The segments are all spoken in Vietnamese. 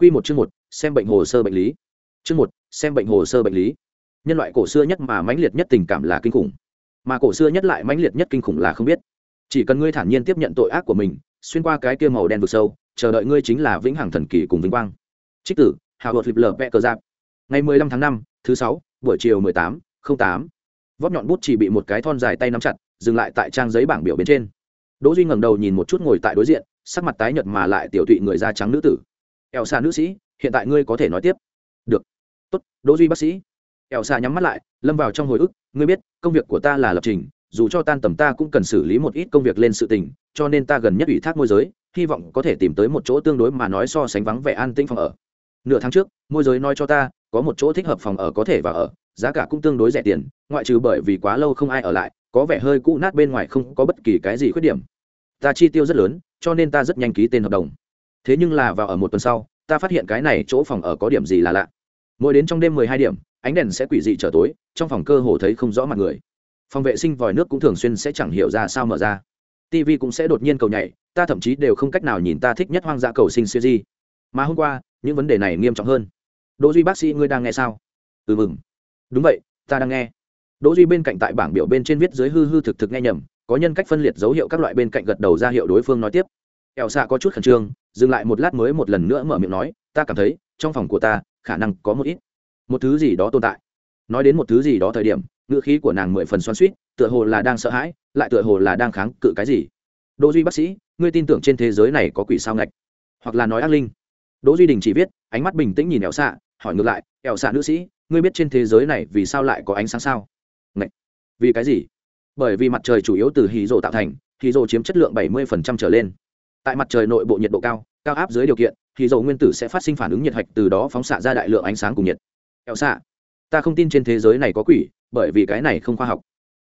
Quy một chương một, xem bệnh hồ sơ bệnh lý. Chương một, xem bệnh hồ sơ bệnh lý. Nhân loại cổ xưa nhất mà mãnh liệt nhất tình cảm là kinh khủng, mà cổ xưa nhất lại mãnh liệt nhất kinh khủng là không biết. Chỉ cần ngươi thản nhiên tiếp nhận tội ác của mình, xuyên qua cái kia màu đen vực sâu, chờ đợi ngươi chính là vĩnh hằng thần kỳ cùng vinh quang. Trích tử, Hào Hột Lập Lở Vẹ Cờ Giáp. Ngày 15 tháng 5, thứ sáu, buổi chiều 18, 08. Vót nhọn bút chỉ bị một cái thon dài tay nắm chặt, dừng lại tại trang giấy bảng biểu bên trên. Đỗ Duy ngẩng đầu nhìn một chút ngồi tại đối diện, sắc mặt tái nhợt mà lại tiểu tụy người da trắng nữ tử ẻo xà nữ sĩ, hiện tại ngươi có thể nói tiếp. Được. Tốt, đỗ duy bác sĩ. Ẻo xà nhắm mắt lại, lâm vào trong hồi ức, ngươi biết, công việc của ta là lập trình, dù cho tan tầm ta cũng cần xử lý một ít công việc lên sự tình, cho nên ta gần nhất ủy thác môi giới, hy vọng có thể tìm tới một chỗ tương đối mà nói so sánh vắng vẻ an tĩnh phòng ở. Nửa tháng trước, môi giới nói cho ta, có một chỗ thích hợp phòng ở có thể vào ở, giá cả cũng tương đối rẻ tiền, ngoại trừ bởi vì quá lâu không ai ở lại, có vẻ hơi cũ nát bên ngoài không có bất kỳ cái gì khuyết điểm. Ta chi tiêu rất lớn, cho nên ta rất nhanh ký tên hợp đồng thế nhưng là vào ở một tuần sau, ta phát hiện cái này chỗ phòng ở có điểm gì là lạ. Mỗi đến trong đêm mười hai điểm, ánh đèn sẽ quỷ dị trở tối, trong phòng cơ hồ thấy không rõ mặt người. Phòng vệ sinh vòi nước cũng thường xuyên sẽ chẳng hiểu ra sao mở ra. Tv cũng sẽ đột nhiên cầu nhảy, ta thậm chí đều không cách nào nhìn ta thích nhất hoang dã cầu sinh siêu di. Mà hôm qua, những vấn đề này nghiêm trọng hơn. Đỗ duy bác sĩ ngươi đang nghe sao? Ừ mừng. Đúng vậy, ta đang nghe. Đỗ duy bên cạnh tại bảng biểu bên trên viết dưới hư hư thực thực nghe nhầm, có nhân cách phân liệt dấu hiệu các loại bên cạnh gật đầu ra hiệu đối phương nói tiếp ẻo xạ có chút khẩn trương, dừng lại một lát mới một lần nữa mở miệng nói, ta cảm thấy, trong phòng của ta, khả năng có một ít, một thứ gì đó tồn tại. Nói đến một thứ gì đó thời điểm, ngữ khí của nàng mười phần xoắn suýt tựa hồ là đang sợ hãi, lại tựa hồ là đang kháng cự cái gì. Đỗ duy bác sĩ, ngươi tin tưởng trên thế giới này có quỷ sao ngạch? Hoặc là nói ác linh? Đỗ duy đình chỉ viết, ánh mắt bình tĩnh nhìn ẻo xạ hỏi ngược lại ẻo xạ nữ sĩ, ngươi biết trên thế giới này vì sao lại có ánh sáng sao? Ngạch. Vì cái gì? Bởi vì mặt trời chủ yếu từ hydro tạo thành hydro chiếm chất lượng 70% trở lên tại mặt trời nội bộ nhiệt độ cao cao áp dưới điều kiện, thì dầu nguyên tử sẽ phát sinh phản ứng nhiệt hạch từ đó phóng xạ ra đại lượng ánh sáng cùng nhiệt. Kẹo xạ, ta không tin trên thế giới này có quỷ, bởi vì cái này không khoa học.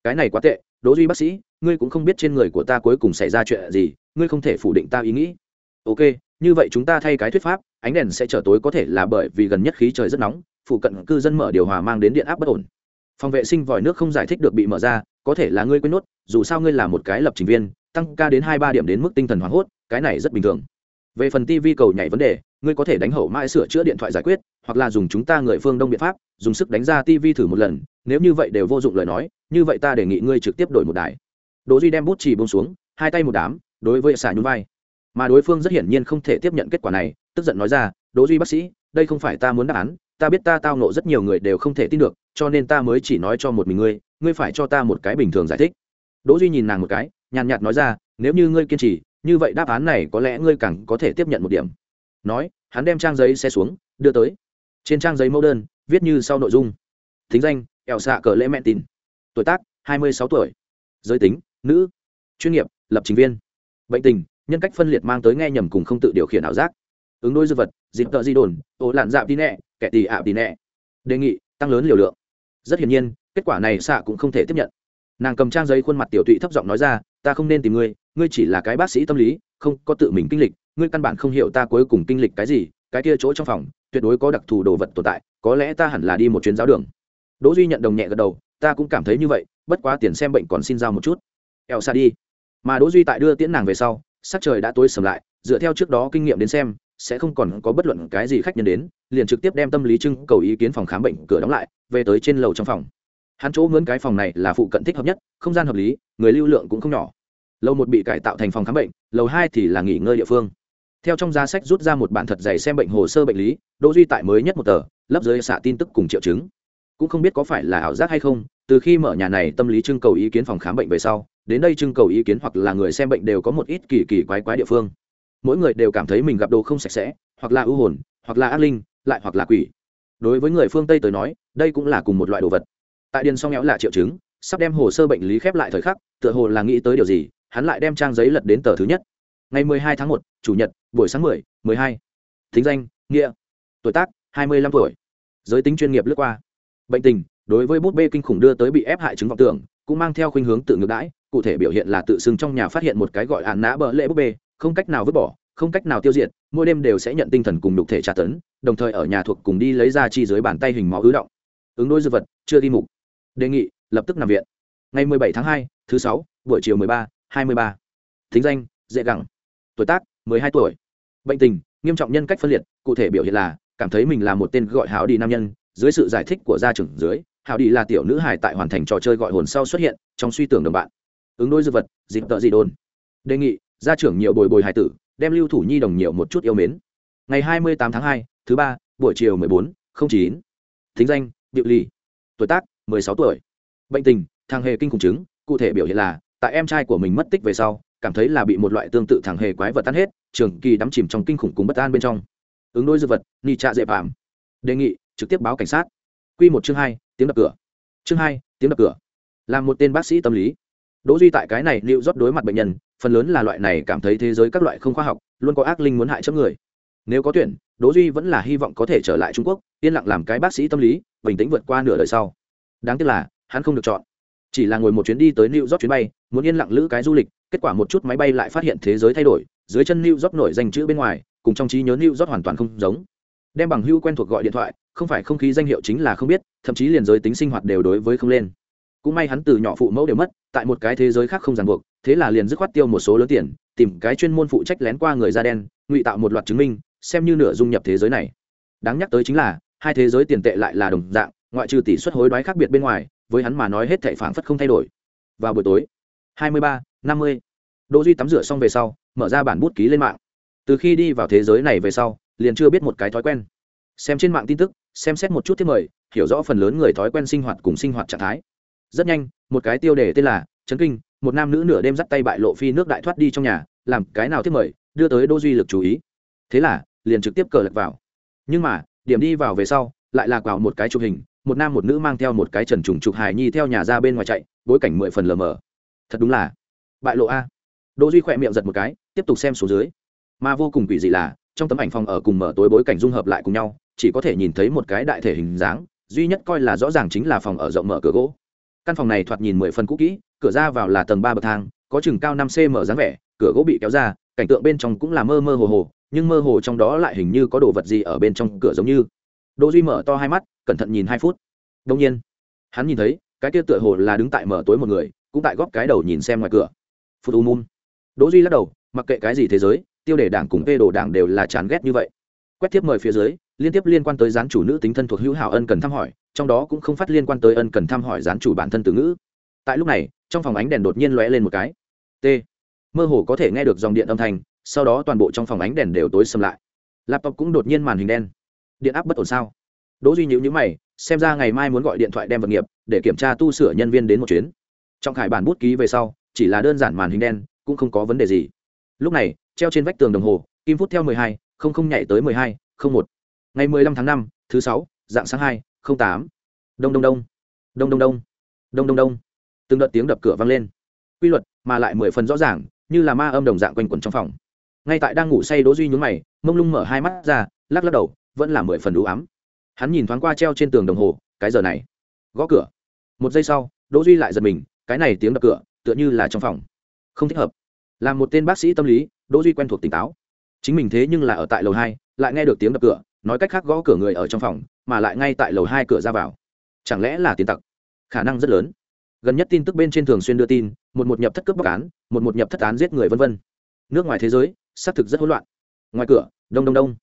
Cái này quá tệ, đỗ duy bác sĩ, ngươi cũng không biết trên người của ta cuối cùng xảy ra chuyện gì, ngươi không thể phủ định ta ý nghĩ. Ok, như vậy chúng ta thay cái thuyết pháp, ánh đèn sẽ trở tối có thể là bởi vì gần nhất khí trời rất nóng, phụ cận cư dân mở điều hòa mang đến điện áp bất ổn. Phòng vệ sinh vòi nước không giải thích được bị mở ra, có thể là ngươi quên nốt, dù sao ngươi là một cái lập trình viên tăng ca đến hai ba điểm đến mức tinh thần hoảng hốt, cái này rất bình thường. Về phần tv cầu nhảy vấn đề, ngươi có thể đánh hậu mãi sửa chữa điện thoại giải quyết, hoặc là dùng chúng ta người phương đông biện pháp, dùng sức đánh ra tv thử một lần, nếu như vậy đều vô dụng lời nói, như vậy ta đề nghị ngươi trực tiếp đổi một đài. Đỗ duy đem bút chỉ bông xuống, hai tay một đám, đối với xả nhún vai. Mà đối phương rất hiển nhiên không thể tiếp nhận kết quả này, tức giận nói ra, đỗ duy bác sĩ, đây không phải ta muốn đáp án, ta biết ta tao nộ rất nhiều người đều không thể tin được, cho nên ta mới chỉ nói cho một mình ngươi ngươi phải cho ta một cái bình thường giải thích. Đỗ duy nhìn nàng một cái nhàn nhạt nói ra, nếu như ngươi kiên trì, như vậy đáp án này có lẽ ngươi càng có thể tiếp nhận một điểm. Nói, hắn đem trang giấy xe xuống, đưa tới. Trên trang giấy mẫu đơn, viết như sau nội dung. Thính danh, eo xạ cờ lễ mẹ tin tuổi tác 26 tuổi. Giới tính, nữ. Chuyên nghiệp, lập trình viên. Bệnh tình, nhân cách phân liệt mang tới nghe nhầm cùng không tự điều khiển ảo giác. Ứng đối dư vật, dịp tợ di đồn ổ lạn dạo tí nẹ, kẻ tì ạ tí nẹ. Đề nghị, tăng lớn liều lượng. Rất hiển nhiên, kết quả này xạ cũng không thể tiếp nhận nàng cầm trang giấy khuôn mặt tiểu tụy thấp giọng nói ra, ta không nên tìm ngươi ngươi chỉ là cái bác sĩ tâm lý, không có tự mình kinh lịch, ngươi căn bản không hiểu ta cuối cùng kinh lịch cái gì, cái kia chỗ trong phòng, tuyệt đối có đặc thù đồ vật tồn tại, có lẽ ta hẳn là đi một chuyến giáo đường. Đỗ duy nhận đồng nhẹ gật đầu, ta cũng cảm thấy như vậy, bất quá tiền xem bệnh còn xin giao một chút. Eo xa đi. Mà đỗ duy tại đưa tiễn nàng về sau, sắc trời đã tối sầm lại, dựa theo trước đó kinh nghiệm đến xem, sẽ không còn có bất luận cái gì khách nhân đến, liền trực tiếp đem tâm lý trưng cầu ý kiến phòng khám bệnh cửa đóng lại, về tới trên lầu trong phòng hắn chỗ mướn cái phòng này là phụ cận thích hợp nhất, không gian hợp lý, người lưu lượng cũng không nhỏ. Lầu một bị cải tạo thành phòng khám bệnh, lầu hai thì là nghỉ ngơi địa phương. Theo trong giá sách rút ra một bản thật dày xem bệnh hồ sơ bệnh lý, đỗ duy tại mới nhất một tờ, lấp dưới xạ tin tức cùng triệu chứng. Cũng không biết có phải là ảo giác hay không, từ khi mở nhà này tâm lý trưng cầu ý kiến phòng khám bệnh về sau, đến đây trưng cầu ý kiến hoặc là người xem bệnh đều có một ít kỳ kỳ quái quái địa phương. Mỗi người đều cảm thấy mình gặp đồ không sạch sẽ, hoặc là ưu hồn, hoặc là ác linh, lại hoặc là quỷ. Đối với người phương tây tới nói, đây cũng là cùng một loại đồ vật tại điền song éo là triệu chứng, sắp đem hồ sơ bệnh lý khép lại thời khắc, tựa hồ là nghĩ tới điều gì, hắn lại đem trang giấy lật đến tờ thứ nhất. Ngày mười hai tháng một, chủ nhật, buổi sáng mười mười hai. Thính danh, nghĩa. Tuổi tác, hai mươi lăm tuổi. Giới tính chuyên nghiệp lướt qua. Bệnh tình, đối với bút bê kinh khủng đưa tới bị ép hại chứng vọng tưởng, cũng mang theo khuynh hướng tự ngược đãi, cụ thể biểu hiện là tự xưng trong nhà phát hiện một cái gọi ạn nã bỡ lệ bút bê, không cách nào vứt bỏ, không cách nào tiêu diệt, mỗi đêm đều sẽ nhận tinh thần cùng đục thể tra tấn, đồng thời ở nhà thuộc cùng đi lấy ra chi dưới bàn tay hình máu ứ động. Ứng đôi dư vật, chưa đi mục đề nghị lập tức nằm viện. Ngày 17 tháng 2, thứ sáu buổi chiều 13, 23. thính danh dễ gẳng tuổi tác 12 tuổi. Bệnh tình nghiêm trọng nhân cách phân liệt cụ thể biểu hiện là cảm thấy mình là một tên gọi hảo đi nam nhân dưới sự giải thích của gia trưởng dưới hảo đi là tiểu nữ hài tại hoàn thành trò chơi gọi hồn sau xuất hiện trong suy tưởng đồng bạn. Ứng đối dư vật dịp tợ dị đồn. Đề nghị gia trưởng nhiều bồi bồi hài tử đem lưu thủ nhi đồng nhiều một chút yêu mến. Ngày hai mươi tám tháng hai thứ ba buổi chiều mười bốn chín. Thính danh điệu ly tuổi tác sáu tuổi. Bệnh tình, thằng hề kinh khủng chứng, cụ thể biểu hiện là, tại em trai của mình mất tích về sau, cảm thấy là bị một loại tương tự thằng hề quái vật tan hết, trường kỳ đắm chìm trong kinh khủng cùng bất an bên trong. Ứng đối dư vật, ni trạ dễ phạm. Đề nghị, trực tiếp báo cảnh sát. Q một chương hai, tiếng đập cửa. Chương hai, tiếng đập cửa. Là một tên bác sĩ tâm lý. Đỗ duy tại cái này liệu rót đối mặt bệnh nhân, phần lớn là loại này cảm thấy thế giới các loại không khoa học, luôn có ác linh muốn hại chấp người. Nếu có tuyển, đỗ duy vẫn là hy vọng có thể trở lại trung quốc, yên lặng làm cái bác sĩ tâm lý, bình tĩnh vượt qua nửa đời sau đáng tiếc là, hắn không được chọn. Chỉ là ngồi một chuyến đi tới new york chuyến bay, muốn yên lặng lữ cái du lịch, kết quả một chút máy bay lại phát hiện thế giới thay đổi, dưới chân new york nổi danh chữ bên ngoài, cùng trong trí nhớ new york hoàn toàn không giống. Đem bằng hưu quen thuộc gọi điện thoại, không phải không khí danh hiệu chính là không biết, thậm chí liền giới tính sinh hoạt đều đối với không lên. Cũng may hắn từ nhỏ phụ mẫu đều mất, tại một cái thế giới khác không ràng buộc, thế là liền dứt khoát tiêu một số lớn tiền, tìm cái chuyên môn phụ trách lén qua người da đen, ngụy tạo một loạt chứng minh, xem như nửa dung nhập thế giới này. Đáng nhắc tới chính là, hai thế giới tiền tệ lại là đồng dạng ngoại trừ tỷ suất hối đoái khác biệt bên ngoài, với hắn mà nói hết thảy phảng phất không thay đổi. Vào buổi tối, hai mươi ba, năm mươi, đỗ duy tắm rửa xong về sau, mở ra bản bút ký lên mạng. Từ khi đi vào thế giới này về sau, liền chưa biết một cái thói quen. Xem trên mạng tin tức, xem xét một chút thiết mời, hiểu rõ phần lớn người thói quen sinh hoạt cùng sinh hoạt trạng thái. Rất nhanh, một cái tiêu đề tên là chấn kinh, một nam nữ nửa đêm dắt tay bại lộ phi nước đại thoát đi trong nhà, làm cái nào thiết mời, đưa tới đỗ duy lực chú ý. Thế là, liền trực tiếp cờ lật vào. Nhưng mà, điểm đi vào về sau, lại là vào một cái chụp hình một nam một nữ mang theo một cái trần trùng trục hài nhi theo nhà ra bên ngoài chạy, bối cảnh mười phần lờ mờ. Thật đúng là bại lộ a. Đỗ duy khỏe miệng giật một cái, tiếp tục xem xuống dưới. Mà vô cùng quỷ dị là, trong tấm ảnh phòng ở cùng mở tối bối cảnh dung hợp lại cùng nhau, chỉ có thể nhìn thấy một cái đại thể hình dáng, duy nhất coi là rõ ràng chính là phòng ở rộng mở cửa gỗ. Căn phòng này thoạt nhìn mười phần cũ kỹ, cửa ra vào là tầng ba bậc thang, có chừng cao năm cm dáng vẻ, cửa gỗ bị kéo ra, cảnh tượng bên trong cũng là mơ mơ hồ hồ, nhưng mơ hồ trong đó lại hình như có đồ vật gì ở bên trong cửa giống như đỗ duy mở to hai mắt, cẩn thận nhìn hai phút. Đông nhiên, hắn nhìn thấy, cái kia tựa hồ là đứng tại mở tối một người, cũng tại góp cái đầu nhìn xem ngoài cửa. Phút u mum đỗ duy lắc đầu, mặc kệ cái gì thế giới, tiêu đề đảng cùng phê đồ đảng đều là chán ghét như vậy. Quét tiếp mời phía dưới, liên tiếp liên quan tới gián chủ nữ tính thân thuộc hữu hảo ân cần thăm hỏi, trong đó cũng không phát liên quan tới ân cần thăm hỏi gián chủ bản thân từ ngữ. Tại lúc này, trong phòng ánh đèn đột nhiên lóe lên một cái. T. Mơ hồ có thể nghe được dòng điện âm thanh, sau đó toàn bộ trong phòng ánh đèn đều tối xâm lại. Laptop cũng đột nhiên màn hình đen điện áp bất ổn sao? Đỗ duy nhíu nhíu mày, xem ra ngày mai muốn gọi điện thoại đem vật nghiệp, để kiểm tra tu sửa nhân viên đến một chuyến. Trong khải bản bút ký về sau, chỉ là đơn giản màn hình đen, cũng không có vấn đề gì. Lúc này, treo trên vách tường đồng hồ, kim phút theo mười hai, không không nhảy tới mười hai, không một. Ngày mười lăm tháng năm, thứ sáu, dạng sáng hai, không tám. Đông đông đông. Đông đông đông. Đông đông đông. Từng đợt tiếng đập cửa vang lên. Quy luật, mà lại mười phần rõ ràng, như là ma âm đồng dạng quanh quẩn trong phòng. Ngay tại đang ngủ say đỗ duy nhún mày, mông lung mở hai mắt ra, lắc lắc đầu vẫn là mười phần đủ ấm hắn nhìn thoáng qua treo trên tường đồng hồ, cái giờ này. Gõ cửa. Một giây sau, đỗ duy lại giật mình, cái này tiếng đập cửa, tựa như là trong phòng. Không thích hợp. Là một tên bác sĩ tâm lý, đỗ duy quen thuộc tỉnh táo. Chính mình thế nhưng là ở tại lầu hai, lại nghe được tiếng đập cửa, nói cách khác gõ cửa người ở trong phòng, mà lại ngay tại lầu hai cửa ra vào. Chẳng lẽ là tiền tặc? Khả năng rất lớn. Gần nhất tin tức bên trên thường xuyên đưa tin, một một nhập thất cướp bóc án, một một nhập thất án giết người vân vân. Nước ngoài thế giới, xác thực rất hỗn loạn. Ngoài cửa, đông đông đông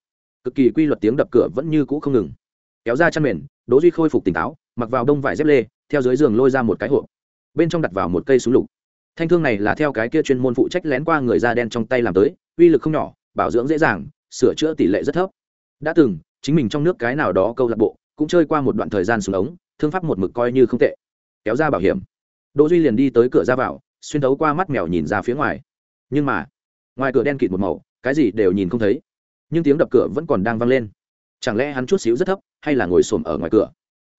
cực kỳ quy luật tiếng đập cửa vẫn như cũ không ngừng. Kéo ra chăn mền, đỗ duy khôi phục tỉnh táo, mặc vào đông vải dép lê, theo dưới giường lôi ra một cái hộp. Bên trong đặt vào một cây súng lục. Thanh thương này là theo cái kia chuyên môn phụ trách lén qua người da đen trong tay làm tới, uy lực không nhỏ, bảo dưỡng dễ dàng, sửa chữa tỷ lệ rất thấp. Đã từng, chính mình trong nước cái nào đó câu lạc bộ, cũng chơi qua một đoạn thời gian xuống ống, thương pháp một mực coi như không tệ. Kéo ra bảo hiểm. Đỗ duy liền đi tới cửa ra vào, xuyên thấu qua mắt mèo nhìn ra phía ngoài. Nhưng mà, ngoài cửa đen kịt một màu, cái gì đều nhìn không thấy nhưng tiếng đập cửa vẫn còn đang vang lên. Chẳng lẽ hắn chút xíu rất thấp hay là ngồi xổm ở ngoài cửa?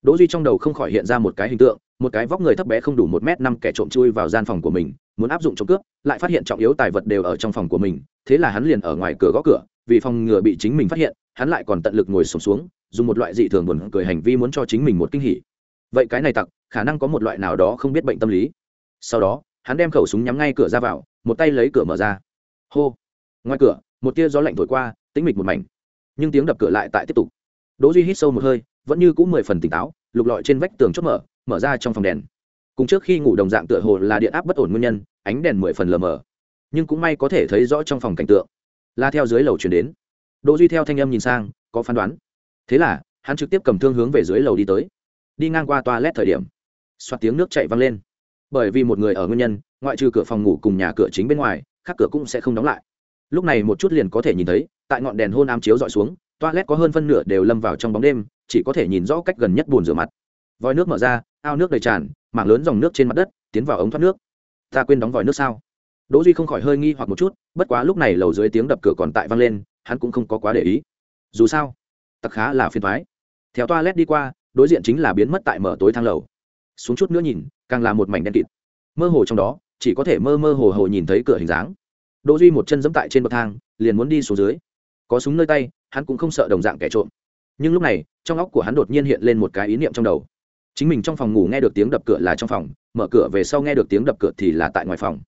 Đỗ duy trong đầu không khỏi hiện ra một cái hình tượng một cái vóc người thấp bé không đủ một m năm kẻ trộm chui vào gian phòng của mình muốn áp dụng trộm cướp lại phát hiện trọng yếu tài vật đều ở trong phòng của mình thế là hắn liền ở ngoài cửa gõ cửa vì phòng ngừa bị chính mình phát hiện hắn lại còn tận lực ngồi sụp xuống, xuống dùng một loại dị thường buồn cười hành vi muốn cho chính mình một kinh hỉ. Vậy cái này tặc khả năng có một loại nào đó không biết bệnh tâm lý. Sau đó hắn đem khẩu súng nhắm ngay cửa ra vào một tay lấy cửa mở ra. Hô! Ngoài cửa một tia gió lạnh thổi qua tĩnh mịch một mảnh. Nhưng tiếng đập cửa lại tại tiếp tục. Đỗ duy hít sâu một hơi, vẫn như cũ mười phần tỉnh táo, lục lọi trên vách tường chốt mở mở ra trong phòng đèn. Cùng trước khi ngủ đồng dạng tựa hồ là điện áp bất ổn nguyên nhân, ánh đèn mười phần lờ mờ. Nhưng cũng may có thể thấy rõ trong phòng cảnh tượng. La theo dưới lầu chuyển đến. Đỗ duy theo thanh âm nhìn sang, có phán đoán. Thế là, hắn trực tiếp cầm thương hướng về dưới lầu đi tới. Đi ngang qua toilet thời điểm xoát tiếng nước chảy văng lên. Bởi vì một người ở nguyên nhân, ngoại trừ cửa phòng ngủ cùng nhà cửa chính bên ngoài, khác cửa cũng sẽ không đóng lại lúc này một chút liền có thể nhìn thấy, tại ngọn đèn hôn ám chiếu dọi xuống, toilet có hơn phân nửa đều lâm vào trong bóng đêm, chỉ có thể nhìn rõ cách gần nhất buồn rửa mặt. Vòi nước mở ra, ao nước đầy tràn, mảng lớn dòng nước trên mặt đất, tiến vào ống thoát nước. Ta quên đóng vòi nước sao? Đỗ duy không khỏi hơi nghi hoặc một chút, bất quá lúc này lầu dưới tiếng đập cửa còn tại vang lên, hắn cũng không có quá để ý. Dù sao, tặc khá là phiền toái. Theo toilet đi qua, đối diện chính là biến mất tại mở tối thang lầu. Xuống chút nữa nhìn, càng là một mảnh đen kịt. Mơ hồ trong đó, chỉ có thể mơ mơ hồ hồ nhìn thấy cửa hình dáng đỗ duy một chân giẫm tại trên bậc thang, liền muốn đi xuống dưới. Có súng nơi tay, hắn cũng không sợ đồng dạng kẻ trộm. Nhưng lúc này, trong óc của hắn đột nhiên hiện lên một cái ý niệm trong đầu. Chính mình trong phòng ngủ nghe được tiếng đập cửa là trong phòng, mở cửa về sau nghe được tiếng đập cửa thì là tại ngoài phòng.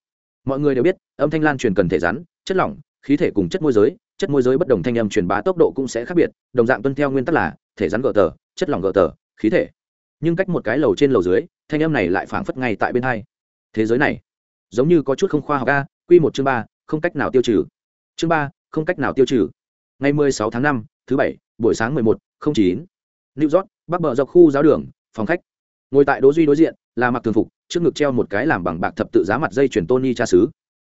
Mọi người đều biết, âm thanh lan truyền cần thể rắn, chất lỏng, khí thể cùng chất môi giới, chất môi giới bất đồng thanh âm truyền bá tốc độ cũng sẽ khác biệt, đồng dạng tuân theo nguyên tắc là, thể rắn gờ tờ, chất lỏng gờ tờ, khí thể. Nhưng cách một cái lầu trên lầu dưới, thanh âm này lại phảng phất ngay tại bên hai. Thế giới này, giống như có chút không khoa học a, quy một chương ba không cách nào tiêu trừ chương ba không cách nào tiêu trừ ngày 16 tháng 5, thứ bảy buổi sáng 11, 09. New York, bắc bờ dọc khu giáo đường, phòng khách. Ngồi tại Đỗ Duy đối diện, là mặc thường phục, trước ngực treo một cái làm bằng bạc thập tự giá mặt dây chuyền Tony cha xứ.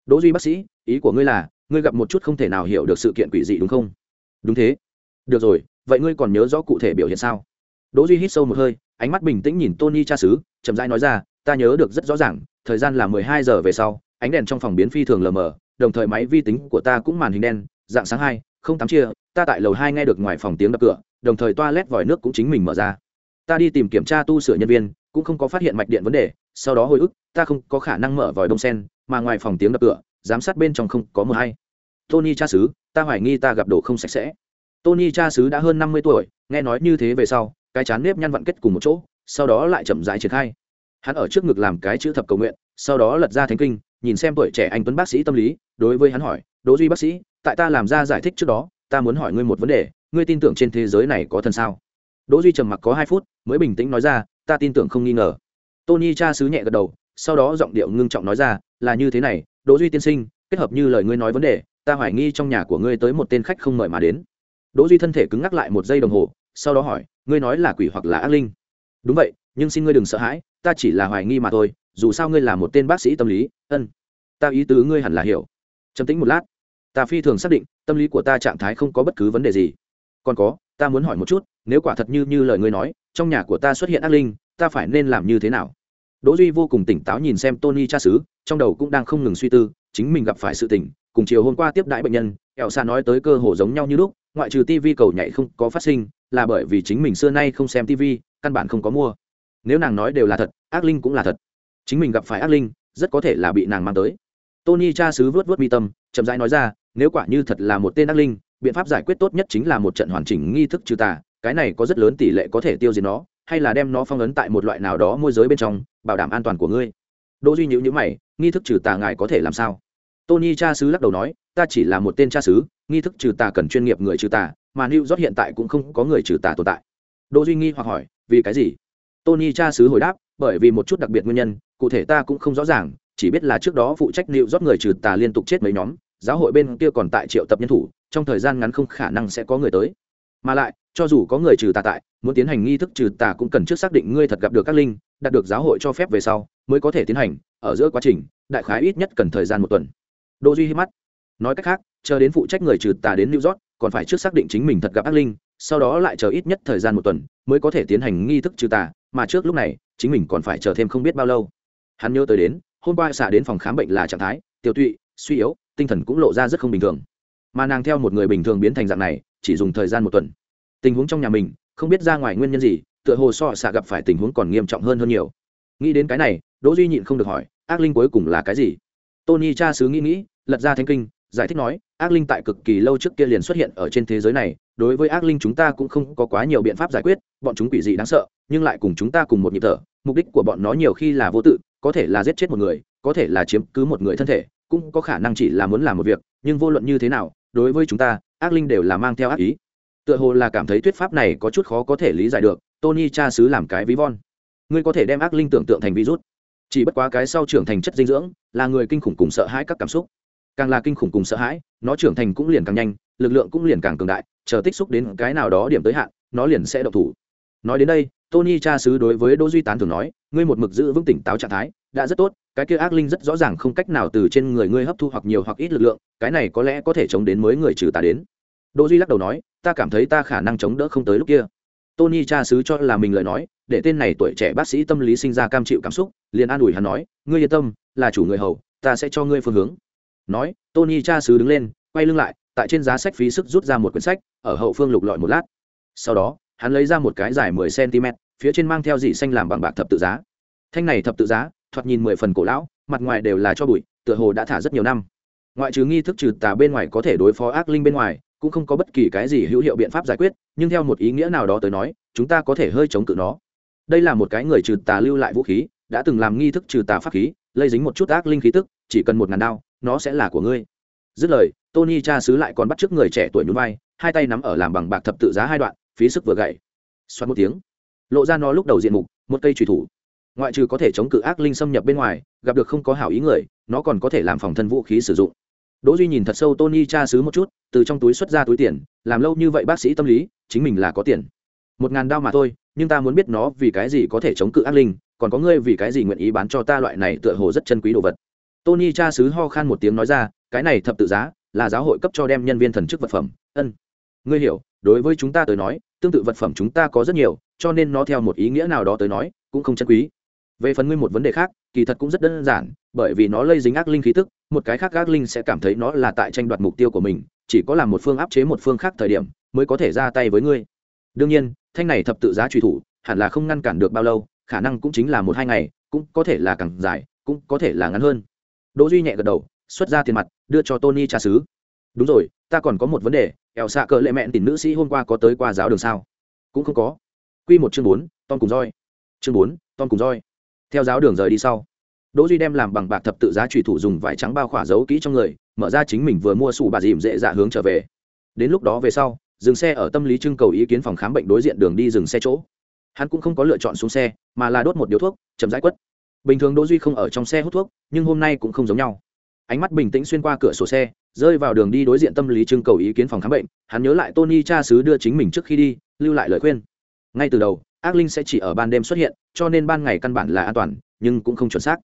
Đỗ Duy bác sĩ, ý của ngươi là, ngươi gặp một chút không thể nào hiểu được sự kiện quỷ dị đúng không? Đúng thế. Được rồi, vậy ngươi còn nhớ rõ cụ thể biểu hiện sao? Đỗ Duy hít sâu một hơi, ánh mắt bình tĩnh nhìn Tony cha xứ, chậm rãi nói ra, ta nhớ được rất rõ ràng, thời gian là 12 giờ về sau, ánh đèn trong phòng biến phi thường lờ mờ, đồng thời máy vi tính của ta cũng màn hình đen, dạng sáng hai, không tám chia, ta tại lầu hai nghe được ngoài phòng tiếng đập cửa, đồng thời toa lét vòi nước cũng chính mình mở ra. Ta đi tìm kiểm tra tu sửa nhân viên, cũng không có phát hiện mạch điện vấn đề, sau đó hồi ức, ta không có khả năng mở vòi đông sen, mà ngoài phòng tiếng đập cửa, giám sát bên trong không có mưa hay. Tony cha xứ, ta hoài nghi ta gặp đồ không sạch sẽ. Tony cha xứ đã hơn năm mươi tuổi, nghe nói như thế về sau, cái chán nếp nhăn vặn kết cùng một chỗ, sau đó lại chậm rãi triển khai. Hắn ở trước ngực làm cái chữ thập cầu nguyện, sau đó lật ra thánh kinh, nhìn xem tuổi trẻ anh tuấn bác sĩ tâm lý, đối với hắn hỏi, "Đỗ Duy bác sĩ, tại ta làm ra giải thích trước đó, ta muốn hỏi ngươi một vấn đề, ngươi tin tưởng trên thế giới này có thần sao?" Đỗ Duy trầm mặc có hai phút, mới bình tĩnh nói ra, "Ta tin tưởng không nghi ngờ." Tony cha sứ nhẹ gật đầu, sau đó giọng điệu ngưng trọng nói ra, "Là như thế này, Đỗ Duy tiên sinh, kết hợp như lời ngươi nói vấn đề, ta hoài nghi trong nhà của ngươi tới một tên khách không mời mà đến." Đỗ Duy thân thể cứng ngắc lại một giây đồng hồ, sau đó hỏi, "Ngươi nói là quỷ hoặc là ác linh?" "Đúng vậy, nhưng xin ngươi đừng sợ hãi, ta chỉ là hoài nghi mà thôi, dù sao ngươi là một tên bác sĩ tâm lý." "Ân." "Ta ý tứ ngươi hẳn là hiểu." Trầm tĩnh một lát, "Ta phi thường xác định, tâm lý của ta trạng thái không có bất cứ vấn đề gì." "Còn có, ta muốn hỏi một chút, nếu quả thật như như lời ngươi nói, trong nhà của ta xuất hiện ác linh, ta phải nên làm như thế nào?" Đỗ Duy vô cùng tỉnh táo nhìn xem Tony cha xứ, trong đầu cũng đang không ngừng suy tư, chính mình gặp phải sự tình, cùng chiều hôm qua tiếp đãi bệnh nhân, ẹo Sa nói tới cơ hồ giống nhau như lúc, ngoại trừ TV cầu nhảy không có phát sinh, là bởi vì chính mình xưa nay không xem TV, căn bản không có mua. Nếu nàng nói đều là thật, ác linh cũng là thật. Chính mình gặp phải ác linh, rất có thể là bị nàng mang tới. Tony cha sứ vuốt vuốt mi tâm, chậm rãi nói ra, nếu quả như thật là một tên ác linh, biện pháp giải quyết tốt nhất chính là một trận hoàn chỉnh nghi thức trừ tà, cái này có rất lớn tỷ lệ có thể tiêu diệt nó, hay là đem nó phong ấn tại một loại nào đó môi giới bên trong, bảo đảm an toàn của ngươi. Đỗ Duy nhíu nhíu mày, nghi thức trừ tà ngài có thể làm sao? Tony cha sứ lắc đầu nói, ta chỉ là một tên cha sứ, nghi thức trừ tà cần chuyên nghiệp người trừ tà, mà New York hiện tại cũng không có người trừ tà tồn tại. Đỗ Duy nghi hoặc hỏi, vì cái gì? Tony cha sứ hồi đáp, bởi vì một chút đặc biệt nguyên nhân, cụ thể ta cũng không rõ ràng, chỉ biết là trước đó phụ trách liệu rót người trừ tà liên tục chết mấy nhóm, giáo hội bên kia còn tại triệu tập nhân thủ, trong thời gian ngắn không khả năng sẽ có người tới. Mà lại, cho dù có người trừ tà tại, muốn tiến hành nghi thức trừ tà cũng cần trước xác định ngươi thật gặp được các linh, đạt được giáo hội cho phép về sau, mới có thể tiến hành, ở giữa quá trình, đại khái ít nhất cần thời gian một tuần. Đỗ Duy hít mắt. Nói cách khác, chờ đến phụ trách người trừ tà đến New York, còn phải trước xác định chính mình thật gặp ác linh, sau đó lại chờ ít nhất thời gian một tuần, mới có thể tiến hành nghi thức trừ tà, mà trước lúc này, chính mình còn phải chờ thêm không biết bao lâu. Hắn nhớ tới đến, hôm qua xả đến phòng khám bệnh là trạng thái, tiêu tụy, suy yếu, tinh thần cũng lộ ra rất không bình thường. Mà nàng theo một người bình thường biến thành dạng này, chỉ dùng thời gian một tuần. Tình huống trong nhà mình, không biết ra ngoài nguyên nhân gì, tựa hồ so xả gặp phải tình huống còn nghiêm trọng hơn hơn nhiều. Nghĩ đến cái này, Đỗ Duy nhịn không được hỏi, ác linh cuối cùng là cái gì? Tony cha xứ nghĩ nghĩ, lật ra thánh kinh giải thích nói ác linh tại cực kỳ lâu trước kia liền xuất hiện ở trên thế giới này đối với ác linh chúng ta cũng không có quá nhiều biện pháp giải quyết bọn chúng quỷ dị đáng sợ nhưng lại cùng chúng ta cùng một nhịp thở mục đích của bọn nó nhiều khi là vô tự có thể là giết chết một người, có thể là chiếm cứ một người thân thể, cũng có khả năng chỉ là muốn làm một việc, nhưng vô luận như thế nào, đối với chúng ta, ác linh đều là mang theo ác ý. Tựa hồ là cảm thấy thuyết pháp này có chút khó có thể lý giải được, tony cha xứ làm cái ví von. Ngươi có thể đem ác linh tưởng tượng thành virus. Chỉ bất quá cái sau trưởng thành chất dinh dưỡng, là người kinh khủng cùng sợ hãi các cảm xúc. Càng là kinh khủng cùng sợ hãi, nó trưởng thành cũng liền càng nhanh, lực lượng cũng liền càng cường đại, chờ tích xúc đến cái nào đó điểm tới hạn, nó liền sẽ độc thủ. Nói đến đây, tony cha sứ đối với đỗ duy tán thường nói, ngươi một mực giữ vững tỉnh táo trạng thái đã rất tốt, cái kia ác linh rất rõ ràng không cách nào từ trên người ngươi hấp thu hoặc nhiều hoặc ít lực lượng, cái này có lẽ có thể chống đến mới người trừ tà đến. Đỗ duy lắc đầu nói, ta cảm thấy ta khả năng chống đỡ không tới lúc kia. Tony cha sứ cho là mình lời nói, để tên này tuổi trẻ bác sĩ tâm lý sinh ra cam chịu cảm xúc, liền an ủi hắn nói, ngươi yên tâm, là chủ người hầu, ta sẽ cho ngươi phương hướng. Nói, tony cha sứ đứng lên, quay lưng lại, tại trên giá sách phí sức rút ra một quyển sách, ở hậu phương lục lọi một lát. Sau đó, hắn lấy ra một cái dài mười cm phía trên mang theo dị xanh làm bằng bạc thập tự giá. Thanh này thập tự giá thoạt nhìn mười phần cổ lão, mặt ngoài đều là cho bụi, tựa hồ đã thả rất nhiều năm. Ngoại trừ nghi thức trừ tà bên ngoài có thể đối phó ác linh bên ngoài, cũng không có bất kỳ cái gì hữu hiệu biện pháp giải quyết, nhưng theo một ý nghĩa nào đó tới nói, chúng ta có thể hơi chống cự nó. Đây là một cái người trừ tà lưu lại vũ khí, đã từng làm nghi thức trừ tà pháp khí, lây dính một chút ác linh khí tức, chỉ cần một ngàn đao, nó sẽ là của ngươi. Dứt lời, tony cha xứ lại còn bắt chước người trẻ tuổi nhún vai, hai tay nắm ở làm bằng bạc thập tự giá hai đoạn, phí sức vừa gậy. Xoắn một tiếng, lộ ra nó lúc đầu diện mục, một cây trùy thủ ngoại trừ có thể chống cự ác linh xâm nhập bên ngoài, gặp được không có hảo ý người, nó còn có thể làm phòng thân vũ khí sử dụng. Đỗ duy nhìn thật sâu tony cha xứ một chút, từ trong túi xuất ra túi tiền, làm lâu như vậy bác sĩ tâm lý, chính mình là có tiền. Một ngàn đao mà thôi, nhưng ta muốn biết nó vì cái gì có thể chống cự ác linh, còn có ngươi vì cái gì nguyện ý bán cho ta loại này tựa hồ rất chân quý đồ vật. Tony cha sứ ho khan một tiếng nói ra, cái này thập tự giá, là giáo hội cấp cho đem nhân viên thần chức vật phẩm. Ân. Ngươi hiểu, đối với chúng ta tới nói, tương tự vật phẩm chúng ta có rất nhiều, cho nên nó theo một ý nghĩa nào đó tới nói, cũng không chân quý về phần ngươi một vấn đề khác, kỳ thật cũng rất đơn giản, bởi vì nó lây dính ác linh khí tức, một cái khác ác linh sẽ cảm thấy nó là tại tranh đoạt mục tiêu của mình, chỉ có làm một phương áp chế một phương khác thời điểm, mới có thể ra tay với ngươi. Đương nhiên, thanh này thập tự giá truy thủ, hẳn là không ngăn cản được bao lâu, khả năng cũng chính là một hai ngày, cũng có thể là càng dài, cũng có thể là ngắn hơn. Đỗ duy nhẹ gật đầu, xuất ra tiền mặt, đưa cho tony trà sứ đúng rồi, ta còn có một vấn đề ẻo xạ cỡ lệ mẹn tìm nữ sĩ hôm qua có tới qua giáo đường sao? Cũng không có. Quy một chương bốn, tom cùng roi chương bốn, tom cùng roi theo giáo đường rời đi sau, đỗ duy đem làm bằng bạc thập tự giá trùy thủ dùng vải trắng bao khỏa giấu kỹ trong người, mở ra chính mình vừa mua sủ bà dìm dễ dạ hướng trở về. Đến lúc đó về sau, dừng xe ở tâm lý trưng cầu ý kiến phòng khám bệnh đối diện đường đi dừng xe chỗ. Hắn cũng không có lựa chọn xuống xe, mà là đốt một điếu thuốc, chậm rãi quất. Bình thường đỗ duy không ở trong xe hút thuốc, nhưng hôm nay cũng không giống nhau. Ánh mắt bình tĩnh xuyên qua cửa sổ xe, rơi vào đường đi đối diện tâm lý trưng cầu ý kiến phòng khám bệnh, hắn nhớ lại tony cha sứ đưa chính mình trước khi đi, lưu lại lời khuyên. Ngay từ đầu ác linh sẽ chỉ ở ban đêm xuất hiện, cho nên ban ngày căn bản là an toàn, nhưng cũng không chuẩn xác.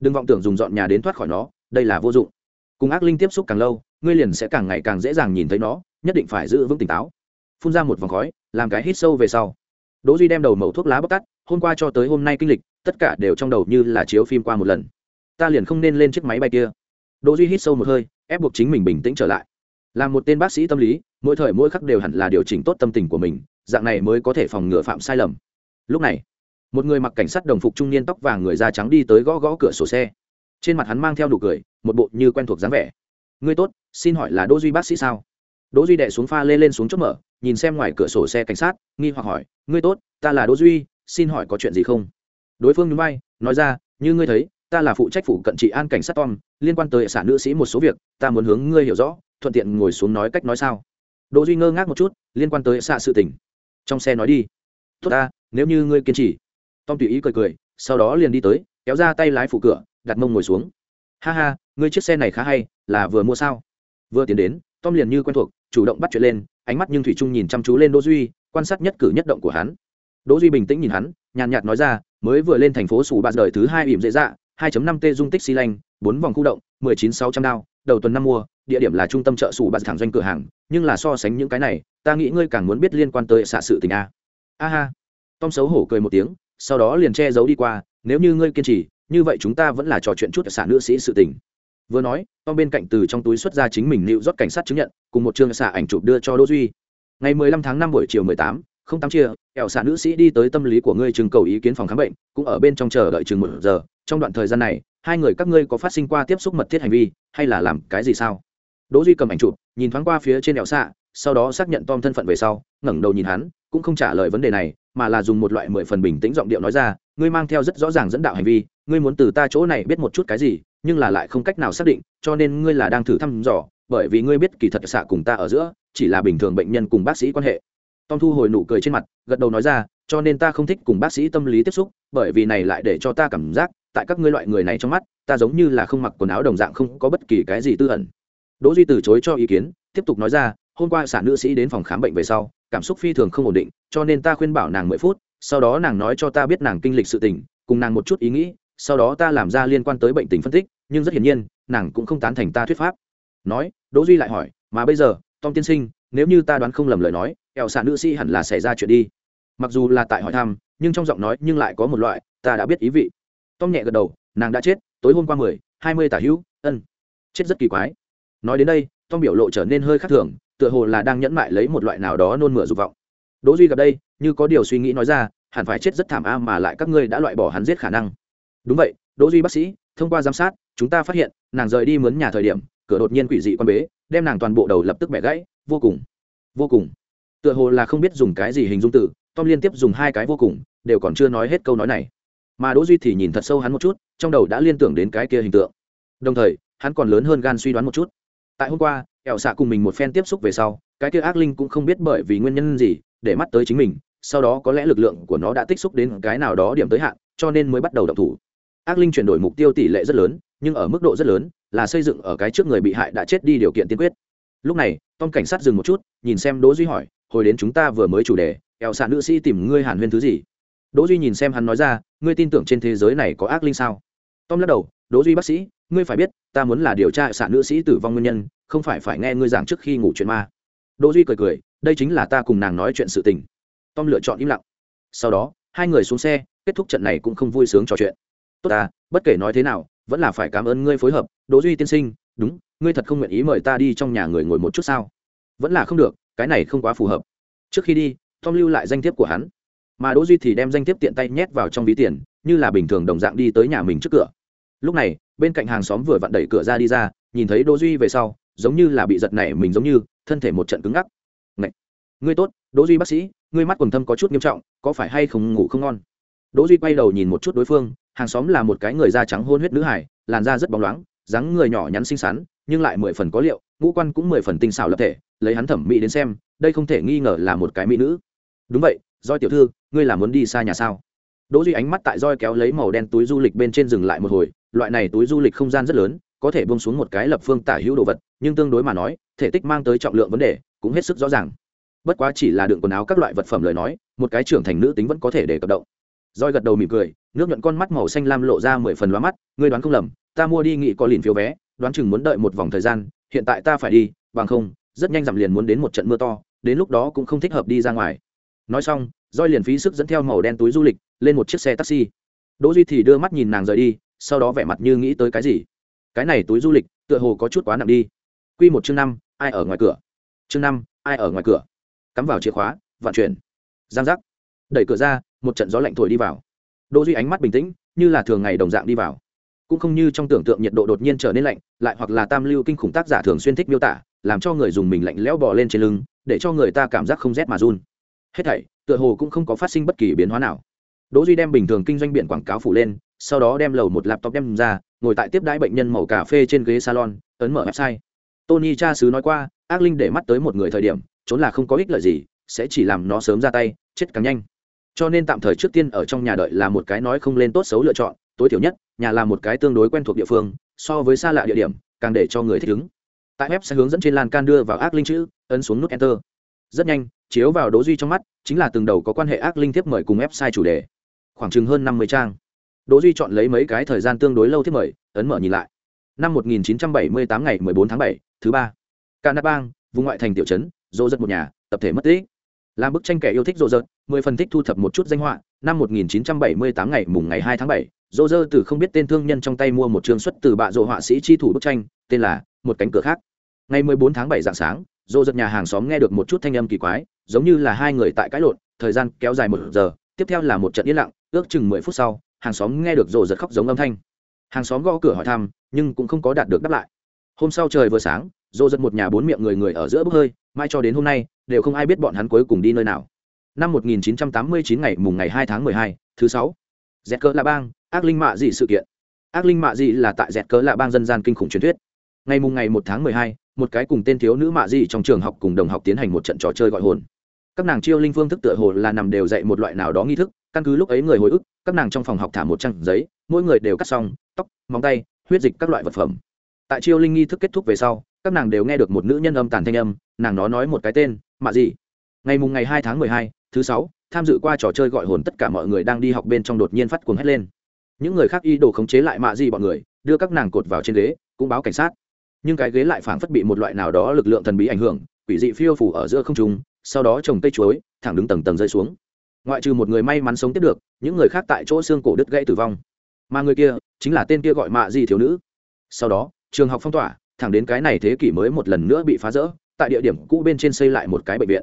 Đừng vọng tưởng dùng dọn nhà đến thoát khỏi nó, đây là vô dụng. Cùng ác linh tiếp xúc càng lâu, ngươi liền sẽ càng ngày càng dễ dàng nhìn thấy nó, nhất định phải giữ vững tỉnh táo. Phun ra một vòng khói, làm cái hít sâu về sau. Đỗ duy đem đầu mẩu thuốc lá bóc tắt, hôm qua cho tới hôm nay kinh lịch, tất cả đều trong đầu như là chiếu phim qua một lần. Ta liền không nên lên chiếc máy bay kia. Đỗ duy hít sâu một hơi, ép buộc chính mình bình tĩnh trở lại. Là một tên bác sĩ tâm lý, mỗi thời mỗi khắc đều hẳn là điều chỉnh tốt tâm tình của mình, dạng này mới có thể phòng ngừa phạm sai lầm lúc này, một người mặc cảnh sát đồng phục trung niên tóc vàng người da trắng đi tới gõ gõ cửa sổ xe. Trên mặt hắn mang theo đủ cười, một bộ như quen thuộc dáng vẻ. Ngươi tốt, xin hỏi là đỗ duy bác sĩ sao? Đỗ duy đệ xuống pha lê lên xuống chốt mở, nhìn xem ngoài cửa sổ xe cảnh sát, nghi hoặc hỏi, ngươi tốt, ta là đỗ duy, xin hỏi có chuyện gì không? Đối phương nhún vai, nói ra, như ngươi thấy, ta là phụ trách phủ cận trị an cảnh sát tom, liên quan tới xã nữ sĩ một số việc, ta muốn hướng ngươi hiểu rõ, thuận tiện ngồi xuống nói cách nói sao. Đỗ duy ngơ ngác một chút, liên quan tới xã sự tình. Trong xe nói đi. Tốt ta nếu như ngươi kiên trì. Tom tùy ý cười cười, sau đó liền đi tới, kéo ra tay lái phụ cửa, đặt mông ngồi xuống. Ha ha, ngươi chiếc xe này khá hay, là vừa mua sao? Vừa tiến đến, tom liền như quen thuộc, chủ động bắt chuyện lên, ánh mắt nhưng thủy trung nhìn chăm chú lên đỗ duy, quan sát nhất cử nhất động của hắn. Đỗ duy bình tĩnh nhìn hắn, nhàn nhạt nói ra, mới vừa lên thành phố sủ bạt đời thứ hai ỉm dễ dạ 2.5 t dung tích xi lanh, bốn vòng khu động 19.600 đao, đầu tuần năm mua, địa điểm là trung tâm chợ sủ bạt thẳng doanh cửa hàng, nhưng là so sánh những cái này, ta nghĩ ngươi càng muốn biết liên quan tới xạ sự tình a. A ha tom xấu hổ cười một tiếng sau đó liền che giấu đi qua nếu như ngươi kiên trì như vậy chúng ta vẫn là trò chuyện chút xả nữ sĩ sự tình. Vừa nói tom bên cạnh từ trong túi xuất ra chính mình lưu rót cảnh sát chứng nhận cùng một chương xả ảnh chụp đưa cho đỗ duy. Ngày 15 tháng 5 buổi chiều 18, không tám chia kẹo xạ nữ sĩ đi tới tâm lý của ngươi trưng cầu ý kiến phòng khám bệnh cũng ở bên trong chờ đợi chừng một giờ. Trong đoạn thời gian này hai người các ngươi có phát sinh qua tiếp xúc mật thiết hành vi hay là làm cái gì sao? Đỗ duy cầm ảnh chụp nhìn thoáng qua phía trên đèo xạ sau đó xác nhận tom thân phận về sau, ngẩng đầu nhìn hắn, cũng không trả lời vấn đề này, mà là dùng một loại mười phần bình tĩnh giọng điệu nói ra, ngươi mang theo rất rõ ràng dẫn đạo hành vi, ngươi muốn từ ta chỗ này biết một chút cái gì, nhưng là lại không cách nào xác định, cho nên ngươi là đang thử thăm dò, bởi vì ngươi biết kỳ thật xạ cùng ta ở giữa, chỉ là bình thường bệnh nhân cùng bác sĩ quan hệ. Tom thu hồi nụ cười trên mặt, gật đầu nói ra, cho nên ta không thích cùng bác sĩ tâm lý tiếp xúc, bởi vì này lại để cho ta cảm giác, tại các ngươi loại người này trong mắt, ta giống như là không mặc quần áo đồng dạng không có bất kỳ cái gì tư ẩn. Đỗ duy từ chối cho ý kiến, tiếp tục nói ra hôm qua sản nữ sĩ đến phòng khám bệnh về sau, cảm xúc phi thường không ổn định, cho nên ta khuyên bảo nàng mười phút, sau đó nàng nói cho ta biết nàng kinh lịch sự tình, cùng nàng một chút ý nghĩ, sau đó ta làm ra liên quan tới bệnh tình phân tích, nhưng rất hiển nhiên, nàng cũng không tán thành ta thuyết pháp. Nói, đỗ duy lại hỏi, mà bây giờ, tom tiên sinh, nếu như ta đoán không lầm lời nói ẻo sản nữ sĩ hẳn là xảy ra chuyện đi. Mặc dù là tại hỏi thăm, nhưng trong giọng nói nhưng lại có một loại, ta đã biết ý vị. Tom nhẹ gật đầu, nàng đã chết, tối hôm qua mười, hai mươi tả hữu, ân, chết rất kỳ quái. Nói đến đây, tom biểu lộ trở nên hơi khác thường tựa hồ là đang nhẫn mại lấy một loại nào đó nôn mửa dục vọng. Đỗ duy gặp đây, như có điều suy nghĩ nói ra, hẳn phải chết rất thảm a mà lại các ngươi đã loại bỏ hắn giết khả năng. Đúng vậy, đỗ duy bác sĩ, thông qua giám sát, chúng ta phát hiện, nàng rời đi mướn nhà thời điểm, cửa đột nhiên quỷ dị quan bế, đem nàng toàn bộ đầu lập tức bẻ gãy, vô cùng vô cùng. Tựa hồ là không biết dùng cái gì hình dung từ, tom liên tiếp dùng hai cái vô cùng, đều còn chưa nói hết câu nói này. Mà đỗ duy thì nhìn thật sâu hắn một chút, trong đầu đã liên tưởng đến cái kia hình tượng. Đồng thời, hắn còn lớn hơn gan suy đoán một chút. Tại hôm qua ẻo xạ cùng mình một phen tiếp xúc về sau, cái kia ác linh cũng không biết bởi vì nguyên nhân gì, để mắt tới chính mình, sau đó có lẽ lực lượng của nó đã tích xúc đến cái nào đó điểm tới hạn, cho nên mới bắt đầu động thủ. Ác linh chuyển đổi mục tiêu tỷ lệ rất lớn, nhưng ở mức độ rất lớn là xây dựng ở cái trước người bị hại đã chết đi điều kiện tiên quyết. Lúc này, tom cảnh sát dừng một chút, nhìn xem đỗ duy hỏi, hồi đến chúng ta vừa mới chủ đề, ẻo xạ nữ sĩ tìm ngươi hàn huyên thứ gì? Đỗ duy nhìn xem hắn nói ra, ngươi tin tưởng trên thế giới này có ác linh sao? Tom lắc đầu, đỗ duy bác sĩ, ngươi phải biết, ta muốn là điều tra xạ nữ sĩ tử vong nguyên nhân không phải phải nghe ngươi giảng trước khi ngủ chuyện ma. Đỗ duy cười cười, đây chính là ta cùng nàng nói chuyện sự tình. Tom lựa chọn im lặng. Sau đó, hai người xuống xe, kết thúc trận này cũng không vui sướng trò chuyện. Tốt ta, bất kể nói thế nào, vẫn là phải cảm ơn ngươi phối hợp. Đỗ duy tiên sinh, đúng, ngươi thật không nguyện ý mời ta đi trong nhà người ngồi một chút sao? Vẫn là không được, cái này không quá phù hợp. Trước khi đi, tom lưu lại danh thiếp của hắn. Mà đỗ duy thì đem danh thiếp tiện tay nhét vào trong ví tiền, như là bình thường đồng dạng đi tới nhà mình trước cửa. Lúc này, bên cạnh hàng xóm vừa vặn đẩy cửa ra đi ra, nhìn thấy đỗ duy về sau giống như là bị giật nảy mình giống như, thân thể một trận cứng ngắc. Ngậy! ngươi tốt, đỗ duy bác sĩ, ngươi mắt quần thâm có chút nghiêm trọng, có phải hay không ngủ không ngon? Đỗ duy quay đầu nhìn một chút đối phương, hàng xóm là một cái người da trắng hôn huyết nữ hải làn da rất bóng loáng, dáng người nhỏ nhắn xinh xắn, nhưng lại mười phần có liệu, ngũ quan cũng mười phần tinh xảo lập thể, lấy hắn thẩm mỹ đến xem, đây không thể nghi ngờ là một cái mỹ nữ. Đúng vậy doi tiểu thư, ngươi là muốn đi xa nhà sao? Đỗ duy ánh mắt tại roi kéo lấy màu đen túi du lịch bên trên dừng lại một hồi, loại này túi du lịch không gian rất lớn có thể buông xuống một cái lập phương tả hữu đồ vật, nhưng tương đối mà nói, thể tích mang tới trọng lượng vấn đề cũng hết sức rõ ràng. Bất quá chỉ là đựng quần áo các loại vật phẩm lời nói, một cái trưởng thành nữ tính vẫn có thể để cập động. Roi gật đầu mỉm cười, nước nhuận con mắt màu xanh lam lộ ra mười phần lóa mắt, ngươi đoán không lầm, ta mua đi nghị có liền phiếu vé, đoán chừng muốn đợi một vòng thời gian, hiện tại ta phải đi, bằng không, rất nhanh giảm liền muốn đến một trận mưa to, đến lúc đó cũng không thích hợp đi ra ngoài. Nói xong roi liền phí sức dẫn theo màu đen túi du lịch, lên một chiếc xe taxi. Đỗ duy thì đưa mắt nhìn nàng rời đi, sau đó vẻ mặt như nghĩ tới cái gì cái này túi du lịch tựa hồ có chút quá nặng đi. Quy một chương năm, ai ở ngoài cửa? Chương năm, ai ở ngoài cửa? Cắm vào chìa khóa, vạn chuyển. Giang giác. Đẩy cửa ra, một trận gió lạnh thổi đi vào. Đỗ duy ánh mắt bình tĩnh, như là thường ngày đồng dạng đi vào. Cũng không như trong tưởng tượng nhiệt độ đột nhiên trở nên lạnh, lại hoặc là tam lưu kinh khủng tác giả thường xuyên thích miêu tả, làm cho người dùng mình lạnh lẽo bò lên trên lưng, để cho người ta cảm giác không rét mà run. Hết thảy, tựa hồ cũng không có phát sinh bất kỳ biến hóa nào. Đỗ duy đem bình thường kinh doanh biển quảng cáo phủ lên, sau đó đem lầu một laptop đem ra ngồi tại tiếp đãi bệnh nhân màu cà phê trên ghế salon, ấn mở website. Tony cha sứ nói qua, ác linh để mắt tới một người thời điểm, trốn là không có ích lợi gì, sẽ chỉ làm nó sớm ra tay, chết càng nhanh. Cho nên tạm thời trước tiên ở trong nhà đợi là một cái nói không lên tốt xấu lựa chọn, tối thiểu nhất, nhà là một cái tương đối quen thuộc địa phương, so với xa lạ địa điểm, càng để cho người thích ứng. Tại web sẽ hướng dẫn trên lan can đưa vào ác linh chữ, ấn xuống nút enter. Rất nhanh, chiếu vào đố duy trong mắt, chính là từng đầu có quan hệ ác linh tiếp mời cùng website chủ đề. Khoảng chừng hơn năm mươi trang đỗ duy chọn lấy mấy cái thời gian tương đối lâu thiết mời ấn mở nhìn lại. Năm 1978 ngày 14 tháng 7, thứ ba. Canabang, vùng ngoại thành tiểu trấn rô giật một nhà tập thể mất tích. Làm bức tranh kẻ yêu thích rô rớt, 10 phần thích thu thập một chút danh họa. Năm 1978 ngày mùng ngày 2 tháng 7, Rô dơ từ không biết tên thương nhân trong tay mua một trường xuất từ bạ rộ họa sĩ chi thủ bức tranh tên là một cánh cửa khác. Ngày 14 tháng 7 dạng sáng Rô giật nhà hàng xóm nghe được một chút thanh âm kỳ quái giống như là hai người tại cãi lộn thời gian kéo dài một giờ tiếp theo là một trận yên lặng ước chừng mười phút sau hàng xóm nghe được rồ giật khóc giống âm thanh. Hàng xóm gõ cửa hỏi thăm nhưng cũng không có đạt được đáp lại. Hôm sau trời vừa sáng rồ giật một nhà bốn miệng người người ở giữa bốc hơi mai cho đến hôm nay đều không ai biết bọn hắn cuối cùng đi nơi nào. Năm 1989 ngày mùng ngày 2 tháng 12, thứ sáu. Dẹt cỡ là bang ác linh mạ dị sự kiện. Ác linh mạ dị là tại dẹt cỡ là bang dân gian kinh khủng truyền thuyết. Ngày mùng ngày 1 tháng 12, một cái cùng tên thiếu nữ mạ dị trong trường học cùng đồng học tiến hành một trận trò chơi gọi hồn. Các nàng chiêu linh phương thức tựa hồ là nằm đều dạy một loại nào đó nghi thức căn cứ lúc ấy người hồi ức, các nàng trong phòng học thả một trang giấy, mỗi người đều cắt xong, tóc, móng tay, huyết dịch các loại vật phẩm. Tại chiêu linh nghi thức kết thúc về sau, các nàng đều nghe được một nữ nhân âm tàn thanh âm, nàng nó nói một cái tên, mạ gì ngày mùng ngày hai tháng mười hai, thứ sáu, tham dự qua trò chơi gọi hồn tất cả mọi người đang đi học bên trong đột nhiên phát cuồng hét lên. Những người khác y đồ khống chế lại mạ gì bọn người, đưa các nàng cột vào trên ghế, cũng báo cảnh sát. Nhưng cái ghế lại phảng phất bị một loại nào đó lực lượng thần bí ảnh hưởng, quỷ dị phiêu phủ ở giữa không trung, sau đó trồng cây chuối, thẳng đứng tầng tầng rơi xuống ngoại trừ một người may mắn sống tiếp được, những người khác tại chỗ xương cổ đứt gãy tử vong. Mà người kia chính là tên kia gọi mạ gì thiếu nữ. Sau đó, trường học phong tỏa, thẳng đến cái này thế kỷ mới một lần nữa bị phá rỡ, tại địa điểm cũ bên trên xây lại một cái bệnh viện.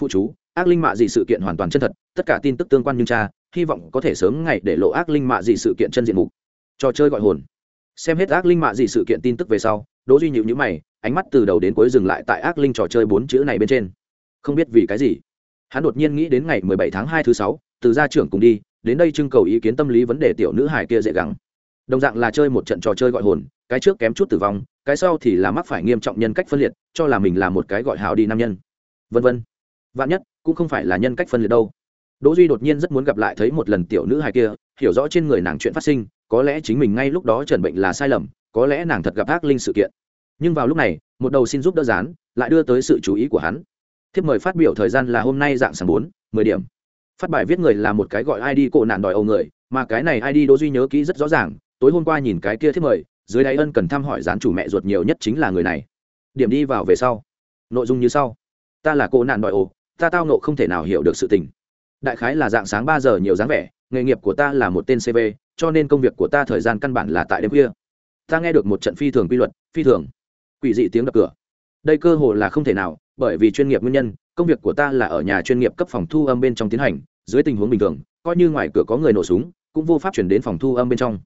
Phụ chú, ác linh mạ dị sự kiện hoàn toàn chân thật, tất cả tin tức tương quan nhưng cha hy vọng có thể sớm ngày để lộ ác linh mạ dị sự kiện chân diện mục. Trò chơi gọi hồn. Xem hết ác linh mạ dị sự kiện tin tức về sau, đỗ duy nhịu nhữ mày, ánh mắt từ đầu đến cuối dừng lại tại ác linh trò chơi bốn chữ này bên trên. Không biết vì cái gì hắn đột nhiên nghĩ đến ngày 17 tháng 2 thứ sáu, từ gia trưởng cùng đi, đến đây trưng cầu ý kiến tâm lý vấn đề tiểu nữ hải kia dễ gắng. Đồng dạng là chơi một trận trò chơi gọi hồn, cái trước kém chút tử vong, cái sau thì là mắc phải nghiêm trọng nhân cách phân liệt, cho là mình là một cái gọi hào đi nam nhân. Vân vân. Vạn nhất, cũng không phải là nhân cách phân liệt đâu. Đỗ duy đột nhiên rất muốn gặp lại thấy một lần tiểu nữ hài kia, hiểu rõ trên người nàng chuyện phát sinh, có lẽ chính mình ngay lúc đó trần bệnh là sai lầm, có lẽ nàng thật gặp ác linh sự kiện. Nhưng vào lúc này, một đầu xin giúp đỡ dán, lại đưa tới sự chú ý của hắn thiếp mời phát biểu thời gian là hôm nay dạng sáng bốn, mười điểm. Phát bài viết người là một cái gọi id cổ nạn đòi âu người, mà cái này id đỗ duy nhớ kỹ rất rõ ràng, tối hôm qua nhìn cái kia thiếp mời, dưới đáy ân cần thăm hỏi dán chủ mẹ ruột nhiều nhất chính là người này. Điểm đi vào về sau. Nội dung như sau. Ta là cô nạn đòi ồ ta tao nộ không thể nào hiểu được sự tình. Đại khái là dạng sáng ba giờ nhiều dáng vẻ, nghề nghiệp của ta là một tên cv cho nên công việc của ta thời gian căn bản là tại đêm khuya. Ta nghe được một trận phi thường quy luật, phi thường. Quỷ dị tiếng đập cửa. Đây cơ hồ là không thể nào bởi vì chuyên nghiệp nguyên nhân, công việc của ta là ở nhà chuyên nghiệp cấp phòng thu âm bên trong tiến hành, dưới tình huống bình thường, coi như ngoài cửa có người nổ súng, cũng vô pháp chuyển đến phòng thu âm bên trong.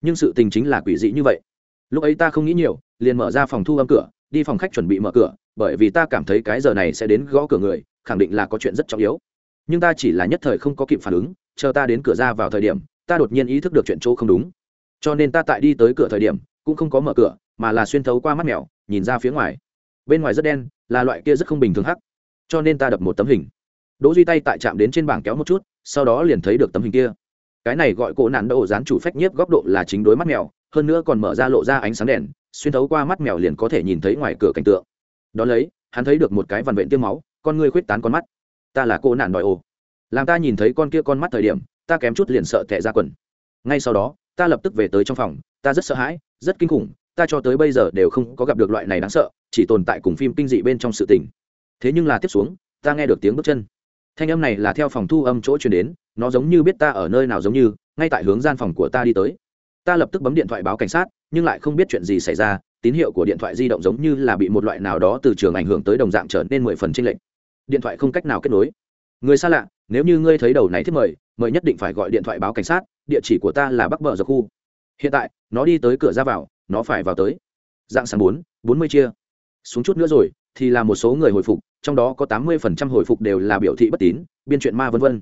Nhưng sự tình chính là quỷ dị như vậy. Lúc ấy ta không nghĩ nhiều, liền mở ra phòng thu âm cửa, đi phòng khách chuẩn bị mở cửa, bởi vì ta cảm thấy cái giờ này sẽ đến gõ cửa người, khẳng định là có chuyện rất trọng yếu. Nhưng ta chỉ là nhất thời không có kịp phản ứng, chờ ta đến cửa ra vào thời điểm, ta đột nhiên ý thức được chuyện chỗ không đúng. Cho nên ta tại đi tới cửa thời điểm, cũng không có mở cửa, mà là xuyên thấu qua mắt mèo, nhìn ra phía ngoài. Bên ngoài rất đen là loại kia rất không bình thường hắc. Cho nên ta đập một tấm hình. Đỗ duy tay tại chạm đến trên bảng kéo một chút, sau đó liền thấy được tấm hình kia. Cái này gọi cổ nạn độ dán chủ phách nhiếp góc độ là chính đối mắt mèo, hơn nữa còn mở ra lộ ra ánh sáng đèn, xuyên thấu qua mắt mèo liền có thể nhìn thấy ngoài cửa cảnh tượng. Đó lấy, hắn thấy được một cái vằn vện tiêm máu, con ngươi khuyết tán con mắt. Ta là cô nạn đòi ồ làm ta nhìn thấy con kia con mắt thời điểm, ta kém chút liền sợ tệ ra quần. Ngay sau đó, ta lập tức về tới trong phòng, ta rất sợ hãi, rất kinh khủng, ta cho tới bây giờ đều không có gặp được loại này đáng sợ chỉ tồn tại cùng phim kinh dị bên trong sự tình. Thế nhưng là tiếp xuống, ta nghe được tiếng bước chân. Thanh âm này là theo phòng thu âm chỗ chuyển đến, nó giống như biết ta ở nơi nào giống như, ngay tại hướng gian phòng của ta đi tới. Ta lập tức bấm điện thoại báo cảnh sát, nhưng lại không biết chuyện gì xảy ra, tín hiệu của điện thoại di động giống như là bị một loại nào đó từ trường ảnh hưởng tới đồng dạng trở nên mười phần tranh lệch. Điện thoại không cách nào kết nối. Người xa lạ, nếu như ngươi thấy đầu này thiết mời mời nhất định phải gọi điện thoại báo cảnh sát, địa chỉ của ta là bắc bờ dọc khu. Hiện tại, nó đi tới cửa ra vào, nó phải vào tới. Dạng sáng bốn bốn mươi chia xuống chút nữa rồi, thì là một số người hồi phục, trong đó có tám mươi phần trăm hồi phục đều là biểu thị bất tín, biên chuyện ma vân vân.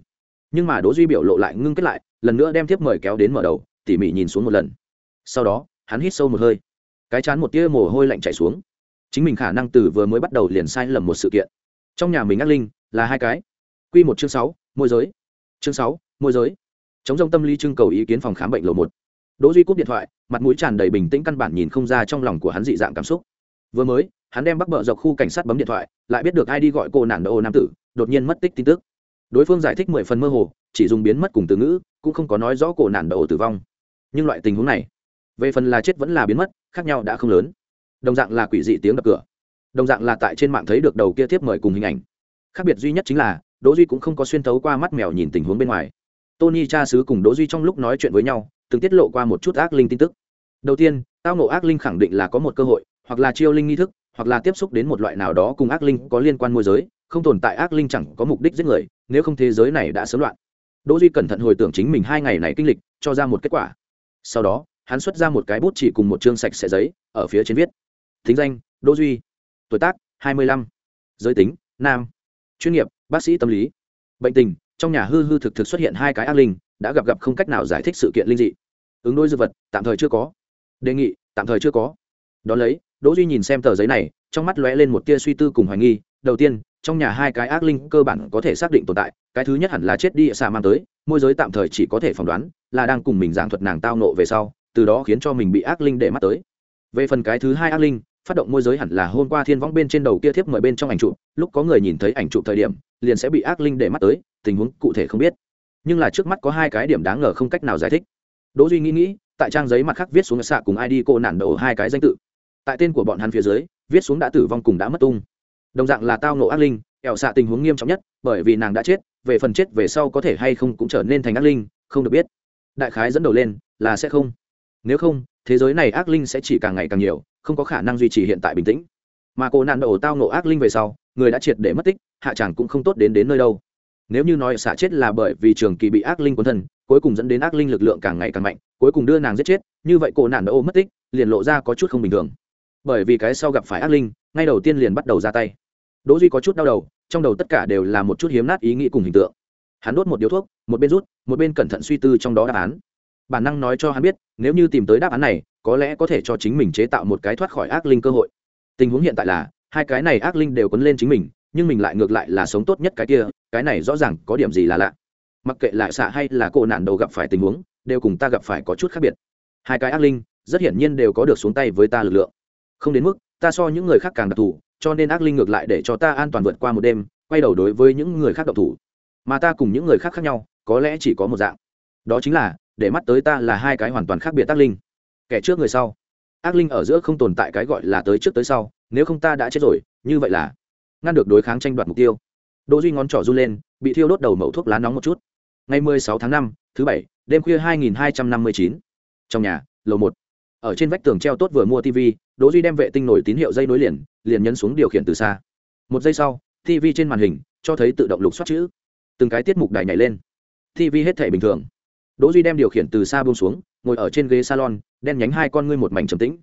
Nhưng mà đỗ duy biểu lộ lại ngưng kết lại, lần nữa đem tiếp mời kéo đến mở đầu, tỉ mỉ nhìn xuống một lần. Sau đó, hắn hít sâu một hơi. Cái chán một tia mồ hôi lạnh chảy xuống. Chính mình khả năng từ vừa mới bắt đầu liền sai lầm một sự kiện. Trong nhà mình ác linh, là hai cái. Q một chương sáu, môi giới. Chương sáu, môi giới. Chống rông tâm lý trưng cầu ý kiến phòng khám bệnh lộ một. Đỗ duy cúp điện thoại, mặt mũi tràn đầy bình tĩnh căn bản nhìn không ra trong lòng của hắn dị dạng cảm xúc. Vừa mới hắn đem bắc bờ dọc khu cảnh sát bấm điện thoại, lại biết được ai đi gọi cô nàng đô nam tử, đột nhiên mất tích tin tức. Đối phương giải thích mười phần mơ hồ, chỉ dùng biến mất cùng từ ngữ, cũng không có nói rõ cổ nản đậu tử vong. Nhưng loại tình huống này, về phần là chết vẫn là biến mất, khác nhau đã không lớn. Đồng dạng là quỷ dị tiếng đập cửa. Đồng dạng là tại trên mạng thấy được đầu kia tiếp mời cùng hình ảnh. Khác biệt duy nhất chính là, đỗ duy cũng không có xuyên thấu qua mắt mèo nhìn tình huống bên ngoài. Tony cha xứ cùng đỗ duy trong lúc nói chuyện với nhau, từng tiết lộ qua một chút ác linh tin tức. Đầu tiên, tao ngộ ác linh khẳng định là có một cơ hội, hoặc là chiêu linh nghi thức hoặc là tiếp xúc đến một loại nào đó cùng ác linh có liên quan môi giới không tồn tại ác linh chẳng có mục đích giết người nếu không thế giới này đã sớm loạn. Đỗ duy cẩn thận hồi tưởng chính mình hai ngày này kinh lịch cho ra một kết quả. Sau đó hắn xuất ra một cái bút chỉ cùng một chương sạch sẽ giấy ở phía trên viết. Thính danh đỗ duy. Tuổi tác hai mươi lăm, giới tính nam. Chuyên nghiệp bác sĩ tâm lý. Bệnh tình trong nhà hư hư thực thực xuất hiện hai cái ác linh đã gặp gặp không cách nào giải thích sự kiện linh dị. Ứng đối dư vật tạm thời chưa có. Đề nghị tạm thời chưa có. Đón lấy đỗ duy nhìn xem tờ giấy này, trong mắt lóe lên một tia suy tư cùng hoài nghi. Đầu tiên, trong nhà hai cái ác linh cơ bản có thể xác định tồn tại, cái thứ nhất hẳn là chết đi xà mang tới, môi giới tạm thời chỉ có thể phỏng đoán là đang cùng mình giảng thuật nàng tao nộ về sau, từ đó khiến cho mình bị ác linh để mắt tới. Về phần cái thứ hai ác linh, phát động môi giới hẳn là hôm qua thiên võng bên trên đầu kia thiếp mời bên trong ảnh chụp, lúc có người nhìn thấy ảnh chụp thời điểm, liền sẽ bị ác linh để mắt tới, tình huống cụ thể không biết. Nhưng là trước mắt có hai cái điểm đáng ngờ không cách nào giải thích. Đỗ duy nghĩ nghĩ, tại trang giấy mặt khác viết xuống xạ cùng id cô nản đổ hai cái danh tự tại tên của bọn hắn phía dưới, viết xuống đã tử vong cùng đã mất tung. Đồng dạng là tao nộ ác linh, ẻo xạ tình huống nghiêm trọng nhất, bởi vì nàng đã chết, về phần chết về sau có thể hay không cũng trở nên thành ác linh, không được biết. Đại khái dẫn đầu lên, là sẽ không. Nếu không, thế giới này ác linh sẽ chỉ càng ngày càng nhiều, không có khả năng duy trì hiện tại bình tĩnh. Mà cô nạn đổ tao nộ ác linh về sau, người đã triệt để mất tích, hạ chẳng cũng không tốt đến đến nơi đâu. Nếu như nói xạ chết là bởi vì trường kỳ bị ác linh quấn thân, cuối cùng dẫn đến ác linh lực lượng càng ngày càng mạnh, cuối cùng đưa nàng giết chết, như vậy cô nạn đổ mất tích, liền lộ ra có chút không bình thường bởi vì cái sau gặp phải ác linh, ngay đầu tiên liền bắt đầu ra tay. Đỗ duy có chút đau đầu, trong đầu tất cả đều là một chút hiếm nát ý nghĩ cùng hình tượng. Hắn đốt một điếu thuốc, một bên rút, một bên cẩn thận suy tư trong đó đáp án. Bản năng nói cho hắn biết, nếu như tìm tới đáp án này, có lẽ có thể cho chính mình chế tạo một cái thoát khỏi ác linh cơ hội. Tình huống hiện tại là, hai cái này ác linh đều quấn lên chính mình, nhưng mình lại ngược lại là sống tốt nhất cái kia, cái này rõ ràng có điểm gì là lạ. Mặc kệ lại xạ hay là cô nạn đầu gặp phải tình huống, đều cùng ta gặp phải có chút khác biệt. Hai cái ác linh, rất hiển nhiên đều có được xuống tay với ta lực lượng không đến mức ta so những người khác càng đặc thù cho nên ác linh ngược lại để cho ta an toàn vượt qua một đêm quay đầu đối với những người khác độc thủ. Mà ta cùng những người khác khác nhau có lẽ chỉ có một dạng. Đó chính là để mắt tới ta là hai cái hoàn toàn khác biệt ác linh. Kẻ trước người sau. Ác linh ở giữa không tồn tại cái gọi là tới trước tới sau nếu không ta đã chết rồi như vậy là ngăn được đối kháng tranh đoạt mục tiêu. Đỗ duy ngón trỏ run lên bị thiêu đốt đầu mẩu thuốc lá nóng một chút. Ngày 16 tháng 5, thứ bảy đêm khuya 2259. trong nhà lầu một ở trên vách tường treo tốt vừa mua tv đỗ duy đem vệ tinh nổi tín hiệu dây nối liền liền nhấn xuống điều khiển từ xa. Một giây sau tv trên màn hình cho thấy tự động lục soát chữ. Từng cái tiết mục đài nhảy lên. Tv hết thể bình thường. Đỗ duy đem điều khiển từ xa buông xuống, ngồi ở trên ghế salon, đen nhánh hai con ngươi một mảnh trầm tĩnh.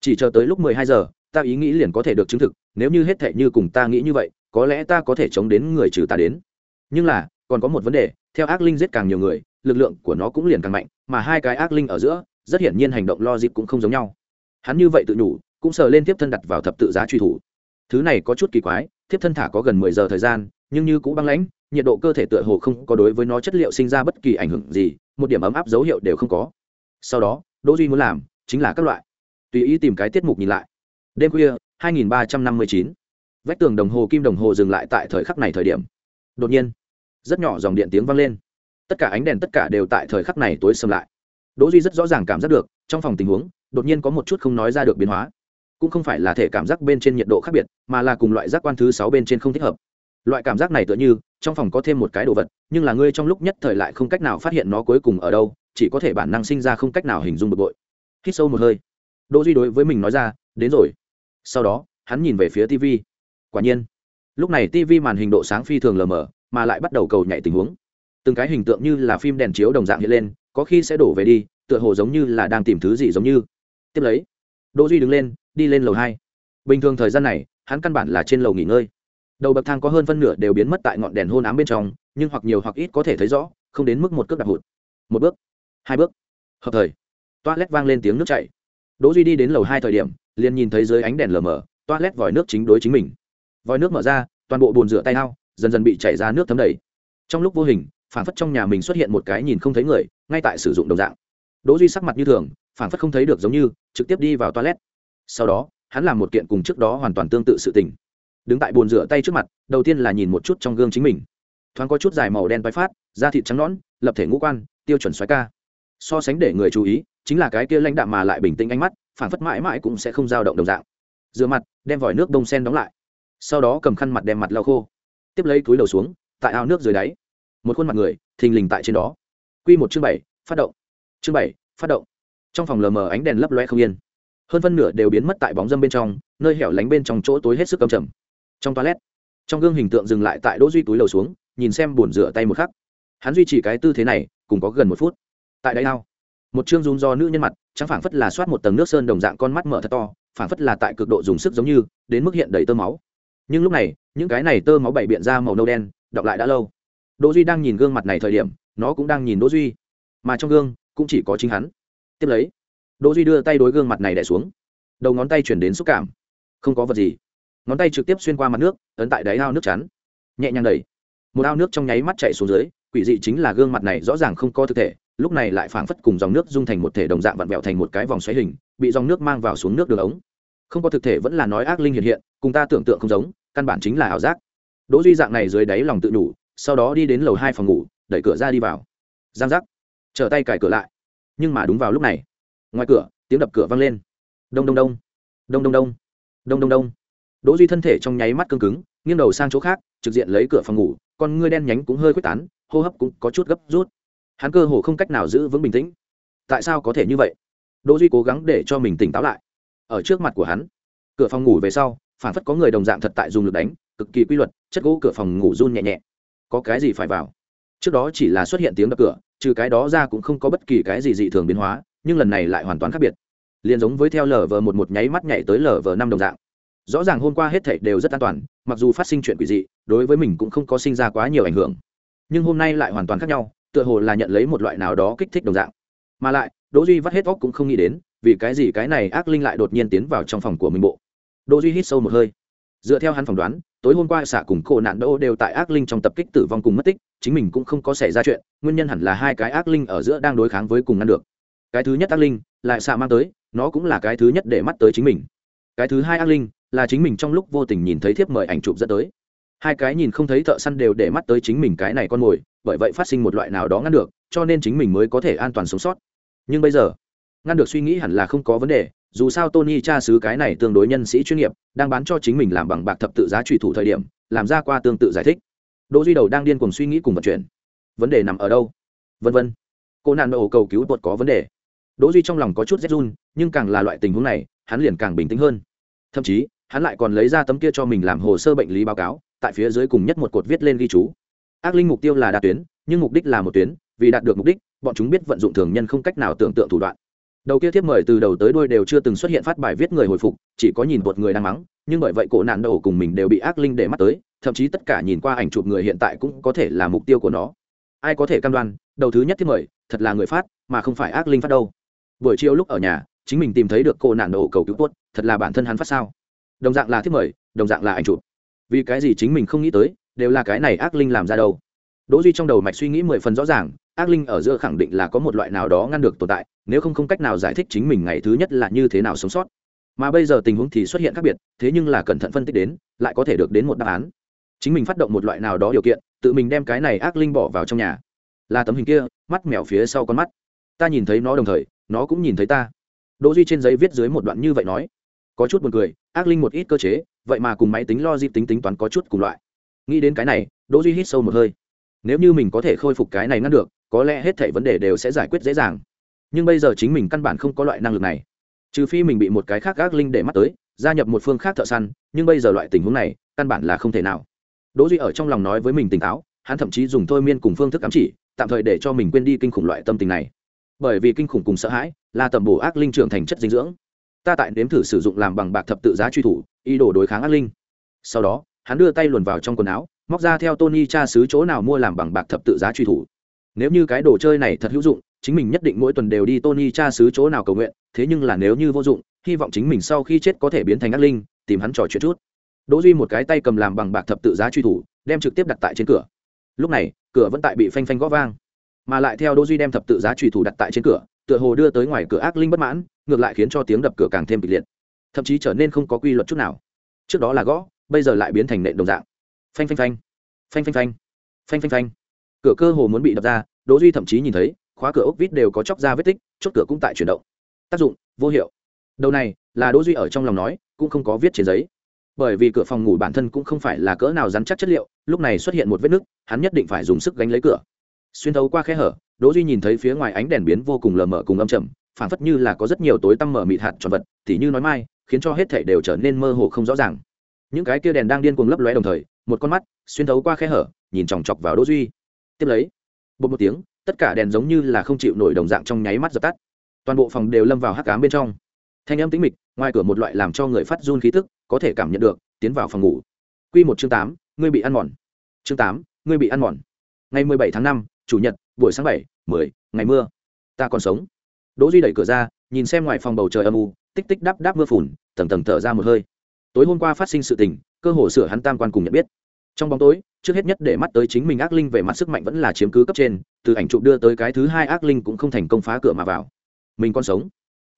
Chỉ chờ tới lúc mười hai giờ, ta ý nghĩ liền có thể được chứng thực, nếu như hết thể như cùng ta nghĩ như vậy, có lẽ ta có thể chống đến người trừ ta đến. Nhưng là, còn có một vấn đề, theo ác linh giết càng nhiều người, lực lượng của nó cũng liền càng mạnh, mà hai cái ác linh ở giữa rất hiển nhiên hành động logic cũng không giống nhau. Hắn như vậy tự nhủ, cũng sờ lên tiếp thân đặt vào thập tự giá truy thủ. Thứ này có chút kỳ quái tiếp thân thả có gần mười giờ thời gian, nhưng như cũng băng lãnh, nhiệt độ cơ thể tựa hồ không có đối với nó chất liệu sinh ra bất kỳ ảnh hưởng gì, một điểm ấm áp dấu hiệu đều không có. Sau đó, đỗ duy muốn làm chính là các loại. Tùy ý tìm cái tiết mục nhìn lại. Đêm khuya 2359. vách tường đồng hồ kim đồng hồ dừng lại tại thời khắc này thời điểm. Đột nhiên, rất nhỏ dòng điện tiếng vang lên. Tất cả ánh đèn tất cả đều tại thời khắc này tối sầm lại đỗ duy rất rõ ràng cảm giác được, trong phòng tình huống, đột nhiên có một chút không nói ra được biến hóa. Cũng không phải là thể cảm giác bên trên nhiệt độ khác biệt, mà là cùng loại giác quan thứ sáu bên trên không thích hợp. Loại cảm giác này tựa như, trong phòng có thêm một cái đồ vật, nhưng là ngươi trong lúc nhất thời lại không cách nào phát hiện nó cuối cùng ở đâu, chỉ có thể bản năng sinh ra không cách nào hình dung bực bội. Hít sâu một hơi. Đỗ duy đối với mình nói ra, đến rồi. Sau đó, hắn nhìn về phía tv quả nhiên, lúc này tv màn hình độ sáng phi thường lờ mờ, mà lại bắt đầu cầu nhảy tình huống. Từng cái hình tượng như là phim đèn chiếu đồng dạng hiện lên có khi sẽ đổ về đi, tựa hồ giống như là đang tìm thứ gì giống như. Tiếp lấy, đỗ duy đứng lên, đi lên lầu hai. Bình thường thời gian này, hắn căn bản là trên lầu nghỉ ngơi. Đầu bậc thang có hơn phân nửa đều biến mất tại ngọn đèn hôn ám bên trong, nhưng hoặc nhiều hoặc ít có thể thấy rõ, không đến mức một cước đạp hụt. Một bước, hai bước. Hợp thời toát lét vang lên tiếng nước chảy. Đỗ duy đi đến lầu hai thời điểm, liền nhìn thấy dưới ánh đèn lờ mờ toát lét vòi nước chính đối chính mình. Vòi nước mở ra, toàn bộ bồn rửa tay ao, dần dần bị chảy ra nước thấm đầy. Trong lúc vô hình phản phất trong nhà mình xuất hiện một cái nhìn không thấy người, ngay tại sử dụng đồng dạng. Đỗ duy sắc mặt như thường phản phất không thấy được giống như, trực tiếp đi vào toilet. Sau đó, hắn làm một kiện cùng trước đó hoàn toàn tương tự sự tình. Đứng tại bồn rửa tay trước mặt, đầu tiên là nhìn một chút trong gương chính mình. Thoáng có chút dài màu đen tái phát, da thịt trắng nõn, lập thể ngũ quan, tiêu chuẩn xoáy ca. So sánh để người chú ý, chính là cái kia lãnh đạm mà lại bình tĩnh ánh mắt phản phất mãi mãi cũng sẽ không dao động đồng dạng. Rửa mặt, đem vòi nước đông sen đóng lại. Sau đó cầm khăn mặt đem mặt lau khô. Tiếp lấy túi đầu xuống, tại ao nước dưới đáy một khuôn mặt người, thình lình tại trên đó. Q một chương bảy, phát động. Chương bảy, phát động. Trong phòng lờ mờ ánh đèn lấp loe không yên. Hơn phân nửa đều biến mất tại bóng dâm bên trong, nơi hẻo lánh bên trong chỗ tối hết sức cầm trầm. Trong toilet, trong gương hình tượng dừng lại tại đỗ duy túi lầu xuống, nhìn xem bồn rửa tay một khắc. Hắn duy trì cái tư thế này, cùng có gần một phút. Tại đây ao, một chương run do nữ nhân mặt chẳng phảng phất là soát một tầng nước sơn đồng dạng con mắt mở thật to, phảng phất là tại cực độ dùng sức giống như, đến mức hiện đầy tơ máu. Nhưng lúc này, những cái này tơ máu bảy biện ra màu nâu đen, đọc lại đã lâu đỗ duy đang nhìn gương mặt này thời điểm, nó cũng đang nhìn đỗ duy. Mà trong gương, cũng chỉ có chính hắn. Tiếp lấy, đỗ duy đưa tay đối gương mặt này đè xuống. Đầu ngón tay chuyển đến xúc cảm. Không có vật gì. Ngón tay trực tiếp xuyên qua mặt nước, ấn tại đáy ao nước chắn. Nhẹ nhàng đẩy. Một ao nước trong nháy mắt chảy xuống dưới, quỷ dị chính là gương mặt này rõ ràng không có thực thể, lúc này lại phảng phất cùng dòng nước dung thành một thể đồng dạng vặn vẹo thành một cái vòng xoáy hình, bị dòng nước mang vào xuống nước đường ống. Không có thực thể vẫn là nói ác linh hiện hiện, cùng ta tưởng tượng không giống, căn bản chính là ảo giác. Đỗ duy dạng này dưới đáy lòng tự đủ sau đó đi đến lầu hai phòng ngủ, đẩy cửa ra đi vào. Giang giác. Trở tay cài cửa lại. Nhưng mà đúng vào lúc này, ngoài cửa, tiếng đập cửa vang lên. Đông đông đông. Đông đông đông. Đông đông đông. Đỗ duy thân thể trong nháy mắt cứng cứng, nghiêng đầu sang chỗ khác, trực diện lấy cửa phòng ngủ, con ngươi đen nhánh cũng hơi quyết tán, hô hấp cũng có chút gấp rút. Hắn cơ hồ không cách nào giữ vững bình tĩnh. Tại sao có thể như vậy? Đỗ duy cố gắng để cho mình tỉnh táo lại. Ở trước mặt của hắn, cửa phòng ngủ về sau phản phất có người đồng dạng thật tại dùng lực đánh, cực kỳ quy luật, chất gỗ cửa phòng ngủ run nhẹ nhẹ có cái gì phải vào. Trước đó chỉ là xuất hiện tiếng đập cửa, trừ cái đó ra cũng không có bất kỳ cái gì dị thường biến hóa, nhưng lần này lại hoàn toàn khác biệt. Liền giống với theo lờ vờ một một nháy mắt nhảy tới lờ vờ năm đồng dạng. Rõ ràng hôm qua hết thảy đều rất an toàn, mặc dù phát sinh chuyện quỷ dị, đối với mình cũng không có sinh ra quá nhiều ảnh hưởng. Nhưng hôm nay lại hoàn toàn khác nhau, tựa hồ là nhận lấy một loại nào đó kích thích đồng dạng. Mà lại, đỗ duy vắt hết óc cũng không nghĩ đến, vì cái gì cái này ác linh lại đột nhiên tiến vào trong phòng của mình bộ. Đỗ duy hít sâu một hơi. Dựa theo hắn phỏng đoán tối hôm qua xạ cùng cổ nạn đô đều tại ác linh trong tập kích tử vong cùng mất tích, chính mình cũng không có xảy ra chuyện, nguyên nhân hẳn là hai cái ác linh ở giữa đang đối kháng với cùng ngăn được. Cái thứ nhất ác linh, lại xạ mang tới, nó cũng là cái thứ nhất để mắt tới chính mình. Cái thứ hai ác linh, là chính mình trong lúc vô tình nhìn thấy thiếp mời ảnh chụp dẫn tới. Hai cái nhìn không thấy thợ săn đều để mắt tới chính mình cái này con mồi, bởi vậy phát sinh một loại nào đó ngăn được, cho nên chính mình mới có thể an toàn sống sót. Nhưng bây giờ, ngăn được suy nghĩ hẳn là không có vấn đề dù sao tony cha xứ cái này tương đối nhân sĩ chuyên nghiệp, đang bán cho chính mình làm bằng bạc thập tự giá trùy thủ thời điểm, làm ra qua tương tự giải thích. Đỗ duy đầu đang điên cuồng suy nghĩ cùng vận chuyển. Vấn đề nằm ở đâu? Vân vân. Cô nạn ổ cầu cứu bột có vấn đề. Đỗ duy trong lòng có chút rét run, nhưng càng là loại tình huống này, hắn liền càng bình tĩnh hơn. Thậm chí, hắn lại còn lấy ra tấm kia cho mình làm hồ sơ bệnh lý báo cáo, tại phía dưới cùng nhất một cột viết lên ghi chú. Ác linh mục tiêu là đa tuyến, nhưng mục đích là một tuyến, vì đạt được mục đích, bọn chúng biết vận dụng thường nhân không cách nào tưởng tượng thủ đoạn đầu kia tiếp mời từ đầu tới đuôi đều chưa từng xuất hiện phát bài viết người hồi phục, chỉ có nhìn một người đang mắng, nhưng bởi vậy cổ nạn đầu cùng mình đều bị ác linh để mắt tới, thậm chí tất cả nhìn qua ảnh chụp người hiện tại cũng có thể là mục tiêu của nó. Ai có thể cam đoan, đầu thứ nhất tiếp mời, thật là người phát, mà không phải ác linh phát đâu. Buổi chiều lúc ở nhà, chính mình tìm thấy được cô nạn đầu cầu cứu tốt thật là bản thân hắn phát sao? Đồng dạng là thiếp mời, đồng dạng là ảnh chụp. Vì cái gì chính mình không nghĩ tới, đều là cái này ác linh làm ra đâu? Đỗ duy trong đầu mạch suy nghĩ mười phần rõ ràng ác linh ở giữa khẳng định là có một loại nào đó ngăn được tồn tại, nếu không không cách nào giải thích chính mình ngày thứ nhất là như thế nào sống sót. Mà bây giờ tình huống thì xuất hiện khác biệt, thế nhưng là cẩn thận phân tích đến, lại có thể được đến một đáp án. Chính mình phát động một loại nào đó điều kiện, tự mình đem cái này ác linh bỏ vào trong nhà. Là tấm hình kia, mắt mèo phía sau con mắt. Ta nhìn thấy nó đồng thời, nó cũng nhìn thấy ta. Đỗ duy trên giấy viết dưới một đoạn như vậy nói. Có chút buồn cười, ác linh một ít cơ chế, vậy mà cùng máy tính lo dịp tính tính toán có chút cùng loại. Nghĩ đến cái này, đỗ duy hít sâu một hơi. Nếu như mình có thể khôi phục cái này ngăn được có lẽ hết thảy vấn đề đều sẽ giải quyết dễ dàng. Nhưng bây giờ chính mình căn bản không có loại năng lực này. Trừ phi mình bị một cái khác ác linh để mắt tới, gia nhập một phương khác thợ săn, nhưng bây giờ loại tình huống này, căn bản là không thể nào. Đỗ duy ở trong lòng nói với mình tỉnh táo, hắn thậm chí dùng thôi miên cùng phương thức ám chỉ, tạm thời để cho mình quên đi kinh khủng loại tâm tình này. Bởi vì kinh khủng cùng sợ hãi, là tầm bổ ác linh trưởng thành chất dinh dưỡng. Ta tại nếm thử sử dụng làm bằng bạc thập tự giá truy thủ, ý đồ đối kháng ác linh. Sau đó, hắn đưa tay luồn vào trong quần áo, móc ra theo tony cha xứ chỗ nào mua làm bằng bạc thập tự giá truy thủ nếu như cái đồ chơi này thật hữu dụng, chính mình nhất định mỗi tuần đều đi tony cha xứ chỗ nào cầu nguyện, thế nhưng là nếu như vô dụng, hy vọng chính mình sau khi chết có thể biến thành ác linh, tìm hắn trò chuyện chút. Đỗ duy một cái tay cầm làm bằng bạc thập tự giá truy thủ, đem trực tiếp đặt tại trên cửa. Lúc này, cửa vẫn tại bị phanh phanh gõ vang. Mà lại theo đỗ duy đem thập tự giá truy thủ đặt tại trên cửa, tựa hồ đưa tới ngoài cửa ác linh bất mãn, ngược lại khiến cho tiếng đập cửa càng thêm kịch liệt. Thậm chí trở nên không có quy luật chút nào. Trước đó là gõ, bây giờ lại biến thành nện đồng dạng. Phanh phanh phanh. Phanh phanh phanh. Phanh phanh phanh cửa cơ hồ muốn bị đập ra, đỗ duy thậm chí nhìn thấy, khóa cửa ốc vít đều có chóc ra vết tích, chốt cửa cũng tại chuyển động. Tác dụng, vô hiệu. Đầu này, là đỗ duy ở trong lòng nói, cũng không có viết trên giấy. Bởi vì cửa phòng ngủ bản thân cũng không phải là cỡ nào rắn chắc chất liệu, lúc này xuất hiện một vết nứt, hắn nhất định phải dùng sức gánh lấy cửa. Xuyên thấu qua khe hở, đỗ duy nhìn thấy phía ngoài ánh đèn biến vô cùng lờ mờ cùng âm trầm, phảng phất như là có rất nhiều tối tăm mở mịt hạt tròn vật thì như nói mai, khiến cho hết thảy đều trở nên mơ hồ không rõ ràng. Những cái kia đèn đang điên cuồng lấp lóe đồng thời, một con mắt, xuyên thấu qua khe hở, nhìn chòng chọc vào đỗ duy tiếp lấy bột một tiếng, tất cả đèn giống như là không chịu nổi đồng dạng trong nháy mắt dập tắt. Toàn bộ phòng đều lâm vào hắc cám bên trong. Thanh âm tĩnh mịch, ngoài cửa một loại làm cho người phát run khí tức, có thể cảm nhận được, tiến vào phòng ngủ. Quy một chương tám, ngươi bị ăn mòn. Chương tám, ngươi bị ăn mòn. Ngày mười bảy tháng năm, chủ nhật, buổi sáng bảy, mười, ngày mưa. Ta còn sống. Đỗ duy đẩy cửa ra, nhìn xem ngoài phòng bầu trời âm u, tích tích đáp đáp mưa phùn, tầng tầng thở ra một hơi. Tối hôm qua phát sinh sự tình, cơ hồ sửa hắn tam quan cùng nhận biết. Trong bóng tối trước hết nhất để mắt tới chính mình ác linh về mặt sức mạnh vẫn là chiếm cứ cấp trên, từ ảnh chụp đưa tới cái thứ hai ác linh cũng không thành công phá cửa mà vào. Mình còn sống.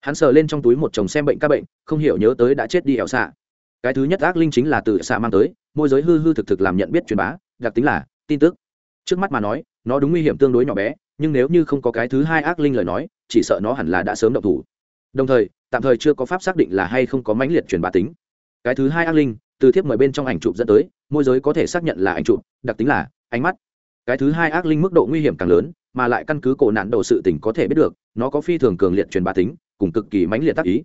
Hắn sờ lên trong túi một chồng xem bệnh các bệnh, không hiểu nhớ tới đã chết đi ẻo xạ. Cái thứ nhất ác linh chính là từ xạ mang tới, môi giới hư hư thực thực làm nhận biết truyền bá, đặc tính là tin tức. Trước mắt mà nói, nó đúng nguy hiểm tương đối nhỏ bé, nhưng nếu như không có cái thứ hai ác linh lời nói, chỉ sợ nó hẳn là đã sớm động thủ. Đồng thời, tạm thời chưa có pháp xác định là hay không có mãnh liệt truyền bá tính. Cái thứ hai ác linh từ thiếp mời bên trong ảnh chụp dẫn tới, môi giới có thể xác nhận là ảnh chụp, đặc tính là ánh mắt. Cái thứ hai ác linh mức độ nguy hiểm càng lớn, mà lại căn cứ cổ nạn đầu sự tỉnh có thể biết được, nó có phi thường cường liệt truyền bá tính, cùng cực kỳ mãnh liệt tác ý.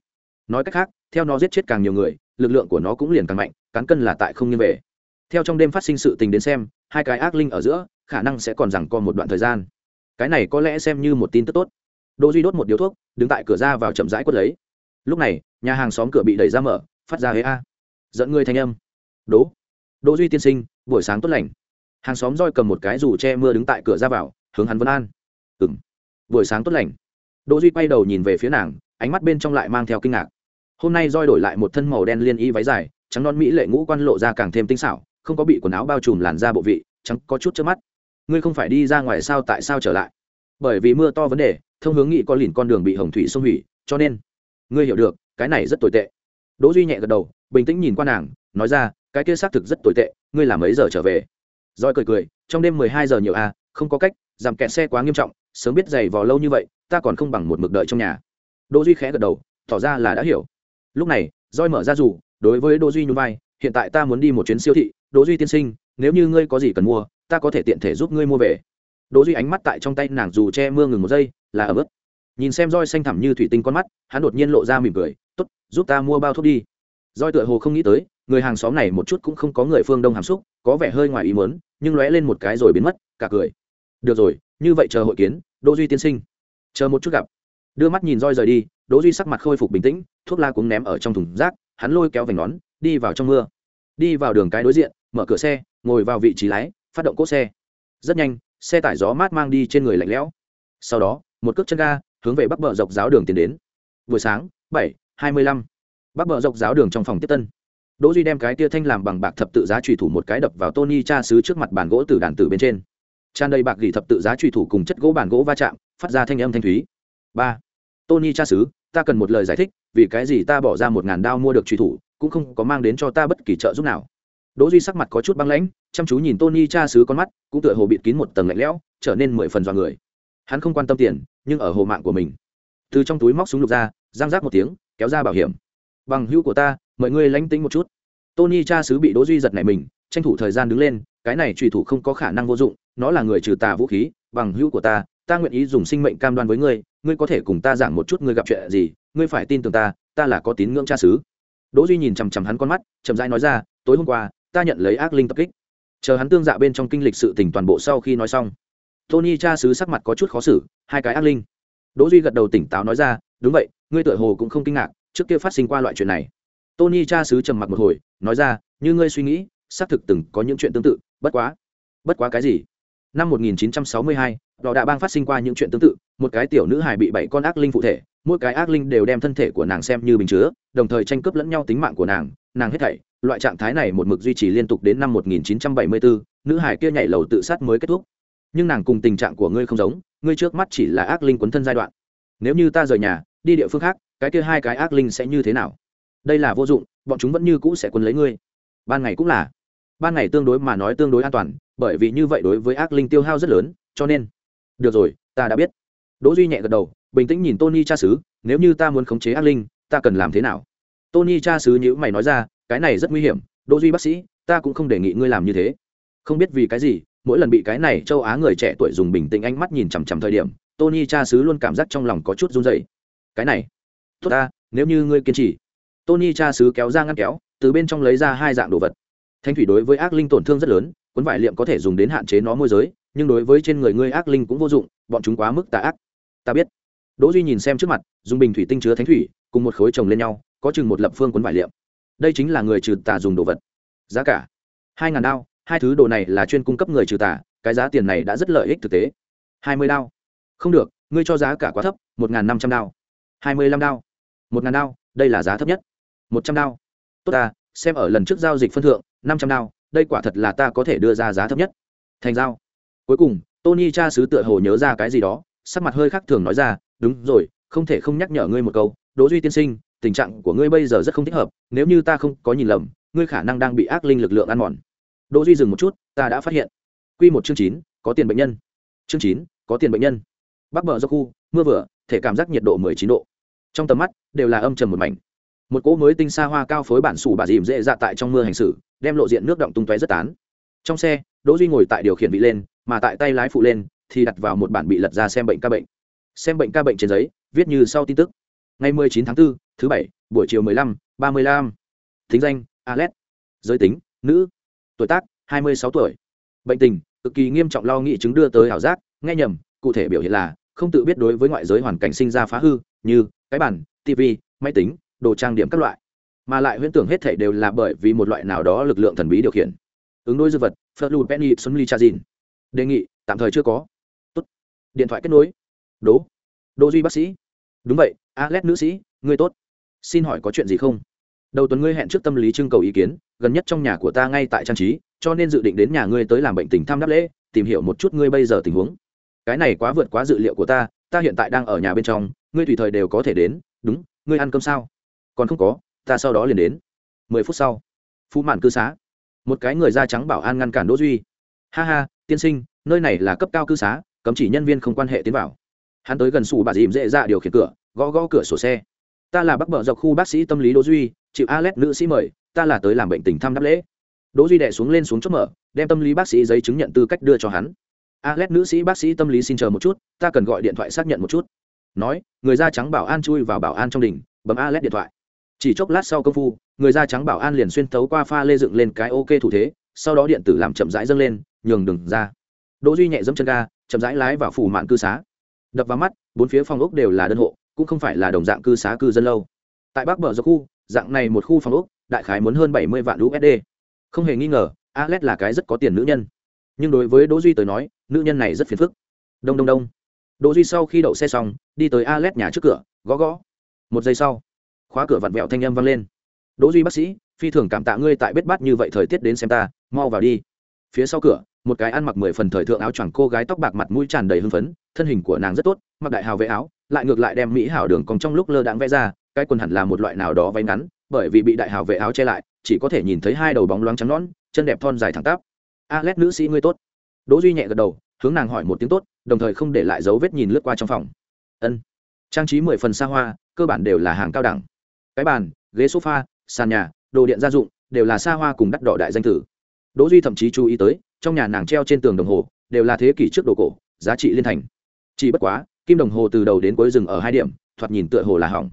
Nói cách khác, theo nó giết chết càng nhiều người, lực lượng của nó cũng liền càng mạnh, cán cân là tại không nghiêng về. Theo trong đêm phát sinh sự tình đến xem, hai cái ác linh ở giữa, khả năng sẽ còn rằng còn một đoạn thời gian. Cái này có lẽ xem như một tin tức tốt. Đỗ duy đốt một điếu thuốc, đứng tại cửa ra vào chậm rãi quất lấy. Lúc này, nhà hàng xóm cửa bị đẩy ra mở, phát ra hế a dẫn người thanh âm. Đỗ. Đỗ duy tiên sinh, buổi sáng tốt lành. Hàng xóm roi cầm một cái dù che mưa đứng tại cửa ra vào, hướng hắn vân an. Ừng buổi sáng tốt lành. Đỗ duy quay đầu nhìn về phía nàng, ánh mắt bên trong lại mang theo kinh ngạc. Hôm nay roi đổi lại một thân màu đen liên y váy dài, trắng non mỹ lệ ngũ quan lộ ra càng thêm tinh xảo, không có bị quần áo bao trùm làn da bộ vị, trắng có chút trước mắt. Ngươi không phải đi ra ngoài sao tại sao trở lại? Bởi vì mưa to vấn đề, thông hướng nghị có lìn con đường bị hồng thủy xông hủy, cho nên, ngươi hiểu được, cái này rất tồi tệ. Đỗ duy nhẹ gật đầu bình tĩnh nhìn qua nàng, nói ra, cái kia xác thực rất tồi tệ, ngươi làm mấy giờ trở về? Roi cười cười, trong đêm mười hai giờ nhiều a không có cách, giảm kẹt xe quá nghiêm trọng, sớm biết giày vò lâu như vậy, ta còn không bằng một mực đợi trong nhà. Đỗ duy khẽ gật đầu, tỏ ra là đã hiểu. Lúc này roi mở ra rủ đối với đỗ duy nhún vai, hiện tại ta muốn đi một chuyến siêu thị, đỗ duy tiên sinh, nếu như ngươi có gì cần mua, ta có thể tiện thể giúp ngươi mua về. Đỗ duy ánh mắt tại trong tay nàng dù che mưa ngừng một giây, là ở bước nhìn xem roi xanh thẳm như thủy tinh con mắt, hắn đột nhiên lộ ra mỉm cười, tốt, giúp ta mua bao thuốc đi roi tựa hồ không nghĩ tới, người hàng xóm này một chút cũng không có người phương đông hàm xúc, có vẻ hơi ngoài ý muốn, nhưng lóe lên một cái rồi biến mất, cả cười. Được rồi, như vậy chờ hội kiến, đỗ duy tiên sinh. Chờ một chút gặp. Đưa mắt nhìn roi rời đi, đỗ duy sắc mặt khôi phục bình tĩnh, thuốc la cũng ném ở trong thùng rác, hắn lôi kéo vành nón, đi vào trong mưa. Đi vào đường cái đối diện, mở cửa xe, ngồi vào vị trí lái, phát động cỗ xe. Rất nhanh, xe tải gió mát mang đi trên người lạnh lẽo. Sau đó, một cước chân ga, hướng về bắc bờ dọc giáo đường tiến đến. Buổi sáng, bảy, hai mươi lăm bắc bờ dọc giáo đường trong phòng tiếp tân. Đỗ duy đem cái tia thanh làm bằng bạc thập tự giá trùy thủ một cái đập vào tony cha sứ trước mặt bàn gỗ từ đàn tử bên trên. Tràn đầy bạc gỉ thập tự giá trùy thủ cùng chất gỗ bàn gỗ va chạm, phát ra thanh âm thanh thúy. Ba. Tony cha sứ ta cần một lời giải thích, vì cái gì ta bỏ ra một ngàn đao mua được trùy thủ, cũng không có mang đến cho ta bất kỳ trợ giúp nào. Đỗ duy sắc mặt có chút băng lãnh, chăm chú nhìn tony cha sứ con mắt, cũng tựa hồ bịt kín một tầng lạnh lẽo, trở nên mười phần do người. Hắn không quan tâm tiền, nhưng ở hồ mạng của mình. Từ trong túi móc súng lục ra giang giác một tiếng, kéo ra bảo hiểm bằng hữu của ta, mời ngươi lánh tính một chút. Tony cha sứ bị đỗ duy giật này mình, tranh thủ thời gian đứng lên, cái này trùy thủ không có khả năng vô dụng, nó là người trừ tà vũ khí, bằng hữu của ta ta nguyện ý dùng sinh mệnh cam đoan với ngươi ngươi có thể cùng ta giảng một chút ngươi gặp chuyện gì, ngươi phải tin tưởng ta ta là có tín ngưỡng cha sứ đỗ duy nhìn chằm chằm hắn con mắt, chậm rãi nói ra, tối hôm qua, ta nhận lấy ác linh tập kích. Chờ hắn tương dạ bên trong kinh lịch sự tình toàn bộ sau khi nói xong, tony cha sứ sắc mặt có chút khó xử, hai cái ác linh. Đỗ duy gật đầu tỉnh táo nói ra, đúng vậy, ngươi tựa hồ cũng không kinh ngạc trước kia phát sinh qua loại chuyện này. Tony cha sứ trầm mặc một hồi nói ra như ngươi suy nghĩ xác thực từng có những chuyện tương tự bất quá bất quá cái gì? Năm 1962, lò đạ bang phát sinh qua những chuyện tương tự một cái tiểu nữ hài bị bảy con ác linh phụ thể mỗi cái ác linh đều đem thân thể của nàng xem như bình chứa đồng thời tranh cướp lẫn nhau tính mạng của nàng nàng hết thảy loại trạng thái này một mực duy trì liên tục đến năm 1974, nữ hài kia nhảy lầu tự sát mới kết thúc. Nhưng nàng cùng tình trạng của ngươi không giống ngươi trước mắt chỉ là ác linh quấn thân giai đoạn. Nếu như ta rời nhà đi địa phương khác cái kia hai cái ác linh sẽ như thế nào? Đây là vô dụng, bọn chúng vẫn như cũ sẽ quấn lấy ngươi. Ban ngày cũng là. Ban ngày tương đối mà nói tương đối an toàn, bởi vì như vậy đối với ác linh tiêu hao rất lớn, cho nên. Được rồi, ta đã biết. Đỗ duy nhẹ gật đầu, bình tĩnh nhìn tony cha xứ nếu như ta muốn khống chế ác linh, ta cần làm thế nào? Tony cha xứ nhữ mày nói ra, cái này rất nguy hiểm, đỗ duy bác sĩ, ta cũng không đề nghị ngươi làm như thế. Không biết vì cái gì, mỗi lần bị cái này châu á người trẻ tuổi dùng bình tĩnh ánh mắt nhìn chằm chằm thời điểm, tony cha xứ luôn cảm giác trong lòng có chút run rẩy. Cái này tốt ta, nếu như ngươi kiên trì. Tony cha xứ kéo ra ngăn kéo, từ bên trong lấy ra hai dạng đồ vật. Thanh thủy đối với ác linh tổn thương rất lớn, cuốn vải liệm có thể dùng đến hạn chế nó môi giới, nhưng đối với trên người ngươi ác linh cũng vô dụng, bọn chúng quá mức tà ác. Ta biết. Đỗ duy nhìn xem trước mặt, dùng bình thủy tinh chứa thánh thủy, cùng một khối chồng lên nhau, có chừng một lập phương cuốn vải liệm. Đây chính là người trừ tà dùng đồ vật. Giá cả. Hai ngàn đao, hai thứ đồ này là chuyên cung cấp người trừ tà, cái giá tiền này đã rất lợi ích thực tế. Hai mươi đao. Không được, ngươi cho giá cả quá thấp, một ngàn năm trăm đao. Hai mươi lăm đao một ngàn đao, đây là giá thấp nhất. Một trăm đao. Tốt ta, xem ở lần trước giao dịch phân thượng, năm trăm đao, đây quả thật là ta có thể đưa ra giá thấp nhất. Thành giao. Cuối cùng, tony cha sứ tựa hồ nhớ ra cái gì đó, sắc mặt hơi khác thường nói ra, đúng rồi, không thể không nhắc nhở ngươi một câu, đỗ duy tiên sinh, tình trạng của ngươi bây giờ rất không thích hợp, nếu như ta không có nhìn lầm, ngươi khả năng đang bị ác linh lực lượng ăn mòn. Đỗ duy dừng một chút, ta đã phát hiện. Quy một chương chín, có tiền bệnh nhân. Chương chín, có tiền bệnh nhân. Bắc bờ do khu, mưa vừa, thể cảm giác nhiệt độ mười chín độ trong tầm mắt đều là âm trầm một mảnh. Một cỗ mới tinh xa hoa cao phối bản sủ bà dìm dễ dạ tại trong mưa hành xử đem lộ diện nước động tung tóe rất tán. Trong xe đỗ duy ngồi tại điều khiển vị lên mà tại tay lái phụ lên thì đặt vào một bản bị lật ra xem bệnh ca bệnh. Xem bệnh ca bệnh trên giấy viết như sau tin tức. Ngày 19 tháng 4, thứ bảy buổi chiều 15, 35. thính danh alex. Giới tính nữ. Tuổi tác 26 tuổi. Bệnh tình cực kỳ nghiêm trọng lo nghĩ chứng đưa tới ảo giác nghe nhầm cụ thể biểu hiện là không tự biết đối với ngoại giới hoàn cảnh sinh ra phá hư như cái bàn, tv máy tính đồ trang điểm các loại. Mà lại huyễn tưởng hết thể đều là bởi vì một loại nào đó lực lượng thần bí điều khiển. Ứng đối dư vật phật lù penny xuân ly cha dìn đề nghị tạm thời chưa có. Tốt. điện thoại kết nối. Đố. Đỗ duy bác sĩ. Đúng vậy alex nữ sĩ ngươi tốt. Xin hỏi có chuyện gì không? Đầu tuần ngươi hẹn trước tâm lý trưng cầu ý kiến gần nhất trong nhà của ta ngay tại trang trí cho nên dự định đến nhà ngươi tới làm bệnh tình thăm đáp lễ tìm hiểu một chút ngươi bây giờ tình huống. Cái này quá vượt quá dự liệu của ta ta hiện tại đang ở nhà bên trong ngươi tùy thời đều có thể đến, đúng, ngươi ăn cơm sao? Còn không có, ta sau đó liền đến. Mười phút sau, phú mạn cư xá. Một cái người da trắng bảo an ngăn cản đỗ duy. Ha ha, tiên sinh, nơi này là cấp cao cư xá, cấm chỉ nhân viên không quan hệ tiến vào. Hắn tới gần sủ bà dìm dễ dạ điều khiển cửa, gõ gõ cửa sổ xe. Ta là bắc bờ dọc khu bác sĩ tâm lý đỗ duy, chịu alex nữ sĩ mời, ta là tới làm bệnh tình thăm đáp lễ. Đỗ duy đệ xuống lên xuống chốt mở, đem tâm lý bác sĩ giấy chứng nhận tư cách đưa cho hắn. Alex nữ sĩ bác sĩ tâm lý xin chờ một chút, ta cần gọi điện thoại xác nhận một chút nói, người da trắng bảo an chui vào bảo an trong đỉnh, bấm alex điện thoại. Chỉ chốc lát sau công phu, người da trắng bảo an liền xuyên tấu qua pha lê dựng lên cái ok thủ thế, sau đó điện tử làm chậm rãi dâng lên, nhường đường ra. Đỗ duy nhẹ dẫm chân ga, chậm rãi lái vào phủ mạn cư xá. Đập vào mắt, bốn phía phòng ốc đều là đơn hộ, cũng không phải là đồng dạng cư xá cư dân lâu. Tại bắc bờ do khu, dạng này một khu phòng ốc, đại khái muốn hơn bảy mươi vạn usd không hề nghi ngờ alex là cái rất có tiền nữ nhân. Nhưng đối với đỗ duy tới nói, nữ nhân này rất phiền phức. Đông đông đông đỗ duy sau khi đậu xe xong, đi tới Alet nhà trước cửa, gõ gõ. Một giây sau, khóa cửa vặn vẹo thanh âm vang lên. Đỗ duy bác sĩ, phi thường cảm tạ ngươi tại biết bát như vậy thời tiết đến xem ta, mau vào đi. Phía sau cửa, một cái ăn mặc mười phần thời thượng áo choàng cô gái tóc bạc mặt mũi tràn đầy hưng phấn, thân hình của nàng rất tốt, mặc đại hào vệ áo, lại ngược lại đem mỹ hảo đường cong trong lúc lơ đãng vẽ ra, cái quần hẳn là một loại nào đó váy ngắn, bởi vì bị đại hào vệ áo che lại, chỉ có thể nhìn thấy hai đầu bóng loáng trắng nõn, chân đẹp thon dài thẳng tắp. Alet nữ sĩ ngươi tốt. Đỗ duy nhẹ gật đầu hướng nàng hỏi một tiếng tốt, đồng thời không để lại dấu vết nhìn lướt qua trong phòng. Ân. Trang trí mười phần xa hoa, cơ bản đều là hàng cao đẳng. Cái bàn, ghế sofa, sàn nhà, đồ điện gia dụng, đều là xa hoa cùng đắt đỏ đại danh tử. Đỗ duy thậm chí chú ý tới, trong nhà nàng treo trên tường đồng hồ, đều là thế kỷ trước đồ cổ, giá trị liên thành. Chỉ bất quá, kim đồng hồ từ đầu đến cuối dừng ở hai điểm, thoạt nhìn tựa hồ là hỏng.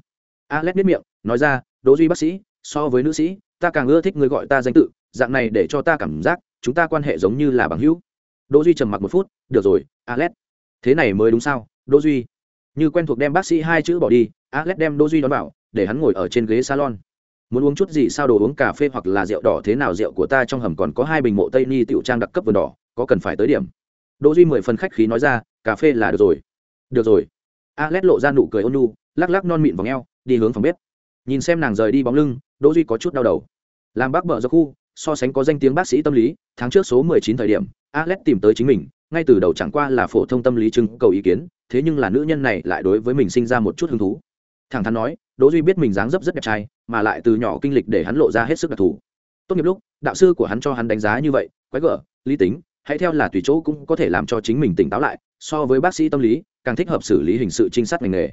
Alex biết miệng, nói ra, đỗ duy bác sĩ, so với nữ sĩ, ta càng ưa thích người gọi ta danh tự, dạng này để cho ta cảm giác, chúng ta quan hệ giống như là bằng hữu đỗ duy trầm mặc một phút, được rồi, alex, thế này mới đúng sao? Đỗ duy. Như quen thuộc đem bác sĩ hai chữ bỏ đi, alex đem đỗ duy đón bảo để hắn ngồi ở trên ghế salon. Muốn uống chút gì sao? Đồ uống cà phê hoặc là rượu đỏ thế nào? Rượu của ta trong hầm còn có hai bình mộ tây ni tiểu trang đặc cấp vườn đỏ, có cần phải tới điểm? Đỗ duy mười phần khách khí nói ra, cà phê là được rồi. Được rồi. Alex lộ ra nụ cười ôn nhu, lắc lắc non mịn vòng eo đi hướng phòng bếp. Nhìn xem nàng rời đi bóng lưng, đỗ duy có chút đau đầu. Làm bác bợ do khu, so sánh có danh tiếng bác sĩ tâm lý, tháng trước số 19 thời điểm alex tìm tới chính mình, ngay từ đầu chẳng qua là phổ thông tâm lý trưng cầu ý kiến, thế nhưng là nữ nhân này lại đối với mình sinh ra một chút hứng thú. Thẳng thắn nói, đỗ duy biết mình dáng dấp rất đẹp trai, mà lại từ nhỏ kinh lịch để hắn lộ ra hết sức đặc thù. Tốt nghiệp lúc, đạo sư của hắn cho hắn đánh giá như vậy, quái gở, lý tính, hãy theo là tùy chỗ cũng có thể làm cho chính mình tỉnh táo lại, so với bác sĩ tâm lý, càng thích hợp xử lý hình sự trinh sát ngành nghề.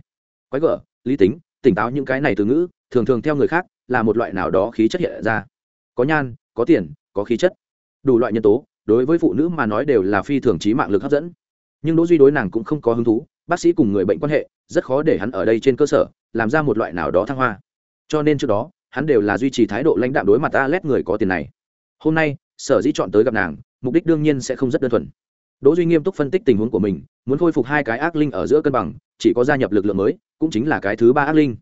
Quái gở, lý tính, tỉnh táo những cái này từ ngữ, thường thường theo người khác, là một loại nào đó khí chất hiện ra. Có nhan, có tiền, có khí chất. Đủ loại nhân tố đối với phụ nữ mà nói đều là phi thường trí mạng lực hấp dẫn. Nhưng đỗ duy đối nàng cũng không có hứng thú, bác sĩ cùng người bệnh quan hệ, rất khó để hắn ở đây trên cơ sở, làm ra một loại nào đó thăng hoa. Cho nên trước đó, hắn đều là duy trì thái độ lãnh đạm đối mặt ta lét người có tiền này. Hôm nay, sở dĩ chọn tới gặp nàng, mục đích đương nhiên sẽ không rất đơn thuần. Đỗ duy nghiêm túc phân tích tình huống của mình, muốn khôi phục hai cái ác linh ở giữa cân bằng, chỉ có gia nhập lực lượng mới, cũng chính là cái thứ ba ác linh.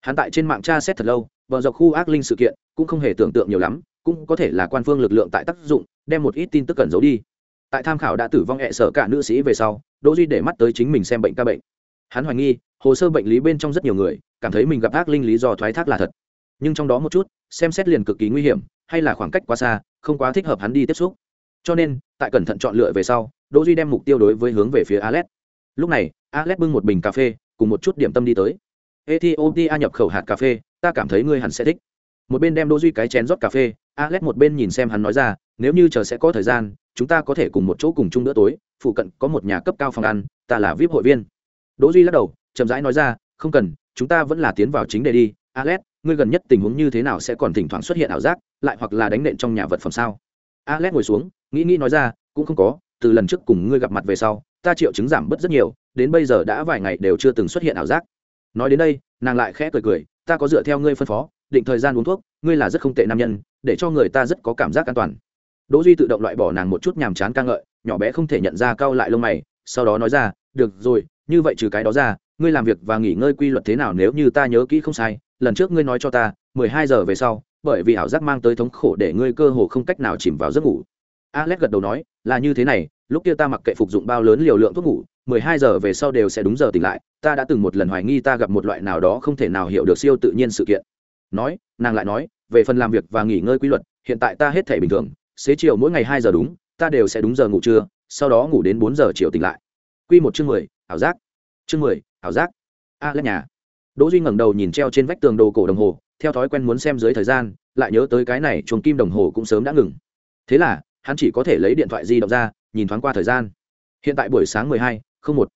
Hắn tại trên mạng tra xét thật lâu, vợ dọc khu ác linh sự kiện, cũng không hề tưởng tượng nhiều lắm cũng có thể là quan phương lực lượng tại tác dụng, đem một ít tin tức cẩn giấu đi. Tại tham khảo đã tử vong hẹ sở cả nữ sĩ về sau, đỗ duy để mắt tới chính mình xem bệnh ca bệnh. Hắn hoài nghi, hồ sơ bệnh lý bên trong rất nhiều người, cảm thấy mình gặp ác linh lý do thoái thác là thật. Nhưng trong đó một chút, xem xét liền cực kỳ nguy hiểm, hay là khoảng cách quá xa, không quá thích hợp hắn đi tiếp xúc. Cho nên, tại cẩn thận chọn lựa về sau, đỗ duy đem mục tiêu đối với hướng về phía alex. Lúc này, alex bưng một bình cà phê, cùng một chút điểm tâm đi tới. Ethiopia nhập khẩu hạt cà phê, ta cảm thấy ngươi hẳn sẽ thích một bên đem đỗ duy cái chén rót cà phê, alex một bên nhìn xem hắn nói ra, nếu như chờ sẽ có thời gian, chúng ta có thể cùng một chỗ cùng chung bữa tối, phụ cận có một nhà cấp cao phòng ăn, ta là vip hội viên. Đỗ duy lắc đầu, chậm rãi nói ra, không cần, chúng ta vẫn là tiến vào chính đề đi. Alex, ngươi gần nhất tình huống như thế nào sẽ còn thỉnh thoảng xuất hiện ảo giác, lại hoặc là đánh nện trong nhà vật phẩm sao? Alex ngồi xuống, nghĩ nghĩ nói ra, cũng không có, từ lần trước cùng ngươi gặp mặt về sau, ta triệu chứng giảm bớt rất nhiều, đến bây giờ đã vài ngày đều chưa từng xuất hiện ảo giác. Nói đến đây, nàng lại khẽ cười cười, ta có dựa theo ngươi phân phó định thời gian uống thuốc, ngươi là rất không tệ nam nhân, để cho người ta rất có cảm giác an toàn. Đỗ duy tự động loại bỏ nàng một chút nhàm chán ca ngợi, nhỏ bé không thể nhận ra cau lại lông mày, sau đó nói ra, được rồi, như vậy trừ cái đó ra, ngươi làm việc và nghỉ ngơi quy luật thế nào nếu như ta nhớ kỹ không sai, lần trước ngươi nói cho ta, mười hai giờ về sau, bởi vì ảo giác mang tới thống khổ để ngươi cơ hồ không cách nào chìm vào giấc ngủ. Alex gật đầu nói, là như thế này, lúc kia ta mặc kệ phục dụng bao lớn liều lượng thuốc ngủ, mười hai giờ về sau đều sẽ đúng giờ tỉnh lại, ta đã từng một lần hoài nghi ta gặp một loại nào đó không thể nào hiểu được siêu tự nhiên sự kiện nói nàng lại nói về phần làm việc và nghỉ ngơi quy luật hiện tại ta hết thể bình thường xế chiều mỗi ngày hai giờ đúng ta đều sẽ đúng giờ ngủ trưa sau đó ngủ đến bốn giờ chiều tỉnh lại. Q một chương mười ảo giác. Chương mười ảo giác. A à, nhà. Đỗ duy ngẩng đầu nhìn treo trên vách tường đồ cổ đồng hồ theo thói quen muốn xem dưới thời gian lại nhớ tới cái này chuồng kim đồng hồ cũng sớm đã ngừng. Thế là hắn chỉ có thể lấy điện thoại di động ra nhìn thoáng qua thời gian. Hiện tại buổi sáng mười hai không một.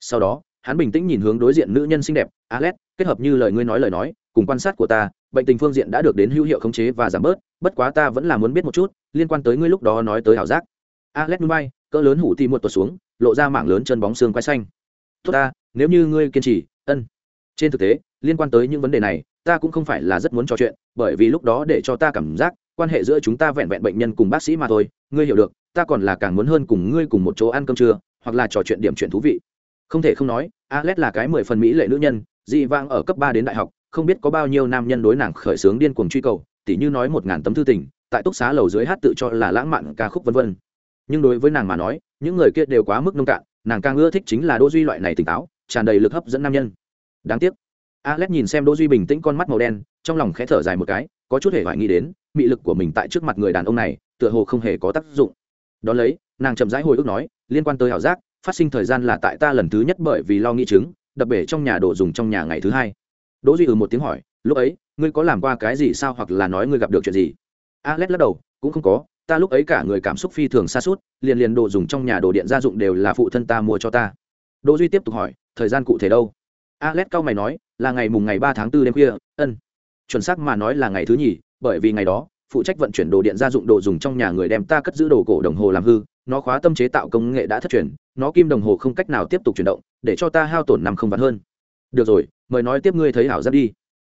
Sau đó hắn bình tĩnh nhìn hướng đối diện nữ nhân xinh đẹp alex kết hợp như lời ngươi nói lời nói cùng quan sát của ta, bệnh tình phương diện đã được đến hữu hiệu khống chế và giảm bớt, bất quá ta vẫn là muốn biết một chút, liên quan tới ngươi lúc đó nói tới ảo giác. Alex bay, cỡ lớn hủ ti một tuột xuống, lộ ra mảng lớn chân bóng xương quay xanh. Tốt ta, nếu như ngươi kiên trì, ân. Trên thực tế, liên quan tới những vấn đề này, ta cũng không phải là rất muốn trò chuyện, bởi vì lúc đó để cho ta cảm giác, quan hệ giữa chúng ta vẹn vẹn bệnh nhân cùng bác sĩ mà thôi, ngươi hiểu được, ta còn là càng muốn hơn cùng ngươi cùng một chỗ ăn cơm trưa, hoặc là trò chuyện điểm chuyện thú vị. Không thể không nói, alex là cái mười phần mỹ lệ nữ nhân, dị vang ở cấp ba đến đại học không biết có bao nhiêu nam nhân đối nàng khởi xướng điên cuồng truy cầu, tỉ như nói một ngàn tấm thư tình, tại túc xá lầu dưới hát tự cho là lãng mạn ca khúc vân vân. Nhưng đối với nàng mà nói, những người kia đều quá mức nông cạn, nàng càng ưa thích chính là đỗ duy loại này tỉnh táo, tràn đầy lực hấp dẫn nam nhân. Đáng tiếc, alex nhìn xem đỗ duy bình tĩnh con mắt màu đen, trong lòng khẽ thở dài một cái, có chút hề hoài nghĩ đến, mị lực của mình tại trước mặt người đàn ông này, tựa hồ không hề có tác dụng. Đón lấy, nàng chậm rãi hồi ức nói, liên quan tới ảo giác, phát sinh thời gian là tại ta lần thứ nhất bởi vì lo nghĩ chứng, đập bể trong nhà đồ dùng trong nhà ngày thứ hai đỗ duy ừ một tiếng hỏi, lúc ấy, ngươi có làm qua cái gì sao hoặc là nói ngươi gặp được chuyện gì? Alex lắc đầu, cũng không có, ta lúc ấy cả người cảm xúc phi thường xa suốt liền liền đồ dùng trong nhà đồ điện gia dụng đều là phụ thân ta mua cho ta. Đỗ duy tiếp tục hỏi, thời gian cụ thể đâu? Alex cao mày nói, là ngày mùng ngày ba tháng 4 đêm khuya, ân, chuẩn xác mà nói là ngày thứ nhì, bởi vì ngày đó, phụ trách vận chuyển đồ điện gia dụng đồ dùng trong nhà người đem ta cất giữ đồ cổ đồng hồ làm hư, nó khóa tâm chế tạo công nghệ đã thất truyền, nó kim đồng hồ không cách nào tiếp tục chuyển động, để cho ta hao tổn năm không vạn hơn. Được rồi mời nói tiếp ngươi thấy hảo giác đi.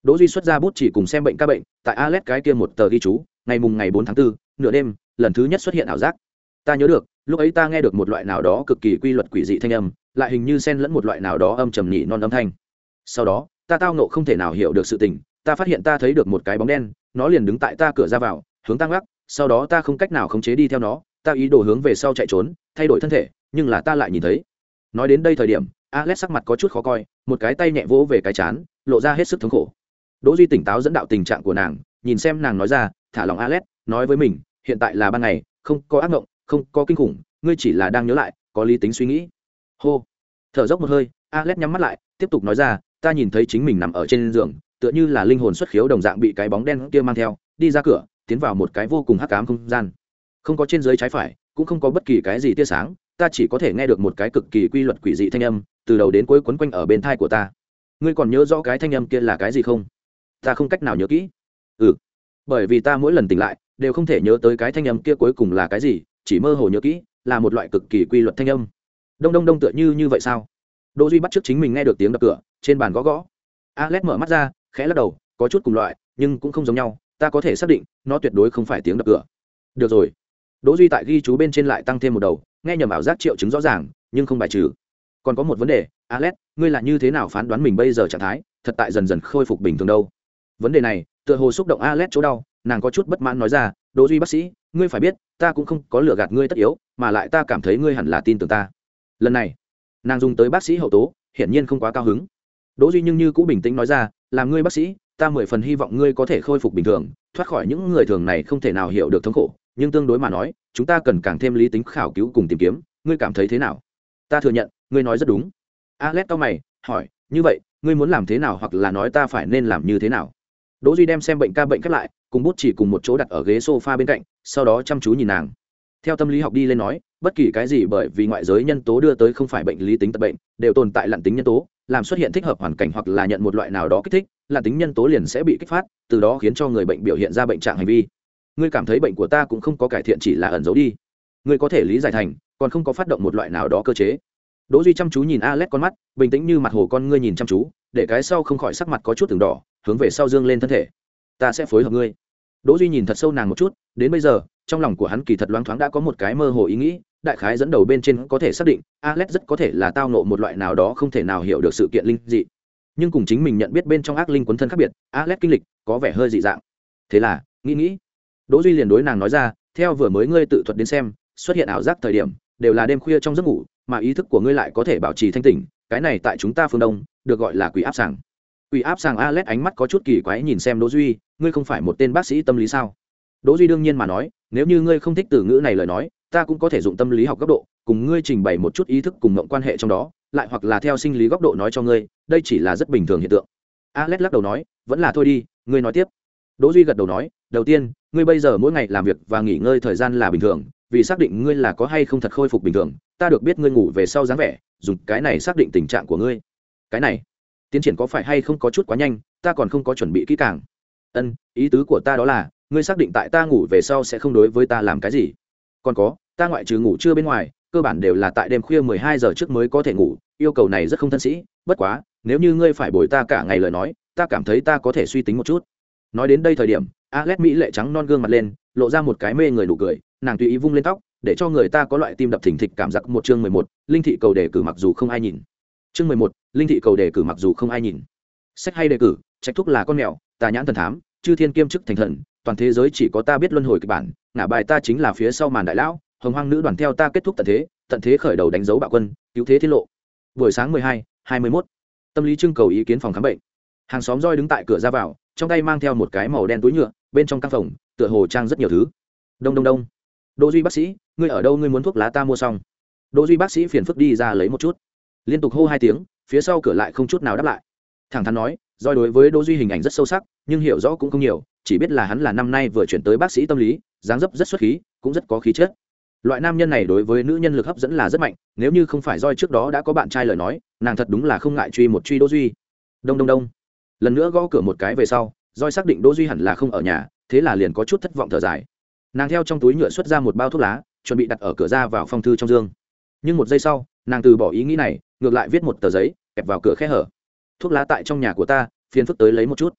Đỗ duy xuất ra bút chỉ cùng xem bệnh ca bệnh tại alex cái kia một tờ ghi chú ngày mùng ngày bốn tháng 4, nửa đêm lần thứ nhất xuất hiện ảo giác. Ta nhớ được lúc ấy ta nghe được một loại nào đó cực kỳ quy luật quỷ dị thanh âm lại hình như xen lẫn một loại nào đó âm trầm nhị non âm thanh. Sau đó ta tao nộ không thể nào hiểu được sự tình ta phát hiện ta thấy được một cái bóng đen nó liền đứng tại ta cửa ra vào hướng tăng gác sau đó ta không cách nào khống chế đi theo nó ta ý đồ hướng về sau chạy trốn thay đổi thân thể nhưng là ta lại nhìn thấy. Nói đến đây thời điểm alex sắc mặt có chút khó coi, một cái tay nhẹ vỗ về cái chán, lộ ra hết sức thống khổ. Đỗ duy tỉnh táo dẫn đạo tình trạng của nàng, nhìn xem nàng nói ra, thả lòng alex, nói với mình, hiện tại là ban ngày, không có ác mộng, không có kinh khủng, ngươi chỉ là đang nhớ lại, có lý tính suy nghĩ. Hô. Thở dốc một hơi, alex nhắm mắt lại, tiếp tục nói ra, ta nhìn thấy chính mình nằm ở trên giường, tựa như là linh hồn xuất khiếu đồng dạng bị cái bóng đen kia mang theo, đi ra cửa, tiến vào một cái vô cùng hắc ám không gian. Không có trên dưới trái phải, cũng không có bất kỳ cái gì tia sáng, ta chỉ có thể nghe được một cái cực kỳ quy luật quỷ dị thanh âm từ đầu đến cuối quấn quanh ở bên thai của ta. Ngươi còn nhớ rõ cái thanh âm kia là cái gì không? Ta không cách nào nhớ kỹ. Ừ. Bởi vì ta mỗi lần tỉnh lại, đều không thể nhớ tới cái thanh âm kia cuối cùng là cái gì, chỉ mơ hồ nhớ kỹ, là một loại cực kỳ quy luật thanh âm. Đông đông đông tựa như như vậy sao? Đỗ duy bắt trước chính mình nghe được tiếng đập cửa, trên bàn gõ gõ. Alex mở mắt ra, khẽ lắc đầu, có chút cùng loại, nhưng cũng không giống nhau, ta có thể xác định, nó tuyệt đối không phải tiếng đập cửa. Được rồi. Đỗ duy tại ghi chú bên trên lại tăng thêm một đầu, nghe nhầm ảo giác triệu chứng rõ ràng, nhưng không bài trừ còn có một vấn đề, alex, ngươi là như thế nào phán đoán mình bây giờ trạng thái, thật tại dần dần khôi phục bình thường đâu? Vấn đề này, tựa hồ xúc động alex chỗ đau, nàng có chút bất mãn nói ra, đỗ duy bác sĩ, ngươi phải biết, ta cũng không có lừa gạt ngươi tất yếu, mà lại ta cảm thấy ngươi hẳn là tin tưởng ta. Lần này, nàng dùng tới bác sĩ hậu tố, hiển nhiên không quá cao hứng. Đỗ duy nhưng như cũng bình tĩnh nói ra, làm ngươi bác sĩ, ta mười phần hy vọng ngươi có thể khôi phục bình thường, thoát khỏi những người thường này không thể nào hiểu được thống khổ, nhưng tương đối mà nói, chúng ta cần càng thêm lý tính khảo cứu cùng tìm kiếm, ngươi cảm thấy thế nào? Ta thừa nhận, ngươi nói rất đúng. Alex tao mày, hỏi, như vậy, ngươi muốn làm thế nào hoặc là nói ta phải nên làm như thế nào? Đỗ duy đem xem bệnh ca bệnh khép lại, cùng bút chỉ cùng một chỗ đặt ở ghế sofa bên cạnh, sau đó chăm chú nhìn nàng. Theo tâm lý học đi lên nói, bất kỳ cái gì bởi vì ngoại giới nhân tố đưa tới không phải bệnh lý tính tật bệnh, đều tồn tại lặn tính nhân tố, làm xuất hiện thích hợp hoàn cảnh hoặc là nhận một loại nào đó kích thích, lặn tính nhân tố liền sẽ bị kích phát, từ đó khiến cho người bệnh biểu hiện ra bệnh trạng hành vi. Ngươi cảm thấy bệnh của ta cũng không có cải thiện chỉ là ẩn giấu đi. Ngươi có thể lý giải thành còn không có phát động một loại nào đó cơ chế. Đỗ duy chăm chú nhìn alex con mắt, bình tĩnh như mặt hồ con ngươi nhìn chăm chú, để cái sau không khỏi sắc mặt có chút từng đỏ, hướng về sau dương lên thân thể. Ta sẽ phối hợp ngươi. Đỗ duy nhìn thật sâu nàng một chút, đến bây giờ, trong lòng của hắn kỳ thật loáng thoáng đã có một cái mơ hồ ý nghĩ, đại khái dẫn đầu bên trên có thể xác định, alex rất có thể là tao nộ một loại nào đó không thể nào hiểu được sự kiện linh dị. Nhưng cùng chính mình nhận biết bên trong ác linh quấn thân khác biệt, alex kinh lịch có vẻ hơi dị dạng. Thế là, nghĩ nghĩ, đỗ duy liền đối nàng nói ra, theo vừa mới ngươi tự thuật đến xem, xuất hiện ảo giác thời điểm đều là đêm khuya trong giấc ngủ, mà ý thức của ngươi lại có thể bảo trì thanh tỉnh, cái này tại chúng ta phương đông, được gọi là quỷ áp sàng. Quỷ áp sàng alex ánh mắt có chút kỳ quái nhìn xem đỗ duy, ngươi không phải một tên bác sĩ tâm lý sao? Đỗ duy đương nhiên mà nói, nếu như ngươi không thích từ ngữ này lời nói, ta cũng có thể dụng tâm lý học góc độ, cùng ngươi trình bày một chút ý thức cùng mộng quan hệ trong đó, lại hoặc là theo sinh lý góc độ nói cho ngươi, đây chỉ là rất bình thường hiện tượng. Alex lắc đầu nói, vẫn là thôi đi, ngươi nói tiếp. Đỗ duy gật đầu nói, đầu tiên, ngươi bây giờ mỗi ngày làm việc và nghỉ ngơi thời gian là bình thường vì xác định ngươi là có hay không thật khôi phục bình thường, ta được biết ngươi ngủ về sau dáng vẻ, dùng cái này xác định tình trạng của ngươi. Cái này, tiến triển có phải hay không có chút quá nhanh, ta còn không có chuẩn bị kỹ càng. Ân, ý tứ của ta đó là, ngươi xác định tại ta ngủ về sau sẽ không đối với ta làm cái gì. Còn có, ta ngoại trừ ngủ trưa bên ngoài, cơ bản đều là tại đêm khuya mười hai giờ trước mới có thể ngủ, yêu cầu này rất không thân sĩ, bất quá, nếu như ngươi phải bồi ta cả ngày lời nói, ta cảm thấy ta có thể suy tính một chút. Nói đến đây thời điểm, alex mỹ lệ trắng non gương mặt lên, lộ ra một cái mê người nụ cười nàng tùy ý vung lên tóc, để cho người ta có loại tim đập thình thịch cảm giác một chương mười một, linh thị cầu đề cử mặc dù không ai nhìn. Chương mười một, linh thị cầu đề cử mặc dù không ai nhìn. Sách hay đề cử trách thúc là con mèo, tà nhãn thần thám, chư thiên kiêm chức thành thần, toàn thế giới chỉ có ta biết luân hồi kịch bản, ngả bài ta chính là phía sau màn đại lão, hồng hoang nữ đoàn theo ta kết thúc tận thế tận thế khởi đầu đánh dấu bạo quân, cứu thế tiết lộ. Buổi sáng mười hai hai mươi mốt. Tâm lý trưng cầu ý kiến phòng khám bệnh. Hàng xóm roi đứng tại cửa ra vào, trong tay mang theo một cái màu đen túi nhựa, bên trong căn phòng, tựa hồ trang rất nhiều thứ. Đông đông đông đỗ duy bác sĩ, ngươi ở đâu? Ngươi muốn thuốc lá ta mua xong. Đỗ duy bác sĩ phiền phức đi ra lấy một chút. Liên tục hô hai tiếng, phía sau cửa lại không chút nào đáp lại. Thẳng thắn nói doi đối với đỗ duy hình ảnh rất sâu sắc, nhưng hiểu rõ cũng không nhiều, chỉ biết là hắn là năm nay vừa chuyển tới bác sĩ tâm lý, dáng dấp rất xuất khí, cũng rất có khí chất. Loại nam nhân này đối với nữ nhân lực hấp dẫn là rất mạnh, nếu như không phải doi trước đó đã có bạn trai lời nói, nàng thật đúng là không ngại truy một truy đỗ duy. Đông đông đông. Lần nữa gõ cửa một cái về sau doi xác định đỗ duy hẳn là không ở nhà, thế là liền có chút thất vọng thở dài nàng theo trong túi nhựa xuất ra một bao thuốc lá, chuẩn bị đặt ở cửa ra vào phong thư trong dương. Nhưng một giây sau, nàng từ bỏ ý nghĩ này, ngược lại viết một tờ giấy, kẹp vào cửa khe hở. Thuốc lá tại trong nhà của ta, phiền phức tới lấy một chút.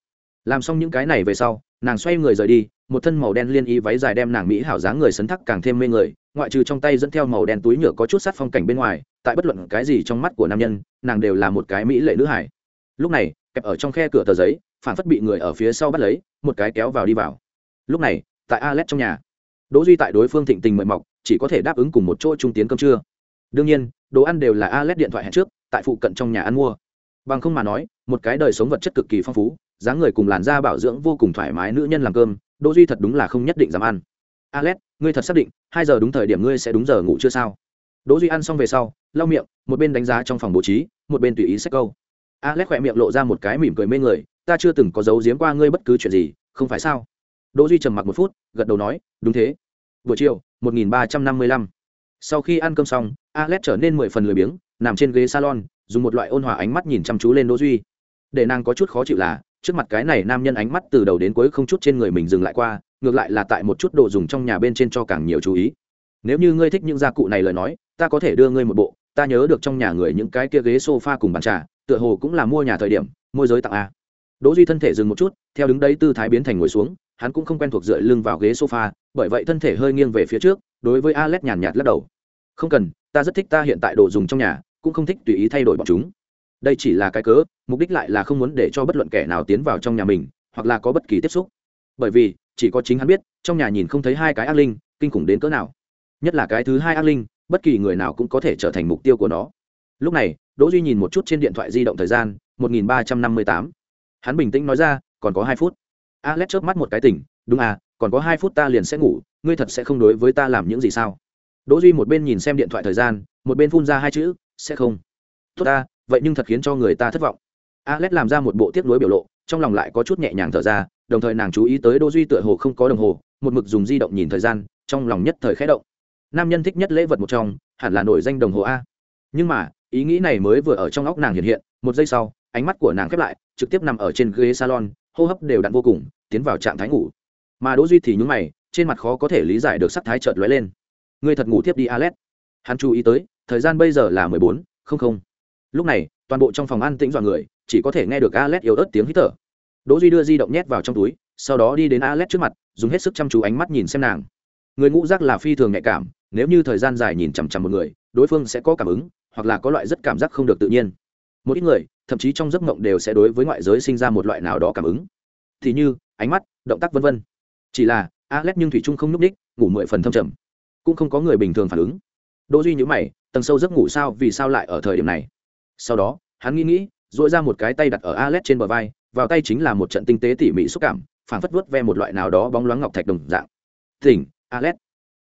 Làm xong những cái này về sau, nàng xoay người rời đi, một thân màu đen liên y váy dài đem nàng mỹ hảo dáng người sấn thắc càng thêm mê người, ngoại trừ trong tay dẫn theo màu đen túi nhựa có chút sát phong cảnh bên ngoài, tại bất luận cái gì trong mắt của nam nhân, nàng đều là một cái mỹ lệ nữ hải lúc này, kẹp ở trong khe cửa tờ giấy phản phất bị người ở phía sau bắt lấy, một cái kéo vào đi vào. Lúc này, tại Alex trong nhà đỗ duy tại đối phương thịnh tình mời mọc, chỉ có thể đáp ứng cùng một chỗ trung tiến cơm trưa. Đương nhiên, đồ ăn đều là Alex điện thoại hẹn trước, tại phụ cận trong nhà ăn mua. Bằng không mà nói, một cái đời sống vật chất cực kỳ phong phú, dáng người cùng làn da bảo dưỡng vô cùng thoải mái nữ nhân làm cơm, đỗ duy thật đúng là không nhất định dám ăn. Alex, ngươi thật xác định, hai giờ đúng thời điểm ngươi sẽ đúng giờ ngủ chưa sao? Đỗ duy ăn xong về sau, lau miệng, một bên đánh giá trong phòng bố trí, một bên tùy ý sách câu. Alex khoẹt miệng lộ ra một cái mỉm cười mê người, ta chưa từng có giấu giếm qua ngươi bất cứ chuyện gì, không phải sao? Đỗ duy trầm mặc một phút, gật đầu nói, đúng thế buổi chiều 1355. sau khi ăn cơm xong, alex trở nên mười phần lười biếng, nằm trên ghế salon, dùng một loại ôn hòa ánh mắt nhìn chăm chú lên đỗ duy. Để nàng có chút khó chịu là, trước mặt cái này nam nhân ánh mắt từ đầu đến cuối không chút trên người mình dừng lại qua, ngược lại là tại một chút đồ dùng trong nhà bên trên cho càng nhiều chú ý. Nếu như ngươi thích những gia cụ này lời nói, ta có thể đưa ngươi một bộ, ta nhớ được trong nhà người những cái kia ghế sofa cùng bàn trà, tựa hồ cũng là mua nhà thời điểm môi giới tặng a. Đỗ duy thân thể dừng một chút, theo đứng đấy tư thái biến thành ngồi xuống, hắn cũng không quen thuộc dựa lưng vào ghế sofa bởi vậy thân thể hơi nghiêng về phía trước, đối với alex nhàn nhạt lắc đầu. Không cần, ta rất thích ta hiện tại đồ dùng trong nhà, cũng không thích tùy ý thay đổi bọn chúng. Đây chỉ là cái cớ, mục đích lại là không muốn để cho bất luận kẻ nào tiến vào trong nhà mình, hoặc là có bất kỳ tiếp xúc. Bởi vì, chỉ có chính hắn biết, trong nhà nhìn không thấy hai cái ác linh, kinh khủng đến cỡ nào. Nhất là cái thứ hai ác linh, bất kỳ người nào cũng có thể trở thành mục tiêu của nó. Lúc này, đỗ duy nhìn một chút trên điện thoại di động thời gian 1358. hắn bình tĩnh nói ra, còn có hai phút. Alex chớp mắt một cái tỉnh, đúng à còn có hai phút ta liền sẽ ngủ, ngươi thật sẽ không đối với ta làm những gì sao? Đỗ duy một bên nhìn xem điện thoại thời gian, một bên phun ra hai chữ, sẽ không. Tốt ta, vậy nhưng thật khiến cho người ta thất vọng. Alex làm ra một bộ tiếc nuối biểu lộ, trong lòng lại có chút nhẹ nhàng thở ra, đồng thời nàng chú ý tới Đỗ duy tựa hồ không có đồng hồ, một mực dùng di động nhìn thời gian, trong lòng nhất thời khẽ động. Nam nhân thích nhất lễ vật một trong, hẳn là nổi danh đồng hồ a. Nhưng mà, ý nghĩ này mới vừa ở trong óc nàng hiện hiện, một giây sau, ánh mắt của nàng khép lại, trực tiếp nằm ở trên ghế salon, hô hấp đều đặn vô cùng, tiến vào trạng thái ngủ mà đỗ duy thì nhúng mày, trên mặt khó có thể lý giải được sắc thái chợt lóe lên. Ngươi thật ngủ tiếp đi, alex. Hắn chú ý tới, thời gian bây giờ là mười bốn, không không. Lúc này, toàn bộ trong phòng an tĩnh dọn người, chỉ có thể nghe được alex yếu ớt tiếng hít thở. Đỗ duy đưa di động nhét vào trong túi, sau đó đi đến alex trước mặt, dùng hết sức chăm chú ánh mắt nhìn xem nàng. Người ngũ giác là phi thường nhạy cảm, nếu như thời gian dài nhìn chằm chằm một người, đối phương sẽ có cảm ứng, hoặc là có loại rất cảm giác không được tự nhiên. Một ít người, thậm chí trong giấc mộng đều sẽ đối với ngoại giới sinh ra một loại nào đó cảm ứng. Thì như, ánh mắt, động tác vân vân chỉ là, alex nhưng thủy trung không n ú c ngủ mười phần thâm trầm. Cũng không có người bình thường phản ứng. Đỗ duy nhữ mày, tầng sâu giấc ngủ sao, vì sao lại ở thời điểm này? Sau đó, hắn nghĩ nghĩ dội ra một cái tay đặt ở alex trên bờ vai, vào tay chính là một trận tinh tế tỉ mỉ xúc cảm, phảng phất vớt ve một loại nào đó bóng loáng ngọc thạch đồng dạng. Tỉnh, alex.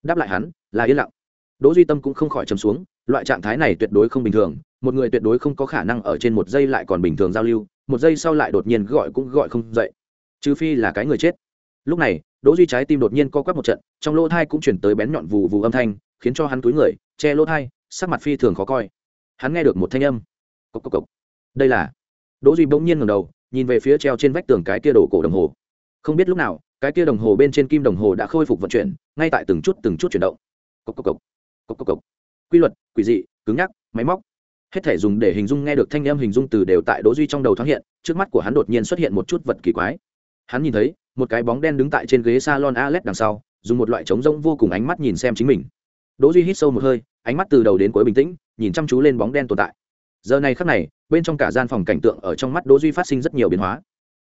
Đáp lại hắn, là yên lặng. Đỗ duy tâm cũng không khỏi trầm xuống, loại trạng thái này tuyệt đối không bình thường, một người tuyệt đối không có khả năng ở trên một giây lại còn bình thường giao lưu, một giây sau lại đột nhiên gọi cũng gọi không dậy. Trừ phi là cái người chết lúc này, đỗ duy trái tim đột nhiên co quắp một trận, trong lỗ thai cũng chuyển tới bén nhọn vù vù âm thanh, khiến cho hắn túi người, che lỗ thai, sắc mặt phi thường khó coi hắn nghe được một thanh âm cốc cốc cốc. đây là đỗ duy bỗng nhiên ngẩng đầu, nhìn về phía treo trên vách tường cái kia đổ cổ đồng hồ không biết lúc nào, cái kia đồng hồ bên trên kim đồng hồ đã khôi phục vận chuyển, ngay tại từng chút từng chút chuyển động cốc cốc cốc. Cốc cốc cốc. quy luật, quỷ dị, cứng nhắc, máy móc hết thể dùng để hình dung nghe được thanh âm hình dung từ đều tại đỗ duy trong đầu thoáng hiện, trước mắt của hắn đột nhiên xuất hiện một chút vật kỳ quái hắn nhìn thấy một cái bóng đen đứng tại trên ghế salon Alex đằng sau, dùng một loại trống rỗng vô cùng ánh mắt nhìn xem chính mình. Đỗ duy hít sâu một hơi, ánh mắt từ đầu đến cuối bình tĩnh, nhìn chăm chú lên bóng đen tồn tại. Giờ này khắc này, bên trong cả gian phòng cảnh tượng ở trong mắt đỗ duy phát sinh rất nhiều biến hóa.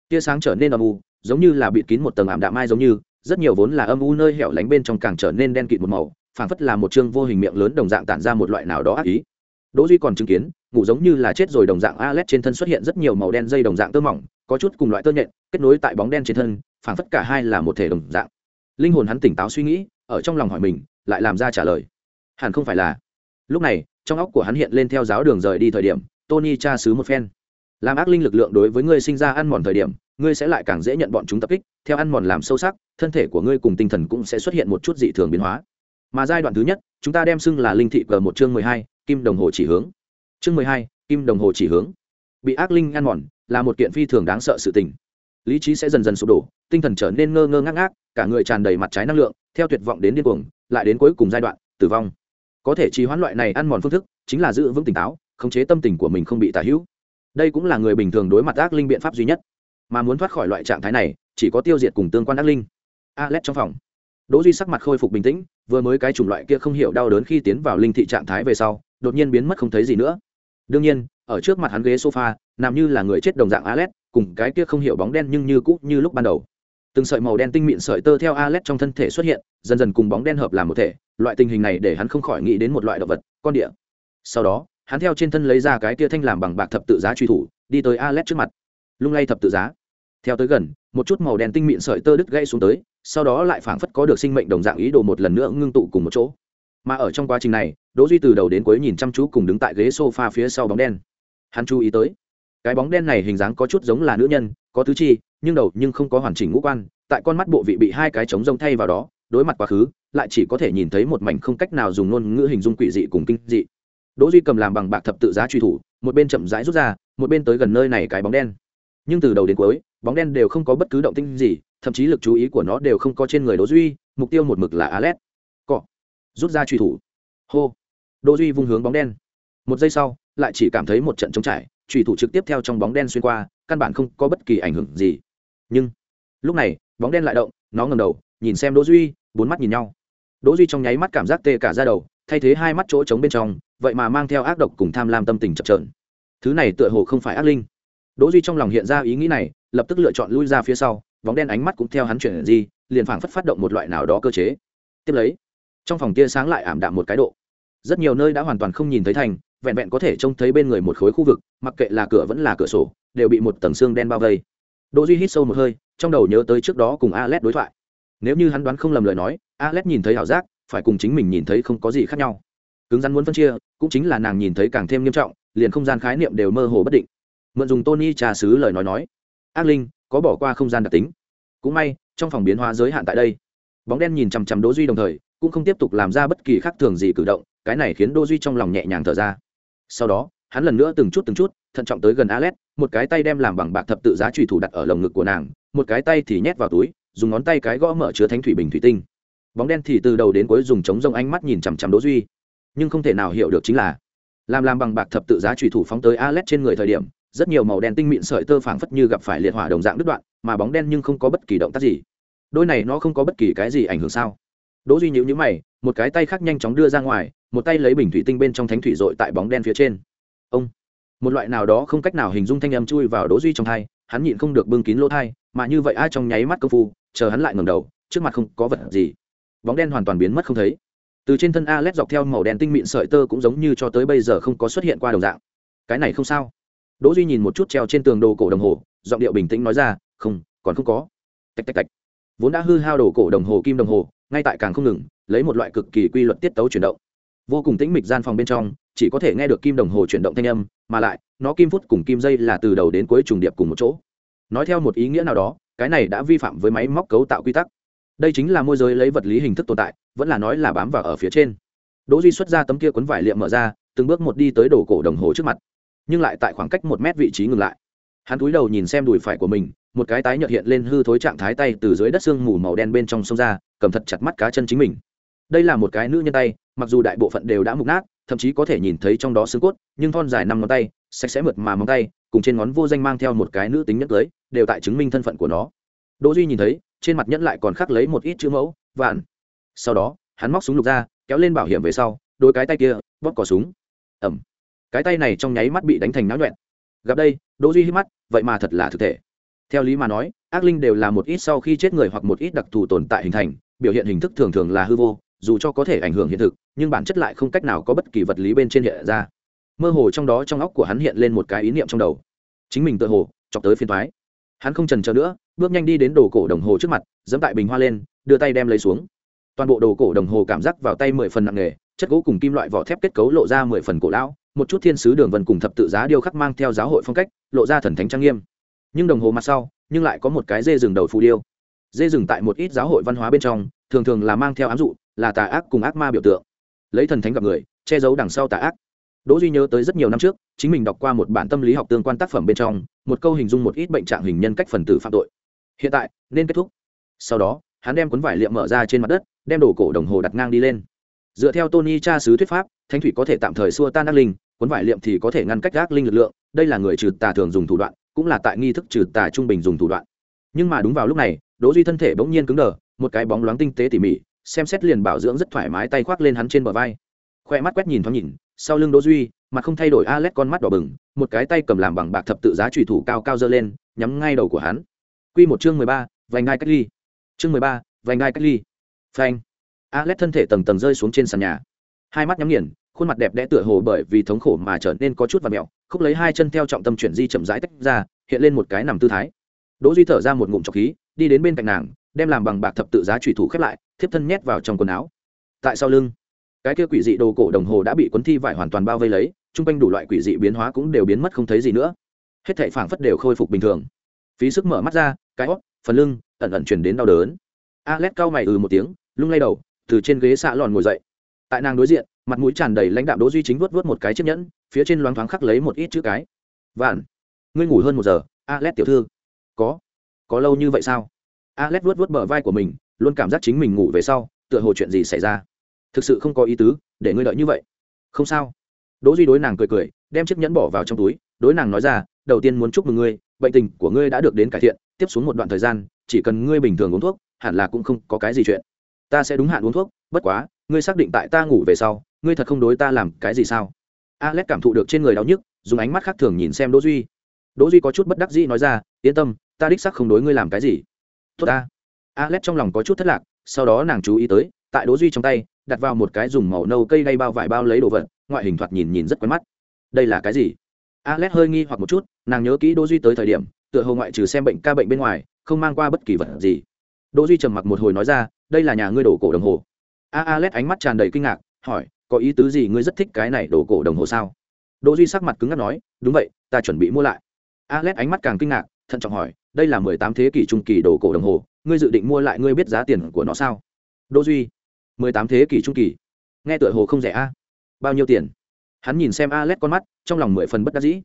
Tia sáng trở nên âm u, giống như là bịt kín một tầng ảm đạm mai giống như, rất nhiều vốn là âm u nơi hẻo lánh bên trong càng trở nên đen kịt một màu, phảng phất là một chương vô hình miệng lớn đồng dạng tản ra một loại nào đó ác ý. Đỗ duy còn chứng kiến, ngủ giống như là chết rồi đồng dạng Alet trên thân xuất hiện rất nhiều màu đen dây đồng dạng tơ mỏng, có chút cùng loại tơ nhện, kết nối tại bóng đen trên thân phảng phất cả hai là một thể đồng dạng. Linh hồn hắn tỉnh táo suy nghĩ, ở trong lòng hỏi mình, lại làm ra trả lời. Hẳn không phải là. Lúc này, trong óc của hắn hiện lên theo giáo đường rời đi thời điểm, tony tra xứ một phen. Làm ác linh lực lượng đối với ngươi sinh ra ăn mòn thời điểm, ngươi sẽ lại càng dễ nhận bọn chúng tập kích, theo ăn mòn làm sâu sắc, thân thể của ngươi cùng tinh thần cũng sẽ xuất hiện một chút dị thường biến hóa. Mà giai đoạn thứ nhất, chúng ta đem xưng là linh thị g một chương mười hai, kim đồng hồ chỉ hướng. Chương mười hai, kim đồng hồ chỉ hướng. Bị ác linh ăn mòn, là một kiện phi thường đáng sợ sự tình lý trí sẽ dần dần sụp đổ, tinh thần trở nên ngơ ngơ ngác ngác, cả người tràn đầy mặt trái năng lượng, theo tuyệt vọng đến điên cuồng, lại đến cuối cùng giai đoạn, tử vong. Có thể trì hoãn loại này ăn mòn phương thức, chính là giữ vững tỉnh táo, khống chế tâm tình của mình không bị tả hữu. Đây cũng là người bình thường đối mặt ác linh biện pháp duy nhất. Mà muốn thoát khỏi loại trạng thái này, chỉ có tiêu diệt cùng tương quan ác linh. Alex trong phòng. Đỗ duy sắc mặt khôi phục bình tĩnh, vừa mới cái chủng loại kia không hiểu đau đớn khi tiến vào linh thị trạng thái về sau, đột nhiên biến mất không thấy gì nữa. Đương nhiên, ở trước mặt hắn ghế sofa, nằm như là người chết đồng dạng alex cùng cái kia không hiểu bóng đen nhưng như cũ như lúc ban đầu. Từng sợi màu đen tinh mịn sợi tơ theo alex trong thân thể xuất hiện, dần dần cùng bóng đen hợp làm một thể, loại tình hình này để hắn không khỏi nghĩ đến một loại động vật, con địa. Sau đó, hắn theo trên thân lấy ra cái kia thanh làm bằng bạc thập tự giá truy thủ, đi tới alex trước mặt. Lung lay thập tự giá. Theo tới gần, một chút màu đen tinh mịn sợi tơ đứt gãy xuống tới, sau đó lại phảng phất có được sinh mệnh đồng dạng ý đồ một lần nữa ngưng tụ cùng một chỗ. Mà ở trong quá trình này, đỗ duy từ đầu đến cuối nhìn chăm chú cùng đứng tại ghế sofa phía sau bóng đen. Hắn chú ý tới cái bóng đen này hình dáng có chút giống là nữ nhân, có tứ chi, nhưng đầu nhưng không có hoàn chỉnh ngũ quan, tại con mắt bộ vị bị hai cái trống rông thay vào đó, đối mặt quá khứ, lại chỉ có thể nhìn thấy một mảnh không cách nào dùng ngôn ngữ hình dung quỷ dị cùng kinh dị. Đỗ duy cầm làm bằng bạc thập tự giá truy thủ, một bên chậm rãi rút ra, một bên tới gần nơi này cái bóng đen. Nhưng từ đầu đến cuối, bóng đen đều không có bất cứ động tĩnh gì, thậm chí lực chú ý của nó đều không có trên người đỗ duy, mục tiêu một mực là alet. Cọ. Rút ra truy thủ. Hô. Đỗ duy vung hướng bóng đen. Một giây sau, lại chỉ cảm thấy một trận trống trải trùy thủ trực tiếp theo trong bóng đen xuyên qua, căn bản không có bất kỳ ảnh hưởng gì. Nhưng, lúc này, bóng đen lại động, nó ngẩng đầu, nhìn xem đỗ duy, bốn mắt nhìn nhau. Đỗ duy trong nháy mắt cảm giác tê cả da đầu, thay thế hai mắt chỗ trống bên trong, vậy mà mang theo ác độc cùng tham lam tâm tình chập chờn. Thứ này tựa hồ không phải ác linh. Đỗ duy trong lòng hiện ra ý nghĩ này, lập tức lựa chọn lui ra phía sau, bóng đen ánh mắt cũng theo hắn chuyển gì liền phảng phất phát động một loại nào đó cơ chế. Tiếp lấy, trong phòng tia sáng lại ảm đạm một cái độ. Rất nhiều nơi đã hoàn toàn không nhìn thấy thành vẹn vẹn có thể trông thấy bên người một khối khu vực, mặc kệ là cửa vẫn là cửa sổ, đều bị một tầng xương đen bao vây. Đỗ duy hít sâu một hơi, trong đầu nhớ tới trước đó cùng Alet đối thoại. Nếu như hắn đoán không lầm lời nói Alet nhìn thấy ảo giác, phải cùng chính mình nhìn thấy không có gì khác nhau. Cứng rắn muốn phân chia, cũng chính là nàng nhìn thấy càng thêm nghiêm trọng, liền không gian khái niệm đều mơ hồ bất định. Mượn dùng tony trà sứ lời nói nói, ác linh, có bỏ qua không gian đặc tính? Cũng may, trong phòng biến hóa giới hạn tại đây. Bóng đen nhìn chằm chằm đỗ duy đồng thời, cũng không tiếp tục làm ra bất kỳ khác thường gì cử động, cái này khiến đỗ duy trong lòng nhẹ nhàng thở ra sau đó hắn lần nữa từng chút từng chút thận trọng tới gần Alet, một cái tay đem làm bằng bạc thập tự giá trùy thủ đặt ở lồng ngực của nàng, một cái tay thì nhét vào túi, dùng ngón tay cái gõ mở chứa thánh thủy bình thủy tinh. Bóng đen thì từ đầu đến cuối dùng chống rông ánh mắt nhìn chằm chằm Đỗ Duy, nhưng không thể nào hiểu được chính là, làm làm bằng bạc thập tự giá trùy thủ phóng tới Alet trên người thời điểm, rất nhiều màu đen tinh mịn sợi tơ phảng phất như gặp phải liệt hỏa đồng dạng đứt đoạn, mà bóng đen nhưng không có bất kỳ động tác gì. Đôi này nó không có bất kỳ cái gì ảnh hưởng sao? Đỗ Duy nhíu nhíu mày, một cái tay khác nhanh chóng đưa ra ngoài, một tay lấy bình thủy tinh bên trong thánh thủy dội tại bóng đen phía trên. Ông, một loại nào đó không cách nào hình dung thanh âm chui vào đỗ duy trong thai, hắn nhịn không được bưng kín lỗ thai, mà như vậy ai trong nháy mắt công phu, chờ hắn lại ngẩng đầu, trước mặt không có vật gì. Bóng đen hoàn toàn biến mất không thấy. Từ trên thân a lét dọc theo màu đen tinh mịn sợi tơ cũng giống như cho tới bây giờ không có xuất hiện qua đồng dạng. Cái này không sao. Đỗ duy nhìn một chút treo trên tường đồ cổ đồng hồ, giọng điệu bình tĩnh nói ra, không, còn không có. Tạch tạch tạch. Vốn đã hư hao đồ cổ đồng hồ kim đồng hồ, ngay tại càng không ngừng, lấy một loại cực kỳ quy luật tiết tấu chuyển động vô cùng tĩnh mịch gian phòng bên trong, chỉ có thể nghe được kim đồng hồ chuyển động thanh âm, mà lại, nó kim phút cùng kim dây là từ đầu đến cuối trùng điệp cùng một chỗ. Nói theo một ý nghĩa nào đó, cái này đã vi phạm với máy móc cấu tạo quy tắc. Đây chính là môi giới lấy vật lý hình thức tồn tại, vẫn là nói là bám vào ở phía trên. Đỗ duy xuất ra tấm kia cuốn vải liệm mở ra, từng bước một đi tới đổ cổ đồng hồ trước mặt. Nhưng lại tại khoảng cách một mét vị trí ngừng lại. Hắn cúi đầu nhìn xem đùi phải của mình, một cái tái nhợt hiện lên hư thối trạng thái tay từ dưới đất xương mù màu đen bên trong sông ra, cầm thật chặt mắt cá chân chính mình đây là một cái nữ nhân tay, mặc dù đại bộ phận đều đã mục nát, thậm chí có thể nhìn thấy trong đó xương cốt, nhưng thon dài năm ngón tay, sạch sẽ mượt mà móng tay, cùng trên ngón vô danh mang theo một cái nữ tính nhất cưới, đều tại chứng minh thân phận của nó. Đỗ duy nhìn thấy, trên mặt nhẫn lại còn khắc lấy một ít chữ mẫu, vạn. Sau đó, hắn móc súng lục ra, kéo lên bảo hiểm về sau, đôi cái tay kia, bóp cò súng. Ẩm. Cái tay này trong nháy mắt bị đánh thành náo nhuẹn. Gặp đây, đỗ duy hít mắt, vậy mà thật là thực thể. Theo lý mà nói, ác linh đều là một ít sau khi chết người hoặc một ít đặc thù tồn tại hình thành, biểu hiện hình thức thường thường là hư vô dù cho có thể ảnh hưởng hiện thực, nhưng bản chất lại không cách nào có bất kỳ vật lý bên trên hiện ra. Mơ hồ trong đó trong óc của hắn hiện lên một cái ý niệm trong đầu. Chính mình tự hồ chọc tới phiên thoái hắn không trần trờ nữa, bước nhanh đi đến đồ cổ đồng hồ trước mặt dẫm tại bình hoa lên, đưa tay đem lấy xuống. Toàn bộ đồ cổ đồng hồ cảm giác vào tay mười phần nặng nghề chất gỗ cùng kim loại vỏ thép kết cấu lộ ra mười phần cổ lão, một chút thiên sứ đường vân cùng thập tự giá điêu khắc mang theo giáo hội phong cách, lộ ra thần thánh trang nghiêm. Nhưng đồng hồ mặt sau, nhưng lại có một cái dê rừng đầu phù điêu. Dê rừng tại một ít giáo hội văn hóa bên trong, thường thường là mang theo ám dụ là tà ác cùng ác ma biểu tượng. Lấy thần thánh gặp người, che giấu đằng sau tà ác. Đỗ duy nhớ tới rất nhiều năm trước, chính mình đọc qua một bản tâm lý học tương quan tác phẩm bên trong, một câu hình dung một ít bệnh trạng hình nhân cách phần tử phạm tội. Hiện tại, nên kết thúc. Sau đó, hắn đem cuốn vải liệm mở ra trên mặt đất, đem đồ cổ đồng hồ đặt ngang đi lên. Dựa theo tony cha sứ thuyết pháp, Thánh thủy có thể tạm thời xua tan ác linh, cuốn vải liệm thì có thể ngăn cách ác linh lực lượng, đây là người trừ tà thường dùng thủ đoạn, cũng là tại nghi thức trừ tà trung bình dùng thủ đoạn. Nhưng mà đúng vào lúc này, đỗ duy thân thể bỗng nhiên cứng đờ, một cái bóng loáng tinh tế tỉ mỉ xem xét liền bảo dưỡng rất thoải mái tay khoác lên hắn trên bờ vai. Khoe mắt quét nhìn thoáng nhìn sau lưng đỗ duy mặt không thay đổi Alex con mắt đỏ bừng một cái tay cầm làm bằng bạc thập tự giá trùy thủ cao cao dơ lên nhắm ngay đầu của hắn. Quy một chương mười ba, vành ngai cách ly. Chương mười ba, vành ngai cách ly. Phanh. Alex thân thể tầng tầng rơi xuống trên sàn nhà. Hai mắt nhắm nghiền khuôn mặt đẹp đẽ tựa hồ bởi vì thống khổ mà trở nên có chút và mẹo khúc lấy hai chân theo trọng tâm chuyển di chậm rãi tách ra hiện lên một cái nằm tư thái. Đỗ duy thở ra một ngụm trọc khí đi đến bên cạnh nàng đem làm bằng bạc thập tự giá trùy thủ khép lại, thiếp thân nhét vào trong quần áo. Tại sau lưng, cái kia quỷ dị đồ cổ đồng hồ đã bị cuốn thi vải hoàn toàn bao vây lấy, chung quanh đủ loại quỷ dị biến hóa cũng đều biến mất không thấy gì nữa. Hết thảy phảng phất đều khôi phục bình thường. Phí sức mở mắt ra, cái hót phần lưng, ẩn ẩn chuyển đến đau đớn. Alex cau mày ừ một tiếng, lung lay đầu, từ trên ghế xạ lòn ngồi dậy. Tại nàng đối diện, mặt mũi tràn đầy lãnh đạm đỗ duy chính vớt vớt một cái chiếc nhẫn, phía trên loáng thoáng khắc lấy một ít chữ cái. Vạn, ngươi ngủ hơn một giờ, alex tiểu thư. Có có lâu như vậy sao? Alex vuốt vuốt bờ vai của mình, luôn cảm giác chính mình ngủ về sau, tựa hồ chuyện gì xảy ra. Thực sự không có ý tứ, để ngươi đợi như vậy. Không sao. Đỗ duy đối nàng cười cười, đem chiếc nhẫn bỏ vào trong túi, đối nàng nói ra, đầu tiên muốn chúc mừng ngươi, bệnh tình của ngươi đã được đến cải thiện, tiếp xuống một đoạn thời gian, chỉ cần ngươi bình thường uống thuốc, hẳn là cũng không có cái gì chuyện. Ta sẽ đúng hạn uống thuốc, bất quá, ngươi xác định tại ta ngủ về sau, ngươi thật không đối ta làm cái gì sao? Alex cảm thụ được trên người đau nhức, dùng ánh mắt khác thường nhìn xem đỗ duy. Đỗ duy có chút bất đắc dĩ nói ra, yên tâm, ta đích xác không đối ngươi làm cái gì tốt ta. Alex trong lòng có chút thất lạc, sau đó nàng chú ý tới, tại đỗ duy trong tay, đặt vào một cái dùng màu nâu cây đay bao vải bao lấy đồ vật, ngoại hình thoạt nhìn nhìn rất quen mắt. Đây là cái gì? Alex hơi nghi hoặc một chút, nàng nhớ kỹ đỗ duy tới thời điểm, tựa hồ ngoại trừ xem bệnh ca bệnh bên ngoài, không mang qua bất kỳ vật gì. Đỗ duy trầm mặc một hồi nói ra, đây là nhà ngươi đổ cổ đồng hồ. A alex ánh mắt tràn đầy kinh ngạc, hỏi, có ý tứ gì ngươi rất thích cái này đổ cổ đồng hồ sao? Đỗ duy sắc mặt cứng ngắc nói, đúng vậy, ta chuẩn bị mua lại. Alex ánh mắt càng kinh ngạc, thận trọng hỏi đây là mười tám thế kỷ trung kỳ đồ cổ đồng hồ, ngươi dự định mua lại ngươi biết giá tiền của nó sao? Đỗ duy, mười tám thế kỷ trung kỳ. Nghe tựa hồ không rẻ a. Bao nhiêu tiền? Hắn nhìn xem alex con mắt, trong lòng mười phần bất đắc dĩ.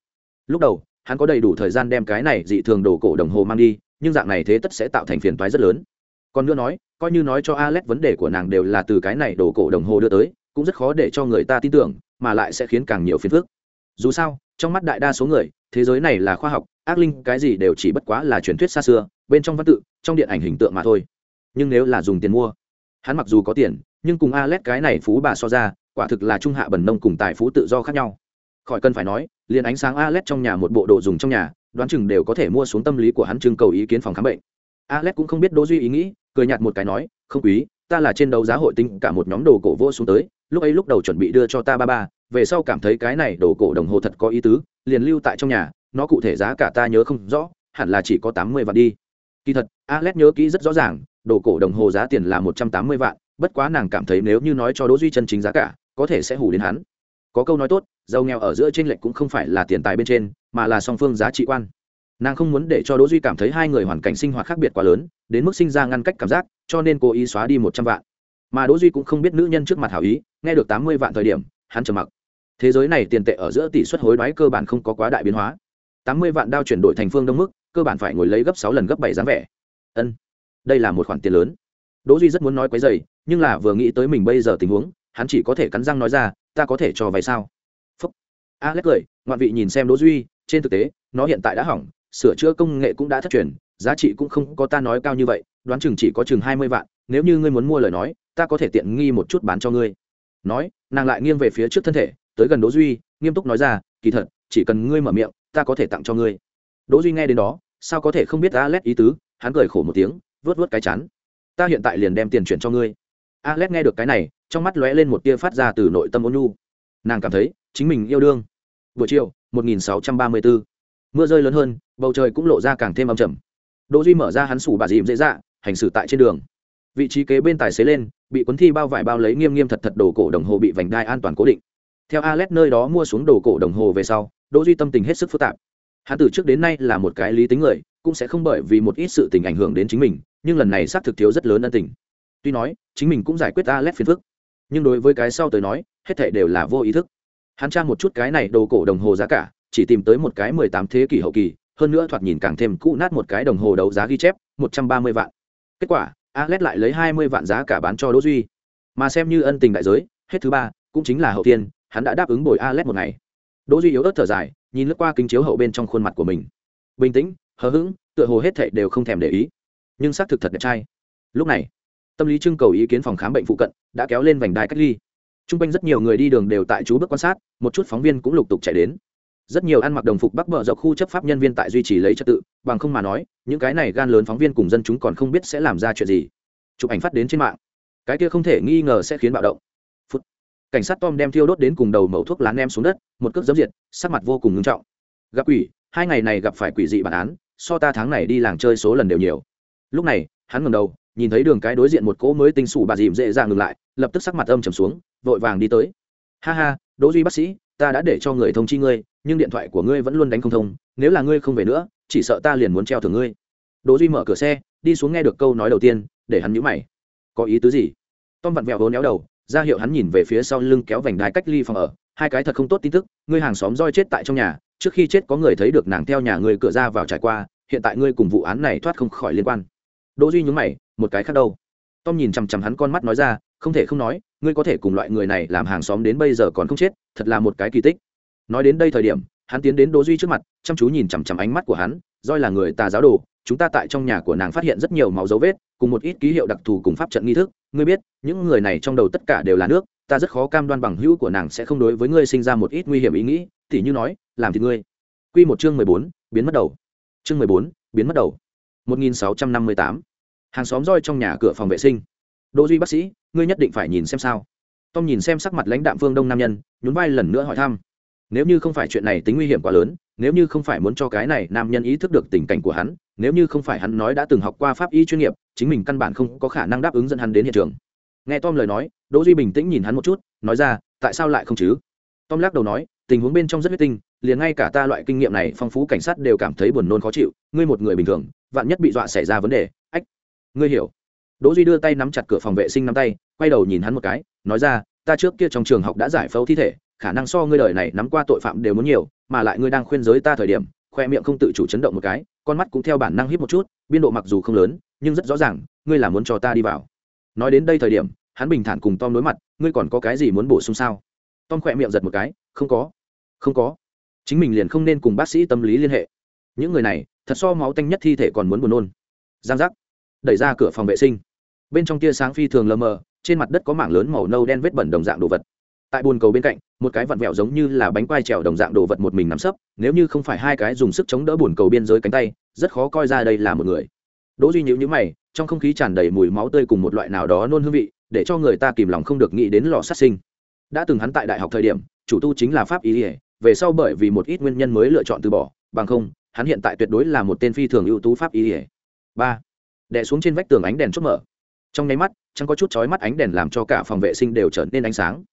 Lúc đầu, hắn có đầy đủ thời gian đem cái này dị thường đồ cổ đồng hồ mang đi, nhưng dạng này thế tất sẽ tạo thành phiền toái rất lớn. Còn nữa nói, coi như nói cho alex vấn đề của nàng đều là từ cái này đồ cổ đồng hồ đưa tới, cũng rất khó để cho người ta tin tưởng, mà lại sẽ khiến càng nhiều phiền phức. Dù sao, trong mắt đại đa số người thế giới này là khoa học, ác linh cái gì đều chỉ bất quá là truyền thuyết xa xưa, bên trong văn tự, trong điện ảnh hình tượng mà thôi. Nhưng nếu là dùng tiền mua, hắn mặc dù có tiền, nhưng cùng alex cái này phú bà so ra, quả thực là trung hạ bẩn nông cùng tài phú tự do khác nhau. Khỏi cần phải nói, liền ánh sáng alex trong nhà một bộ đồ dùng trong nhà, đoán chừng đều có thể mua xuống tâm lý của hắn trưng cầu ý kiến phòng khám bệnh. Alex cũng không biết đỗ duy ý nghĩ, cười nhạt một cái nói, không quý ta là trên đấu giá hội tinh cả một nhóm đồ cổ vô xuống tới, lúc ấy lúc đầu chuẩn bị đưa cho ta ba ba, về sau cảm thấy cái này đồ cổ đồng hồ thật có ý tứ, liền lưu tại trong nhà, nó cụ thể giá cả ta nhớ không rõ, hẳn là chỉ có tám mươi vạn đi. Kỳ thật, alex nhớ kỹ rất rõ ràng, đồ cổ đồng hồ giá tiền là một trăm tám mươi vạn, bất quá nàng cảm thấy nếu như nói cho đỗ duy chân chính giá cả, có thể sẽ hủ đến hắn. Có câu nói tốt, giàu nghèo ở giữa trên lệch cũng không phải là tiền tài bên trên, mà là song phương giá trị quan. Nàng không muốn để cho đỗ duy cảm thấy hai người hoàn cảnh sinh hoạt khác biệt quá lớn đến mức sinh ra ngăn cách cảm giác, cho nên cố ý xóa đi một trăm vạn. Mà đỗ duy cũng không biết nữ nhân trước mặt hảo ý, nghe được tám mươi vạn thời điểm, hắn trầm mặc. Thế giới này tiền tệ ở giữa tỷ suất hối đoái cơ bản không có quá đại biến hóa. tám mươi vạn đao chuyển đổi thành phương đông mức, cơ bản phải ngồi lấy gấp sáu lần gấp bảy dáng vẻ. Ân, đây là một khoản tiền lớn. Đỗ duy rất muốn nói quấy dày nhưng là vừa nghĩ tới mình bây giờ tình huống, hắn chỉ có thể cắn răng nói ra, ta có thể cho vay sao? Phúc. Alex cười, ngoạn vị nhìn xem đỗ duy, trên thực tế, nó hiện tại đã hỏng, sửa chữa công nghệ cũng đã thất truyền giá trị cũng không có ta nói cao như vậy, đoán chừng chỉ có chừng hai mươi vạn, nếu như ngươi muốn mua lời nói, ta có thể tiện nghi một chút bán cho ngươi. Nói, nàng lại nghiêng về phía trước thân thể, tới gần đỗ duy, nghiêm túc nói ra, kỳ thật, chỉ cần ngươi mở miệng, ta có thể tặng cho ngươi. Đỗ duy nghe đến đó, sao có thể không biết alex ý tứ, hắn cười khổ một tiếng vớt vớt cái chán. Ta hiện tại liền đem tiền chuyển cho ngươi. Alex nghe được cái này, trong mắt lóe lên một tia phát ra từ nội tâm ôn nhu. Nàng cảm thấy, chính mình yêu đương. Buổi chiều 1634. mưa rơi lớn hơn, bầu trời cũng lộ ra càng thêm âm trầm đỗ duy mở ra hắn sủ bà dìm dễ dạ hành xử tại trên đường. Vị trí kế bên tài xế lên, bị cuốn thi bao vải bao lấy nghiêm nghiêm thật thật đồ cổ đồng hồ bị vành đai an toàn cố định. Theo alex nơi đó mua xuống đồ cổ đồng hồ về sau, đỗ duy tâm tình hết sức phức tạp. Hắn từ trước đến nay là một cái lý tính người, cũng sẽ không bởi vì một ít sự tình ảnh hưởng đến chính mình, nhưng lần này xác thực thiếu rất lớn ân tình. Tuy nói, chính mình cũng giải quyết alex phiền phức. Nhưng đối với cái sau tới nói, hết thảy đều là vô ý thức. Hắn tra một chút cái này đồ cổ đồng hồ giá cả, chỉ tìm tới một cái mười tám thế kỷ hậu kỳ hơn nữa thoạt nhìn càng thêm cũ nát một cái đồng hồ đấu giá ghi chép, một trăm ba mươi vạn. Kết quả, alex lại lấy hai mươi vạn giá cả bán cho đỗ duy. Mà xem như ân tình đại giới, hết thứ ba, cũng chính là hậu tiên, hắn đã đáp ứng bồi alex một ngày. Đỗ duy yếu ớt thở dài, nhìn lướt qua kính chiếu hậu bên trong khuôn mặt của mình. Bình tĩnh, hờ hững, tựa hồ hết thảy đều không thèm để ý. Nhưng xác thực thật đẹp trai. Lúc này, tâm lý trưng cầu ý kiến phòng khám bệnh phụ cận đã kéo lên vành đai cách ly. T r u n g quanh rất nhiều người đi đường đều tại chú bước quan sát, một chút phóng viên cũng lục tục chạy đến rất nhiều ăn mặc đồng phục bắc bờ dọc khu chấp pháp nhân viên tại duy trì lấy trật tự, bằng không mà nói, những cái này gan lớn phóng viên cùng dân chúng còn không biết sẽ làm ra chuyện gì. Chụp ảnh phát đến trên mạng. Cái kia không thể nghi ngờ sẽ khiến bạo động. Phút. cảnh sát tom đem thiêu đốt đến cùng đầu mẩu thuốc lá nem xuống đất, một cước dấm diệt, sắc mặt vô cùng ngưng trọng. Gặp quỷ, hai ngày này gặp phải quỷ dị bản án, so ta tháng này đi làng chơi số lần đều nhiều. Lúc này, hắn ngầm đầu, nhìn thấy đường cái đối diện một cỗ mới tinh sủ bà dìm dễ dàng ngừng lại, lập tức sắc mặt âm trầm xuống, vội vàng đi tới. Ha ha, đỗ duy bác sĩ ta đã để cho người thông chi ngươi, nhưng điện thoại của ngươi vẫn luôn đánh không thông, nếu là ngươi không về nữa, chỉ sợ ta liền muốn treo thưởng ngươi. Đỗ duy mở cửa xe, đi xuống nghe được câu nói đầu tiên, để hắn nhíu mày. Có ý tứ gì? Tom vặn vẹo vốn néo đầu, ra hiệu hắn nhìn về phía sau lưng kéo vành đai cách ly phòng ở. Hai cái thật không tốt tin tức, ngươi hàng xóm roi chết tại trong nhà, trước khi chết có người thấy được nàng theo nhà ngươi cửa ra vào trải qua, hiện tại ngươi cùng vụ án này thoát không khỏi liên quan. Đỗ duy nhướng mày, một cái khác đâu? Tom nhìn chằm chằm hắn con mắt nói ra, không thể không nói ngươi có thể cùng loại người này làm hàng xóm đến bây giờ còn không chết, thật là một cái kỳ tích. Nói đến đây thời điểm, hắn tiến đến đỗ duy trước mặt, chăm chú nhìn chằm chằm ánh mắt của hắn, roi là người tà giáo đồ, chúng ta tại trong nhà của nàng phát hiện rất nhiều máu dấu vết, cùng một ít ký hiệu đặc thù cùng pháp trận nghi thức, ngươi biết, những người này trong đầu tất cả đều là nước, ta rất khó cam đoan bằng hữu của nàng sẽ không đối với ngươi sinh ra một ít nguy hiểm ý nghĩ, tỉ như nói, làm thì ngươi. Quy một chương mười bốn, biến mất đầu. Chương mười bốn, biến mất đầu. Một nghìn sáu trăm năm mươi tám. Hàng xóm roi trong nhà cửa phòng vệ sinh đỗ duy bác sĩ, ngươi nhất định phải nhìn xem sao. Tom nhìn xem sắc mặt lãnh đạm phương đông nam nhân, nhún vai lần nữa hỏi thăm. Nếu như không phải chuyện này tính nguy hiểm quá lớn, nếu như không phải muốn cho cái này nam nhân ý thức được tình cảnh của hắn, nếu như không phải hắn nói đã từng học qua pháp y chuyên nghiệp, chính mình căn bản không có khả năng đáp ứng dẫn hắn đến hiện trường. Nghe tom lời nói, đỗ duy bình tĩnh nhìn hắn một chút, nói ra, tại sao lại không chứ? Tom lắc đầu nói, tình huống bên trong rất huyết tinh, liền ngay cả ta loại kinh nghiệm này phong phú cảnh sát đều cảm thấy buồn nôn khó chịu, ngươi một người bình thường, vạn nhất bị dọa xảy ra vấn đề, ách, ngươi hiểu đỗ duy đưa tay nắm chặt cửa phòng vệ sinh nắm tay, quay đầu nhìn hắn một cái, nói ra, ta trước kia trong trường học đã giải phẫu thi thể, khả năng so ngươi đời này nắm qua tội phạm đều muốn nhiều, mà lại ngươi đang khuyên giới ta thời điểm, khoe miệng không tự chủ chấn động một cái, con mắt cũng theo bản năng hít một chút, biên độ mặc dù không lớn, nhưng rất rõ ràng, ngươi là muốn cho ta đi vào. Nói đến đây thời điểm, hắn bình thản cùng tom đối mặt, ngươi còn có cái gì muốn bổ sung sao? Tom khoe miệng giật một cái, không có không có. Chính mình liền không nên cùng bác sĩ tâm lý liên hệ. Những người này, thật so máu tanh nhất thi thể còn muốn buồn nôn. Giang giác. Đẩy ra cửa phòng vệ sinh bên trong tia sáng phi thường lờ mờ, trên mặt đất có mảng lớn màu nâu đen vết bẩn đồng dạng đồ vật. Tại bồn cầu bên cạnh, một cái vặn vẹo giống như là bánh quai trèo đồng dạng đồ vật một mình nắm sấp, nếu như không phải hai cái dùng sức chống đỡ bồn cầu biên giới cánh tay, rất khó coi ra đây là một người. Đỗ duy nhíu nhíu mày, trong không khí tràn đầy mùi máu tươi cùng một loại nào đó nôn hương vị, để cho người ta kìm lòng không được nghĩ đến lò sát sinh. Đã từng hắn tại đại học thời điểm, chủ tu chính là pháp y về sau bởi vì một ít nguyên nhân mới lựa chọn từ bỏ, bằng không, hắn hiện tại tuyệt đối là một tên phi thường ưu tú pháp y ba. Đè xuống trên vách tường ánh đèn chốt mở trong nháy mắt, chẳng có chút chói mắt ánh đèn làm cho cả phòng vệ sinh đều trở nên ánh sáng.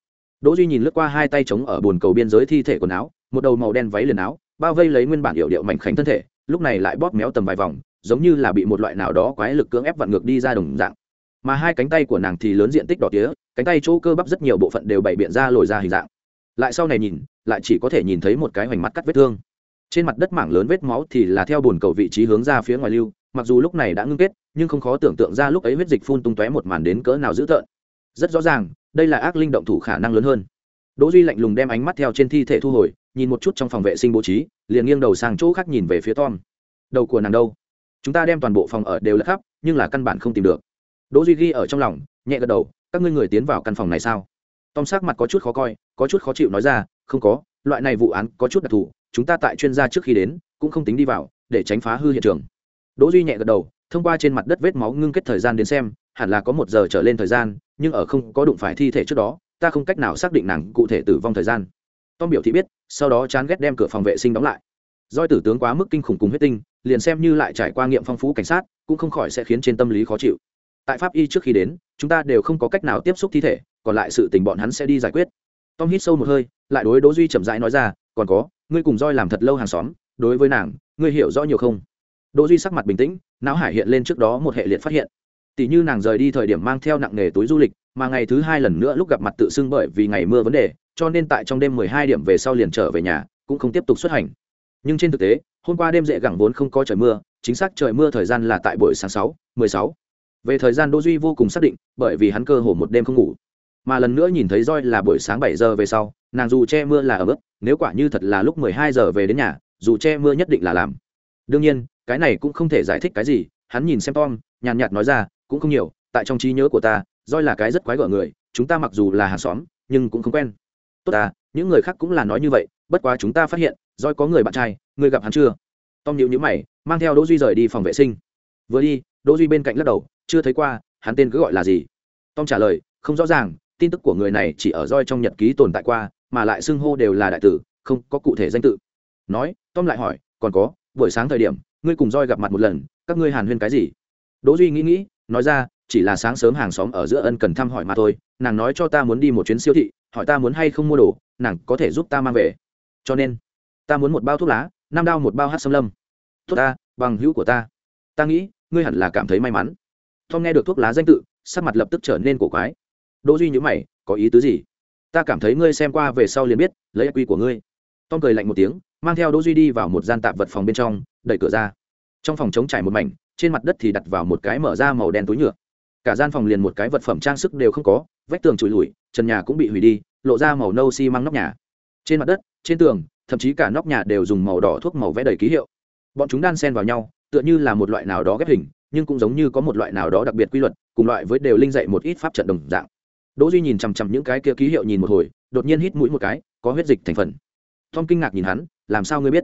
Đỗ duy nhìn lướt qua hai tay chống ở bồn cầu biên giới thi thể quần áo, một đầu màu đen váy liền áo, bao vây lấy nguyên bản hiệu điệu mảnh khảnh thân thể, lúc này lại bóp méo tầm vài vòng, giống như là bị một loại nào đó quái lực cưỡng ép vặn ngược đi ra đồng dạng. Mà hai cánh tay của nàng thì lớn diện tích đỏ tía, cánh tay chỗ cơ bắp rất nhiều bộ phận đều bày biện ra lồi ra hình dạng. Lại sau này nhìn, lại chỉ có thể nhìn thấy một cái hoành mắt cắt vết thương. Trên mặt đất mảng lớn vết máu thì là theo bồn cầu vị trí hướng ra phía ngoài lưu, mặc dù lúc này đã ngưng kết nhưng không khó tưởng tượng ra lúc ấy huyết dịch phun tung tóe một màn đến cỡ nào dữ tợn. Rất rõ ràng, đây là ác linh động thủ khả năng lớn hơn. Đỗ duy lạnh lùng đem ánh mắt theo trên thi thể thu hồi, nhìn một chút trong phòng vệ sinh bố trí, liền nghiêng đầu sang chỗ khác nhìn về phía tom. Đầu của nàng đâu? Chúng ta đem toàn bộ phòng ở đều lật khắp, nhưng là căn bản không tìm được. Đỗ duy ghi ở trong lòng, nhẹ gật đầu, các ngươi người tiến vào căn phòng này sao? Tom sắc mặt có chút khó coi, có chút khó chịu nói ra, không có, loại này vụ án có chút đặc thù, chúng ta tại chuyên gia trước khi đến, cũng không tính đi vào, để tránh phá hư hiện trường. Đỗ duy nhẹ gật đầu thông qua trên mặt đất vết máu ngưng kết thời gian đến xem, hẳn là có một giờ trở lên thời gian, nhưng ở không có đụng phải thi thể trước đó, ta không cách nào xác định nàng cụ thể tử vong thời gian. Tom biểu thị biết, sau đó chán ghét đem cửa phòng vệ sinh đóng lại. Doi tử tướng quá mức kinh khủng cùng huyết tinh, liền xem như lại trải qua nghiệm phong phú cảnh sát, cũng không khỏi sẽ khiến trên tâm lý khó chịu. Tại pháp y trước khi đến, chúng ta đều không có cách nào tiếp xúc thi thể, còn lại sự tình bọn hắn sẽ đi giải quyết. Tom hít sâu một hơi, lại đối đỗ duy chậm rãi nói ra, còn có, ngươi cùng roi làm thật lâu hàng xóm, đối với nàng, ngươi hiểu rõ nhiều không? Đỗ duy sắc mặt bình tĩnh não hải hiện lên trước đó một hệ liệt phát hiện. Tỷ như nàng rời đi thời điểm mang theo nặng nghề túi du lịch, mà ngày thứ hai lần nữa lúc gặp mặt tự xưng bởi vì ngày mưa vấn đề, cho nên tại trong đêm mười hai điểm về sau liền trở về nhà, cũng không tiếp tục xuất hành. Nhưng trên thực tế, hôm qua đêm dễ gẳng vốn không có trời mưa, chính xác trời mưa thời gian là tại buổi sáng sáu, mười sáu. Về thời gian đỗ duy vô cùng xác định, bởi vì hắn cơ hồ một đêm không ngủ. Mà lần nữa nhìn thấy roi là buổi sáng bảy giờ về sau, nàng dù che mưa là ở bước nếu quả như thật là lúc mười hai giờ về đến nhà, dù che mưa nhất định là làm. Đương nhiên cái này cũng không thể giải thích cái gì, hắn nhìn xem tom, nhàn nhạt nói ra, cũng không nhiều, tại trong trí nhớ của ta roi là cái rất quái gở người, chúng ta mặc dù là hàng xóm, nhưng cũng không quen. Tốt ta, những người khác cũng là nói như vậy, bất quá chúng ta phát hiện roi có người bạn trai, người gặp hắn chưa? Tom nhịu nhữ mày, mang theo đỗ duy rời đi phòng vệ sinh. Vừa đi, đỗ duy bên cạnh lắc đầu, chưa thấy qua, hắn tên cứ gọi là gì? Tom trả lời, không rõ ràng, tin tức của người này chỉ ở roi trong nhật ký tồn tại qua, mà lại xưng hô đều là đại tử, không có cụ thể danh tự. Nói, tom lại hỏi, còn có, buổi sáng thời điểm ngươi cùng roi gặp mặt một lần, các ngươi hàn huyên cái gì? Đỗ duy nghĩ nghĩ, nói ra, chỉ là sáng sớm hàng xóm ở giữa ân cần thăm hỏi mà thôi, nàng nói cho ta muốn đi một chuyến siêu thị, hỏi ta muốn hay không mua đồ, nàng có thể giúp ta mang về. Cho nên, ta muốn một bao thuốc lá, năm đao một bao hát xâm lâm. Thuốc ta, bằng hữu của ta. Ta nghĩ, ngươi hẳn là cảm thấy may mắn. Tom nghe được thuốc lá danh tự, sắc mặt lập tức trở nên cổ quái. Đỗ duy nhíu mày, có ý tứ gì? Ta cảm thấy ngươi xem qua về sau liền biết, lấy quy của ngươi. Tom cười lạnh một tiếng, mang theo đỗ duy đi vào một gian tạp vật phòng bên trong đẩy cửa ra. Trong phòng chống trải một mảnh, trên mặt đất thì đặt vào một cái mở ra màu đen túi nhựa. Cả gian phòng liền một cái vật phẩm trang sức đều không có, vách tường trụi lùi trần nhà cũng bị hủy đi, lộ ra màu nâu xi măng nóc nhà. Trên mặt đất, trên tường, thậm chí cả nóc nhà đều dùng màu đỏ thuốc màu vẽ đầy ký hiệu. Bọn chúng đan xen vào nhau, tựa như là một loại nào đó ghép hình, nhưng cũng giống như có một loại nào đó đặc biệt quy luật, cùng loại với đều linh dạy một ít pháp trận đồng dạng. Đỗ duy nhìn chằm chằm những cái kia ký hiệu nhìn một hồi, đột nhiên hít mũi một cái, có huyết dịch thành phần. Tom kinh ngạc nhìn hắn, làm sao ngươi biết?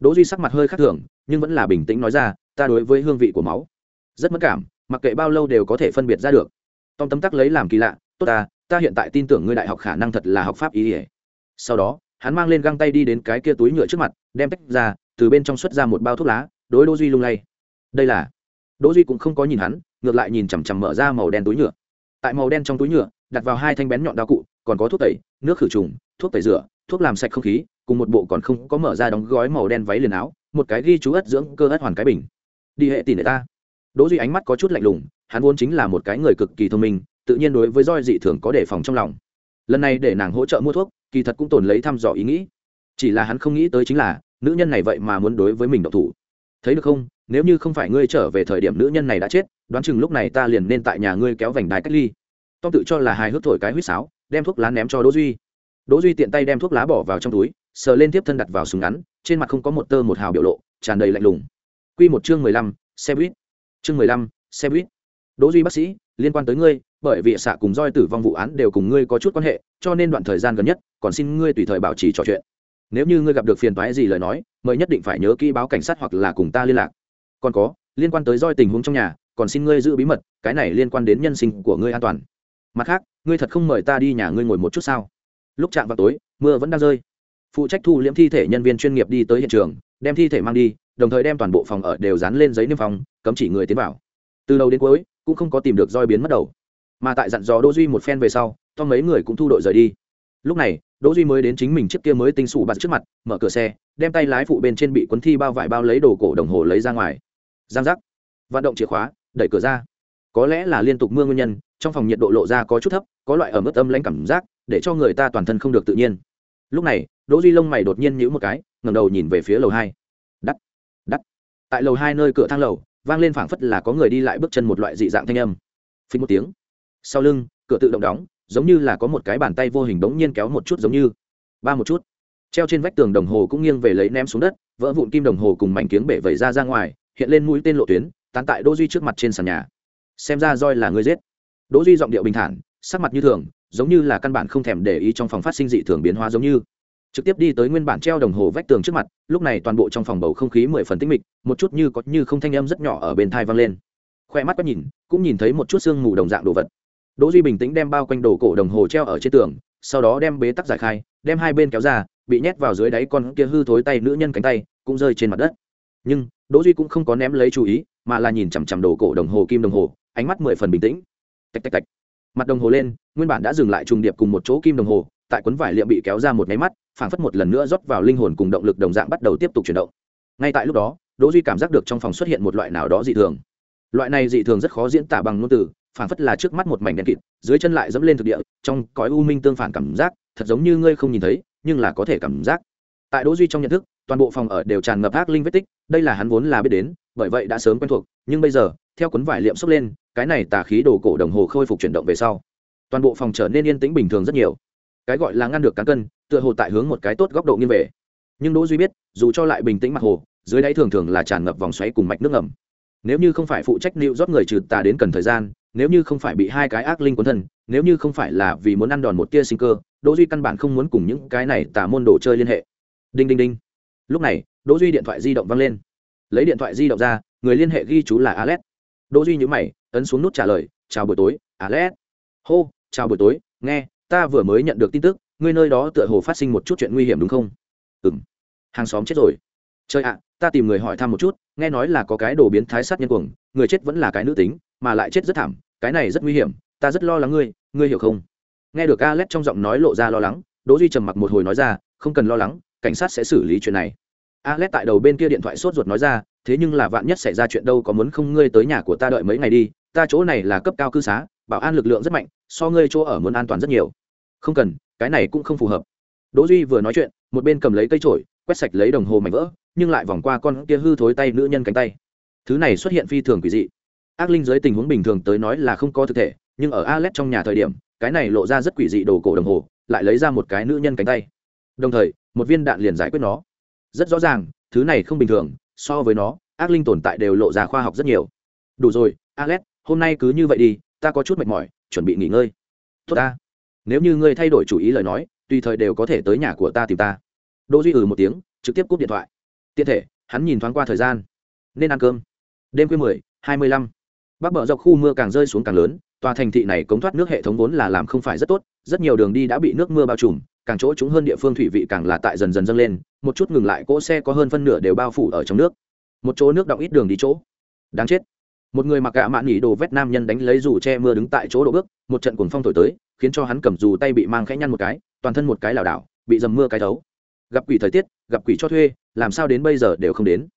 Đỗ duy sắc mặt hơi khác thường nhưng vẫn là bình tĩnh nói ra, ta đối với hương vị của máu rất mất cảm, mặc kệ bao lâu đều có thể phân biệt ra được. Tom tấm tắc lấy làm kỳ lạ, tốt ta ta hiện tại tin tưởng ngươi đại học khả năng thật là học pháp ý ỉa. Sau đó, hắn mang lên găng tay đi đến cái kia túi nhựa trước mặt, đem tách ra, từ bên trong xuất ra một bao thuốc lá, đối đỗ duy lung lay. Đây là, đỗ duy cũng không có nhìn hắn, ngược lại nhìn chằm chằm mở ra màu đen túi nhựa. Tại màu đen trong túi nhựa, đặt vào hai thanh bén nhọn đao cụ, còn có thuốc tẩy, nước khử trùng, thuốc tẩy rửa, thuốc làm sạch không khí, cùng một bộ còn không có mở ra đóng gói màu đen váy liền áo một cái ghi chú ất dưỡng cơ ất hoàn cái bình. Đi hệ tỷ nệ ta. Đỗ duy ánh mắt có chút lạnh lùng, hắn vốn chính là một cái người cực kỳ thông minh, tự nhiên đối với roi dị thường có đề phòng trong lòng. Lần này để nàng hỗ trợ mua thuốc, kỳ thật cũng tồn lấy thăm dò ý nghĩ. Chỉ là hắn không nghĩ tới chính là, nữ nhân này vậy mà muốn đối với mình độc thủ. Thấy được không? Nếu như không phải ngươi trở về thời điểm nữ nhân này đã chết, đoán chừng lúc này ta liền nên tại nhà ngươi kéo vành đài cách ly. Tom tự cho là hài hước thổi cái huýt sáo, đem thuốc lá ném cho đỗ duy. Đỗ duy tiện tay đem thuốc lá bỏ vào trong túi sờ lên tiếp thân đặt vào súng ngắn trên mặt không có một tơ một hào biểu lộ tràn đầy lạnh lùng. Quy một chương mười lăm, xe buýt. Chương mười lăm, xe buýt. Đỗ duy bác sĩ liên quan tới ngươi bởi vì xạ cùng roi tử vong vụ án đều cùng ngươi có chút quan hệ cho nên đoạn thời gian gần nhất còn xin ngươi tùy thời bảo trì trò chuyện. Nếu như ngươi gặp được phiền toái gì lời nói mời nhất định phải nhớ kỹ báo cảnh sát hoặc là cùng ta liên lạc. Còn có liên quan tới roi tình huống trong nhà còn xin ngươi giữ bí mật cái này liên quan đến nhân sinh của ngươi an toàn. Mặt khác ngươi thật không mời ta đi nhà ngươi ngồi một chút sao? Lúc chạm vào tối mưa vẫn đang rơi phụ trách thu liễm thi thể nhân viên chuyên nghiệp đi tới hiện trường, đem thi thể mang đi, đồng thời đem toàn bộ phòng ở đều dán lên giấy niêm phong, cấm chỉ người tiến vào. Từ đầu đến cuối, cũng không có tìm được roi biến mất đầu. Mà tại dặn dò đỗ duy một phen về sau to mấy người cũng thu đội rời đi. Lúc này, đỗ duy mới đến chính mình chiếc kia mới tinh sủ bạt trước mặt, mở cửa xe, đem tay lái phụ bên trên bị cuốn thi bao vải bao lấy đồ cổ đồng hồ lấy ra ngoài. Giang giác. Vận động chìa khóa, đẩy cửa ra. Có lẽ là liên tục mưa nguyên nhân, trong phòng nhiệt độ lộ ra có chút thấp, có loại ở mức âm lãnh cảm giác, để cho người ta toàn thân không được tự nhiên. Lúc này đỗ duy lông mày đột nhiên nhíu một cái, ngẩng đầu nhìn về phía lầu hai. Đắt đắt. Tại lầu hai nơi cửa thang lầu, vang lên phảng phất là có người đi lại bước chân một loại dị dạng thanh âm. Phình một tiếng. Sau lưng, cửa tự động đóng, giống như là có một cái bàn tay vô hình đống nhiên kéo một chút giống như. Ba một chút. Treo trên vách tường đồng hồ cũng nghiêng về lấy ném xuống đất, vỡ vụn kim đồng hồ cùng mảnh kiếng bể vẩy ra ra ngoài, hiện lên mũi tên lộ tuyến, tán tại đỗ duy trước mặt trên sàn nhà. Xem ra roi là người giết. Đỗ duy giọng điệu bình thản, sắc mặt như thường, giống như là căn bản không thèm để ý trong phòng phát sinh dị thường biến hóa giống như trực tiếp đi tới nguyên bản treo đồng hồ vách tường trước mặt, lúc này toàn bộ trong phòng bầu không khí mười phần tĩnh mịch, một chút như có như không thanh âm rất nhỏ ở bên thai vang lên. Khoe mắt quét nhìn, cũng nhìn thấy một chút xương mù đồng dạng đồ vật. Đỗ duy bình tĩnh đem bao quanh đồ cổ đồng hồ treo ở trên tường, sau đó đem bế tắc giải khai, đem hai bên kéo ra, bị nhét vào dưới đáy con kia hư thối tay nữ nhân cánh tay, cũng rơi trên mặt đất. Nhưng, đỗ duy cũng không có ném lấy chú ý, mà là nhìn chằm chằm đồ cổ đồng hồ kim đồng hồ, ánh mắt mười phần bình tĩnh. Tạch tạch tạch. Mặt đồng hồ lên, nguyên bản đã dừng lại trùng điệp cùng một chỗ kim đồng hồ tại cuốn vải liệm bị kéo ra một máy mắt, phảng phất một lần nữa rót vào linh hồn cùng động lực đồng dạng bắt đầu tiếp tục chuyển động. Ngay tại lúc đó, đỗ duy cảm giác được trong phòng xuất hiện một loại nào đó dị thường. Loại này dị thường rất khó diễn tả bằng ngôn từ, phảng phất là trước mắt một mảnh đen kịt, dưới chân lại dẫm lên thực địa, trong cõi u minh tương phản cảm giác, thật giống như ngươi không nhìn thấy, nhưng là có thể cảm giác. Tại đỗ duy trong nhận thức, toàn bộ phòng ở đều tràn ngập ác linh vết tích, đây là hắn vốn là biết đến, bởi vậy đã sớm quen thuộc, nhưng bây giờ, theo cuốn vải liệm xốc lên, cái này tà khí đồ cổ đồng hồ khôi phục chuyển động về sau, toàn bộ phòng trở nên yên tĩnh bình thường rất nhiều cái gọi là ngăn được cán cân, tựa hồ tại hướng một cái tốt góc độ nghiêng về. Nhưng đỗ duy biết, dù cho lại bình tĩnh mặt hồ, dưới đáy thường thường là tràn ngập vòng xoáy cùng mạch nước ngầm. Nếu như không phải phụ trách nịu rót người trừ tà đến cần thời gian, nếu như không phải bị hai cái ác linh cuốn thân, nếu như không phải là vì muốn ăn đòn một tia sinh cơ, đỗ duy căn bản không muốn cùng những cái này tà môn đồ chơi liên hệ. Đinh đinh đinh. Lúc này, đỗ duy điện thoại di động vang lên. Lấy điện thoại di động ra, người liên hệ ghi chú là alex. Đỗ duy nhíu mày, ấn xuống nút trả lời, chào buổi tối, alex. Hô, chào buổi tối, nghe ta vừa mới nhận được tin tức, ngươi nơi đó tựa hồ phát sinh một chút chuyện nguy hiểm đúng không? Ừm. Hàng xóm chết rồi. Trời ạ, ta tìm người hỏi thăm một chút, nghe nói là có cái đồ biến thái sát nhân cuồng, người chết vẫn là cái nữ tính, mà lại chết rất thảm, cái này rất nguy hiểm, ta rất lo lắng ngươi ngươi hiểu không? Nghe được alex trong giọng nói lộ ra lo lắng, đỗ duy trầm mặc một hồi nói ra, không cần lo lắng, cảnh sát sẽ xử lý chuyện này. Alex tại đầu bên kia điện thoại sốt ruột nói ra, thế nhưng là vạn nhất xảy ra chuyện đâu có muốn không ngươi tới nhà của ta đợi mấy ngày đi, ta chỗ này là cấp cao cư xá bảo an lực lượng rất mạnh, so ngươi chỗ ở muốn an toàn rất nhiều. Không cần, cái này cũng không phù hợp. Đỗ duy vừa nói chuyện, một bên cầm lấy cây chổi, quét sạch lấy đồng hồ mảnh vỡ, nhưng lại vòng qua con kia hư thối tay nữ nhân cánh tay. Thứ này xuất hiện phi thường quỷ dị. Ác linh dưới tình huống bình thường tới nói là không có thực thể, nhưng ở Alex trong nhà thời điểm, cái này lộ ra rất quỷ dị đồ cổ đồng hồ, lại lấy ra một cái nữ nhân cánh tay. Đồng thời, một viên đạn liền giải quyết nó. Rất rõ ràng, thứ này không bình thường, so với nó, ác linh tồn tại đều lộ ra khoa học rất nhiều. Đủ rồi alex hôm nay cứ như vậy đi ta có chút mệt mỏi, chuẩn bị nghỉ ngơi. Tốt ta. Nếu như ngươi thay đổi chủ ý lời nói, tùy thời đều có thể tới nhà của ta tìm ta. Đỗ duy ừ một tiếng, trực tiếp cúp điện thoại. Tiện thể, hắn nhìn thoáng qua thời gian. Nên ăn cơm. Đêm khuya mười, hai mươi lăm. Bắc bờ dọc khu mưa càng rơi xuống càng lớn, tòa thành thị này cống thoát nước hệ thống vốn là làm không phải rất tốt, rất nhiều đường đi đã bị nước mưa bao trùm, càng chỗ chúng hơn địa phương thủy vị càng là tại dần dần dâng lên, một chút ngừng lại cỗ xe có hơn phân nửa đều bao phủ ở trong nước. Một chỗ nước động ít đường đi chỗ. Đáng chết một người mặc gạ mạn nghỉ đồ vét nam nhân đánh lấy dù che mưa đứng tại chỗ độ bước, một trận cuồng phong thổi tới, khiến cho hắn cầm dù tay bị mang khẽ nhăn một cái, toàn thân một cái lảo đảo, bị dầm mưa cái thấu. Gặp quỷ thời tiết, gặp quỷ cho thuê, làm sao đến bây giờ đều không đến.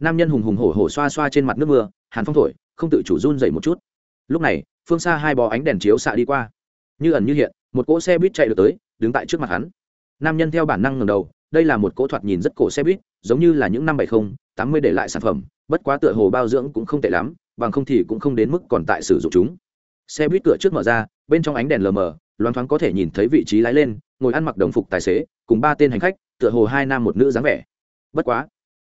Nam nhân hùng hùng hổ hổ xoa xoa trên mặt nước mưa, hàn phong thổi, không tự chủ run dậy một chút. Lúc này, phương xa hai bò ánh đèn chiếu xạ đi qua. Như ẩn như hiện, một cỗ xe buýt chạy được tới, đứng tại trước mặt hắn. Nam nhân theo bản năng ngầm đầu, đây là một cỗ thoạt nhìn rất cổ xe buýt, giống như là những năm bảy mươi tám mươi để lại sản phẩm, bất quá tựa hồ bao dưỡng cũng không tệ lắm bằng không thì cũng không đến mức còn tại sử dụng chúng. Xe buýt cửa trước mở ra, bên trong ánh đèn lờ mờ, loáng thoáng có thể nhìn thấy vị trí lái lên, ngồi ăn mặc đồng phục tài xế, cùng ba tên hành khách, tựa hồ hai nam một nữ dáng vẻ. Bất quá,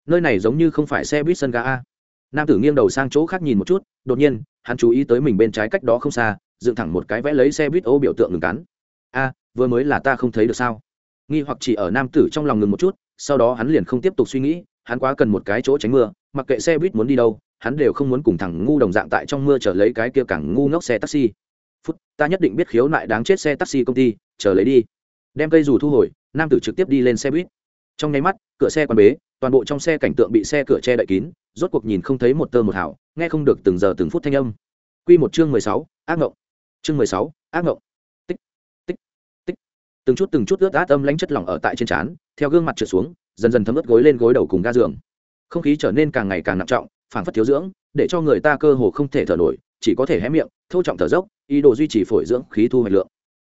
nơi này giống như không phải xe buýt sân ga a. Nam tử nghiêng đầu sang chỗ khác nhìn một chút, đột nhiên, hắn chú ý tới mình bên trái cách đó không xa, dựng thẳng một cái vẽ lấy xe buýt ô biểu tượng ngừng cắn. A, vừa mới là ta không thấy được sao? Nghi hoặc chỉ ở nam tử trong lòng ngừng một chút, sau đó hắn liền không tiếp tục suy nghĩ, hắn quá cần một cái chỗ tránh mưa, mặc kệ xe buýt muốn đi đâu hắn đều không muốn cùng thằng ngu đồng dạng tại trong mưa chờ lấy cái kia cẳng ngu ngốc xe taxi. Phút, ta nhất định biết khiếu nại đáng chết xe taxi công ty, chờ lấy đi. Đem cây dù thu hồi, nam tử trực tiếp đi lên xe buýt. Trong nháy mắt, cửa xe quan bế, toàn bộ trong xe cảnh tượng bị xe cửa che đậy kín, rốt cuộc nhìn không thấy một tơ một hảo nghe không được từng giờ từng phút thanh âm. Quy một chương mười sáu, ác ngộng. Chương mười sáu, ác ngộng. Tích tích tích. Từng chút từng chút ướt át âm lãnh chất lỏng ở tại trên trán, theo gương mặt trượt xuống, dần dần thấm ướt gối lên gối đầu cùng ga giường. Không khí trở nên càng ngày càng nặng trọng phản phất thiếu dưỡng, để cho người ta cơ hồ không thể thở nổi, chỉ có thể hé miệng thâu trọng thở dốc, ý đồ duy trì phổi dưỡng khí thu hoạch lượng.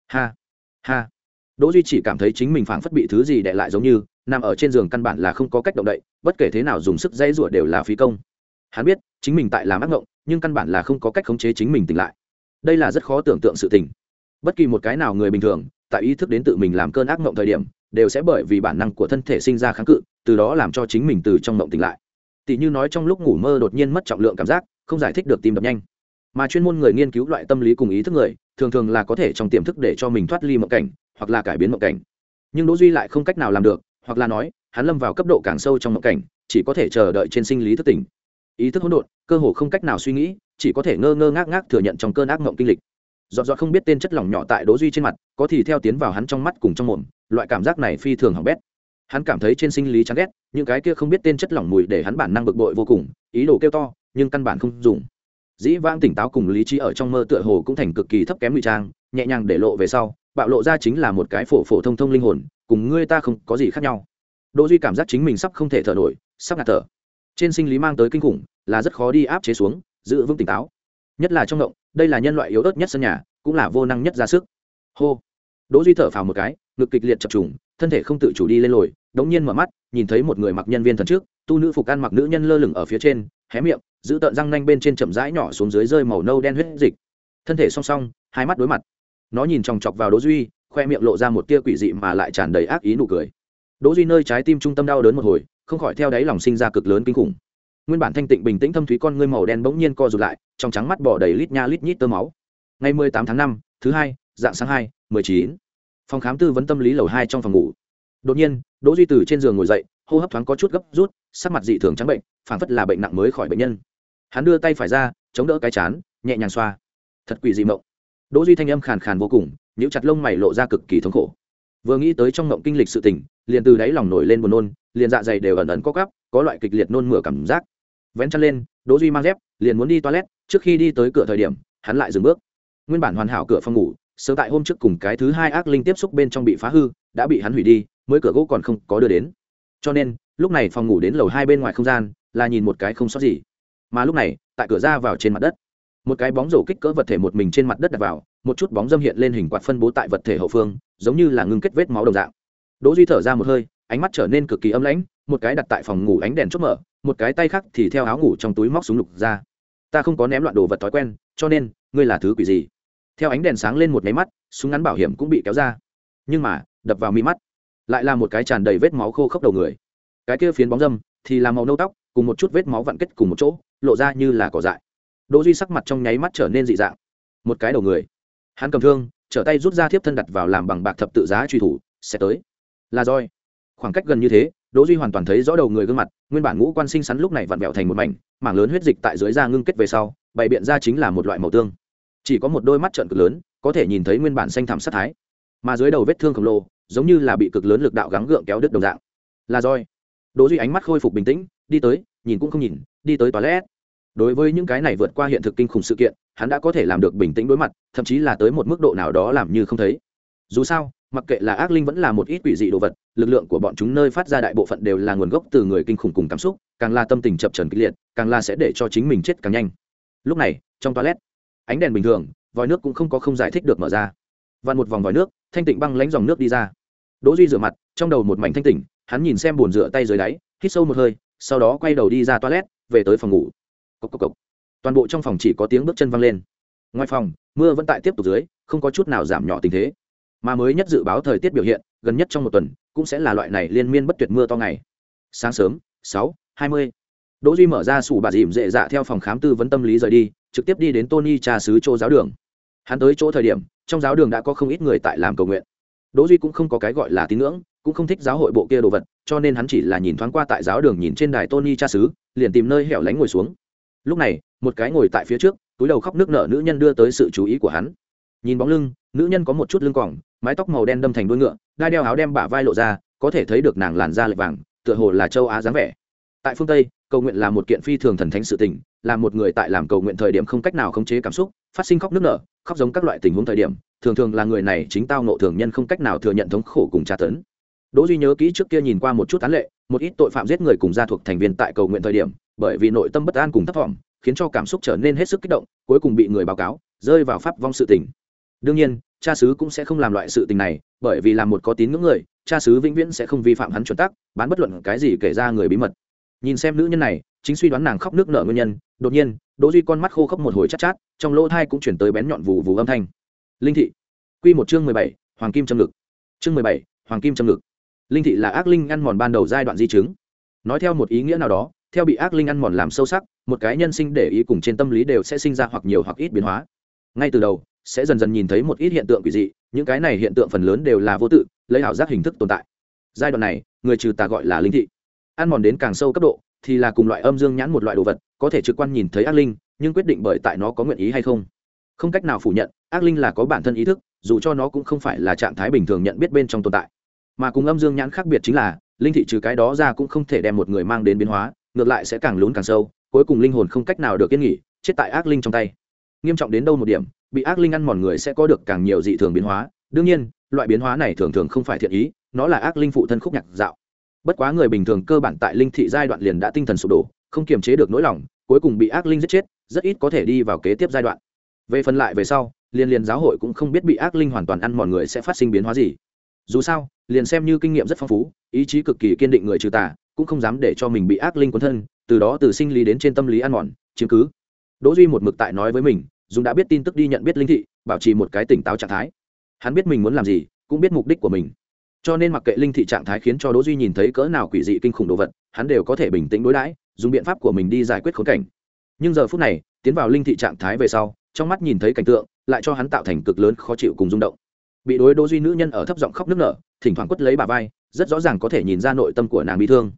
Ha ha. Đỗ duy chỉ cảm thấy chính mình phảng phất bị thứ gì đè lại giống như, nằm ở trên giường căn bản là không có cách động đậy, bất kể thế nào dùng sức dây rủa đều là phí công. Hắn biết, chính mình tại làm ác ngộng, nhưng căn bản là không có cách khống chế chính mình tỉnh lại. Đây là rất khó tưởng tượng sự tình. Bất kỳ một cái nào người bình thường, tại ý thức đến tự mình làm cơn ác mộng thời điểm, đều sẽ bởi vì bản năng của thân thể sinh ra kháng cự, từ đó làm cho chính mình từ trong mộng tỉnh lại tỷ như nói trong lúc ngủ mơ đột nhiên mất trọng lượng cảm giác, không giải thích được tim đập nhanh. Mà chuyên môn người nghiên cứu loại tâm lý cùng ý thức người, thường thường là có thể trong tiềm thức để cho mình thoát ly mộng cảnh, hoặc là cải biến mộng cảnh. Nhưng đỗ duy lại không cách nào làm được, hoặc là nói, hắn lâm vào cấp độ càng sâu trong mộng cảnh, chỉ có thể chờ đợi trên sinh lý thức tỉnh. Ý thức hỗn độn, cơ hồ không cách nào suy nghĩ, chỉ có thể ngơ ngơ ngác ngác thừa nhận trong cơn ác mộng kinh lịch. Dọn dọn không biết tên chất lỏng nhỏ tại đỗ duy trên mặt, có thì theo tiến vào hắn trong mắt cùng trong mồm, loại cảm giác này phi thường hỏng bét hắn cảm thấy trên sinh lý chán ghét, những cái kia không biết tên chất lỏng mùi để hắn bản năng bực bội vô cùng, ý đồ kêu to, nhưng căn bản không dùng. Dĩ vãng tỉnh táo cùng lý trí ở trong mơ tựa hồ cũng thành cực kỳ thấp kém ngụy trang, nhẹ nhàng để lộ về sau, bạo lộ ra chính là một cái phổ phổ thông thông linh hồn, cùng ngươi ta không có gì khác nhau. Đỗ duy cảm giác chính mình sắp không thể thở nổi, sắp ngạt thở. Trên sinh lý mang tới kinh khủng, là rất khó đi áp chế xuống, giữ vững tỉnh táo. Nhất là trong động đây là nhân loại yếu ớt nhất sân nhà, cũng là vô năng nhất ra sức. Hô. Đỗ duy thở phào một cái, ngực kịch liệt chập trùng thân thể không tự chủ đi lên lồi đống nhiên mở mắt nhìn thấy một người mặc nhân viên thần trước tu nữ phục ăn mặc nữ nhân lơ lửng ở phía trên hé miệng giữ tợn răng nanh bên trên chậm rãi nhỏ xuống dưới rơi màu nâu đen huyết dịch. Thân thể song song hai mắt đối mặt. Nó nhìn chòng chọc vào đỗ duy khoe miệng lộ ra một tia quỷ dị mà lại tràn đầy ác ý nụ cười. Đỗ duy nơi trái tim trung tâm đau đớn một hồi không khỏi theo đáy lòng sinh ra cực lớn kinh khủng. Nguyên bản thanh tịnh bình tĩnh thâm thúy con ngươi màu đen bỗng nhiên co rụt lại trong trắng mắt bỏ đầy lít nha lít nhít tơ máu. Ngày 18 tháng 5, thứ hai dạng sáng hai 19 phòng khám tư vấn tâm lý lầu hai trong phòng ngủ. Đột nhiên, đỗ duy từ trên giường ngồi dậy, hô hấp thoáng có chút gấp rút, sắc mặt dị thường trắng bệnh, phảng phất là bệnh nặng mới khỏi bệnh nhân. Hắn đưa tay phải ra, chống đỡ cái chán, nhẹ nhàng xoa. Thật quỷ dị mộng. Đỗ duy thanh âm khàn khàn vô cùng, nhíu chặt lông mày lộ ra cực kỳ thống khổ. Vừa nghĩ tới trong mộng kinh lịch sự tình, liền từ đáy lòng nổi lên buồn nôn, liền dạ dày đều ẩn ẩn co cắp có loại kịch liệt nôn mửa cảm giác. Vén chân lên, đỗ duy mang dép, liền muốn đi toilet, trước khi đi tới cửa thời điểm, hắn lại dừng bước. Nguyên bản hoàn hảo cửa phòng ngủ sớm tại hôm trước cùng cái thứ hai ác linh tiếp xúc bên trong bị phá hư, đã bị hắn hủy đi, mới cửa gỗ còn không có đưa đến. Cho nên, lúc này phòng ngủ đến lầu hai bên ngoài không gian, là nhìn một cái không sót gì. Mà lúc này, tại cửa ra vào trên mặt đất, một cái bóng rổ kích cỡ vật thể một mình trên mặt đất đặt vào, một chút bóng dâm hiện lên hình quạt phân bố tại vật thể hậu phương, giống như là ngưng kết vết máu đồng dạng. Đỗ duy thở ra một hơi, ánh mắt trở nên cực kỳ âm lãnh, một cái đặt tại phòng ngủ ánh đèn chớp mở, một cái tay khác thì theo áo ngủ trong túi móc súng lục ra. Ta không có ném loạn đồ vật thói quen, cho nên, ngươi là thứ quỷ gì? Theo ánh đèn sáng lên một máy mắt, súng ngắn bảo hiểm cũng bị kéo ra. Nhưng mà, đập vào mi mắt, lại là một cái tràn đầy vết máu khô khốc đầu người. Cái kia phiến bóng dâm thì là màu nâu tóc, cùng một chút vết máu vặn kết cùng một chỗ, lộ ra như là cỏ dại. Đỗ duy sắc mặt trong nháy mắt trở nên dị dạng. Một cái đầu người. Hắn cầm thương, trở tay rút ra thiếp thân đặt vào làm bằng bạc thập tự giá truy thủ, sẽ tới. Là roi. Khoảng cách gần như thế, đỗ duy hoàn toàn thấy rõ đầu người gương mặt, nguyên bản ngũ quan sinh sắn lúc này vặn vẹo thành một mảnh, mảng lớn huyết dịch tại dưới da ngưng kết về sau, bày biện ra chính là một loại màu tương chỉ có một đôi mắt trợn cực lớn, có thể nhìn thấy nguyên bản xanh thẳm sát thái. Mà dưới đầu vết thương khổng lồ, giống như là bị cực lớn lực đạo gắng gượng kéo đứt đồng dạng. Là roi. Đỗ duy ánh mắt khôi phục bình tĩnh, đi tới, nhìn cũng không nhìn, đi tới toilet. Đối với những cái này vượt qua hiện thực kinh khủng sự kiện, hắn đã có thể làm được bình tĩnh đối mặt, thậm chí là tới một mức độ nào đó làm như không thấy. Dù sao, mặc kệ là ác linh vẫn là một ít quỷ dị đồ vật, lực lượng của bọn chúng nơi phát ra đại bộ phận đều là nguồn gốc từ người kinh khủng cùng cảm xúc, càng là tâm tình chập trần kịch liệt, càng là sẽ để cho chính mình chết càng nhanh. Lúc này, trong toilet ánh đèn bình thường, vòi nước cũng không có không giải thích được mở ra. Vặn một vòng vòi nước, thanh tịnh băng lánh dòng nước đi ra. Đỗ duy rửa mặt, trong đầu một mảnh thanh tịnh, hắn nhìn xem bồn rửa tay dưới đáy, hít sâu một hơi, sau đó quay đầu đi ra toilet, về tới phòng ngủ. Cốc cốc cốc. toàn bộ trong phòng chỉ có tiếng bước chân văng lên. Ngoài phòng, mưa vẫn tại tiếp tục dưới, không có chút nào giảm nhỏ tình thế. Mà mới nhất dự báo thời tiết biểu hiện, gần nhất trong một tuần, cũng sẽ là loại này liên miên bất tuyệt mưa to ngày. Sáng sớm, sáu, hai mươi. Đỗ duy mở ra sủ bà dìm dễ dạ theo phòng khám tư vấn tâm lý rời đi trực tiếp đi đến tony trà sứ chỗ giáo đường. Hắn tới chỗ thời điểm trong giáo đường đã có không ít người tại làm cầu nguyện. Đỗ duy cũng không có cái gọi là tín ngưỡng cũng không thích giáo hội bộ kia đồ vật cho nên hắn chỉ là nhìn thoáng qua tại giáo đường nhìn trên đài tony cha xứ, liền tìm nơi hẻo lánh ngồi xuống. Lúc này một cái ngồi tại phía trước túi đầu khóc nước nở nữ nhân đưa tới sự chú ý của hắn. Nhìn bóng lưng nữ nhân có một chút lưng còng mái tóc màu đen đâm thành đuôi ngựa đai đeo áo đem bả vai lộ ra có thể thấy được nàng làn da lệch vàng tựa hồ là châu á dáng vẻ. Tại phương tây cầu nguyện là một kiện phi thường thần thánh sự tình là một người tại làm cầu nguyện thời điểm không cách nào khống chế cảm xúc, phát sinh khóc nước nở, khóc giống các loại tình huống thời điểm, thường thường là người này chính tao nộ thường nhân không cách nào thừa nhận thống khổ cùng tra tấn. Đỗ duy nhớ kỹ trước kia nhìn qua một chút án lệ, một ít tội phạm giết người cùng gia thuộc thành viên tại cầu nguyện thời điểm, bởi vì nội tâm bất an cùng thất vọng, khiến cho cảm xúc trở nên hết sức kích động, cuối cùng bị người báo cáo, rơi vào pháp vong sự tình. Đương nhiên, cha sứ cũng sẽ không làm loại sự tình này, bởi vì là một có tín ngưỡng người, cha sứ vĩnh viễn sẽ không vi phạm hắn chuẩn tắc, bán bất luận cái gì kể ra người bí mật. Nhìn xem nữ nhân này chính suy đoán nàng khóc nước nở nguyên nhân, đột nhiên, đỗ duy con mắt khô khốc một hồi chát chát, trong lỗ thai cũng chuyển tới bén nhọn vù vù âm thanh. Linh thị. Quy một chương mười bảy, hoàng kim châm ngực. Chương mười bảy, hoàng kim châm ngực. Linh thị là ác linh ăn mòn ban đầu giai đoạn di chứng. Nói theo một ý nghĩa nào đó, theo bị ác linh ăn mòn làm sâu sắc, một cái nhân sinh để ý cùng trên tâm lý đều sẽ sinh ra hoặc nhiều hoặc ít biến hóa. Ngay từ đầu, sẽ dần dần nhìn thấy một ít hiện tượng quỷ dị, những cái này hiện tượng phần lớn đều là vô tự, lấy ảo giác hình thức tồn tại. Giai đoạn này, người trừ tà gọi là linh thị. Ăn mòn đến càng sâu cấp độ thì là cùng loại âm dương nhãn một loại đồ vật, có thể trực quan nhìn thấy ác linh, nhưng quyết định bởi tại nó có nguyện ý hay không. Không cách nào phủ nhận, ác linh là có bản thân ý thức, dù cho nó cũng không phải là trạng thái bình thường nhận biết bên trong tồn tại. Mà cùng âm dương nhãn khác biệt chính là, linh thị trừ cái đó ra cũng không thể đem một người mang đến biến hóa, ngược lại sẽ càng lún càng sâu, cuối cùng linh hồn không cách nào được yên nghỉ, chết tại ác linh trong tay. Nghiêm trọng đến đâu một điểm, bị ác linh ăn mòn người sẽ có được càng nhiều dị thường biến hóa. Đương nhiên, loại biến hóa này thường thường không phải thiện ý, nó là ác linh phụ thân khúc nhạc dạo bất quá người bình thường cơ bản tại linh thị giai đoạn liền đã tinh thần sụp đổ, không kiềm chế được nỗi lòng, cuối cùng bị ác linh giết chết, rất ít có thể đi vào kế tiếp giai đoạn. Về phần lại về sau liên liên giáo hội cũng không biết bị ác linh hoàn toàn ăn mòn người sẽ phát sinh biến hóa gì. Dù sao, liền xem như kinh nghiệm rất phong phú, ý chí cực kỳ kiên định người trừ tà, cũng không dám để cho mình bị ác linh quấn thân, từ đó từ sinh lý đến trên tâm lý ăn mòn, chiếm cứ. Đỗ duy một mực tại nói với mình, dùng đã biết tin tức đi nhận biết linh thị, bảo trì một cái tỉnh táo trạng thái. Hắn biết mình muốn làm gì, cũng biết mục đích của mình cho nên mặc kệ linh thị trạng thái khiến cho đỗ duy nhìn thấy cỡ nào quỷ dị kinh khủng đồ vật, hắn đều có thể bình tĩnh đối đãi, dùng biện pháp của mình đi giải quyết khốn cảnh. Nhưng giờ phút này, tiến vào linh thị trạng thái về sau, trong mắt nhìn thấy cảnh tượng, lại cho hắn tạo thành cực lớn khó chịu cùng rung động. Bị đối đỗ duy nữ nhân ở thấp giọng khóc nức nở, thỉnh thoảng quất lấy bà vai, rất rõ ràng có thể nhìn ra nội tâm của nàng bị thương.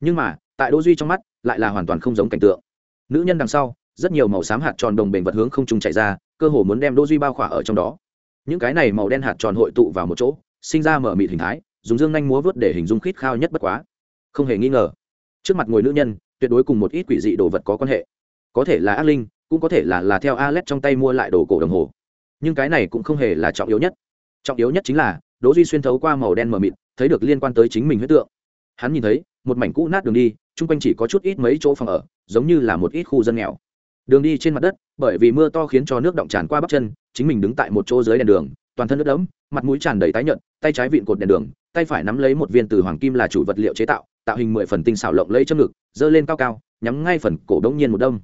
Nhưng mà, tại đỗ duy trong mắt, lại là hoàn toàn không giống cảnh tượng. Nữ nhân đằng sau, rất nhiều màu xám hạt tròn đồng bền vật hướng không trung chạy ra, cơ hồ muốn đem đỗ duy bao khỏa ở trong đó. Những cái này màu đen hạt tròn hội tụ vào một chỗ sinh ra mở mịt hình thái, dùng dương nhanh múa vớt để hình dung khít khao nhất bất quá. Không hề nghi ngờ, trước mặt ngồi nữ nhân, tuyệt đối cùng một ít quỷ dị đồ vật có quan hệ. Có thể là ác linh, cũng có thể là là theo Alex trong tay mua lại đồ cổ đồng hồ. Nhưng cái này cũng không hề là trọng yếu nhất. Trọng yếu nhất chính là, đỗ duy xuyên thấu qua màu đen mờ mịt, thấy được liên quan tới chính mình huyết tượng. Hắn nhìn thấy, một mảnh cũ nát đường đi, chung quanh chỉ có chút ít mấy chỗ phòng ở, giống như là một ít khu dân nghèo. Đường đi trên mặt đất, bởi vì mưa to khiến cho nước động tràn qua bắp chân, chính mình đứng tại một chỗ dưới đèn đường toàn thân nước đẫm, mặt mũi tràn đầy tái nhợt, tay trái vịn cột đèn đường, tay phải nắm lấy một viên từ hoàng kim là chủ vật liệu chế tạo tạo hình mười phần tinh xảo lộng lấy châm ngực, giơ lên cao cao, nhắm ngay phần cổ đống nhiên một đông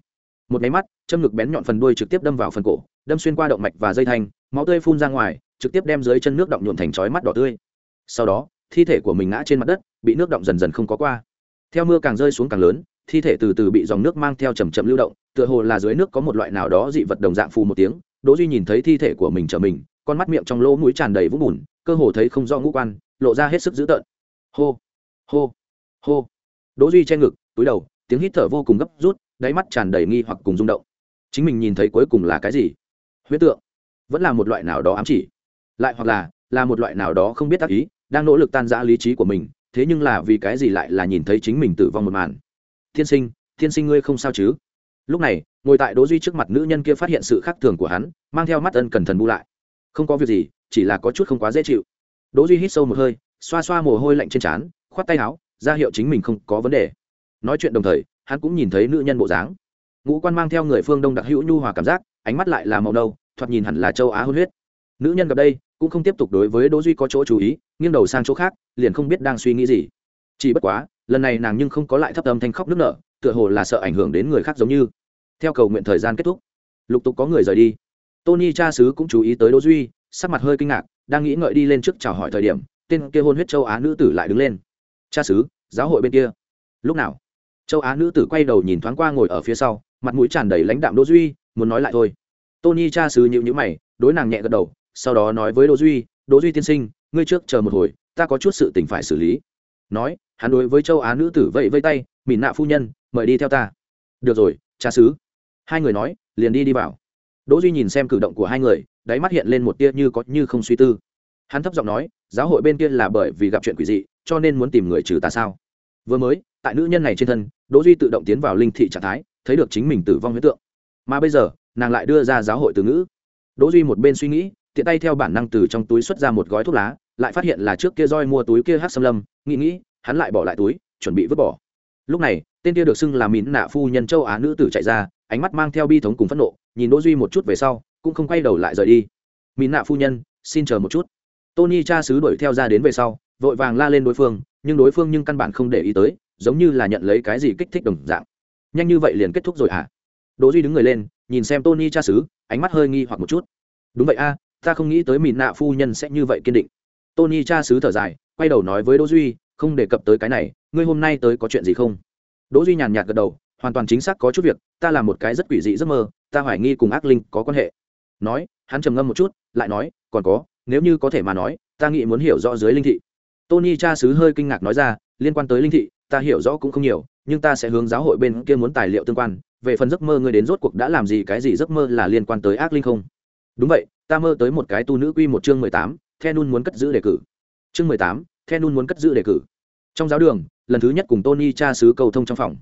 một máy mắt, châm ngực bén nhọn phần đuôi trực tiếp đâm vào phần cổ, đâm xuyên qua động mạch và dây thanh, máu tươi phun ra ngoài, trực tiếp đem dưới chân nước động nhuộn thành chói mắt đỏ tươi. Sau đó, thi thể của mình ngã trên mặt đất, bị nước động dần dần không có qua. Theo mưa càng rơi xuống càng lớn, thi thể từ từ bị dòng nước mang theo chầm chậm lưu động, tựa hồ là dưới nước có một loại nào đó dị vật đồng dạng phù một tiếng, đỗ duy nhìn thấy thi thể của mình trở mình con mắt miệng trong lỗ mũi tràn đầy vũng bùn, cơ hồ thấy không rõ ngũ quan, lộ ra hết sức dữ tợn. Hô hô hô. Đỗ duy che ngực, túi đầu, tiếng hít thở vô cùng gấp rút, đáy mắt tràn đầy nghi hoặc cùng rung động. Chính mình nhìn thấy cuối cùng là cái gì? Huyết tượng. Vẫn là một loại nào đó ám chỉ. Lại hoặc là là một loại nào đó không biết tác ý, đang nỗ lực tan rã lý trí của mình, thế nhưng là vì cái gì lại là nhìn thấy chính mình tử vong một màn? Thiên sinh thiên sinh ngươi không sao chứ? Lúc này, ngồi tại đỗ duy trước mặt nữ nhân kia phát hiện sự khác thường của hắn, mang theo mắt ân cẩn thận bu lại không có việc gì, chỉ là có chút không quá dễ chịu. Đỗ duy hít sâu một hơi, xoa xoa mồ hôi lạnh trên trán, khoát tay áo, ra hiệu chính mình không có vấn đề. Nói chuyện đồng thời, hắn cũng nhìn thấy nữ nhân bộ dáng. Ngũ quan mang theo người phương đông đặc hữu nhu hòa cảm giác, ánh mắt lại là màu nâu, thoạt nhìn hẳn là châu á hôn huyết. Nữ nhân gặp đây, cũng không tiếp tục đối với đỗ duy có chỗ chú ý, nghiêng đầu sang chỗ khác, liền không biết đang suy nghĩ gì. Chỉ bất quá, lần này nàng nhưng không có lại thấp âm thanh khóc nức nở, tựa hồ là sợ ảnh hưởng đến người khác giống như. Theo cầu nguyện thời gian kết thúc, lục tục có người rời đi tony cha sứ cũng chú ý tới đỗ duy, sắc mặt hơi kinh ngạc, đang nghĩ ngợi đi lên trước chào hỏi thời điểm, tên kia hôn huyết châu á nữ tử lại đứng lên. Cha sứ giáo hội bên kia. Lúc nào? Châu á nữ tử quay đầu nhìn thoáng qua ngồi ở phía sau, mặt mũi tràn đầy lãnh đạm đỗ duy, muốn nói lại thôi. Tony cha sứ nhíu nhíu mày, đối nàng nhẹ gật đầu, sau đó nói với đỗ duy đỗ duy tiên sinh, ngươi trước chờ một hồi, ta có chút sự tình phải xử lý. Nói, hắn đối với châu á nữ tử vẫy vây tay mỉn nạ phu nhân, mời đi theo ta. Được rồi, cha sứ hai người nói, liền đi đi vào đỗ duy nhìn xem cử động của hai người, đáy mắt hiện lên một tia như có như không suy tư. Hắn thấp giọng nói, giáo hội bên kia là bởi vì gặp chuyện quỷ dị, cho nên muốn tìm người trừ tà sao? Vừa mới, tại nữ nhân này trên thân, đỗ duy tự động tiến vào linh thị trạng thái, thấy được chính mình tử vong huyết tượng. Mà bây giờ, nàng lại đưa ra giáo hội từ ngữ. Đỗ duy một bên suy nghĩ, tiện tay theo bản năng từ trong túi xuất ra một gói thuốc lá, lại phát hiện là trước kia roi mua túi kia hát xâm lâm, nghĩ nghĩ, hắn lại bỏ lại túi, chuẩn bị vứt bỏ. Lúc này, tên kia được xưng là mín nạ phu nhân châu á nữ tử chạy ra ánh mắt mang theo bi thống cùng phẫn nộ, nhìn đỗ duy một chút về sau, cũng không quay đầu lại rời đi. Mỹ nạ phu nhân, xin chờ một chút. Tony cha sứ đuổi theo ra đến về sau, vội vàng la lên đối phương, nhưng đối phương nhưng căn bản không để ý tới, giống như là nhận lấy cái gì kích thích đồng dạng. Nhanh như vậy liền kết thúc rồi hả? Đỗ duy đứng người lên, nhìn xem tony cha sứ ánh mắt hơi nghi hoặc một chút. Đúng vậy a, ta không nghĩ tới mỹ nạ phu nhân sẽ như vậy kiên định. Tony cha sứ thở dài, quay đầu nói với đỗ duy, không đề cập tới cái này, ngươi hôm nay tới có chuyện gì không? Đỗ duy nhàn nhạt gật đầu hoàn toàn chính xác có chút việc, ta làm một cái rất quỷ dị giấc mơ, ta hoài nghi cùng ác linh có quan hệ. Nói, hắn trầm ngâm một chút, lại nói, còn có, nếu như có thể mà nói, ta nghĩ muốn hiểu rõ dưới linh thị. Tony cha sứ hơi kinh ngạc nói ra, liên quan tới linh thị, ta hiểu rõ cũng không nhiều, nhưng ta sẽ hướng giáo hội bên kia muốn tài liệu tương quan, về phần giấc mơ ngươi đến rốt cuộc đã làm gì, cái gì giấc mơ là liên quan tới ác linh không? Đúng vậy, ta mơ tới một cái tu nữ quy một chương mười tám, the nun muốn cất giữ đề cử. Chương mười tám, the nun muốn cất giữ đề cử. Trong giáo đường, lần thứ nhất cùng tony cha sứ cầu thông trong phòng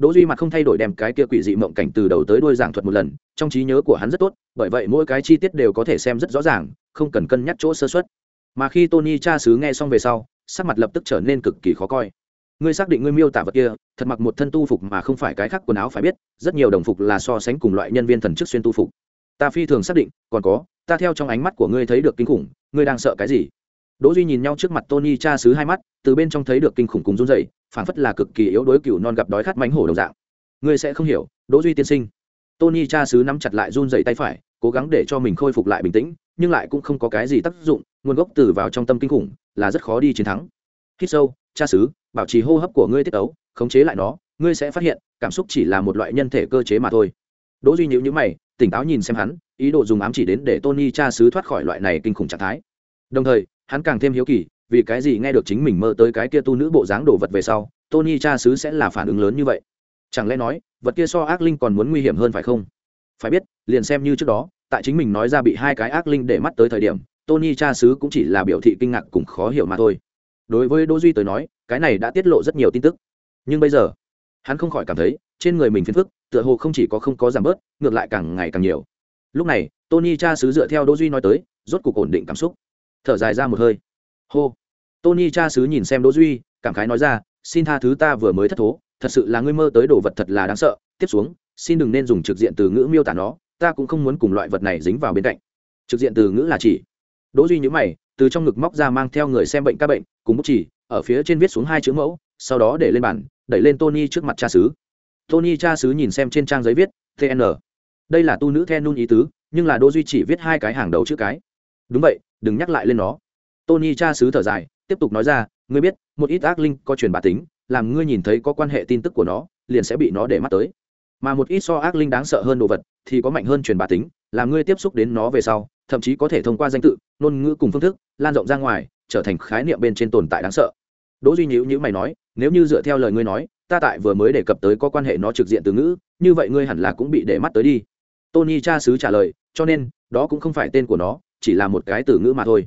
đỗ duy mặt không thay đổi đem cái kia quỷ dị mộng cảnh từ đầu tới đuôi giảng thuật một lần, trong trí nhớ của hắn rất tốt, bởi vậy mỗi cái chi tiết đều có thể xem rất rõ ràng, không cần cân nhắc chỗ sơ suất. Mà khi tony cha sứ nghe xong về sau, sắc mặt lập tức trở nên cực kỳ khó coi. Ngươi xác định ngươi miêu tả vật kia, thật mặc một thân tu phục mà không phải cái khác quần áo phải biết, rất nhiều đồng phục là so sánh cùng loại nhân viên thần chức xuyên tu phục. Ta phi thường xác định, còn có, ta theo trong ánh mắt của ngươi thấy được kinh khủng, ngươi đang sợ cái gì? Đỗ duy nhìn nhau trước mặt tony cha sứ hai mắt, từ bên trong thấy được kinh khủng cùng run rẩy phản phất là cực kỳ yếu đuối cừu non gặp đói khát mãnh hổ đồng dạng. Ngươi sẽ không hiểu, đỗ duy tiên sinh. Tony cha sứ nắm chặt lại run rẩy tay phải, cố gắng để cho mình khôi phục lại bình tĩnh, nhưng lại cũng không có cái gì tác dụng, nguồn gốc từ vào trong tâm kinh khủng, là rất khó đi chiến thắng. Hít sâu, cha sứ bảo trì hô hấp của ngươi tiết ấu khống chế lại nó, ngươi sẽ phát hiện, cảm xúc chỉ là một loại nhân thể cơ chế mà thôi. Đỗ duy nhíu nhíu mày, tỉnh táo nhìn xem hắn, ý đồ dùng ám chỉ đến để tony cha sứ thoát khỏi loại này kinh khủng trạng thái đồng thời, hắn càng thêm hiếu kỳ, vì cái gì nghe được chính mình mơ tới cái kia tu nữ bộ dáng đồ vật về sau, tony cha sứ sẽ là phản ứng lớn như vậy? Chẳng lẽ nói, vật kia so ác linh còn muốn nguy hiểm hơn phải không? Phải biết, liền xem như trước đó, tại chính mình nói ra bị hai cái ác linh để mắt tới thời điểm, tony cha sứ cũng chỉ là biểu thị kinh ngạc cùng khó hiểu mà thôi. Đối với đỗ duy tới nói, cái này đã tiết lộ rất nhiều tin tức. Nhưng bây giờ, hắn không khỏi cảm thấy, trên người mình phiền phức, tựa hồ không chỉ có không có giảm bớt, ngược lại càng ngày càng nhiều. Lúc này, tony cha sứ dựa theo đỗ duy nói tới, rốt cuộc ổn định cảm xúc thở dài ra một hơi. Hô. Tony cha sứ nhìn xem đỗ duy, cảm khái nói ra, xin tha thứ ta vừa mới thất thố, thật sự là ngươi mơ tới đồ vật thật là đáng sợ. Tiếp xuống, xin đừng nên dùng trực diện từ ngữ miêu tả nó, ta cũng không muốn cùng loại vật này dính vào bên cạnh. Trực diện từ ngữ là chỉ. Đỗ duy nhíu mày, từ trong ngực móc ra mang theo người xem bệnh ca bệnh, cùng bút chỉ, ở phía trên viết xuống hai chữ mẫu, sau đó để lên bàn, đẩy lên tony trước mặt cha xứ tony cha xứ nhìn xem trên trang giấy viết tn đây là tu nữ the nun ý tứ, nhưng là đỗ duy chỉ viết hai cái hàng đầu chữ cái. Đúng vậy đừng nhắc lại lên nó. Tony cha sứ thở dài, tiếp tục nói ra, ngươi biết, một ít ác linh có truyền bá tính, làm ngươi nhìn thấy có quan hệ tin tức của nó, liền sẽ bị nó để mắt tới. Mà một ít so ác linh đáng sợ hơn đồ vật thì có mạnh hơn truyền bá tính, làm ngươi tiếp xúc đến nó về sau, thậm chí có thể thông qua danh tự, ngôn ngữ cùng phương thức, lan rộng ra ngoài, trở thành khái niệm bên trên tồn tại đáng sợ. Đỗ duy nhữ nhữ mày nói, nếu như dựa theo lời ngươi nói, ta tại vừa mới đề cập tới có quan hệ nó trực diện từ ngữ, như vậy ngươi hẳn là cũng bị để mắt tới đi. Tony cha sứ trả lời, cho nên, đó cũng không phải tên của nó chỉ là một cái từ ngữ mà thôi.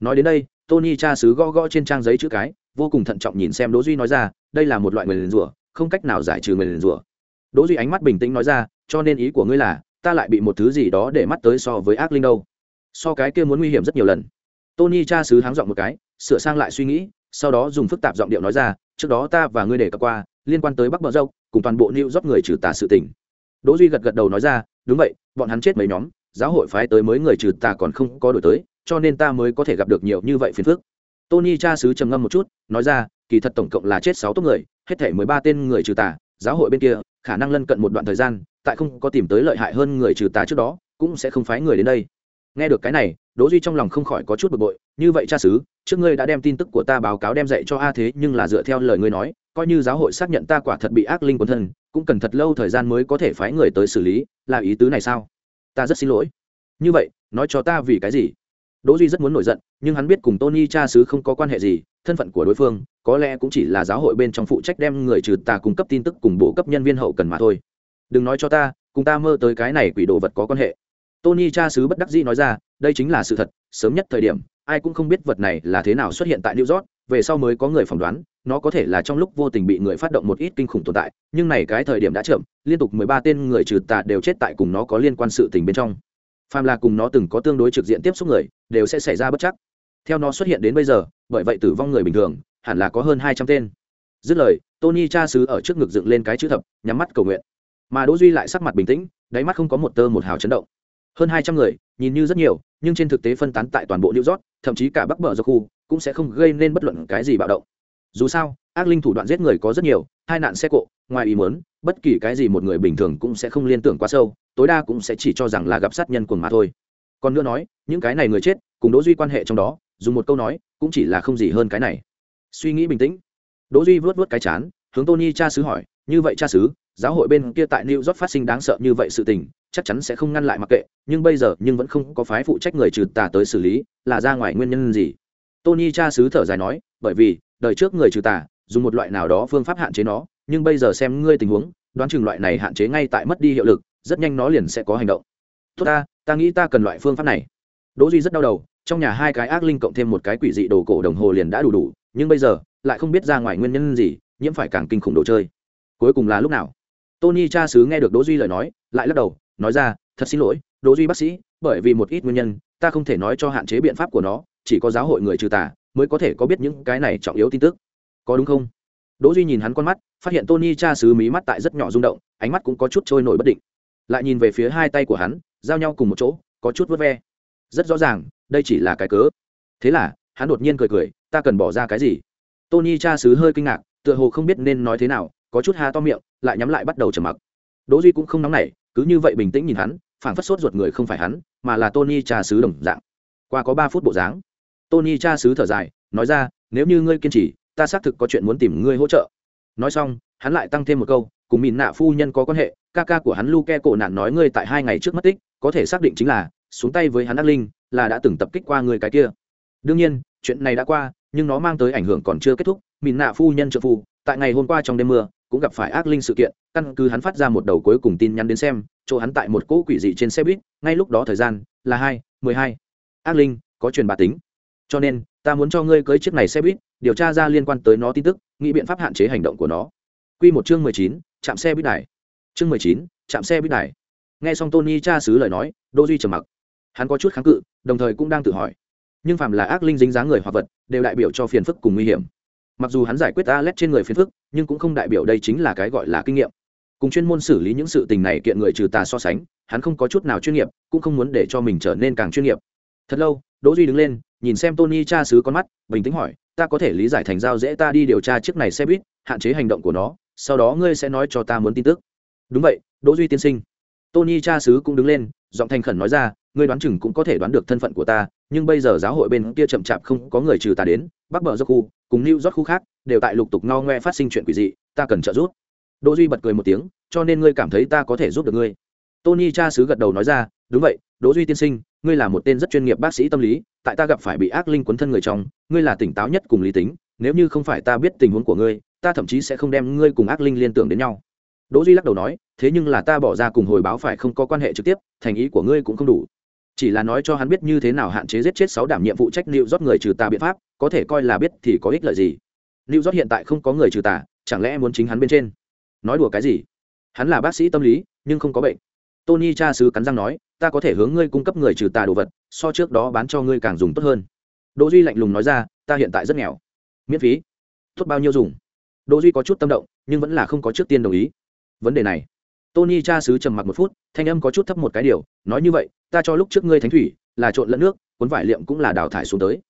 Nói đến đây, tony cha sứ gõ gõ trên trang giấy chữ cái, vô cùng thận trọng nhìn xem đỗ duy nói ra, đây là một loại người liền rủa, không cách nào giải trừ người liền rủa. Đỗ duy ánh mắt bình tĩnh nói ra, cho nên ý của ngươi là, ta lại bị một thứ gì đó để mắt tới so với ác linh đâu. So cái kia muốn nguy hiểm rất nhiều lần. Tony cha sứ háng giọng một cái, sửa sang lại suy nghĩ, sau đó dùng phức tạp giọng điệu nói ra, trước đó ta và ngươi để cập qua, liên quan tới bắc bờ dâu cùng toàn bộ new rót người trừ tà sự tình. Đỗ duy gật gật đầu nói ra, đúng vậy, bọn hắn chết mấy nhóm giáo hội phái tới mới người trừ tà còn không có đổi tới, cho nên ta mới có thể gặp được nhiều như vậy phiền phức. Tony cha sứ trầm ngâm một chút, nói ra, kỳ thật tổng cộng là chết sáu tốt người, hết thể mười ba tên người trừ tà giáo hội bên kia, khả năng lân cận một đoạn thời gian, tại không có tìm tới lợi hại hơn người trừ tà trước đó, cũng sẽ không phái người đến đây. Nghe được cái này, đỗ duy trong lòng không khỏi có chút bực bội, như vậy cha sứ trước ngươi đã đem tin tức của ta báo cáo đem dạy cho a thế, nhưng là dựa theo lời ngươi nói, coi như giáo hội xác nhận ta quả thật bị ác linh quân thân, cũng cần thật lâu thời gian mới có thể phái người tới xử lý, là ý tứ này sao? Ta rất xin lỗi. Như vậy, nói cho ta vì cái gì? Đỗ duy rất muốn nổi giận, nhưng hắn biết cùng tony cha xứ không có quan hệ gì, thân phận của đối phương, có lẽ cũng chỉ là giáo hội bên trong phụ trách đem người trừ tà cung cấp tin tức cùng bộ cấp nhân viên hậu cần mà thôi. Đừng nói cho ta, cùng ta mơ tới cái này quỷ đồ vật có quan hệ. Tony cha xứ bất đắc dĩ nói ra, đây chính là sự thật, sớm nhất thời điểm, ai cũng không biết vật này là thế nào xuất hiện tại new york về sau mới có người phỏng đoán, nó có thể là trong lúc vô tình bị người phát động một ít kinh khủng tồn tại, nhưng này cái thời điểm đã chậm, liên tục mười ba tên người trừ tà đều chết tại cùng nó có liên quan sự tình bên trong. Phàm là cùng nó từng có tương đối trực diện tiếp xúc người, đều sẽ xảy ra bất chắc. Theo nó xuất hiện đến bây giờ, bởi vậy tử vong người bình thường, hẳn là có hơn hai trăm tên. Dứt lời, tony cha sứ ở trước ngực dựng lên cái chữ thập, nhắm mắt cầu nguyện. Mà đỗ duy lại sắc mặt bình tĩnh, đáy mắt không có một tơ một hào chấn động. Hơn hai trăm người, nhìn như rất nhiều, nhưng trên thực tế phân tán tại toàn bộ new york, thậm chí cả bắc bờ do khu cũng sẽ không gây nên bất luận cái gì bạo động. Dù sao, ác linh thủ đoạn giết người có rất nhiều, hai nạn xe cộ, ngoài ý muốn, bất kỳ cái gì một người bình thường cũng sẽ không liên tưởng quá sâu, tối đa cũng sẽ chỉ cho rằng là gặp sát nhân cuồng mà thôi. Còn nữa nói, những cái này người chết, cùng đỗ duy quan hệ trong đó, dùng một câu nói, cũng chỉ là không gì hơn cái này. Suy nghĩ bình tĩnh. Đỗ duy vớt vớt cái chán, hướng tony cha sứ hỏi, như vậy cha sứ giáo hội bên kia tại new york phát sinh đáng sợ như vậy sự tình, chắc chắn sẽ không ngăn lại mặc kệ, nhưng bây giờ nhưng vẫn không có phái phụ trách người trừ tà tới xử lý, là ra ngoài nguyên nhân gì? Tony cha sứ thở dài nói, bởi vì, đời trước người trừ tà, dùng một loại nào đó phương pháp hạn chế nó, nhưng bây giờ xem ngươi tình huống, đoán chừng loại này hạn chế ngay tại mất đi hiệu lực, rất nhanh nó liền sẽ có hành động. Tốt ta ta nghĩ ta cần loại phương pháp này. Đỗ duy rất đau đầu, trong nhà hai cái ác linh cộng thêm một cái quỷ dị đồ cổ đồng hồ liền đã đủ đủ, nhưng bây giờ, lại không biết ra ngoài nguyên nhân gì, nhiễm phải càng kinh khủng đồ chơi. Cuối cùng là lúc nào? Tony cha sứ nghe được đỗ duy lời nói, lại lắc đầu, nói ra, thật xin lỗi, đỗ duy bác sĩ, bởi vì một ít nguyên nhân, ta không thể nói cho hạn chế biện pháp của nó chỉ có giáo hội người trừ tà mới có thể có biết những cái này trọng yếu tin tức. Có đúng không? Đỗ duy nhìn hắn con mắt, phát hiện tony cha sứ mí mắt tại rất nhỏ rung động, ánh mắt cũng có chút trôi nổi bất định. Lại nhìn về phía hai tay của hắn, giao nhau cùng một chỗ, có chút vớt ve. Rất rõ ràng, đây chỉ là cái cớ. Thế là, hắn đột nhiên cười cười, ta cần bỏ ra cái gì? Tony cha sứ hơi kinh ngạc, tựa hồ không biết nên nói thế nào, có chút ha to miệng, lại nhắm lại bắt đầu trầm mặc. Đỗ duy cũng không nóng nảy, cứ như vậy bình tĩnh nhìn hắn, phảng phất sốt ruột người không phải hắn, mà là tony cha sứ đồng dạng. Qua có ba phút bộ dáng tony cha sứ thở dài, nói ra, nếu như ngươi kiên trì, ta xác thực có chuyện muốn tìm ngươi hỗ trợ. Nói xong, hắn lại tăng thêm một câu, cùng mìn nạ phu nhân có quan hệ, ca ca của hắn luke cổ nạn nói ngươi tại hai ngày trước mất tích, có thể xác định chính là, xuống tay với hắn ác linh, là đã từng tập kích qua người cái kia. Đương nhiên, chuyện này đã qua, nhưng nó mang tới ảnh hưởng còn chưa kết thúc. Mìn nạ phu nhân trợ phu, tại ngày hôm qua trong đêm mưa, cũng gặp phải ác linh sự kiện, căn cứ hắn phát ra một đầu cuối cùng tin nhắn đến xem, chỗ hắn tại một cỗ quỷ dị trên xe buýt, ngay lúc đó thời gian là hai mười hai. Ác linh, có truyền bà tính cho nên, ta muốn cho ngươi cưới chiếc này xe buýt, điều tra ra liên quan tới nó tin tức, nghĩ biện pháp hạn chế hành động của nó. Q một chương mười chín, chạm xe buýt này chương mười chín, chạm xe buýt này nghe xong tony cha xứ lời nói đô duy trầm mặc. Hắn có chút kháng cự, đồng thời cũng đang tự hỏi. Nhưng phạm là ác linh dính dáng người hoặc vật, đều đại biểu cho phiền phức cùng nguy hiểm. Mặc dù hắn giải quyết a lét trên người phiền phức, nhưng cũng không đại biểu đây chính là cái gọi là kinh nghiệm. Cùng chuyên môn xử lý những sự tình này kiện người trừ tà so sánh, hắn không có chút nào chuyên nghiệp, cũng không muốn để cho mình trở nên càng chuyên nghiệp thật lâu, đỗ duy đứng lên, nhìn xem tony cha xứ con mắt, bình tĩnh hỏi, ta có thể lý giải thành giao dễ ta đi điều tra chiếc này xe buýt, hạn chế hành động của nó, sau đó ngươi sẽ nói cho ta muốn tin tức. Đúng vậy, đỗ duy tiên sinh. Tony cha xứ cũng đứng lên, giọng thành khẩn nói ra, ngươi đoán chừng cũng có thể đoán được thân phận của ta, nhưng bây giờ giáo hội bên kia chậm chạp không có người trừ ta đến, bắc bờ do khu, cùng new york khu khác, đều tại lục tục ngao ngoe phát sinh chuyện quỷ dị, ta cần trợ giúp. Đỗ duy bật cười một tiếng, cho nên ngươi cảm thấy ta có thể giúp được ngươi tony cha xứ gật đầu nói ra, đúng vậy, đỗ duy tiên sinh, ngươi là một tên rất chuyên nghiệp bác sĩ tâm lý, tại ta gặp phải bị ác linh quấn thân người trong, ngươi là tỉnh táo nhất cùng lý tính, nếu như không phải ta biết tình huống của ngươi, ta thậm chí sẽ không đem ngươi cùng ác linh liên tưởng đến nhau. Đỗ duy lắc đầu nói, thế nhưng là ta bỏ ra cùng hồi báo phải không có quan hệ trực tiếp, thành ý của ngươi cũng không đủ. Chỉ là nói cho hắn biết như thế nào hạn chế giết chết sáu đảm nhiệm vụ trách liệu rót người trừ tà biện pháp, có thể coi là biết thì có ích lợi gì. Liệu rót hiện tại không có người trừ tà chẳng lẽ muốn chính hắn bên trên? Nói đùa cái gì? Hắn là bác sĩ tâm lý, nhưng không có bệnh tony cha sứ cắn răng nói, ta có thể hướng ngươi cung cấp người trừ tà đồ vật, so trước đó bán cho ngươi càng dùng tốt hơn. Đỗ duy lạnh lùng nói ra, ta hiện tại rất nghèo. Miễn phí. Tốt bao nhiêu dùng? Đỗ duy có chút tâm động, nhưng vẫn là không có trước tiên đồng ý. Vấn đề này. Tony cha sứ trầm mặc một phút, thanh âm có chút thấp một cái điều, nói như vậy, ta cho lúc trước ngươi thánh thủy, là trộn lẫn nước, cuốn vải liệm cũng là đào thải xuống tới.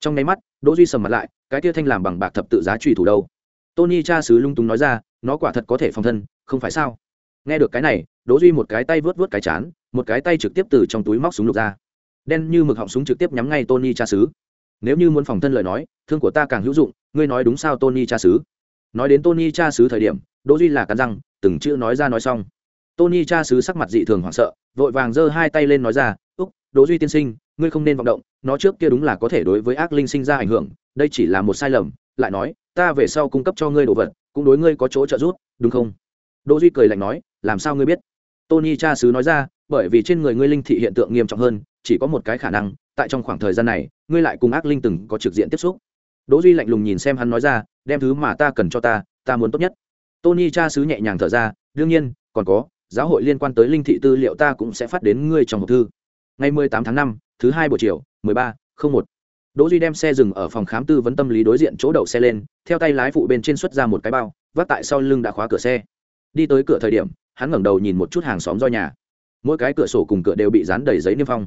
Trong nháy mắt, đỗ duy sầm mặt lại, cái kia thanh làm bằng bạc thập tự giá trùy thủ đâu? Tony cha sứ lung tung nói ra, nó quả thật có thể phòng thân, không phải sao? Nghe được cái này, đỗ duy một cái tay vớt vớt cái chán, một cái tay trực tiếp từ trong túi móc súng lục ra. Đen như mực họng súng trực tiếp nhắm ngay tony cha sứ nếu như muốn phòng thân lời nói, thương của ta càng hữu dụng, ngươi nói đúng sao tony cha sứ nói đến tony cha sứ thời điểm, đỗ duy là cắn răng, từng chữ nói ra nói xong. Tony cha sứ sắc mặt dị thường hoảng sợ, vội vàng giơ hai tay lên nói ra, úc, đỗ duy tiên sinh, ngươi không nên vọng động, nó trước kia đúng là có thể đối với ác linh sinh ra ảnh hưởng, đây chỉ là một sai lầm, lại nói, ta về sau cung cấp cho ngươi đồ vật, cũng đối ngươi có chỗ trợ giúp, đúng không? Đỗ duy cười lạnh nói làm sao ngươi biết tony cha sứ nói ra bởi vì trên người ngươi linh thị hiện tượng nghiêm trọng hơn chỉ có một cái khả năng tại trong khoảng thời gian này ngươi lại cùng ác linh từng có trực diện tiếp xúc đỗ duy lạnh lùng nhìn xem hắn nói ra đem thứ mà ta cần cho ta ta muốn tốt nhất tony cha sứ nhẹ nhàng thở ra đương nhiên còn có giáo hội liên quan tới linh thị tư liệu ta cũng sẽ phát đến ngươi trong hộp thư ngày 18 tháng 5, thứ hai buổi chiều 13, 01. Đỗ Duy đem xe dừng ở phòng khám tư vấn tâm lý đối diện chỗ đậu xe lên, theo tay lái phụ bên trên xuất ra một cái bao, vác tại sau lưng đã khóa cửa xe. Đi tới cửa thời điểm, hắn ngẩng đầu nhìn một chút hàng xóm do nhà. Mỗi cái cửa sổ cùng cửa đều bị dán đầy giấy niêm phong.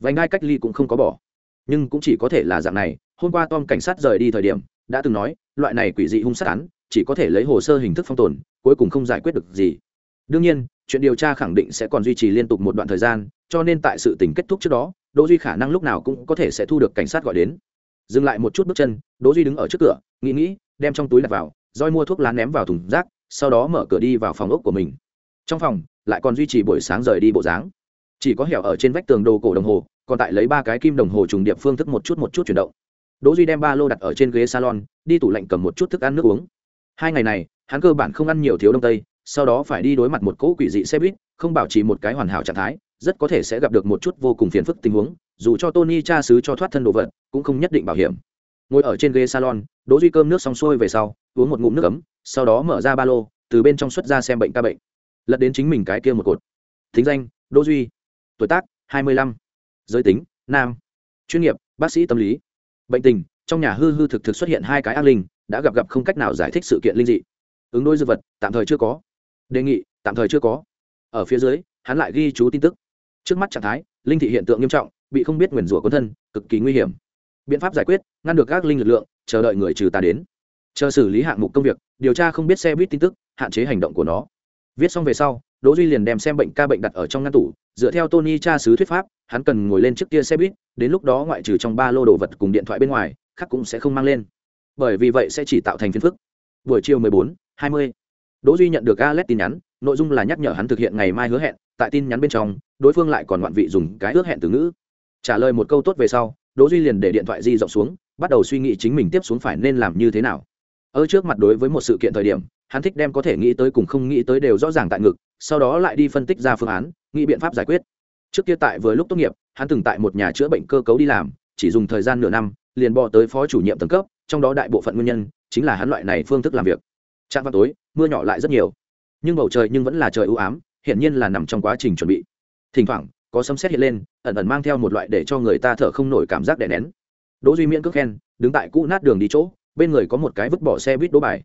Vành ngai cách ly cũng không có bỏ. Nhưng cũng chỉ có thể là dạng này, hôm qua Tom cảnh sát rời đi thời điểm, đã từng nói, loại này quỷ dị hung sát án, chỉ có thể lấy hồ sơ hình thức phong tồn, cuối cùng không giải quyết được gì. Đương nhiên, chuyện điều tra khẳng định sẽ còn duy trì liên tục một đoạn thời gian, cho nên tại sự tình kết thúc trước đó, Đỗ Duy khả năng lúc nào cũng có thể sẽ thu được cảnh sát gọi đến. Dừng lại một chút bước chân, Đỗ Duy đứng ở trước cửa, nghĩ nghĩ, đem trong túi đặt vào, roi mua thuốc lá ném vào thùng rác, sau đó mở cửa đi vào phòng ốc của mình. Trong phòng, lại còn duy trì buổi sáng rời đi bộ dáng. Chỉ có hẻo ở trên vách tường đồ cổ đồng hồ, còn tại lấy ba cái kim đồng hồ trùng điệp phương thức một chút một chút chuyển động. Đỗ Duy đem ba lô đặt ở trên ghế salon, đi tủ lạnh cầm một chút thức ăn nước uống. Hai ngày này, hắn cơ bản không ăn nhiều thiếu đông tây, sau đó phải đi đối mặt một cỗ quỷ dị xe buýt, không bảo trì một cái hoàn hảo trạng thái, rất có thể sẽ gặp được một chút vô cùng phiền phức tình huống dù cho tony cha xứ cho thoát thân đồ vật cũng không nhất định bảo hiểm ngồi ở trên ghế salon đỗ duy cơm nước xong xuôi về sau uống một ngụm nước ấm sau đó mở ra ba lô từ bên trong xuất ra xem bệnh ca bệnh lật đến chính mình cái kia một cột. Thính danh, đỗ duy. Tuổi tác 25. giới tính, nam. Chuyên nghiệp, bác sĩ tâm lý. Bệnh tình, trong nhà hư hư thực thực xuất hiện hai cái ác linh, đã gặp gặp không cách nào giải thích sự kiện linh dị. Ứng đối dư vật, tạm thời chưa có. Đề nghị, tạm thời chưa có. Ở phía dưới, hắn lại ghi chú tin tức. Trước mắt trạng thái, linh thị hiện tượng nghiêm trọng, bị không biết nguyền rủa quân thân, cực kỳ nguy hiểm. Biện pháp giải quyết, ngăn được các linh lực lượng, chờ đợi người trừ tà đến. Chờ xử lý hạng mục công việc, điều tra không biết xe buýt tin tức, hạn chế hành động của nó viết xong về sau đỗ duy liền đem xem bệnh ca bệnh đặt ở trong ngăn tủ dựa theo tony cha sứ thuyết pháp hắn cần ngồi lên trước kia xe buýt đến lúc đó ngoại trừ trong ba lô đồ vật cùng điện thoại bên ngoài khác cũng sẽ không mang lên. Bởi vì vậy sẽ chỉ tạo thành phiền phức. Buổi chiều 14, 20. đỗ duy nhận được alex tin nhắn nội dung là nhắc nhở hắn thực hiện ngày mai hứa hẹn tại tin nhắn bên trong đối phương lại còn ngoạn vị dùng cái ước hẹn từ ngữ. Trả lời một câu tốt về sau đỗ duy liền để điện thoại di rộng xuống bắt đầu suy nghĩ chính mình tiếp xuống phải nên làm như thế nào. Ở trước mặt đối với một sự kiện thời điểm hắn thích đem có thể nghĩ tới cùng không nghĩ tới đều rõ ràng tại ngực, sau đó lại đi phân tích ra phương án, nghĩ biện pháp giải quyết. Trước kia tại vừa lúc tốt nghiệp, hắn từng tại một nhà chữa bệnh cơ cấu đi làm, chỉ dùng thời gian nửa năm, liền bò tới phó chủ nhiệm tầng cấp, trong đó đại bộ phận nguyên nhân chính là hắn loại này phương thức làm việc. Trạng vào tối, mưa nhỏ lại rất nhiều. Nhưng bầu trời nhưng vẫn là trời ưu ám hiện nhiên là nằm trong quá trình chuẩn bị. Thỉnh thoảng, có sấm sét hiện lên, ẩn ẩn mang theo một loại để cho người ta thở không nổi cảm giác đè nén. Đỗ duy miễn cước khen, đứng tại cũ nát đường đi chỗ, bên người có một cái vứt bỏ xe buýt đỗ bài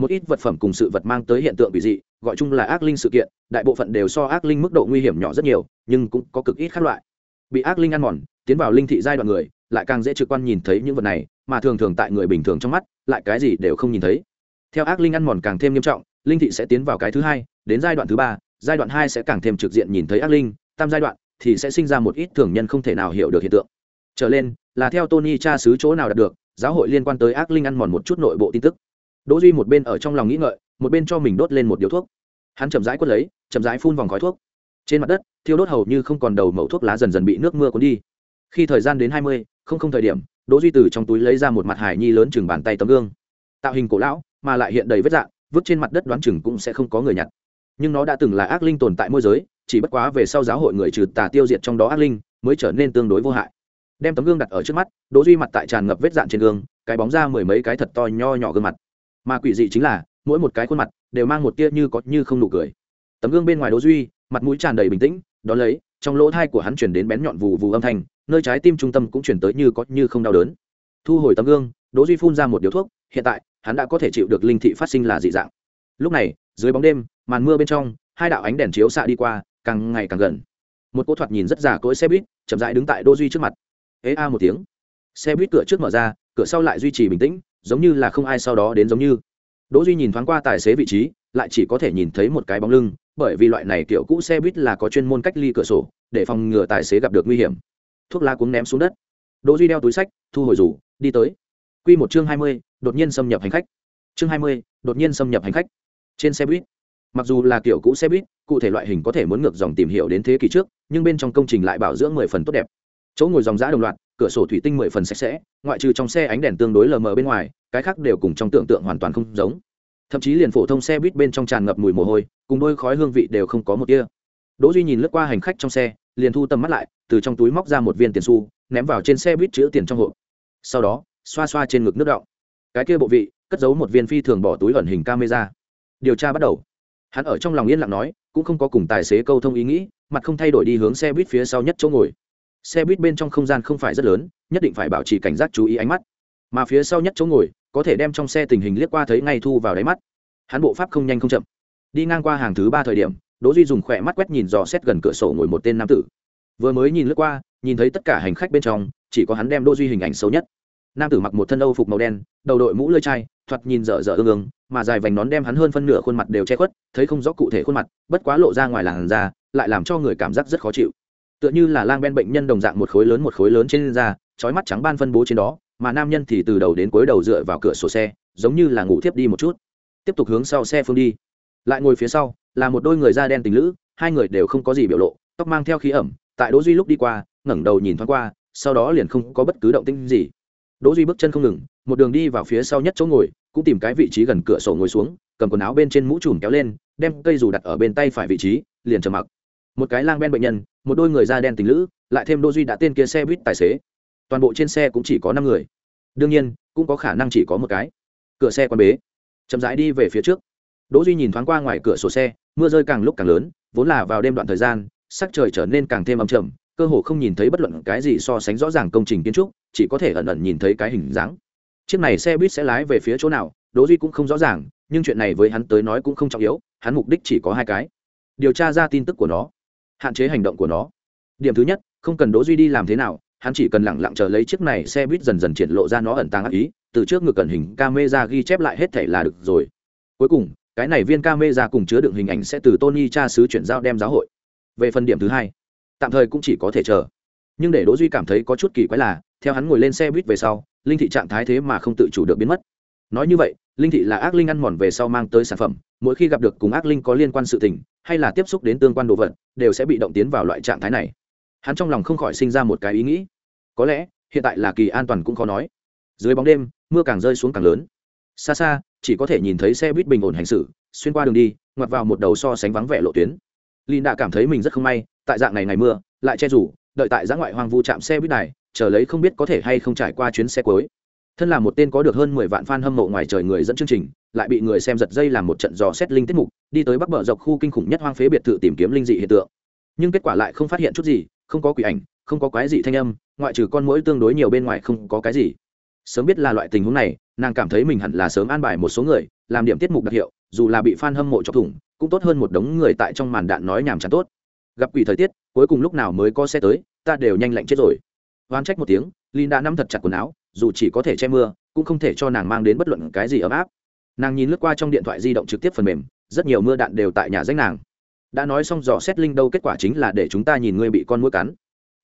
một ít vật phẩm cùng sự vật mang tới hiện tượng bị dị, gọi chung là ác linh sự kiện, đại bộ phận đều so ác linh mức độ nguy hiểm nhỏ rất nhiều, nhưng cũng có cực ít các loại. Bị ác linh ăn mòn, tiến vào linh thị giai đoạn người, lại càng dễ trực quan nhìn thấy những vật này, mà thường thường tại người bình thường trong mắt, lại cái gì đều không nhìn thấy. Theo ác linh ăn mòn càng thêm nghiêm trọng, linh thị sẽ tiến vào cái thứ hai, đến giai đoạn thứ ba, giai đoạn hai sẽ càng thêm trực diện nhìn thấy ác linh, tam giai đoạn thì sẽ sinh ra một ít thường nhân không thể nào hiểu được hiện tượng. Trở lên, là theo tony cha xứ chỗ nào đạt được, giáo hội liên quan tới ác linh ăn mòn một chút nội bộ tin tức đỗ duy một bên ở trong lòng nghĩ ngợi, một bên cho mình đốt lên một điếu thuốc. Hắn chậm rãi quất lấy, chậm rãi phun vòng khói thuốc. Trên mặt đất, thiêu đốt hầu như không còn đầu mẩu thuốc lá dần dần bị nước mưa cuốn đi. Khi thời gian đến hai mươi, không không thời điểm, đỗ duy từ trong túi lấy ra một mặt hải nhi lớn chừng bàn tay tấm gương. Tạo hình cổ lão, mà lại hiện đầy vết dạng, vứt trên mặt đất đoán chừng cũng sẽ không có người nhặt. Nhưng nó đã từng là ác linh tồn tại môi giới, chỉ bất quá về sau giáo hội người trừ tà tiêu diệt trong đó ác linh, mới trở nên tương đối vô hại. Đem tấm gương đặt ở trước mắt, đỗ duy mặt tại tràn ngập vết dạn trên gương, cái bóng ra mười mấy cái thật to nho nhỏ gương mặt mà quỷ dị chính là, mỗi một cái khuôn mặt đều mang một tia như có như không nụ cười. Tấm gương bên ngoài đỗ duy, mặt mũi tràn đầy bình tĩnh đó lấy, trong lỗ thai của hắn truyền đến bén nhọn vù vù âm thanh, nơi trái tim trung tâm cũng chuyển tới như có như không đau đớn. Thu hồi tấm gương, đỗ duy phun ra một điếu thuốc, hiện tại, hắn đã có thể chịu được linh thị phát sinh là dị dạng. Lúc này, dưới bóng đêm, màn mưa bên trong, hai đạo ánh đèn chiếu xạ đi qua, càng ngày càng gần. Một cô thoạt nhìn rất già cỗi xe buýt, chậm rãi đứng tại đỗ duy trước mặt. Ế a một tiếng. Xe buýt cửa trước mở ra, cửa sau lại duy trì bình tĩnh giống như là không ai sau đó đến giống như. Đỗ duy nhìn thoáng qua tài xế vị trí lại chỉ có thể nhìn thấy một cái bóng lưng bởi vì loại này kiểu cũ xe buýt là có chuyên môn cách ly cửa sổ để phòng ngừa tài xế gặp được nguy hiểm. Thuốc lá cuống ném xuống đất. Đỗ duy đeo túi sách thu hồi rủ đi tới. Quy một chương hai mươi, đột nhiên xâm nhập hành khách. Chương hai mươi, đột nhiên xâm nhập hành khách. Trên xe buýt. Mặc dù là kiểu cũ xe buýt cụ thể loại hình có thể muốn ngược dòng tìm hiểu đến thế kỷ trước nhưng bên trong công trình lại bảo dưỡng mười phần tốt đẹp. Chỗ ngồi dòng giã đồng loạt cửa sổ thủy tinh mười phần sạch sẽ, ngoại trừ trong xe ánh đèn tương đối lờ mờ bên ngoài, cái khác đều cùng trong tưởng tượng hoàn toàn không giống. Thậm chí liền phổ thông xe buýt bên trong tràn ngập mùi mồ hôi, cùng đôi khói hương vị đều không có một tia. Đỗ duy nhìn lướt qua hành khách trong xe, liền thu tầm mắt lại, từ trong túi móc ra một viên tiền xu, ném vào trên xe buýt chứa tiền trong hộp. Sau đó, xoa xoa trên ngực nước đọng. Cái kia bộ vị, cất giấu một viên phi thường bỏ túi ẩn hình camera. Điều tra bắt đầu. Hắn ở trong lòng yên lặng nói, cũng không có cùng tài xế câu thông ý nghĩ, mặt không thay đổi đi hướng xe buýt phía sau nhất chỗ ngồi xe buýt bên trong không gian không phải rất lớn, nhất định phải bảo trì cảnh giác chú ý ánh mắt. Mà phía sau nhất chỗ ngồi, có thể đem trong xe tình hình liếc qua thấy ngay thu vào đáy mắt. Hắn bộ pháp không nhanh không chậm. Đi ngang qua hàng thứ ba thời điểm, đỗ duy dùng khỏe mắt quét nhìn dò xét gần cửa sổ ngồi một tên nam tử. Vừa mới nhìn lướt qua, nhìn thấy tất cả hành khách bên trong, chỉ có hắn đem đỗ duy hình ảnh xấu nhất. Nam tử mặc một thân âu phục màu đen, đầu đội mũ lưỡi chai, thoạt nhìn dở dở ương ương, mà dài vành nón đem hắn hơn phân nửa khuôn mặt đều che khuất, thấy không rõ cụ thể khuôn mặt, bất quá lộ ra ngoài làn da, lại làm cho người cảm giác rất khó chịu tựa như là lang ben bệnh nhân đồng dạng một khối lớn một khối lớn trên da trói mắt trắng ban phân bố trên đó, mà nam nhân thì từ đầu đến cuối đầu dựa vào cửa sổ xe, giống như là ngủ thiếp đi một chút. Tiếp tục hướng sau xe phương đi. Lại ngồi phía sau, là một đôi người da đen tình lữ, hai người đều không có gì biểu lộ, tóc mang theo khí ẩm, tại đỗ duy lúc đi qua, ngẩng đầu nhìn thoáng qua, sau đó liền không có bất cứ động tĩnh gì. Đỗ duy bước chân không ngừng, một đường đi vào phía sau nhất chỗ ngồi, cũng tìm cái vị trí gần cửa sổ ngồi xuống, cầm quần áo bên trên mũ trùm kéo lên, đem cây dù đặt ở bên tay phải vị trí, liền trầm mặc một cái lang ben bệnh nhân, một đôi người da đen tình lữ, lại thêm đỗ duy đã tên kia xe buýt tài xế. Toàn bộ trên xe cũng chỉ có năm người. Đương nhiên, cũng có khả năng chỉ có một cái. Cửa xe quan bế. Chậm rãi đi về phía trước. Đỗ duy nhìn thoáng qua ngoài cửa sổ xe, mưa rơi càng lúc càng lớn, vốn là vào đêm đoạn thời gian, sắc trời trở nên càng thêm âm trầm, cơ hồ không nhìn thấy bất luận cái gì so sánh rõ ràng công trình kiến trúc, chỉ có thể ẩn ẩn nhìn thấy cái hình dáng. Chiếc này xe buýt sẽ lái về phía chỗ nào đỗ duy cũng không rõ ràng, nhưng chuyện này với hắn tới nói cũng không trọng yếu, hắn mục đích chỉ có hai cái. Điều tra ra tin tức của nó hạn chế hành động của nó. Điểm thứ nhất, không cần đỗ duy đi làm thế nào, hắn chỉ cần lặng lặng chờ lấy chiếc này xe buýt dần dần triển lộ ra nó ẩn tàng ác ý, từ trước ngược cẩn hình camera ghi chép lại hết thể là được rồi. Cuối cùng, cái này viên camera cùng chứa đựng hình ảnh sẽ từ tony cha sứ chuyển giao đem giáo hội. Về phần điểm thứ hai, tạm thời cũng chỉ có thể chờ. Nhưng để đỗ duy cảm thấy có chút kỳ quái là, theo hắn ngồi lên xe buýt về sau, linh thị trạng thái thế mà không tự chủ được biến mất. Nói như vậy, linh thị là ác linh ăn mòn về sau mang tới sản phẩm, mỗi khi gặp được cùng ác linh có liên quan sự tình hay là tiếp xúc đến tương quan đồ vật, đều sẽ bị động tiến vào loại trạng thái này. Hắn trong lòng không khỏi sinh ra một cái ý nghĩ. Có lẽ, hiện tại là kỳ an toàn cũng khó nói. Dưới bóng đêm, mưa càng rơi xuống càng lớn. Xa xa, chỉ có thể nhìn thấy xe buýt bình ổn hành xử, xuyên qua đường đi, ngoặt vào một đầu so sánh vắng vẻ lộ tuyến. Lin đã cảm thấy mình rất không may, tại dạng này ngày mưa, lại che rủ, đợi tại giã ngoại hoang vu chạm xe buýt này, chờ lấy không biết có thể hay không trải qua chuyến xe cuối thân là một tên có được hơn mười vạn fan hâm mộ ngoài trời người dẫn chương trình, lại bị người xem giật dây làm một trận dò xét linh tiết mục, đi tới bắc bờ dọc khu kinh khủng nhất hoang phế biệt thự tìm kiếm linh dị hiện tượng. Nhưng kết quả lại không phát hiện chút gì, không có quỷ ảnh, không có quái gì thanh âm, ngoại trừ con mũi tương đối nhiều bên ngoài không có cái gì. Sớm biết là loại tình huống này, nàng cảm thấy mình hẳn là sớm an bài một số người, làm điểm tiết mục đặc hiệu, dù là bị fan hâm mộ chọc thủng, cũng tốt hơn một đống người tại trong màn đạn nói nhảm chán tốt. Gặp quỷ thời tiết, cuối cùng lúc nào mới có xe tới, ta đều nhanh lạnh chết rồi. Oan trách một tiếng Linh đã nắm thật chặt quần áo dù chỉ có thể che mưa, cũng không thể cho nàng mang đến bất luận cái gì ấm áp. Nàng nhìn lướt qua trong điện thoại di động trực tiếp phần mềm, rất nhiều mưa đạn đều tại nhà danh nàng. Đã nói xong dò xét linh đâu kết quả chính là để chúng ta nhìn ngươi bị con mũi cắn.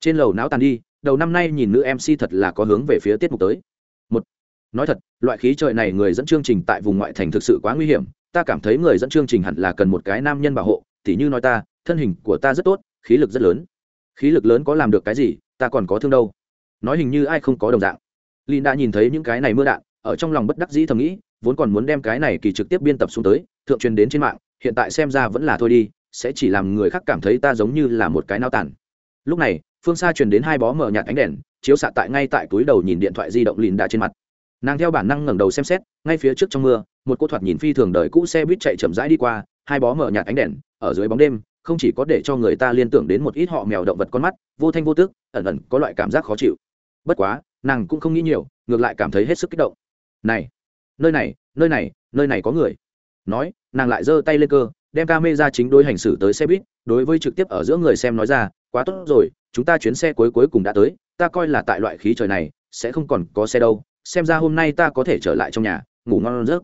Trên lầu não tàn đi, đầu năm nay nhìn nữ mc thật là có hướng về phía tiết mục tới. Một, nói thật, loại khí trời này người dẫn chương trình tại vùng ngoại thành thực sự quá nguy hiểm, ta cảm thấy người dẫn chương trình hẳn là cần một cái nam nhân bảo hộ, tỉ như nói ta, thân hình của ta rất tốt, khí lực rất lớn. Khí lực lớn có làm được cái gì, ta còn có thương đâu. Nói hình như ai không có đồng dạng lin đã nhìn thấy những cái này mưa đạn, ở trong lòng bất đắc dĩ thầm nghĩ, vốn còn muốn đem cái này kỳ trực tiếp biên tập xuống tới, thượng truyền đến trên mạng, hiện tại xem ra vẫn là thôi đi, sẽ chỉ làm người khác cảm thấy ta giống như là một cái nao tàn lúc này, phương xa truyền đến hai bó mở nhạt ánh đèn, chiếu xạ tại ngay tại túi đầu nhìn điện thoại di động lìn đã trên mặt. Nàng theo bản năng ngẩng đầu xem xét, ngay phía trước trong mưa, một cô thoạt nhìn phi thường đời cũ xe buýt chạy chậm rãi đi qua, hai bó mở nhạt ánh đèn, ở dưới bóng đêm, không chỉ có để cho người ta liên tưởng đến một ít họ mèo động vật con mắt, vô thanh vô tức, ẩn ẩn có loại cảm giác khó chịu. Bất quá nàng cũng không nghĩ nhiều, ngược lại cảm thấy hết sức kích động. Này, nơi này nơi này nơi này có người. Nói, nàng lại giơ tay lên cơ, đem ca mê ra chính đối hành xử tới xe buýt, đối với trực tiếp ở giữa người xem nói ra, quá tốt rồi, chúng ta chuyến xe cuối cuối cùng đã tới, ta coi là tại loại khí trời này, sẽ không còn có xe đâu, xem ra hôm nay ta có thể trở lại trong nhà, ngủ ngon giấc.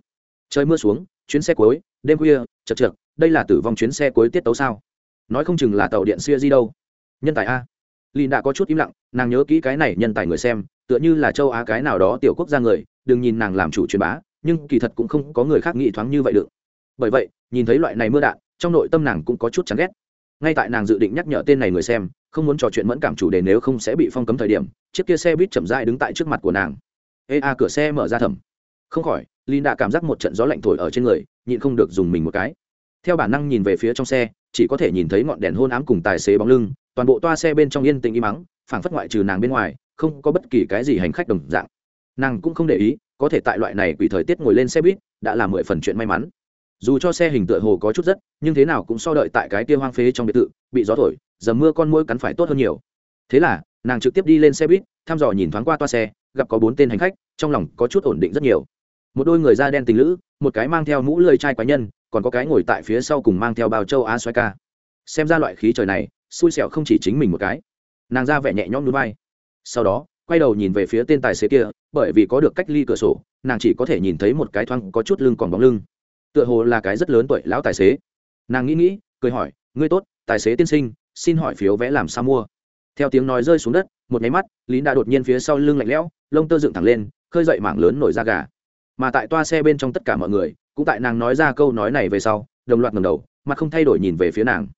Trời mưa xuống, chuyến xe cuối, đêm khuya, chật chật đây là tử vong chuyến xe cuối tiết tấu sao? Nói không chừng là tàu điện xuya di đâu. Nhân tài a. Lìn đã có chút im lặng, nàng nhớ kỹ cái này nhân tài người xem tựa như là châu á cái nào đó tiểu quốc gia người, đừng nhìn nàng làm chủ truyền bá, nhưng kỳ thật cũng không có người khác nghĩ thoáng như vậy được. Bởi vậy, nhìn thấy loại này mưa đạn, trong nội tâm nàng cũng có chút chán ghét. Ngay tại nàng dự định nhắc nhở tên này người xem, không muốn trò chuyện mẫn cảm chủ đề nếu không sẽ bị phong cấm thời điểm, chiếc kia xe buýt chậm rãi đứng tại trước mặt của nàng. Ê a, cửa xe mở ra thầm. Không khỏi lìn đã cảm giác một trận gió lạnh thổi ở trên người, nhịn không được dùng mình một cái. Theo bản năng nhìn về phía trong xe, chỉ có thể nhìn thấy ngọn đèn hôn ám cùng tài xế bóng lưng, toàn bộ toa xe bên trong yên tĩnh im mắng phảng phất ngoại trừ nàng bên ngoài không có bất kỳ cái gì hành khách đồng dạng. Nàng cũng không để ý, có thể tại loại này quỷ thời tiết ngồi lên xe buýt, đã là mười phần chuyện may mắn. Dù cho xe hình tựa hồ có chút rất, nhưng thế nào cũng so đợi tại cái kia hoang phế trong biệt thự, bị gió thổi, dầm mưa con mũi cắn phải tốt hơn nhiều. Thế là, nàng trực tiếp đi lên xe buýt, thăm dò nhìn thoáng qua toa xe, gặp có bốn tên hành khách, trong lòng có chút ổn định rất nhiều. Một đôi người da đen tình lữ, một cái mang theo mũ lơi chai quái nhân, còn có cái ngồi tại phía sau cùng mang theo bao châu á xoay ca. Xem ra loại khí trời này, xui xẻo không chỉ chính mình một cái. Nàng ra vẻ nhẹ nhõm núi vai sau đó, quay đầu nhìn về phía tên tài xế kia, bởi vì có được cách ly cửa sổ, nàng chỉ có thể nhìn thấy một cái thoáng có chút lưng còn bóng lưng. Tựa hồ là cái rất lớn tuổi lão tài xế. Nàng nghĩ nghĩ, cười hỏi, ngươi tốt, tài xế tiên sinh, xin hỏi phiếu vẽ làm sao mua? Theo tiếng nói rơi xuống đất, một nháy mắt lý đã đột nhiên phía sau lưng lạnh lẽo, lông tơ dựng thẳng lên, khơi dậy mảng lớn nổi da gà. Mà tại toa xe bên trong tất cả mọi người, cũng tại nàng nói ra câu nói này về sau, đồng loạt ngầm đầu, mặt không thay đổi nhìn về phía nàng.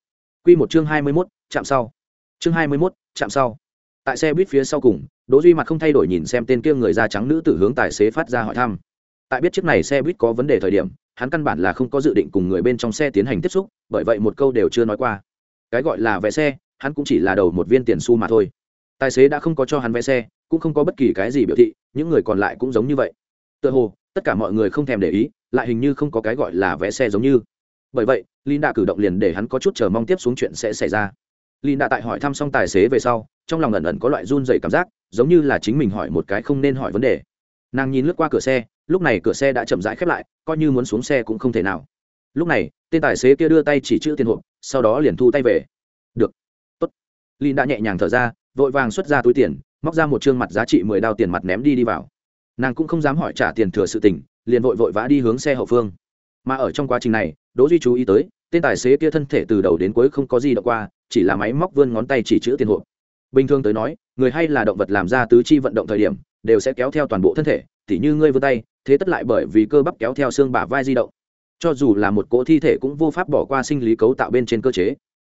Q một chương hai mươi mốt, chạm sau. Chương hai mươi mốt, chạm sau tại xe buýt phía sau cùng, đỗ duy mặt không thay đổi nhìn xem tên kia người da trắng nữ tử hướng tài xế phát ra hỏi thăm. Tại biết chiếc này xe buýt có vấn đề thời điểm, hắn căn bản là không có dự định cùng người bên trong xe tiến hành tiếp xúc, bởi vậy một câu đều chưa nói qua. Cái gọi là vé xe, hắn cũng chỉ là đầu một viên tiền xu mà thôi. Tài xế đã không có cho hắn vé xe, cũng không có bất kỳ cái gì biểu thị, những người còn lại cũng giống như vậy. Tựa hồ, tất cả mọi người không thèm để ý, lại hình như không có cái gọi là vé xe giống như. Bởi vậy, linda cử động liền để hắn có chút chờ mong tiếp xuống chuyện sẽ xảy ra. Linda tại hỏi thăm xong tài xế về sau trong lòng ẩn ẩn có loại run dày cảm giác, giống như là chính mình hỏi một cái không nên hỏi vấn đề. Nàng nhìn lướt qua cửa xe, lúc này cửa xe đã chậm rãi khép lại, coi như muốn xuống xe cũng không thể nào. Lúc này, tên tài xế kia đưa tay chỉ chữ tiền hộp, sau đó liền thu tay về. Được. Tốt. Lin đã nhẹ nhàng thở ra, vội vàng xuất ra túi tiền, móc ra một chương mặt giá trị mười đao tiền mặt ném đi đi vào. Nàng cũng không dám hỏi trả tiền thừa sự tình, liền vội vội vã đi hướng xe hậu phương. Mà ở trong quá trình này, đỗ duy chú ý tới, tên tài xế kia thân thể từ đầu đến cuối không có gì động qua, chỉ là máy móc vươn ngón tay chỉ chữ tiền hộp bình thường tới nói, người hay là động vật làm ra tứ chi vận động thời điểm, đều sẽ kéo theo toàn bộ thân thể, tỉ như ngươi vươn tay, thế tất lại bởi vì cơ bắp kéo theo xương bả vai di động. Cho dù là một cỗ thi thể cũng vô pháp bỏ qua sinh lý cấu tạo bên trên cơ chế.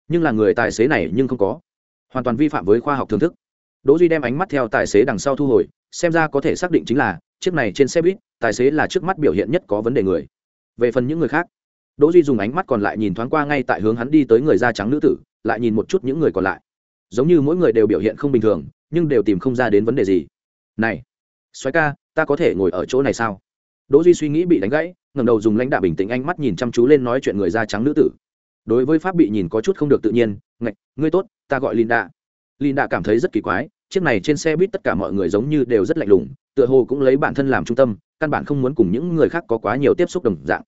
Nhưng là người tài xế này nhưng không có. Hoàn toàn vi phạm với khoa học thưởng thức. Đỗ duy đem ánh mắt theo tài xế đằng sau thu hồi, xem ra có thể xác định chính là, chiếc này trên xe buýt, tài xế là trước mắt biểu hiện nhất có vấn đề người. Về phần những người khác, đỗ duy dùng ánh mắt còn lại nhìn thoáng qua ngay tại hướng hắn đi tới người da trắng nữ tử, lại nhìn một chút những người còn lại giống như mỗi người đều biểu hiện không bình thường, nhưng đều tìm không ra đến vấn đề gì. Này xoáy ca, ta có thể ngồi ở chỗ này sao? Đỗ duy suy nghĩ bị đánh gãy, ngẩng đầu dùng lãnh đạo bình tĩnh ánh mắt nhìn chăm chú lên nói chuyện người da trắng nữ tử. Đối với pháp bị nhìn có chút không được tự nhiên, ngạch, ngươi tốt, ta gọi linda linda cảm thấy rất kỳ quái, chiếc này trên xe buýt tất cả mọi người giống như đều rất lạnh lùng, tựa hồ cũng lấy bản thân làm trung tâm, căn bản không muốn cùng những người khác có quá nhiều tiếp xúc đồng dạng.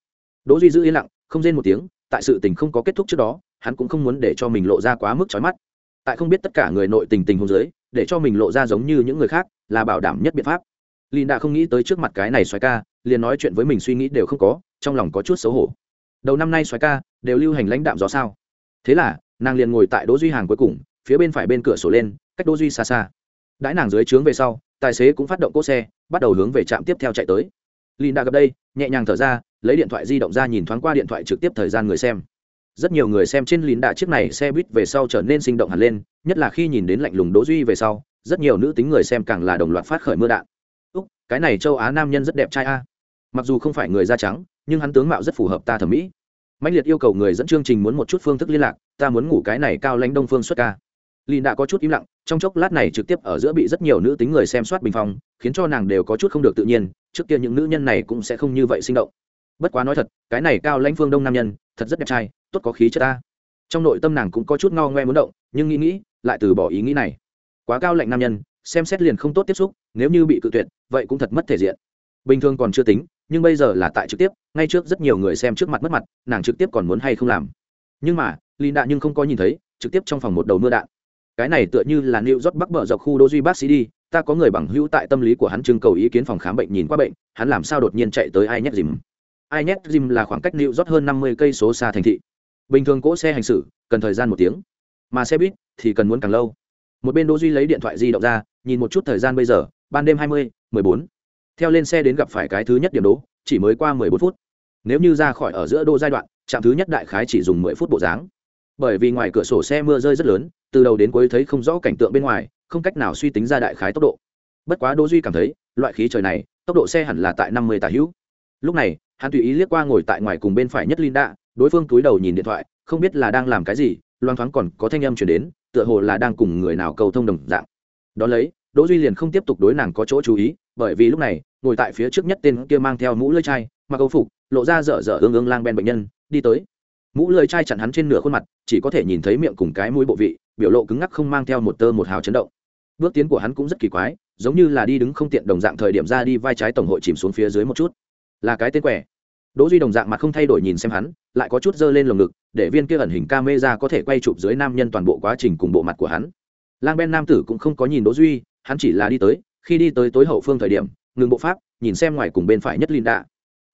Đỗ duy giữ yên lặng, không rên một tiếng, tại sự tình không có kết thúc trước đó, hắn cũng không muốn để cho mình lộ ra quá mức chói mắt tại không biết tất cả người nội tình tình hôn giới để cho mình lộ ra giống như những người khác là bảo đảm nhất biện pháp Linda không nghĩ tới trước mặt cái này xoáy ca, liền nói chuyện với mình suy nghĩ đều không có, trong lòng có chút xấu hổ. Đầu năm nay xoáy ca đều lưu hành lãnh đạm gió sao? Thế là, nàng liền ngồi tại Đỗ Duy hàng cuối cùng, phía bên phải bên cửa sổ lên, cách Đỗ Duy xa xa. Đãi nàng dưới trướng về sau, tài xế cũng phát động cỗ xe, bắt đầu hướng về trạm tiếp theo chạy tới. Linda gặp đây, nhẹ nhàng thở ra, lấy điện thoại di động ra nhìn thoáng qua điện thoại trực tiếp thời gian người xem. Rất nhiều người xem trên lín đạ chiếc này xe buýt về sau trở nên sinh động hẳn lên, nhất là khi nhìn đến lạnh lùng Đỗ Duy về sau, rất nhiều nữ tính người xem càng là đồng loạt phát khởi mưa đạn. Cái này châu á nam nhân rất đẹp trai a. Mặc dù không phải người da trắng nhưng hắn tướng mạo rất phù hợp ta thẩm mỹ. Mạnh liệt yêu cầu người dẫn chương trình muốn một chút phương thức liên lạc ta muốn ngủ cái này cao lãnh đông phương xuất ca. Lìn đã có chút im lặng trong chốc lát này trực tiếp ở giữa bị rất nhiều nữ tính người xem soát bình phong khiến cho nàng đều có chút không được tự nhiên trước kia những nữ nhân này cũng sẽ không như vậy sinh động. Bất quá nói thật cái này cao lãnh phương đông nam nhân thật rất đẹp trai tốt có khí chất ta. Trong nội tâm nàng cũng có chút ngao ngoe muốn động nhưng nghĩ nghĩ lại từ bỏ ý nghĩ này. Quá cao lạnh nam nhân xem xét liền không tốt tiếp xúc nếu như bị cự tuyệt vậy cũng thật mất thể diện. Bình thường còn chưa tính nhưng bây giờ là tại trực tiếp ngay trước rất nhiều người xem trước mặt mất mặt nàng trực tiếp còn muốn hay không làm. Nhưng mà lì đạn nhưng không có nhìn thấy trực tiếp trong phòng một đầu mưa đạn. Cái này tựa như là New rót Bắc bờ dọc khu đô duy bác sĩ đi, ta có người bằng hữu tại tâm lý của hắn trưng cầu ý kiến phòng khám bệnh nhìn qua bệnh, hắn làm sao đột nhiên chạy tới ai nhét dìm. Ai nhét dìm là khoảng cách New rót hơn năm mươi cây số xa thành thị. Bình thường cỗ xe hành xử cần thời gian một tiếng, mà xe buýt thì cần muốn càng lâu. Một bên Đỗ Duy lấy điện thoại di động ra, nhìn một chút thời gian bây giờ, ban đêm hai mươi, mười bốn. Theo lên xe đến gặp phải cái thứ nhất điểm đố, chỉ mới qua mười bốn phút. Nếu như ra khỏi ở giữa đô giai đoạn, trạm thứ nhất đại khái chỉ dùng mười phút bộ dáng bởi vì ngoài cửa sổ xe mưa rơi rất lớn từ đầu đến cuối thấy không rõ cảnh tượng bên ngoài không cách nào suy tính ra đại khái tốc độ bất quá đỗ duy cảm thấy loại khí trời này tốc độ xe hẳn là tại năm mươi tả hữu lúc này hắn tùy ý liếc qua ngồi tại ngoài cùng bên phải nhất linda đối phương túi đầu nhìn điện thoại, không biết là đang làm cái gì, loang thoáng còn có thanh âm truyền đến, tựa hồ là đang cùng người nào cầu thông đồng dạng. Đó lấy, đỗ duy liền không tiếp tục đối nàng có chỗ chú ý, bởi vì lúc này, ngồi tại phía trước nhất tên kia mang theo mũ lưỡi chai, mặc âu phục, lộ ra dở dở ương ương lang ben bệnh nhân, đi tới. Mũ lưỡi chai chặn hắn trên nửa khuôn mặt, chỉ có thể nhìn thấy miệng cùng cái mũi bộ vị, biểu lộ cứng ngắc không mang theo một tơ một hào chấn động. Bước tiến của hắn cũng rất kỳ quái, giống như là đi đứng không tiện đồng dạng thời điểm ra đi vai trái tổng hội chìm xuống phía dưới một chút. Là cái tên quẻ đỗ duy đồng dạng mặt không thay đổi nhìn xem hắn, lại có chút dơ lên lồng ngực, để viên kia ẩn hình camera có thể quay chụp dưới nam nhân toàn bộ quá trình cùng bộ mặt của hắn. Lang ben nam tử cũng không có nhìn đỗ duy, hắn chỉ là đi tới, khi đi tới tối hậu phương thời điểm, ngừng bộ pháp, nhìn xem ngoài cùng bên phải nhất linda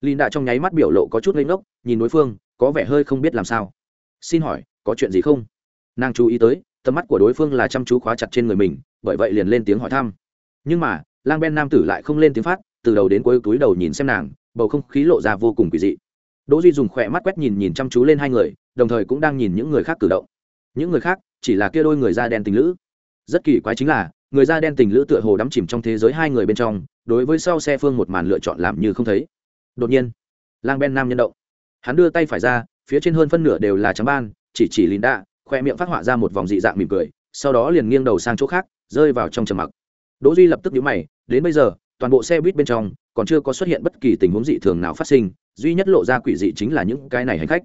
linda trong nháy mắt biểu lộ có chút lên ngốc, nhìn đối phương, có vẻ hơi không biết làm sao. Xin hỏi, có chuyện gì không? Nàng chú ý tới, tầm mắt của đối phương là chăm chú khóa chặt trên người mình, bởi vậy liền lên tiếng hỏi thăm. Nhưng mà, lang ben nam tử lại không lên tiếng phát, từ đầu đến cuối túi đầu nhìn xem nàng bầu không khí lộ ra vô cùng kỳ dị. Đỗ duy dùng khỏe mắt quét nhìn nhìn chăm chú lên hai người, đồng thời cũng đang nhìn những người khác cử động. Những người khác chỉ là kia đôi người da đen tình lữ. Rất kỳ quái chính là, người da đen tình lữ tựa hồ đắm chìm trong thế giới hai người bên trong, đối với sau xe phương một màn lựa chọn làm như không thấy. Đột nhiên, lang ben nam nhân động. Hắn đưa tay phải ra, phía trên hơn phân nửa đều là trắng ban, chỉ chỉ lìn đạ, khoe miệng phát họa ra một vòng dị dạng mỉm cười, sau đó liền nghiêng đầu sang chỗ khác, rơi vào trong trầm mặc. Đỗ duy lập tức nhíu mày, đến bây giờ toàn bộ xe buýt bên trong còn chưa có xuất hiện bất kỳ tình huống dị thường nào phát sinh, duy nhất lộ ra quỷ dị chính là những cái này hành khách.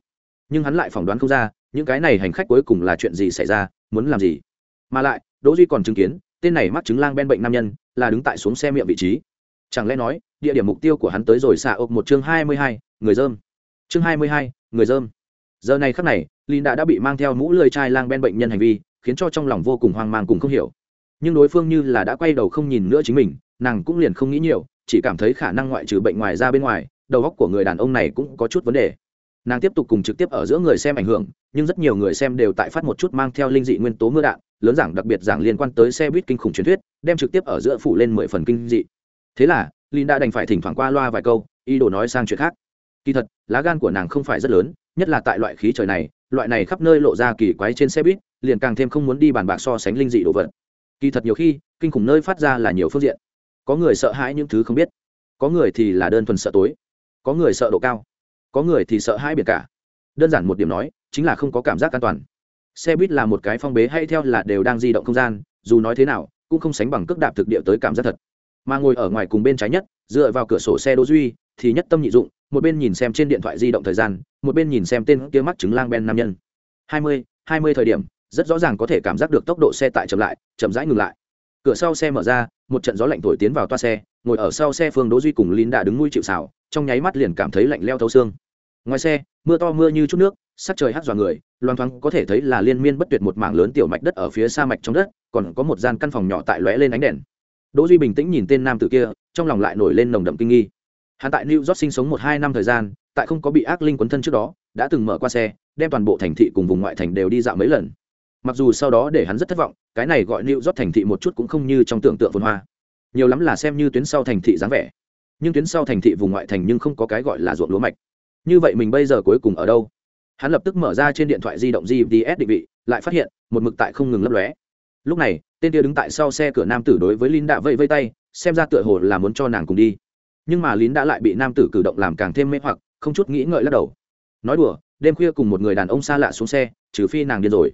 Nhưng hắn lại phỏng đoán không ra, những cái này hành khách cuối cùng là chuyện gì xảy ra, muốn làm gì? Mà lại, đỗ duy còn chứng kiến, tên này mắc chứng lang ben bệnh nam nhân, là đứng tại xuống xe miệng vị trí. Chẳng lẽ nói, địa điểm mục tiêu của hắn tới rồi xạ ộp một chương hai mươi hai, người dơm. Chương hai mươi hai, người dơm. Giờ này khắc này, linda đã bị mang theo mũ lưỡi chai lang ben bệnh nhân hành vi, khiến cho trong lòng vô cùng hoang mang cùng không hiểu. Nhưng đối phương như là đã quay đầu không nhìn nữa chính mình nàng cũng liền không nghĩ nhiều, chỉ cảm thấy khả năng ngoại trừ bệnh ngoài ra bên ngoài, đầu óc của người đàn ông này cũng có chút vấn đề. Nàng tiếp tục cùng trực tiếp ở giữa người xem ảnh hưởng, nhưng rất nhiều người xem đều tại phát một chút mang theo linh dị nguyên tố mưa đạn, lớn giảng đặc biệt giảng liên quan tới xe buýt kinh khủng truyền thuyết, đem trực tiếp ở giữa phủ lên mười phần kinh dị. Thế là, linda đành phải thỉnh thoảng qua loa vài câu, ý đồ nói sang chuyện khác. Kỳ thật, lá gan của nàng không phải rất lớn, nhất là tại loại khí trời này, loại này khắp nơi lộ ra kỳ quái trên xe buýt, liền càng thêm không muốn đi bàn bạc so sánh linh dị đồ vật. Kỳ thật nhiều khi, kinh khủng nơi phát ra là nhiều phương diện có người sợ hãi những thứ không biết. Có người thì là đơn thuần sợ tối. Có người sợ độ cao. Có người thì sợ hãi biển cả. Đơn giản một điểm nói, chính là không có cảm giác an toàn. Xe buýt là một cái phong bế hay theo là đều đang di động không gian, dù nói thế nào, cũng không sánh bằng cước đạp thực địa tới cảm giác thật. Mà ngồi ở ngoài cùng bên trái nhất, dựa vào cửa sổ xe đỗ duy, thì nhất tâm nhị dụng, một bên nhìn xem trên điện thoại di động thời gian, một bên nhìn xem tên kia mắc chứng lang ben nam nhân. Hai mươi hai mươi thời điểm, rất rõ ràng có thể cảm giác được tốc độ xe tại chậm lại, chậm rãi ngừng lại. Cửa sau xe mở ra một trận gió lạnh thổi tiến vào toa xe, ngồi ở sau xe phương đỗ duy cùng lín đã đứng nuôi chịu xảo trong nháy mắt liền cảm thấy lạnh leo thấu xương. Ngoài xe, mưa to mưa như chút nước, sắc trời hắt dọa người, loang thoáng có thể thấy là liên miên bất tuyệt một mảng lớn tiểu mạch đất ở phía xa mạch trong đất, còn có một gian căn phòng nhỏ tại lóe lên ánh đèn. Đỗ duy bình tĩnh nhìn tên nam tử kia, trong lòng lại nổi lên nồng đậm kinh nghi. Hắn tại new york sinh sống một hai năm thời gian, tại không có bị ác linh quấn thân trước đó, đã từng mở qua xe, đem toàn bộ thành thị cùng vùng ngoại thành đều đi dạo mấy lần. Mặc dù sau đó để hắn rất thất vọng cái này gọi new york thành thị một chút cũng không như trong tưởng tượng phồn hoa. Nhiều lắm là xem như tuyến sau thành thị dáng vẻ. Nhưng tuyến sau thành thị vùng ngoại thành nhưng không có cái gọi là ruộng lúa mạch. Như vậy mình bây giờ cuối cùng ở đâu? Hắn lập tức mở ra trên điện thoại di động gps định vị, lại phát hiện, một mực tại không ngừng lấp lóe. Lúc này, tên kia đứng tại sau xe cửa nam tử đối với linh đã vẫy vây tay, xem ra tựa hồ là muốn cho nàng cùng đi. Nhưng mà lín đã lại bị nam tử cử động làm càng thêm mê hoặc, không chút nghĩ ngợi lắc đầu. Nói đùa, đêm khuya cùng một người đàn ông xa lạ xuống xe, trừ phi nàng điên rồi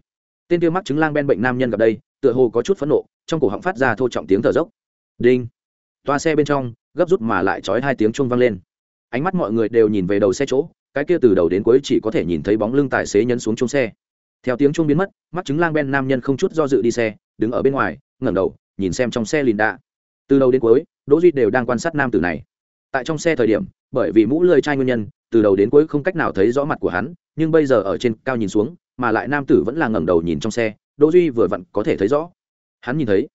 tên tiêu mắc chứng lang ben bệnh nam nhân gặp đây, tựa hồ có chút phẫn nộ, trong cổ họng phát ra thô trọng tiếng thở dốc. Đinh. Toa xe bên trong, gấp rút mà lại trói hai tiếng chuông vang lên. Ánh mắt mọi người đều nhìn về đầu xe chỗ, cái kia từ đầu đến cuối chỉ có thể nhìn thấy bóng lưng tài xế nhấn xuống chung xe. Theo tiếng chuông biến mất mắt chứng lang ben nam nhân không chút do dự đi xe, đứng ở bên ngoài, ngẩng đầu, nhìn xem trong xe lìn đạ. Từ đầu đến cuối, đỗ duy đều đang quan sát nam tử này. Tại trong xe thời điểm, bởi vì mũ lơi chai nguyên nhân, từ đầu đến cuối không cách nào thấy rõ mặt của hắn, nhưng bây giờ ở trên cao nhìn xuống mà lại nam tử vẫn là ngẩng đầu nhìn trong xe, đỗ duy vừa vặn có thể thấy rõ. Hắn nhìn thấy,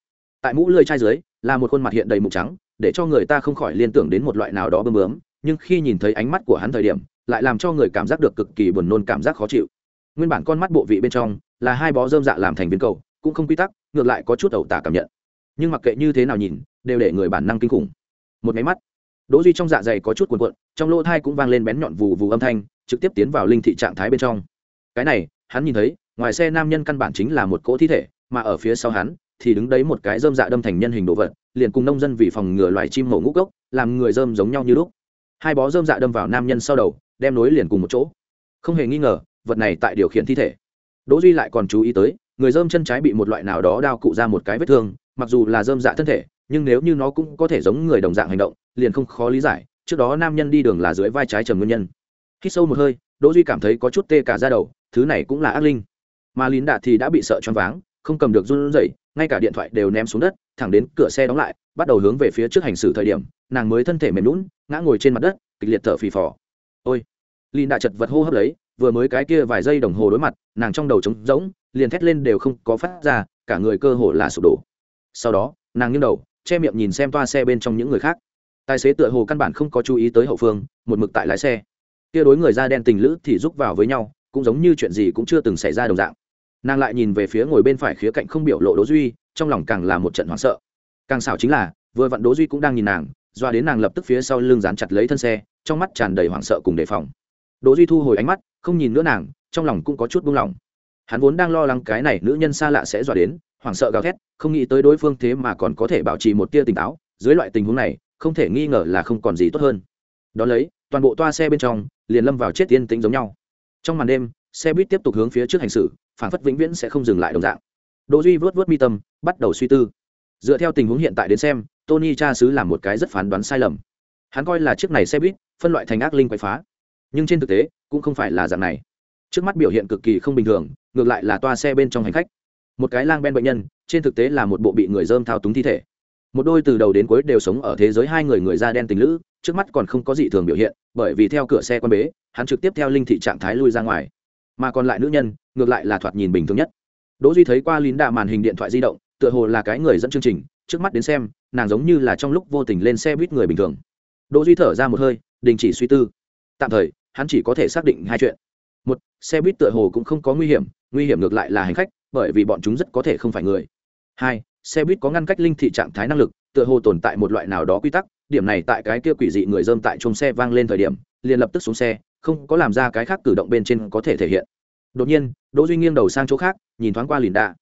tại mũ lưỡi chai dưới, là một khuôn mặt hiện đầy mụn trắng, để cho người ta không khỏi liên tưởng đến một loại nào đó bơm bướm, nhưng khi nhìn thấy ánh mắt của hắn thời điểm, lại làm cho người cảm giác được cực kỳ buồn nôn cảm giác khó chịu. Nguyên bản con mắt bộ vị bên trong, là hai bó dơm dạ làm thành viên cầu, cũng không quy tắc, ngược lại có chút ẩu tả cảm nhận. Nhưng mặc kệ như thế nào nhìn, đều để người bản năng kinh khủng. Một máy mắt, đỗ duy trong dạ dày có chút cuộn cuộn, trong lỗ thai cũng vang lên bén nhọn vù vù âm thanh, trực tiếp tiến vào linh thị trạng thái bên trong. Cái này hắn nhìn thấy, ngoài xe nam nhân căn bản chính là một cỗ thi thể, mà ở phía sau hắn thì đứng đấy một cái dơm dạ đâm thành nhân hình đồ vật, liền cùng nông dân vì phòng ngừa loài chim mổ ngũ cốc, làm người dơm giống nhau như lúc. Hai bó dơm dạ đâm vào nam nhân sau đầu, đem nối liền cùng một chỗ. Không hề nghi ngờ, vật này tại điều khiển thi thể. Đỗ duy lại còn chú ý tới, người dơm chân trái bị một loại nào đó đao cụ ra một cái vết thương, mặc dù là dơm dạ thân thể, nhưng nếu như nó cũng có thể giống người đồng dạng hành động, liền không khó lý giải, trước đó nam nhân đi đường là dưới vai trái trầm nguyên nhân. Khi sâu một hơi, đỗ duy cảm thấy có chút tê cả da đầu thứ này cũng là ác linh. Mà lín đạ thì đã bị sợ choáng váng, không cầm được run rẩy, ngay cả điện thoại đều ném xuống đất, thẳng đến cửa xe đóng lại, bắt đầu hướng về phía trước hành xử thời điểm, nàng mới thân thể mềm lún ngã ngồi trên mặt đất, kịch liệt thở phì phò. Ôi! Lín đạ chật vật hô hấp lấy, vừa mới cái kia vài giây đồng hồ đối mặt, nàng trong đầu trống rỗng, liền thét lên đều không có phát ra, cả người cơ hồ là sụp đổ. Sau đó, nàng nghiêng đầu, che miệng nhìn xem toa xe bên trong những người khác. Tài xế tựa hồ căn bản không có chú ý tới hậu phương, một mực tại lái xe. Kia đối người da đen tình lữ thì rúc vào với nhau cũng giống như chuyện gì cũng chưa từng xảy ra đồng dạng. Nàng lại nhìn về phía ngồi bên phải khía cạnh không biểu lộ đỗ duy, trong lòng càng là một trận hoảng sợ. Càng xảo chính là, vừa vặn đỗ duy cũng đang nhìn nàng, doa đến nàng lập tức phía sau lưng dán chặt lấy thân xe, trong mắt tràn đầy hoảng sợ cùng đề phòng. Đỗ duy thu hồi ánh mắt, không nhìn nữa nàng, trong lòng cũng có chút buông lỏng. Hắn vốn đang lo lắng cái này nữ nhân xa lạ sẽ dọa đến, hoảng sợ gào thét, không nghĩ tới đối phương thế mà còn có thể bảo trì một tia tỉnh táo, dưới loại tình huống này, không thể nghi ngờ là không còn gì tốt hơn. Đón lấy, toàn bộ toa xe bên trong, liền lâm vào chết tiên tĩnh giống nhau trong màn đêm, xe buýt tiếp tục hướng phía trước hành xử phản phất vĩnh viễn sẽ không dừng lại đồng dạng. Đỗ duy vớt vớt mi tâm, bắt đầu suy tư. Dựa theo tình huống hiện tại đến xem, tony cha xứ làm một cái rất phán đoán sai lầm. Hắn coi là chiếc này xe buýt, phân loại thành ác linh quậy phá. Nhưng trên thực tế, cũng không phải là dạng này. Trước mắt biểu hiện cực kỳ không bình thường, ngược lại là toa xe bên trong hành khách. Một cái lang ben bệnh nhân, trên thực tế là một bộ bị người dơm thao túng thi thể. Một đôi từ đầu đến cuối đều sống ở thế giới hai người người da đen tình lữ trước mắt còn không có gì thường biểu hiện, bởi vì theo cửa xe quan bế, hắn trực tiếp theo linh thị trạng thái lui ra ngoài. Mà còn lại nữ nhân, ngược lại là thoạt nhìn bình thường nhất. Đỗ duy thấy qua lín đạ màn hình điện thoại di động, tựa hồ là cái người dẫn chương trình, trước mắt đến xem, nàng giống như là trong lúc vô tình lên xe buýt người bình thường. Đỗ duy thở ra một hơi, đình chỉ suy tư. Tạm thời, hắn chỉ có thể xác định hai chuyện. Một, xe buýt tựa hồ cũng không có nguy hiểm nguy hiểm ngược lại là hành khách, bởi vì bọn chúng rất có thể không phải người. Hai, xe buýt có ngăn cách linh thị trạng thái năng lực, tựa hồ tồn tại một loại nào đó quy tắc điểm này tại cái kia quỷ dị người dơm tại chôm xe vang lên thời điểm liền lập tức xuống xe không có làm ra cái khác cử động bên trên có thể thể hiện. Đột nhiên đỗ duy nghiêng đầu sang chỗ khác nhìn thoáng qua lìn đạ.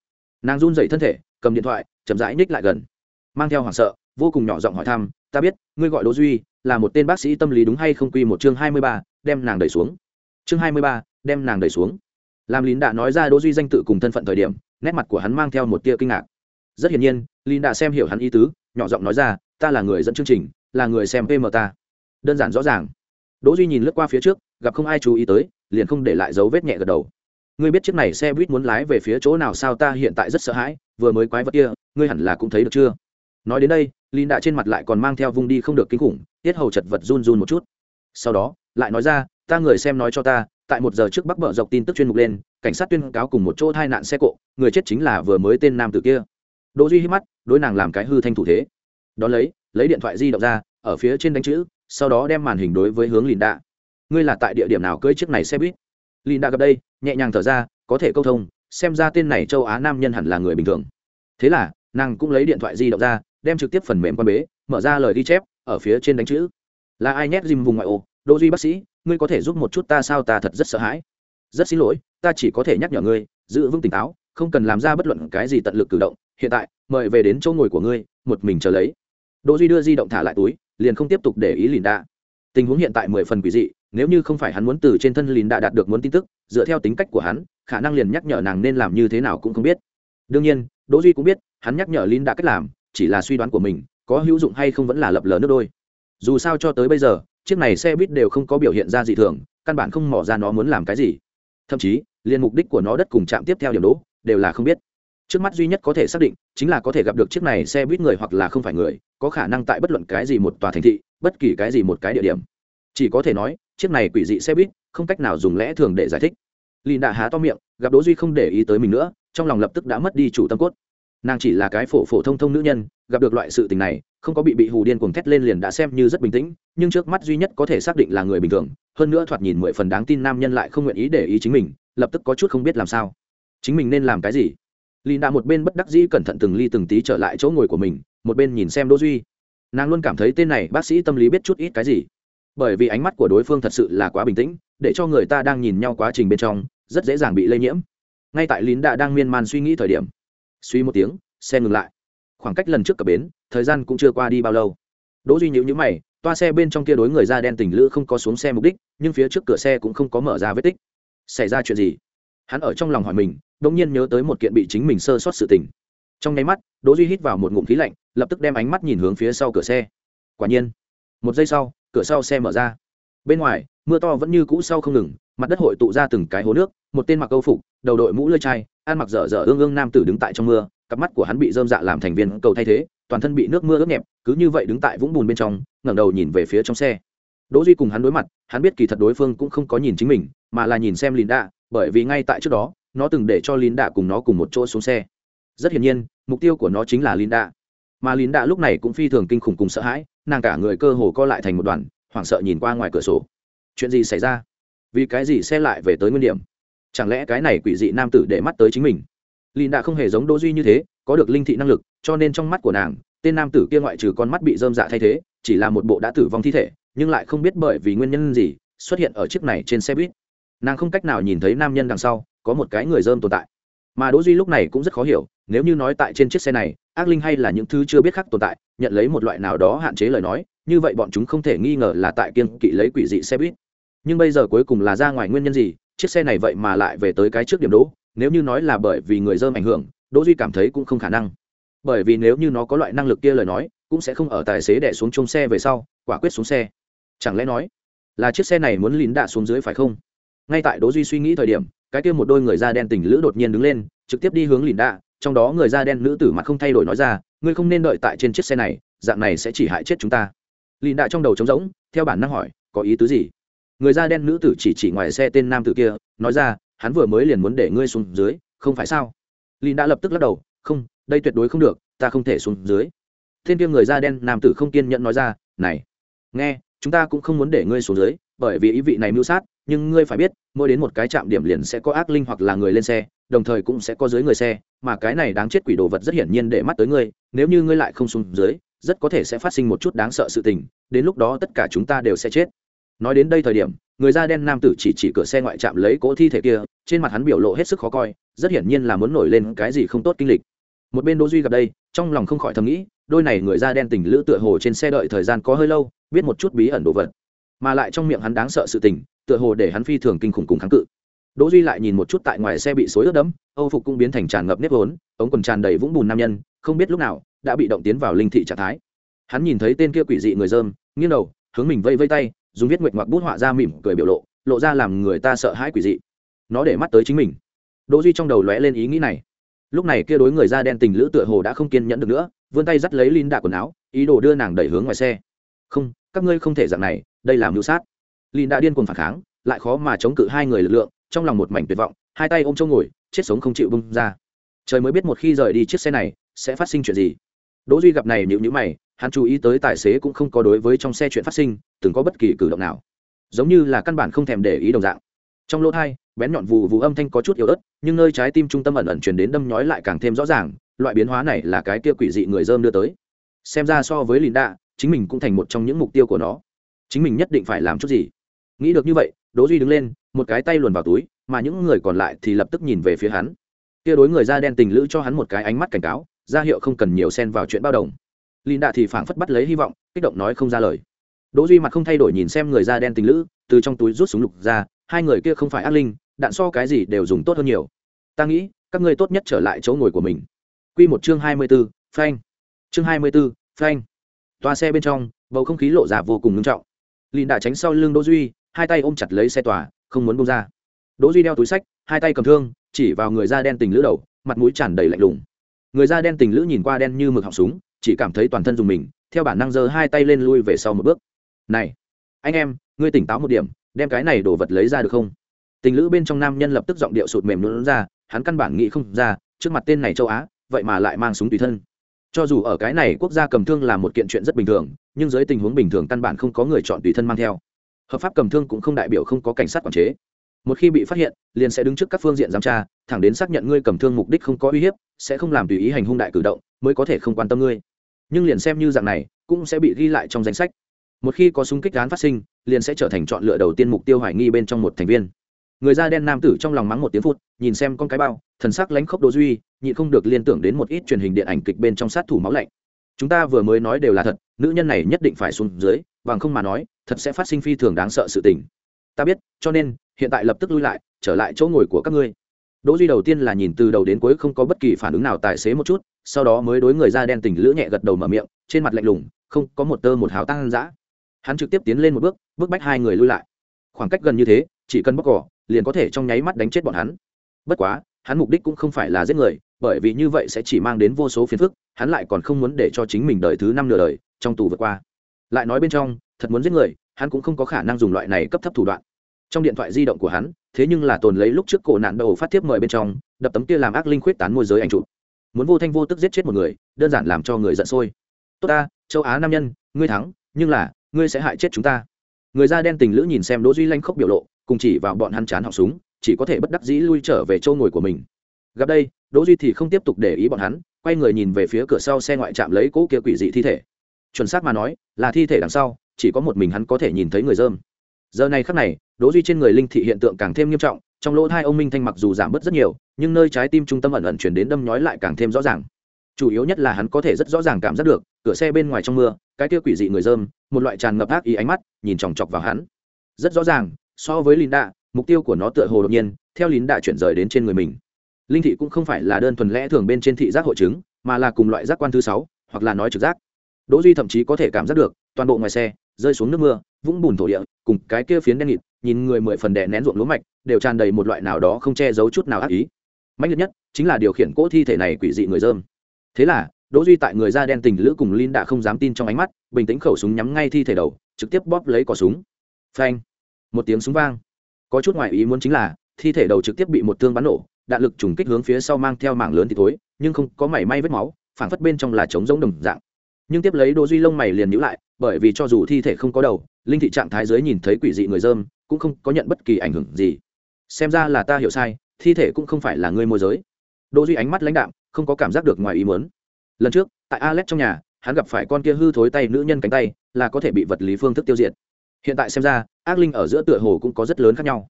Nàng run dậy thân thể cầm điện thoại chậm rãi ních lại gần. Mang theo hoảng sợ vô cùng nhỏ giọng hỏi thăm ta biết ngươi gọi đỗ duy là một tên bác sĩ tâm lý đúng hay không? Quy một chương hai mươi ba, đem nàng đẩy xuống. Chương hai mươi ba, đem nàng đẩy xuống. Làm Lìn đạ nói ra đỗ duy danh tự cùng thân phận thời điểm nét mặt của hắn mang theo một tia kinh ngạc. Rất hiển nhiên Lìn đạ xem hiểu hắn ý tứ nhỏ giọng nói ra ta là người dẫn chương trình là người xem pm ta đơn giản rõ ràng. Đỗ duy nhìn lướt qua phía trước, gặp không ai chú ý tới, liền không để lại dấu vết nhẹ gật đầu. Ngươi biết chiếc này xe buýt muốn lái về phía chỗ nào sao ta hiện tại rất sợ hãi, vừa mới quái vật kia, ngươi hẳn là cũng thấy được chưa? Nói đến đây, linh đã trên mặt lại còn mang theo vung đi không được kinh khủng, tiết hầu chật vật run run một chút. Sau đó, lại nói ra, ta người xem nói cho ta, tại một giờ trước bắc bờ dọc tin tức chuyên mục lên, cảnh sát tuyên cáo cùng một chỗ tai nạn xe cộ, người chết chính là vừa mới tên nam tử kia. Đỗ duy hít mắt, đối nàng làm cái hư thanh thủ thế. Đó lấy lấy điện thoại di động ra, ở phía trên đánh chữ, sau đó đem màn hình đối với hướng lìn đạ ngươi là tại địa điểm nào cưới chiếc này xe buýt? Lìn đạ gặp đây, nhẹ nhàng thở ra, có thể câu thông, xem ra tên này châu á nam nhân hẳn là người bình thường. Thế là, nàng cũng lấy điện thoại di động ra, đem trực tiếp phần mềm quan bế, mở ra lời ghi chép, ở phía trên đánh chữ. Là ai nhét dìm vùng ngoại ô? Đô duy bác sĩ, ngươi có thể giúp một chút ta sao ta thật rất sợ hãi. Rất xin lỗi, ta chỉ có thể nhắc nhở ngươi, giữ vững tỉnh táo, không cần làm ra bất luận cái gì tận lực cử động. Hiện tại, mời về đến chỗ ngồi của ngươi, một mình chờ lấy đỗ duy đưa di động thả lại túi, liền không tiếp tục để ý lìn đạ tình huống hiện tại mười phần quỷ dị, nếu như không phải hắn muốn từ trên thân lìn đạ đạt được muốn tin tức, dựa theo tính cách của hắn, khả năng liền nhắc nhở nàng nên làm như thế nào cũng không biết. Đương nhiên, đỗ duy cũng biết, hắn nhắc nhở lìn đạ cách làm, chỉ là suy đoán của mình, có hữu dụng hay không vẫn là lập lờ nước đôi. Dù sao cho tới bây giờ, chiếc này xe buýt đều không có biểu hiện ra gì thường, căn bản không mò ra nó muốn làm cái gì. Thậm chí, liền mục đích của nó đất cùng chạm tiếp theo điểm đỗ, đều là không biết trước mắt duy nhất có thể xác định chính là có thể gặp được chiếc này xe buýt người hoặc là không phải người, có khả năng tại bất luận cái gì một tòa thành thị, bất kỳ cái gì một cái địa điểm. Chỉ có thể nói, chiếc này quỷ dị xe buýt không cách nào dùng lẽ thường để giải thích. Lìn đã há to miệng, gặp đỗ duy không để ý tới mình nữa, trong lòng lập tức đã mất đi chủ tâm cốt. Nàng chỉ là cái phổ phổ thông thông nữ nhân, gặp được loại sự tình này, không có bị bị hù điên cuồng thét lên liền đã xem như rất bình tĩnh, nhưng trước mắt duy nhất có thể xác định là người bình thường, hơn nữa thoạt nhìn mười phần đáng tin nam nhân lại không nguyện ý để ý chính mình, lập tức có chút không biết làm sao. Chính mình nên làm cái gì? Lì nạ một bên bất đắc dĩ cẩn thận từng ly từng tí trở lại chỗ ngồi của mình, một bên nhìn xem đỗ duy. Nàng luôn cảm thấy tên này bác sĩ tâm lý biết chút ít cái gì. Bởi vì ánh mắt của đối phương thật sự là quá bình tĩnh, để cho người ta đang nhìn nhau quá trình bên trong, rất dễ dàng bị lây nhiễm. Ngay tại lín đã đang miên man suy nghĩ thời điểm, suy một tiếng, xe ngừng lại. Khoảng cách lần trước cập bến, thời gian cũng chưa qua đi bao lâu. Đỗ duy nhíu nhíu mày, toa xe bên trong kia đối người da đen tình lữ không có xuống xe mục đích, nhưng phía trước cửa xe cũng không có mở ra vết tích. Xảy ra chuyện gì? Hắn ở trong lòng hỏi mình đột nhiên nhớ tới một kiện bị chính mình sơ sót sự tình. Trong nháy mắt, đỗ duy hít vào một ngụm khí lạnh, lập tức đem ánh mắt nhìn hướng phía sau cửa xe. Quả nhiên, một giây sau, cửa sau xe mở ra. Bên ngoài, mưa to vẫn như cũ sau không ngừng, mặt đất hội tụ ra từng cái hố nước, một tên mặc câu phục, đầu đội mũ lưỡi chai, ăn mặc dở dở ương ương nam tử đứng tại trong mưa, cặp mắt của hắn bị dơm dạ làm thành viên cầu thay thế, toàn thân bị nước mưa ướt nhẹp, cứ như vậy đứng tại vũng bùn bên trong, ngẩng đầu nhìn về phía trong xe. Đỗ duy cùng hắn đối mặt, hắn biết kỳ thật đối phương cũng không có nhìn chính mình, mà là nhìn xem linda bởi vì ngay tại trước đó nó từng để cho linda cùng nó cùng một chỗ xuống xe. Rất hiển nhiên, mục tiêu của nó chính là linda mà linda lúc này cũng phi thường kinh khủng cùng sợ hãi, nàng cả người cơ hồ co lại thành một đoàn, hoảng sợ nhìn qua ngoài cửa sổ. Chuyện gì xảy ra? Vì cái gì xe lại về tới nguyên điểm? Chẳng lẽ cái này quỷ dị nam tử để mắt tới chính mình? Lìn đã không hề giống đỗ duy như thế, có được linh thị năng lực, cho nên trong mắt của nàng, tên nam tử kia ngoại trừ con mắt bị dơm dạ thay thế, chỉ là một bộ đã tử vong thi thể, nhưng lại không biết bởi vì nguyên nhân gì, xuất hiện ở chiếc này trên xe buýt. Nàng không cách nào nhìn thấy nam nhân đằng sau có một cái người dơm tồn tại. Mà đỗ duy lúc này cũng rất khó hiểu, nếu như nói tại trên chiếc xe này, ác linh hay là những thứ chưa biết khác tồn tại, nhận lấy một loại nào đó hạn chế lời nói, như vậy bọn chúng không thể nghi ngờ là tại kiên kỵ lấy quỷ dị xe buýt. Nhưng bây giờ cuối cùng là ra ngoài nguyên nhân gì, chiếc xe này vậy mà lại về tới cái trước điểm đỗ, nếu như nói là bởi vì người dơm ảnh hưởng, đỗ duy cảm thấy cũng không khả năng. Bởi vì nếu như nó có loại năng lực kia lời nói, cũng sẽ không ở tài xế đẻ xuống chung xe về sau, quả quyết xuống xe. Chẳng lẽ nói là chiếc xe này muốn lín đạ xuống dưới phải không? Ngay tại đỗ duy suy nghĩ thời điểm, cái kia một đôi người da đen tình lữ đột nhiên đứng lên, trực tiếp đi hướng lìn đạ trong đó người da đen nữ tử mặt không thay đổi nói ra, ngươi không nên đợi tại trên chiếc xe này, dạng này sẽ chỉ hại chết chúng ta. Lìn đạ trong đầu trống rỗng, theo bản năng hỏi, có ý tứ gì? Người da đen nữ tử chỉ chỉ ngoài xe tên nam tử kia, nói ra, hắn vừa mới liền muốn để ngươi xuống dưới, không phải sao? Lìn đã lập tức lắc đầu, không, đây tuyệt đối không được, ta không thể xuống dưới. Tên kia người da đen nam tử không kiên nhẫn nói ra, này, nghe, chúng ta cũng không muốn để ngươi xuống dưới, bởi vì ý vị này mưu sát nhưng ngươi phải biết, mỗi đến một cái trạm điểm liền sẽ có ác linh hoặc là người lên xe, đồng thời cũng sẽ có dưới người xe, mà cái này đáng chết quỷ đồ vật rất hiển nhiên để mắt tới ngươi, nếu như ngươi lại không xuống dưới, rất có thể sẽ phát sinh một chút đáng sợ sự tình, đến lúc đó tất cả chúng ta đều sẽ chết. Nói đến đây thời điểm, người da đen nam tử chỉ chỉ cửa xe ngoại trạm lấy cỗ thi thể kia, trên mặt hắn biểu lộ hết sức khó coi, rất hiển nhiên là muốn nổi lên cái gì không tốt kinh lịch. Một bên đỗ duy gặp đây, trong lòng không khỏi thầm nghĩ, đôi này người da đen tình lữ tựa hồ trên xe đợi thời gian có hơi lâu, biết một chút bí ẩn đồ vật. Mà lại trong miệng hắn đáng sợ sự tình tựa hồ để hắn phi thường kinh khủng cùng kháng cự. Đỗ duy lại nhìn một chút tại ngoài xe bị xối ướt đẫm, âu phục cũng biến thành tràn ngập nếp vốn, ống quần tràn đầy vũng bùn nam nhân, không biết lúc nào đã bị động tiến vào linh thị trạng thái. Hắn nhìn thấy tên kia quỷ dị người dơm, nghiêng đầu, hướng mình vây vây tay, dùng viết nguyệt ngoặc bút họa ra mỉm cười biểu lộ lộ ra làm người ta sợ hãi quỷ dị. Nó để mắt tới chính mình. Đỗ duy trong đầu lóe lên ý nghĩ này. Lúc này kia đối người da đen tình lữ tựa hồ đã không kiên nhẫn được nữa, vươn tay dắt lấy linh đạ quần áo, ý đồ đưa nàng đẩy hướng ngoài xe. Không, các ngươi không thể dạng này, đây là mưu sát linh đã điên cuồng phản kháng, lại khó mà chống cự hai người lực lượng, trong lòng một mảnh tuyệt vọng, hai tay ôm châu ngồi, chết sống không chịu bung ra. Trời mới biết một khi rời đi chiếc xe này, sẽ phát sinh chuyện gì. Đỗ duy gặp này nhíu nhíu mày, hắn chú ý tới tài xế cũng không có đối với trong xe chuyện phát sinh, từng có bất kỳ cử động nào. Giống như là căn bản không thèm để ý đồng dạng. Trong lỗ thai, bén nhọn vụ vụ âm thanh có chút yếu ớt, nhưng nơi trái tim trung tâm ẩn ẩn chuyển đến đâm nhói lại càng thêm rõ ràng, loại biến hóa này là cái kia quỷ dị người dơm đưa tới. Xem ra so với lìn đạ chính mình cũng thành một trong những mục tiêu của nó. Chính mình nhất định phải làm chút gì? Nghĩ được như vậy đỗ duy đứng lên một cái tay luồn vào túi mà những người còn lại thì lập tức nhìn về phía hắn. Kia đối người da đen tình lữ cho hắn một cái ánh mắt cảnh cáo ra hiệu không cần nhiều xen vào chuyện bao đồng. Lìn đạ thì phảng phất bắt lấy hy vọng kích động nói không ra lời. Đỗ duy mặt không thay đổi nhìn xem người da đen tình lữ từ trong túi rút súng lục ra hai người kia không phải ác linh đạn so cái gì đều dùng tốt hơn nhiều. Ta nghĩ các ngươi tốt nhất trở lại chỗ ngồi của mình. Quy một chương hai mươi 24, phanh. Chương hai mươi 24, phanh. Toa xe bên trong bầu không khí lộ ra vô cùng nghiêm trọng. Lìn đã tránh sau lưng đỗ duy hai tay ôm chặt lấy xe tòa, không muốn buông ra. Đỗ duy đeo túi sách, hai tay cầm thương, chỉ vào người da đen tình lữ đầu, mặt mũi tràn đầy lạnh lùng. Người da đen tình lữ nhìn qua đen như mực họng súng, chỉ cảm thấy toàn thân dùng mình, theo bản năng giơ hai tay lên lui về sau một bước. Này, anh em, ngươi tỉnh táo một điểm, đem cái này đồ vật lấy ra được không? Tình lữ bên trong nam nhân lập tức giọng điệu sụt mềm luôn ra, hắn căn bản nghĩ không ra, trước mặt tên này châu á, vậy mà lại mang súng tùy thân. Cho dù ở cái này quốc gia cầm thương là một kiện chuyện rất bình thường, nhưng dưới tình huống bình thường căn bản không có người chọn tùy thân mang theo hợp pháp cầm thương cũng không đại biểu không có cảnh sát quản chế. Một khi bị phát hiện, liền sẽ đứng trước các phương diện giám tra, thẳng đến xác nhận ngươi cầm thương mục đích không có uy hiếp, sẽ không làm tùy ý hành hung đại cử động, mới có thể không quan tâm ngươi. Nhưng liền xem như dạng này, cũng sẽ bị ghi lại trong danh sách. Một khi có súng kích án phát sinh, liền sẽ trở thành chọn lựa đầu tiên mục tiêu hoài nghi bên trong một thành viên. Người da đen nam tử trong lòng mắng một tiếng phút nhìn xem con cái bao, thần sắc lánh khốc đô duy, nhịn không được liên tưởng đến một ít truyền hình điện ảnh kịch bên trong sát thủ máu lạnh chúng ta vừa mới nói đều là thật, nữ nhân này nhất định phải xuống dưới, bằng không mà nói, thật sẽ phát sinh phi thường đáng sợ sự tình. Ta biết, cho nên, hiện tại lập tức lui lại, trở lại chỗ ngồi của các ngươi. Đỗ duy đầu tiên là nhìn từ đầu đến cuối không có bất kỳ phản ứng nào tài xế một chút, sau đó mới đối người da đen tỉnh lữ nhẹ gật đầu mở miệng, trên mặt lạnh lùng, không có một tơ một hào tăng dã. Hắn trực tiếp tiến lên một bước bước bách hai người lui lại. Khoảng cách gần như thế, chỉ cần bóc cỏ, liền có thể trong nháy mắt đánh chết bọn hắn. Bất quá, hắn mục đích cũng không phải là giết người bởi vì như vậy sẽ chỉ mang đến vô số phiền phức, hắn lại còn không muốn để cho chính mình đời thứ năm nửa đời trong tù vượt qua. Lại nói bên trong, thật muốn giết người, hắn cũng không có khả năng dùng loại này cấp thấp thủ đoạn. Trong điện thoại di động của hắn, thế nhưng là tồn lấy lúc trước cổ nạn đầu phát tiếp mời bên trong, đập tấm kia làm ác linh khuyết tán môi giới ảnh chụp. Muốn vô thanh vô tức giết chết một người, đơn giản làm cho người giận sôi. Tốt ta, châu á nam nhân, ngươi thắng, nhưng là, ngươi sẽ hại chết chúng ta. Người da đen tình lữ nhìn xem đỗ duy lanh khốc biểu lộ, cùng chỉ vào bọn hắn chán họng súng, chỉ có thể bất đắc dĩ lui trở về chỗ ngồi của mình. Gặp đây đỗ duy thì không tiếp tục để ý bọn hắn, quay người nhìn về phía cửa sau xe ngoại trạm lấy cỗ kia quỷ dị thi thể. Chuẩn xác mà nói, là thi thể đằng sau, chỉ có một mình hắn có thể nhìn thấy người dơm. Giờ này khắc này, đỗ duy trên người linh thị hiện tượng càng thêm nghiêm trọng, trong lỗ hai ông minh thanh mặc dù giảm bớt rất nhiều, nhưng nơi trái tim trung tâm ẩn ẩn chuyển đến đâm nhói lại càng thêm rõ ràng. Chủ yếu nhất là hắn có thể rất rõ ràng cảm giác được, cửa xe bên ngoài trong mưa, cái kia quỷ dị người dơm, một loại tràn ngập ác ý ánh mắt, nhìn chòng chọc vào hắn. Rất rõ ràng, so với lín đạ, mục tiêu của nó tựa hồ đột nhiên, theo lín đạ chuyển rời đến trên người mình linh thị cũng không phải là đơn thuần lẽ thường bên trên thị giác hội chứng, mà là cùng loại giác quan thứ sáu, hoặc là nói trực giác. Đỗ duy thậm chí có thể cảm giác được, toàn bộ ngoài xe, rơi xuống nước mưa, vũng bùn thổ địa, cùng cái kia phiến đen nghịt, nhìn người mười phần đè nén ruộng lúa mạch, đều tràn đầy một loại nào đó không che giấu chút nào ác ý. Mạnh liệt nhất chính là điều khiển cỗ thi thể này quỷ dị người dơm. Thế là, đỗ duy tại người da đen tình lữ cùng linh đã không dám tin trong ánh mắt, bình tĩnh khẩu súng nhắm ngay thi thể đầu, trực tiếp bóp lấy cò súng. Phanh! Một tiếng súng vang. Có chút ngoại ý muốn chính là, thi thể đầu trực tiếp bị một thương bắn nổ đạn lực trùng kích hướng phía sau mang theo mảng lớn thì thối, nhưng không có mảy may vết máu phảng phất bên trong là trống giống đồng dạng. Nhưng tiếp lấy đỗ duy lông mày liền nhíu lại bởi vì cho dù thi thể không có đầu linh thị trạng thái dưới nhìn thấy quỷ dị người dơm cũng không có nhận bất kỳ ảnh hưởng gì. Xem ra là ta hiểu sai thi thể cũng không phải là người môi giới. Đỗ duy ánh mắt lãnh đạm không có cảm giác được ngoài ý muốn. Lần trước tại alex trong nhà hắn gặp phải con kia hư thối tay nữ nhân cánh tay là có thể bị vật lý phương thức tiêu diệt. Hiện tại xem ra ác linh ở giữa tựa hồ cũng có rất lớn khác nhau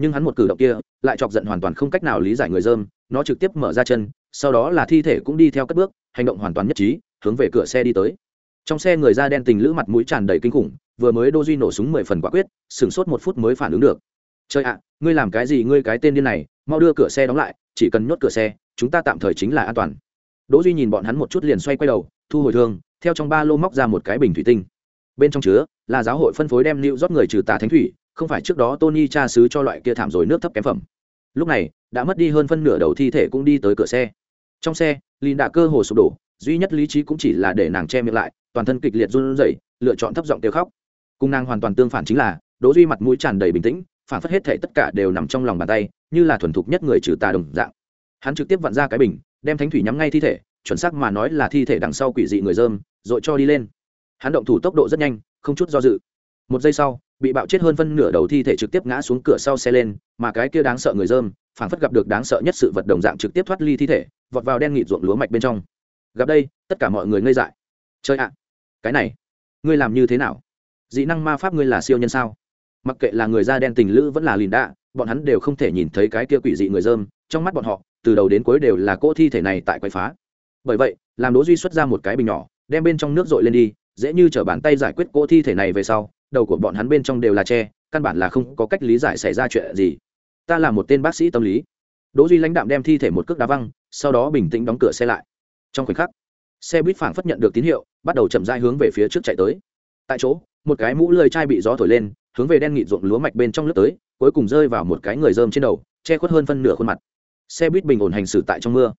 nhưng hắn một cử động kia lại chọc giận hoàn toàn không cách nào lý giải người dơm, nó trực tiếp mở ra chân, sau đó là thi thể cũng đi theo cất bước, hành động hoàn toàn nhất trí, hướng về cửa xe đi tới. Trong xe người da đen tình lữ mặt mũi tràn đầy kinh khủng, vừa mới đô duy nổ súng mười phần quả quyết, sửng sốt một phút mới phản ứng được. Trời ạ, ngươi làm cái gì, ngươi cái tên điên này, mau đưa cửa xe đóng lại, chỉ cần nhốt cửa xe, chúng ta tạm thời chính là an toàn. Đỗ duy nhìn bọn hắn một chút liền xoay quay đầu, thu hồi thương, theo trong ba lô móc ra một cái bình thủy tinh. Bên trong chứa là giáo hội phân phối đem lưu rót người trừ tà thánh thủy không phải trước đó tony cha sứ cho loại kia thảm rồi nước thấp kém phẩm. Lúc này, đã mất đi hơn phân nửa đầu thi thể cũng đi tới cửa xe. Trong xe lìn đã cơ hồ sụp đổ, duy nhất lý trí cũng chỉ là để nàng che miệng lại, toàn thân kịch liệt run rẩy, lựa chọn thấp giọng kêu khóc. Cung nàng hoàn toàn tương phản chính là, đỗ duy mặt mũi tràn đầy bình tĩnh, phản phất hết thể tất cả đều nằm trong lòng bàn tay, như là thuần thục nhất người trừ tà đồng dạng. Hắn trực tiếp vặn ra cái bình, đem thánh thủy nhắm ngay thi thể, chuẩn xác mà nói là thi thể đằng sau quỷ dị người dơm, rồi cho đi lên. Hắn động thủ tốc độ rất nhanh, không chút do dự. Một giây sau bị bạo chết hơn phân nửa đầu thi thể trực tiếp ngã xuống cửa sau xe lên, mà cái kia đáng sợ người dơm phản phất gặp được đáng sợ nhất sự vật đồng dạng trực tiếp thoát ly thi thể, vọt vào đen nghịt ruộng lúa mạch bên trong. Gặp đây, tất cả mọi người ngây dại. Chơi ạ, cái này, ngươi làm như thế nào? Dị năng ma pháp ngươi là siêu nhân sao? Mặc kệ là người da đen tình lữ vẫn là lìn đạ, bọn hắn đều không thể nhìn thấy cái kia quỷ dị người dơm, trong mắt bọn họ, từ đầu đến cuối đều là cỗ thi thể này tại quậy phá. Bởi vậy, làm đố duy xuất ra một cái bình nhỏ, đem bên trong nước dội lên đi, dễ như trở bàn tay giải quyết cỗ thi thể này về sau đầu của bọn hắn bên trong đều là tre, căn bản là không có cách lý giải xảy ra chuyện gì. Ta là một tên bác sĩ tâm lý. Đỗ duy lãnh đạm đem thi thể một cước đá văng, sau đó bình tĩnh đóng cửa xe lại. Trong khoảnh khắc, xe buýt phảng phất nhận được tín hiệu, bắt đầu chậm rãi hướng về phía trước chạy tới. Tại chỗ, một cái mũ lơi chai bị gió thổi lên, hướng về đen nghịt ruộng lúa mạch bên trong lướt tới, cuối cùng rơi vào một cái người dơm trên đầu, che khuất hơn phân nửa khuôn mặt. Xe buýt bình ổn hành xử tại trong mưa.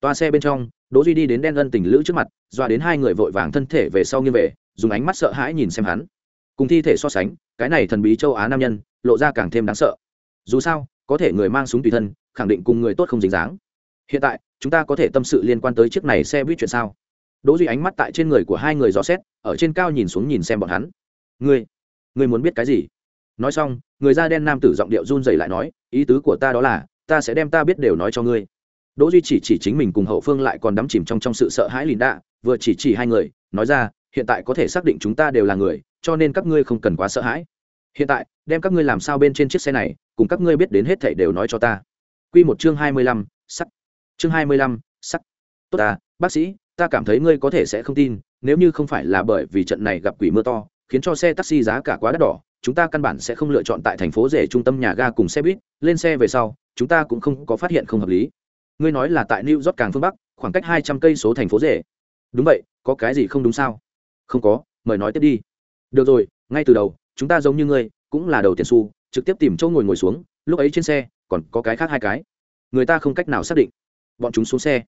Toa xe bên trong, đỗ duy đi đến đen ân tình lữ trước mặt, dọa đến hai người vội vàng thân thể về sau nghiêng về, dùng ánh mắt sợ hãi nhìn xem hắn cùng thi thể so sánh, cái này thần bí châu á nam nhân, lộ ra càng thêm đáng sợ. Dù sao, có thể người mang súng tùy thân, khẳng định cùng người tốt không dính dáng. Hiện tại, chúng ta có thể tâm sự liên quan tới chiếc này xe buýt chuyện sao? Đỗ duy ánh mắt tại trên người của hai người dò xét, ở trên cao nhìn xuống nhìn xem bọn hắn. Ngươi ngươi muốn biết cái gì? Nói xong, người da đen nam tử giọng điệu run rẩy lại nói, ý tứ của ta đó là, ta sẽ đem ta biết đều nói cho ngươi. Đỗ duy chỉ chỉ chính mình cùng hậu phương lại còn đắm chìm trong trong sự sợ hãi lìn đạ, vừa chỉ chỉ hai người, nói ra, hiện tại có thể xác định chúng ta đều là người cho nên các ngươi không cần quá sợ hãi. Hiện tại đem các ngươi làm sao bên trên chiếc xe này cùng các ngươi biết đến hết thảy đều nói cho ta. Quy một chương hai mươi lăm, sắc. Chương hai mươi lăm, sắc. Tốt à bác sĩ ta cảm thấy ngươi có thể sẽ không tin nếu như không phải là bởi vì trận này gặp quỷ mưa to khiến cho xe taxi giá cả quá đắt đỏ chúng ta căn bản sẽ không lựa chọn tại thành phố rể trung tâm nhà ga cùng xe buýt lên xe về sau chúng ta cũng không có phát hiện không hợp lý. Ngươi nói là tại new york càng phương bắc khoảng cách hai trăm cây số thành phố rể. Đúng vậy có cái gì không đúng sao? Không có mời nói tiếp đi được rồi, ngay từ đầu, chúng ta giống như ngươi, cũng là đầu tiền su trực tiếp tìm chỗ ngồi ngồi xuống, lúc ấy trên xe, còn có cái khác hai cái. Người ta không cách nào xác định. Bọn chúng xuống xe.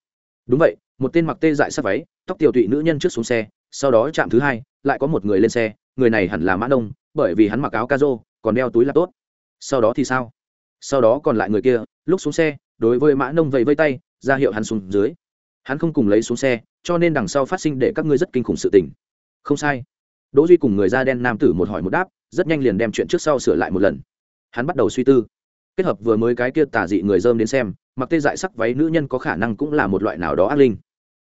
Đúng vậy, một tên mặc tê dại sát váy, tóc tiểu tụy nữ nhân trước xuống xe, sau đó chạm thứ hai, lại có một người lên xe, người này hẳn là mã đông bởi vì hắn mặc áo ca rô còn đeo túi là tốt sau đó thì sao? Sau đó còn lại người kia, lúc xuống xe, đối với mã nông vẫy vây tay, ra hiệu hắn xuống dưới. Hắn không cùng lấy xuống xe, cho nên đằng sau phát sinh để các ngươi rất kinh khủng sự tình. Không sai đỗ duy cùng người da đen nam tử một hỏi một đáp, rất nhanh liền đem chuyện trước sau sửa lại một lần. Hắn bắt đầu suy tư. Kết hợp vừa mới cái kia tà dị người dơm đến xem, mặc tê dại sắc váy nữ nhân có khả năng cũng là một loại nào đó ác linh.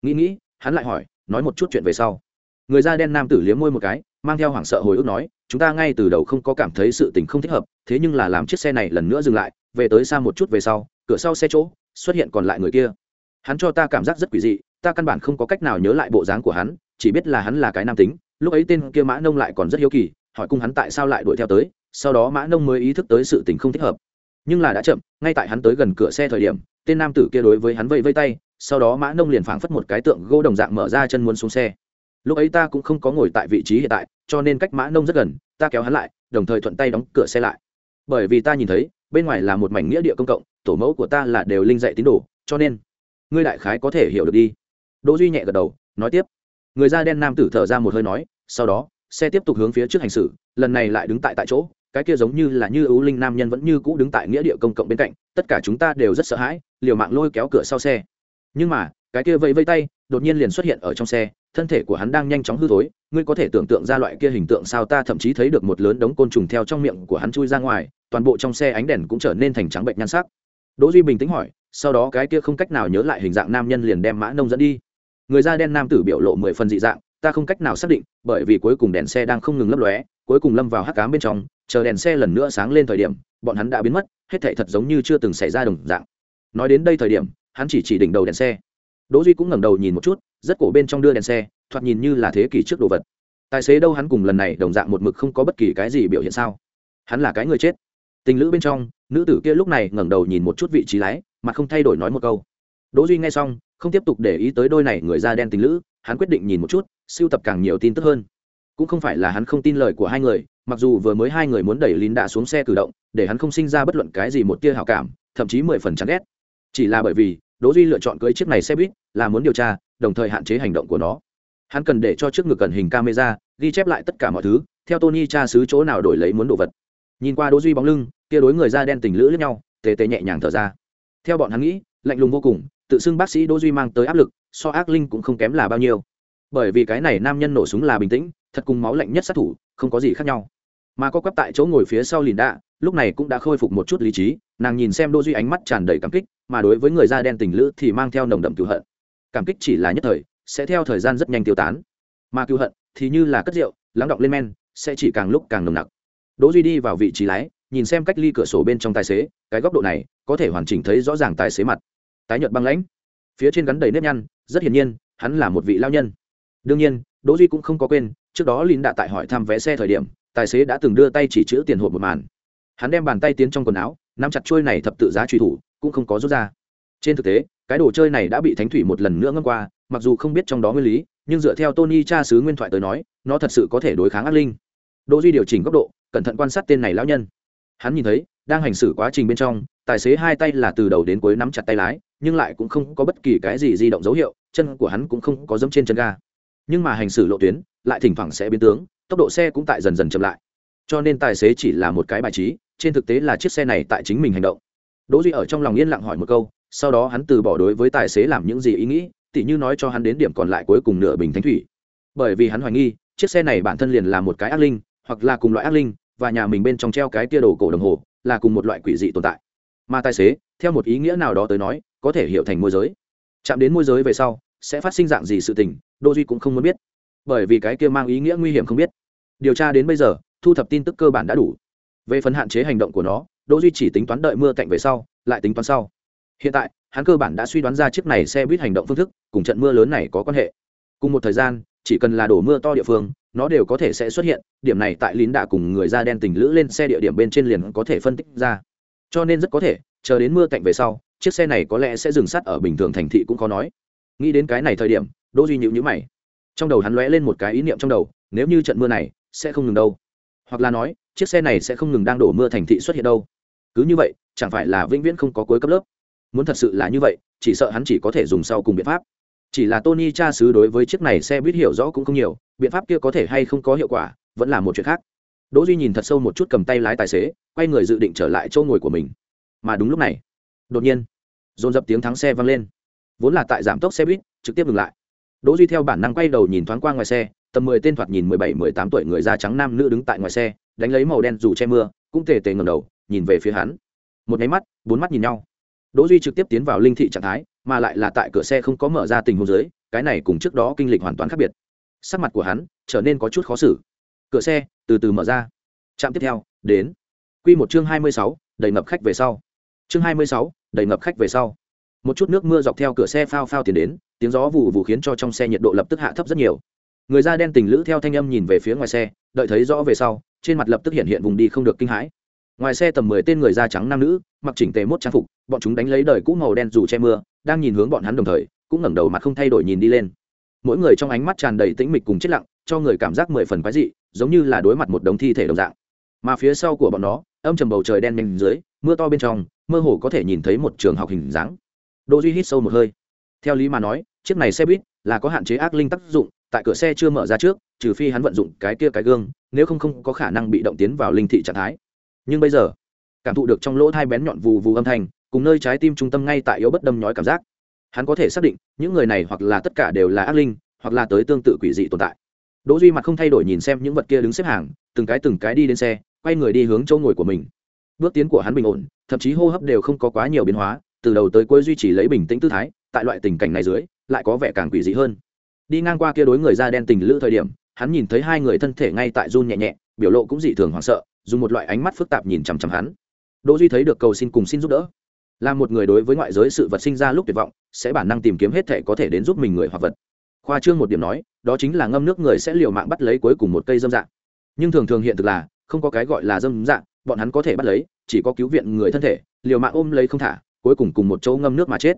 Nghĩ nghĩ, hắn lại hỏi, nói một chút chuyện về sau. Người da đen nam tử liếm môi một cái, mang theo hoảng sợ hồi ức nói, chúng ta ngay từ đầu không có cảm thấy sự tình không thích hợp, thế nhưng là làm chiếc xe này lần nữa dừng lại, về tới xa một chút về sau, cửa sau xe chỗ, xuất hiện còn lại người kia. Hắn cho ta cảm giác rất quỷ dị, ta căn bản không có cách nào nhớ lại bộ dáng của hắn, chỉ biết là hắn là cái nam tính lúc ấy tên kia mã nông lại còn rất hiếu kỳ, hỏi cung hắn tại sao lại đuổi theo tới, sau đó mã nông mới ý thức tới sự tình không thích hợp. Nhưng là đã chậm, ngay tại hắn tới gần cửa xe thời điểm, tên nam tử kia đối với hắn vây vây tay, sau đó mã nông liền phảng phất một cái tượng gỗ đồng dạng mở ra chân muốn xuống xe. Lúc ấy ta cũng không có ngồi tại vị trí hiện tại, cho nên cách mã nông rất gần, ta kéo hắn lại, đồng thời thuận tay đóng cửa xe lại. Bởi vì ta nhìn thấy, bên ngoài là một mảnh nghĩa địa công cộng, tổ mẫu của ta là đều linh dạy tín đồ, cho nên, ngươi đại khái có thể hiểu được đi. Đỗ duy nhẹ gật đầu, nói tiếp. Người da đen nam tử thở ra một hơi nói sau đó, xe tiếp tục hướng phía trước hành xử, lần này lại đứng tại tại chỗ, cái kia giống như là như ưu linh nam nhân vẫn như cũ đứng tại nghĩa địa công cộng bên cạnh, tất cả chúng ta đều rất sợ hãi, liều mạng lôi kéo cửa sau xe. Nhưng mà, cái kia vẫy vây tay, đột nhiên liền xuất hiện ở trong xe, thân thể của hắn đang nhanh chóng hư thối, ngươi có thể tưởng tượng ra loại kia hình tượng sao ta thậm chí thấy được một lớn đống côn trùng theo trong miệng của hắn chui ra ngoài, toàn bộ trong xe ánh đèn cũng trở nên thành trắng bệnh nhan sắc. Đỗ duy bình tĩnh hỏi, sau đó cái kia không cách nào nhớ lại hình dạng nam nhân liền đem mã nông dẫn đi. Người da đen nam tử biểu lộ mười phần dị dạng ta không cách nào xác định, bởi vì cuối cùng đèn xe đang không ngừng lấp lóe, cuối cùng lâm vào hắc cám bên trong, chờ đèn xe lần nữa sáng lên thời điểm, bọn hắn đã biến mất, hết thảy thật giống như chưa từng xảy ra đồng dạng. Nói đến đây thời điểm, hắn chỉ chỉ đỉnh đầu đèn xe. Đỗ duy cũng ngẩng đầu nhìn một chút, rất cổ bên trong đưa đèn xe, thoạt nhìn như là thế kỷ trước đồ vật. Tài xế đâu hắn cùng lần này đồng dạng một mực không có bất kỳ cái gì biểu hiện sao? Hắn là cái người chết. Tình lữ bên trong, nữ tử kia lúc này ngẩng đầu nhìn một chút vị trí lái mà không thay đổi nói một câu. Đỗ duy nghe xong, không tiếp tục để ý tới đôi này người da đen tình lữ hắn quyết định nhìn một chút siêu tập càng nhiều tin tức hơn. Cũng không phải là hắn không tin lời của hai người, mặc dù vừa mới hai người muốn đẩy lín đạ xuống xe cử động, để hắn không sinh ra bất luận cái gì một tia hảo cảm, thậm chí mười phần chán ghét. Chỉ là bởi vì, đỗ duy lựa chọn cưới chiếc này xe buýt, là muốn điều tra, đồng thời hạn chế hành động của nó. Hắn cần để cho trước ngực cần hình camera, ghi chép lại tất cả mọi thứ, theo tony tra xứ chỗ nào đổi lấy muốn đồ vật. Nhìn qua đỗ duy bóng lưng, kia đối người da đen tình lữ lẫn nhau, tê tê nhẹ nhàng thở ra. Theo bọn hắn nghĩ, lạnh lùng vô cùng tự xưng bác sĩ đỗ duy mang tới áp lực, so ác linh cũng không kém là bao nhiêu. Bởi vì cái này nam nhân nổ súng là bình tĩnh, thật cùng máu lạnh nhất sát thủ, không có gì khác nhau. Mà có quắp tại chỗ ngồi phía sau lìn đạ, lúc này cũng đã khôi phục một chút lý trí, nàng nhìn xem đỗ duy ánh mắt tràn đầy cảm kích, mà đối với người da đen tình lữ thì mang theo nồng đậm cựu hận. Cảm kích chỉ là nhất thời, sẽ theo thời gian rất nhanh tiêu tán. Mà cựu hận thì như là cất rượu, lắng động lên men, sẽ chỉ càng lúc càng nồng nặc. Đỗ duy đi vào vị trí lái, nhìn xem cách ly cửa sổ bên trong tài xế, cái góc độ này có thể hoàn chỉnh thấy rõ ràng tài xế mặt tái nhợt băng lãnh. Phía trên gắn đầy nếp nhăn, rất hiển nhiên, hắn là một vị lao nhân. Đương nhiên, đỗ duy cũng không có quên, trước đó lin đã tại hỏi thăm vé xe thời điểm, tài xế đã từng đưa tay chỉ chữ tiền hộp một màn. Hắn đem bàn tay tiến trong quần áo, nắm chặt chuôi này thập tự giá truy thủ, cũng không có rút ra. Trên thực tế, cái đồ chơi này đã bị thánh thủy một lần nữa ngâm qua, mặc dù không biết trong đó nguyên lý, nhưng dựa theo tony cha sứ nguyên thoại tới nói, nó thật sự có thể đối kháng ác linh. Đỗ duy điều chỉnh góc độ, cẩn thận quan sát tên này lão nhân. Hắn nhìn thấy đang hành xử quá trình bên trong, tài xế hai tay là từ đầu đến cuối nắm chặt tay lái, nhưng lại cũng không có bất kỳ cái gì di động dấu hiệu, chân của hắn cũng không có dẫm trên chân ga. Nhưng mà hành xử lộ tuyến, lại thỉnh thoảng sẽ biến tướng, tốc độ xe cũng tại dần dần chậm lại. Cho nên tài xế chỉ là một cái bài trí, trên thực tế là chiếc xe này tại chính mình hành động. Đỗ duy ở trong lòng yên lặng hỏi một câu, sau đó hắn từ bỏ đối với tài xế làm những gì ý nghĩ, tỉ như nói cho hắn đến điểm còn lại cuối cùng nửa bình thánh thủy. Bởi vì hắn hoài nghi, chiếc xe này bản thân liền là một cái ác linh, hoặc là cùng loại ác linh, và nhà mình bên trong treo cái kia đồ cổ đồng hồ là cùng một loại quỷ dị tồn tại. Mà tài xế, theo một ý nghĩa nào đó tới nói, có thể hiểu thành môi giới. Chạm đến môi giới về sau, sẽ phát sinh dạng gì sự tình, đô duy cũng không muốn biết. Bởi vì cái kia mang ý nghĩa nguy hiểm không biết. Điều tra đến bây giờ, thu thập tin tức cơ bản đã đủ. Về phần hạn chế hành động của nó đỗ duy chỉ tính toán đợi mưa cạnh về sau, lại tính toán sau. Hiện tại, hắn cơ bản đã suy đoán ra chiếc này xe buýt hành động phương thức, cùng trận mưa lớn này có quan hệ. Cùng một thời gian chỉ cần là đổ mưa to địa phương, nó đều có thể sẽ xuất hiện, điểm này tại lín đạ cùng người da đen tình lữ lên xe địa điểm bên trên liền có thể phân tích ra. Cho nên rất có thể, chờ đến mưa cạnh về sau, chiếc xe này có lẽ sẽ dừng sát ở bình thường thành thị cũng khó nói. Nghĩ đến cái này thời điểm, đỗ duy nhịu nhữ mày. Trong đầu hắn lóe lên một cái ý niệm trong đầu, nếu như trận mưa này sẽ không ngừng đâu, hoặc là nói, chiếc xe này sẽ không ngừng đang đổ mưa thành thị xuất hiện đâu, cứ như vậy, chẳng phải là vĩnh viễn không có cuối cấp lớp. Muốn thật sự là như vậy, chỉ sợ hắn chỉ có thể dùng sau cùng biện pháp chỉ là tony cha xứ đối với chiếc này xe buýt hiểu rõ cũng không nhiều, biện pháp kia có thể hay không có hiệu quả, vẫn là một chuyện khác. Đỗ duy nhìn thật sâu một chút cầm tay lái tài xế, quay người dự định trở lại chỗ ngồi của mình. Mà đúng lúc này, đột nhiên, dồn dập tiếng thắng xe vang lên. Vốn là tại giảm tốc xe buýt, trực tiếp dừng lại. Đỗ duy theo bản năng quay đầu nhìn thoáng qua ngoài xe, tầm mười tên thoạt nhìn mười bảy, mười tám tuổi người da trắng nam nữ đứng tại ngoài xe, đánh lấy màu đen dù che mưa, cũng tề tề ngẩng đầu, nhìn về phía hắn. Một cái mắt, bốn mắt nhìn nhau. Đỗ duy trực tiếp tiến vào linh thị trạng thái mà lại là tại cửa xe không có mở ra tình huống dưới cái này cùng trước đó kinh lịch hoàn toàn khác biệt. Sắc mặt của hắn trở nên có chút khó xử. Cửa xe từ từ mở ra. Trạm tiếp theo đến. Quy một chương hai mươi sáu, đầy ngập khách về sau. Chương hai mươi sáu, đầy ngập khách về sau. Một chút nước mưa dọc theo cửa xe phao phao tiến đến tiếng gió vụ vụ khiến cho trong xe nhiệt độ lập tức hạ thấp rất nhiều. Người da đen tình lữ theo thanh âm nhìn về phía ngoài xe đợi thấy rõ về sau trên mặt lập tức hiện hiện vùng đi không được kinh hãi. Ngoài xe tầm mười tên người da trắng nam nữ mặc chỉnh tề mốt trang phục bọn chúng đánh lấy đời cũ màu đen dù che mưa đang nhìn hướng bọn hắn đồng thời, cũng ngẩng đầu mặt không thay đổi nhìn đi lên. Mỗi người trong ánh mắt tràn đầy tĩnh mịch cùng chết lặng, cho người cảm giác mười phần quái dị, giống như là đối mặt một đống thi thể đồng dạng. Mà phía sau của bọn nó, âm trầm bầu trời đen nhanh dưới, mưa to bên trong, mơ hồ có thể nhìn thấy một trường học hình dáng. Đỗ duy hít sâu một hơi. Theo lý mà nói, chiếc này xe buýt là có hạn chế ác linh tác dụng, tại cửa xe chưa mở ra trước, trừ phi hắn vận dụng cái kia cái gương, nếu không không có khả năng bị động tiến vào linh thị trạng thái. Nhưng bây giờ, cảm thụ được trong lỗ thai bén nhọn vù vù âm thanh cùng nơi trái tim trung tâm ngay tại yếu bất đâm nhói cảm giác. Hắn có thể xác định, những người này hoặc là tất cả đều là ác linh, hoặc là tới tương tự quỷ dị tồn tại. Đỗ duy mặt không thay đổi nhìn xem những vật kia đứng xếp hàng, từng cái từng cái đi đến xe, quay người đi hướng chỗ ngồi của mình. Bước tiến của hắn bình ổn, thậm chí hô hấp đều không có quá nhiều biến hóa, từ đầu tới cuối duy trì lấy bình tĩnh tư thái, tại loại tình cảnh này dưới, lại có vẻ càng quỷ dị hơn. Đi ngang qua kia đối người da đen tình lữ thời điểm, hắn nhìn thấy hai người thân thể ngay tại run nhẹ nhẹ, biểu lộ cũng dị thường hoảng sợ, dùng một loại ánh mắt phức tạp nhìn chằm chằm hắn. Đỗ duy thấy được cầu xin cùng xin giúp đỡ là một người đối với ngoại giới sự vật sinh ra lúc tuyệt vọng, sẽ bản năng tìm kiếm hết thể có thể đến giúp mình người hoặc vật. Khoa trương một điểm nói, đó chính là ngâm nước người sẽ liều mạng bắt lấy cuối cùng một cây dâm dạng. Nhưng thường thường hiện thực là, không có cái gọi là dâm dạng, bọn hắn có thể bắt lấy, chỉ có cứu viện người thân thể, liều mạng ôm lấy không thả, cuối cùng cùng một chỗ ngâm nước mà chết.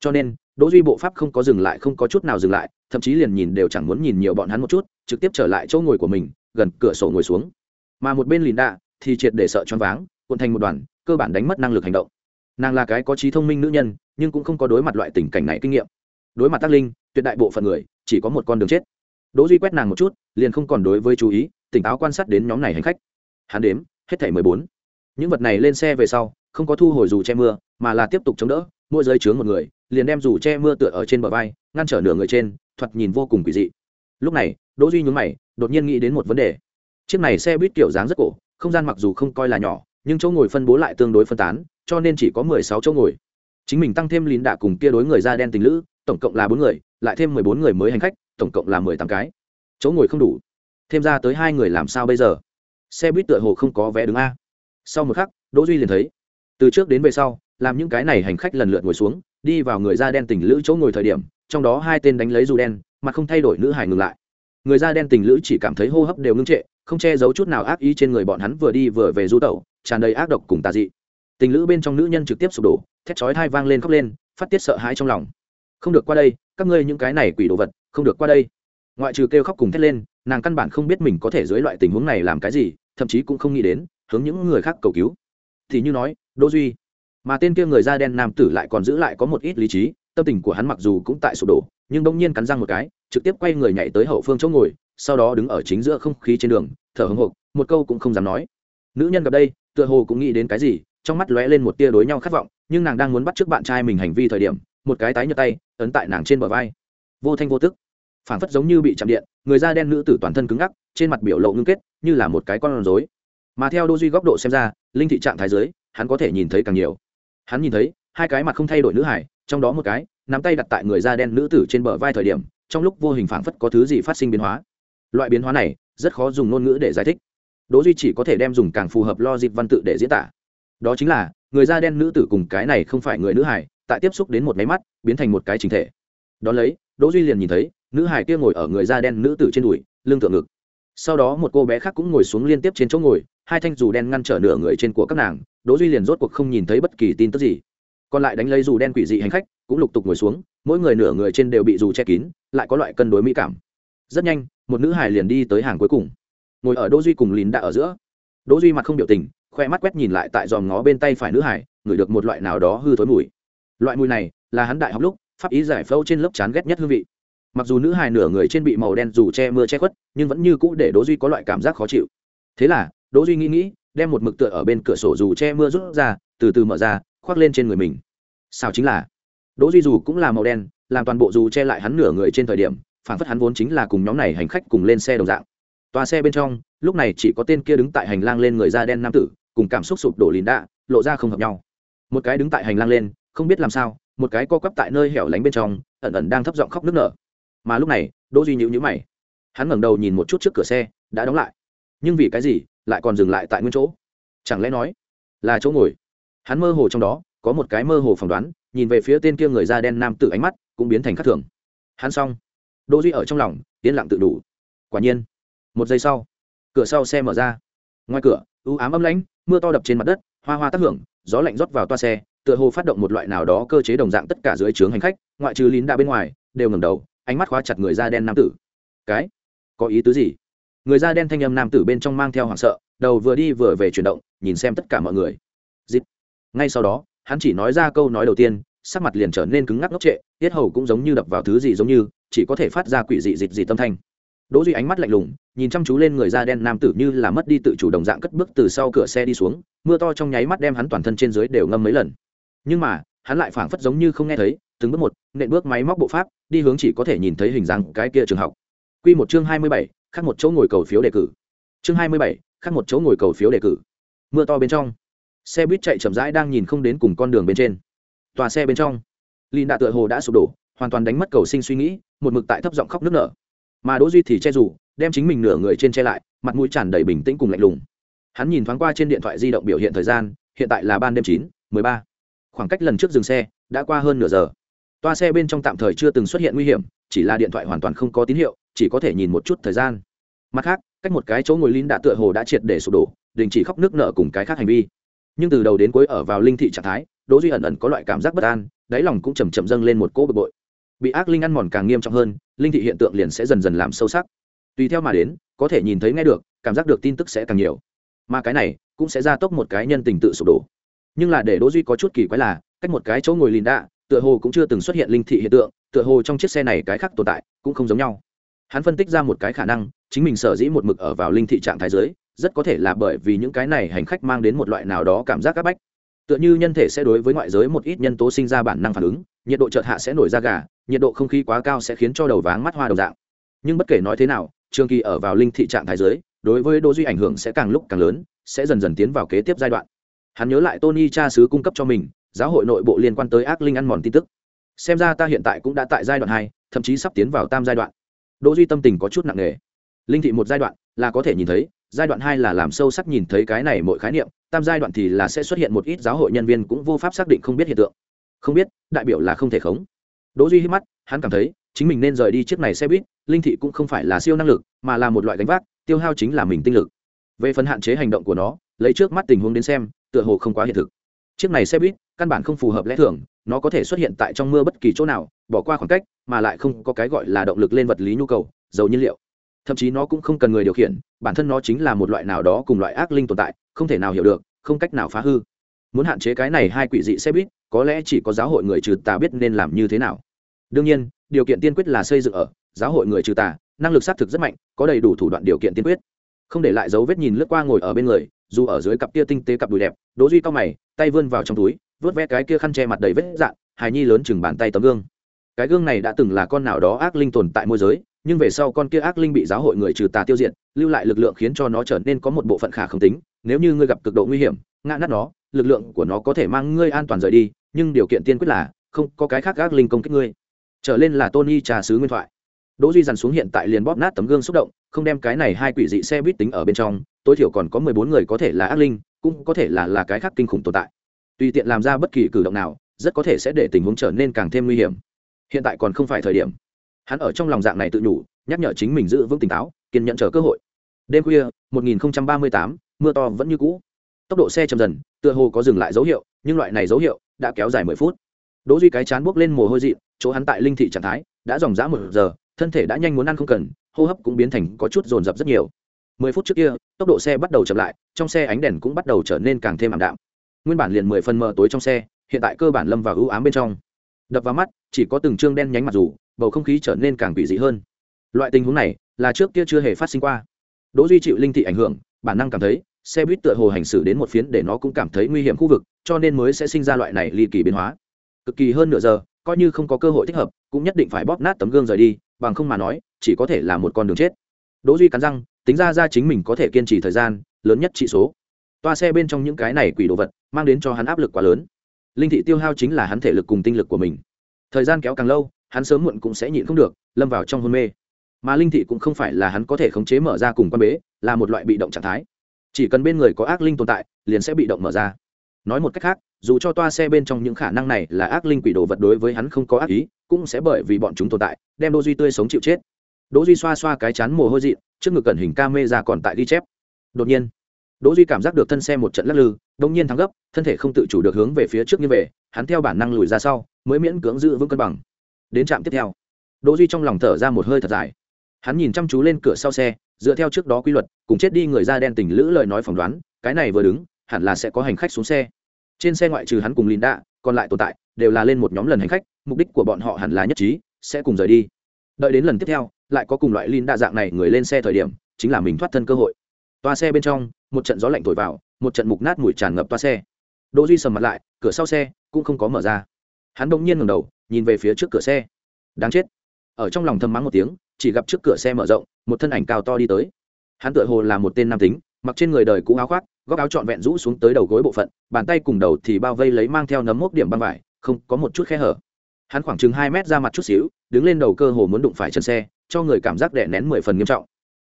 Cho nên, đỗ duy bộ pháp không có dừng lại, không có chút nào dừng lại, thậm chí liền nhìn đều chẳng muốn nhìn nhiều bọn hắn một chút, trực tiếp trở lại chỗ ngồi của mình, gần cửa sổ ngồi xuống. Mà một bên lìn đạ thì triệt để sợ choáng váng, cuộn thành một đoàn, cơ bản đánh mất năng lực hành động nàng là cái có trí thông minh nữ nhân, nhưng cũng không có đối mặt loại tình cảnh này kinh nghiệm. Đối mặt tác linh, tuyệt đại bộ phận người chỉ có một con đường chết. Đỗ duy quét nàng một chút, liền không còn đối với chú ý, tỉnh táo quan sát đến nhóm này hành khách. Hắn đếm, hết thảy mười bốn. Những vật này lên xe về sau, không có thu hồi dù che mưa, mà là tiếp tục chống đỡ, mỗi giới chướng một người, liền đem dù che mưa tựa ở trên bờ vai, ngăn trở nửa người trên, thoạt nhìn vô cùng quỷ dị. Lúc này, đỗ duy nhún mày, đột nhiên nghĩ đến một vấn đề. Chiếc này xe buýt kiểu dáng rất cổ, không gian mặc dù không coi là nhỏ, nhưng chỗ ngồi phân bố lại tương đối phân tán cho nên chỉ có mười sáu chỗ ngồi. Chính mình tăng thêm lín đạ cùng kia đối người da đen tình lữ, tổng cộng là bốn người, lại thêm mười bốn người mới hành khách, tổng cộng là mười tám cái. Chỗ ngồi không đủ. Thêm ra tới hai người làm sao bây giờ? Xe buýt tựa hồ không có vé đứng a. Sau một khắc, đỗ duy liền thấy, từ trước đến về sau, làm những cái này hành khách lần lượt ngồi xuống, đi vào người da đen tình lữ chỗ ngồi thời điểm, trong đó hai tên đánh lấy dù đen, mà không thay đổi nữ hải ngừng lại. Người da đen tình lữ chỉ cảm thấy hô hấp đều ngưng trệ, không che giấu chút nào ác ý trên người bọn hắn vừa đi vừa về du tẩu, tràn đầy ác độc cùng tà dị tình lữ bên trong nữ nhân trực tiếp sụp đổ, thét chói thai vang lên khóc lên, phát tiết sợ hãi trong lòng. Không được qua đây, các ngươi những cái này quỷ đồ vật, không được qua đây. Ngoại trừ kêu khóc cùng thét lên, nàng căn bản không biết mình có thể dưới loại tình huống này làm cái gì, thậm chí cũng không nghĩ đến, hướng những người khác cầu cứu. Thì như nói, đỗ duy. Mà tên kia người da đen nam tử lại còn giữ lại có một ít lý trí, tâm tình của hắn mặc dù cũng tại sụp đổ, nhưng đông nhiên cắn răng một cái, trực tiếp quay người nhảy tới hậu phương chỗ ngồi, sau đó đứng ở chính giữa không khí trên đường, thở hững hộc, một câu cũng không dám nói. Nữ nhân gặp đây, tựa hồ cũng nghĩ đến cái gì trong mắt lóe lên một tia đối nhau khát vọng, nhưng nàng đang muốn bắt trước bạn trai mình hành vi thời điểm, một cái tái nhợt tay, ấn tại nàng trên bờ vai. Vô thanh vô tức. Phảng phất giống như bị chạm điện, người da đen nữ tử toàn thân cứng ngắc, trên mặt biểu lộ ngưng kết, như là một cái con rối. Mà theo đô duy góc độ xem ra, linh thị trạng thái giới, hắn có thể nhìn thấy càng nhiều. Hắn nhìn thấy, hai cái mặt không thay đổi nữ hải, trong đó một cái, nắm tay đặt tại người da đen nữ tử trên bờ vai thời điểm, trong lúc vô hình phảng phất có thứ gì phát sinh biến hóa. Loại biến hóa này, rất khó dùng ngôn ngữ để giải thích. Đỗ duy chỉ có thể đem dùng càng phù hợp lo dịp văn tự để diễn tả đó chính là, người da đen nữ tử cùng cái này không phải người nữ hải tại tiếp xúc đến một máy mắt, biến thành một cái chính thể. Đ ó lấy, đỗ duy liền nhìn thấy, nữ hải kia ngồi ở người da đen nữ tử trên đùi, lưng tượng ngực. Sau đó một cô bé khác cũng ngồi xuống liên tiếp trên chỗ ngồi, hai thanh dù đen ngăn trở nửa người trên của các nàng, đỗ duy liền rốt cuộc không nhìn thấy bất kỳ tin tức gì. Còn lại đánh lấy dù đen quỷ dị hành khách, cũng lục tục ngồi xuống, mỗi người nửa người trên đều bị dù che kín, lại có loại cân đối mỹ cảm. Rất nhanh, một nữ hải liền đi tới hàng cuối cùng. Ngồi ở đỗ duy cùng lín đã ở giữa. Đỗ duy mặt không biểu tình khoe mắt quét nhìn lại tại dòm ngó bên tay phải nữ hải, ngửi được một loại nào đó hư thối mùi. Loại mùi này là hắn đại học lúc, pháp ý giải phẫu trên lớp chán ghét nhất hương vị. Mặc dù nữ hài nửa người trên bị màu đen dù che mưa che khuất, nhưng vẫn như cũ để đỗ duy có loại cảm giác khó chịu. Thế là, đỗ duy nghĩ nghĩ, đem một mực tựa ở bên cửa sổ dù che mưa rút ra, từ từ mở ra, khoác lên trên người mình. Sao chính là, đỗ duy dù cũng là màu đen, làm toàn bộ dù che lại hắn nửa người trên thời điểm, phản phất hắn vốn chính là cùng nhóm này hành khách cùng lên xe đồng dạng. Toa xe bên trong, lúc này chỉ có tên kia đứng tại hành lang lên người da đen nam tử cùng cảm xúc sụp đổ lìn đạ, lộ ra không hợp nhau. Một cái đứng tại hành lang lên, không biết làm sao, một cái co quắp tại nơi hẻo lánh bên trong, ẩn ẩn đang thấp giọng khóc nức nở. Mà lúc này, đỗ duy nhíu nhíu mày. Hắn ngẩng đầu nhìn một chút trước cửa xe, đã đóng lại. Nhưng vì cái gì, lại còn dừng lại tại nguyên chỗ? Chẳng lẽ nói là chỗ ngồi? Hắn mơ hồ trong đó, có một cái mơ hồ phỏng đoán, nhìn về phía tên kia người da đen nam tử ánh mắt cũng biến thành khắc thường. Hắn xong. Đỗ duy ở trong lòng, yên lặng tự đủ. Quả nhiên, một giây sau, cửa sau xe mở ra. Ngoài cửa u ám âm lãnh, mưa to đập trên mặt đất, hoa hoa tác hưởng, gió lạnh rót vào toa xe, tựa hồ phát động một loại nào đó cơ chế đồng dạng tất cả dưới trướng hành khách, ngoại trừ lín đã bên ngoài, đều ngầm đầu, ánh mắt khóa chặt người da đen nam tử. Cái? Có ý tứ gì? Người da đen thanh âm nam tử bên trong mang theo hoảng sợ, đầu vừa đi vừa về chuyển động, nhìn xem tất cả mọi người. Dịp. Ngay sau đó, hắn chỉ nói ra câu nói đầu tiên, sắc mặt liền trở nên cứng ngắc ngốc trệ, tiết hầu cũng giống như đập vào thứ gì giống như, chỉ có thể phát ra quỷ dị dịch dị tâm thanh đỗ duy ánh mắt lạnh lùng nhìn chăm chú lên người da đen nam tử như là mất đi tự chủ đồng dạng cất bước từ sau cửa xe đi xuống mưa to trong nháy mắt đem hắn toàn thân trên dưới đều ngâm mấy lần. Nhưng mà hắn lại phảng phất giống như không nghe thấy từng bước một nện bước máy móc bộ pháp đi hướng chỉ có thể nhìn thấy hình dáng cái kia trường học. Quy một chương hai mươi bảy, khác một chỗ ngồi cầu phiếu đề cử. Chương hai mươi bảy, khác một chỗ ngồi cầu phiếu đề cử. Mưa to bên trong. Xe buýt chạy chậm rãi đang nhìn không đến cùng con đường bên trên. Tòa xe bên trong. Lìn đạ tựa hồ đã sụp đổ hoàn toàn đánh mất cầu sinh suy nghĩ một mực tại thấp giọng khóc nức nở mà đỗ duy thì che rủ đem chính mình nửa người trên che lại, mặt mũi tràn đầy bình tĩnh cùng lạnh lùng. Hắn nhìn thoáng qua trên điện thoại di động biểu hiện thời gian, hiện tại là ban đêm chín, mười ba. Khoảng cách lần trước dừng xe, đã qua hơn nửa giờ. Toa xe bên trong tạm thời chưa từng xuất hiện nguy hiểm, chỉ là điện thoại hoàn toàn không có tín hiệu, chỉ có thể nhìn một chút thời gian. Mặt khác, cách một cái chỗ ngồi lín đã tựa hồ đã triệt để sụp đổ, đình chỉ khóc nước nợ cùng cái khác hành vi. Nhưng từ đầu đến cuối ở vào linh thị trạng thái, đỗ duy ẩn ẩn có loại cảm giác bất an, đáy lòng cũng chầm chậm dâng lên một cỗ bực bội. Bị ác linh ăn mòn càng nghiêm trọng hơn linh thị hiện tượng liền sẽ dần dần làm sâu sắc. Tùy theo mà đến, có thể nhìn thấy nghe được, cảm giác được tin tức sẽ càng nhiều. Mà cái này cũng sẽ gia tốc một cái nhân tình tự sụp đổ. Nhưng là để đỗ duy có chút kỳ quái là, cách một cái chỗ ngồi lìn đạ, tựa hồ cũng chưa từng xuất hiện linh thị hiện tượng, tựa hồ trong chiếc xe này cái khác tồn tại cũng không giống nhau. Hắn phân tích ra một cái khả năng, chính mình sở dĩ một mực ở vào linh thị trạng thái dưới, rất có thể là bởi vì những cái này hành khách mang đến một loại nào đó cảm giác áp bách. Tựa như nhân thể sẽ đối với ngoại giới một ít nhân tố sinh ra bản năng phản ứng, nhiệt độ chợt hạ sẽ nổi ra gà nhiệt độ không khí quá cao sẽ khiến cho đầu váng mắt hoa đồng dạng. Nhưng bất kể nói thế nào, trường kỳ ở vào linh thị trạng thái giới, đối với Đỗ duy ảnh hưởng sẽ càng lúc càng lớn, sẽ dần dần tiến vào kế tiếp giai đoạn. Hắn nhớ lại tony cha sứ cung cấp cho mình, giáo hội nội bộ liên quan tới ác linh ăn mòn tin tức. Xem ra ta hiện tại cũng đã tại giai đoạn hai, thậm chí sắp tiến vào tam giai đoạn. Đỗ duy tâm tình có chút nặng nề. Linh thị một giai đoạn là có thể nhìn thấy, giai đoạn hai là làm sâu sắc nhìn thấy cái này mỗi khái niệm, tam giai đoạn thì là sẽ xuất hiện một ít giáo hội nhân viên cũng vô pháp xác định không biết hiện tượng. Không biết, đại biểu là không thể khống đỗ duy hít mắt, hắn cảm thấy, chính mình nên rời đi chiếc này xe buýt, linh thị cũng không phải là siêu năng lực, mà là một loại gánh vác, tiêu hao chính là mình tinh lực. Về phần hạn chế hành động của nó, lấy trước mắt tình huống đến xem, tựa hồ không quá hiện thực. Chiếc này xe buýt, căn bản không phù hợp lẽ thường, nó có thể xuất hiện tại trong mưa bất kỳ chỗ nào, bỏ qua khoảng cách, mà lại không có cái gọi là động lực lên vật lý nhu cầu dầu nhiên liệu. Thậm chí nó cũng không cần người điều khiển, bản thân nó chính là một loại nào đó cùng loại ác linh tồn tại, không thể nào hiểu được, không cách nào phá hư. Muốn hạn chế cái này hai quỷ dị xe buýt, có lẽ chỉ có giáo hội người trừ tà biết nên làm như thế nào đương nhiên, điều kiện tiên quyết là xây dựng ở, giáo hội người trừ tà, năng lực xác thực rất mạnh, có đầy đủ thủ đoạn điều kiện tiên quyết. Không để lại dấu vết nhìn lướt qua ngồi ở bên người, dù ở dưới cặp kia tinh tế cặp đùi đẹp, đỗ duy cao mày, tay vươn vào trong túi, vớt ve cái kia khăn che mặt đầy vết dạn, hài nhi lớn chừng bàn tay tấm gương. Cái gương này đã từng là con nào đó ác linh tồn tại môi giới, nhưng về sau con kia ác linh bị giáo hội người trừ tà tiêu diệt, lưu lại lực lượng khiến cho nó trở nên có một bộ phận khả không tính, nếu như ngươi gặp cực độ nguy hiểm, ngã nát nó, lực lượng của nó có thể mang ngươi an toàn rời đi, nhưng điều kiện tiên quyết là, không có cái khác ác linh công kích ngươi trở lên là tony trà sứ nguyên thoại. Đỗ duy dằn xuống hiện tại liền bóp nát tấm gương xúc động không đem cái này hai quỷ dị xe buýt tính ở bên trong tối thiểu còn có mười bốn người có thể là ác linh cũng có thể là là cái khác kinh khủng tồn tại. Tùy tiện làm ra bất kỳ cử động nào rất có thể sẽ để tình huống trở nên càng thêm nguy hiểm. Hiện tại còn không phải thời điểm. Hắn ở trong lòng dạng này tự nhủ nhắc nhở chính mình giữ vững tỉnh táo kiên nhẫn chờ cơ hội. Đêm khuya 1038, mưa to vẫn như cũ. Tốc độ xe chậm dần tựa hồ có dừng lại dấu hiệu nhưng loại này dấu hiệu đã kéo dài mười phút đỗ duy cái chán buốc lên mồ hôi dị chỗ hắn tại linh thị trạng thái, đã dòng dã một giờ, thân thể đã nhanh muốn ăn không cần, hô hấp cũng biến thành có chút dồn dập rất nhiều. Mười phút trước kia, tốc độ xe bắt đầu chậm lại, trong xe ánh đèn cũng bắt đầu trở nên càng thêm ảm đạm. Nguyên bản liền mười phần mờ tối trong xe, hiện tại cơ bản lâm vào ưu ám bên trong. Đập vào mắt, chỉ có từng trương đen nhánh mặt dù, bầu không khí trở nên càng quỷ dị hơn. Loại tình huống này, là trước kia chưa hề phát sinh qua. Đỗ duy chịu linh thị ảnh hưởng, bản năng cảm thấy, xe buýt tựa hồ hành xử đến một phiến để nó cũng cảm thấy nguy hiểm khu vực, cho nên mới sẽ sinh ra loại này ly kỳ biến hóa cực kỳ hơn nửa giờ, coi như không có cơ hội thích hợp, cũng nhất định phải bóp nát tấm gương rời đi, bằng không mà nói, chỉ có thể là một con đường chết. Đỗ duy cắn răng, tính ra ra chính mình có thể kiên trì thời gian, lớn nhất trị số. Toa xe bên trong những cái này quỷ đồ vật, mang đến cho hắn áp lực quá lớn. Linh thị tiêu hao chính là hắn thể lực cùng tinh lực của mình. Thời gian kéo càng lâu, hắn sớm muộn cũng sẽ nhịn không được, lâm vào trong hôn mê. Mà linh thị cũng không phải là hắn có thể khống chế mở ra cùng quan bế, là một loại bị động trạng thái. Chỉ cần bên người có ác linh tồn tại, liền sẽ bị động mở ra nói một cách khác, dù cho toa xe bên trong những khả năng này là ác linh quỷ đồ vật đối với hắn không có ác ý, cũng sẽ bởi vì bọn chúng tồn tại, đem đỗ duy tươi sống chịu chết. Đỗ duy xoa xoa cái chán mồ hôi dị trước ngực cẩn hình ca mê ra còn tại ghi chép. Đột nhiên, đỗ duy cảm giác được thân xe một trận lắc lư đột nhiên thắng gấp, thân thể không tự chủ được hướng về phía trước như về, hắn theo bản năng lùi ra sau, mới miễn cưỡng giữ vững cân bằng. Đến trạm tiếp theo, đỗ duy trong lòng thở ra một hơi thật dài. Hắn nhìn chăm chú lên cửa sau xe, dựa theo trước đó quy luật, cùng chết đi người da đen tình lữ lời nói phỏng đoán, cái này vừa đứng, hẳn là sẽ có hành khách xuống xe trên xe ngoại trừ hắn cùng linda còn lại tồn tại, đều là lên một nhóm lần hành khách, mục đích của bọn họ hẳn là nhất trí, sẽ cùng rời đi. Đợi đến lần tiếp theo, lại có cùng loại linda dạng này người lên xe thời điểm, chính là mình thoát thân cơ hội. Toa xe bên trong, một trận gió lạnh thổi vào, một trận mục nát mùi tràn ngập toa xe. Đỗ duy sầm mặt lại, cửa sau xe cũng không có mở ra. Hắn bỗng nhiên ngẩng đầu, nhìn về phía trước cửa xe. Đáng chết. Ở trong lòng thầm mắng một tiếng, chỉ gặp trước cửa xe mở rộng, một thân ảnh cao to đi tới. Hắn tựa hồ là một tên nam tính mặc trên người đời cũ áo khoác, góc áo trọn vẹn rũ xuống tới đầu gối bộ phận, bàn tay cùng đầu thì bao vây lấy mang theo nấm mốc điểm băng vải, không có một chút khe hở. Hắn khoảng chừng hai mét ra mặt chút xíu, đứng lên đầu cơ hồ muốn đụng phải chân xe, cho người cảm giác đè nén mười phần nghiêm trọng.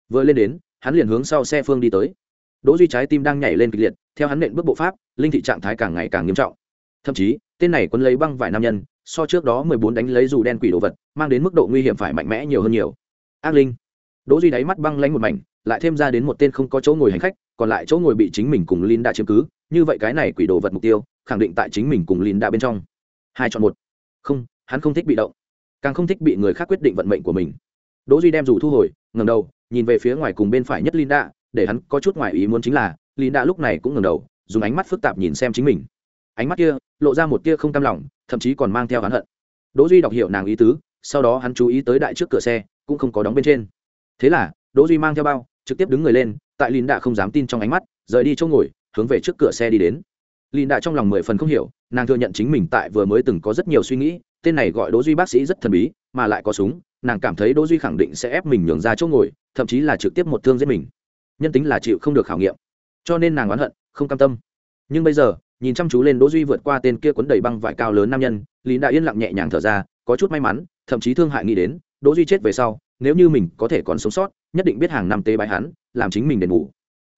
Vừa lên đến, hắn liền hướng sau xe phương đi tới. Đỗ duy trái tim đang nhảy lên kịch liệt, theo hắn nện bước bộ pháp, linh thị trạng thái càng ngày càng nghiêm trọng. Thậm chí, tên này quân lấy băng vải nam nhân, so trước đó mười bốn đánh lấy dù đen quỷ đồ vật, mang đến mức độ nguy hiểm phải mạnh mẽ nhiều hơn nhiều. Ác linh. Đỗ duy đáy mắt băng lánh một mảnh lại thêm ra đến một tên không có chỗ ngồi hành khách, còn lại chỗ ngồi bị chính mình cùng Lin đã chiếm cứ. Như vậy cái này quỷ đồ vật mục tiêu, khẳng định tại chính mình cùng Lin đã bên trong. Hai chọn một. Không, hắn không thích bị động. Càng không thích bị người khác quyết định vận mệnh của mình. Đỗ duy đem dù thu hồi, ngẩng đầu, nhìn về phía ngoài cùng bên phải nhất linda để hắn có chút ngoài ý muốn chính là linda lúc này cũng ngẩng đầu, dùng ánh mắt phức tạp nhìn xem chính mình. Ánh mắt kia, lộ ra một tia không cam lòng, thậm chí còn mang theo hắn hận. Đỗ duy đọc hiểu nàng ý tứ, sau đó hắn chú ý tới đại trước cửa xe, cũng không có đóng bên trên. Thế là, đỗ duy mang theo bao trực tiếp đứng người lên, tại lìn đạ không dám tin trong ánh mắt, rời đi chỗ ngồi, hướng về trước cửa xe đi đến. Lìn đạ trong lòng mười phần không hiểu, nàng thừa nhận chính mình tại vừa mới từng có rất nhiều suy nghĩ, tên này gọi đỗ duy bác sĩ rất thần bí, mà lại có súng, nàng cảm thấy đỗ duy khẳng định sẽ ép mình nhường ra chỗ ngồi, thậm chí là trực tiếp một thương giết mình. Nhân tính là chịu không được khảo nghiệm. Cho nên nàng oán hận, không cam tâm. Nhưng bây giờ, nhìn chăm chú lên đỗ duy vượt qua tên kia cuốn đầy băng vải cao lớn nam nhân lý đã yên lặng nhẹ nhàng thở ra, có chút may mắn, thậm chí thương hại nghĩ đến, đỗ duy chết về sau nếu như mình có thể còn sống sót, nhất định biết hàng năm tế bái hắn, làm chính mình đền ngủ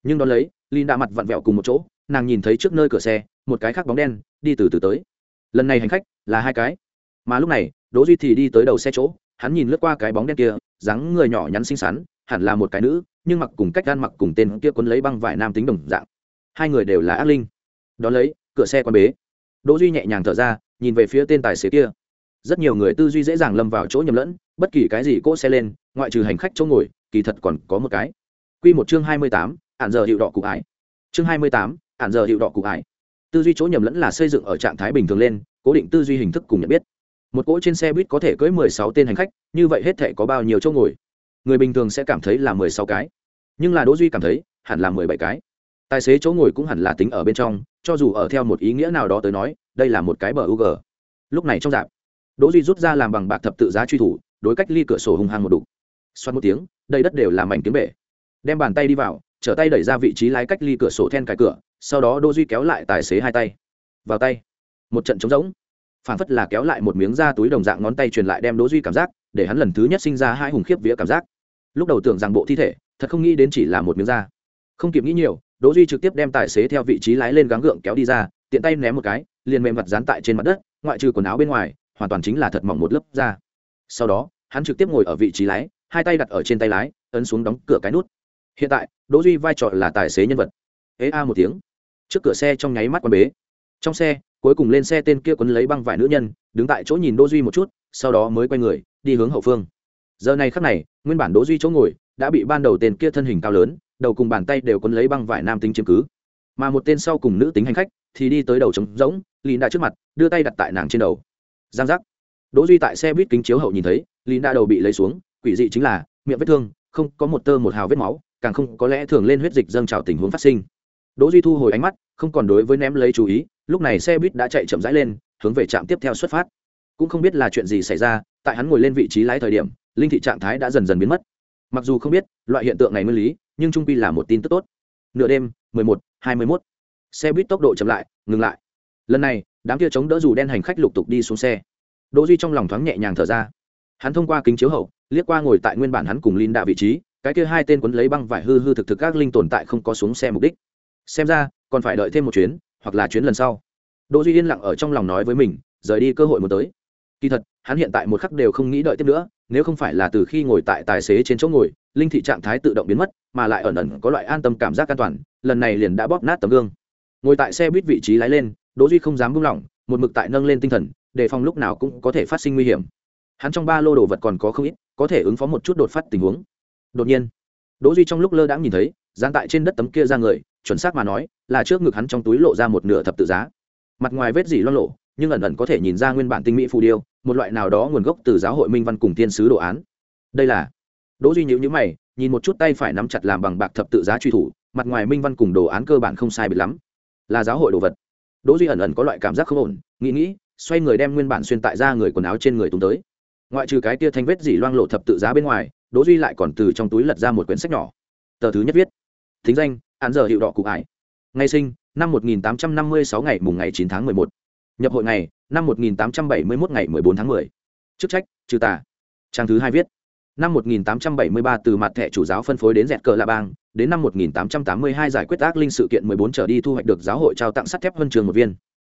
nhưng đón lấy, linh đã mặt vặn vẹo cùng một chỗ, nàng nhìn thấy trước nơi cửa xe, một cái khác bóng đen, đi từ từ tới. Lần này hành khách là hai cái. Mà lúc này, đỗ duy thì đi tới đầu xe chỗ, hắn nhìn lướt qua cái bóng đen kia, dáng người nhỏ nhắn xinh xắn, hẳn là một cái nữ, nhưng mặc cùng cách gan mặc cùng tên kia quấn lấy băng vải nam tính đồng dạng. Hai người đều là ác linh. Đó lấy, cửa xe quan bế. Đỗ duy nhẹ nhàng thở ra, nhìn về phía tên tài xế kia rất nhiều người tư duy dễ dàng lâm vào chỗ nhầm lẫn, bất kỳ cái gì cỗ xe lên, ngoại trừ hành khách chỗ ngồi, kỳ thật còn có một cái. Q một chương hai mươi tám ạn giờ hiệu đỏ cụ ải. Chương hai mươi tám ạn giờ hiệu đỏ cụ ải. Tư duy chỗ nhầm lẫn là xây dựng ở trạng thái bình thường lên, cố định tư duy hình thức cùng nhận biết. Một cỗ trên xe buýt có thể cưỡi mười sáu tên hành khách, như vậy hết thể có bao nhiêu chỗ ngồi? Người bình thường sẽ cảm thấy là mười sáu cái, nhưng là đỗ duy cảm thấy, hẳn là mười bảy cái. Tài xế chỗ ngồi cũng hẳn là tính ở bên trong, cho dù ở theo một ý nghĩa nào đó tới nói, đây là một cái bờ u g lúc này trong dạp đỗ duy rút ra làm bằng bạc thập tự giá truy thủ, đối cách ly cửa sổ hung hăng một đục. Xoát một tiếng, đầy đất đều là mảnh tiếng bể. Đem bàn tay đi vào, trở tay đẩy ra vị trí lái cách ly cửa sổ then cài cửa, sau đó đỗ duy kéo lại tài xế hai tay. Vào tay. Một trận trống rỗng. Phản phất là kéo lại một miếng da túi đồng dạng ngón tay truyền lại đem đỗ duy cảm giác, để hắn lần thứ nhất sinh ra hai hùng khiếp vía cảm giác. Lúc đầu tưởng rằng bộ thi thể, thật không nghĩ đến chỉ là một miếng da. Không kịp nghĩ nhiều, đỗ duy trực tiếp đem tài xế theo vị trí lái lên gắng gượng kéo đi ra, tiện tay ném một cái, liền mềm mặt dán tại trên mặt đất, ngoại trừ quần áo bên ngoài hoàn toàn chính là thật mỏng một lớp ra. sau đó, hắn trực tiếp ngồi ở vị trí lái, hai tay đặt ở trên tay lái, ấn xuống đóng cửa cái nút. Hiện tại, đỗ duy vai trò là tài xế nhân vật. Ế a một tiếng. Trước cửa xe trong nháy mắt quan bế. Trong xe, cuối cùng lên xe tên kia quấn lấy băng vải nữ nhân, đứng tại chỗ nhìn đỗ duy một chút, sau đó mới quay người, đi hướng hậu phương. Giờ này khắc này, nguyên bản đỗ duy chỗ ngồi, đã bị ban đầu tên kia thân hình cao lớn, đầu cùng bàn tay đều quấn lấy băng vải nam tính chiếm cứ. Mà một tên sau cùng nữ tính hành khách, thì đi tới đầu trống rỗng lìn đã trước mặt, đưa tay đặt tại nàng trên đầu giang giác. Đỗ duy tại xe buýt kính chiếu hậu nhìn thấy lìn đã đầu bị lấy xuống quỷ dị chính là miệng vết thương không có một tơ một hào vết máu càng không có lẽ thường lên huyết dịch dâng trào tình huống phát sinh. Đỗ duy thu hồi ánh mắt không còn đối với ném lấy chú ý lúc này xe buýt đã chạy chậm rãi lên hướng về trạm tiếp theo xuất phát. Cũng không biết là chuyện gì xảy ra tại hắn ngồi lên vị trí lái thời điểm linh thị trạng thái đã dần dần biến mất. Mặc dù không biết loại hiện tượng này nguyên lý nhưng trung pi là một tin tức tốt. Nửa đêm 11, 21. xe buýt tốc độ chậm lại ngừng lại. Lần này đám kia chống đỡ dù đen hành khách lục tục đi xuống xe. Đỗ duy trong lòng thoáng nhẹ nhàng thở ra. Hắn thông qua kính chiếu hậu, liếc qua ngồi tại nguyên bản hắn cùng linh đạ vị trí, cái kia hai tên quấn lấy băng vải hư hư thực thực các linh tồn tại không có xuống xe mục đích. Xem ra, còn phải đợi thêm một chuyến, hoặc là chuyến lần sau. Đỗ duy yên lặng ở trong lòng nói với mình, rời đi cơ hội một tới. Kỳ thật, hắn hiện tại một khắc đều không nghĩ đợi tiếp nữa, nếu không phải là từ khi ngồi tại tài xế trên chỗ ngồi, linh thị trạng thái tự động biến mất, mà lại ẩn ẩn có loại an tâm cảm giác an toàn, lần này liền đã bóp nát tấm gương. Ngồi tại xe buýt vị trí lái lên đỗ duy không dám buông lỏng, một mực tại nâng lên tinh thần, đề phòng lúc nào cũng có thể phát sinh nguy hiểm. Hắn trong ba lô đồ vật còn có không ít, có thể ứng phó một chút đột phát tình huống. Đột nhiên, đỗ duy trong lúc lơ đãng nhìn thấy, dán tại trên đất tấm kia ra người, chuẩn xác mà nói, là trước ngực hắn trong túi lộ ra một nửa thập tự giá. Mặt ngoài vết dỉ loang lộ, nhưng ẩn ẩn có thể nhìn ra nguyên bản tinh mỹ phù điêu, một loại nào đó nguồn gốc từ giáo hội minh văn cùng tiên sứ đồ án. Đây là, đỗ duy nhíu nhíu mày, nhìn một chút tay phải nắm chặt làm bằng bạc thập tự giá truy thủ, mặt ngoài minh văn cùng đồ án cơ bản không sai biệt lắm. Là giáo hội đồ vật đỗ duy ẩn ẩn có loại cảm giác không ổn, nghĩ nghĩ, xoay người đem nguyên bản xuyên tại ra người quần áo trên người tung tới ngoại trừ cái tia thanh vết dỉ loang lộ thập tự giá bên ngoài, đỗ duy lại còn từ trong túi lật ra một quyển sách nhỏ tờ thứ nhất viết, thính danh, án giờ hiệu đỏ cụ ải ngày sinh, năm 1856 ngày mùng ngày 9 tháng 11. nhập hội ngày, năm 1871 ngày 14 tháng 10. chức trách, trừ tà trang thứ hai viết năm 1873 từ mặt thẻ chủ giáo phân phối đến dẹt cờ la bang, đến năm 1882 giải quyết ác linh sự kiện 14 trở đi thu hoạch được giáo hội trao tặng sắt thép huân trường một viên.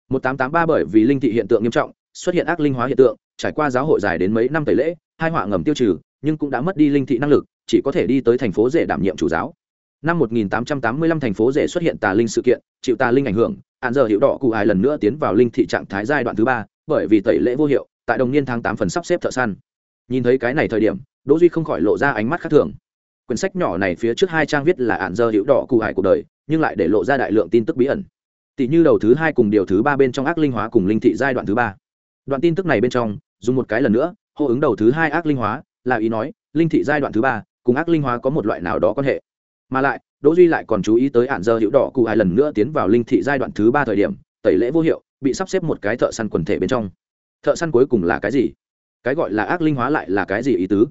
1883 bởi vì linh thị hiện tượng nghiêm trọng, xuất hiện ác linh hóa hiện tượng, trải qua giáo hội dài đến mấy năm tẩy lễ, hai họa ngầm tiêu trừ, nhưng cũng đã mất đi linh thị năng lực, chỉ có thể đi tới thành phố rể đảm nhiệm chủ giáo. Năm 1885 thành phố rể xuất hiện tà linh sự kiện, chịu tà linh ảnh hưởng, hạn giờ hiệu đỏ cụ ai lần nữa tiến vào linh thị trạng thái giai đoạn thứ ba, bởi vì tẩy lễ vô hiệu, tại đồng niên tháng tám phần sắp xếp thợ săn. Nhìn thấy cái này thời điểm đỗ duy không khỏi lộ ra ánh mắt khác thường. Quyển sách nhỏ này phía trước hai trang viết là hạn Dơ Hữu đỏ cụ hải cuộc đời, nhưng lại để lộ ra đại lượng tin tức bí ẩn. Tỷ như đầu thứ hai cùng điều thứ ba bên trong ác linh hóa cùng linh thị giai đoạn thứ ba. Đoạn tin tức này bên trong, dùng một cái lần nữa, hô ứng đầu thứ hai ác linh hóa, là ý nói, linh thị giai đoạn thứ ba cùng ác linh hóa có một loại nào đó quan hệ. Mà lại, đỗ duy lại còn chú ý tới hạn Dơ Hữu đỏ cụ Hải lần nữa tiến vào linh thị giai đoạn thứ ba thời điểm, tẩy lễ vô hiệu, bị sắp xếp một cái thợ săn quần thể bên trong. Thợ săn cuối cùng là cái gì? Cái gọi là ác linh hóa lại là cái gì ý tứ?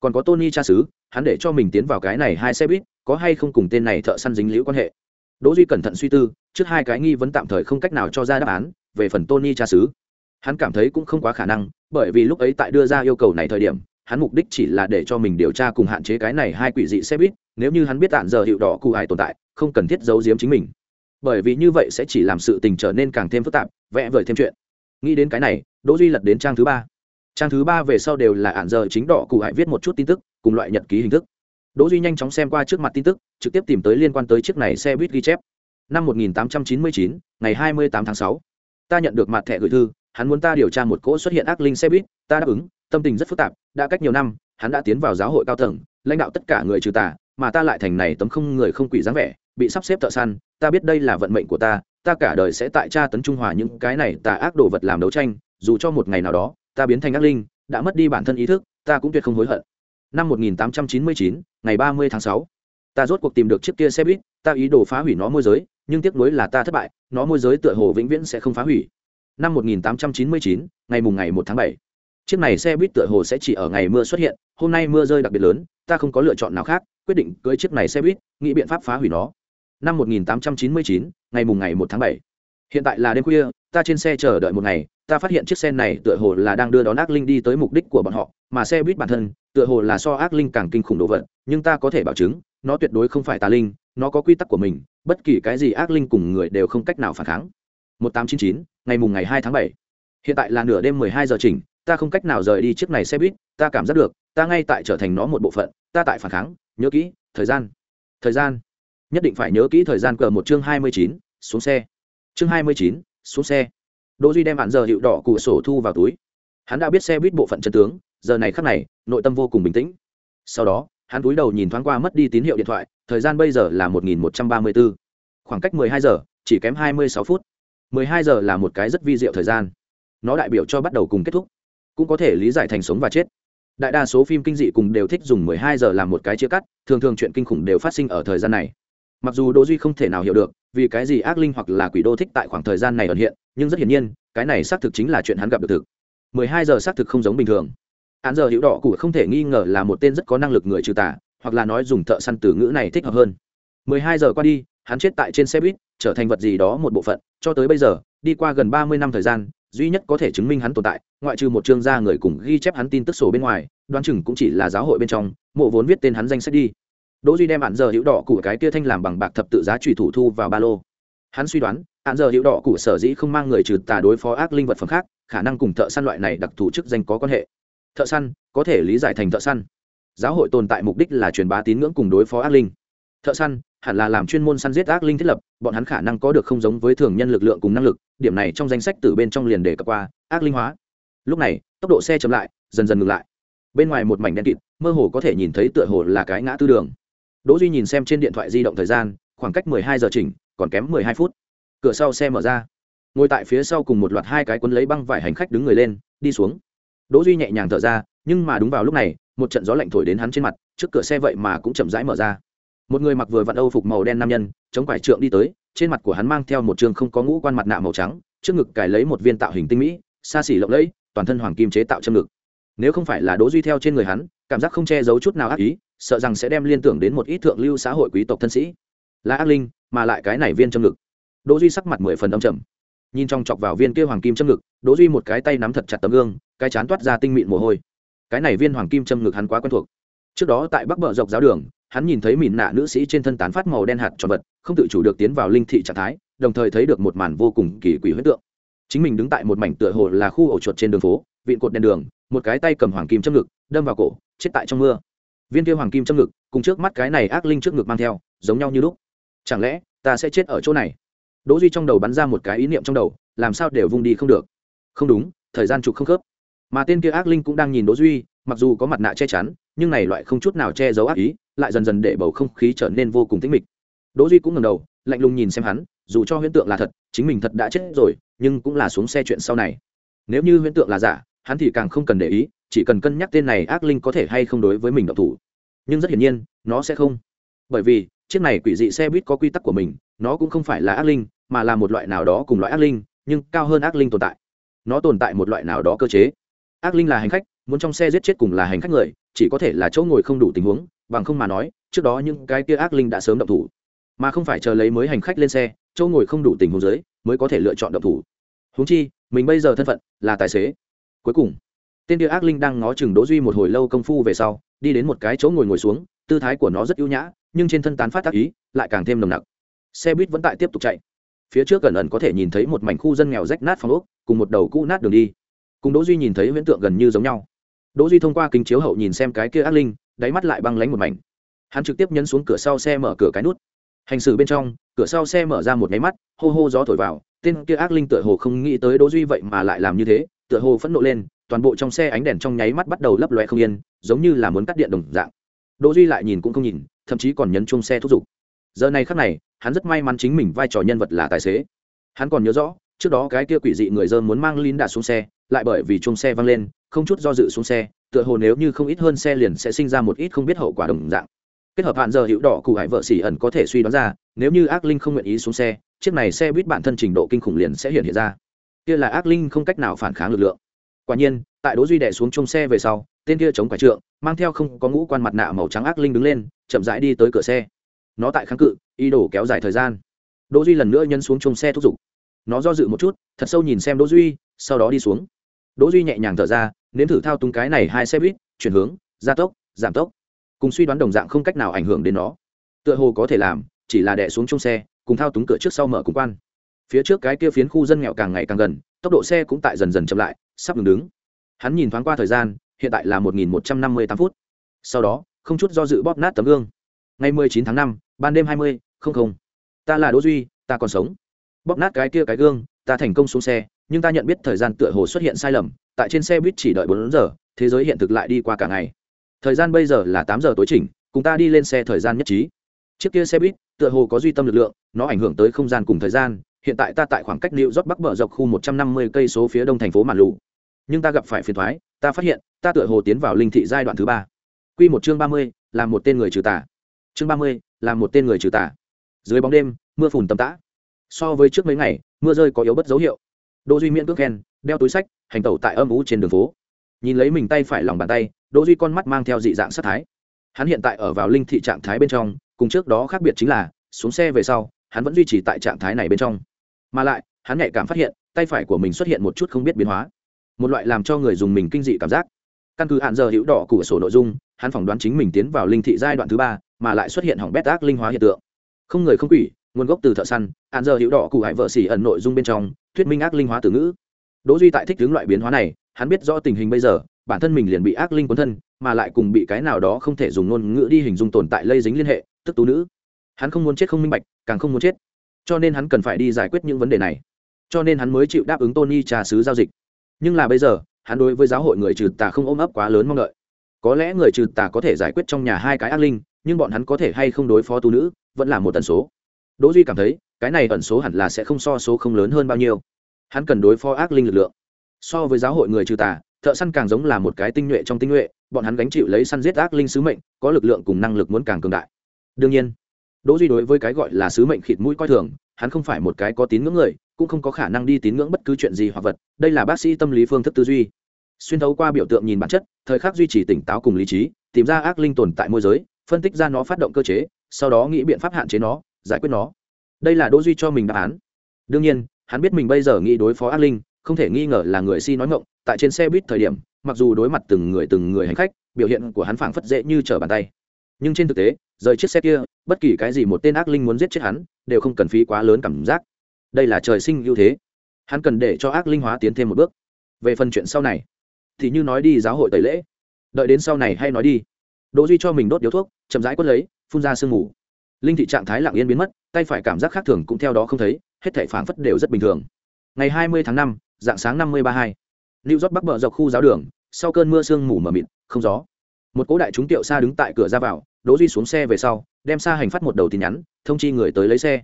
Còn có tony cha xứ, hắn để cho mình tiến vào cái này hai xe buýt, có hay không cùng tên này thợ săn dính liễu quan hệ. Đỗ duy cẩn thận suy tư, trước hai cái nghi vấn tạm thời không cách nào cho ra đáp án, về phần tony cha xứ. Hắn cảm thấy cũng không quá khả năng, bởi vì lúc ấy tại đưa ra yêu cầu này thời điểm, hắn mục đích chỉ là để cho mình điều tra cùng hạn chế cái này hai quỷ dị xe buýt, nếu như hắn biết tản giờ hiệu đỏ cụ hải tồn tại, không cần thiết giấu giếm chính mình. Bởi vì như vậy sẽ chỉ làm sự tình trở nên càng thêm phức tạp, vẽ vời thêm chuyện. Nghĩ đến cái này, đỗ duy lật đến trang thứ ba trang thứ ba về sau đều là ản giờ chính đỏ cụ hại viết một chút tin tức cùng loại nhật ký hình thức đỗ duy nhanh chóng xem qua trước mặt tin tức trực tiếp tìm tới liên quan tới chiếc này xe buýt ghi chép năm 1899, ngày 28 tháng 6. ta nhận được mặt thẻ gửi thư hắn muốn ta điều tra một cỗ xuất hiện ác linh xe buýt ta đáp ứng tâm tình rất phức tạp đã cách nhiều năm hắn đã tiến vào giáo hội cao tầng lãnh đạo tất cả người trừ tà mà ta lại thành này tấm không người không quỷ dáng vẻ bị sắp xếp thợ săn ta biết đây là vận mệnh của ta ta cả đời sẽ tại tra tấn trung hòa những cái này tà ác đồ vật làm đấu tranh dù cho một ngày nào đó ta biến thành ác linh đã mất đi bản thân ý thức ta cũng tuyệt không hối hận. Năm 1899, ngày 30 tháng 6, ta rốt cuộc tìm được chiếc kia xe buýt ta ý đồ phá hủy nó môi giới nhưng tiếc nuối là ta thất bại nó môi giới tựa hồ vĩnh viễn sẽ không phá hủy. Năm 1899, ngày mùng ngày 1 tháng 7, chiếc này xe buýt tựa hồ sẽ chỉ ở ngày mưa xuất hiện hôm nay mưa rơi đặc biệt lớn ta không có lựa chọn nào khác quyết định cưới chiếc này xe buýt nghĩ biện pháp phá hủy nó. Năm 1899, ngày mùng ngày 1 tháng 7 hiện tại là đêm khuya ta trên xe chờ đợi một ngày ta phát hiện chiếc xe này tựa hồ là đang đưa đón ác linh đi tới mục đích của bọn họ mà xe buýt bản thân tựa hồ là so ác linh càng kinh khủng đồ vật nhưng ta có thể bảo chứng nó tuyệt đối không phải tà linh nó có quy tắc của mình bất kỳ cái gì ác linh cùng người đều không cách nào phản kháng. 1899, ngày mùng ngày 2 tháng 7. hiện tại là nửa đêm 12 giờ chỉnh ta không cách nào rời đi chiếc này xe buýt ta cảm giác được ta ngay tại trở thành nó một bộ phận ta tại phản kháng nhớ kỹ thời gian. Thời gian. Nhất định phải nhớ kỹ thời gian cờ một chương 29, xuống xe chương 29, xuống xe. Đỗ duy đem bạn giờ hiệu đỏ cụ sổ thu vào túi. Hắn đã biết xe buýt bộ phận chân tướng giờ này khắc này nội tâm vô cùng bình tĩnh. Sau đó hắn túi đầu nhìn thoáng qua mất đi tín hiệu điện thoại thời gian bây giờ là một nghìn một trăm ba mươi bốn. Khoảng cách mười hai giờ chỉ kém hai mươi sáu phút. Mười hai giờ là một cái rất vi diệu thời gian. Nó đại biểu cho bắt đầu cùng kết thúc. Cũng có thể lý giải thành sống và chết. Đại đa số phim kinh dị cùng đều thích dùng mười hai giờ làm một cái chia cắt thường thường chuyện kinh khủng đều phát sinh ở thời gian này mặc dù đỗ duy không thể nào hiểu được vì cái gì ác linh hoặc là quỷ đô thích tại khoảng thời gian này ẩn hiện, nhưng rất hiển nhiên, cái này xác thực chính là chuyện hắn gặp được thực. Mười hai giờ xác thực không giống bình thường. Án giờ hữu đỏ cụ không thể nghi ngờ là một tên rất có năng lực người trừ tà, hoặc là nói dùng thợ săn từ ngữ này thích hợp hơn. Mười hai giờ qua đi, hắn chết tại trên xe buýt, trở thành vật gì đó một bộ phận, cho tới bây giờ, đi qua gần ba mươi năm thời gian, duy nhất có thể chứng minh hắn tồn tại, ngoại trừ một chương gia người cùng ghi chép hắn tin tức sổ bên ngoài, đoán chừng cũng chỉ là giáo hội bên trong, mộ vốn viết tên hắn danh sách đi đỗ duy đem bản giờ hữu đỏ của cái kia thanh làm bằng bạc thập tự giá trùy thủ thu vào ba lô. Hắn suy đoán hạn giờ hữu đỏ của sở dĩ không mang người trừ tà đối phó ác linh vật phẩm khác, khả năng cùng thợ săn loại này đặc thù chức danh có quan hệ. Thợ săn, có thể lý giải thành thợ săn. Giáo hội tồn tại mục đích là truyền bá tín ngưỡng cùng đối phó ác linh. Thợ săn, hẳn là làm chuyên môn săn giết ác linh thiết lập, bọn hắn khả năng có được không giống với thường nhân lực lượng cùng năng lực, điểm này trong danh sách từ bên trong liền đề cập qua, ác linh hóa. Lúc này, tốc độ xe chậm lại, dần dần ngừng lại. Bên ngoài một mảnh đen kịt, mơ hồ có thể nhìn thấy tựa hồ là cái ngã tư đường đỗ duy nhìn xem trên điện thoại di động thời gian, khoảng cách 12 giờ chỉnh, còn kém 12 phút. Cửa sau xe mở ra. Ngồi tại phía sau cùng một loạt hai cái cuốn lấy băng vải hành khách đứng người lên, đi xuống. Đỗ duy nhẹ nhàng thở ra, nhưng mà đúng vào lúc này, một trận gió lạnh thổi đến hắn trên mặt, trước cửa xe vậy mà cũng chậm rãi mở ra. Một người mặc vừa vặn âu phục màu đen nam nhân, chống quải trượng đi tới, trên mặt của hắn mang theo một trường không có ngũ quan mặt nạ màu trắng, trước ngực cài lấy một viên tạo hình tinh mỹ, xa xỉ lộng lẫy, toàn thân hoàng kim chế tạo châm ngực. Nếu không phải là đỗ duy theo trên người hắn, cảm giác không che giấu chút nào ác ý sợ rằng sẽ đem liên tưởng đến một ít thượng lưu xã hội quý tộc thân sĩ. Là ác linh, mà lại cái này viên châm ngực. Đỗ duy sắc mặt mười phần âm trầm. Nhìn trong chọc vào viên kia hoàng kim châm ngực, đỗ duy một cái tay nắm thật chặt tấm gương, cái chán toát ra tinh mịn mồ hôi. Cái này viên hoàng kim châm ngực hắn quá quen thuộc. Trước đó tại bắc bờ dọc giáo đường, hắn nhìn thấy mịn nạ nữ sĩ trên thân tán phát màu đen hạt tròn vật, không tự chủ được tiến vào linh thị trạng thái, đồng thời thấy được một màn vô cùng kỳ quỷ huyết tượng. Chính mình đứng tại một mảnh tựa hồ là khu ổ chuột trên đường phố, vịn cột đèn đường, một cái tay cầm hoàng kim châm ngực, đâm vào cổ, chết tại trong mưa viên kia hoàng kim châm ngực, cùng trước mắt cái này ác linh trước ngực mang theo, giống nhau như lúc. Chẳng lẽ, ta sẽ chết ở chỗ này? Đỗ duy trong đầu bắn ra một cái ý niệm trong đầu, làm sao đều vung đi không được. Không đúng, thời gian trục không khớp. Mà tên kia ác linh cũng đang nhìn đỗ duy, mặc dù có mặt nạ che chắn, nhưng này loại không chút nào che giấu ác ý, lại dần dần để bầu không khí trở nên vô cùng tĩnh mịch. Đỗ duy cũng ngẩng đầu, lạnh lùng nhìn xem hắn, dù cho huyễn tượng là thật, chính mình thật đã chết rồi, nhưng cũng là xuống xe chuyện sau này. Nếu như huyễn tượng là giả, hắn thì càng không cần để ý chỉ cần cân nhắc tên này ác linh có thể hay không đối với mình độc thủ. Nhưng rất hiển nhiên, nó sẽ không. Bởi vì, chiếc này quỷ dị xe buýt có quy tắc của mình, nó cũng không phải là ác linh, mà là một loại nào đó cùng loại ác linh, nhưng cao hơn ác linh tồn tại. Nó tồn tại một loại nào đó cơ chế. Ác linh là hành khách, muốn trong xe giết chết cùng là hành khách người, chỉ có thể là chỗ ngồi không đủ tình huống, bằng không mà nói, trước đó những cái kia ác linh đã sớm động thủ. Mà không phải chờ lấy mới hành khách lên xe, chỗ ngồi không đủ tình huống dưới, mới có thể lựa chọn động thủ. Huống chi, mình bây giờ thân phận là tài xế. Cuối cùng tên kia ác linh đang ngó chừng đỗ duy một hồi lâu công phu về sau, đi đến một cái chỗ ngồi ngồi xuống, tư thái của nó rất ưu nhã, nhưng trên thân tán phát tác ý, lại càng thêm nồng nặc. Xe buýt vẫn tại tiếp tục chạy. Phía trước gần ẩn có thể nhìn thấy một mảnh khu dân nghèo rách nát phòng ốc, cùng một đầu cũ nát đường đi. Cùng đỗ duy nhìn thấy huyễn tượng gần như giống nhau. Đỗ duy thông qua kính chiếu hậu nhìn xem cái kia ác linh, đáy mắt lại băng lánh một mảnh. Hắn trực tiếp nhấn xuống cửa sau xe mở cửa cái nút. Hành xử bên trong, cửa sau xe mở ra một máy mắt, hô hô gió thổi vào, tên kia ác linh tựa hồ không nghĩ tới đỗ duy vậy mà lại làm như thế, tựa hồ phẫn nộ lên toàn bộ trong xe ánh đèn trong nháy mắt bắt đầu lấp loe không yên, giống như là muốn cắt điện đồng dạng. Đỗ duy lại nhìn cũng không nhìn, thậm chí còn nhấn chung xe thúc giục. Giờ này khắc này, hắn rất may mắn chính mình vai trò nhân vật là tài xế. Hắn còn nhớ rõ, trước đó cái kia quỷ dị người dơ muốn mang Linh đã xuống xe, lại bởi vì chung xe văng lên, không chút do dự xuống xe, tựa hồ nếu như không ít hơn xe liền sẽ sinh ra một ít không biết hậu quả đồng dạng. Kết hợp hạn giờ hữu đỏ cụ hải vợ xỉ ẩn có thể suy đoán ra, nếu như ác linh không nguyện ý xuống xe, chiếc này xe buýt bản thân trình độ kinh khủng liền sẽ hiện hiện ra. Kia là ác linh không cách nào phản kháng lực lượng quả nhiên, tại đỗ duy đệ xuống trông xe về sau, tên kia chống quả trượng, mang theo không có ngũ quan mặt nạ màu trắng ác linh đứng lên, chậm rãi đi tới cửa xe. Nó tại kháng cự, ý đồ kéo dài thời gian. Đỗ duy lần nữa nhân xuống trông xe thúc giục. Nó do dự một chút, thật sâu nhìn xem đỗ duy, sau đó đi xuống. Đỗ duy nhẹ nhàng thở ra, nếm thử thao túng cái này hai xe buýt, chuyển hướng, gia tốc, giảm tốc. Cùng suy đoán đồng dạng không cách nào ảnh hưởng đến nó. Tựa hồ có thể làm, chỉ là đè xuống chung xe, cùng thao túng cửa trước sau mở cùng quan. Phía trước cái kia phiến khu dân nghèo càng ngày càng gần, tốc độ xe cũng tại dần dần chậm lại sắp ngừng đứng. Hắn nhìn thoáng qua thời gian, hiện tại là một nghìn một trăm năm mươi tám phút. Sau đó, không chút do dự bóp nát tấm gương. Ngày mười chín tháng năm, ban đêm hai mươi, không không. Ta là đỗ duy, ta còn sống. Bóp nát cái kia cái gương, ta thành công xuống xe, nhưng ta nhận biết thời gian tựa hồ xuất hiện sai lầm, tại trên xe buýt chỉ đợi bốn giờ, thế giới hiện thực lại đi qua cả ngày. Thời gian bây giờ là tám giờ tối chỉnh, cùng ta đi lên xe thời gian nhất trí. Chiếc kia xe buýt, tựa hồ có duy tâm lực lượng, nó ảnh hưởng tới không gian cùng thời gian hiện tại ta tại khoảng cách New York Bắc bờ dọc khu 150 cây số phía đông thành phố Màn Lù. Nhưng ta gặp phải phiền toái, ta phát hiện, ta tựa hồ tiến vào linh thị giai đoạn thứ ba. Quy một chương 30, là một tên người trừ tà. Chương 30, là một tên người trừ tà. Dưới bóng đêm, mưa phùn tầm tã. So với trước mấy ngày, mưa rơi có yếu bất dấu hiệu. Đỗ Duy miễn cước khen, đeo túi sách, hành tẩu tại âm u trên đường phố. Nhìn lấy mình tay phải lòng bàn tay, Đỗ Duy con mắt mang theo dị dạng sát thái. Hắn hiện tại ở vào linh thị trạng thái bên trong, cùng trước đó khác biệt chính là, xuống xe về sau, hắn vẫn duy trì tại trạng thái này bên trong mà lại, hắn nhạy cảm phát hiện, tay phải của mình xuất hiện một chút không biết biến hóa. Một loại làm cho người dùng mình kinh dị cảm giác. Căn cứ hạn giờ hữu đỏ của sổ nội dung, hắn phỏng đoán chính mình tiến vào linh thị giai đoạn thứ ba, mà lại xuất hiện hỏng bét ác linh hóa hiện tượng. Không người không quỷ, nguồn gốc từ thợ săn, hạn giờ hữu đỏ cụ hải vợ xỉ ẩn nội dung bên trong, thuyết minh ác linh hóa từ ngữ. Đỗ duy tại thích hướng loại biến hóa này, hắn biết rõ tình hình bây giờ, bản thân mình liền bị ác linh cuốn thân, mà lại cùng bị cái nào đó không thể dùng ngôn ngữ đi hình dung tồn tại lây dính liên hệ, tức tú nữ. Hắn không muốn chết không minh bạch, càng không muốn chết cho nên hắn cần phải đi giải quyết những vấn đề này. Cho nên hắn mới chịu đáp ứng tony trà sứ giao dịch. Nhưng là bây giờ, hắn đối với giáo hội người trừ tà không ôm ấp quá lớn mong đợi. Có lẽ người trừ tà có thể giải quyết trong nhà hai cái ác linh, nhưng bọn hắn có thể hay không đối phó tu nữ, vẫn là một tần số. Đỗ duy cảm thấy, cái này ẩn số hẳn là sẽ không so số không lớn hơn bao nhiêu. Hắn cần đối phó ác linh lực lượng. So với giáo hội người trừ tà, thợ săn càng giống là một cái tinh nhuệ trong tinh nhuệ, bọn hắn gánh chịu lấy săn giết ác linh sứ mệnh, có lực lượng cùng năng lực muốn càng cường đại. Đương nhiên đỗ duy đối với cái gọi là sứ mệnh khịt mũi coi thường, hắn không phải một cái có tín ngưỡng người, cũng không có khả năng đi tín ngưỡng bất cứ chuyện gì hoặc vật, đây là bác sĩ tâm lý phương thức tư duy. Xuyên thấu qua biểu tượng nhìn bản chất, thời khắc duy trì tỉnh táo cùng lý trí, tìm ra ác linh tồn tại môi giới, phân tích ra nó phát động cơ chế, sau đó nghĩ biện pháp hạn chế nó, giải quyết nó. Đây là đỗ duy cho mình đáp án. Đương nhiên, hắn biết mình bây giờ nghĩ đối phó ác linh, không thể nghi ngờ là người si nói ngọng, tại trên xe buýt thời điểm, mặc dù đối mặt từng người từng người hành khách, biểu hiện của hắn phảng phất dễ như trở bàn tay. Nhưng trên thực tế rời chiếc xe kia bất kỳ cái gì một tên ác linh muốn giết chết hắn đều không cần phí quá lớn cảm giác. Đây là trời sinh ưu thế. Hắn cần để cho ác linh hóa tiến thêm một bước. Về phần chuyện sau này thì như nói đi giáo hội tẩy lễ. Đợi đến sau này hay nói đi. Đỗ duy cho mình đốt điếu thuốc chậm rãi quất lấy phun ra sương mù. Linh thị trạng thái lặng yên biến mất tay phải cảm giác khác thường cũng theo đó không thấy hết thảy phảng phất đều rất bình thường. Ngày 20 tháng 5, dạng sáng năm mươi ba hai york bắc bờ dọc khu giáo đường sau cơn mưa sương mù mờ mịt không gió. Một cỗ đại chúng tiệu xa đứng tại cửa ra vào đỗ duy xuống xe về sau, đem xa hành phát một đầu tin nhắn, thông chi người tới lấy xe.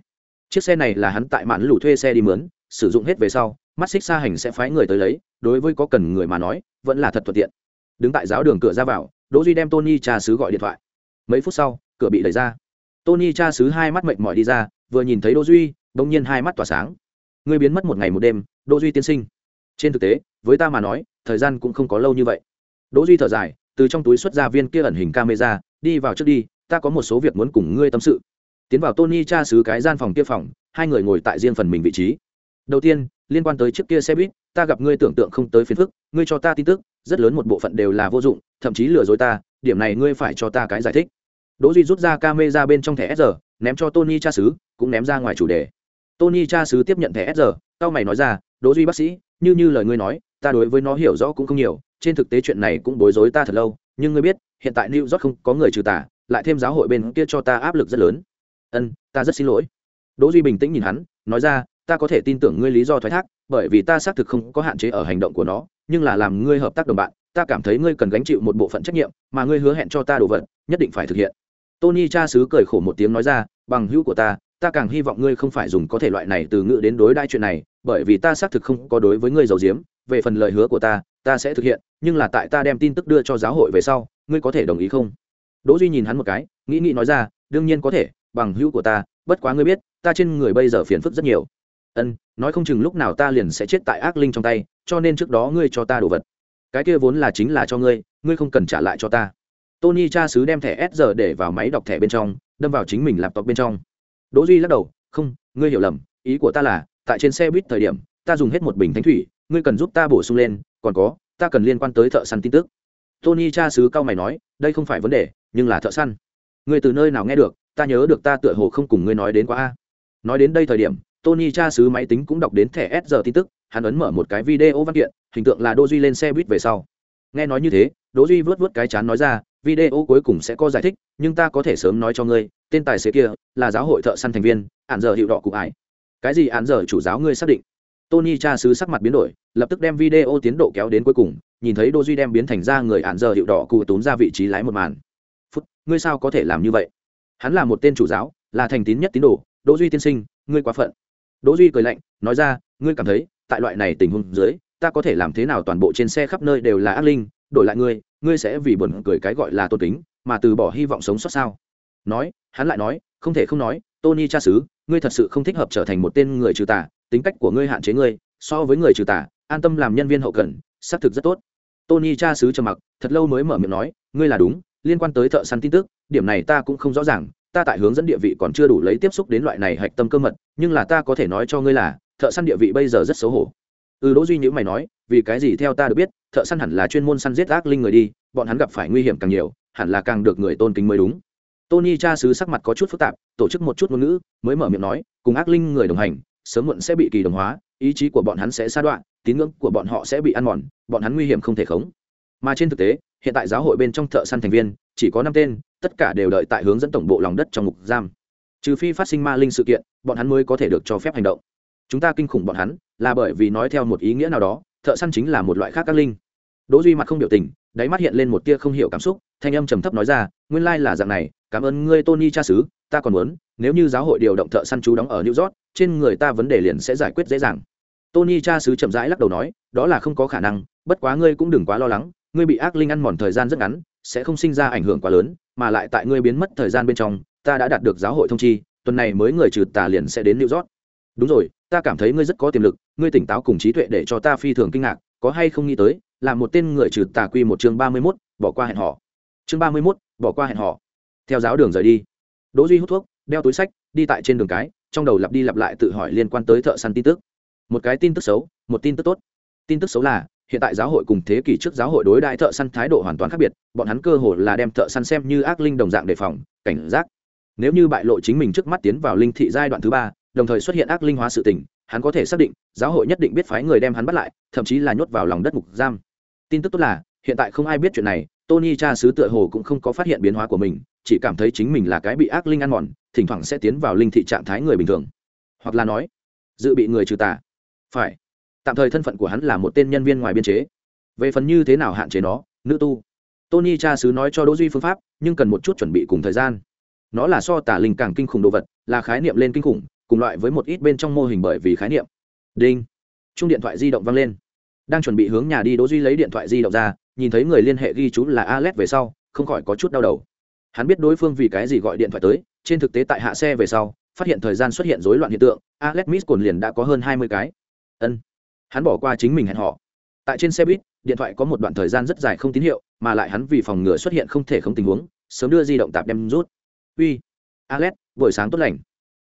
Chiếc xe này là hắn tại mạn lũ thuê xe đi mướn, sử dụng hết về sau, mắt xích xa hành sẽ phái người tới lấy, đối với có cần người mà nói, vẫn là thật thuận tiện. Đứng tại giáo đường cửa ra vào, đỗ duy đem tony cha sứ gọi điện thoại. Mấy phút sau, cửa bị đẩy ra. Tony cha sứ hai mắt mệt mỏi đi ra, vừa nhìn thấy đỗ duy đột nhiên hai mắt tỏa sáng. Người biến mất một ngày một đêm, đỗ duy tiên sinh. Trên thực tế, với ta mà nói, thời gian cũng không có lâu như vậy. Đỗ duy thở dài, từ trong túi xuất ra viên kia ẩn hình camera đi vào trước đi, ta có một số việc muốn cùng ngươi tâm sự. Tiến vào tony tra xứ cái gian phòng kia phòng, hai người ngồi tại riêng phần mình vị trí. Đầu tiên, liên quan tới chiếc kia xe buýt, ta gặp ngươi tưởng tượng không tới phiền phức, ngươi cho ta tin tức, rất lớn một bộ phận đều là vô dụng, thậm chí lừa dối ta, điểm này ngươi phải cho ta cái giải thích. Đỗ duy rút ra camera bên trong thẻ sr ném cho tony cha xứ, cũng ném ra ngoài chủ đề. Tony cha xứ tiếp nhận thẻ sr tao mày nói ra, đỗ duy bác sĩ, như như lời ngươi nói, ta đối với nó hiểu rõ cũng không nhiều, trên thực tế chuyện này cũng bối rối ta thật lâu nhưng ngươi biết, hiện tại new york không có người trừ tà, lại thêm giáo hội bên kia cho ta áp lực rất lớn. Ân, ta rất xin lỗi. Đỗ duy bình tĩnh nhìn hắn, nói ra, ta có thể tin tưởng ngươi lý do thoái thác, bởi vì ta xác thực không có hạn chế ở hành động của nó, nhưng là làm ngươi hợp tác đồng bạn, ta cảm thấy ngươi cần gánh chịu một bộ phận trách nhiệm mà ngươi hứa hẹn cho ta đồ vật, nhất định phải thực hiện. Tony cha xứ cười khổ một tiếng nói ra, bằng hữu của ta ta càng hy vọng ngươi không phải dùng có thể loại này từ ngữ đến đối đãi chuyện này, bởi vì ta xác thực không có đối với ngươi giàu diếm về phần lời hứa của ta ta sẽ thực hiện, nhưng là tại ta đem tin tức đưa cho giáo hội về sau, ngươi có thể đồng ý không? Đỗ duy nhìn hắn một cái, nghĩ nghĩ nói ra, đương nhiên có thể, bằng hữu của ta, bất quá ngươi biết, ta trên người bây giờ phiền phức rất nhiều. Ân, nói không chừng lúc nào ta liền sẽ chết tại ác linh trong tay, cho nên trước đó ngươi cho ta đồ vật. Cái kia vốn là chính là cho ngươi ngươi không cần trả lại cho ta. Tony cha sứ đem thẻ s giờ để vào máy đọc thẻ bên trong, đâm vào chính mình laptop bên trong. Đỗ duy lắc đầu, không, ngươi hiểu lầm, ý của ta là, tại trên xe buýt thời điểm, ta dùng hết một bình thánh thủy ngươi cần giúp ta bổ sung lên, còn có, ta cần liên quan tới thợ săn tin tức. Tony cha sứ cao mày nói, đây không phải vấn đề, nhưng là thợ săn. Ngươi từ nơi nào nghe được, ta nhớ được ta tựa hồ không cùng ngươi nói đến quá a. Nói đến đây thời điểm, tony cha sứ máy tính cũng đọc đến thẻ s giờ tin tức, hắn ấn mở một cái video văn kiện, hình tượng là đô duy lên xe buýt về sau. Nghe nói như thế, đỗ duy vớt vớt cái chán nói ra, video cuối cùng sẽ có giải thích, nhưng ta có thể sớm nói cho ngươi, tên tài xế kia là giáo hội thợ săn thành viên ạn giờ hiệu đỏ cụ ải. Cái gì ạn giờ chủ giáo ngươi xác định? Tony cha sứ sắc mặt biến đổi, lập tức đem video tiến độ kéo đến cuối cùng, nhìn thấy đỗ duy đem biến thành ra người án giờ hiệu đỏ cụ tốn ra vị trí lái một màn. Phút, ngươi sao có thể làm như vậy? Hắn là một tên chủ giáo, là thành tín nhất tín đồ đỗ duy tiên sinh, ngươi quá phận. Đỗ duy cười lạnh, nói ra, ngươi cảm thấy, tại loại này tình huống dưới, ta có thể làm thế nào toàn bộ trên xe khắp nơi đều là ác linh, đổi lại ngươi ngươi sẽ vì buồn cười cái gọi là tôn kính, mà từ bỏ hy vọng sống sót sao? Nói, hắn lại nói, không thể không nói, tony cha xứ ngươi thật sự không thích hợp trở thành một tên người trừ tà tính cách của ngươi hạn chế ngươi, so với người trừ tà, an tâm làm nhân viên hậu cần, xác thực rất tốt. Tony cha sứ trầm mặc, thật lâu mới mở miệng nói, ngươi là đúng, liên quan tới thợ săn tin tức, điểm này ta cũng không rõ ràng, ta tại hướng dẫn địa vị còn chưa đủ lấy tiếp xúc đến loại này hạch tâm cơ mật, nhưng là ta có thể nói cho ngươi là, thợ săn địa vị bây giờ rất xấu hổ. Ừ đỗ duy nhữ mày nói, vì cái gì theo ta được biết, thợ săn hẳn là chuyên môn săn giết ác linh người đi, bọn hắn gặp phải nguy hiểm càng nhiều, hẳn là càng được người tôn kính mới đúng. Tony cha sứ sắc mặt có chút phức tạp, tổ chức một chút ngôn ngữ, mới mở miệng nói, cùng ác linh người đồng hành sớm muộn sẽ bị kỳ đồng hóa, ý chí của bọn hắn sẽ sa đoạn, tín ngưỡng của bọn họ sẽ bị ăn mòn, bọn hắn nguy hiểm không thể khống. Mà trên thực tế, hiện tại giáo hội bên trong thợ săn thành viên, chỉ có năm tên, tất cả đều đợi tại hướng dẫn tổng bộ lòng đất trong ngục giam. Trừ phi phát sinh ma linh sự kiện, bọn hắn mới có thể được cho phép hành động. Chúng ta kinh khủng bọn hắn, là bởi vì nói theo một ý nghĩa nào đó, thợ săn chính là một loại khác các linh. Đỗ duy mặt không biểu tình, đáy mắt hiện lên một tia không hiểu cảm xúc, thanh âm trầm thấp nói ra, nguyên lai là dạng này, cảm ơn ngươi, tony cha xứ ta còn muốn nếu như giáo hội điều động thợ săn chú đóng ở new york, trên người ta vấn đề liền sẽ giải quyết dễ dàng. Tony cha xứ chậm rãi lắc đầu nói, đó là không có khả năng, bất quá ngươi cũng đừng quá lo lắng, ngươi bị ác linh ăn mòn thời gian rất ngắn, sẽ không sinh ra ảnh hưởng quá lớn, mà lại tại ngươi biến mất thời gian bên trong, ta đã đạt được giáo hội thông chi, tuần này mới người trừ tà liền sẽ đến new york. Đúng rồi, ta cảm thấy ngươi rất có tiềm lực, ngươi tỉnh táo cùng trí tuệ để cho ta phi thường kinh ngạc, có hay không nghĩ tới, là một tên người trừ tà quy một chương ba mươi mốt, bỏ qua hẹn họ chương ba mươi mốt, bỏ qua hẹn họ theo giáo đường rời đi. Đỗ duy hút thuốc đeo túi sách, đi tại trên đường cái, trong đầu lặp đi lặp lại tự hỏi liên quan tới thợ săn tin tức. Một cái tin tức xấu, một tin tức tốt. Tin tức xấu là, hiện tại giáo hội cùng thế kỷ trước giáo hội đối đại thợ săn thái độ hoàn toàn khác biệt, bọn hắn cơ hồ là đem thợ săn xem như ác linh đồng dạng đề phòng, cảnh giác. Nếu như bại lộ chính mình trước mắt tiến vào linh thị giai đoạn thứ ba, đồng thời xuất hiện ác linh hóa sự tình, hắn có thể xác định, giáo hội nhất định biết phái người đem hắn bắt lại, thậm chí là nhốt vào lòng đất mục giam. Tin tức tốt là, hiện tại không ai biết chuyện này, tony cha sứ tựa hồ cũng không có phát hiện biến hóa của mình chỉ cảm thấy chính mình là cái bị ác linh ăn mòn, thỉnh thoảng sẽ tiến vào linh thị trạng thái người bình thường. Hoặc là nói, dự bị người trừ tà. Phải. Tạm thời thân phận của hắn là một tên nhân viên ngoài biên chế. Về phần như thế nào hạn chế nó, nữ tu. Tony cha sứ nói cho đỗ duy phương pháp, nhưng cần một chút chuẩn bị cùng thời gian. Nó là so tả linh càng kinh khủng đồ vật, là khái niệm lên kinh khủng, cùng loại với một ít bên trong mô hình bởi vì khái niệm. Đinh. Chung điện thoại di động vang lên. Đang chuẩn bị hướng nhà đi, đỗ duy lấy điện thoại di động ra, nhìn thấy người liên hệ ghi chú là alex về sau, không khỏi có chút đau đầu hắn biết đối phương vì cái gì gọi điện thoại tới, trên thực tế tại hạ xe về sau, phát hiện thời gian xuất hiện rối loạn hiện tượng, alex miss cồn liền đã có hơn hai mươi cái. Ân. Hắn bỏ qua chính mình hẹn họ tại trên xe buýt, điện thoại có một đoạn thời gian rất dài không tín hiệu, mà lại hắn vì phòng ngừa xuất hiện không thể không tình huống, sớm đưa di động tạp đem rút. Uy. Alex, buổi sáng tốt lành.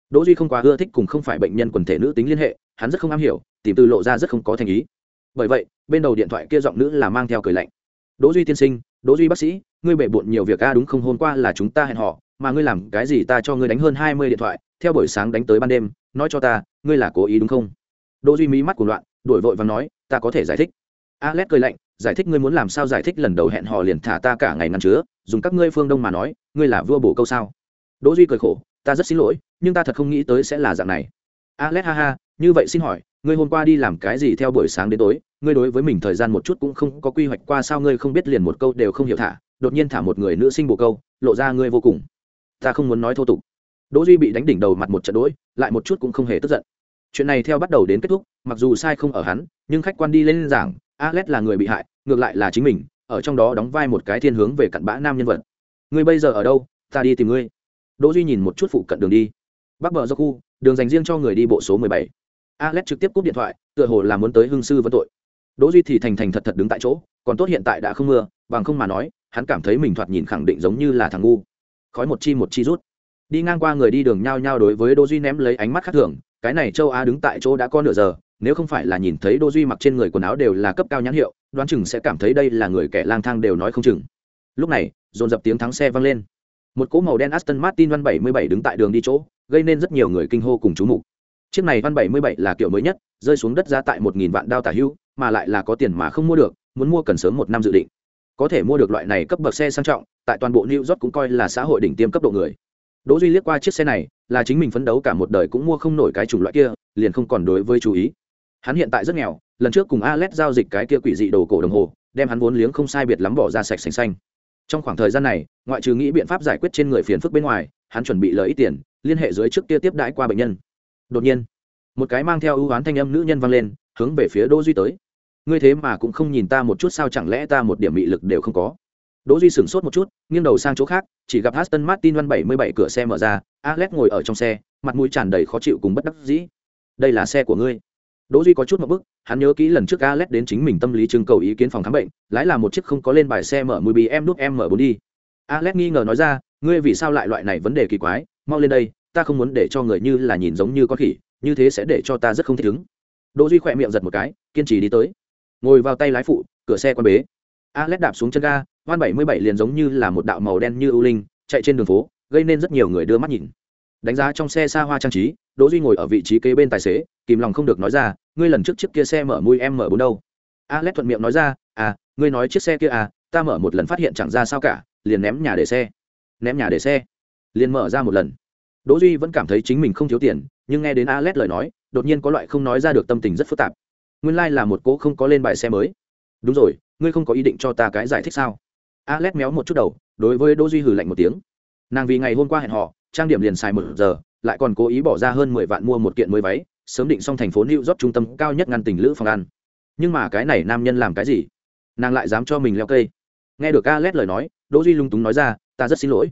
Đỗ duy không quá ưa thích cùng không phải bệnh nhân quần thể nữ tính liên hệ, hắn rất không am hiểu, tìm từ lộ ra rất không có thành ý. Bởi vậy, bên đầu điện thoại kia giọng nữ là mang theo cười lạnh. Đỗ duy tiên sinh, đỗ duy bác sĩ ngươi bể bộn nhiều việc a, đúng không? Hôm qua là chúng ta hẹn họ mà ngươi làm cái gì ta cho ngươi đánh hơn hai mươi điện thoại, theo buổi sáng đánh tới ban đêm, nói cho ta, ngươi là cố ý đúng không? Đỗ duy mí mắt của loạn, đổi vội và nói, ta có thể giải thích. Alex cười lạnh, giải thích ngươi muốn làm sao giải thích lần đầu hẹn họ liền thả ta cả ngày ngăn chứa, dùng các ngươi phương đông mà nói, ngươi là vua bổ câu sao? Đỗ duy cười khổ, ta rất xin lỗi, nhưng ta thật không nghĩ tới sẽ là dạng này. Alex ha ha, như vậy xin hỏi, ngươi hôm qua đi làm cái gì theo buổi sáng đến tối? Ngươi đối với mình thời gian một chút cũng không có quy hoạch qua sao ngươi không biết liền một câu đều không hiểu thả, đột nhiên thả một người nữ sinh bồ câu, lộ ra ngươi vô cùng. Ta không muốn nói thô tục. Đỗ duy bị đánh đỉnh đầu mặt một trận đỗi, lại một chút cũng không hề tức giận. Chuyện này theo bắt đầu đến kết thúc, mặc dù sai không ở hắn, nhưng khách quan đi lên giảng, alex là người bị hại, ngược lại là chính mình, ở trong đó đóng vai một cái thiên hướng về cặn bã nam nhân vật. Ngươi bây giờ ở đâu? Ta đi tìm ngươi. Đỗ duy nhìn một chút phụ cận đường đi. Bắc bờ do khu, đường dành riêng cho người đi bộ số 17. alex trực tiếp cúp điện thoại, tựa hồ là muốn tới hương sư vấn tội đỗ duy thì thành thành thật thật đứng tại chỗ, còn tốt hiện tại đã không mưa, bằng không mà nói, hắn cảm thấy mình thoạt nhìn khẳng định giống như là thằng ngu. Khói một chi một chi rút. Đi ngang qua người đi đường nhao nhao đối với đỗ duy ném lấy ánh mắt khác thường, cái này châu á đứng tại chỗ đã có nửa giờ, nếu không phải là nhìn thấy đỗ duy mặc trên người quần áo đều là cấp cao nhãn hiệu, đoán chừng sẽ cảm thấy đây là người kẻ lang thang đều nói không chừng. Lúc này, dồn dập tiếng thắng xe vang lên. Một cỗ màu đen aston martin văn 77 đứng tại đường đi chỗ, gây nên rất nhiều người kinh hô cùng chú mục. Chiếc này văn 77 là kiểu mới nhất, rơi xuống đất giá tại một nghìn vạn đao tả hưu mà lại là có tiền mà không mua được, muốn mua cần sớm một năm dự định. Có thể mua được loại này cấp bậc xe sang trọng, tại toàn bộ new york cũng coi là xã hội đỉnh tiêm cấp độ người. Đỗ duy liếc qua chiếc xe này, là chính mình phấn đấu cả một đời cũng mua không nổi cái chủng loại kia, liền không còn đối với chú ý. Hắn hiện tại rất nghèo, lần trước cùng alex giao dịch cái kia quỷ dị đồ cổ đồng hồ, đem hắn vốn liếng không sai biệt lắm bỏ ra sạch sành xanh. Trong khoảng thời gian này, ngoại trừ nghĩ biện pháp giải quyết trên người phiền phức bên ngoài, hắn chuẩn bị lời ít tiền, liên hệ dưới trước kia tiếp đãi qua bệnh nhân. Đột nhiên, một cái mang theo ưu oán thanh âm nữ nhân vang lên hướng về phía đỗ duy tới. Ngươi thế mà cũng không nhìn ta một chút sao, chẳng lẽ ta một điểm mị lực đều không có? Đỗ duy sửng sốt một chút, nghiêng đầu sang chỗ khác, chỉ gặp aston martin văn 77 cửa xe mở ra, alex ngồi ở trong xe, mặt mũi tràn đầy khó chịu cùng bất đắc dĩ. Đây là xe của ngươi. Đỗ duy có chút một bức, hắn nhớ kỹ lần trước alex đến chính mình tâm lý trưng cầu ý kiến phòng khám bệnh, lái là một chiếc không có lên bài xe mở mười bm nút m 4 đi. Alex nghi ngờ nói ra, ngươi vì sao lại loại này vấn đề kỳ quái? Mau lên đây, ta không muốn để cho người như là nhìn giống như con khỉ, như thế sẽ để cho ta rất không thích ứng đỗ duy khỏe miệng giật một cái, kiên trì đi tới. Ngồi vào tay lái phụ, cửa xe quan bế. Alex đạp xuống chân ga, van 77 liền giống như là một đạo màu đen như ưu linh, chạy trên đường phố, gây nên rất nhiều người đưa mắt nhìn. Đánh giá trong xe xa hoa trang trí, đỗ duy ngồi ở vị trí kế bên tài xế, kìm lòng không được nói ra, ngươi lần trước chiếc kia xe mở mui em mở bốn đâu? Alex thuận miệng nói ra à ngươi nói chiếc xe kia à ta mở một lần phát hiện chẳng ra sao cả, liền ném nhà để xe. Ném nhà để xe. Liền mở ra một lần. Đỗ duy vẫn cảm thấy chính mình không thiếu tiền, nhưng nghe đến alex lời nói đột nhiên có loại không nói ra được tâm tình rất phức tạp. Nguyên lai là một cố không có lên bài xe mới. Đúng rồi, ngươi không có ý định cho ta cái giải thích sao? Alex méo một chút đầu, đối với đỗ duy hừ lạnh một tiếng. Nàng vì ngày hôm qua hẹn họ trang điểm liền xài một giờ, lại còn cố ý bỏ ra hơn mười vạn mua một kiện mới váy, sớm định xong thành phố new york trung tâm cao nhất ngăn tình lữ phòng ăn. Nhưng mà cái này nam nhân làm cái gì? Nàng lại dám cho mình leo cây. Nghe được alex lời nói, đỗ duy lung túng nói ra, ta rất xin lỗi.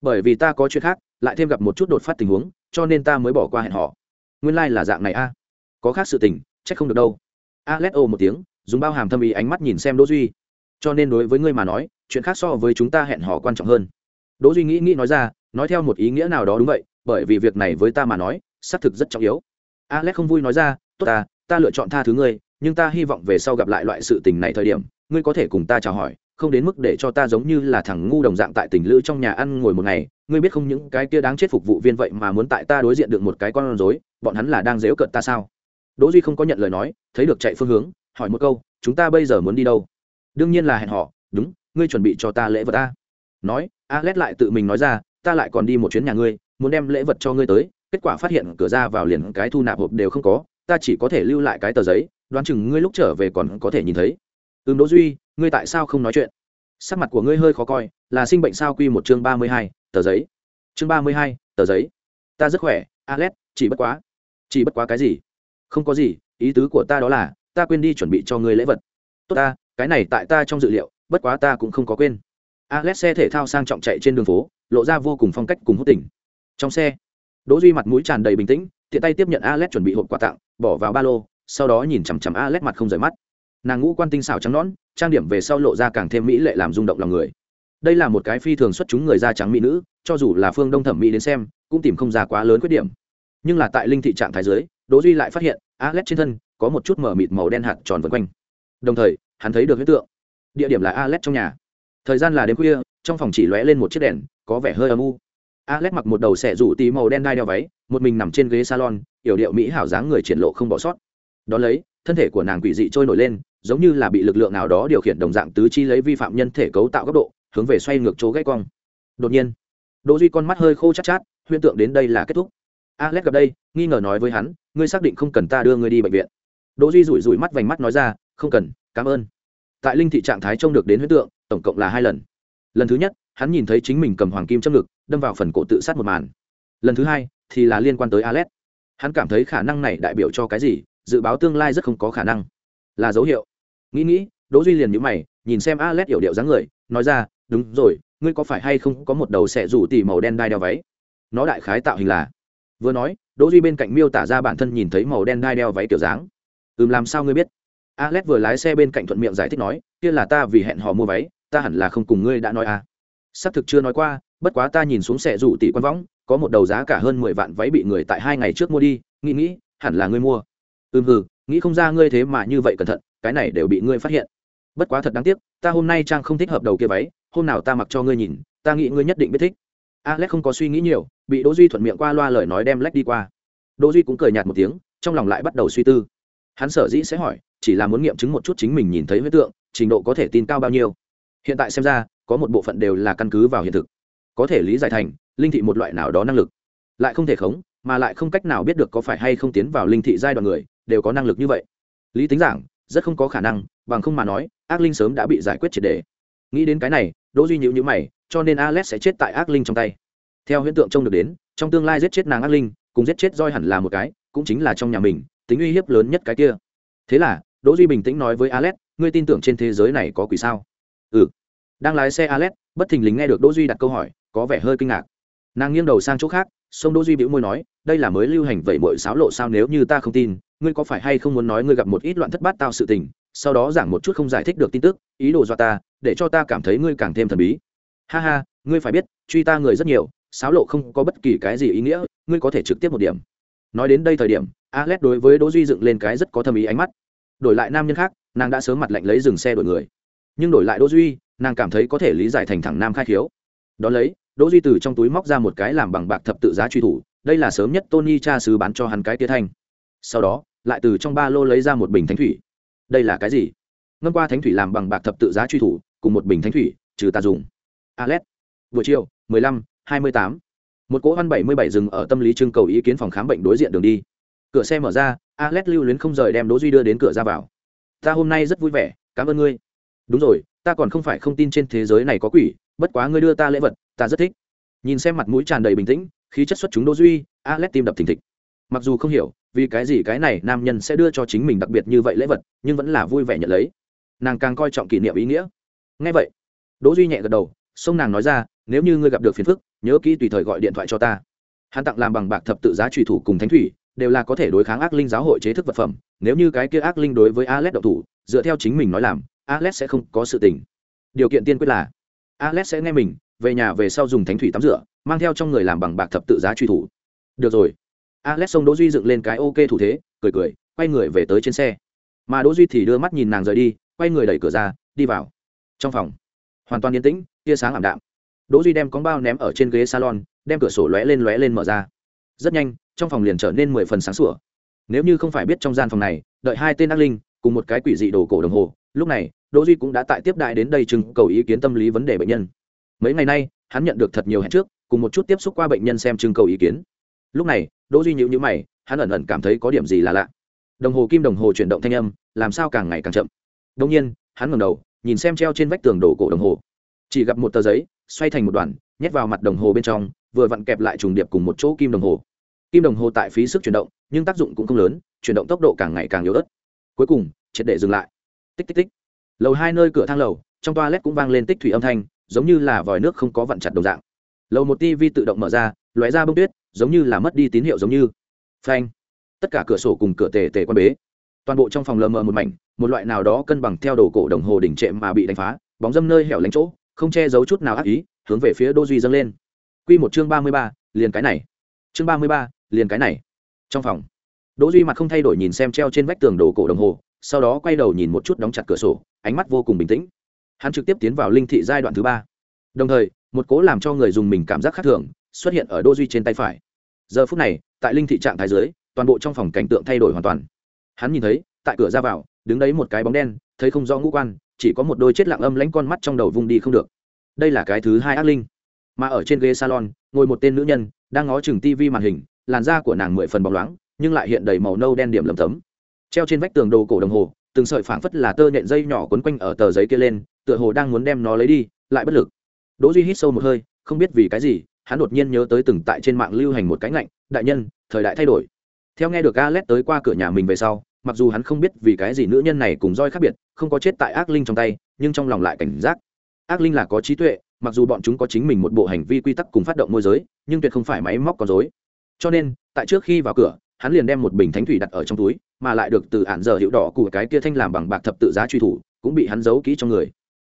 Bởi vì ta có chuyện khác, lại thêm gặp một chút đột phát tình huống, cho nên ta mới bỏ qua hẹn họ nguyên lai là dạng này a. Có khác sự tình chắc không được đâu. Alex ô một tiếng, dùng bao hàm thâm ý ánh mắt nhìn xem đỗ duy. Cho nên đối với ngươi mà nói, chuyện khác so với chúng ta hẹn hò quan trọng hơn. Đỗ duy nghĩ nghĩ nói ra, nói theo một ý nghĩa nào đó đúng vậy, bởi vì việc này với ta mà nói, xác thực rất trọng yếu. Alex không vui nói ra, tốt ta ta lựa chọn tha thứ ngươi, nhưng ta hy vọng về sau gặp lại loại sự tình này thời điểm, ngươi có thể cùng ta chào hỏi không đến mức để cho ta giống như là thằng ngu đồng dạng tại tình lữ trong nhà ăn ngồi một ngày. Ngươi biết không những cái kia đáng chết phục vụ viên vậy mà muốn tại ta đối diện được một cái con rối, bọn hắn là đang dếu cợt ta sao? Đỗ duy không có nhận lời nói, thấy được chạy phương hướng, hỏi một câu, chúng ta bây giờ muốn đi đâu? Đương nhiên là hẹn họ đúng, ngươi chuẩn bị cho ta lễ vật ta. Nói alex lại tự mình nói ra, ta lại còn đi một chuyến nhà ngươi, muốn đem lễ vật cho ngươi tới. Kết quả phát hiện cửa ra vào liền cái thu nạp hộp đều không có, ta chỉ có thể lưu lại cái tờ giấy, đoán chừng ngươi lúc trở về còn có thể nhìn thấy ừm, đỗ duy, ngươi tại sao không nói chuyện? Sắc mặt của ngươi hơi khó coi, là sinh bệnh sao quy một chương ba mươi hai, tờ giấy. Chương ba mươi hai, tờ giấy. Ta rất khỏe, alex, chỉ bất quá. Chỉ bất quá cái gì? Không có gì, ý tứ của ta đó là, ta quên đi chuẩn bị cho ngươi lễ vật. Tốt ta, cái này tại ta trong dự liệu, bất quá ta cũng không có quên. Alex xe thể thao sang trọng chạy trên đường phố, lộ ra vô cùng phong cách cùng hút tỉnh. Trong xe, đỗ duy mặt mũi tràn đầy bình tĩnh, tiện tay tiếp nhận alex chuẩn bị hộp quà tặng, bỏ vào ba lô, sau đó nhìn chằm chằm alex mặt không rời mắt nàng ngũ quan tinh xảo trắng nõn, trang điểm về sau lộ ra càng thêm mỹ lệ làm rung động lòng người. Đây là một cái phi thường xuất chúng người da trắng mỹ nữ, cho dù là phương đông thẩm mỹ đến xem, cũng tìm không ra quá lớn khuyết điểm. Nhưng là tại linh thị trạng thái giới đỗ duy lại phát hiện, alex trên thân có một chút mở mịt màu đen hạt tròn vần quanh. Đồng thời, hắn thấy được hiện tượng. Địa điểm là alex trong nhà. Thời gian là đêm khuya, trong phòng chỉ lóe lên một chiếc đèn, có vẻ hơi âm u. Alex mặc một đầu xẻ rủ tí màu đen đai đeo váy, một mình nằm trên ghế salon, yểu điệu mỹ hảo dáng người triển lộ không bỏ sót. Đón lấy, thân thể của nàng quỷ dị trôi nổi lên giống như là bị lực lượng nào đó điều khiển đồng dạng tứ chi lấy vi phạm nhân thể cấu tạo góc độ, hướng về xoay ngược chỗ gãy cong. Đột nhiên, đỗ duy con mắt hơi khô chát chát, huyễn tượng đến đây là kết thúc. Alex gặp đây, nghi ngờ nói với hắn, ngươi xác định không cần ta đưa ngươi đi bệnh viện? Đỗ duy rủi rủi mắt vành mắt nói ra, không cần, cảm ơn. Tại linh thị trạng thái trông được đến huyễn tượng, tổng cộng là hai lần. Lần thứ nhất, hắn nhìn thấy chính mình cầm hoàng kim châm ngực, đâm vào phần cổ tự sát một màn. Lần thứ hai, thì là liên quan tới alex. Hắn cảm thấy khả năng này đại biểu cho cái gì, dự báo tương lai rất không có khả năng. Là dấu hiệu nghĩ nghĩ, đỗ duy liền nhíu mày, nhìn xem alex hiểu điệu dáng người, nói ra, đúng rồi, ngươi có phải hay không có một đầu sẹ rủ tỉ màu đen đai đeo váy? Nó đại khái tạo hình là, vừa nói, đỗ duy bên cạnh miêu tả ra bản thân nhìn thấy màu đen đai đeo váy kiểu dáng. Ừm, làm sao ngươi biết? Alex vừa lái xe bên cạnh thuận miệng giải thích nói, kia là ta vì hẹn hò mua váy, ta hẳn là không cùng ngươi đã nói à. Xác thực chưa nói qua, bất quá ta nhìn xuống sẹ rủ tỷ quan võng, có một đầu giá cả hơn mười vạn váy bị người tại hai ngày trước mua đi, nghĩ nghĩ, hẳn là ngươi mua. Ừm, hừ nghĩ không ra ngươi thế mà như vậy cẩn thận, cái này đều bị ngươi phát hiện. Bất quá thật đáng tiếc, ta hôm nay trang không thích hợp đầu kia váy, hôm nào ta mặc cho ngươi nhìn, ta nghĩ ngươi nhất định biết thích. Alex không có suy nghĩ nhiều, bị đỗ duy thuận miệng qua loa lời nói đem lách đi qua. Đỗ duy cũng cười nhạt một tiếng, trong lòng lại bắt đầu suy tư. Hắn sở dĩ sẽ hỏi, chỉ là muốn nghiệm chứng một chút chính mình nhìn thấy huyết tượng, trình độ có thể tin cao bao nhiêu. Hiện tại xem ra, có một bộ phận đều là căn cứ vào hiện thực. Có thể lý giải thành, linh thị một loại nào đó năng lực. Lại không thể khống, mà lại không cách nào biết được có phải hay không tiến vào linh thị giai đoạn người đều có năng lực như vậy. Lý tính giảng, rất không có khả năng, bằng không mà nói, ác linh sớm đã bị giải quyết triệt đề. Nghĩ đến cái này, đỗ duy nhíu nhíu mày, cho nên alex sẽ chết tại ác linh trong tay. Theo hiện tượng trông được đến, trong tương lai giết chết nàng ác linh, cùng giết chết roi hẳn là một cái, cũng chính là trong nhà mình, tính uy hiếp lớn nhất cái kia. Thế là, đỗ duy bình tĩnh nói với alex, ngươi tin tưởng trên thế giới này có quỷ sao? Ừ. Đang lái xe alex, bất thình lình nghe được đỗ duy đặt câu hỏi, có vẻ hơi kinh ngạc. Nàng nghiêng đầu sang chỗ khác sông đỗ duy bĩu môi nói, đây là mới lưu hành vậy mọi sáo lộ sao nếu như ta không tin ngươi có phải hay không muốn nói ngươi gặp một ít loạn thất bát tao sự tình, sau đó giảng một chút không giải thích được tin tức, ý đồ dọa ta, để cho ta cảm thấy ngươi càng thêm thần bí. Ha ha, ngươi phải biết, truy ta người rất nhiều sáo lộ không có bất kỳ cái gì ý nghĩa, ngươi có thể trực tiếp một điểm. Nói đến đây thời điểm, alex đối với đỗ duy dựng lên cái rất có thâm ý ánh mắt. Đổi lại nam nhân khác, nàng đã sớm mặt lạnh lấy dừng xe đổi người. Nhưng đổi lại đỗ duy, nàng cảm thấy có thể lý giải thành thẳng nam khai khiếu. Đó lấy, đỗ duy từ trong túi móc ra một cái làm bằng bạc thập tự giá truy thủ, đây là sớm nhất tony cha sứ bán cho hắn cái tia thanh. Sau đó lại từ trong ba lô lấy ra một bình thánh thủy. Đây là cái gì? Ngâm qua thánh thủy làm bằng bạc thập tự giá truy thủ cùng một bình thánh thủy trừ ta dùng. Alex buổi chiều 15, 28. một cỗ văn 77 dừng ở tâm lý trưng cầu ý kiến phòng khám bệnh đối diện đường đi. Cửa xe mở ra alex lưu luyến không rời đem đỗ duy đưa đến cửa ra vào. Ta hôm nay rất vui vẻ cảm ơn ngươi. Đúng rồi ta còn không phải không tin trên thế giới này có quỷ bất quá ngươi đưa ta lễ vật ta rất thích. Nhìn xem mặt mũi tràn đầy bình tĩnh khí chất xuất chúng đỗ duy alex tim đập thình thịch. Mặc dù không hiểu vì cái gì cái này nam nhân sẽ đưa cho chính mình đặc biệt như vậy lễ vật, nhưng vẫn là vui vẻ nhận lấy. Nàng càng coi trọng kỷ niệm ý nghĩa. Ngay vậy, đỗ duy nhẹ gật đầu, sông nàng nói ra, nếu như ngươi gặp được phiền phức, nhớ kỹ tùy thời gọi điện thoại cho ta. Hắn tặng làm bằng bạc thập tự giá trùy thủ cùng thánh thủy, đều là có thể đối kháng ác linh giáo hội chế thức vật phẩm. Nếu như cái kia ác linh đối với alex độc thủ, dựa theo chính mình nói làm, alex sẽ không có sự tình. Điều kiện tiên quyết là, alex sẽ nghe mình, về nhà về sau dùng thánh thủy tắm rửa, mang theo trong người làm bằng bạc thập tự giá truy thủ. Được rồi alex xông đỗ duy dựng lên cái ok thủ thế, cười cười, quay người về tới trên xe. Mà đỗ duy thì đưa mắt nhìn nàng rời đi, quay người đẩy cửa ra, đi vào. Trong phòng, hoàn toàn yên tĩnh, tia sáng ảm đạm. Đỗ duy đem con bao ném ở trên ghế salon, đem cửa sổ lóe lên lóe lên mở ra. Rất nhanh, trong phòng liền trở nên mười phần sáng sủa. Nếu như không phải biết trong gian phòng này, đợi hai tên ác linh, cùng một cái quỷ dị đồ cổ đồng hồ, lúc này, đỗ duy cũng đã tại tiếp đại đến đây trưng cầu ý kiến tâm lý vấn đề bệnh nhân. Mấy ngày nay, hắn nhận được thật nhiều hẹn trước, cùng một chút tiếp xúc qua bệnh nhân xem trưng cầu ý kiến. Lúc này đỗ duy nhíu nhíu mày, hắn ẩn ẩn cảm thấy có điểm gì là lạ. Đồng hồ kim đồng hồ chuyển động thanh âm, làm sao càng ngày càng chậm. Đột nhiên, hắn ngẩng đầu, nhìn xem treo trên vách tường đồ cổ đồng hồ. Chỉ gặp một tờ giấy, xoay thành một đoàn nhét vào mặt đồng hồ bên trong, vừa vặn kẹp lại trùng điệp cùng một chỗ kim đồng hồ. Kim đồng hồ tại phí sức chuyển động, nhưng tác dụng cũng không lớn, chuyển động tốc độ càng ngày càng yếu ớt. Cuối cùng, triệt để dừng lại. Tích tích tích. Lầu hai nơi cửa thang lầu, trong toilet cũng vang lên tích thủy âm thanh, giống như là vòi nước không có vặn chặt đồng dạng. Lầu một tv tự động mở ra lóe ra bông tuyết, giống như là mất đi tín hiệu giống như. Phanh. Tất cả cửa sổ cùng cửa tề tề quan bế. Toàn bộ trong phòng lờ mờ một mảnh, một loại nào đó cân bằng theo đồ cổ đồng hồ đỉnh trệ mà bị đánh phá, bóng dâm nơi hẻo lánh chỗ, không che giấu chút nào ác ý, hướng về phía đô duy dâng lên. Q một chương ba mươi ba, liền cái này. Chương ba mươi ba, liền cái này. Trong phòng đỗ duy mặt không thay đổi nhìn xem treo trên vách tường đồ cổ đồng hồ, sau đó quay đầu nhìn một chút đóng chặt cửa sổ, ánh mắt vô cùng bình tĩnh. Hắn trực tiếp tiến vào linh thị giai đoạn thứ ba. Đồng thời, một cố làm cho người dùng mình cảm giác khác thường xuất hiện ở đô duy trên tay phải. Giờ phút này, tại linh thị trạng thái dưới, toàn bộ trong phòng cảnh tượng thay đổi hoàn toàn. Hắn nhìn thấy, tại cửa ra vào, đứng đấy một cái bóng đen, thấy không rõ ngũ quan, chỉ có một đôi chết lặng âm lãnh con mắt trong đầu vùng đi không được. Đây là cái thứ hai ác linh. Mà ở trên ghế salon, ngồi một tên nữ nhân, đang ngó chừng tivi màn hình, làn da của nàng mười phần bóng loáng, nhưng lại hiện đầy màu nâu đen điểm lầm tấm. Treo trên vách tường đồ cổ đồng hồ, từng sợi phảng phất là tơ nhện dây nhỏ quấn quanh ở tờ giấy kia lên, tựa hồ đang muốn đem nó lấy đi, lại bất lực. Đỗ duy hít sâu một hơi, không biết vì cái gì hắn đột nhiên nhớ tới từng tại trên mạng lưu hành một cái ngạnh, đại nhân, thời đại thay đổi. Theo nghe được Alet tới qua cửa nhà mình về sau, mặc dù hắn không biết vì cái gì nữ nhân này cùng roi khác biệt, không có chết tại ác linh trong tay, nhưng trong lòng lại cảnh giác. Ác linh là có trí tuệ, mặc dù bọn chúng có chính mình một bộ hành vi quy tắc cùng phát động môi giới, nhưng tuyệt không phải máy móc con dối cho nên, tại trước khi vào cửa, hắn liền đem một bình thánh thủy đặt ở trong túi, mà lại được từ ản giờ hiệu đỏ của cái kia thanh làm bằng bạc thập tự giá truy thủ, cũng bị hắn giấu kỹ trong người.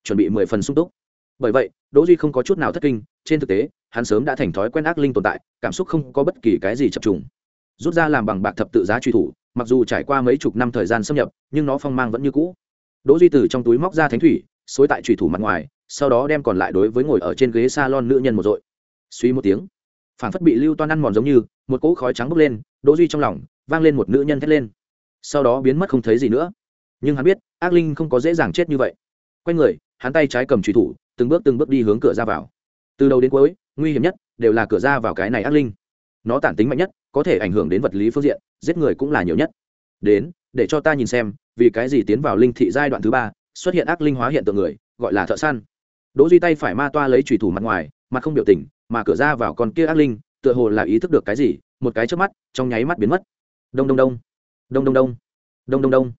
Chuẩn bị mười phần sung túc bởi vậy, đỗ duy không có chút nào thất kinh, trên thực tế, hắn sớm đã thành thói quen ác linh tồn tại, cảm xúc không có bất kỳ cái gì chập trùng. Rút ra làm bằng bạc thập tự giá truy thủ, mặc dù trải qua mấy chục năm thời gian xâm nhập, nhưng nó phong mang vẫn như cũ. Đỗ duy từ trong túi móc ra thánh thủy, xối tại truy thủ mặt ngoài, sau đó đem còn lại đối với ngồi ở trên ghế salon nữ nhân một dội. Suy một tiếng, phản phất bị lưu toan ăn mòn giống như, một cỗ khói trắng bốc lên, đỗ duy trong lòng vang lên một nữ nhân thét lên. Sau đó biến mất không thấy gì nữa. Nhưng hắn biết, ác linh không có dễ dàng chết như vậy. Quay người, hắn tay trái cầm truy thủ từng bước từng bước đi hướng cửa ra vào. Từ đầu đến cuối, nguy hiểm nhất đều là cửa ra vào cái này ác linh. Nó tản tính mạnh nhất, có thể ảnh hưởng đến vật lý phương diện, giết người cũng là nhiều nhất. Đến, để cho ta nhìn xem, vì cái gì tiến vào linh thị giai đoạn thứ ba, xuất hiện ác linh hóa hiện tượng người, gọi là thợ săn. Đỗ duy tay phải ma toa lấy chủy thủ mặt ngoài, mặt không biểu tình, mà cửa ra vào con kia ác linh, tựa hồ là ý thức được cái gì, một cái trước mắt, trong nháy mắt biến mất. Đông đông đông. Đông đông đông. Đông đông đông.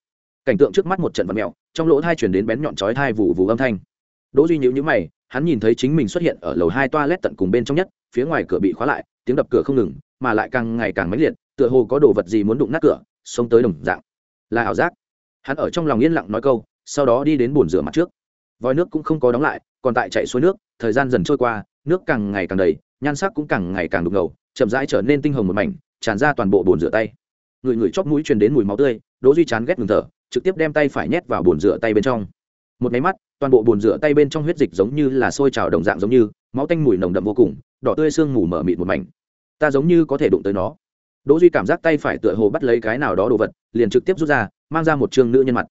Cảnh tượng trước mắt một trận vật mèo trong lỗ thai chuyển đến bén nhọn chói thai vụ vụ âm thanh đỗ duy nhíu nhíu mày, hắn nhìn thấy chính mình xuất hiện ở lầu hai toilet tận cùng bên trong nhất, phía ngoài cửa bị khóa lại, tiếng đập cửa không ngừng, mà lại càng ngày càng mãnh liệt, tựa hồ có đồ vật gì muốn đụng nát cửa, xông tới đồng dạng. Là ảo giác. Hắn ở trong lòng yên lặng nói câu, sau đó đi đến bồn rửa mặt trước. Vòi nước cũng không có đóng lại, còn tại chạy xuôi nước, thời gian dần trôi qua, nước càng ngày càng đầy, nhan sắc cũng càng ngày càng đục ngầu, chậm rãi trở nên tinh hồng một mảnh, tràn ra toàn bộ bồn rửa tay. Người người chóp mũi truyền đến mùi máu tươi, đỗ duy chán ghét ngừng thở, trực tiếp đem tay phải nhét vào bồn rửa tay bên trong. Một máy mắt toàn bộ bồn rửa tay bên trong huyết dịch giống như là sôi trào đồng dạng giống như, máu tanh mùi nồng đậm vô cùng, đỏ tươi sương mù mở mịt một mảnh. Ta giống như có thể đụng tới nó. Đỗ duy cảm giác tay phải tựa hồ bắt lấy cái nào đó đồ vật, liền trực tiếp rút ra, mang ra một trương nữ nhân mặt.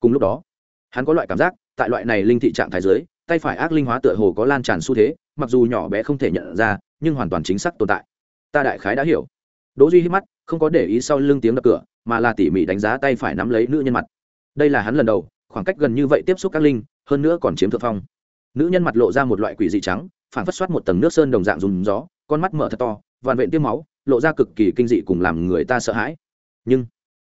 Cùng lúc đó, hắn có loại cảm giác, tại loại này linh thị trạng thái dưới, tay phải ác linh hóa tựa hồ có lan tràn xu thế, mặc dù nhỏ bé không thể nhận ra, nhưng hoàn toàn chính xác tồn tại. Ta đại khái đã hiểu. Đỗ duy hít mắt, không có để ý sau lưng tiếng đập cửa, mà là tỉ mỉ đánh giá tay phải nắm lấy nữ nhân mặt. Đây là hắn lần đầu, khoảng cách gần như vậy tiếp xúc các linh hơn nữa còn chiếm thượng phong. Nữ nhân mặt lộ ra một loại quỷ dị trắng phản phất xoát một tầng nước sơn đồng dạng dùng gió, con mắt mở thật to vằn vện tiêm máu, lộ ra cực kỳ kinh dị cùng làm người ta sợ hãi. Nhưng,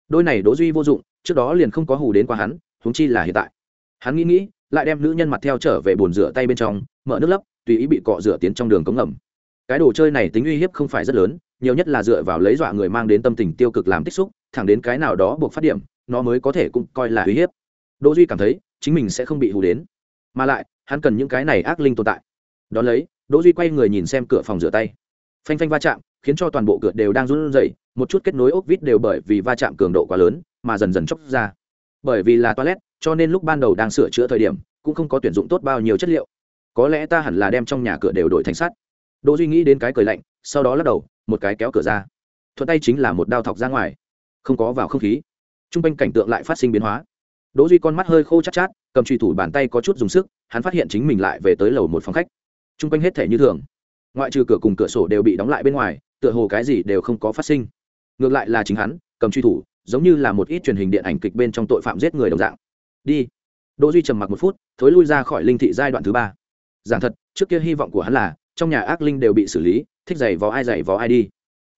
đôi này đỗ duy vô dụng, trước đó liền không có hù đến qua hắn, huống chi là hiện tại. Hắn nghĩ nghĩ, lại đem nữ nhân mặt theo trở về bồn rửa tay bên trong, mở nước lấp, tùy ý bị cọ rửa tiến trong đường cống ngầm. Cái đồ chơi này tính uy hiếp không phải rất lớn, nhiều nhất là dựa vào lấy dọa người mang đến tâm tình tiêu cực làm tích xúc, thẳng đến cái nào đó buộc phát điểm, nó mới có thể cũng coi là uy hiếp. Đỗ duy cảm thấy chính mình sẽ không bị hù đến. Mà lại, hắn cần những cái này ác linh tồn tại. Đón lấy, đỗ duy quay người nhìn xem cửa phòng rửa tay. Phanh phanh va chạm, khiến cho toàn bộ cửa đều đang run rẩy, một chút kết nối ốc vít đều bởi vì va chạm cường độ quá lớn, mà dần dần chóc ra. Bởi vì là toilet, cho nên lúc ban đầu đang sửa chữa thời điểm, cũng không có tuyển dụng tốt bao nhiêu chất liệu. Có lẽ ta hẳn là đem trong nhà cửa đều đổi thành sắt. Đỗ duy nghĩ đến cái cười lạnh, sau đó lắc đầu, một cái kéo cửa ra. Thuận tay chính là một đao thọc ra ngoài. Không có vào không khí. Trung quanh cảnh tượng lại phát sinh biến hóa đỗ duy con mắt hơi khô chát chát, cầm truy thủ bàn tay có chút dùng sức, hắn phát hiện chính mình lại về tới lầu một phòng khách. Trung quanh hết thể như thường. Ngoại trừ cửa cùng cửa sổ đều bị đóng lại bên ngoài, tựa hồ cái gì đều không có phát sinh. Ngược lại là chính hắn, cầm truy thủ, giống như là một ít truyền hình điện ảnh kịch bên trong tội phạm giết người đồng dạng. Đi. Đỗ duy trầm mặc một phút, thối lui ra khỏi linh thị giai đoạn thứ ba. Giảng thật, trước kia hy vọng của hắn là, trong nhà ác linh đều bị xử lý, thích giày vò ai giày vò ai đi.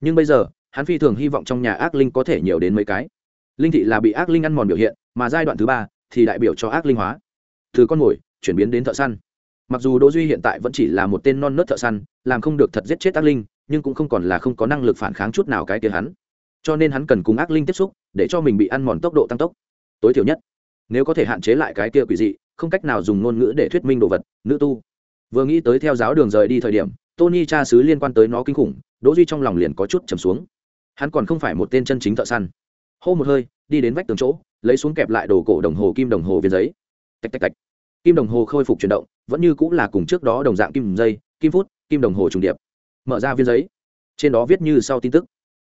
Nhưng bây giờ, hắn phi thường hy vọng trong nhà ác linh có thể nhiều đến mấy cái linh thị là bị ác linh ăn mòn biểu hiện, mà giai đoạn thứ ba thì đại biểu cho ác linh hóa. Từ con mồi, chuyển biến đến thợ săn. Mặc dù đỗ duy hiện tại vẫn chỉ là một tên non nớt thợ săn, làm không được thật giết chết ác linh, nhưng cũng không còn là không có năng lực phản kháng chút nào cái kia hắn. Cho nên hắn cần cùng ác linh tiếp xúc, để cho mình bị ăn mòn tốc độ tăng tốc. Tối thiểu nhất, nếu có thể hạn chế lại cái kia quỷ dị, không cách nào dùng ngôn ngữ để thuyết minh đồ vật, nữ tu. Vừa nghĩ tới theo giáo đường rời đi thời điểm, tony cha xứ liên quan tới nó kinh khủng, đỗ duy trong lòng liền có chút trầm xuống. Hắn còn không phải một tên chân chính thợ săn hô một hơi, đi đến vách tường chỗ, lấy xuống kẹp lại đồ cổ đồng hồ kim đồng hồ viên giấy. Tạch tạch tạch. Kim đồng hồ khôi phục chuyển động, vẫn như cũng là cùng trước đó đồng dạng kim dây kim phút, kim đồng hồ trùng điệp. Mở ra viên giấy. Trên đó viết như sau tin tức.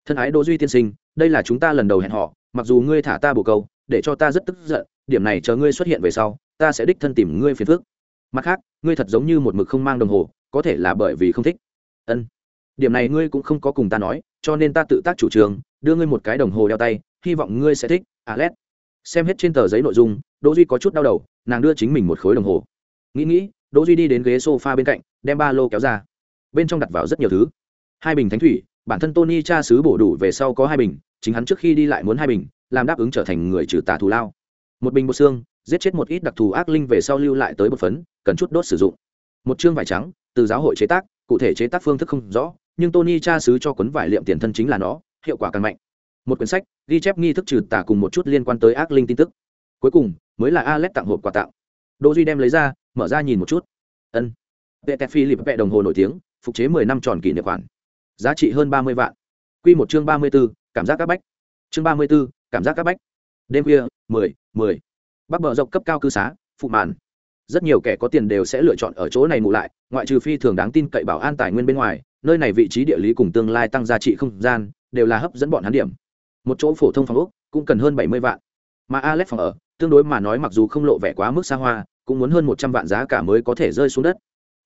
Thân ái đỗ duy tiên sinh, đây là chúng ta lần đầu hẹn họ mặc dù ngươi thả ta bồ câu, để cho ta rất tức giận, điểm này chờ ngươi xuất hiện về sau, ta sẽ đích thân tìm ngươi phiền phức. Mặt khác, ngươi thật giống như một mực không mang đồng hồ, có thể là bởi vì không thích. Ân. Điểm này ngươi cũng không có cùng ta nói, cho nên ta tự tác chủ trương, đưa ngươi một cái đồng hồ đeo tay hy vọng ngươi sẽ thích, alex. Xem hết trên tờ giấy nội dung đỗ duy có chút đau đầu, nàng đưa chính mình một khối đồng hồ. Nghĩ nghĩ đỗ duy đi đến ghế sofa bên cạnh, đem ba lô kéo ra. Bên trong đặt vào rất nhiều thứ. Hai bình thánh thủy, bản thân tony cha sứ bổ đủ về sau có hai bình, chính hắn trước khi đi lại muốn hai bình, làm đáp ứng trở thành người trừ tà thù lao. Một bình bột xương, giết chết một ít đặc thù ác linh về sau lưu lại tới bột phấn, cần chút đốt sử dụng. Một chương vải trắng, từ giáo hội chế tác, cụ thể chế tác phương thức không rõ, nhưng tony cha sứ cho cuốn vải liệm tiền thân chính là nó, hiệu quả càng mạnh một quyển sách ghi chép nghi thức trừ tà cùng một chút liên quan tới ác linh tin tức. Cuối cùng mới là alex tặng hộp quà tặng. Đỗ duy đem lấy ra mở ra nhìn một chút. Ân. Vệ tẹt phi lịp vệ đồng hồ nổi tiếng phục chế mười năm tròn kỷ niệm khoản. Giá trị hơn ba mươi vạn. Quy một chương ba mươi 34, cảm giác các bách. Chương ba mươi 34, cảm giác các bách. Đêm khuya mười mười. Bắc bờ dọc cấp cao cư xá phụ màn rất nhiều kẻ có tiền đều sẽ lựa chọn ở chỗ này ngủ lại ngoại trừ phi thường đáng tin cậy bảo an tài nguyên bên ngoài nơi này vị trí địa lý cùng tương lai tăng giá trị không gian đều là hấp dẫn bọn hắn điểm một chỗ phổ thông phòng ốc cũng cần hơn bảy mươi vạn. Mà alex phòng ở, tương đối mà nói mặc dù không lộ vẻ quá mức xa hoa, cũng muốn hơn một trăm vạn giá cả mới có thể rơi xuống đất.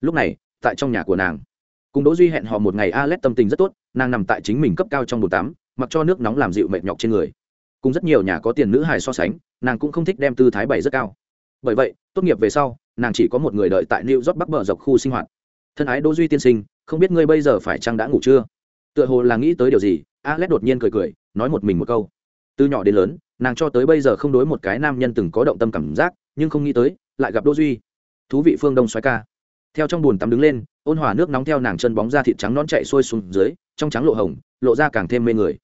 Lúc này, tại trong nhà của nàng, cùng đỗ duy hẹn họ một ngày alex tâm tình rất tốt, nàng nằm tại chính mình cấp cao trong bồn tắm, mặc cho nước nóng làm dịu mệt nhọc trên người. Cùng rất nhiều nhà có tiền nữ hài so sánh, nàng cũng không thích đem tư thái bày rất cao. Bởi vậy, tốt nghiệp về sau, nàng chỉ có một người đợi tại new york bắc bờ dọc khu sinh hoạt. Thân ái đỗ duy tiên sinh, không biết ngươi bây giờ phải chăng đã ngủ chưa? Tựa hồ là nghĩ tới điều gì alex đột nhiên cười cười, nói một mình một câu. Từ nhỏ đến lớn, nàng cho tới bây giờ không đối một cái nam nhân từng có động tâm cảm giác, nhưng không nghĩ tới, lại gặp đỗ duy. Thú vị phương đông xoáy ca. Theo trong bùn tắm đứng lên, ôn hòa nước nóng theo nàng chân bóng ra thịt trắng nón chạy xuôi xuống dưới, trong trắng lộ hồng, lộ ra càng thêm mê người.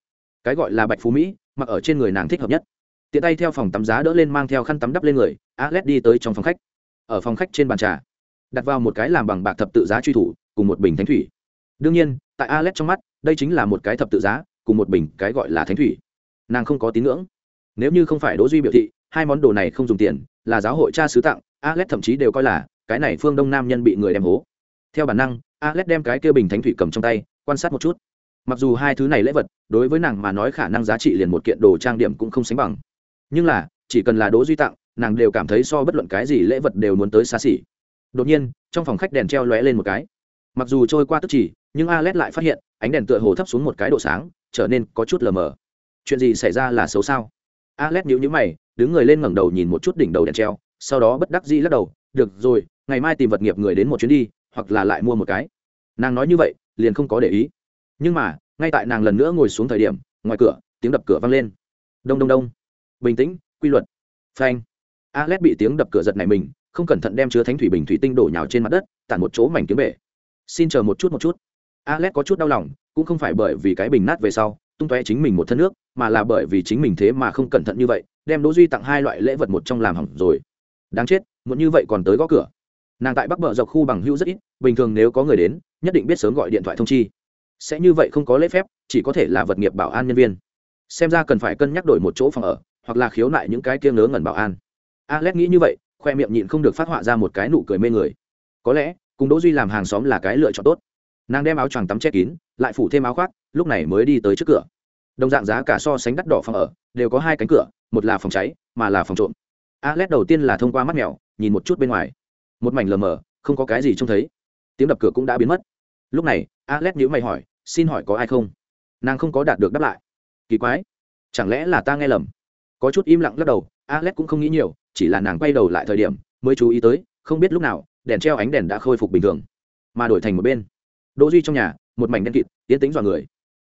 Cái gọi là bạch phú mỹ, mặc ở trên người nàng thích hợp nhất. Tiện tay theo phòng tắm giá đỡ lên mang theo khăn tắm đắp lên người, alex đi tới trong phòng khách. Ở phòng khách trên bàn trà, đặt vào một cái làm bằng bạc thập tự giá truy thủ, cùng một bình thánh thủy. Đương nhiên, tại alex trong mắt, đây chính là một cái thập tự giá cùng một bình cái gọi là thánh thủy. Nàng không có tín ngưỡng. Nếu như không phải đỗ duy biểu thị, hai món đồ này không dùng tiền, là giáo hội cha sứ tặng, alex thậm chí đều coi là, cái này phương đông nam nhân bị người đem hố. Theo bản năng, alex đem cái kia bình thánh thủy cầm trong tay, quan sát một chút. Mặc dù hai thứ này lễ vật, đối với nàng mà nói khả năng giá trị liền một kiện đồ trang điểm cũng không sánh bằng. Nhưng là, chỉ cần là đỗ duy tặng, nàng đều cảm thấy so bất luận cái gì lễ vật đều muốn tới xa xỉ. Đột nhiên, trong phòng khách đèn treo lóe lên một cái. Mặc dù trôi qua tức chỉ, nhưng alex lại phát hiện ánh đèn tựa hồ thấp xuống một cái độ sáng, trở nên có chút lờ mờ. Chuyện gì xảy ra là xấu sao? Alex nhíu nhíu mày, đứng người lên ngẩng đầu nhìn một chút đỉnh đầu đèn treo, sau đó bất đắc dĩ lắc đầu, được rồi, ngày mai tìm vật nghiệp người đến một chuyến đi, hoặc là lại mua một cái. Nàng nói như vậy, liền không có để ý. Nhưng mà, ngay tại nàng lần nữa ngồi xuống thời điểm, ngoài cửa, tiếng đập cửa vang lên. Đông đông đông. Bình tĩnh, quy luật. Phanh. Alex bị tiếng đập cửa giật này mình, không cẩn thận đem chứa thánh thủy bình thủy tinh đổ nhào trên mặt đất, tản một chỗ mảnh tiếng bể. Xin chờ một chút một chút alex có chút đau lòng, cũng không phải bởi vì cái bình nát về sau, tung tóe chính mình một thân nước, mà là bởi vì chính mình thế mà không cẩn thận như vậy, đem đỗ duy tặng hai loại lễ vật một trong làm hỏng rồi. Đáng chết muốn như vậy còn tới gõ cửa. Nàng tại bắc bờ dọc khu bằng hữu rất ít, bình thường nếu có người đến, nhất định biết sớm gọi điện thoại thông chi. Sẽ như vậy không có lễ phép, chỉ có thể là vật nghiệp bảo an nhân viên. Xem ra cần phải cân nhắc đổi một chỗ phòng ở, hoặc là khiếu nại những cái kia ngớ ngẩn bảo an. Alex nghĩ như vậy, khoe miệng nhịn không được phát họa ra một cái nụ cười mê người. Có lẽ, cùng đỗ duy làm hàng xóm là cái lựa chọn tốt nàng đem áo choàng tắm che kín, lại phủ thêm áo khoác, lúc này mới đi tới trước cửa. Đồng dạng giá cả so sánh đắt đỏ phòng ở, đều có hai cánh cửa, một là phòng cháy, mà là phòng trộm. Alex đầu tiên là thông qua mắt mèo, nhìn một chút bên ngoài. Một mảnh lờ mờ, không có cái gì trông thấy. Tiếng đập cửa cũng đã biến mất. Lúc này alex nhữ mày hỏi, xin hỏi có ai không? Nàng không có đạt được đáp lại. Kỳ quái, chẳng lẽ là ta nghe lầm? Có chút im lặng lắc đầu alex cũng không nghĩ nhiều, chỉ là nàng quay đầu lại thời điểm, mới chú ý tới, không biết lúc nào, đèn treo ánh đèn đã khôi phục bình thường, mà đổi thành một bên đỗ duy trong nhà, một mảnh đen kịt tiến tính dọa người.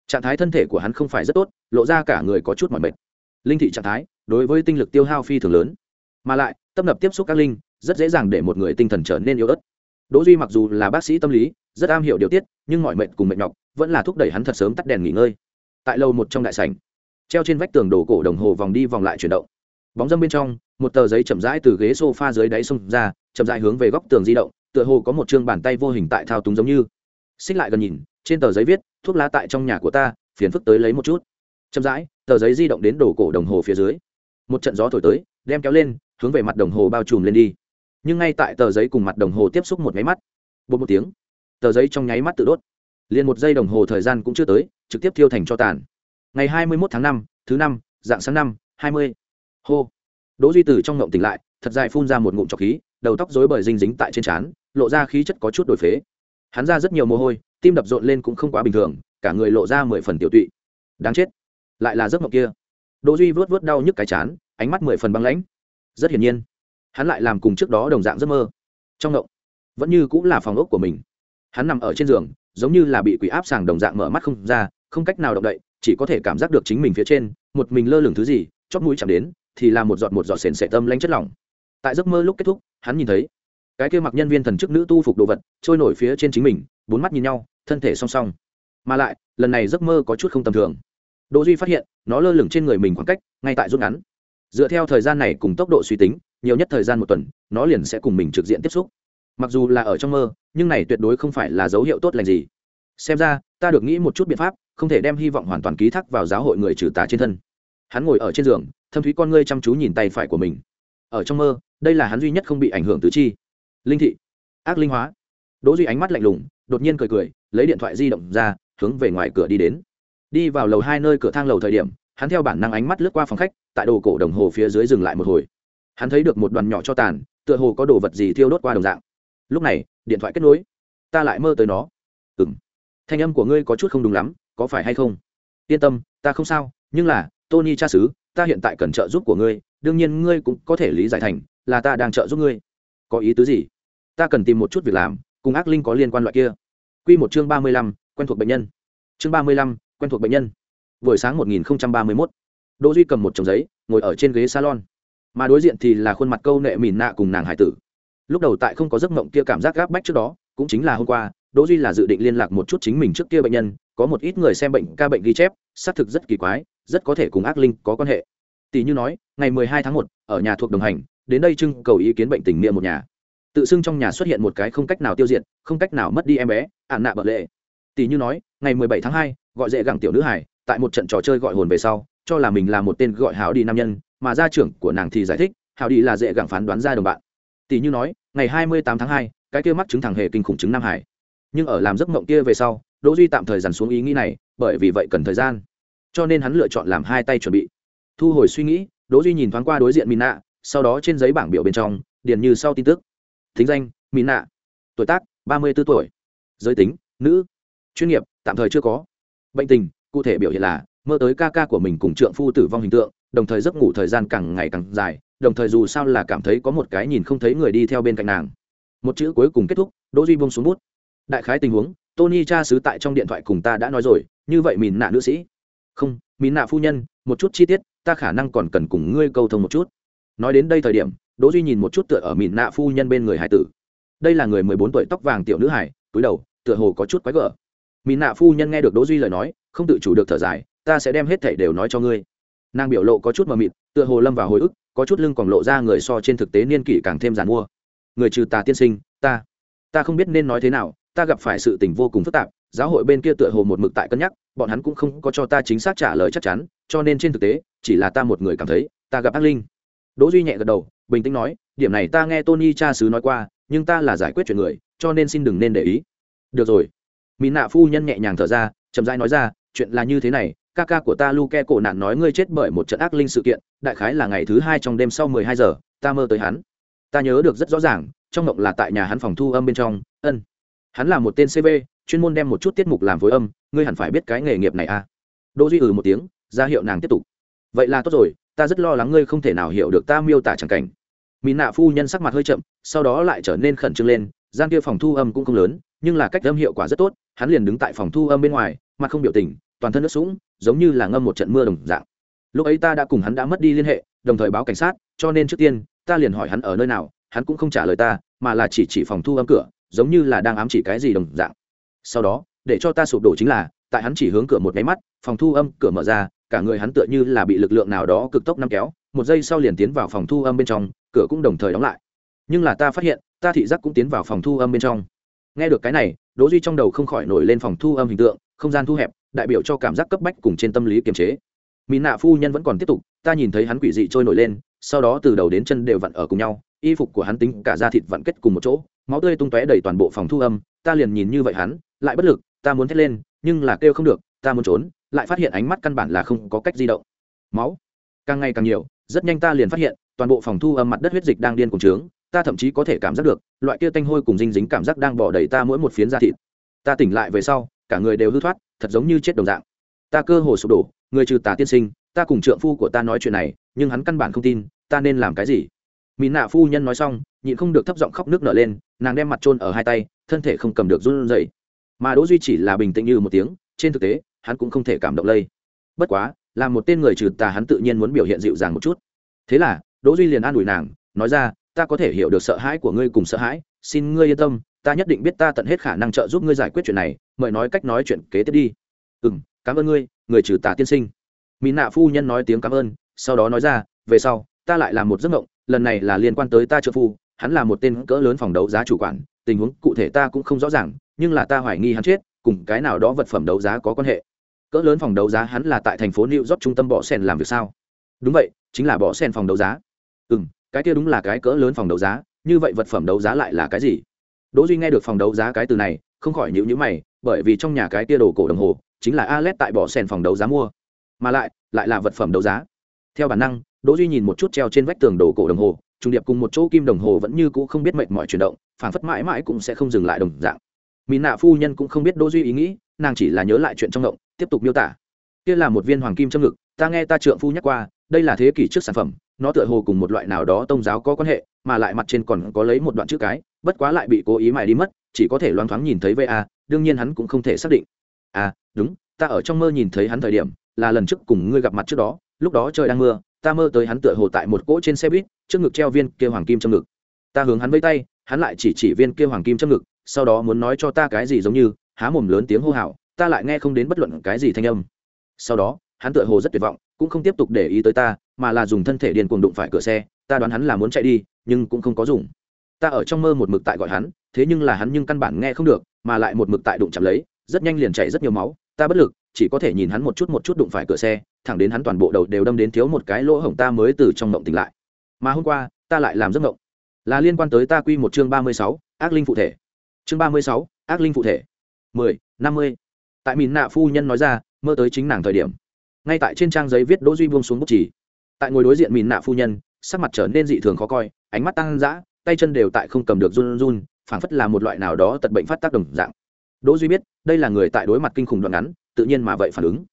Trạng thái thân thể của hắn không phải rất tốt, lộ ra cả người có chút mỏi mệt. Linh thị trạng thái, đối với tinh lực tiêu hao phi thường lớn. Mà lại tập lập tiếp xúc các linh, rất dễ dàng để một người tinh thần trở nên yếu ớt. Đỗ duy mặc dù là bác sĩ tâm lý, rất am hiểu điều tiết, nhưng mọi mệt cùng mệt nhọc vẫn là thúc đẩy hắn thật sớm tắt đèn nghỉ ngơi. Tại lâu một trong đại sảnh, treo trên vách tường đồ cổ đồng hồ vòng đi vòng lại chuyển động. Bóng dâm bên trong, một tờ giấy chậm rãi từ ghế sofa dưới đáy xông ra, chậm rãi hướng về góc tường di động, tựa hồ có một chương bàn tay vô hình tại thao túng giống như xích lại gần nhìn, trên tờ giấy viết, thuốc lá tại trong nhà của ta, phiền phức tới lấy một chút. Chậm rãi, tờ giấy di động đến đồ cổ đồng hồ phía dưới. Một trận gió thổi tới, đem kéo lên, hướng về mặt đồng hồ bao trùm lên đi. Nhưng ngay tại tờ giấy cùng mặt đồng hồ tiếp xúc một máy mắt bột một tiếng, tờ giấy trong nháy mắt tự đốt. Liền một giây đồng hồ thời gian cũng chưa tới, trực tiếp thiêu thành cho tàn. Ngày hai mươi một tháng năm, thứ năm, dạng sáng năm, hai mươi. Hô. Đỗ duy từ trong ngộng tỉnh lại, thật dài phun ra một ngụm trọc khí, đầu tóc rối bời dinh dính tại trên trán, lộ ra khí chất có chút đổi phế hắn ra rất nhiều mồ hôi, tim đập rộn lên cũng không quá bình thường, cả người lộ ra mười phần tiểu tụy. Đáng chết. Lại là giấc mộng kia. Đỗ duy vớt vớt đau nhức cái chán, ánh mắt mười phần băng lãnh. Rất hiển nhiên, hắn lại làm cùng trước đó đồng dạng giấc mơ. Trong mộng, vẫn như cũng là phòng ốc của mình. Hắn nằm ở trên giường, giống như là bị quỷ áp sàng đồng dạng mở mắt không ra, không cách nào động đậy, chỉ có thể cảm giác được chính mình phía trên, một mình lơ lửng thứ gì, chóp mũi chạm đến, thì là một giọt một giọt sền sệ tâm lanh chất lỏng. Tại giấc mơ lúc kết thúc, hắn nhìn thấy cái kia mặc nhân viên thần chức nữ tu phục đồ vật, trôi nổi phía trên chính mình, bốn mắt nhìn nhau, thân thể song song. Mà lại, lần này giấc mơ có chút không tầm thường. Đỗ duy phát hiện, nó lơ lửng trên người mình khoảng cách, ngay tại rút ngắn. Dựa theo thời gian này cùng tốc độ suy tính, nhiều nhất thời gian một tuần, nó liền sẽ cùng mình trực diện tiếp xúc. Mặc dù là ở trong mơ, nhưng này tuyệt đối không phải là dấu hiệu tốt lành gì. Xem ra, ta được nghĩ một chút biện pháp, không thể đem hy vọng hoàn toàn ký thác vào giáo hội người trừ tà trên thân. Hắn ngồi ở trên giường, thâm thúy con ngươi chăm chú nhìn tay phải của mình. Ở trong mơ, đây là hắn duy nhất không bị ảnh hưởng tứ chi linh thị, ác linh hóa. Đỗ duy ánh mắt lạnh lùng, đột nhiên cười cười, lấy điện thoại di động ra, hướng về ngoài cửa đi đến. Đi vào lầu hai nơi cửa thang lầu thời điểm, hắn theo bản năng ánh mắt lướt qua phòng khách, tại đồ cổ đồng hồ phía dưới dừng lại một hồi. Hắn thấy được một đoàn nhỏ cho tàn, tựa hồ có đồ vật gì thiêu đốt qua đồng dạng. Lúc này, điện thoại kết nối. Ta lại mơ tới nó. Ừng thanh âm của ngươi có chút không đúng lắm, có phải hay không? Yên tâm, ta không sao, nhưng là, tony cha xứ, ta hiện tại cần trợ giúp của ngươi, đương nhiên ngươi cũng có thể lý giải thành là ta đang trợ giúp ngươi. Có ý tứ gì? Ta cần tìm một chút việc làm cùng ác linh có liên quan loại kia. Q một chương ba mươi lăm quen thuộc bệnh nhân. Chương ba mươi lăm quen thuộc bệnh nhân. Buổi sáng một nghìn ba mươi mốt đỗ duy cầm một chồng giấy ngồi ở trên ghế salon. Mà đối diện thì là khuôn mặt câu nệ mìn nạ cùng nàng hải tử. Lúc đầu tại không có giấc mộng kia cảm giác gáp bách trước đó cũng chính là hôm qua đỗ duy là dự định liên lạc một chút chính mình trước kia bệnh nhân có một ít người xem bệnh ca bệnh ghi chép xác thực rất kỳ quái rất có thể cùng ác linh có quan hệ. Tỷ như nói ngày 12 tháng 1, ở nhà thuộc đồng hành đến đây trưng cầu ý kiến bệnh tình niệm một nhà tự xưng trong nhà xuất hiện một cái không cách nào tiêu diệt không cách nào mất đi em bé ạn nạ bợ lệ. Tỷ như nói ngày 17 tháng hai, gọi dễ gẳng tiểu nữ hải tại một trận trò chơi gọi hồn về sau cho là mình là một tên gọi hảo đi nam nhân mà gia trưởng của nàng thì giải thích hảo đi là dễ gẳng phán đoán ra đồng bạn. Tỷ như nói ngày 28 tháng hai, cái kia mắc chứng thằng hề kinh khủng chứng nam hải. Nhưng ở làm giấc mộng kia về sau đỗ duy tạm thời dằn xuống ý nghĩ này bởi vì vậy cần thời gian. Cho nên hắn lựa chọn làm hai tay chuẩn bị. Thu hồi suy nghĩ đỗ duy nhìn thoáng qua đối diện mina sau đó trên giấy bảng biểu bên trong điền như sau tin tức thính danh mina tuổi tác, ba mươi 34 tuổi. Giới tính, nữ. Chuyên nghiệp, tạm thời chưa có. Bệnh tình, cụ thể biểu hiện là, mơ tới ca ca của mình cùng trượng phu tử vong hình tượng, đồng thời giấc ngủ thời gian càng ngày càng dài, đồng thời dù sao là cảm thấy có một cái nhìn không thấy người đi theo bên cạnh nàng. Một chữ cuối cùng kết thúc, đỗ duy bông xuống bút. Đại khái tình huống, tony cha sứ tại trong điện thoại cùng ta đã nói rồi, như vậy mìn nạ nữ sĩ. Không mìn nạ phu nhân, một chút chi tiết, ta khả năng còn cần cùng ngươi câu thông một chút. Nói đến đây thời điểm đỗ duy nhìn một chút tựa ở mìn nạ phu nhân bên người hải tử. Đây là người mười bốn tuổi, tóc vàng tiểu nữ hải, túi đầu, tựa hồ có chút quái gở. Mìn nạ phu nhân nghe được đỗ duy lời nói, không tự chủ được thở dài, ta sẽ đem hết thảy đều nói cho ngươi. Nàng biểu lộ có chút mờ mịt, tựa hồ lâm vào hồi ức, có chút lưng còn lộ ra người so trên thực tế niên kỷ càng thêm giàn mua. Người trừ tà tiên sinh, ta ta không biết nên nói thế nào, ta gặp phải sự tình vô cùng phức tạp, giáo hội bên kia tựa hồ một mực tại cân nhắc, bọn hắn cũng không có cho ta chính xác trả lời chắc chắn, cho nên trên thực tế, chỉ là ta một người cảm thấy, ta gặp ác linh đỗ duy nhẹ gật đầu, bình tĩnh nói, điểm này ta nghe tony cha sứ nói qua, nhưng ta là giải quyết chuyện người, cho nên xin đừng nên để ý. Được rồi. Mỹ nạ phu nhân nhẹ nhàng thở ra, chậm rãi nói ra, chuyện là như thế này, ca ca của ta luke cổ nạn nói ngươi chết bởi một trận ác linh sự kiện, đại khái là ngày thứ hai trong đêm sau mười hai giờ, ta mơ tới hắn. Ta nhớ được rất rõ ràng, trong mộng là tại nhà hắn phòng thu âm bên trong, ân. Hắn là một tên cv chuyên môn đem một chút tiết mục làm phối âm, ngươi hẳn phải biết cái nghề nghiệp này à. Đỗ duy ừ một tiếng, ra hiệu nàng tiếp tục. Vậy là tốt rồi ta rất lo lắng ngươi không thể nào hiểu được ta miêu tả chẳng cảnh. Mỹ nạ phu nhân sắc mặt hơi chậm, sau đó lại trở nên khẩn trương lên, gian kia phòng thu âm cũng không lớn, nhưng là cách âm hiệu quả rất tốt, hắn liền đứng tại phòng thu âm bên ngoài, mặt không biểu tình, toàn thân nước sũng, giống như là ngâm một trận mưa đồng dạng. Lúc ấy ta đã cùng hắn đã mất đi liên hệ, đồng thời báo cảnh sát, cho nên trước tiên, ta liền hỏi hắn ở nơi nào, hắn cũng không trả lời ta, mà là chỉ chỉ phòng thu âm cửa, giống như là đang ám chỉ cái gì đồng dạng. Sau đó, để cho ta sụp đổ chính là, tại hắn chỉ hướng cửa một máy mắt, phòng thu âm cửa mở ra cả người hắn tựa như là bị lực lượng nào đó cực tốc năm kéo, một giây sau liền tiến vào phòng thu âm bên trong, cửa cũng đồng thời đóng lại. Nhưng là ta phát hiện, ta thị giác cũng tiến vào phòng thu âm bên trong. Nghe được cái này, đỗ duy trong đầu không khỏi nổi lên phòng thu âm hình tượng, không gian thu hẹp, đại biểu cho cảm giác cấp bách cùng trên tâm lý kiềm chế. Mỹ nạ phu nhân vẫn còn tiếp tục, ta nhìn thấy hắn quỷ dị trôi nổi lên, sau đó từ đầu đến chân đều vặn ở cùng nhau, y phục của hắn tính cả da thịt vặn kết cùng một chỗ, máu tươi tung tóe đầy toàn bộ phòng thu âm, ta liền nhìn như vậy hắn, lại bất lực, ta muốn thét lên, nhưng là kêu không được, ta muốn trốn lại phát hiện ánh mắt căn bản là không có cách di động. Máu. Càng ngày càng nhiều, rất nhanh ta liền phát hiện, toàn bộ phòng thu âm mặt đất huyết dịch đang điên cùng trướng, ta thậm chí có thể cảm giác được, loại kia tanh hôi cùng dinh dính cảm giác đang bỏ đầy ta mỗi một phiến da thịt. Ta tỉnh lại về sau, cả người đều hư thoát, thật giống như chết đồng dạng. Ta cơ hồ sụp đổ, người trừ tà tiên sinh, ta cùng trượng phu của ta nói chuyện này, nhưng hắn căn bản không tin, ta nên làm cái gì? Mỹ nạ phu nhân nói xong, nhịn không được thấp giọng khóc nước nở lên, nàng đem mặt trôn ở hai tay, thân thể không cầm được run rẩy. Mà đỗ duy chỉ là bình tĩnh như một tiếng, trên thực tế hắn cũng không thể cảm động lây. Bất quá, là một tên người trừ tà hắn tự nhiên muốn biểu hiện dịu dàng một chút. Thế là, đỗ duy liền an ủi nàng, nói ra, ta có thể hiểu được sợ hãi của ngươi cùng sợ hãi, xin ngươi yên tâm, ta nhất định biết ta tận hết khả năng trợ giúp ngươi giải quyết chuyện này, mời nói cách nói chuyện kế tiếp đi. Ừ m cảm ơn ngươi, người trừ tà tiên sinh. Mỹ nạ phu nhân nói tiếng cảm ơn, sau đó nói ra, về sau, ta lại làm một giấc mộng, lần này là liên quan tới ta trợ phu, hắn là một tên cỡ lớn phòng đấu giá chủ quản, tình huống cụ thể ta cũng không rõ ràng, nhưng là ta hoài nghi hắn chết, cùng cái nào đó vật phẩm đấu giá có quan hệ cỡ lớn phòng đấu giá hắn là tại thành phố new york trung tâm bỏ sen làm việc sao? Đúng vậy, chính là bỏ sen phòng đấu giá. Ừ m cái kia đúng là cái cỡ lớn phòng đấu giá, như vậy vật phẩm đấu giá lại là cái gì? Đỗ duy nghe được phòng đấu giá cái từ này, không khỏi nhíu nhíu mày, bởi vì trong nhà cái kia đồ cổ đồng hồ, chính là Alet tại bỏ sen phòng đấu giá mua. Mà lại lại là vật phẩm đấu giá. Theo bản năng, đỗ duy nhìn một chút treo trên vách tường đồ cổ đồng hồ, trung điệp cùng một chỗ kim đồng hồ vẫn như cũ không biết mệnh mọi chuyển động phản phất mãi mãi cũng sẽ không dừng lại đồng dạng. Mị nạ phu nhân cũng không biết đỗ duy ý nghĩ, nàng chỉ là nhớ lại chuyện trong động tiếp tục miêu tả. Kia là một viên hoàng kim châm ngực, ta nghe ta trượng phu nhắc qua, đây là thế kỷ trước sản phẩm, nó tựa hồ cùng một loại nào đó tôn giáo có quan hệ, mà lại mặt trên còn có lấy một đoạn chữ cái, bất quá lại bị cố ý mài đi mất, chỉ có thể loáng thoáng nhìn thấy va đương nhiên hắn cũng không thể xác định. À đúng, ta ở trong mơ nhìn thấy hắn thời điểm, là lần trước cùng ngươi gặp mặt trước đó, lúc đó trời đang mưa, ta mơ tới hắn tựa hồ tại một cỗ trên xe buýt, trước ngực treo viên kia hoàng kim châm ngực. Ta hướng hắn vây tay, hắn lại chỉ chỉ viên kia hoàng kim châm ngực, sau đó muốn nói cho ta cái gì giống như, há mồm lớn tiếng hô hào ta lại nghe không đến bất luận cái gì thanh âm. Sau đó, hắn tựa hồ rất tuyệt vọng, cũng không tiếp tục để ý tới ta, mà là dùng thân thể điên cuồng đụng phải cửa xe, ta đoán hắn là muốn chạy đi, nhưng cũng không có dùng. Ta ở trong mơ một mực tại gọi hắn, thế nhưng là hắn nhưng căn bản nghe không được, mà lại một mực tại đụng chạm lấy, rất nhanh liền chảy rất nhiều máu, ta bất lực, chỉ có thể nhìn hắn một chút một chút đụng phải cửa xe, thẳng đến hắn toàn bộ đầu đều đâm đến thiếu một cái lỗ hổng ta mới từ trong mộng tỉnh lại. Mà hôm qua, ta lại làm giấc mộng là liên quan tới ta quy một chương ba mươi sáu, ác linh phụ thể. Chương ba mươi sáu, ác linh phụ thể. mười, năm mươi tại mìn nạ phu nhân nói ra, mơ tới chính nàng thời điểm. Ngay tại trên trang giấy viết đỗ duy buông xuống bút chỉ. Tại ngồi đối diện mìn nạ phu nhân, sắc mặt trở nên dị thường khó coi, ánh mắt tăng dã, tay chân đều tại không cầm được run run, phảng phất là một loại nào đó tật bệnh phát tác đồng dạng. Đỗ duy biết, đây là người tại đối mặt kinh khủng đoạn ngắn, tự nhiên mà vậy phản ứng.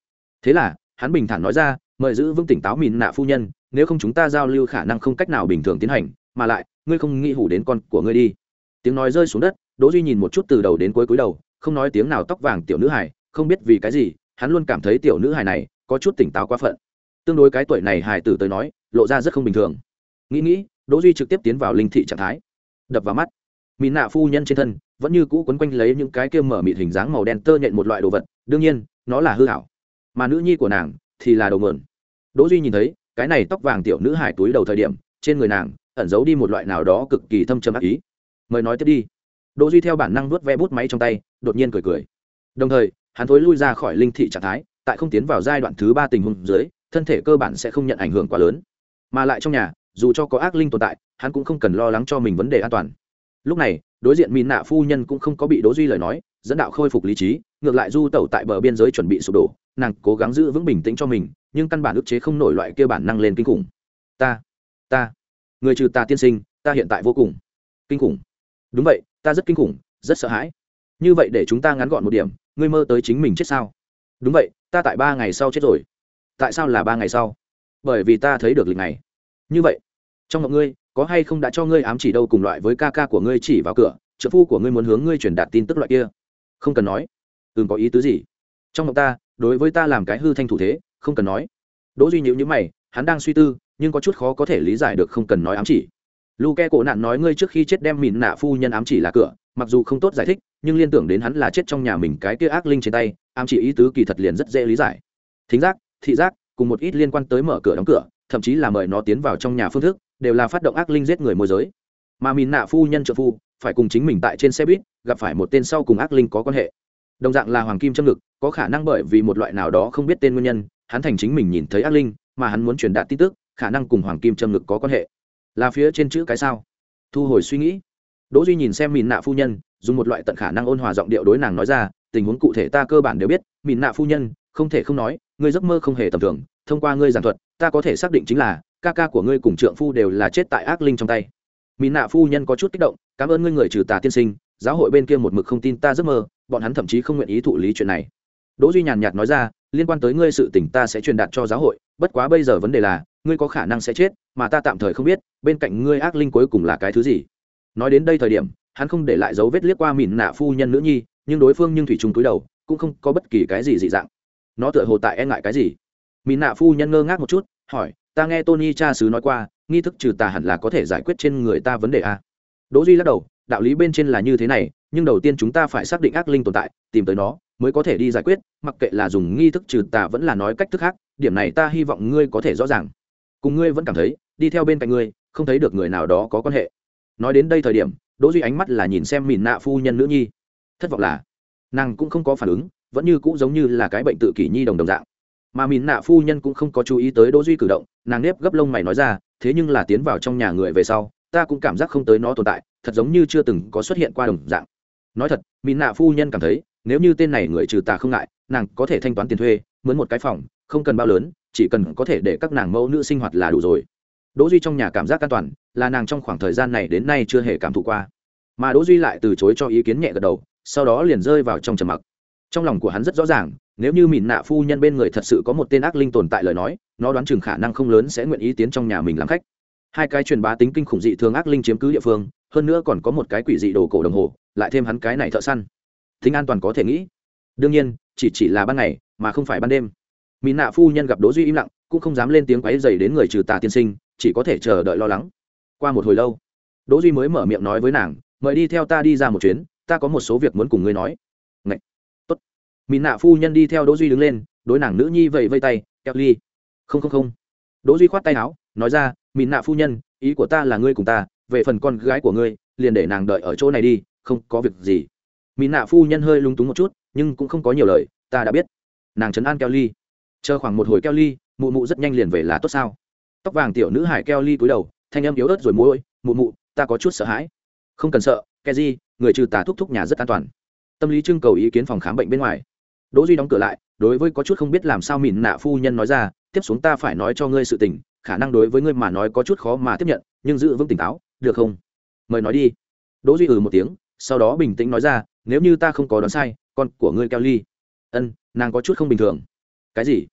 Thế là, hắn bình thản nói ra, mời giữ vững tỉnh táo mìn nạ phu nhân, nếu không chúng ta giao lưu khả năng không cách nào bình thường tiến hành, mà lại, ngươi không nghĩ hủ đến con của ngươi đi. Tiếng nói rơi xuống đất, đỗ duy nhìn một chút từ đầu đến cuối cúi đầu, không nói tiếng nào tóc vàng tiểu nữ hải không biết vì cái gì, hắn luôn cảm thấy tiểu nữ hài này có chút tỉnh táo quá phận. Tương đối cái tuổi này hài tử tới nói, lộ ra rất không bình thường. Nghĩ nghĩ, đỗ duy trực tiếp tiến vào linh thị trạng thái. Đập vào mắt. Mỹ nạ phu nhân trên thân vẫn như cũ quấn quanh lấy những cái kia mở mịt hình dáng màu đen tơ nhện một loại đồ vật, đương nhiên, nó là hư hảo mà nữ nhi của nàng thì là đầu mượn đỗ duy nhìn thấy, cái này tóc vàng tiểu nữ hải túi đầu thời điểm, trên người nàng ẩn giấu đi một loại nào đó cực kỳ thâm trầm ác ý. Mời nói tiếp đi. Đỗ duy theo bản năng vuốt ve bút máy trong tay, đột nhiên cười cười. Đồng thời hắn thối lui ra khỏi linh thị trạng thái, tại không tiến vào giai đoạn thứ ba tình huống dưới, thân thể cơ bản sẽ không nhận ảnh hưởng quá lớn. Mà lại trong nhà, dù cho có ác linh tồn tại, hắn cũng không cần lo lắng cho mình vấn đề an toàn. Lúc này, đối diện mỹ nạ phu nhân cũng không có bị đố duy lời nói, dẫn đạo khôi phục lý trí, ngược lại du tẩu tại bờ biên giới chuẩn bị sụp đổ, nàng cố gắng giữ vững bình tĩnh cho mình, nhưng căn bản ức chế không nổi loại kia bản năng lên kinh khủng. Ta ta, người trừ ta tiên sinh, ta hiện tại vô cùng kinh khủng. Đúng vậy, ta rất kinh khủng, rất sợ hãi. Như vậy để chúng ta ngắn gọn một điểm ngươi mơ tới chính mình chết sao? Đúng vậy, ta tại ba ngày sau chết rồi. Tại sao là ba ngày sau? Bởi vì ta thấy được lịch này. Như vậy, trong mộng ngươi, có hay không đã cho ngươi ám chỉ đâu cùng loại với ca ca của ngươi chỉ vào cửa, trợ phu của ngươi muốn hướng ngươi truyền đạt tin tức loại kia? Không cần nói. Ừm, có ý tứ gì? Trong mộng ta, đối với ta làm cái hư thanh thủ thế, không cần nói. Đỗ duy nhíu nhíu mày, hắn đang suy tư, nhưng có chút khó có thể lý giải được không cần nói ám chỉ. Luke cổ nạn nói ngươi trước khi chết đem mìn nạ phu nhân ám chỉ là cửa mặc dù không tốt giải thích, nhưng liên tưởng đến hắn là chết trong nhà mình cái kia ác linh trên tay, ám chỉ ý tứ kỳ thật liền rất dễ lý giải. Thính giác, thị giác, cùng một ít liên quan tới mở cửa đóng cửa, thậm chí là mời nó tiến vào trong nhà phương thức, đều là phát động ác linh giết người môi giới. Mà mìn nạ phu nhân trợ phu, phải cùng chính mình tại trên xe buýt, gặp phải một tên sau cùng ác linh có quan hệ. Đồng dạng là hoàng kim châm ngực, có khả năng bởi vì một loại nào đó không biết tên nguyên nhân, hắn thành chính mình nhìn thấy ác linh, mà hắn muốn truyền đạt tin tức, khả năng cùng hoàng kim châm ngực có quan hệ. Là phía trên chữ cái sao? Thu hồi suy nghĩ đỗ duy nhìn xem mìn nạ phu nhân, dùng một loại tận khả năng ôn hòa giọng điệu đối nàng nói ra, tình huống cụ thể ta cơ bản đều biết mìn nạ phu nhân, không thể không nói, ngươi giấc mơ không hề tầm thường, thông qua ngươi giảng thuật, ta có thể xác định chính là, ca ca của ngươi cùng trượng phu đều là chết tại ác linh trong tay. Mìn nạ phu nhân có chút kích động, cảm ơn ngươi người trừ tà tiên sinh, giáo hội bên kia một mực không tin ta giấc mơ, bọn hắn thậm chí không nguyện ý thụ lý chuyện này. Đỗ duy nhàn nhạt nói ra, liên quan tới ngươi sự tình ta sẽ truyền đạt cho giáo hội, bất quá bây giờ vấn đề là, ngươi có khả năng sẽ chết, mà ta tạm thời không biết, bên cạnh ngươi ác linh cuối cùng là cái thứ gì nói đến đây thời điểm, hắn không để lại dấu vết liếc qua mìn nạ phu nhân nữ nhi, nhưng đối phương nhưng thủy trùng túi đầu, cũng không có bất kỳ cái gì dị dạng. Nó tựa hồ tại e ngại cái gì? Mìn nạ phu nhân ngơ ngác một chút, hỏi, ta nghe tony cha sứ nói qua, nghi thức trừ tà hẳn là có thể giải quyết trên người ta vấn đề a đỗ duy lắc đầu, đạo lý bên trên là như thế này, nhưng đầu tiên chúng ta phải xác định ác linh tồn tại, tìm tới nó, mới có thể đi giải quyết, mặc kệ là dùng nghi thức trừ tà vẫn là nói cách thức khác, điểm này ta hy vọng ngươi có thể rõ ràng. Cùng ngươi vẫn cảm thấy, đi theo bên cạnh ngươi, không thấy được người nào đó có quan hệ nói đến đây thời điểm, đỗ duy ánh mắt là nhìn xem mìn nạ phu nhân nữ nhi. Thất vọng là, nàng cũng không có phản ứng, vẫn như cũ giống như là cái bệnh tự kỷ nhi đồng đồng dạng. Mà mìn nạ phu nhân cũng không có chú ý tới đỗ duy cử động, nàng nếp gấp lông mày nói ra, thế nhưng là tiến vào trong nhà người về sau, ta cũng cảm giác không tới nó tồn tại, thật giống như chưa từng có xuất hiện qua đồng dạng. Nói thật mìn nạ phu nhân cảm thấy, nếu như tên này người trừ tà không ngại, nàng có thể thanh toán tiền thuê, mướn một cái phòng, không cần bao lớn, chỉ cần có thể để các nàng mẫu nữ sinh hoạt là đủ rồi. Đỗ duy trong nhà cảm giác an toàn là nàng trong khoảng thời gian này đến nay chưa hề cảm thụ qua. Mà đỗ duy lại từ chối cho ý kiến nhẹ gật đầu, sau đó liền rơi vào trong trầm mặc. Trong lòng của hắn rất rõ ràng, nếu như mìn nạ phu nhân bên người thật sự có một tên ác linh tồn tại lời nói, nó đoán chừng khả năng không lớn sẽ nguyện ý tiến trong nhà mình làm khách. Hai cái truyền bá tính kinh khủng dị thường ác linh chiếm cứ địa phương, hơn nữa còn có một cái quỷ dị đồ cổ đồng hồ, lại thêm hắn cái này thợ săn. Tính an toàn có thể nghĩ. Đương nhiên, chỉ chỉ là ban ngày, mà không phải ban đêm. Mìn nạ phu nhân gặp đỗ duy im lặng, cũng không dám lên tiếng quấy dày đến người trừ tà tiên sinh, chỉ có thể chờ đợi lo lắng qua một hồi lâu. Đỗ duy mới mở miệng nói với nàng, mời đi theo ta đi ra một chuyến, ta có một số việc muốn cùng ngươi nói. Ngậy. tốt. Mỹ nạ phu nhân đi theo đỗ duy đứng lên, đối nàng nữ nhi vẫy vây tay keo ly. Không không không. Đỗ duy khoát tay áo, nói ra mỹ nạ phu nhân, ý của ta là ngươi cùng ta, về phần con gái của ngươi, liền để nàng đợi ở chỗ này đi, không có việc gì. Mỹ nạ phu nhân hơi lung túng một chút, nhưng cũng không có nhiều lời, ta đã biết. Nàng trấn an keo ly. Chờ khoảng một hồi keo ly, mụ mụ rất nhanh liền về là tốt sao? Tóc vàng tiểu nữ hải keo ly cúi đầu thanh âm yếu ớt rồi môi mụ mụ, ta có chút sợ hãi. Không cần sợ ke di người trừ tà thúc thúc nhà rất an toàn. Tâm lý trưng cầu ý kiến phòng khám bệnh bên ngoài. Đỗ duy đóng cửa lại, đối với có chút không biết làm sao mìn nạ phu nhân nói ra, tiếp xuống ta phải nói cho ngươi sự tình, khả năng đối với ngươi mà nói có chút khó mà tiếp nhận, nhưng giữ vững tỉnh táo, được không? Mời nói đi. Đỗ duy ừ một tiếng, sau đó bình tĩnh nói ra, nếu như ta không có đoán sai, con của ngươi keo ly ân, nàng có chút không bình thường. Cái gì?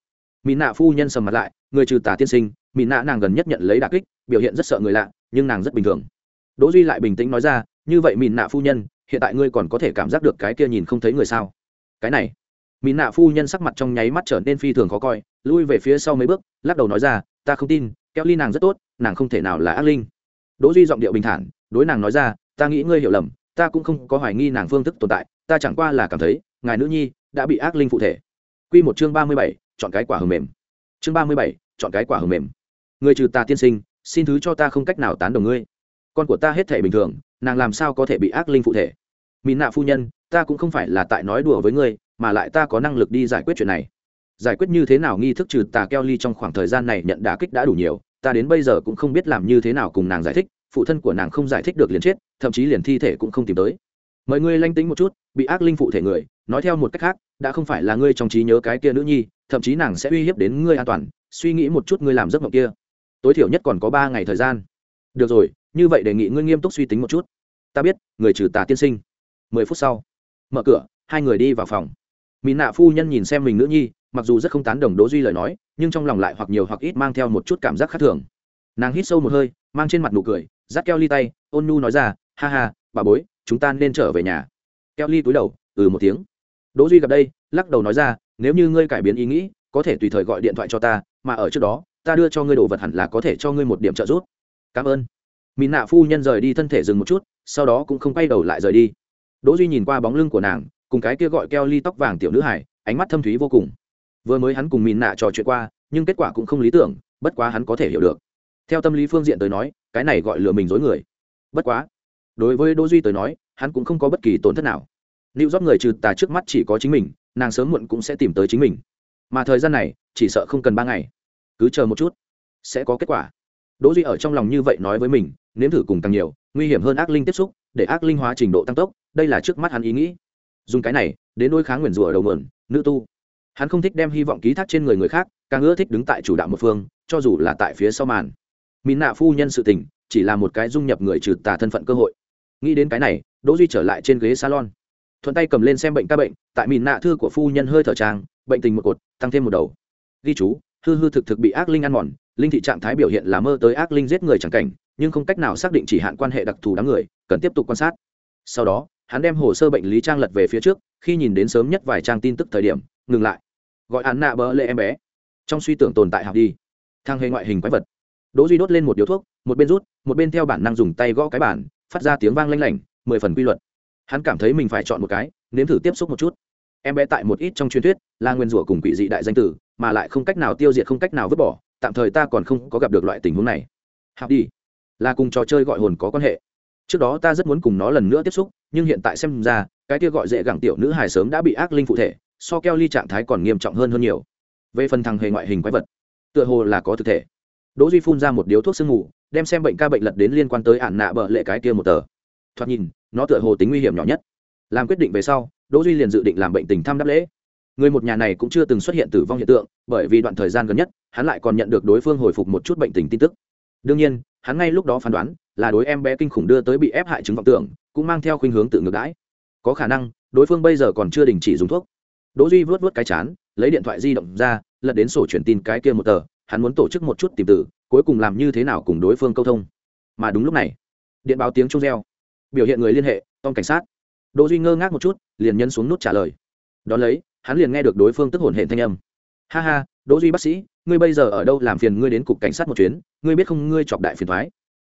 Mỹ nạ phu nhân sầm mặt lại, người trừ tà tiên sinh. Mỹ nạ nàng gần nhất nhận lấy đà kích biểu hiện rất sợ người lạ nhưng nàng rất bình thường. Đỗ duy lại bình tĩnh nói ra như vậy mìn nạ phu nhân hiện tại ngươi còn có thể cảm giác được cái kia nhìn không thấy người sao? Cái này. Mìn nạ phu nhân sắc mặt trong nháy mắt trở nên phi thường khó coi lui về phía sau mấy bước lắc đầu nói ra ta không tin keo ly nàng rất tốt nàng không thể nào là ác linh. Đỗ duy giọng điệu bình thản đối nàng nói ra ta nghĩ ngươi hiểu lầm ta cũng không có hoài nghi nàng phương thức tồn tại ta chẳng qua là cảm thấy ngài nữ nhi đã bị ác linh phụ thể. Quy một chương ba mươi bảy, chọn cái quả hờ mềm. Chương ba mươi bảy, chọn cái quả hờ mềm. Người trừ ta tiên sinh xin thứ cho ta không cách nào tán đồng ngươi. Con của ta hết thể bình thường, nàng làm sao có thể bị ác linh phụ thể? Mỹ nạ phu nhân, ta cũng không phải là tại nói đùa với ngươi, mà lại ta có năng lực đi giải quyết chuyện này. Giải quyết như thế nào nghi thức trừ tà keo ly trong khoảng thời gian này nhận đả kích đã đủ nhiều, ta đến bây giờ cũng không biết làm như thế nào cùng nàng giải thích, phụ thân của nàng không giải thích được liền chết, thậm chí liền thi thể cũng không tìm tới. Mời ngươi lanh tính một chút, bị ác linh phụ thể người, nói theo một cách khác, đã không phải là ngươi trong trí nhớ cái kia nữ nhi, thậm chí nàng sẽ uy hiếp đến ngươi an toàn, suy nghĩ một chút ngươi làm giấc mộng kia tối thiểu nhất còn có ba ngày thời gian. Được rồi, như vậy đề nghị ngươi nghiêm túc suy tính một chút. Ta biết, người trừ tà tiên sinh. Mười phút sau, mở cửa, hai người đi vào phòng. Mỹ nạ phu nhân nhìn xem mình nữ nhi, mặc dù rất không tán đồng đố duy lời nói, nhưng trong lòng lại hoặc nhiều hoặc ít mang theo một chút cảm giác khác thường. Nàng hít sâu một hơi, mang trên mặt nụ cười, dắt keo ly tay, ôn nhu nói ra, ha ha, bà bối, chúng ta nên trở về nhà. Keo ly túi đầu ừ một tiếng. Đỗ duy gặp đây, lắc đầu nói ra, nếu như ngươi cải biến ý nghĩ, có thể tùy thời gọi điện thoại cho ta, mà ở trước đó ta đưa cho ngươi đồ vật hẳn là có thể cho ngươi một điểm trợ giúp. Cảm ơn. Mỹ nạ phu nhân rời đi thân thể dừng một chút, sau đó cũng không quay đầu lại rời đi. Đỗ duy nhìn qua bóng lưng của nàng, cùng cái kia gọi keo ly tóc vàng tiểu nữ hải ánh mắt thâm thúy vô cùng. Vừa mới hắn cùng mỹ nạ trò chuyện qua, nhưng kết quả cũng không lý tưởng, bất quá hắn có thể hiểu được. Theo tâm lý phương diện tới nói, cái này gọi lừa mình dối người. Bất quá, đối với đỗ duy tới nói, hắn cũng không có bất kỳ tổn thất nào. Lưu rót người trừ tà trước mắt chỉ có chính mình, nàng sớm muộn cũng sẽ tìm tới chính mình. Mà thời gian này, chỉ sợ không cần ba ngày cứ chờ một chút, sẽ có kết quả. Đỗ duy ở trong lòng như vậy nói với mình, nếm thử cùng càng nhiều, nguy hiểm hơn ác linh tiếp xúc, để ác linh hóa trình độ tăng tốc, đây là trước mắt hắn ý nghĩ. Dùng cái này, đến đôi kháng nguyền rủa đầu nguồn, nữ tu. Hắn không thích đem hy vọng ký thác trên người người khác, càng ưa thích đứng tại chủ đạo một phương, cho dù là tại phía sau màn. Mìn nạ phu nhân sự tình, chỉ là một cái dung nhập người trừ tà thân phận cơ hội. Nghĩ đến cái này, đỗ duy trở lại trên ghế salon. Thuận tay cầm lên xem bệnh ca bệnh, tại mìn nạ thư của phu nhân hơi thở trang bệnh tình một cột, tăng thêm một đầu. Ghi chú hư hư thực thực bị ác linh ăn mòn, linh thị trạng thái biểu hiện là mơ tới ác linh giết người chẳng cảnh, nhưng không cách nào xác định chỉ hạn quan hệ đặc thù đám người, cần tiếp tục quan sát. Sau đó, hắn đem hồ sơ bệnh lý trang lật về phía trước, khi nhìn đến sớm nhất vài trang tin tức thời điểm, ngừng lại. Gọi hắn nạ bỡ lệ em bé. Trong suy tưởng tồn tại học đi. Thang hề ngoại hình quái vật. Đỗ duy đốt lên một điếu thuốc, một bên rút, một bên theo bản năng dùng tay gõ cái bản, phát ra tiếng vang lanh lảnh, mười phần quy luật. Hắn cảm thấy mình phải chọn một cái, nếm thử tiếp xúc một chút em bé tại một ít trong truyền thuyết là nguyên rủa cùng quỷ dị đại danh tử, mà lại không cách nào tiêu diệt, không cách nào vứt bỏ, tạm thời ta còn không có gặp được loại tình huống này. Học đi. Là cùng trò chơi gọi hồn có quan hệ. Trước đó ta rất muốn cùng nó lần nữa tiếp xúc, nhưng hiện tại xem ra, cái kia gọi dễ gẳng tiểu nữ hài sớm đã bị ác linh phụ thể, so keo ly trạng thái còn nghiêm trọng hơn hơn nhiều. Về phần thằng hề ngoại hình quái vật, tựa hồ là có thực thể. Đỗ duy phun ra một điếu thuốc sương mù, đem xem bệnh ca bệnh lật đến liên quan tới ản nạ bợ lệ cái kia một tờ. Thoạt nhìn, nó tựa hồ tính nguy hiểm nhỏ nhất. Làm quyết định về sau đỗ duy liền dự định làm bệnh tình thăm đáp lễ. Người một nhà này cũng chưa từng xuất hiện tử vong hiện tượng, bởi vì đoạn thời gian gần nhất, hắn lại còn nhận được đối phương hồi phục một chút bệnh tình tin tức. Đương nhiên, hắn ngay lúc đó phán đoán là đối em bé kinh khủng đưa tới bị ép hại chứng vọng tưởng, cũng mang theo khuynh hướng tự ngược đãi. Có khả năng, đối phương bây giờ còn chưa đình chỉ dùng thuốc. Đỗ duy vớt vớt cái chán, lấy điện thoại di động ra, lật đến sổ truyền tin cái kia một tờ, hắn muốn tổ chức một chút tìm tử, cuối cùng làm như thế nào cùng đối phương câu thông. Mà đúng lúc này, điện báo tiếng trung reo. Biểu hiện người liên hệ tom cảnh sát đỗ duy ngơ ngác một chút, liền nhấn xuống nút trả lời. Đón lấy, hắn liền nghe được đối phương tức hồn hển thanh âm. Ha ha, đỗ duy bác sĩ, ngươi bây giờ ở đâu làm phiền ngươi đến cục cảnh sát một chuyến, ngươi biết không, ngươi chọc đại phiền thoái.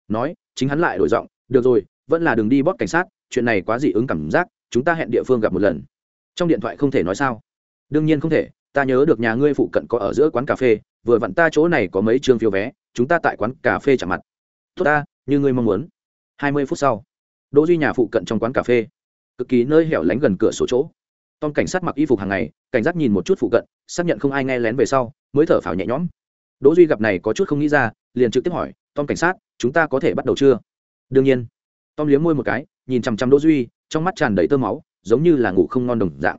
Nói, chính hắn lại đổi giọng, được rồi, vẫn là đừng đi bóp cảnh sát, chuyện này quá dị ứng cảm giác, chúng ta hẹn địa phương gặp một lần. Trong điện thoại không thể nói sao. Đương nhiên không thể, ta nhớ được nhà ngươi phụ cận có ở giữa quán cà phê, vừa vặn ta chỗ này có mấy chương phiếu vé, chúng ta tại quán cà phê chạm mặt. Tốt ta, như ngươi mong muốn. Hai mươi phút sau, đỗ duy nhà phụ cận trong quán cà phê cực kỳ nơi hẻo lánh gần cửa sổ chỗ. Tom cảnh sát mặc y phục hàng ngày, cảnh giác nhìn một chút phụ cận, xác nhận không ai nghe lén về sau, mới thở phào nhẹ nhõm. Đỗ duy gặp này có chút không nghĩ ra, liền trực tiếp hỏi, tom cảnh sát, chúng ta có thể bắt đầu chưa? Đương nhiên. Tom liếm môi một cái, nhìn chằm chằm đỗ duy, trong mắt tràn đầy tơ máu, giống như là ngủ không ngon đồng dạng.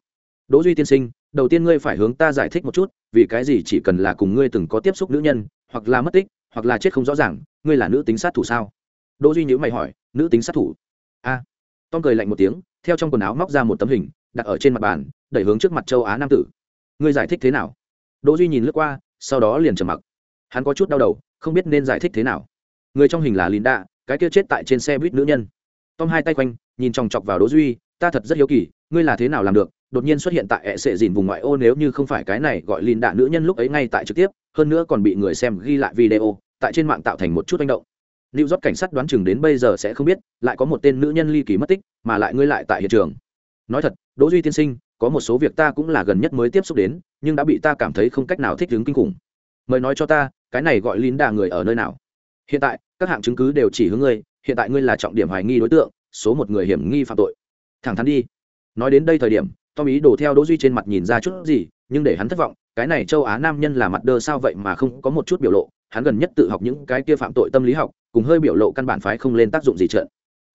Đỗ duy tiên sinh, đầu tiên ngươi phải hướng ta giải thích một chút, vì cái gì chỉ cần là cùng ngươi từng có tiếp xúc nữ nhân, hoặc là mất tích, hoặc là chết không rõ ràng, ngươi là nữ tính sát thủ sao? Đỗ duy nhữ mày hỏi, nữ tính sát thủ? A. Tom cười lạnh một tiếng theo trong quần áo móc ra một tấm hình, đặt ở trên mặt bàn, đẩy hướng trước mặt châu á nam tử. Ngươi giải thích thế nào? Đỗ duy nhìn lướt qua, sau đó liền trầm mặc. Hắn có chút đau đầu, không biết nên giải thích thế nào. Người trong hình là linda cái kia chết tại trên xe buýt nữ nhân. Tom hai tay quanh, nhìn chòng chọc vào đỗ duy, ta thật rất hiếu kỳ, ngươi là thế nào làm được? Đột nhiên xuất hiện tại hệ sệ dìn vùng ngoại ô nếu như không phải cái này gọi linda nữ nhân lúc ấy ngay tại trực tiếp, hơn nữa còn bị người xem ghi lại video, tại trên mạng tạo thành một chút manh động. Lưu York cảnh sát đoán chừng đến bây giờ sẽ không biết, lại có một tên nữ nhân ly kỳ mất tích, mà lại ngươi lại tại hiện trường. Nói thật, Đỗ Duy tiên sinh, có một số việc ta cũng là gần nhất mới tiếp xúc đến, nhưng đã bị ta cảm thấy không cách nào thích ứng kinh khủng. Mời nói cho ta, cái này gọi Lín Đà người ở nơi nào? Hiện tại, các hạng chứng cứ đều chỉ hướng ngươi, hiện tại ngươi là trọng điểm hoài nghi đối tượng, số một người hiểm nghi phạm tội. Thẳng thắn đi. Nói đến đây thời điểm, Tom ý đổ theo Đỗ Duy trên mặt nhìn ra chút gì, nhưng để hắn thất vọng, cái này châu Á nam nhân là mặt đơ sao vậy mà không có một chút biểu lộ, hắn gần nhất tự học những cái kia phạm tội tâm lý học, cùng hơi biểu lộ căn bản phái không lên tác dụng gì trợn.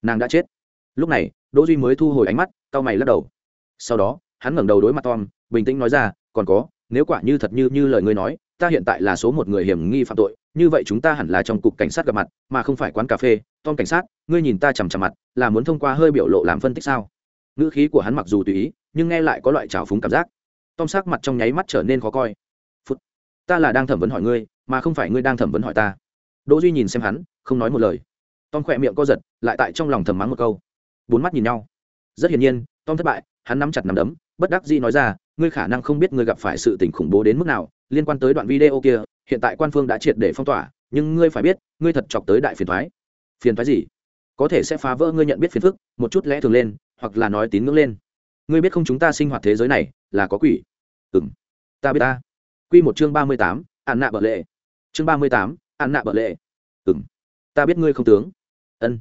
Nàng đã chết. Lúc này đỗ duy mới thu hồi ánh mắt cau mày lắc đầu. Sau đó hắn ngẩng đầu đối mặt tom bình tĩnh nói ra còn có nếu quả như thật như như lời ngươi nói ta hiện tại là số một người hiểm nghi phạm tội như vậy chúng ta hẳn là trong cục cảnh sát gặp mặt mà không phải quán cà phê. Tom cảnh sát ngươi nhìn ta chằm chằm mặt là muốn thông qua hơi biểu lộ làm phân tích sao? Ngữ khí của hắn mặc dù tùy ý nhưng nghe lại có loại trào phúng cảm giác. Tom sắc mặt trong nháy mắt trở nên khó coi ta là đang thẩm vấn hỏi ngươi, mà không phải ngươi đang thẩm vấn hỏi ta. Đỗ duy nhìn xem hắn, không nói một lời. Tom khỏe miệng co giật, lại tại trong lòng thầm mắng một câu. Bốn mắt nhìn nhau. Rất hiển nhiên, tom thất bại, hắn nắm chặt nắm đấm, bất đắc dĩ nói ra, ngươi khả năng không biết ngươi gặp phải sự tình khủng bố đến mức nào, liên quan tới đoạn video kia, hiện tại quan phương đã triệt để phong tỏa, nhưng ngươi phải biết, ngươi thật chọc tới đại phiền thoái phiền thoái gì? Có thể sẽ phá vỡ ngươi nhận biết phiền phức, một chút lẽ thường lên, hoặc là nói tín ngưỡng lên. Ngươi biết không chúng ta sinh hoạt thế giới này là có quỷ? Ừng ta biết ta. Quy một chương ba mươi tám ạn nạ bợ lệ. Chương ba mươi tám ạn nạ bợ lệ. Ừm, ta biết ngươi không tướng. Ân.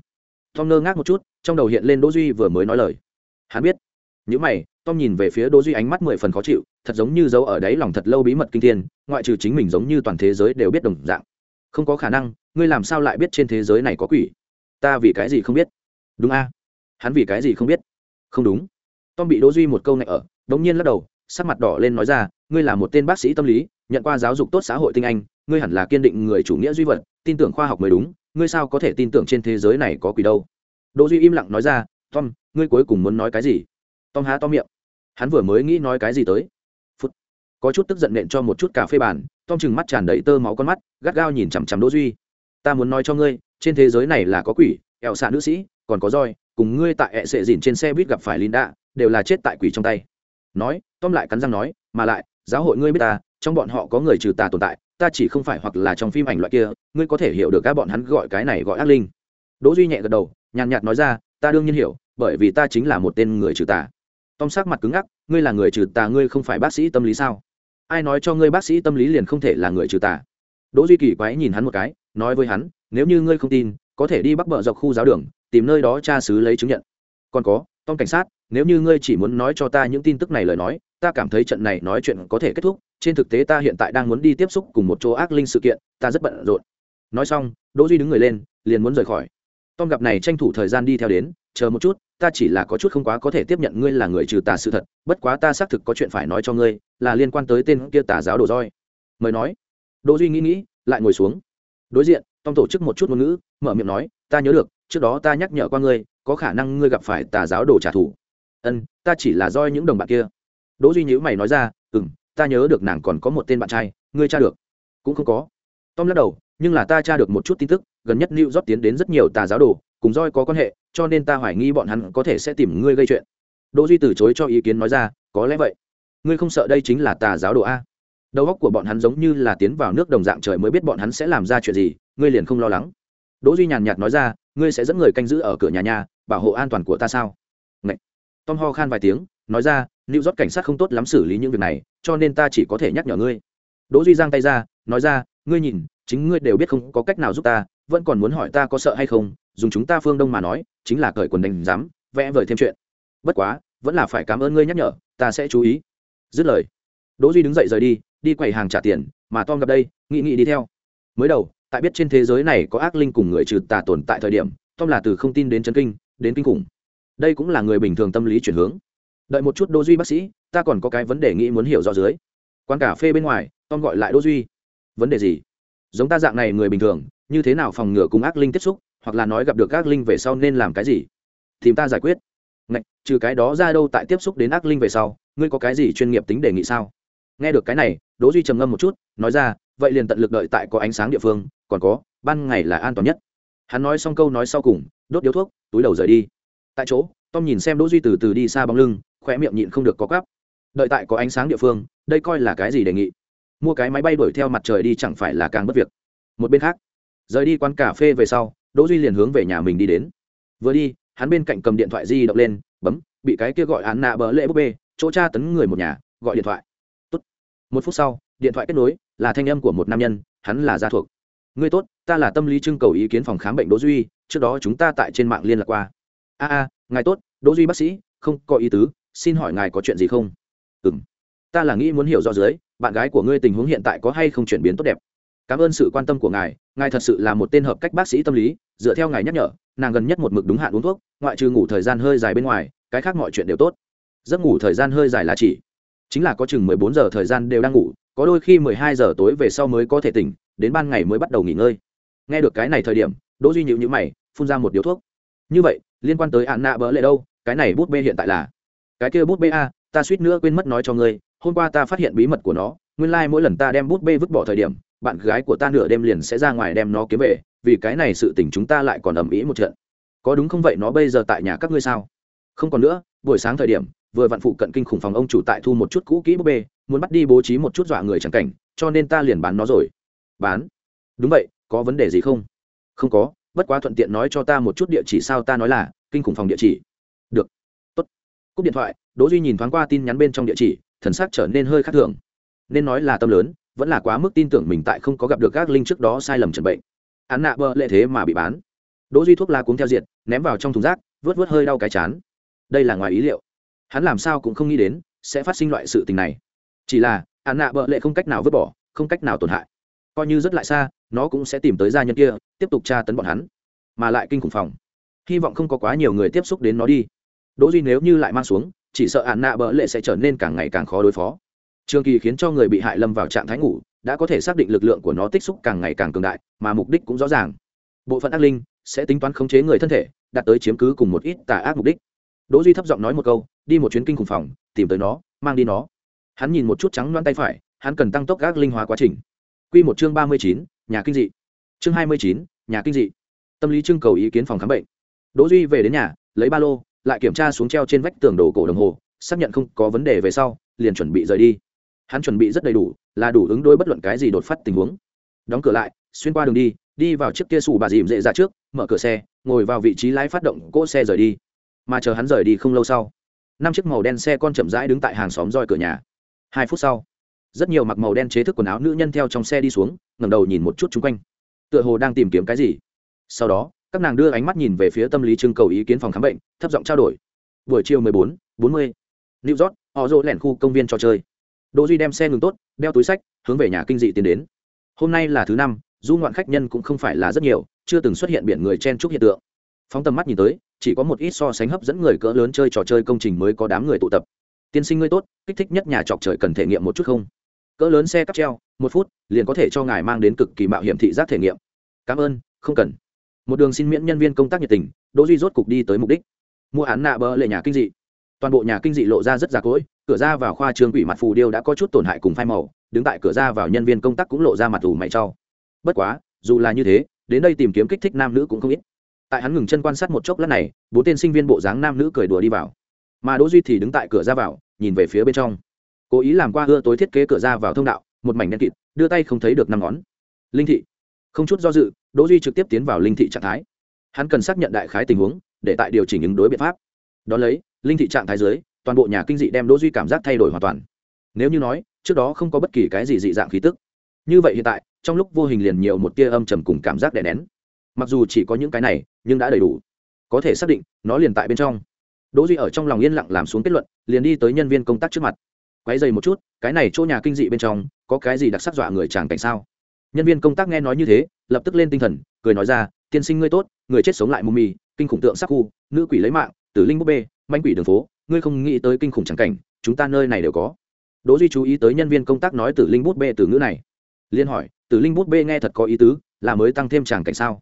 Tom ngơ ngác một chút, trong đầu hiện lên đỗ duy vừa mới nói lời. Hắn biết. Những mày, tom nhìn về phía đỗ duy ánh mắt mười phần khó chịu, thật giống như giấu ở đáy lòng thật lâu bí mật kinh thiên, ngoại trừ chính mình giống như toàn thế giới đều biết đồng dạng. Không có khả năng, ngươi làm sao lại biết trên thế giới này có quỷ? Ta vì cái gì không biết? Đúng a. Hắn vì cái gì không biết? Không đúng. Tom bị đỗ duy một câu này ở, đống nhiên lắc đầu sắc mặt đỏ lên nói ra, ngươi là một tên bác sĩ tâm lý, nhận qua giáo dục tốt xã hội tinh anh, ngươi hẳn là kiên định người chủ nghĩa duy vật, tin tưởng khoa học mới đúng, ngươi sao có thể tin tưởng trên thế giới này có quỷ đâu? Đỗ duy im lặng nói ra, tom, ngươi cuối cùng muốn nói cái gì? Tom há to miệng. Hắn vừa mới nghĩ nói cái gì tới. Phút. Có chút tức giận nện cho một chút cà phê bàn, tom chừng mắt tràn đầy tơ máu con mắt, gắt gao nhìn chằm chằm đỗ duy. Ta muốn nói cho ngươi, trên thế giới này là có quỷ ẹo xạ nữ sĩ, còn có roi, cùng ngươi tại ẹ sệ dìn trên xe buýt gặp phải linda, đều là chết tại quỷ trong tay nói tom lại cắn răng nói, mà lại, giáo hội ngươi biết ta, trong bọn họ có người trừ tà tồn tại, ta chỉ không phải hoặc là trong phim ảnh loại kia, ngươi có thể hiểu được các bọn hắn gọi cái này gọi ác linh. Đỗ duy nhẹ gật đầu, nhàn nhạt nói ra, ta đương nhiên hiểu, bởi vì ta chính là một tên người trừ tà. Tom sắc mặt cứng ngắc, ngươi là người trừ tà, ngươi không phải bác sĩ tâm lý sao? Ai nói cho ngươi bác sĩ tâm lý liền không thể là người trừ tà? Đỗ duy kỳ quái nhìn hắn một cái, nói với hắn, nếu như ngươi không tin, có thể đi bắc bờ dọc khu giáo đường, tìm nơi đó tra xứ lấy chứng nhận. Còn có tom cảnh sát, nếu như ngươi chỉ muốn nói cho ta những tin tức này lời nói, ta cảm thấy trận này nói chuyện có thể kết thúc. Trên thực tế ta hiện tại đang muốn đi tiếp xúc cùng một chỗ ác linh sự kiện, ta rất bận rộn. Nói xong, đỗ duy đứng người lên, liền muốn rời khỏi. Tom gặp này tranh thủ thời gian đi theo đến, chờ một chút, ta chỉ là có chút không quá có thể tiếp nhận ngươi là người trừ tà sự thật, bất quá ta xác thực có chuyện phải nói cho ngươi, là liên quan tới tên kia tà giáo đồ roi. Mời nói. Đỗ duy nghĩ nghĩ, lại ngồi xuống. Đối diện, tom tổ chức một chút ngôn ngữ, mở miệng nói, ta nhớ được, trước đó ta nhắc nhở qua ngươi có khả năng ngươi gặp phải tà giáo đồ trả thù. Ân, ta chỉ là doi những đồng bạn kia. Đỗ duy nhữ mày nói ra, ừm, ta nhớ được nàng còn có một tên bạn trai, ngươi tra được. Cũng không có. Tom lắc đầu, nhưng là ta tra được một chút tin tức, gần nhất new rót tiến đến rất nhiều tà giáo đồ, cùng roi có quan hệ, cho nên ta hoài nghi bọn hắn có thể sẽ tìm ngươi gây chuyện. Đỗ duy từ chối cho ý kiến nói ra, có lẽ vậy. Ngươi không sợ đây chính là tà giáo đồ a? Đầu óc của bọn hắn giống như là tiến vào nước đồng dạng trời mới biết bọn hắn sẽ làm ra chuyện gì, ngươi liền không lo lắng. Đỗ duy nhàn nhạt nói ra, ngươi sẽ dẫn người canh giữ ở cửa nhà nhà bảo hộ an toàn của ta sao? Ngậy. tom ho khan vài tiếng, nói ra lưu rót cảnh sát không tốt lắm xử lý những việc này, cho nên ta chỉ có thể nhắc nhở ngươi. Đỗ duy giang tay ra, nói ra, ngươi nhìn, chính ngươi đều biết không có cách nào giúp ta, vẫn còn muốn hỏi ta có sợ hay không, dùng chúng ta phương đông mà nói, chính là cởi quần đánh dám, vẽ vời thêm chuyện. Bất quá, vẫn là phải cảm ơn ngươi nhắc nhở, ta sẽ chú ý. Dứt lời, đỗ duy đứng dậy rời đi đi quầy hàng trả tiền, mà tom gặp đây, nghĩ nghĩ đi theo. Mới đầu, tại biết trên thế giới này có ác linh cùng người trừ tà tồn tại thời điểm, tom là từ không tin đến chấn kinh đến kinh khủng. Đây cũng là người bình thường tâm lý chuyển hướng. Đợi một chút đỗ duy bác sĩ ta còn có cái vấn đề nghĩ muốn hiểu rõ dưới. Quán cà phê bên ngoài tom gọi lại đỗ duy. Vấn đề gì? Giống ta dạng này người bình thường như thế nào phòng ngừa cùng ác linh tiếp xúc hoặc là nói gặp được ác linh về sau nên làm cái gì? Tìm ta giải quyết. Ngạch, trừ cái đó ra đâu tại tiếp xúc đến ác linh về sau ngươi có cái gì chuyên nghiệp tính đề nghị sao? Nghe được cái này đỗ duy trầm ngâm một chút nói ra vậy liền tận lực đợi tại có ánh sáng địa phương còn có ban ngày là an toàn nhất. Hắn nói xong câu nói sau cùng đốt điếu thuốc, túi đầu rời đi. Tại chỗ, tom nhìn xem đỗ duy từ từ đi xa bóng lưng khoe miệng nhịn không được có cắp đợi tại có ánh sáng địa phương, đây coi là cái gì đề nghị? Mua cái máy bay đuổi theo mặt trời đi chẳng phải là càng bất việc. Một bên khác, rời đi quán cà phê về sau, đỗ duy liền hướng về nhà mình đi đến. Vừa đi, hắn bên cạnh cầm điện thoại di động lên, bấm, bị cái kia gọi án nạ bờ lễ búp bê, chỗ tra tấn người một nhà, gọi điện thoại. Tốt. Một phút sau, điện thoại kết nối, là thanh âm của một nam nhân, hắn là gia thuộc ngươi tốt, ta là tâm lý trưng cầu ý kiến phòng khám bệnh đỗ duy, trước đó chúng ta tại trên mạng liên lạc qua. A a, ngài tốt, đỗ duy bác sĩ, không có ý tứ, xin hỏi ngài có chuyện gì không? Ừm. Ta là nghĩ muốn hiểu rõ dưới, bạn gái của ngươi tình huống hiện tại có hay không chuyển biến tốt đẹp? Cảm ơn sự quan tâm của ngài ngài thật sự là một tên hợp cách bác sĩ tâm lý, dựa theo ngài nhắc nhở, nàng gần nhất một mực đúng hạn uống thuốc, ngoại trừ ngủ thời gian hơi dài bên ngoài, cái khác mọi chuyện đều tốt. Giấc ngủ thời gian hơi dài là chỉ, chính là có chừng mười bốn giờ thời gian đều đang ngủ, có đôi khi mười hai giờ tối về sau mới có thể tỉnh đến ban ngày mới bắt đầu nghỉ ngơi. Nghe được cái này thời điểm, đỗ duy nhịu nhữ mày, phun ra một điếu thuốc. Như vậy, liên quan tới ạn nạ bỡ lệ đâu? Cái này bút bê hiện tại là? Cái kia bút bê a, ta suýt nữa quên mất nói cho ngươi, hôm qua ta phát hiện bí mật của nó, nguyên lai like mỗi lần ta đem bút bê vứt bỏ thời điểm, bạn gái của ta nửa đêm liền sẽ ra ngoài đem nó kiếm về, vì cái này sự tình chúng ta lại còn ầm ĩ một trận. Có đúng không vậy nó bây giờ tại nhà các ngươi sao? Không còn nữa, buổi sáng thời điểm, vừa vặn phụ cận kinh khủng phòng ông chủ tại thu một chút cũ kỹ búp bê, muốn bắt đi bố trí một chút dọa người chẳng cảnh, cho nên ta liền bán nó rồi bán. Đúng vậy, có vấn đề gì không? Không có, bất quá thuận tiện nói cho ta một chút địa chỉ sao ta nói là, kinh khủng phòng địa chỉ. Được. Tốt. Cúp điện thoại, đỗ duy nhìn thoáng qua tin nhắn bên trong địa chỉ, thần sắc trở nên hơi khác thường. Nên nói là tâm lớn, vẫn là quá mức tin tưởng mình tại không có gặp được các linh trước đó sai lầm chẩn bệnh. Án nạ bơ lệ thế mà bị bán. Đỗ duy thuốc lá cuống theo diệt, ném vào trong thùng rác, vớt vớt hơi đau cái chán. Đây là ngoài ý liệu. Hắn làm sao cũng không nghĩ đến, sẽ phát sinh loại sự tình này. Chỉ là, án nạ bợ lệ không cách nào vứt bỏ, không cách nào tổn hại coi như rất lại xa, nó cũng sẽ tìm tới gia nhân kia, tiếp tục tra tấn bọn hắn. Mà lại kinh khủng phòng. Hy vọng không có quá nhiều người tiếp xúc đến nó đi. Đỗ duy nếu như lại mang xuống, chỉ sợ ạn nạ bỡ lệ sẽ trở nên càng ngày càng khó đối phó. Trường kỳ khiến cho người bị hại lâm vào trạng thái ngủ, đã có thể xác định lực lượng của nó tích xúc càng ngày càng cường đại, mà mục đích cũng rõ ràng. Bộ phận ác linh sẽ tính toán khống chế người thân thể, đạt tới chiếm cứ cùng một ít tà ác mục đích. Đỗ duy thấp giọng nói một câu, đi một chuyến kinh khủng phòng, tìm tới nó, mang đi nó. Hắn nhìn một chút trắng loan tay phải, hắn cần tăng tốc ác linh hóa quá trình quy một chương ba mươi chín, nhà kinh dị. Chương hai mươi chín, nhà kinh dị. Tâm lý trưng cầu ý kiến phòng khám bệnh. Đỗ duy về đến nhà lấy ba lô lại kiểm tra xuống treo trên vách tường đồ cổ đồng hồ xác nhận không có vấn đề về sau liền chuẩn bị rời đi. Hắn chuẩn bị rất đầy đủ là đủ ứng đối bất luận cái gì đột phát tình huống. Đóng cửa lại xuyên qua đường đi đi vào chiếc kia sủ bà dìm dễ ra dạ trước mở cửa xe ngồi vào vị trí lái phát động cỗ xe rời đi. Mà chờ hắn rời đi không lâu sau năm chiếc màu đen xe con chậm rãi đứng tại hàng xóm roi cửa nhà. Hai phút sau rất nhiều mặc màu đen chế thức quần áo nữ nhân theo trong xe đi xuống ngẩng đầu nhìn một chút chung quanh tựa hồ đang tìm kiếm cái gì sau đó các nàng đưa ánh mắt nhìn về phía tâm lý trưng cầu ý kiến phòng khám bệnh thấp giọng trao đổi buổi chiều 14, 40. New York, họ rộ lẻn khu công viên trò chơi. Đỗ Duy đem xe ngừng tốt, đeo túi sách, hướng về nhà kinh dị tiến đến. Hôm nay là thứ năm, du ngoạn khách nhân cũng không phải là rất nhiều, chưa từng xuất hiện biển người chen chúc hiện tượng. Phóng tầm mắt nhìn tới, chỉ có một ít so sánh hấp dẫn người cỡ lớn chơi trò chơi công trình mới có đám người tụ tập. Tiên sinh ngươi tốt, kích thích nhất nhà trọc trời cần thể nghiệm một chút không? Cỡ lớn xe cắp treo, một phút, liền có thể cho ngài mang đến cực kỳ mạo hiểm thị giác thể nghiệm. Cảm ơn, không cần. Một đường xin miễn nhân viên công tác nhiệt tình, Đỗ Duy rốt cục đi tới mục đích. Mua án nạ bờ lệ nhà kinh dị toàn bộ nhà kinh dị lộ ra rất già cỗi cửa ra vào khoa trường quỷ mặt phù điêu đã có chút tổn hại cùng phai màu đứng tại cửa ra vào nhân viên công tác cũng lộ ra mặt ủ mày cho bất quá dù là như thế đến đây tìm kiếm kích thích nam nữ cũng không ít tại hắn ngừng chân quan sát một chốc lát này bốn tên sinh viên bộ dáng nam nữ cười đùa đi vào mà đỗ duy thì đứng tại cửa ra vào nhìn về phía bên trong cố ý làm qua ưa tối thiết kế cửa ra vào thông đạo, một mảnh đen kịt, đưa tay không thấy được năm ngón. Linh thị. Không chút do dự, đỗ duy trực tiếp tiến vào linh thị trạng thái. Hắn cần xác nhận đại khái tình huống, để tại điều chỉnh ứng đối biện pháp. Đón lấy, linh thị trạng thái dưới, toàn bộ nhà kinh dị đem đỗ duy cảm giác thay đổi hoàn toàn. Nếu như nói, trước đó không có bất kỳ cái gì dị dạng khí tức. Như vậy hiện tại, trong lúc vô hình liền nhiều một tia âm trầm cùng cảm giác đè nén. Mặc dù chỉ có những cái này, nhưng đã đầy đủ. Có thể xác định, nó liền tại bên trong. Đỗ duy ở trong lòng yên lặng làm xuống kết luận, liền đi tới nhân viên công tác trước mặt quấy dày một chút, cái này chỗ nhà kinh dị bên trong, có cái gì đặc sắc dọa người chàng cảnh sao? Nhân viên công tác nghe nói như thế, lập tức lên tinh thần, cười nói ra, tiên sinh ngươi tốt, người chết sống lại mù mì, kinh khủng tượng sắc khu, nữ quỷ lấy mạng, tử linh búp bê, manh quỷ đường phố, ngươi không nghĩ tới kinh khủng trắng cảnh, chúng ta nơi này đều có. Đỗ duy chú ý tới nhân viên công tác nói tử linh bút bê từ ngữ này. Liên hỏi, tử linh bút bê nghe thật có ý tứ, là mới tăng thêm tràng cảnh sao?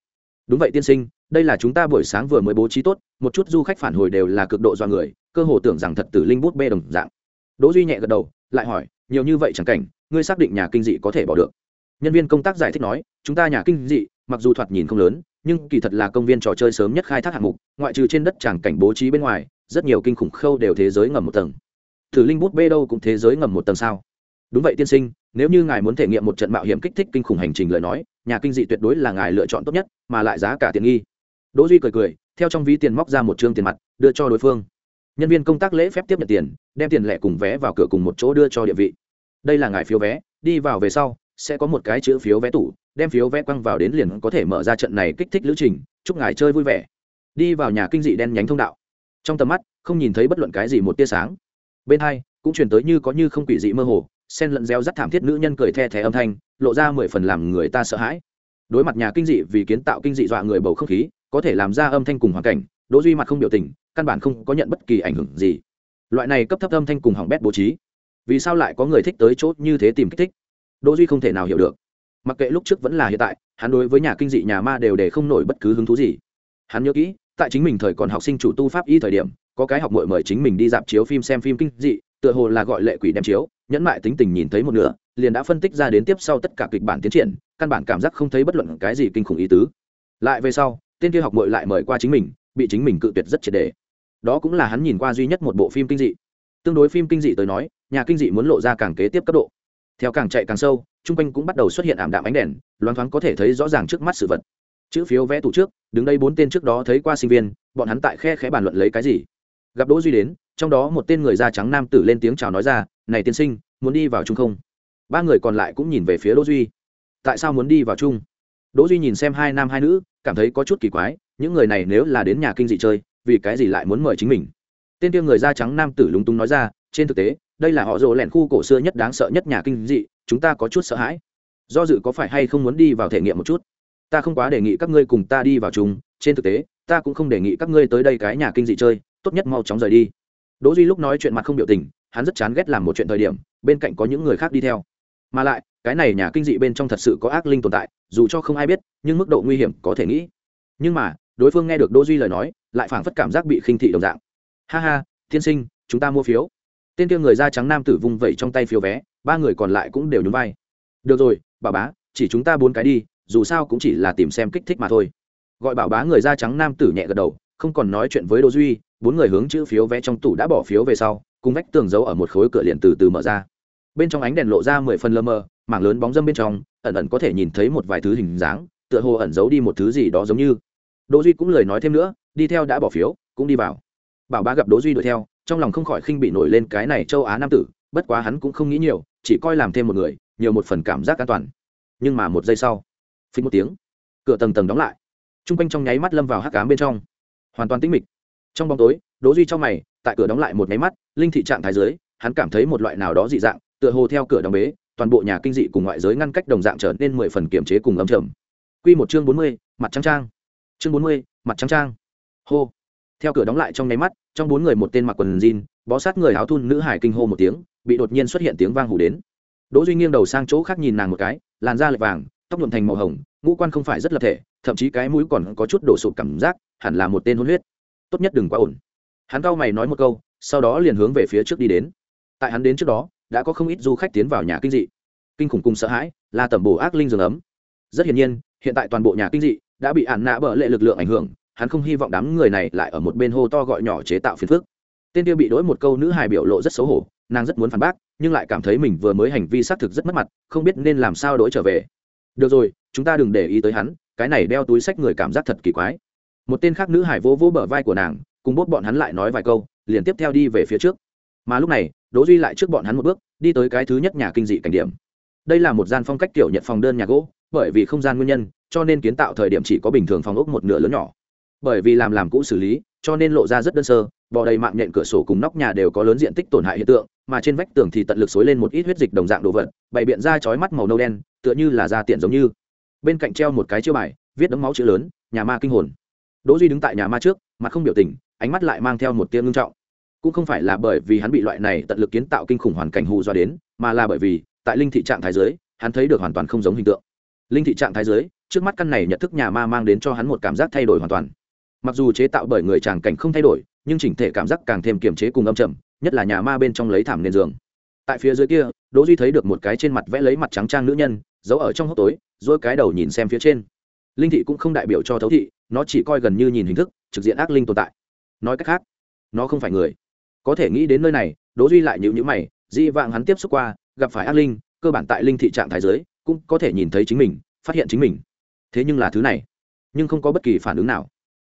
Đúng vậy tiên sinh, đây là chúng ta buổi sáng vừa mới bố trí tốt, một chút du khách phản hồi đều là cực độ do người, cơ hồ tưởng rằng thật tử linh bút bê đồng dạng đỗ duy nhẹ gật đầu, lại hỏi, nhiều như vậy chẳng cảnh, ngươi xác định nhà kinh dị có thể bỏ được? Nhân viên công tác giải thích nói, chúng ta nhà kinh dị, mặc dù thoạt nhìn không lớn, nhưng kỳ thật là công viên trò chơi sớm nhất khai thác hạng mục, ngoại trừ trên đất tràng cảnh bố trí bên ngoài, rất nhiều kinh khủng khâu đều thế giới ngầm một tầng. Thử linh bút bê đâu cũng thế giới ngầm một tầng sao? Đúng vậy tiên sinh, nếu như ngài muốn thể nghiệm một trận mạo hiểm kích thích kinh khủng hành trình lời nói, nhà kinh dị tuyệt đối là ngài lựa chọn tốt nhất, mà lại giá cả tiện nghi. Đỗ duy cười cười, theo trong ví tiền móc ra một trương tiền mặt, đưa cho đối phương nhân viên công tác lễ phép tiếp nhận tiền, đem tiền lẻ cùng vé vào cửa cùng một chỗ đưa cho địa vị. Đây là ngài phiếu vé, đi vào về sau, sẽ có một cái chữ phiếu vé tủ, đem phiếu vé quăng vào đến liền có thể mở ra trận này kích thích lữ trình, chúc ngài chơi vui vẻ. Đi vào nhà kinh dị đen nhánh thông đạo. Trong tầm mắt, không nhìn thấy bất luận cái gì một tia sáng. Bên hai, cũng truyền tới như có như không quỷ dị mơ hồ, sen lẫn reo rắt thảm thiết nữ nhân cười the thé âm thanh, lộ ra mười phần làm người ta sợ hãi. Đối mặt nhà kinh dị vì kiến tạo kinh dị dọa người bầu không khí, có thể làm ra âm thanh cùng hoàn cảnh đỗ duy mặt không biểu tình, căn bản không có nhận bất kỳ ảnh hưởng gì. Loại này cấp thấp âm thanh cùng hỏng bét bố trí, vì sao lại có người thích tới chốt như thế tìm kích thích? Đỗ duy không thể nào hiểu được. Mặc kệ lúc trước vẫn là hiện tại, hắn đối với nhà kinh dị nhà ma đều để không nổi bất cứ hứng thú gì. Hắn nhớ kỹ, tại chính mình thời còn học sinh chủ tu pháp y thời điểm, có cái học mội mời chính mình đi dạp chiếu phim xem phim kinh dị, tựa hồ là gọi lệ quỷ đem chiếu, nhẫn mại tính tình nhìn thấy một nửa, liền đã phân tích ra đến tiếp sau tất cả kịch bản tiến triển, căn bản cảm giác không thấy bất luận cái gì kinh khủng ý tứ. Lại về sau, tên kia học mội lại mời qua chính mình bị chính mình cự tuyệt rất triệt đề. Đó cũng là hắn nhìn qua duy nhất một bộ phim kinh dị. Tương đối phim kinh dị tới nói, nhà kinh dị muốn lộ ra càng kế tiếp cấp độ. Theo càng chạy càng sâu, chung quanh cũng bắt đầu xuất hiện ảm đạm ánh đèn, loáng thoáng có thể thấy rõ ràng trước mắt sự vật. Chữ phiếu vẽ tủ trước, đứng đây bốn tên trước đó thấy qua sinh viên, bọn hắn tại khe khẽ bàn luận lấy cái gì. Gặp đỗ duy đến, trong đó một tên người da trắng nam tử lên tiếng chào nói ra, này tiên sinh, muốn đi vào trung không? Ba người còn lại cũng nhìn về phía đỗ duy. Tại sao muốn đi vào trung? đỗ duy nhìn xem hai nam hai nữ, cảm thấy có chút kỳ quái những người này nếu là đến nhà kinh dị chơi, vì cái gì lại muốn mời chính mình? Tên tiêu người da trắng nam tử lúng túng nói ra, trên thực tế, đây là họ rồ lẹn khu cổ xưa nhất đáng sợ nhất nhà kinh dị, chúng ta có chút sợ hãi. Do dự có phải hay không muốn đi vào thể nghiệm một chút? Ta không quá đề nghị các ngươi cùng ta đi vào chúng. trên thực tế, ta cũng không đề nghị các ngươi tới đây cái nhà kinh dị chơi, tốt nhất mau chóng rời đi. Đỗ duy lúc nói chuyện mặt không biểu tình, hắn rất chán ghét làm một chuyện thời điểm, bên cạnh có những người khác đi theo. Mà lại, cái này nhà kinh dị bên trong thật sự có ác linh tồn tại, dù cho không ai biết, nhưng mức độ nguy hiểm có thể nghĩ. Nhưng mà đối phương nghe được đỗ duy lời nói, lại phảng phất cảm giác bị khinh thị đồng dạng. Ha ha, tiên sinh, chúng ta mua phiếu. Tên kia người da trắng nam tử vung vẩy trong tay phiếu vé, ba người còn lại cũng đều nhún vai. Được rồi, bà bá, chỉ chúng ta bốn cái đi, dù sao cũng chỉ là tìm xem kích thích mà thôi. Gọi bảo bá người da trắng nam tử nhẹ gật đầu, không còn nói chuyện với đỗ duy, bốn người hướng chữ phiếu vé trong tủ đã bỏ phiếu về sau, cùng vách tường giấu ở một khối cửa liền từ từ mở ra. Bên trong ánh đèn lộ ra mười phần lơ mờ, mảng lớn bóng dâm bên trong, ẩn ẩn có thể nhìn thấy một vài thứ hình dáng, tựa hồ ẩn giấu đi một thứ gì đó giống như đỗ duy cũng lời nói thêm nữa, đi theo đã bỏ phiếu, cũng đi vào. Bảo bá gặp đỗ duy đuổi theo, trong lòng không khỏi khinh bị nổi lên cái này châu á nam tử, bất quá hắn cũng không nghĩ nhiều, chỉ coi làm thêm một người, nhiều một phần cảm giác an toàn. Nhưng mà một giây sau, phình một tiếng, cửa tầng tầng đóng lại. Trung quanh trong nháy mắt lâm vào hắc ám bên trong. Hoàn toàn tĩnh mịch. Trong bóng tối, Đỗ duy trong mày, tại cửa đóng lại một nháy mắt, linh thị trạng thái dưới, hắn cảm thấy một loại nào đó dị dạng, tựa hồ theo cửa đóng bế, toàn bộ nhà kinh dị cùng ngoại giới ngăn cách đồng dạng trở nên mười phần kiểm chế cùng ấm trầm. Quy một chương bốn mươi, mặt trắng trang chương bốn mươi, mặt trắng trang. Hô. Theo cửa đóng lại trong nháy mắt, trong bốn người một tên mặc quần jean, bó sát người áo thun nữ hải kinh hô một tiếng, bị đột nhiên xuất hiện tiếng vang hủ đến. Đỗ duy nghiêng đầu sang chỗ khác nhìn nàng một cái, làn da lệch vàng, tóc nhuộm thành màu hồng, ngũ quan không phải rất lập thể, thậm chí cái mũi còn có chút đổ sụp cảm giác, hẳn là một tên hôn huyết. Tốt nhất đừng quá ổn. Hắn cao mày nói một câu, sau đó liền hướng về phía trước đi đến. Tại hắn đến trước đó, đã có không ít du khách tiến vào nhà kinh dị. Kinh khủng cùng sợ hãi, là tẩm bổ ác linh giường ấm. Rất hiển nhiên, hiện tại toàn bộ nhà kinh dị đã bị ạn nạ bợ lệ lực lượng ảnh hưởng, hắn không hy vọng đám người này lại ở một bên hô to gọi nhỏ chế tạo phiền phức. Tên tiêu bị đối một câu nữ hài biểu lộ rất xấu hổ, nàng rất muốn phản bác, nhưng lại cảm thấy mình vừa mới hành vi xác thực rất mất mặt, không biết nên làm sao đổi trở về. Được rồi, chúng ta đừng để ý tới hắn, cái này đeo túi sách người cảm giác thật kỳ quái. Một tên khác nữ hải vỗ vỗ bờ vai của nàng, cùng bốt bọn hắn lại nói vài câu, liền tiếp theo đi về phía trước. Mà lúc này, đỗ duy lại trước bọn hắn một bước, đi tới cái thứ nhất nhà kinh dị cảnh điểm. Đây là một gian phong cách tiểu nhật phòng đơn nhà gỗ bởi vì không gian nguyên nhân, cho nên kiến tạo thời điểm chỉ có bình thường phòng ốc một nửa lớn nhỏ. Bởi vì làm làm cũ xử lý, cho nên lộ ra rất đơn sơ, bò đầy mạng nhện cửa sổ cùng nóc nhà đều có lớn diện tích tổn hại hiện tượng, mà trên vách tường thì tận lực xối lên một ít huyết dịch đồng dạng đồ vật, bày biện ra chói mắt màu nâu đen, tựa như là da tiện giống như. Bên cạnh treo một cái chiêu bài, viết đấm máu chữ lớn, nhà ma kinh hồn. Đỗ duy đứng tại nhà ma trước, mặt không biểu tình, ánh mắt lại mang theo một tia ngưng trọng. Cũng không phải là bởi vì hắn bị loại này tận lực kiến tạo kinh khủng hoàn cảnh hù dọa đến, mà là bởi vì, tại linh thị trạng thái giới, hắn thấy được hoàn toàn không giống hình tượng linh thị trạng thái giới, trước mắt căn này nhận thức nhà ma mang đến cho hắn một cảm giác thay đổi hoàn toàn. Mặc dù chế tạo bởi người tràng cảnh không thay đổi, nhưng chỉnh thể cảm giác càng thêm kiềm chế cùng âm trầm, nhất là nhà ma bên trong lấy thảm nền giường. Tại phía dưới kia, đỗ duy thấy được một cái trên mặt vẽ lấy mặt trắng trang nữ nhân, giấu ở trong hốc tối rồi cái đầu nhìn xem phía trên. Linh thị cũng không đại biểu cho thấu thị, nó chỉ coi gần như nhìn hình thức, trực diện ác linh tồn tại. Nói cách khác, nó không phải người. Có thể nghĩ đến nơi này, đỗ duy lại nhíu nhíu mày di vạng hắn tiếp xúc qua, gặp phải ác linh, cơ bản tại linh thị trạng thái giới cũng có thể nhìn thấy chính mình, phát hiện chính mình. Thế nhưng là thứ này, nhưng không có bất kỳ phản ứng nào.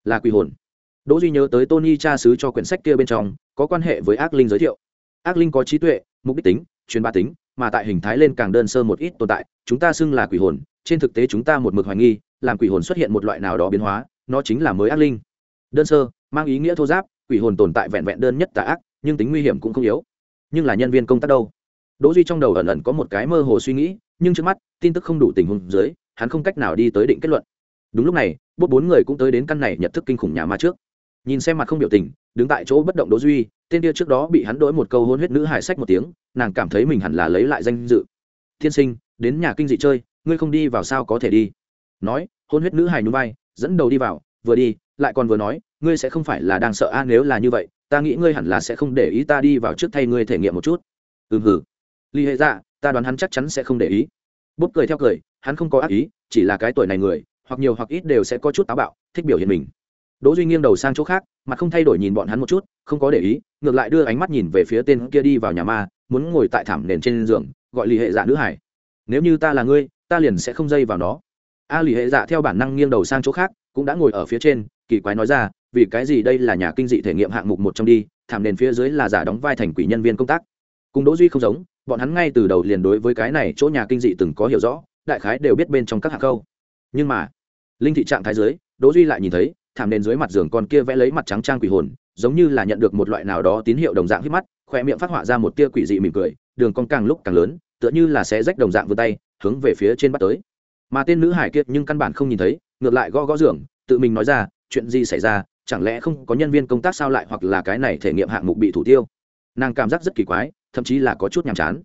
Là quỷ hồn. Đỗ duy nhớ tới tony cha sứ cho quyển sách kia bên trong, có quan hệ với ác linh giới thiệu. Ác linh có trí tuệ, mục đích tính, truyền bá tính, mà tại hình thái lên càng đơn sơ một ít tồn tại, chúng ta xưng là quỷ hồn, trên thực tế chúng ta một mực hoài nghi, làm quỷ hồn xuất hiện một loại nào đó biến hóa, nó chính là mới ác linh. Đơn sơ, mang ý nghĩa thô giáp, quỷ hồn tồn tại vẹn vẹn đơn nhất tà ác, nhưng tính nguy hiểm cũng không yếu. Nhưng là nhân viên công tác đâu? Đỗ duy trong đầu ẩn ẩn có một cái mơ hồ suy nghĩ, nhưng trước mắt, tin tức không đủ tình huống dưới, hắn không cách nào đi tới định kết luận. Đúng lúc này bốt bốn người cũng tới đến căn này nhận thức kinh khủng nhà ma trước. Nhìn xem mặt không biểu tình, đứng tại chỗ bất động đỗ duy, tên kia trước đó bị hắn đổi một câu hôn huyết nữ hải sách một tiếng, nàng cảm thấy mình hẳn là lấy lại danh dự. Thiên sinh, đến nhà kinh dị chơi, ngươi không đi vào sao có thể đi? Nói, hôn huyết nữ hải nhún vai, dẫn đầu đi vào, vừa đi, lại còn vừa nói, ngươi sẽ không phải là đang sợ a, nếu là như vậy, ta nghĩ ngươi hẳn là sẽ không để ý ta đi vào trước thay ngươi thể nghiệm một chút. Ừ hừ. Lý hệ dạ ta đoán hắn chắc chắn sẽ không để ý. Bút cười theo cười, hắn không có ác ý, chỉ là cái tuổi này người, hoặc nhiều hoặc ít đều sẽ có chút táo bạo, thích biểu hiện mình. Đỗ duy nghiêng đầu sang chỗ khác, mặt không thay đổi nhìn bọn hắn một chút, không có để ý, ngược lại đưa ánh mắt nhìn về phía tên kia đi vào nhà ma, muốn ngồi tại thảm nền trên giường, gọi Lý hệ dạ nữ hải. Nếu như ta là ngươi, ta liền sẽ không dây vào nó. A Lý hệ dạ theo bản năng nghiêng đầu sang chỗ khác, cũng đã ngồi ở phía trên, kỳ quái nói ra, vì cái gì đây là nhà kinh dị thể nghiệm hạng mục một trong đi, thảm nền phía dưới là giả đóng vai thành quỷ nhân viên công tác. Cùng đỗ duy không giống bọn hắn ngay từ đầu liền đối với cái này chỗ nhà kinh dị từng có hiểu rõ, đại khái đều biết bên trong các hạng câu nhưng mà, linh thị trạng thái dưới, đỗ duy lại nhìn thấy, thảm nền dưới mặt giường con kia vẽ lấy mặt trắng trang quỷ hồn, giống như là nhận được một loại nào đó tín hiệu đồng dạng hít mắt, khoe miệng phát họa ra một tia quỷ dị mỉm cười, đường con càng lúc càng lớn, tựa như là sẽ rách đồng dạng vươn tay, hướng về phía trên bắt tới. Mà tên nữ hải kia nhưng căn bản không nhìn thấy, ngược lại gõ gõ giường, tự mình nói ra, chuyện gì xảy ra, chẳng lẽ không có nhân viên công tác sao lại hoặc là cái này thể nghiệm hạng mục bị thủ tiêu? Nàng cảm giác rất kỳ quái thậm chí là có chút nhàm chán.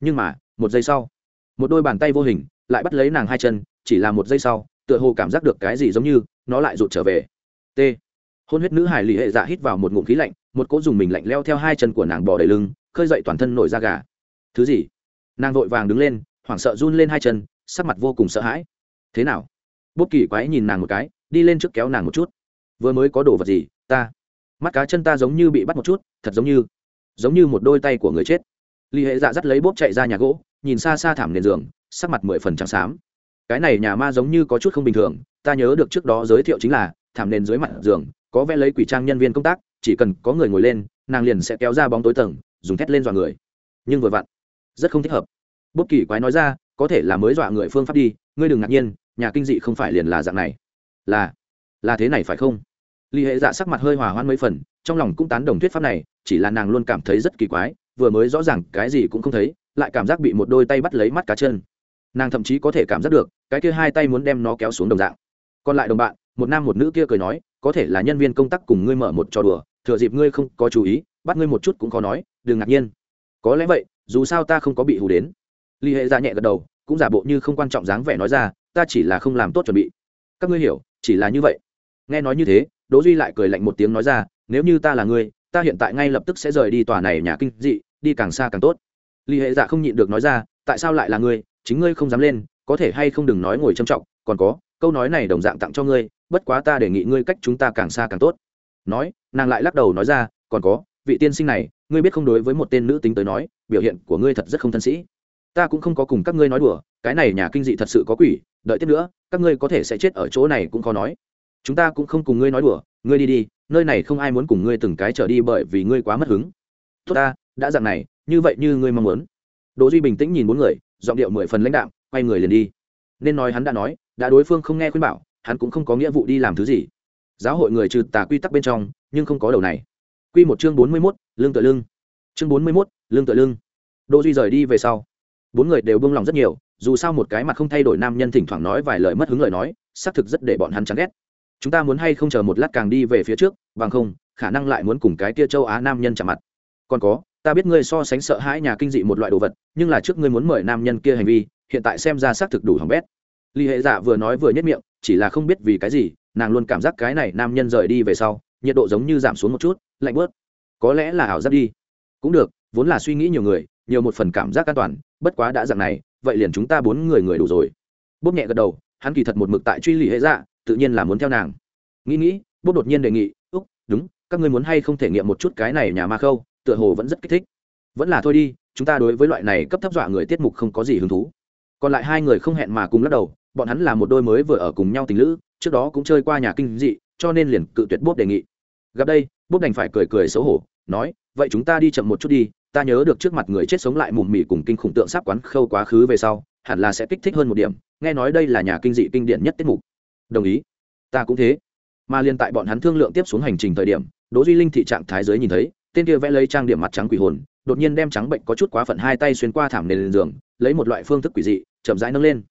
Nhưng mà, một giây sau, một đôi bàn tay vô hình lại bắt lấy nàng hai chân, chỉ là một giây sau, tựa hồ cảm giác được cái gì giống như nó lại rụt trở về. T. Hôn huyết nữ hải lì hệ dạ hít vào một ngụm khí lạnh, một cỗ dùng mình lạnh leo theo hai chân của nàng bò đầy lưng, khơi dậy toàn thân nổi da gà. Thứ gì? Nàng vội vàng đứng lên, hoảng sợ run lên hai chân, sắc mặt vô cùng sợ hãi. Thế nào? Bút kỳ quái nhìn nàng một cái, đi lên trước kéo nàng một chút. Vừa mới có đồ vật gì? Ta. Mắt cá chân ta giống như bị bắt một chút, thật giống như giống như một đôi tay của người chết. Ly hệ dạ dắt lấy bốp chạy ra nhà gỗ, nhìn xa xa thảm nền giường, sắc mặt mười phần trắng xám. Cái này nhà ma giống như có chút không bình thường, ta nhớ được trước đó giới thiệu chính là, thảm nền dưới mặt giường, có vẽ lấy quỷ trang nhân viên công tác, chỉ cần có người ngồi lên, nàng liền sẽ kéo ra bóng tối tầng, dùng thét lên dọa người. Nhưng vừa vặn, rất không thích hợp. Bốp kỳ quái nói ra, có thể là mới dọa người phương pháp đi, ngươi đừng ngạc nhiên, nhà kinh dị không phải liền là dạng này. Là là thế này phải không? Lý hệ dạ sắc mặt hơi hòa hoãn mấy phần, trong lòng cũng tán đồng thuyết pháp này, chỉ là nàng luôn cảm thấy rất kỳ quái, vừa mới rõ ràng cái gì cũng không thấy, lại cảm giác bị một đôi tay bắt lấy mắt cá chân. Nàng thậm chí có thể cảm giác được, cái kia hai tay muốn đem nó kéo xuống đồng dạng. Còn lại đồng bạn, một nam một nữ kia cười nói, có thể là nhân viên công tác cùng ngươi mở một trò đùa, thừa dịp ngươi không có chú ý, bắt ngươi một chút cũng có nói, đừng ngạc nhiên. Có lẽ vậy, dù sao ta không có bị hù đến. Lý hệ ra nhẹ gật đầu, cũng giả bộ như không quan trọng dáng vẻ nói ra, ta chỉ là không làm tốt chuẩn bị. Các ngươi hiểu, chỉ là như vậy. Nghe nói như thế đỗ duy lại cười lạnh một tiếng nói ra, nếu như ta là ngươi, ta hiện tại ngay lập tức sẽ rời đi tòa này nhà kinh dị, đi càng xa càng tốt. Lý hệ dạ không nhịn được nói ra, tại sao lại là ngươi? Chính ngươi không dám lên, có thể hay không đừng nói ngồi trầm trọng, còn có, câu nói này đồng dạng tặng cho ngươi, bất quá ta đề nghị ngươi cách chúng ta càng xa càng tốt. Nói, nàng lại lắc đầu nói ra, còn có, vị tiên sinh này, ngươi biết không đối với một tên nữ tính tới nói, biểu hiện của ngươi thật rất không thân sĩ. Ta cũng không có cùng các ngươi nói đùa, cái này nhà kinh dị thật sự có quỷ, đợi tiếp nữa, các ngươi có thể sẽ chết ở chỗ này cũng khó nói chúng ta cũng không cùng ngươi nói đùa ngươi đi đi nơi này không ai muốn cùng ngươi từng cái trở đi bởi vì ngươi quá mất hứng. Tốt ta đã dặn này như vậy như ngươi mong muốn. Đỗ duy bình tĩnh nhìn bốn người giọng điệu mười phần lãnh đạm quay người liền đi. Nên nói hắn đã nói đã đối phương không nghe khuyên bảo hắn cũng không có nghĩa vụ đi làm thứ gì. Giáo hội người trừ tà quy tắc bên trong nhưng không có đầu này. Quy một chương bốn mươi 41, lương tựa lương chương bốn mươi 41, lương tựa lương đỗ duy rời đi về sau. Bốn người đều buông lòng rất nhiều dù sao một cái mặt không thay đổi nam nhân thỉnh thoảng nói vài lời mất hứng lời nói xác thực rất để bọn hắn chán ghét chúng ta muốn hay không chờ một lát càng đi về phía trước, bằng không, khả năng lại muốn cùng cái kia châu á nam nhân chạm mặt. Còn có, ta biết ngươi so sánh sợ hãi nhà kinh dị một loại đồ vật, nhưng là trước ngươi muốn mời nam nhân kia hành vi, hiện tại xem ra xác thực đủ hỏng bét. Ly hệ dạ vừa nói vừa nhất miệng, chỉ là không biết vì cái gì, nàng luôn cảm giác cái này nam nhân rời đi về sau, nhiệt độ giống như giảm xuống một chút, lạnh bớt. Có lẽ là ảo giác đi. Cũng được, vốn là suy nghĩ nhiều người, nhiều một phần cảm giác an toàn, bất quá đã dạng này, vậy liền chúng ta bốn người người đủ rồi. Bốp nhẹ gật đầu, hắn kỳ thật một mực tại truy lì hệ dạ tự nhiên là muốn theo nàng. Nghĩ nghĩ Bố đột nhiên đề nghị, úc, đúng, các ngươi muốn hay không thể nghiệm một chút cái này nhà ma khâu, tựa hồ vẫn rất kích thích. Vẫn là thôi đi, chúng ta đối với loại này cấp thấp dọa người tiết mục không có gì hứng thú. Còn lại hai người không hẹn mà cùng lắc đầu, bọn hắn là một đôi mới vừa ở cùng nhau tình lữ, trước đó cũng chơi qua nhà kinh dị, cho nên liền cự tuyệt bốp đề nghị. Gặp đây, bốp đành phải cười cười xấu hổ, nói, vậy chúng ta đi chậm một chút đi, ta nhớ được trước mặt người chết sống lại mùm mỉ cùng kinh khủng tượng sắp quán khâu quá khứ về sau, hẳn là sẽ kích thích hơn một điểm, nghe nói đây là nhà kinh dị kinh điển nhất tiết mục đồng ý. Ta cũng thế. Mà liên tại bọn hắn thương lượng tiếp xuống hành trình thời điểm, đỗ duy linh thị trạng thái giới nhìn thấy, tên kia vẽ lấy trang điểm mặt trắng quỷ hồn, đột nhiên đem trắng bệnh có chút quá phận hai tay xuyên qua thảm nền lên giường, lấy một loại phương thức quỷ dị, chậm rãi nâng lên.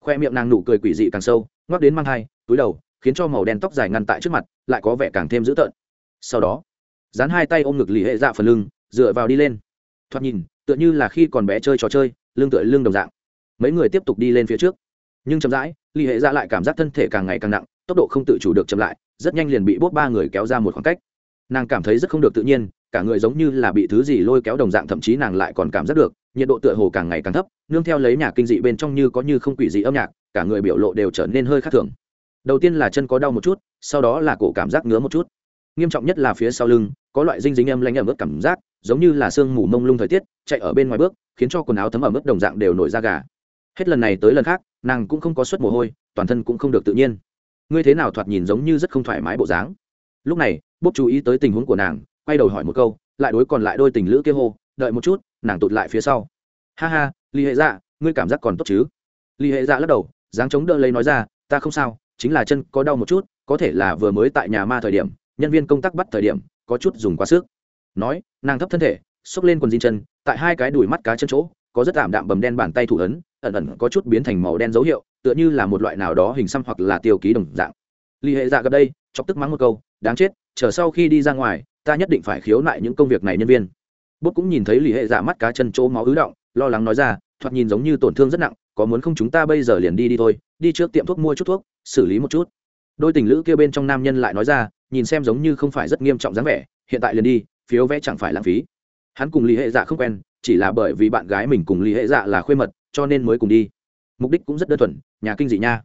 Khoe miệng nàng nụ cười quỷ dị càng sâu, ngoắc đến mang hai túi đầu, khiến cho màu đen tóc dài ngăn tại trước mặt, lại có vẻ càng thêm dữ tợn. Sau đó, dán hai tay ôm ngực lì hệ dạ phần lưng, dựa vào đi lên. Thoạt nhìn, tựa như là khi còn bé chơi trò chơi, lưng tựa lưng đồng dạng. Mấy người tiếp tục đi lên phía trước. Nhưng chậm rãi ly hệ dạ lại cảm giác thân thể càng ngày càng nặng, tốc độ không tự chủ được chậm lại, rất nhanh liền bị bốt ba người kéo ra một khoảng cách. Nàng cảm thấy rất không được tự nhiên, cả người giống như là bị thứ gì lôi kéo đồng dạng, thậm chí nàng lại còn cảm giác được, nhiệt độ tựa hồ càng ngày càng thấp, nương theo lấy nhà kinh dị bên trong như có như không quỷ dị âm nhạc, cả người biểu lộ đều trở nên hơi khác thường. Đầu tiên là chân có đau một chút, sau đó là cổ cảm giác ngứa một chút. Nghiêm trọng nhất là phía sau lưng, có loại dinh dính âm lanh ẩm ướt cảm giác, giống như là sương mù mông lung thời tiết, chạy ở bên ngoài bước, khiến cho quần áo thấm ẩm ướt đồng dạng đều nổi ra gà hết lần này tới lần khác, nàng cũng không có suất mồ hôi, toàn thân cũng không được tự nhiên. Ngươi thế nào thoạt nhìn giống như rất không thoải mái bộ dáng? Lúc này, bốp chú ý tới tình huống của nàng, quay đầu hỏi một câu, lại đối còn lại đôi tình lữ kia hô, đợi một chút, nàng tụt lại phía sau. Ha ha ly hệ dạ ngươi cảm giác còn tốt chứ? Ly hệ dạ lắc đầu, dáng chống đỡ lấy nói ra, ta không sao, chính là chân có đau một chút, có thể là vừa mới tại nhà ma thời điểm, nhân viên công tác bắt thời điểm, có chút dùng quá sức. Nói, nàng thấp thân thể, xốc lên quần jean chân, tại hai cái đùi mắt cá chân chỗ, có rất ảm đạm bầm đen bàn tay thủ ấn ẩn ẩn có chút biến thành màu đen dấu hiệu, tựa như là một loại nào đó hình xăm hoặc là tiêu ký đồng dạng. Ly hệ dạ gặp đây, chọc tức mắng một câu, đáng chết, chờ sau khi đi ra ngoài, ta nhất định phải khiếu nại những công việc này nhân viên. Bút cũng nhìn thấy lì hệ dạ mắt cá chân chỗ máu ứ động, lo lắng nói ra, thoạt nhìn giống như tổn thương rất nặng, có muốn không chúng ta bây giờ liền đi đi thôi, đi trước tiệm thuốc mua chút thuốc, xử lý một chút. Đôi tình lữ kia bên trong nam nhân lại nói ra, nhìn xem giống như không phải rất nghiêm trọng dáng vẻ, hiện tại liền đi, phiếu vẽ chẳng phải lãng phí. Hắn cùng lý hệ dạ không quen, chỉ là bởi vì bạn gái mình cùng lý hệ dạ là khuê mật cho nên mới cùng đi. Mục đích cũng rất đơn thuần, nhà kinh dị nha.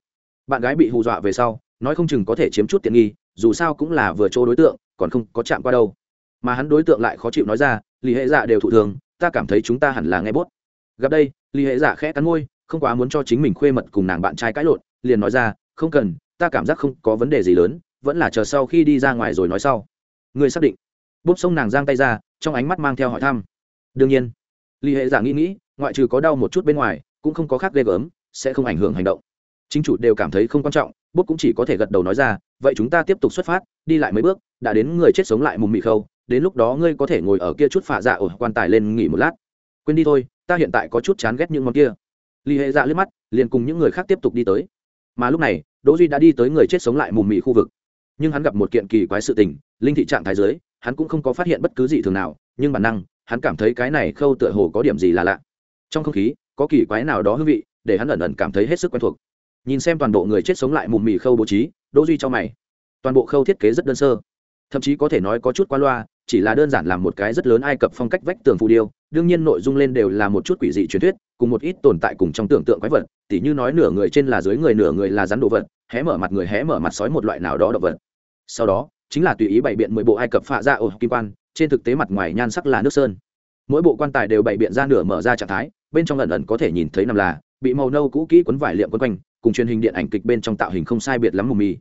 Bạn gái bị hù dọa về sau, nói không chừng có thể chiếm chút tiện nghi, dù sao cũng là vừa chỗ đối tượng, còn không có chạm qua đâu. Mà hắn đối tượng lại khó chịu nói ra lý hệ dạ đều thụ thường, ta cảm thấy chúng ta hẳn là nghe bốt. Gặp đây lý hệ dạ khẽ cắn môi, không quá muốn cho chính mình khuê mật cùng nàng bạn trai cãi lộn, liền nói ra, không cần, ta cảm giác không có vấn đề gì lớn, vẫn là chờ sau khi đi ra ngoài rồi nói sau. Ngươi xác định? Bốp sông nàng giang tay ra, trong ánh mắt mang theo hỏi thăm. Đương nhiên. Lý hệ giả nghĩ nghĩ ngoại trừ có đau một chút bên ngoài, cũng không có khác ghê gớm, sẽ không ảnh hưởng hành động. Chính chủ đều cảm thấy không quan trọng, bốp cũng chỉ có thể gật đầu nói ra, vậy chúng ta tiếp tục xuất phát, đi lại mấy bước, đã đến người chết sống lại mùng mị khâu, đến lúc đó ngươi có thể ngồi ở kia chút phạ dạ ở quan tài lên nghỉ một lát. Quên đi thôi, ta hiện tại có chút chán ghét những món kia. Lý hệ dạ liếc mắt, liền cùng những người khác tiếp tục đi tới. Mà lúc này, đỗ duy đã đi tới người chết sống lại mùng mị khu vực. Nhưng hắn gặp một kiện kỳ quái sự tình, linh thị trạng thái dưới, hắn cũng không có phát hiện bất cứ gì thường nào, nhưng bản năng, hắn cảm thấy cái này khâu tựa hồ có điểm gì là lạ trong không khí, có kỳ quái nào đó hương vị, để hắn ẩn ẩn cảm thấy hết sức quen thuộc. Nhìn xem toàn bộ người chết sống lại mùm mì khâu bố trí, đỗ duy cho mày. Toàn bộ khâu thiết kế rất đơn sơ. Thậm chí có thể nói có chút qua loa, chỉ là đơn giản làm một cái rất lớn ai cập phong cách vách tường phù điêu, đương nhiên nội dung lên đều là một chút quỷ dị truyền thuyết, cùng một ít tồn tại cùng trong tưởng tượng quái vật, tỉ như nói nửa người trên là dưới người, nửa người là rắn đồ vật, hé mở mặt người, hé mở mặt sói một loại nào đó động vật. Sau đó, chính là tùy ý bày biện mười bộ ai cập phạ ra ổ kim quan, trên thực tế mặt ngoài nhan sắc là nước sơn mỗi bộ quan tài đều bày biện ra nửa mở ra trạng thái, bên trong lần lần có thể nhìn thấy nằm là, bị màu nâu cũ kỹ quấn vải liệm quấn quanh, cùng truyền hình điện ảnh kịch bên trong tạo hình không sai biệt lắm mù mì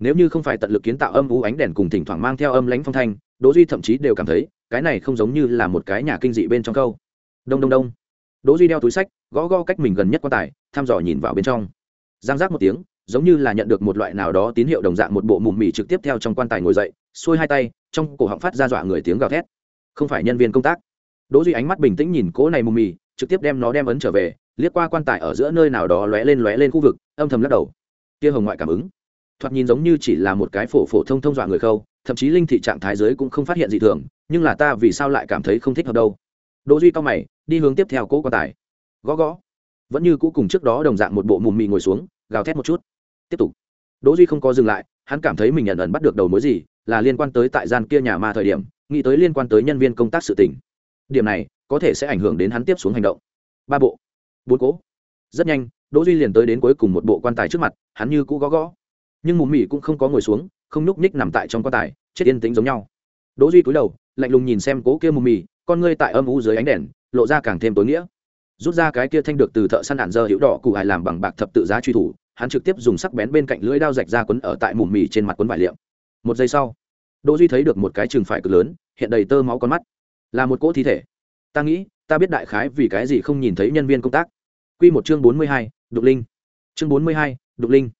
nếu như không phải tận lực kiến tạo âm u ánh đèn cùng thỉnh thoảng mang theo âm lãnh phong thanh, đỗ duy thậm chí đều cảm thấy, cái này không giống như là một cái nhà kinh dị bên trong câu. Đông đông đông. Đỗ duy đeo túi sách, gõ gõ cách mình gần nhất quan tài, thăm dò nhìn vào bên trong. Giang giác một tiếng, giống như là nhận được một loại nào đó tín hiệu đồng dạng một bộ mùm mì trực tiếp theo trong quan tài ngồi dậy, xuôi hai tay, trong cổ họng phát ra dọa người tiếng gào thét. Không phải nhân viên công tác đỗ duy ánh mắt bình tĩnh nhìn cỗ này mù mì, trực tiếp đem nó đem ấn trở về, liếc qua quan tài ở giữa nơi nào đó lóe lên lóe lên khu vực, âm thầm lắc đầu. Kia hồng ngoại cảm ứng. Thoạt nhìn giống như chỉ là một cái phổ phổ thông thông dọa người khâu, thậm chí linh thị trạng thái giới cũng không phát hiện gì thường, nhưng là ta vì sao lại cảm thấy không thích hợp đâu? Đỗ duy cao mày, đi hướng tiếp theo cố quan tài. Gõ gõ. Vẫn như cũ cùng trước đó đồng dạng một bộ mùm mì ngồi xuống, gào thét một chút. Tiếp tục. Đỗ duy không có dừng lại, hắn cảm thấy mình nhận ẩn bắt được đầu mối gì, là liên quan tới tại gian kia nhà ma thời điểm, nghĩ tới liên quan tới nhân viên công tác sự tình điểm này có thể sẽ ảnh hưởng đến hắn tiếp xuống hành động. Ba bộ. Bốn cố. Rất nhanh, đỗ duy liền tới đến cuối cùng một bộ quan tài trước mặt, hắn như cũ gõ gõ. Nhưng mùm mỉ cũng không có ngồi xuống, không núp ních nằm tại trong quan tài, chết yên tĩnh giống nhau. Đỗ duy cúi đầu, lạnh lùng nhìn xem cố kia mùm mỉ con ngươi tại âm u dưới ánh đèn, lộ ra càng thêm tối nghĩa. Rút ra cái kia thanh được từ thợ săn đạn dơ hữu đỏ cụ hải làm bằng bạc thập tự giá truy thủ, hắn trực tiếp dùng sắc bén bên cạnh lưỡi dao rạch ra quấn ở tại mùm mỉ trên mặt quấn vải liệm. Một giây sau, đỗ duy thấy được một cái trường phải cực lớn, hiện đầy tơ máu con mắt là một cỗ thi thể. Ta nghĩ ta biết đại khái vì cái gì không nhìn thấy nhân viên công tác. Quy một chương bốn mươi hai, đục linh. Chương bốn mươi hai, đục linh.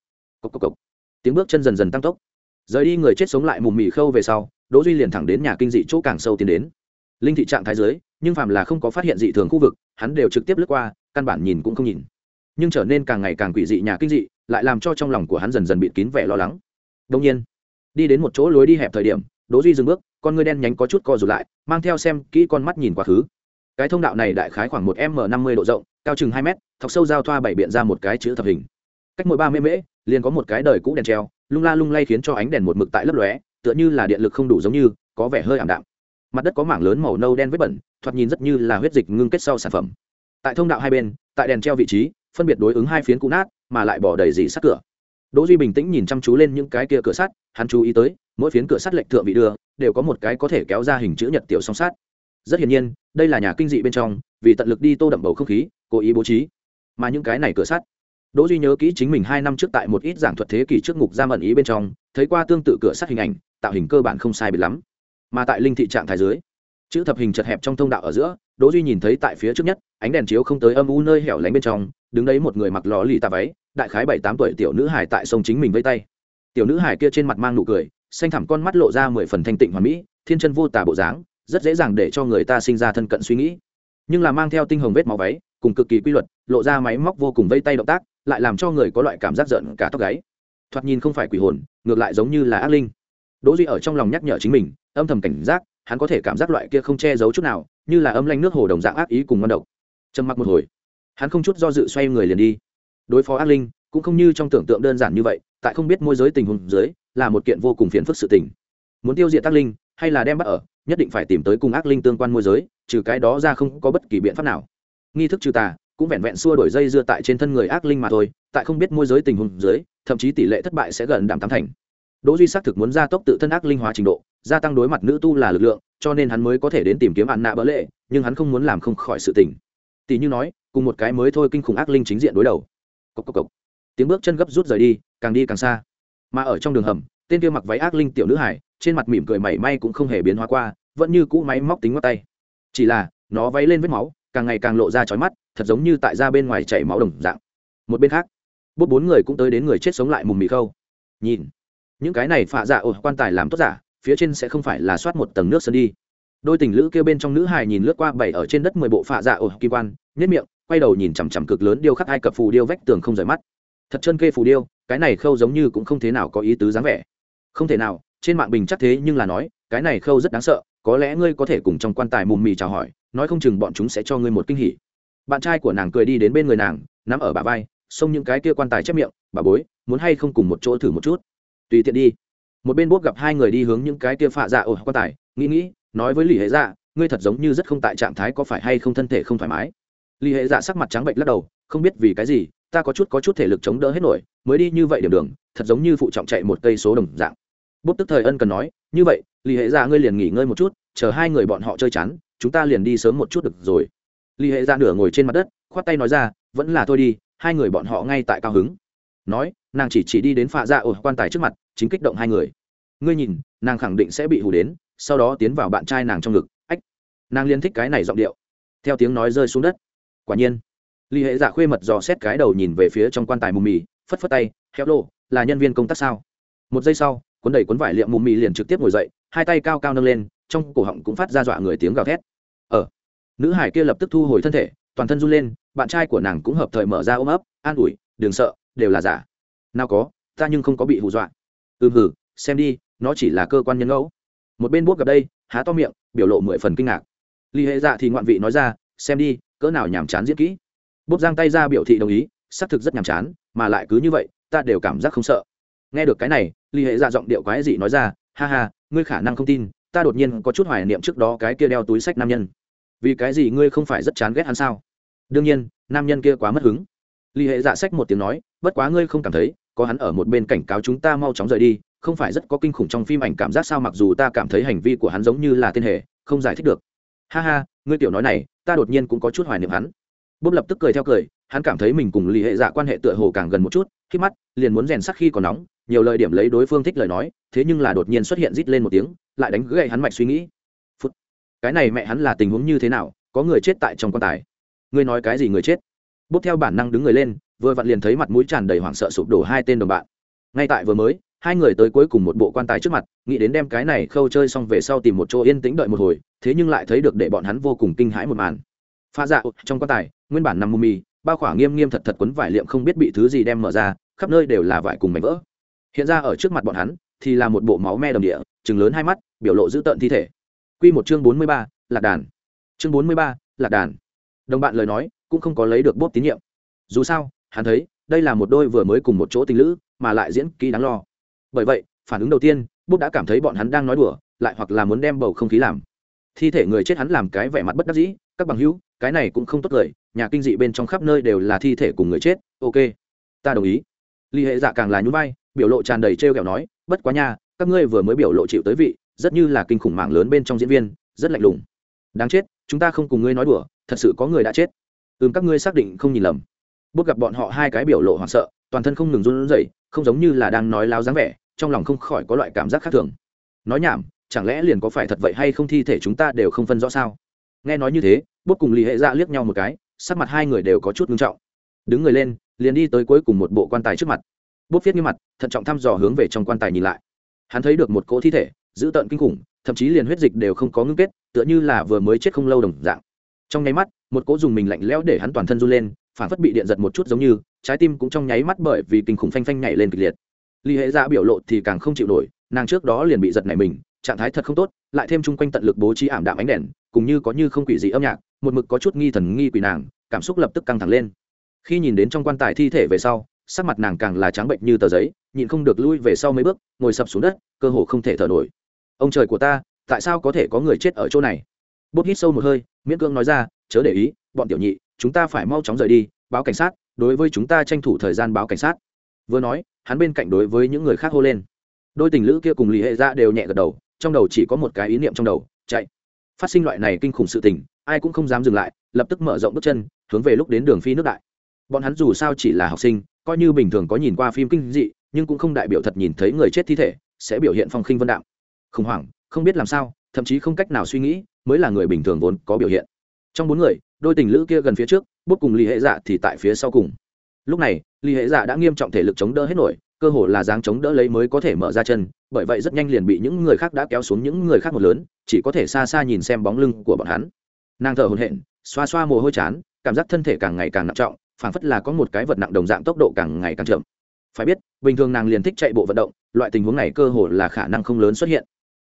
Cốc cốc cốc. tiếng bước chân dần dần tăng tốc. Rời đi người chết sống lại mùm mì khâu về sau đỗ duy liền thẳng đến nhà kinh dị chỗ càng sâu tiến đến. Linh thị trạng thái dưới nhưng phàm là không có phát hiện dị thường khu vực hắn đều trực tiếp lướt qua căn bản nhìn cũng không nhìn. Nhưng trở nên càng ngày càng quỷ dị nhà kinh dị lại làm cho trong lòng của hắn dần dần bịt kín vẻ lo lắng. Đông nhiên đi đến một chỗ lối đi hẹp thời điểm đỗ duy dừng bước con ngươi đen nhánh có chút co rụt lại, mang theo xem kỹ con mắt nhìn quá khứ. Cái thông đạo này đại khái khoảng một m năm mươi độ rộng, cao chừng hai mét, thọc sâu giao thoa bảy biện ra một cái chữ thập hình. Cách mỗi ba mươi mễ, liền có một cái đời cũ đèn treo, lung la lung lay khiến cho ánh đèn một mực tại lấp lóe, tựa như là điện lực không đủ giống như, có vẻ hơi ảm đạm. Mặt đất có mảng lớn màu nâu đen vết bẩn, thoạt nhìn rất như là huyết dịch ngưng kết sau sản phẩm. Tại thông đạo hai bên, tại đèn treo vị trí, phân biệt đối ứng hai phiến cũ nát, mà lại bỏ đầy dì sắt cửa. Đỗ duy bình tĩnh nhìn chăm chú lên những cái kia cửa sắt, hắn chú ý tới, mỗi phiến cửa sắt lệch thượng vị đưa đều có một cái có thể kéo ra hình chữ nhật tiểu song sát. rất hiển nhiên, đây là nhà kinh dị bên trong, vì tận lực đi tô đậm bầu không khí, cố ý bố trí. Mà những cái này cửa sắt, đỗ duy nhớ kỹ chính mình hai năm trước tại một ít giảng thuật thế kỷ trước ngục giam ẩn ý bên trong, thấy qua tương tự cửa sắt hình ảnh, tạo hình cơ bản không sai biệt lắm. Mà tại linh thị trạng thái dưới, chữ thập hình chật hẹp trong thông đạo ở giữa, đỗ duy nhìn thấy tại phía trước nhất, ánh đèn chiếu không tới âm u nơi hẻo lánh bên trong, đứng đấy một người mặc lò lì tà váy, đại khái bảy tám tuổi tiểu nữ hải tại sông chính mình vây tay. Tiểu nữ hải kia trên mặt mang nụ cười xanh thẳm con mắt lộ ra mười phần thanh tịnh hoàn mỹ, thiên chân vô tà bộ dáng, rất dễ dàng để cho người ta sinh ra thân cận suy nghĩ. Nhưng là mang theo tinh hồng vết máu váy, cùng cực kỳ quy luật, lộ ra máy móc vô cùng vây tay động tác, lại làm cho người có loại cảm giác giận cả tóc gáy. Thoạt nhìn không phải quỷ hồn, ngược lại giống như là ác linh. Đỗ duy ở trong lòng nhắc nhở chính mình, âm thầm cảnh giác, hắn có thể cảm giác loại kia không che giấu chút nào, như là âm lanh nước hồ đồng dạng ác ý cùng ngon độc. Trầm mặc một hồi, hắn không chút do dự xoay người liền đi. Đối phó ác linh, cũng không như trong tưởng tượng đơn giản như vậy, tại không biết môi giới tình huống dưới là một kiện vô cùng phiền phức sự tình. Muốn tiêu diệt ác linh, hay là đem bắt ở, nhất định phải tìm tới cùng ác linh tương quan môi giới, trừ cái đó ra không có bất kỳ biện pháp nào. Nghi thức trừ tà, cũng vẹn vẹn xua đổi dây dưa tại trên thân người ác linh mà thôi, tại không biết môi giới tình huống dưới, thậm chí tỷ lệ thất bại sẽ gần đảm tám thành. Đỗ duy xác thực muốn gia tốc tự thân ác linh hóa trình độ, gia tăng đối mặt nữ tu là lực lượng, cho nên hắn mới có thể đến tìm kiếm ạn nạ bỡ lệ, nhưng hắn không muốn làm không khỏi sự tình. Tỷ như nói, cùng một cái mới thôi kinh khủng ác linh chính diện đối đầu. Cốc cốc cốc. tiếng bước chân gấp rút rời đi, càng đi càng xa mà ở trong đường hầm, tên kia mặc váy ác linh tiểu nữ hải, trên mặt mỉm cười mảy may cũng không hề biến hóa qua, vẫn như cũ máy móc tính ngót tay. Chỉ là, nó váy lên vết máu, càng ngày càng lộ ra chói mắt, thật giống như tại ra bên ngoài chảy máu đồng dạng. Một bên khác bốt bốn người cũng tới đến người chết sống lại mùng mì khâu. Nhìn, những cái này phạ dạ ổ quan tài làm tốt giả, phía trên sẽ không phải là soát một tầng nước sơn đi. Đôi tình lữ kêu bên trong nữ hài nhìn lướt qua bảy ở trên đất mười bộ phạ dạ ổ kỳ quan nhất miệng, quay đầu nhìn chằm chằm cực lớn điêu khắc ai cập phù điêu vách tường không rời mắt. Thật chân kê phù điêu cái này khâu giống như cũng không thế nào có ý tứ dáng vẻ. Không thể nào, trên mạng bình chắc thế nhưng là nói, cái này khâu rất đáng sợ, có lẽ ngươi có thể cùng trong quan tài mùm mì chào hỏi, nói không chừng bọn chúng sẽ cho ngươi một kinh hỉ. Bạn trai của nàng cười đi đến bên người nàng, nắm ở bà vai, xông những cái kia quan tài chép miệng, bà bối, muốn hay không cùng một chỗ thử một chút? Tùy tiện đi. Một bên bốp gặp hai người đi hướng những cái kia phạ dạ ổ quan tài, nghĩ nghĩ, nói với lì hệ dạ ngươi thật giống như rất không tại trạng thái có phải hay không thân thể không thoải mái? Lì hệ dạ sắc mặt trắng bệnh lắc đầu, không biết vì cái gì ta có chút có chút thể lực chống đỡ hết nổi, mới đi như vậy điểm đường, thật giống như phụ trọng chạy một cây số đồng dạng. Bút tức thời ân cần nói, như vậy lì hệ ra ngươi liền nghỉ ngơi một chút, chờ hai người bọn họ chơi chán, chúng ta liền đi sớm một chút được rồi. Lì hệ ra nửa ngồi trên mặt đất, khoát tay nói ra, vẫn là thôi đi, hai người bọn họ ngay tại cao hứng. Nói, nàng chỉ chỉ đi đến phạ ra ổ quan tài trước mặt, chính kích động hai người. Ngươi nhìn, nàng khẳng định sẽ bị hù đến, sau đó tiến vào bạn trai nàng trong ngực. Ách, nàng liên thích cái này giọng điệu. Theo tiếng nói rơi xuống đất. Quả nhiên Lý hệ dạ khuê mật dò xét cái đầu nhìn về phía trong quan tài mù mị, phất phất tay khéo lô là nhân viên công tác sao? Một giây sau cuốn đẩy cuốn vải liệm mù mị liền trực tiếp ngồi dậy hai tay cao cao nâng lên trong cổ họng cũng phát ra dọa người tiếng gào thét. Ở ờ. nữ hải kia lập tức thu hồi thân thể toàn thân run lên bạn trai của nàng cũng hợp thời mở ra ôm ấp an ủi đừng sợ đều là giả. Nào có ta nhưng không có bị hù dọa. Ừm hử xem đi nó chỉ là cơ quan nhân ngẫu. Một bên buốt gặp đây há to miệng biểu lộ mười phần kinh ngạc. Lý hệ dạ thì ngoạn vị nói ra xem đi cỡ nào nhàm chán diễn kỹ bốp giang tay ra biểu thị đồng ý, xác thực rất nhàm chán, mà lại cứ như vậy, ta đều cảm giác không sợ. Nghe được cái này ly hệ dạ giọng điệu quái dị nói ra, ha ha, ngươi khả năng không tin, ta đột nhiên có chút hoài niệm trước đó cái kia đeo túi sách nam nhân. Vì cái gì ngươi không phải rất chán ghét hắn sao? Đương nhiên, nam nhân kia quá mất hứng. Ly hệ dạ sách một tiếng nói, bất quá ngươi không cảm thấy, có hắn ở một bên cảnh cáo chúng ta mau chóng rời đi, không phải rất có kinh khủng trong phim ảnh cảm giác sao mặc dù ta cảm thấy hành vi của hắn giống như là tên hề, không giải thích được. Ha ha, ngươi tiểu nói này, ta đột nhiên cũng có chút hoài niệm hắn bốp lập tức cười theo cười, hắn cảm thấy mình cùng lì hệ dạ quan hệ tựa hồ càng gần một chút, khi mắt, liền muốn rèn sắc khi còn nóng, nhiều lời điểm lấy đối phương thích lời nói, thế nhưng là đột nhiên xuất hiện rít lên một tiếng, lại đánh gậy hắn mạch suy nghĩ. Phút. Cái này mẹ hắn là tình huống như thế nào, có người chết tại trong quan tài. Ngươi nói cái gì người chết? Bốp theo bản năng đứng người lên, vừa vặn liền thấy mặt mũi tràn đầy hoảng sợ sụp đổ hai tên đồng bạn. Ngay tại vừa mới, hai người tới cuối cùng một bộ quan tài trước mặt, nghĩ đến đem cái này khâu chơi xong về sau tìm một chỗ yên tĩnh đợi một hồi, thế nhưng lại thấy được để bọn hắn vô cùng kinh hãi một màn pha dạ trong quan tài, nguyên bản nằm mù mì bao khỏa nghiêm nghiêm thật thật quấn vải liệm không biết bị thứ gì đem mở ra, khắp nơi đều là vải cùng mảnh vỡ. Hiện ra ở trước mặt bọn hắn, thì là một bộ máu me đầm địa chừng lớn hai mắt, biểu lộ dữ tợn thi thể. Q một chương bốn mươi ba, lạc đàn. Chương bốn mươi ba, lạc đàn. Đồng bạn lời nói, cũng không có lấy được bốp tín nhiệm. Dù sao, hắn thấy, đây là một đôi vừa mới cùng một chỗ tình lữ, mà lại diễn kỹ đáng lo. Bởi vậy, phản ứng đầu tiên bốp đã cảm thấy bọn hắn đang nói đùa, lại hoặc là muốn đem bầu không khí làm. Thi thể người chết hắn làm cái vẻ mặt bất đắc dĩ các bằng hữu, cái này cũng không tốt lời, nhà kinh dị bên trong khắp nơi đều là thi thể cùng người chết, ok, ta đồng ý. Ly hệ dạ càng là nhún vai, biểu lộ tràn đầy t r e o kẹo nói, bất quá nha, các ngươi vừa mới biểu lộ chịu tới vị, rất như là kinh khủng mạng lớn bên trong diễn viên, rất lạnh lùng. Đáng chết, chúng ta không cùng ngươi nói đùa, thật sự có người đã chết. Ừm, các ngươi xác định không nhìn lầm. Bước gặp bọn họ hai cái biểu lộ hoảng sợ, toàn thân không ngừng run rẩy, không giống như là đang nói láo dáng vẻ, trong lòng không khỏi có loại cảm giác khác thường. Nói nhảm, chẳng lẽ liền có phải thật vậy hay không thi thể chúng ta đều không phân rõ sao? Nghe nói như thế bút cùng lì hệ dạ liếc nhau một cái, sắc mặt hai người đều có chút ngưng trọng. Đứng người lên, liền đi tới cuối cùng một bộ quan tài trước mặt. Bút viết như mặt, thận trọng thăm dò hướng về trong quan tài nhìn lại. Hắn thấy được một cỗ thi thể, dữ tợn kinh khủng, thậm chí liền huyết dịch đều không có ngưng kết, tựa như là vừa mới chết không lâu đồng dạng. Trong nháy mắt, một cỗ dùng mình lạnh lẽo để hắn toàn thân run lên, phản phất bị điện giật một chút giống như, trái tim cũng trong nháy mắt bởi vì kinh khủng phanh phanh nhảy lên kịch liệt. Ly hệ ra biểu lộ thì càng không chịu nổi, nàng trước đó liền bị giật này mình, trạng thái thật không tốt, lại thêm chung quanh tận lực bố trí ảm đạm ánh đèn cùng như có như không quỷ gì âm nhạc, một mực có chút nghi thần nghi quỷ nàng, cảm xúc lập tức căng thẳng lên. Khi nhìn đến trong quan tài thi thể về sau, sắc mặt nàng càng là trắng bệnh như tờ giấy, nhịn không được lui về sau mấy bước, ngồi sập xuống đất, cơ hồ không thể thở nổi. Ông trời của ta, tại sao có thể có người chết ở chỗ này? Bút hít sâu một hơi, miễn cưỡng nói ra, chớ để ý, bọn tiểu nhị, chúng ta phải mau chóng rời đi, báo cảnh sát, đối với chúng ta tranh thủ thời gian báo cảnh sát. Vừa nói, hắn bên cạnh đối với những người khác hô lên. Đôi tình lữ kia cùng lì hệ ra đều nhẹ gật đầu, trong đầu chỉ có một cái ý niệm trong đầu, chạy phát sinh loại này kinh khủng sự tình, ai cũng không dám dừng lại, lập tức mở rộng bước chân, hướng về lúc đến đường phi nước đại. Bọn hắn dù sao chỉ là học sinh, coi như bình thường có nhìn qua phim kinh dị, nhưng cũng không đại biểu thật nhìn thấy người chết thi thể, sẽ biểu hiện phong khinh vân đạm. Khủng hoảng, không biết làm sao, thậm chí không cách nào suy nghĩ, mới là người bình thường vốn có biểu hiện. Trong bốn người, đôi tình lữ kia gần phía trước, bút cùng ly hệ dạ thì tại phía sau cùng. Lúc này ly hệ dạ đã nghiêm trọng thể lực chống đỡ hết nổi cơ hồ là dáng chống đỡ lấy mới có thể mở ra chân, bởi vậy rất nhanh liền bị những người khác đã kéo xuống những người khác một lớn, chỉ có thể xa xa nhìn xem bóng lưng của bọn hắn. Nàng thở hồn hển, xoa xoa mồ hôi chán, cảm giác thân thể càng ngày càng nặng trọng, phảng phất là có một cái vật nặng đồng dạng tốc độ càng ngày càng chậm. Phải biết, bình thường nàng liền thích chạy bộ vận động, loại tình huống này cơ hồ là khả năng không lớn xuất hiện.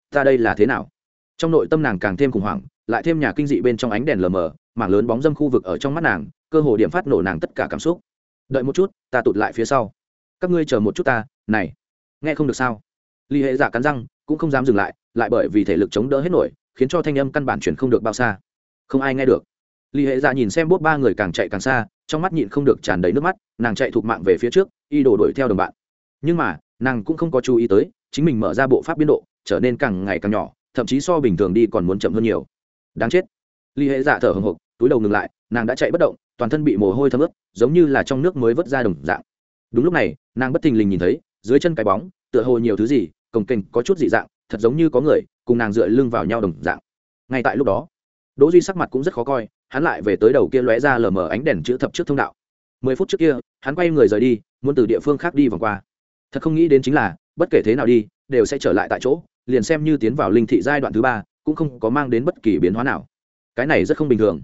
Ta đây là thế nào? Trong nội tâm nàng càng thêm khủng hoảng, lại thêm nhà kinh dị bên trong ánh đèn lờ mờ, mảng lớn bóng dâm khu vực ở trong mắt nàng, cơ hồ điểm phát nổ nàng tất cả cảm xúc. Đợi một chút, ta tụt lại phía sau các ngươi chờ một chút ta, này, nghe không được sao? Ly hệ giả cắn răng, cũng không dám dừng lại lại bởi vì thể lực chống đỡ hết nổi, khiến cho thanh âm căn bản chuyển không được bao xa. Không ai nghe được. Ly hệ giả nhìn xem bốt ba người càng chạy càng xa, trong mắt nhịn không được tràn đầy nước mắt, nàng chạy thục mạng về phía trước, y đổ đuổi theo đồng bạn. Nhưng mà, nàng cũng không có chú ý tới, chính mình mở ra bộ pháp biến độ, trở nên càng ngày càng nhỏ, thậm chí so bình thường đi còn muốn chậm hơn nhiều. Đáng chết. Ly hệ giả thở hồng hộc, túi đầu ngừng lại, nàng đã chạy bất động, toàn thân bị mồ hôi thấm ướt, giống như là trong nước mới vớt ra đồng dạng đúng lúc này, nàng bất thình lình nhìn thấy, dưới chân cái bóng, tựa hồ nhiều thứ gì, cồng kềnh có chút dị dạng, thật giống như có người, cùng nàng dựa lưng vào nhau đồng dạng. Ngay tại lúc đó, đỗ duy sắc mặt cũng rất khó coi, hắn lại về tới đầu kia lóe ra lờ mờ ánh đèn chữ thập trước thông đạo. Mười phút trước kia, hắn quay người rời đi, muốn từ địa phương khác đi vòng qua. Thật không nghĩ đến chính là, bất kể thế nào đi, đều sẽ trở lại tại chỗ, liền xem như tiến vào linh thị giai đoạn thứ ba, cũng không có mang đến bất kỳ biến hóa nào. Cái này rất không bình thường.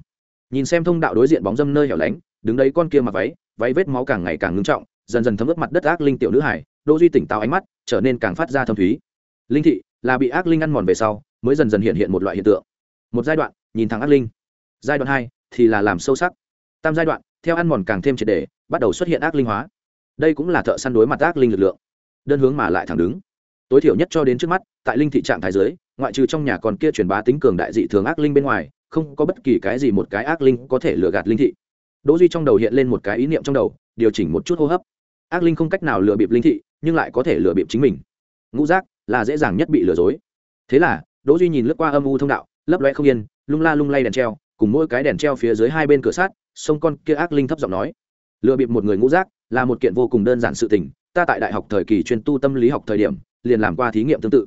Nhìn xem thông đạo đối diện bóng dâm nơi hẻo lánh, đứng đấy con kia mặc váy váy vết máu càng ngày càng ngưng trọng dần dần thấm ướt mặt đất ác linh tiểu nữ hải, đỗ duy tỉnh táo ánh mắt, trở nên càng phát ra thâm thúy. Linh thị là bị ác linh ăn mòn về sau, mới dần dần hiện hiện một loại hiện tượng. Một giai đoạn, nhìn thẳng ác linh. Giai đoạn hai, thì là làm sâu sắc. Tam giai đoạn, theo ăn mòn càng thêm triệt để, bắt đầu xuất hiện ác linh hóa. Đây cũng là thợ săn đối mặt ác linh lực lượng. Đơn hướng mà lại thẳng đứng. Tối thiểu nhất cho đến trước mắt, tại linh thị trạng thái giới ngoại trừ trong nhà còn kia truyền bá tính cường đại dị thường ác linh bên ngoài, không có bất kỳ cái gì một cái ác linh có thể lừa gạt linh thị. Đỗ duy trong đầu hiện lên một cái ý niệm trong đầu, điều chỉnh một chút hô hấp ác linh không cách nào lừa bịp linh thị, nhưng lại có thể lừa bịp chính mình. Ngũ giác là dễ dàng nhất bị lừa dối. Thế là, đỗ duy nhìn lướt qua âm u thông đạo, lấp loe không yên, lung la lung lay đèn treo, cùng mỗi cái đèn treo phía dưới hai bên cửa sát sông con kia ác linh thấp giọng nói, lừa bịp một người ngũ giác là một kiện vô cùng đơn giản sự tình, ta tại đại học thời kỳ chuyên tu tâm lý học thời điểm, liền làm qua thí nghiệm tương tự.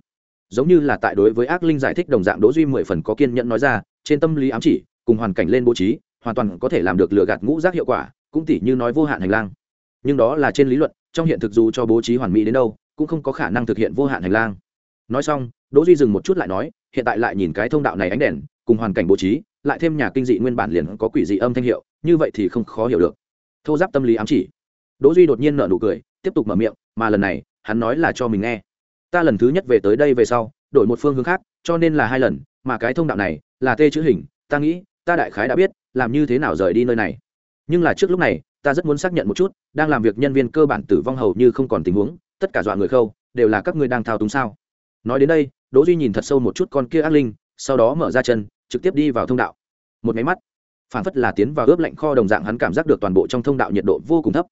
Giống như là tại đối với ác linh giải thích đồng dạng đỗ duy mười phần có kiên nhẫn nói ra, trên tâm lý ám chỉ, cùng hoàn cảnh lên bố trí, hoàn toàn có thể làm được lừa gạt ngũ giác hiệu quả, cũng tỉ như nói vô hạn hành lang nhưng đó là trên lý luận, trong hiện thực dù cho bố trí hoàn mỹ đến đâu, cũng không có khả năng thực hiện vô hạn hành lang. Nói xong, đỗ duy dừng một chút lại nói, hiện tại lại nhìn cái thông đạo này ánh đèn, cùng hoàn cảnh bố trí, lại thêm nhà kinh dị nguyên bản liền có quỷ dị âm thanh hiệu, như vậy thì không khó hiểu được. Thô giáp tâm lý ám chỉ. Đỗ duy đột nhiên nở nụ cười, tiếp tục mở miệng, mà lần này, hắn nói là cho mình nghe. Ta lần thứ nhất về tới đây về sau, đổi một phương hướng khác, cho nên là hai lần, mà cái thông đạo này, là tê chữ hình, ta nghĩ, ta đại khái đã biết, làm như thế nào rời đi nơi này. Nhưng là trước lúc này ta rất muốn xác nhận một chút, đang làm việc nhân viên cơ bản tử vong hầu như không còn tình huống, tất cả dọa người khâu, đều là các ngươi đang thao túng sao? Nói đến đây, đỗ duy nhìn thật sâu một chút con kia ác linh, sau đó mở ra chân, trực tiếp đi vào thông đạo. Một máy mắt phản phất là tiến vào ướp lạnh kho đồng dạng hắn cảm giác được toàn bộ trong thông đạo nhiệt độ vô cùng thấp.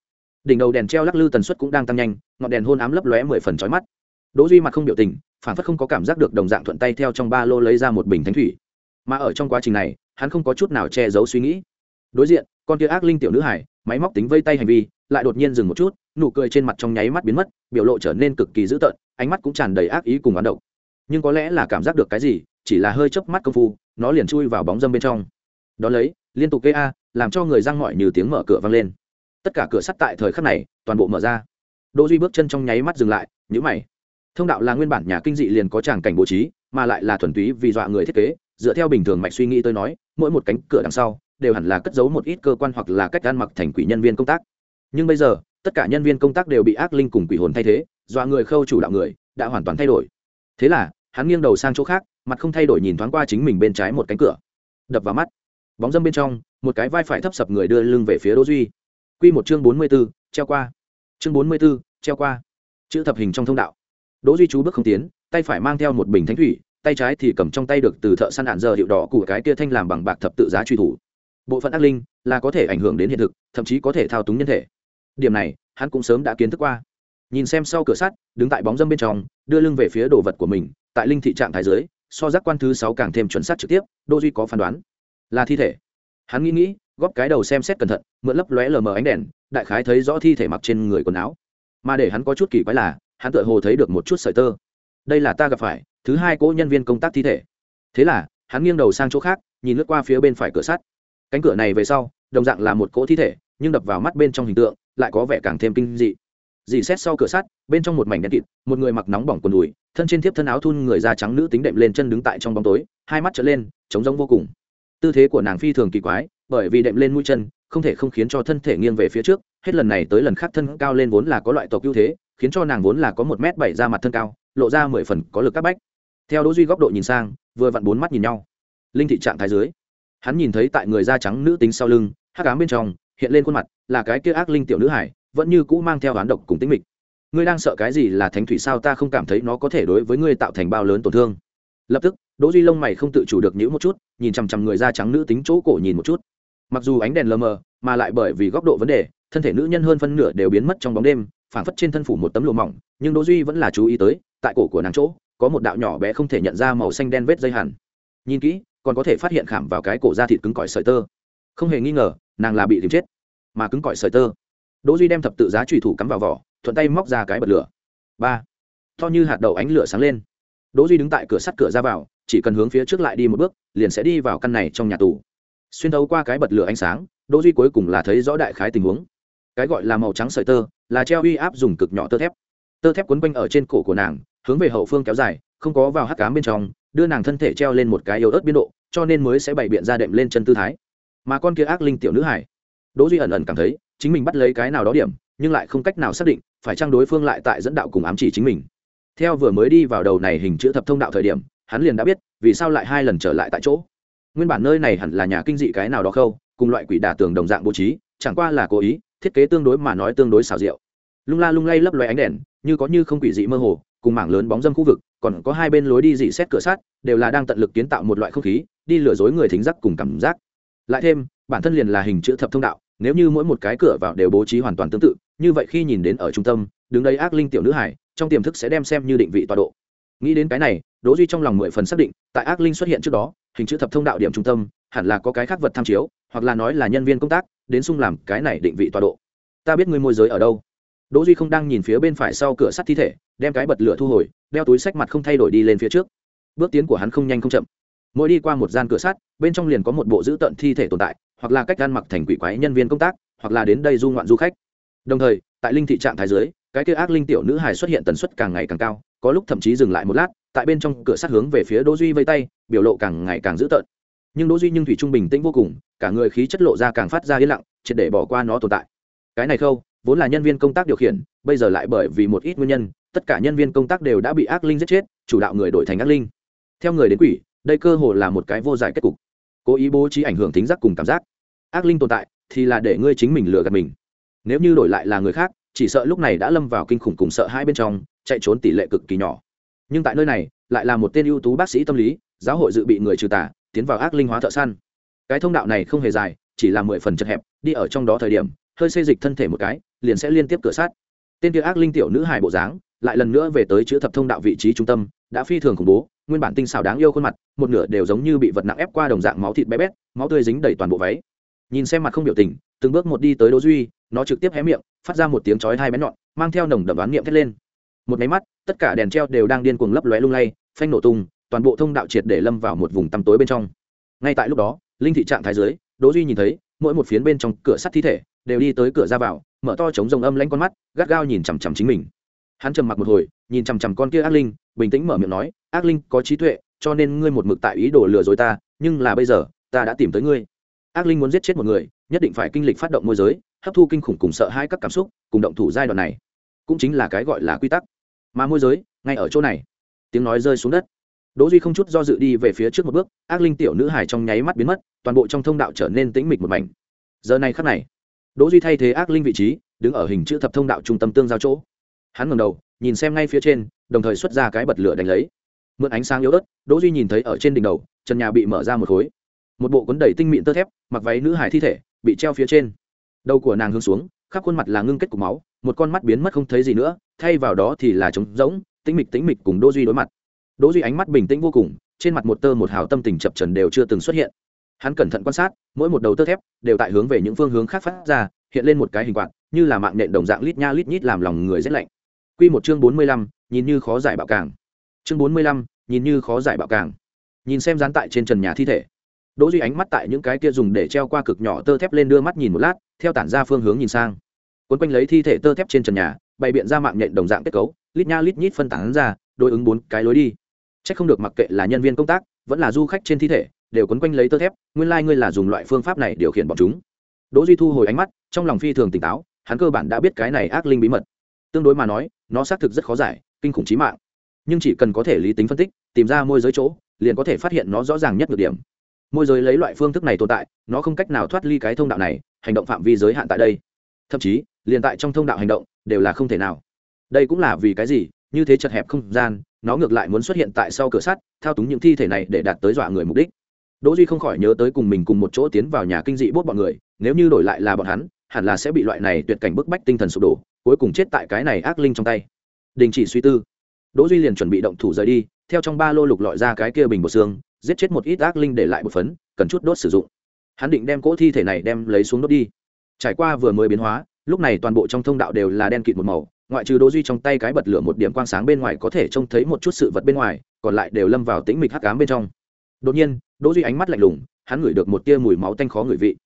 Đỉnh đầu đèn treo lắc lư tần suất cũng đang tăng nhanh, ngọn đèn hôn ám lấp lóe mười phần chói mắt. Đỗ duy mặt không biểu tình phản phất không có cảm giác được đồng dạng thuận tay theo trong ba lô lấy ra một bình thánh thủy. Mà ở trong quá trình này, hắn không có chút nào che giấu suy nghĩ đối diện, con kia ác linh tiểu nữ hải máy móc tính vây tay hành vi, lại đột nhiên dừng một chút, nụ cười trên mặt trong nháy mắt biến mất, biểu lộ trở nên cực kỳ dữ tợn, ánh mắt cũng tràn đầy ác ý cùng bán độc. Nhưng có lẽ là cảm giác được cái gì, chỉ là hơi chớp mắt công phu, nó liền chui vào bóng dâm bên trong. Đó lấy, liên tục kê a, làm cho người răng mọi như tiếng mở cửa vang lên. Tất cả cửa sắt tại thời khắc này, toàn bộ mở ra. Đỗ duy bước chân trong nháy mắt dừng lại, nhíu mày. Thông đạo là nguyên bản nhà kinh dị liền có tràng cảnh bố trí, mà lại là thuần túy vì dọa người thiết kế, dựa theo bình thường mạch suy nghĩ tôi nói, mỗi một cánh cửa đằng sau đều hẳn là cất giấu một ít cơ quan hoặc là cách ăn mặc thành quỷ nhân viên công tác. Nhưng bây giờ tất cả nhân viên công tác đều bị ác linh cùng quỷ hồn thay thế dọa người khâu chủ đạo người đã hoàn toàn thay đổi. Thế là hắn nghiêng đầu sang chỗ khác mặt không thay đổi nhìn thoáng qua chính mình bên trái một cánh cửa. Đập vào mắt. Bóng dâm bên trong một cái vai phải thấp sập người đưa lưng về phía đỗ duy. Quy một chương bốn mươi 44, treo qua. Chương bốn mươi 44, treo qua. Chữ thập hình trong thông đạo. Đỗ duy chú bước không tiến tay phải mang theo một bình thánh thủy tay trái thì cầm trong tay được từ thợ săn hạn giờ hiệu đỏ của cái kia thanh làm bằng bạc thập tự giá truy thủ bộ phận ác linh là có thể ảnh hưởng đến hiện thực, thậm chí có thể thao túng nhân thể. Điểm này, hắn cũng sớm đã kiến thức qua. Nhìn xem sau cửa sắt, đứng tại bóng dâm bên trong, đưa lưng về phía đồ vật của mình, tại linh thị trạng thái dưới, so giác quan thứ sáu càng thêm chuẩn xác trực tiếp đô duy có phán đoán. Là thi thể. Hắn nghĩ nghĩ, góp cái đầu xem xét cẩn thận, mượn lấp lóe lờ mờ ánh đèn, đại khái thấy rõ thi thể mặc trên người quần áo. Mà để hắn có chút kỳ quái là, hắn tựa hồ thấy được một chút sợi tơ. Đây là ta gặp phải, thứ hai cỗ nhân viên công tác thi thể. Thế là, hắn nghiêng đầu sang chỗ khác, nhìn lướt qua phía bên phải cửa sắt cánh cửa này về sau, đồng dạng là một cỗ thi thể, nhưng đập vào mắt bên trong hình tượng, lại có vẻ càng thêm kinh dị. Dì xét sau cửa sắt, bên trong một mảnh đen kịt, một người mặc nóng bỏng quần đùi, thân trên thiếp thân áo thun người da trắng nữ tính đệm lên chân đứng tại trong bóng tối, hai mắt trở lên, trống rỗng vô cùng. Tư thế của nàng phi thường kỳ quái, bởi vì đệm lên mũi chân, không thể không khiến cho thân thể nghiêng về phía trước, hết lần này tới lần khác thân cao lên vốn là có loại tộc ưu thế, khiến cho nàng vốn là có một m bảy ra mặt thân cao, lộ ra mười phần có lực các bách. Theo đỗ duy góc độ nhìn sang, vừa vặn bốn mắt nhìn nhau. Linh thị trạng thái dưới hắn nhìn thấy tại người da trắng nữ tính sau lưng hát cám bên trong, hiện lên khuôn mặt, là cái kia ác linh tiểu nữ hải, vẫn như cũ mang theo oán độc cùng tính mịch. Ngươi đang sợ cái gì là thánh thủy sao? Ta không cảm thấy nó có thể đối với ngươi tạo thành bao lớn tổn thương. Lập tức, đỗ duy lông mày không tự chủ được nhữ một chút, nhìn chằm chằm người da trắng nữ tính chỗ cổ nhìn một chút. Mặc dù ánh đèn lờ mờ, mà lại bởi vì góc độ vấn đề, thân thể nữ nhân hơn phân nửa đều biến mất trong bóng đêm, phảng phất trên thân phủ một tấm lụa mỏng, nhưng đỗ duy vẫn là chú ý tới, tại cổ của nàng chỗ, có một đạo nhỏ bé không thể nhận ra màu xanh đen vết dây hằn nhìn kỹ còn có thể phát hiện khảm vào cái cổ da thịt cứng cỏi sợi tơ. Không hề nghi ngờ, nàng là bị tìm chết, mà cứng cỏi sợi tơ. Đỗ duy đem thập tự giá trùy thủ cắm vào vỏ, thuận tay móc ra cái bật lửa. Ba. To như hạt đậu ánh lửa sáng lên. Đỗ duy đứng tại cửa sắt cửa ra vào, chỉ cần hướng phía trước lại đi một bước, liền sẽ đi vào căn này trong nhà tù. Xuyên thấu qua cái bật lửa ánh sáng, đỗ duy cuối cùng là thấy rõ đại khái tình huống. Cái gọi là màu trắng sợi tơ, là treo uy áp dùng cực nhỏ tơ thép. Tơ thép quấn quanh ở trên cổ của nàng, hướng về hậu phương kéo dài, không có vào hắc cám bên trong đưa nàng thân thể treo lên một cái yếu ớt biên độ, cho nên mới sẽ bày biện ra đệm lên chân tư thái. Mà con kia ác linh tiểu nữ hải, đỗ duy ẩn ẩn cảm thấy, chính mình bắt lấy cái nào đó điểm, nhưng lại không cách nào xác định, phải chăng đối phương lại tại dẫn đạo cùng ám chỉ chính mình. Theo vừa mới đi vào đầu này hình chữ thập thông đạo thời điểm, hắn liền đã biết, vì sao lại hai lần trở lại tại chỗ. Nguyên bản nơi này hẳn là nhà kinh dị cái nào đó khâu, cùng loại quỷ đà tường đồng dạng bố trí, chẳng qua là cố ý, thiết kế tương đối mà nói tương đối xảo diệu. Lung la lung lay lấp loe ánh đèn, như có như không quỷ dị mơ hồ cùng mảng lớn bóng dâm khu vực, còn có hai bên lối đi dị xét cửa sát đều là đang tận lực kiến tạo một loại không khí, đi lừa dối người thính giác cùng cảm giác. Lại thêm, bản thân liền là hình chữ thập thông đạo, nếu như mỗi một cái cửa vào đều bố trí hoàn toàn tương tự, như vậy khi nhìn đến ở trung tâm, đứng đây ác linh tiểu nữ hải, trong tiềm thức sẽ đem xem như định vị tọa độ. Nghĩ đến cái này, đỗ duy trong lòng mười phần xác định, tại ác linh xuất hiện trước đó, hình chữ thập thông đạo điểm trung tâm, hẳn là có cái khác vật tham chiếu, hoặc là nói là nhân viên công tác, đến xung làm cái này định vị tọa độ. Ta biết người môi giới ở đâu đỗ duy không đang nhìn phía bên phải sau cửa sắt thi thể, đem cái bật lửa thu hồi, đeo túi sách mặt không thay đổi đi lên phía trước. Bước tiến của hắn không nhanh không chậm. Mỗi đi qua một gian cửa sắt, bên trong liền có một bộ giữ tận thi thể tồn tại, hoặc là cách ăn mặc thành quỷ quái nhân viên công tác, hoặc là đến đây du ngoạn du khách. Đồng thời, tại linh thị trạng thái dưới, cái kia ác linh tiểu nữ hài xuất hiện tần suất càng ngày càng cao, có lúc thậm chí dừng lại một lát, tại bên trong cửa sắt hướng về phía đỗ duy vây tay, biểu lộ càng ngày càng dữ tợn. Nhưng đỗ duy nhưng thủy trung bình tĩnh vô cùng, cả người khí chất lộ ra càng phát ra yên lặng, triệt để bỏ qua nó tồn tại. Cái này khâu vốn là nhân viên công tác điều khiển, bây giờ lại bởi vì một ít nguyên nhân, tất cả nhân viên công tác đều đã bị ác linh giết chết, chủ đạo người đổi thành ác linh. Theo người đến quỷ, đây cơ hồ là một cái vô giải kết cục. Cố ý bố trí ảnh hưởng tính giác cùng cảm giác. Ác linh tồn tại, thì là để ngươi chính mình lừa gạt mình. Nếu như đổi lại là người khác, chỉ sợ lúc này đã lâm vào kinh khủng cùng sợ hai bên trong, chạy trốn tỷ lệ cực kỳ nhỏ. Nhưng tại nơi này, lại là một tên ưu tú bác sĩ tâm lý, giáo hội dự bị người trừ tà, tiến vào ác linh hóa thợ săn. Cái thông đạo này không hề dài, chỉ là mười phần chật hẹp, đi ở trong đó thời điểm, hơi xê dịch thân thể một cái liền sẽ liên tiếp cửa sát. Tên kia ác linh tiểu nữ hài bộ dáng, lại lần nữa về tới chữ thập thông đạo vị trí trung tâm, đã phi thường khủng bố, nguyên bản tinh xảo đáng yêu khuôn mặt, một nửa đều giống như bị vật nặng ép qua đồng dạng máu thịt bé bét, máu tươi dính đầy toàn bộ váy. Nhìn xem mặt không biểu tình, từng bước một đi tới đỗ duy, nó trực tiếp hé miệng, phát ra một tiếng chói hai bén nhọn, mang theo nồng đậm đoán niệm thét lên. Một máy mắt, tất cả đèn treo đều đang điên cuồng lấp lóe lung lay, phanh nổ tung, toàn bộ thông đạo triệt để lâm vào một vùng tăm tối bên trong. Ngay tại lúc đó, linh thị trạng thái dưới, đỗ duy nhìn thấy, mỗi một phiến bên trong cửa sắt thi thể đều đi tới cửa ra vào mở to chống rồng âm lanh con mắt, gắt gao nhìn chằm chằm chính mình. Hắn trầm mặc một hồi, nhìn chằm chằm con kia ác linh, bình tĩnh mở miệng nói, ác linh có trí tuệ, cho nên ngươi một mực tại ý đồ lừa dối ta, nhưng là bây giờ, ta đã tìm tới ngươi. Ác linh muốn giết chết một người, nhất định phải kinh lịch phát động môi giới, hấp thu kinh khủng cùng sợ hai các cảm xúc, cùng động thủ giai đoạn này. Cũng chính là cái gọi là quy tắc. Mà môi giới, ngay ở chỗ này. Tiếng nói rơi xuống đất. Đỗ duy không chút do dự đi về phía trước một bước, ác linh tiểu nữ hài trong nháy mắt biến mất, toàn bộ trong thông đạo trở nên tĩnh mịch một mảnh. Giờ này khắc này đỗ duy thay thế ác linh vị trí, đứng ở hình chữ thập thông đạo trung tâm tương giao chỗ. Hắn ngẩng đầu, nhìn xem ngay phía trên, đồng thời xuất ra cái bật lửa đánh lấy. Mượn ánh sáng yếu ớt, đỗ duy nhìn thấy ở trên đỉnh đầu trần nhà bị mở ra một khối. Một bộ cuốn đầy tinh mịn tơ thép, mặc váy nữ hải thi thể, bị treo phía trên. Đầu của nàng hướng xuống, khắp khuôn mặt là ngưng kết cục máu, một con mắt biến mất không thấy gì nữa, thay vào đó thì là trống rỗng, tĩnh mịch tĩnh mịch cùng đỗ duy đối mặt. Đỗ duy ánh mắt bình tĩnh vô cùng, trên mặt một tơ một hào tâm tình chập trần đều chưa từng xuất hiện hắn cẩn thận quan sát mỗi một đầu tơ thép đều tại hướng về những phương hướng khác phát ra hiện lên một cái hình quạt như là mạng nện đồng dạng lít nha lít nhít làm lòng người rét lạnh. Quy một chương bốn mươi lăm, nhìn như khó giải bạo càng. Chương bốn mươi lăm, nhìn như khó giải bạo càng. Nhìn xem dán tại trên trần nhà thi thể. Đỗ duy ánh mắt tại những cái kia dùng để treo qua cực nhỏ tơ thép lên đưa mắt nhìn một lát theo tản ra phương hướng nhìn sang. Cuốn quanh lấy thi thể tơ thép trên trần nhà bày biện ra mạng nhện đồng dạng kết cấu lít nha lít nhít phân tán ra đối ứng bốn cái lối đi. Chắc không được mặc kệ là nhân viên công tác vẫn là du khách trên thi thể đều quấn quanh lấy tơ thép, nguyên lai、like、ngươi là dùng loại phương pháp này điều khiển bọn chúng. Đỗ duy thu hồi ánh mắt, trong lòng phi thường tỉnh táo, hắn cơ bản đã biết cái này ác linh bí mật. Tương đối mà nói, nó xác thực rất khó giải, kinh khủng trí mạng. Nhưng chỉ cần có thể lý tính phân tích, tìm ra môi giới chỗ, liền có thể phát hiện nó rõ ràng nhất được điểm. Môi giới lấy loại phương thức này tồn tại, nó không cách nào thoát ly cái thông đạo này, hành động phạm vi giới hạn tại đây. Thậm chí, liền tại trong thông đạo hành động, đều là không thể nào. Đây cũng là vì cái gì, như thế chật hẹp không gian, nó ngược lại muốn xuất hiện tại sau cửa sắt, thao túng những thi thể này để đạt tới dọa người mục đích đỗ duy không khỏi nhớ tới cùng mình cùng một chỗ tiến vào nhà kinh dị bốt bọn người, nếu như đổi lại là bọn hắn, hẳn là sẽ bị loại này tuyệt cảnh bức bách tinh thần sụp đổ, cuối cùng chết tại cái này ác linh trong tay. Đình chỉ suy tư. Đỗ duy liền chuẩn bị động thủ rời đi, theo trong ba lô lục lọi ra cái kia bình bột xương, giết chết một ít ác linh để lại một phấn, cần chút đốt sử dụng. Hắn định đem cỗ thi thể này đem lấy xuống đốt đi. Trải qua vừa mới biến hóa, lúc này toàn bộ trong thông đạo đều là đen kịt một màu, ngoại trừ đỗ duy trong tay cái bật lửa một điểm quang sáng bên ngoài có thể trông thấy một chút sự vật bên ngoài, còn lại đều lâm vào tĩnh mịch hắc ám bên trong đột nhiên, đỗ duy ánh mắt lạnh lùng, hắn ngửi được một tia mùi máu tanh khó ngửi vị.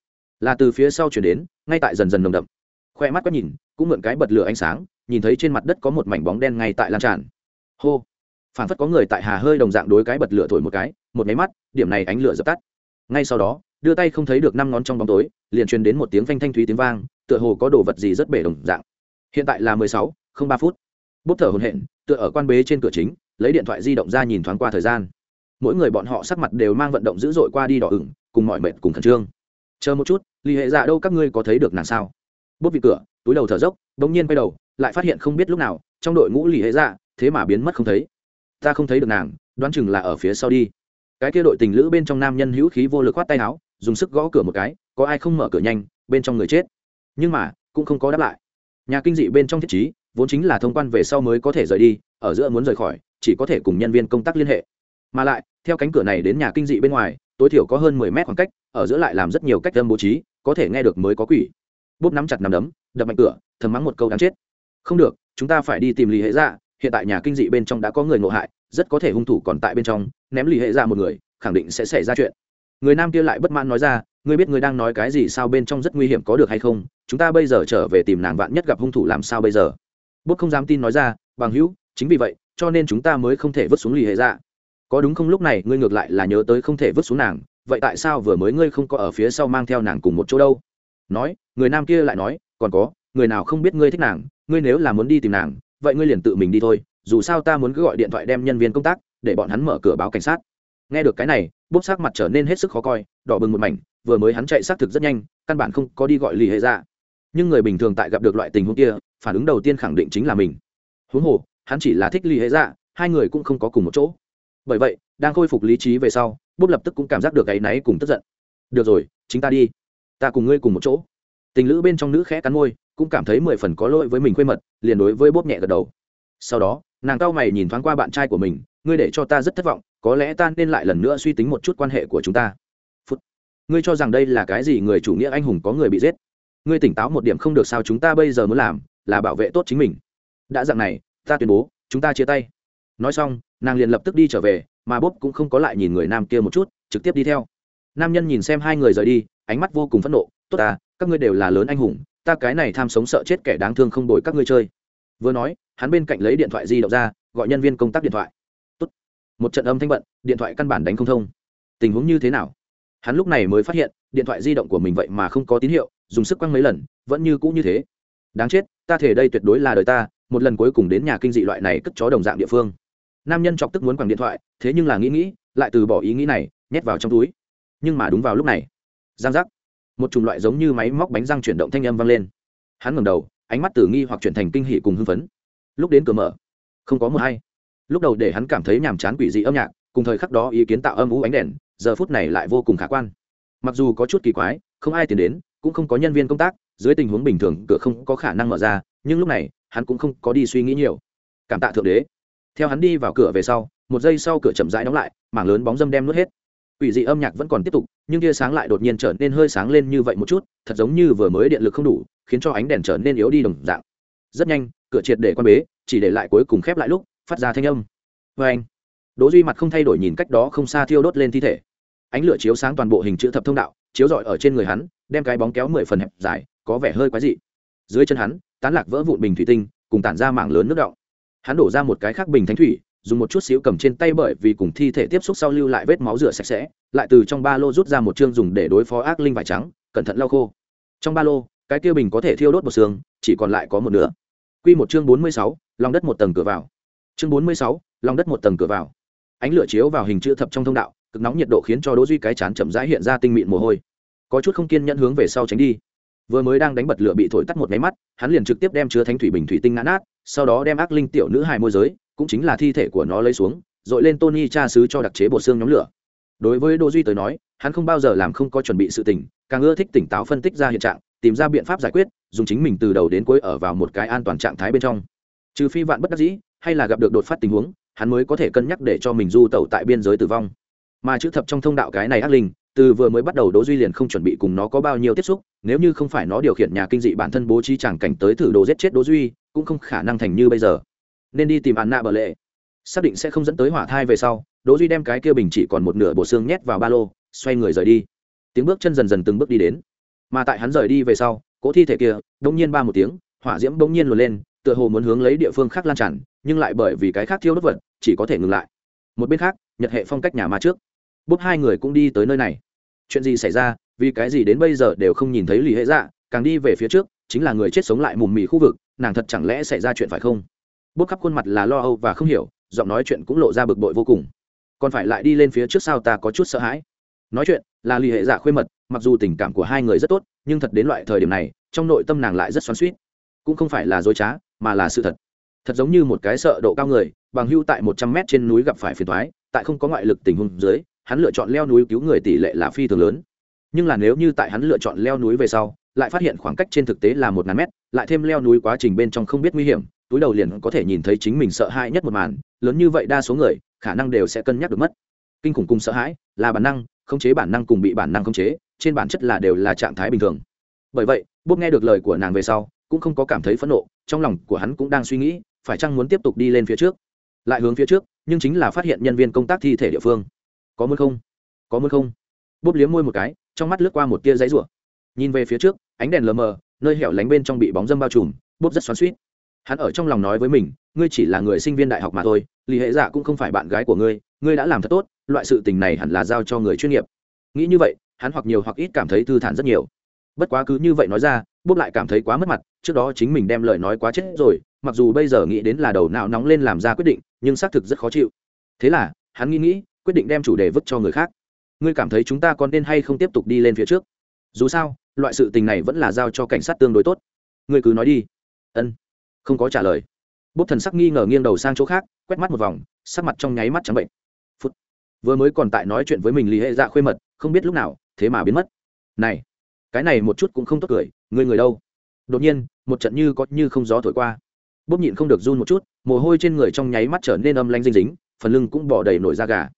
Là từ phía sau truyền đến, ngay tại dần dần nồng đậm. Khoe mắt quét nhìn, cũng mượn cái bật lửa ánh sáng, nhìn thấy trên mặt đất có một mảnh bóng đen ngay tại lan tràn. Hô! Phản phất có người tại hà hơi đồng dạng đối cái bật lửa thổi một cái, một máy mắt, điểm này ánh lửa dập tắt. Ngay sau đó, đưa tay không thấy được năm ngón trong bóng tối, liền truyền đến một tiếng phanh thanh thúy tiếng vang, tựa hồ có đồ vật gì rất bể đồng dạng. Hiện tại là mười sáu, không ba phút. Bốc thở hồn hện tựa ở quan bế trên cửa chính, lấy điện thoại di động ra nhìn thoáng qua thời gian mỗi người bọn họ sắc mặt đều mang vận động dữ dội qua đi đỏ ửng, cùng mọi mệt cùng khẩn trương. Chờ một chút lì hệ dạ đâu các ngươi có thấy được nàng sao? Bốc vị cửa, túi đầu thở dốc, bỗng nhiên quay đầu, lại phát hiện không biết lúc nào, trong đội ngũ lì hệ dạ thế mà biến mất không thấy. Ta không thấy được nàng, đoán chừng là ở phía sau đi. Cái kia đội tình lữ bên trong nam nhân hữu khí vô lực khoát tay áo, dùng sức gõ cửa một cái, có ai không mở cửa nhanh, bên trong người chết. Nhưng mà, cũng không có đáp lại. Nhà kinh dị bên trong thiết chí vốn chính là thông quan về sau mới có thể rời đi, ở giữa muốn rời khỏi, chỉ có thể cùng nhân viên công tác liên hệ mà lại, theo cánh cửa này đến nhà kinh dị bên ngoài, tối thiểu có hơn mười mét khoảng cách, ở giữa lại làm rất nhiều cách âm bố trí, có thể nghe được mới có quỷ. Bút nắm chặt nắm đấm, đập mạnh cửa, thầm mắng một câu đáng chết. Không được, chúng ta phải đi tìm lì hệ dạ hiện tại nhà kinh dị bên trong đã có người ngộ hại, rất có thể hung thủ còn tại bên trong, ném lì hệ dạ một người, khẳng định sẽ xảy ra chuyện. Người nam kia lại bất mãn nói ra, ngươi biết ngươi đang nói cái gì sao bên trong rất nguy hiểm có được hay không? Chúng ta bây giờ trở về tìm nàng vạn nhất gặp hung thủ làm sao bây giờ? Bút không dám tin nói ra, bằng hữu, chính vì vậy, cho nên chúng ta mới không thể vứt xuống lì hệ dạ có đúng không? Lúc này, ngươi ngược lại là nhớ tới không thể vứt xuống nàng. Vậy tại sao vừa mới ngươi không có ở phía sau mang theo nàng cùng một chỗ đâu? Nói, người nam kia lại nói, còn có, người nào không biết ngươi thích nàng? Ngươi nếu là muốn đi tìm nàng, vậy ngươi liền tự mình đi thôi. Dù sao ta muốn cứ gọi điện thoại đem nhân viên công tác, để bọn hắn mở cửa báo cảnh sát. Nghe được cái này bốc sắc mặt trở nên hết sức khó coi, đỏ bừng một mảnh. Vừa mới hắn chạy xác thực rất nhanh, căn bản không có đi gọi lì hệ ra nhưng người bình thường tại gặp được loại tình huống kia, phản ứng đầu tiên khẳng định chính là mình. Huống hồ, hắn chỉ là thích lì hệ ra hai người cũng không có cùng một chỗ bởi vậy, đang khôi phục lý trí về sau bút lập tức cũng cảm giác được gáy náy cùng tức giận. Được rồi, chính ta đi. Ta cùng ngươi cùng một chỗ. Tình lữ bên trong nữ khẽ cắn môi, cũng cảm thấy mười phần có lỗi với mình quê mật, liền đối với bốp nhẹ gật đầu. Sau đó, nàng cao mày nhìn thoáng qua bạn trai của mình, ngươi để cho ta rất thất vọng, có lẽ ta nên lại lần nữa suy tính một chút quan hệ của chúng ta. Phút. Ngươi cho rằng đây là cái gì người chủ nghĩa anh hùng có người bị giết? Ngươi tỉnh táo một điểm không được sao chúng ta bây giờ muốn làm, là bảo vệ tốt chính mình. Đã dạng này, ta tuyên bố, chúng ta chia tay nói xong, nàng liền lập tức đi trở về, mà bốp cũng không có lại nhìn người nam kia một chút, trực tiếp đi theo. Nam nhân nhìn xem hai người rời đi, ánh mắt vô cùng phẫn nộ. Tốt ta, các ngươi đều là lớn anh hùng, ta cái này tham sống sợ chết kẻ đáng thương không đổi các ngươi chơi. Vừa nói, hắn bên cạnh lấy điện thoại di động ra, gọi nhân viên công tác điện thoại. Tốt. một trận âm thanh bận, điện thoại căn bản đánh không thông. Tình huống như thế nào? Hắn lúc này mới phát hiện, điện thoại di động của mình vậy mà không có tín hiệu, dùng sức quăng mấy lần, vẫn như cũ như thế. Đáng chết, ta thể đây tuyệt đối là đời ta, một lần cuối cùng đến nhà kinh dị loại này cất chó đồng dạng địa phương nam nhân chọc tức muốn quẳng điện thoại, thế nhưng là nghĩ nghĩ, lại từ bỏ ý nghĩ này, nhét vào trong túi. Nhưng mà đúng vào lúc này, giang giác, một chủng loại giống như máy móc bánh răng chuyển động thanh âm vang lên. Hắn ngẩng đầu, ánh mắt từ nghi hoặc chuyển thành kinh hỉ cùng hưng phấn. Lúc đến cửa mở, không có một hay lúc đầu để hắn cảm thấy nhàm chán quỷ dị âm nhạc, cùng thời khắc đó ý kiến tạo âm ú ánh đèn, giờ phút này lại vô cùng khả quan. Mặc dù có chút kỳ quái, không ai tiến đến, cũng không có nhân viên công tác, dưới tình huống bình thường, cửa không có khả năng mở ra, nhưng lúc này, hắn cũng không có đi suy nghĩ nhiều. Cảm tạ thượng đế theo hắn đi vào cửa về sau, một giây sau cửa chậm rãi đóng lại, mảng lớn bóng dâm đem nuốt hết. Quỷ dị âm nhạc vẫn còn tiếp tục, nhưng tia sáng lại đột nhiên trở nên hơi sáng lên như vậy một chút, thật giống như vừa mới điện lực không đủ, khiến cho ánh đèn trở nên yếu đi đồng dạng. Rất nhanh, cửa triệt để quan bế, chỉ để lại cuối cùng khép lại lúc, phát ra thanh âm. Vê anh, đỗ duy mặt không thay đổi nhìn cách đó không xa thiêu đốt lên thi thể. Ánh lửa chiếu sáng toàn bộ hình chữ thập thông đạo, chiếu rọi ở trên người hắn, đem cái bóng kéo mười phần hẹp dài, có vẻ hơi quái dị. Dưới chân hắn, tán lạc vỡ vụn bình thủy tinh, cùng tản ra mảng lớn nước động hắn đổ ra một cái khác bình thánh thủy dùng một chút xíu cầm trên tay bởi vì cùng thi thể tiếp xúc sau lưu lại vết máu rửa sạch sẽ lại từ trong ba lô rút ra một chương dùng để đối phó ác linh vải trắng cẩn thận lau khô trong ba lô cái kia bình có thể thiêu đốt một xương chỉ còn lại có một nửa Quy một chương bốn mươi sáu, lòng đất một tầng cửa vào. Chương bốn mươi sáu, lòng đất một tầng cửa vào. Ánh lửa chiếu vào hình chữ thập trong thông đạo, cực nóng nhiệt độ khiến cho Đỗ Duy cái chán chậm rãi hiện ra tinh mịn mồ hôi. Có chút không kiên nhẫn hướng về sau tránh đi. Vừa mới đang đánh bật lửa bị thổi tắt một máy mắt, hắn liền trực tiếp đem chứa thánh thủy bình thủy tinh ngã nát, sau đó đem ác linh tiểu nữ hài môi giới, cũng chính là thi thể của nó lấy xuống, rồi lên Tony cha sứ cho đặc chế bột xương nhóm lửa. Đối với Đỗ Duy tới nói, hắn không bao giờ làm không có chuẩn bị sự tình, càng ưa thích tỉnh táo phân tích ra hiện trạng, tìm ra biện pháp giải quyết dùng chính mình từ đầu đến cuối ở vào một cái an toàn trạng thái bên trong trừ phi vạn bất đắc dĩ hay là gặp được đột phát tình huống hắn mới có thể cân nhắc để cho mình du tẩu tại biên giới tử vong mà chữ thập trong thông đạo cái này ác linh, từ vừa mới bắt đầu đỗ duy liền không chuẩn bị cùng nó có bao nhiêu tiếp xúc, nếu như không phải nó điều khiển nhà kinh dị bản thân bố trí chẳng cảnh tới thử đồ giết chết đỗ duy, cũng không khả năng thành như bây giờ. Nên đi tìm Anna bờ lệ. Xác định sẽ không dẫn tới hỏa thai về sau, đỗ duy đem cái kia bình chỉ còn một nửa bộ xương nhét vào ba lô, xoay người rời đi. Tiếng bước chân dần dần từng bước đi đến. Mà tại hắn rời đi về sau, cỗ thi thể kia đung nhiên ba một tiếng, hỏa diễm đung nhiên lùi lên, tựa hồ muốn hướng lấy địa phương khác lan tràn, nhưng lại bởi vì cái khác thiêu đốt vật, chỉ có thể ngừng lại. Một bên khác, nhật hệ phong cách nhà ma trước bốp hai người cũng đi tới nơi này. Chuyện gì xảy ra, vì cái gì đến bây giờ đều không nhìn thấy lì hệ dạ càng đi về phía trước, chính là người chết sống lại mùm mì khu vực, nàng thật chẳng lẽ xảy ra chuyện phải không? Bốp khắp khuôn mặt là lo âu và không hiểu, giọng nói chuyện cũng lộ ra bực bội vô cùng. Còn phải lại đi lên phía trước sao ta có chút sợ hãi? Nói chuyện, là lì hệ dạ khuê mật, mặc dù tình cảm của hai người rất tốt, nhưng thật đến loại thời điểm này, trong nội tâm nàng lại rất xoắn suýt cũng không phải là dối trá, mà là sự thật. Thật giống như một cái sợ độ cao người, bằng hưu tại một trăm mét trên núi gặp phải phiền thoái tại không có ngoại lực tình huống dưới hắn lựa chọn leo núi cứu người tỷ lệ là phi thường lớn. Nhưng là nếu như tại hắn lựa chọn leo núi về sau, lại phát hiện khoảng cách trên thực tế là một ngàn mét, lại thêm leo núi quá trình bên trong không biết nguy hiểm, túi đầu liền có thể nhìn thấy chính mình sợ hãi nhất một màn, lớn như vậy đa số người, khả năng đều sẽ cân nhắc được mất. Kinh khủng cùng sợ hãi là bản năng, khống chế bản năng cùng bị bản năng khống chế, trên bản chất là đều là trạng thái bình thường. Bởi vậy, bốp nghe được lời của nàng về sau, cũng không có cảm thấy phẫn nộ, trong lòng của hắn cũng đang suy nghĩ, phải chăng muốn tiếp tục đi lên phía trước. Lại hướng phía trước, nhưng chính là phát hiện nhân viên công tác thi thể địa phương có muốn không? Có muốn không? Bốp liếm môi một cái, trong mắt lướt qua một tia giấy rủa. Nhìn về phía trước, ánh đèn lờ mờ, nơi hẻo lánh bên trong bị bóng dâm bao trùm, bốp rất xoắn suýt hắn ở trong lòng nói với mình, ngươi chỉ là người sinh viên đại học mà thôi lì hệ giả cũng không phải bạn gái của ngươi ngươi đã làm thật tốt, loại sự tình này hẳn là giao cho người chuyên nghiệp. Nghĩ như vậy, hắn hoặc nhiều hoặc ít cảm thấy thư thản rất nhiều. Bất quá cứ như vậy nói ra, bốp lại cảm thấy quá mất mặt, trước đó chính mình đem lời nói quá chết rồi, mặc dù bây giờ nghĩ đến là đầu não nóng lên làm ra quyết định, nhưng xác thực rất khó chịu. Thế là, hắn nghĩ nghĩ quyết định đem chủ đề vứt cho người khác. Ngươi cảm thấy chúng ta còn nên hay không tiếp tục đi lên phía trước? Dù sao, loại sự tình này vẫn là giao cho cảnh sát tương đối tốt. Ngươi cứ nói đi. Ân. Không có trả lời. Bốp thần sắc nghi ngờ nghiêng đầu sang chỗ khác, quét mắt một vòng, sắc mặt trong nháy mắt trắng bệnh. Phút. Vừa mới còn tại nói chuyện với mình lý hệ dạ khuê mật, không biết lúc nào, thế mà biến mất. Này, cái này một chút cũng không tốt cười, ngươi người đâu? Đột nhiên, một trận như có như không gió thổi qua. Bốp nhịn không được run một chút, mồ hôi trên người trong nháy mắt trở nên âm lanh dinh dính, phần lưng cũng bỏ đầy nổi da gà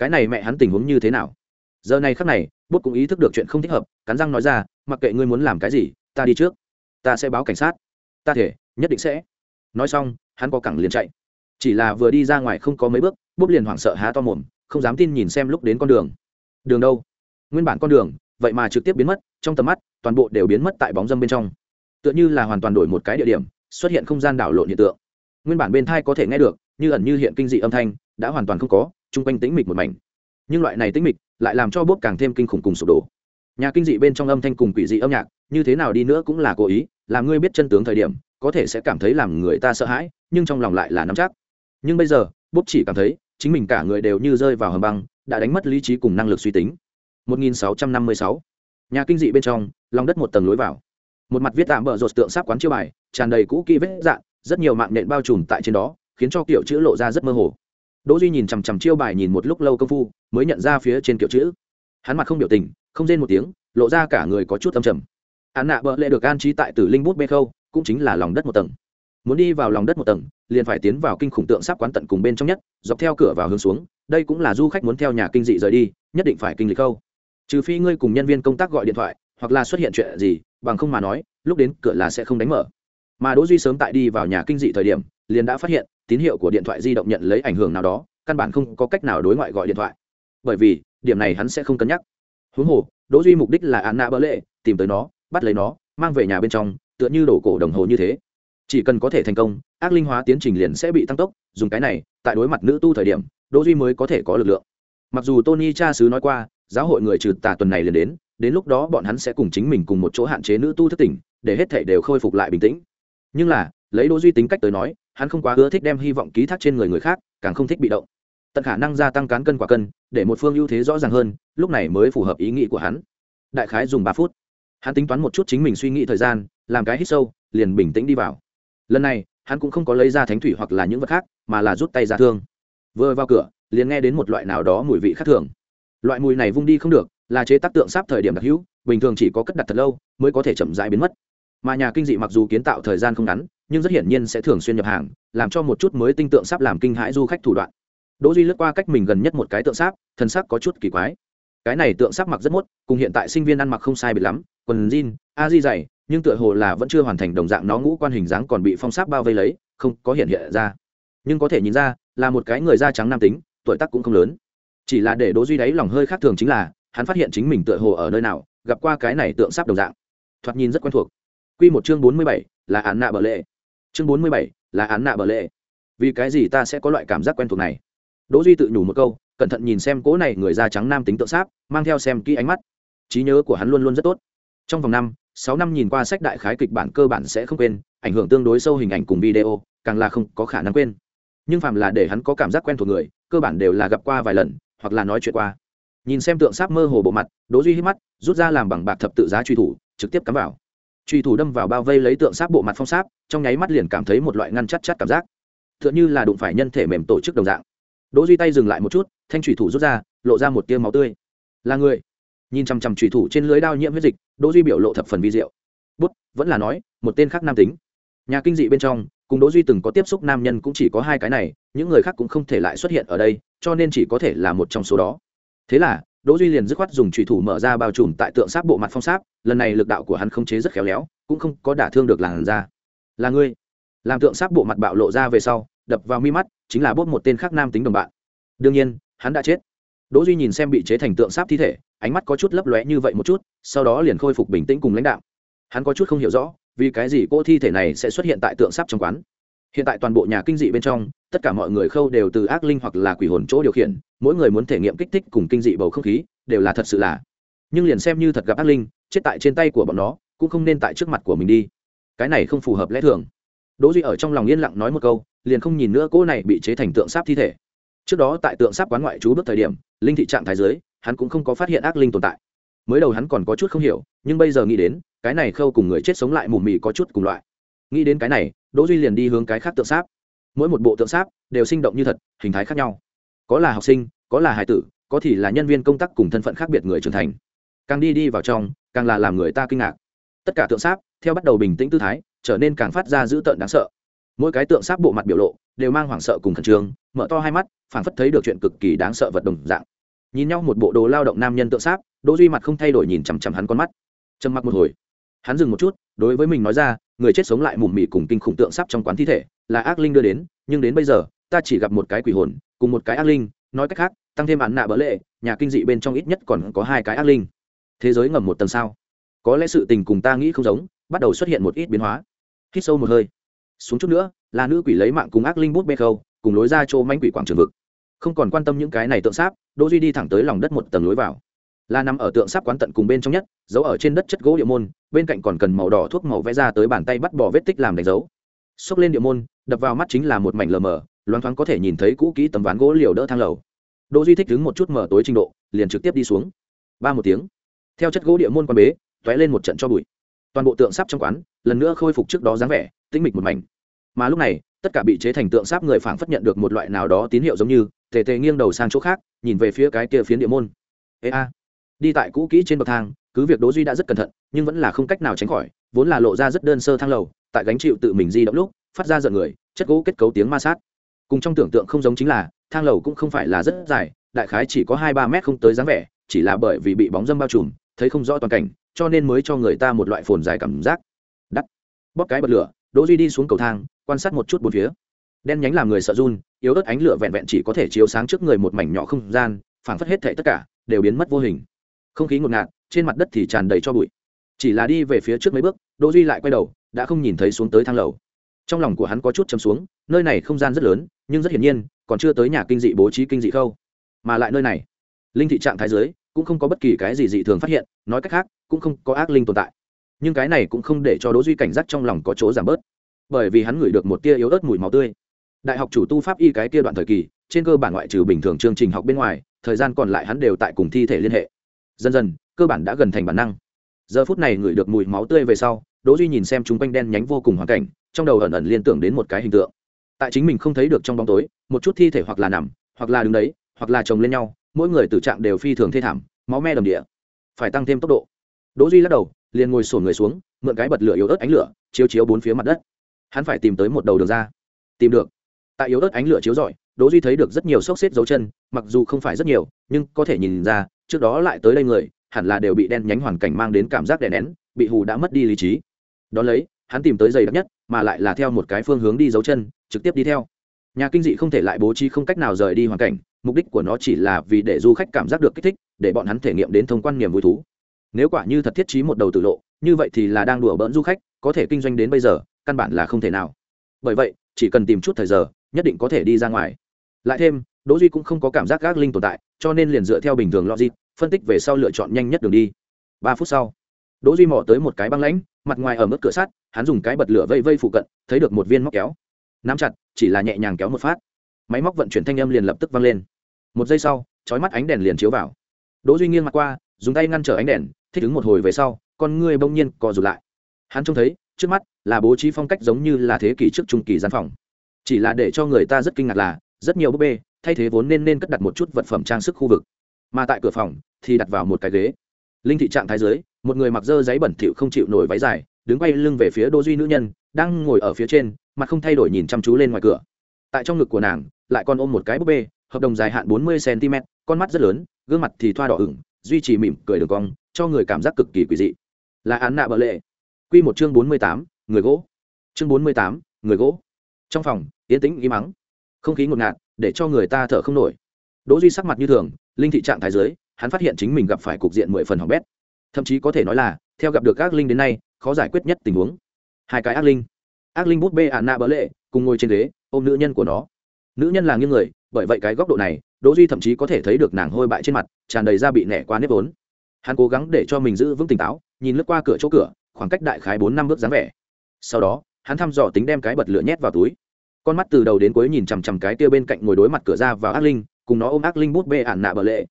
cái này mẹ hắn tình huống như thế nào? Giờ này khắc này, bút cũng ý thức được chuyện không thích hợp, cắn răng nói ra, mặc kệ ngươi muốn làm cái gì, ta đi trước. Ta sẽ báo cảnh sát. Ta thể, nhất định sẽ. Nói xong, hắn có cẳng liền chạy. Chỉ là vừa đi ra ngoài không có mấy bước, bút liền hoảng sợ há to mồm, không dám tin nhìn xem lúc đến con đường. Đường đâu? Nguyên bản con đường, vậy mà trực tiếp biến mất, trong tầm mắt, toàn bộ đều biến mất tại bóng dâm bên trong. Tựa như là hoàn toàn đổi một cái địa điểm, xuất hiện không gian đảo lộn hiện tượng. Nguyên bản bên thai có thể nghe được, như ẩn như hiện kinh dị âm thanh, đã hoàn toàn không có chung quanh tĩnh mịch một mảnh. Nhưng loại này tĩnh mịch lại làm cho bốp càng thêm kinh khủng cùng sụp đổ. Nhà kinh dị bên trong âm thanh cùng quỷ dị âm nhạc như thế nào đi nữa cũng là cố ý làm ngươi biết chân tướng thời điểm có thể sẽ cảm thấy làm người ta sợ hãi nhưng trong lòng lại là nắm chắc. Nhưng bây giờ bốp chỉ cảm thấy chính mình cả người đều như rơi vào hầm băng đã đánh mất lý trí cùng năng lực suy tính. 1656. Nhà kinh dị bên trong, lòng đất một tầng lối vào. Một mặt viết tạm bờ rột tượng sắp quán chiêu bài, tràn đầy cũ kỹ vết dạn, rất nhiều mạng nện bao trùm tại trên đó, khiến cho kiểu chữ lộ ra rất mơ hồ đỗ duy nhìn chằm chằm chiêu bài nhìn một lúc lâu công phu, mới nhận ra phía trên kiểu chữ. Hắn mặt không biểu tình, không rên một tiếng, lộ ra cả người có chút âm trầm. Án nạ bợ lệ được an trí tại tử linh bút bê khâu, cũng chính là lòng đất một tầng. Muốn đi vào lòng đất một tầng, liền phải tiến vào kinh khủng tượng sắp quán tận cùng bên trong nhất, dọc theo cửa vào hướng xuống, đây cũng là du khách muốn theo nhà kinh dị rời đi, nhất định phải kinh lịch khâu. Trừ phi ngươi cùng nhân viên công tác gọi điện thoại, hoặc là xuất hiện chuyện gì, bằng không mà nói, lúc đến cửa là sẽ không đánh mở. Mà đỗ duy sớm tại đi vào nhà kinh dị thời điểm, liền đã phát hiện tín hiệu của điện thoại di động nhận lấy ảnh hưởng nào đó, căn bản không có cách nào đối ngoại gọi điện thoại. Bởi vì, điểm này hắn sẽ không cân nhắc. Huống hồ, đỗ duy mục đích là án nạ bỡ lệ, tìm tới nó, bắt lấy nó, mang về nhà bên trong, tựa như đổ cổ đồng hồ như thế. Chỉ cần có thể thành công, ác linh hóa tiến trình liền sẽ bị tăng tốc, dùng cái này, tại đối mặt nữ tu thời điểm, đỗ duy mới có thể có lực lượng. Mặc dù tony cha sứ nói qua, giáo hội người trừ tà tuần này liền đến đến lúc đó bọn hắn sẽ cùng chính mình cùng một chỗ hạn chế nữ tu thất tỉnh, để hết thể đều khôi phục lại bình tĩnh. Nhưng là, lấy đỗ duy tính cách tới nói hắn không quá ưa thích đem hy vọng ký thác trên người người khác, càng không thích bị động. Tận khả năng gia tăng cán cân quả cân, để một phương ưu thế rõ ràng hơn, lúc này mới phù hợp ý nghĩ của hắn. Đại khái dùng ba phút. Hắn tính toán một chút chính mình suy nghĩ thời gian, làm cái hít sâu, liền bình tĩnh đi vào. Lần này, hắn cũng không có lấy ra thánh thủy hoặc là những vật khác, mà là rút tay ra thương. Vừa vào cửa, liền nghe đến một loại nào đó mùi vị khác thường. Loại mùi này vung đi không được, là chế tác tượng sáp thời điểm đặc hữu, bình thường chỉ có cất đặt thật lâu, mới có thể chậm rãi biến mất. Mà nhà kinh dị mặc dù kiến tạo thời gian không ngắn nhưng rất hiển nhiên sẽ thường xuyên nhập hàng, làm cho một chút mới tinh tượng sáp làm kinh hãi du khách thủ đoạn. Đỗ duy lướt qua cách mình gần nhất một cái tượng sáp, thân sắc có chút kỳ quái. Cái này tượng sáp mặc rất mốt, cùng hiện tại sinh viên ăn mặc không sai biệt lắm, quần jean, a di dày, nhưng tựa hồ là vẫn chưa hoàn thành đồng dạng nó ngũ quan hình dáng còn bị phong sáp bao vây lấy, không có hiện hiện ra. Nhưng có thể nhìn ra, là một cái người da trắng nam tính, tuổi tác cũng không lớn. Chỉ là để đỗ duy đáy lòng hơi khác thường chính là, hắn phát hiện chính mình tựa hồ ở nơi nào, gặp qua cái này tượng sáp đồng dạng. Thoạt nhìn rất quen thuộc. Quy một chương bốn mươi bảy, là án nạ bờ lệ chương bốn mươi bảy, là án nạ bờ lệ. Vì cái gì ta sẽ có loại cảm giác quen thuộc này? Đỗ duy tự nhủ một câu, cẩn thận nhìn xem cố này người da trắng nam tính tượng sáp, mang theo xem kỹ ánh mắt. Trí nhớ của hắn luôn luôn rất tốt. Trong vòng năm, sáu năm nhìn qua sách đại khái kịch bản cơ bản sẽ không quên, ảnh hưởng tương đối sâu hình ảnh cùng video, càng là không có khả năng quên. Nhưng phạm là để hắn có cảm giác quen thuộc người, cơ bản đều là gặp qua vài lần, hoặc là nói chuyện qua. Nhìn xem tượng sáp mơ hồ bộ mặt, đỗ duy hít mắt, rút ra làm bằng bạc thập tự giá truy thủ, trực tiếp cắm vào truy thủ đâm vào bao vây lấy tượng sáp bộ mặt phong sáp, trong nháy mắt liền cảm thấy một loại ngăn chắt chắt cảm giác. Tựa như là đụng phải nhân thể mềm tổ chức đồng dạng. Đỗ duy tay dừng lại một chút, thanh truy thủ rút ra, lộ ra một tia máu tươi. Là người. Nhìn chằm chằm truy thủ trên lưới đao nhiễm huyết dịch, đỗ duy biểu lộ thập phần vi diệu. Bút, vẫn là nói, một tên khác nam tính. Nhà kinh dị bên trong, cùng đỗ duy từng có tiếp xúc nam nhân cũng chỉ có hai cái này, những người khác cũng không thể lại xuất hiện ở đây, cho nên chỉ có thể là một trong số đó. Thế là đỗ duy liền dứt khoát dùng chủy thủ mở ra bao trùm tại tượng sáp bộ mặt phong sáp, lần này lực đạo của hắn không chế rất khéo léo, cũng không có đả thương được làn da. Là ngươi. Làm tượng sáp bộ mặt bạo lộ ra về sau, đập vào mi mắt, chính là bốt một tên khác nam tính đồng bạn. Đương nhiên, hắn đã chết. Đỗ duy nhìn xem bị chế thành tượng sáp thi thể, ánh mắt có chút lấp lóe như vậy một chút, sau đó liền khôi phục bình tĩnh cùng lãnh đạo. Hắn có chút không hiểu rõ, vì cái gì cô thi thể này sẽ xuất hiện tại tượng sáp trong quán hiện tại toàn bộ nhà kinh dị bên trong, tất cả mọi người khâu đều từ ác linh hoặc là quỷ hồn chỗ điều khiển, mỗi người muốn thể nghiệm kích thích cùng kinh dị bầu không khí, đều là thật sự là. Nhưng liền xem như thật gặp ác linh, chết tại trên tay của bọn nó, cũng không nên tại trước mặt của mình đi. Cái này không phù hợp lẽ thường. Đỗ duy ở trong lòng yên lặng nói một câu, liền không nhìn nữa cô này bị chế thành tượng sáp thi thể. Trước đó tại tượng sáp quán ngoại trú bước thời điểm, linh thị trạng thái dưới, hắn cũng không có phát hiện ác linh tồn tại. Mới đầu hắn còn có chút không hiểu, nhưng bây giờ nghĩ đến, cái này khâu cùng người chết sống lại mù mị có chút cùng loại nghĩ đến cái này, đỗ duy liền đi hướng cái khác tượng sáp. Mỗi một bộ tượng sáp đều sinh động như thật, hình thái khác nhau. Có là học sinh, có là hải tử, có thì là nhân viên công tác cùng thân phận khác biệt người trưởng thành. Càng đi đi vào trong, càng là làm người ta kinh ngạc. Tất cả tượng sáp, theo bắt đầu bình tĩnh tư thái, trở nên càng phát ra dữ tợn đáng sợ. Mỗi cái tượng sáp bộ mặt biểu lộ đều mang hoảng sợ cùng khẩn trương, mở to hai mắt, phảng phất thấy được chuyện cực kỳ đáng sợ vật đồng dạng. Nhìn nhau một bộ đồ lao động nam nhân tượng sáp, đỗ duy mặt không thay đổi nhìn chằm chằm hắn con mắt. Trầm mặc một hồi, hắn dừng một chút đối với mình nói ra, người chết sống lại mùm mị cùng kinh khủng tượng sắp trong quán thi thể, là ác linh đưa đến, nhưng đến bây giờ, ta chỉ gặp một cái quỷ hồn, cùng một cái ác linh, nói cách khác, tăng thêm án nạ bỡ lệ, nhà kinh dị bên trong ít nhất còn có hai cái ác linh. Thế giới ngầm một tầng sao? Có lẽ sự tình cùng ta nghĩ không giống, bắt đầu xuất hiện một ít biến hóa. Hít sâu một hơi. Xuống chút nữa, là nữ quỷ lấy mạng cùng ác linh bút bê khâu, cùng lối ra chỗ manh quỷ quảng trường vực. Không còn quan tâm những cái này tượng sáp, đỗ duy đi thẳng tới lòng đất một tầng lối vào là nằm ở tượng sáp quán tận cùng bên trong nhất, giấu ở trên đất chất gỗ địa môn, bên cạnh còn cần màu đỏ thuốc màu vẽ ra tới bàn tay bắt bỏ vết tích làm đánh dấu. Xốc lên địa môn, đập vào mắt chính là một mảnh lờ mờ, loáng thoáng có thể nhìn thấy cũ kỹ tấm ván gỗ liều đỡ thang lầu. Đỗ duy thích đứng một chút mở tối trình độ, liền trực tiếp đi xuống. Ba một tiếng, theo chất gỗ địa môn quan bế tóe lên một trận cho bụi. Toàn bộ tượng sáp trong quán, lần nữa khôi phục trước đó dáng vẻ, tĩnh mịch một mảnh. Mà lúc này, tất cả bị chế thành tượng sáp người phảng phất nhận được một loại nào đó tín hiệu giống như, tề tề nghiêng đầu sang chỗ khác, nhìn về phía cái kia phiến địa môn. Ê a đi tại cũ kỹ trên bậc thang, cứ việc đỗ duy đã rất cẩn thận, nhưng vẫn là không cách nào tránh khỏi, vốn là lộ ra rất đơn sơ thang lầu, tại gánh chịu tự mình di động lúc, phát ra giận người, chất gỗ kết cấu tiếng ma sát. Cùng trong tưởng tượng không giống chính là, thang lầu cũng không phải là rất dài, đại khái chỉ có hai ba mét không tới dáng vẻ, chỉ là bởi vì bị bóng dâm bao trùm, thấy không rõ toàn cảnh, cho nên mới cho người ta một loại phồn dài cảm giác. Đắt. Bóp cái bật lửa, đỗ duy đi xuống cầu thang, quan sát một chút bốn phía. Đen nhánh làm người sợ run, yếu ớt ánh lửa vẹn vẹn chỉ có thể chiếu sáng trước người một mảnh nhỏ không gian, phảng phất hết thảy tất cả đều biến mất vô hình không khí ngột ngạt, trên mặt đất thì tràn đầy cho bụi. Chỉ là đi về phía trước mấy bước, đỗ duy lại quay đầu, đã không nhìn thấy xuống tới thang lầu. Trong lòng của hắn có chút chấm xuống, nơi này không gian rất lớn, nhưng rất hiển nhiên, còn chưa tới nhà kinh dị bố trí kinh dị khâu. Mà lại nơi này, linh thị trạng thái dưới, cũng không có bất kỳ cái gì dị thường phát hiện, nói cách khác, cũng không có ác linh tồn tại. Nhưng cái này cũng không để cho đỗ duy cảnh giác trong lòng có chỗ giảm bớt. Bởi vì hắn ngửi được một tia yếu ớt mùi máu tươi. Đại học chủ tu pháp y cái kia đoạn thời kỳ, trên cơ bản ngoại trừ bình thường chương trình học bên ngoài, thời gian còn lại hắn đều tại cùng thi thể liên hệ dần dần, cơ bản đã gần thành bản năng. Giờ phút này ngửi được mùi máu tươi về sau, đỗ duy nhìn xem chúng quanh đen nhánh vô cùng hoàn cảnh, trong đầu ẩn ẩn liên tưởng đến một cái hình tượng. Tại chính mình không thấy được trong bóng tối, một chút thi thể hoặc là nằm, hoặc là đứng đấy, hoặc là chồng lên nhau, mỗi người tử trạng đều phi thường thê thảm, máu me đầm địa. Phải tăng thêm tốc độ. Đỗ duy lắc đầu, liền ngồi sổ người xuống, mượn cái bật lửa yếu ớt ánh lửa, chiếu chiếu bốn phía mặt đất. Hắn phải tìm tới một đầu đường ra. Tìm được. Tại yếu ớt ánh lửa chiếu rọi đỗ duy thấy được rất nhiều xốc xếp dấu chân, mặc dù không phải rất nhiều, nhưng có thể nhìn ra, trước đó lại tới đây người, hẳn là đều bị đen nhánh hoàn cảnh mang đến cảm giác đè nén, bị hù đã mất đi lý trí. Đón lấy, hắn tìm tới dày đặc nhất, mà lại là theo một cái phương hướng đi dấu chân, trực tiếp đi theo. Nhà kinh dị không thể lại bố trí không cách nào rời đi hoàn cảnh, mục đích của nó chỉ là vì để du khách cảm giác được kích thích, để bọn hắn thể nghiệm đến thông quan niềm vui thú. Nếu quả như thật thiết trí một đầu tử lộ, như vậy thì là đang đùa bỡn du khách, có thể kinh doanh đến bây giờ, căn bản là không thể nào. Bởi vậy, chỉ cần tìm chút thời giờ, nhất định có thể đi ra ngoài lại thêm, đỗ duy cũng không có cảm giác gác linh tồn tại, cho nên liền dựa theo bình thường logic, phân tích về sau lựa chọn nhanh nhất đường đi. Ba phút sau, đỗ duy mò tới một cái băng lãnh, mặt ngoài ở mức cửa sắt, hắn dùng cái bật lửa vây vây phụ cận, thấy được một viên móc kéo. Nắm chặt, chỉ là nhẹ nhàng kéo một phát. Máy móc vận chuyển thanh âm liền lập tức vang lên. Một giây sau, chói mắt ánh đèn liền chiếu vào. Đỗ duy nghiêng mặt qua, dùng tay ngăn trở ánh đèn, thích ứng một hồi về sau, con người bỗng nhiên co rụt lại. Hắn trông thấy, trước mắt là bố trí phong cách giống như là thế kỷ trước trung kỳ gian phòng. Chỉ là để cho người ta rất kinh ngạc là rất nhiều búp bê, thay thế vốn nên nên cất đặt một chút vật phẩm trang sức khu vực. Mà tại cửa phòng thì đặt vào một cái ghế. Linh thị trạng thái dưới, một người mặc dơ giấy bẩn thỉu không chịu nổi váy dài, đứng quay lưng về phía đô duy nữ nhân, đang ngồi ở phía trên, mặt không thay đổi nhìn chăm chú lên ngoài cửa. Tại trong ngực của nàng, lại còn ôm một cái búp bê, hợp đồng dài hạn bốn mươi cm con mắt rất lớn, gương mặt thì thoa đỏ ửng, duy trì mỉm cười đường cong, cho người cảm giác cực kỳ quỷ dị. Là án nạ bợ lệ. Q một chương bốn mươi tám, người gỗ. Chương bốn mươi tám, người gỗ. Trong phòng yên tĩnh im mắng không khí ngột ngạt, để cho người ta thở không nổi. Đỗ duy sắc mặt như thường, linh thị trạng thái dưới, hắn phát hiện chính mình gặp phải cục diện mười phần hỏng bét. Thậm chí có thể nói là, theo gặp được ác linh đến nay, khó giải quyết nhất tình huống. Hai cái ác linh. Ác linh bút bê ạn nạ bỡ lệ, cùng ngồi trên ghế, ôm nữ nhân của nó. Nữ nhân là nghiêng người, bởi vậy cái góc độ này, đỗ duy thậm chí có thể thấy được nàng hôi bại trên mặt, tràn đầy da bị nẻ qua nếp vốn. Hắn cố gắng để cho mình giữ vững tỉnh táo, nhìn lướt qua cửa chỗ cửa, khoảng cách đại khái bốn năm bước dáng vẻ. Sau đó, hắn thăm dò tính đem cái bật lửa nhét vào túi con mắt từ đầu đến cuối nhìn chằm chằm cái kia bên cạnh ngồi đối mặt cửa ra vào ác linh, cùng nó ôm ác linh bút bê ản nạ bờ lệ.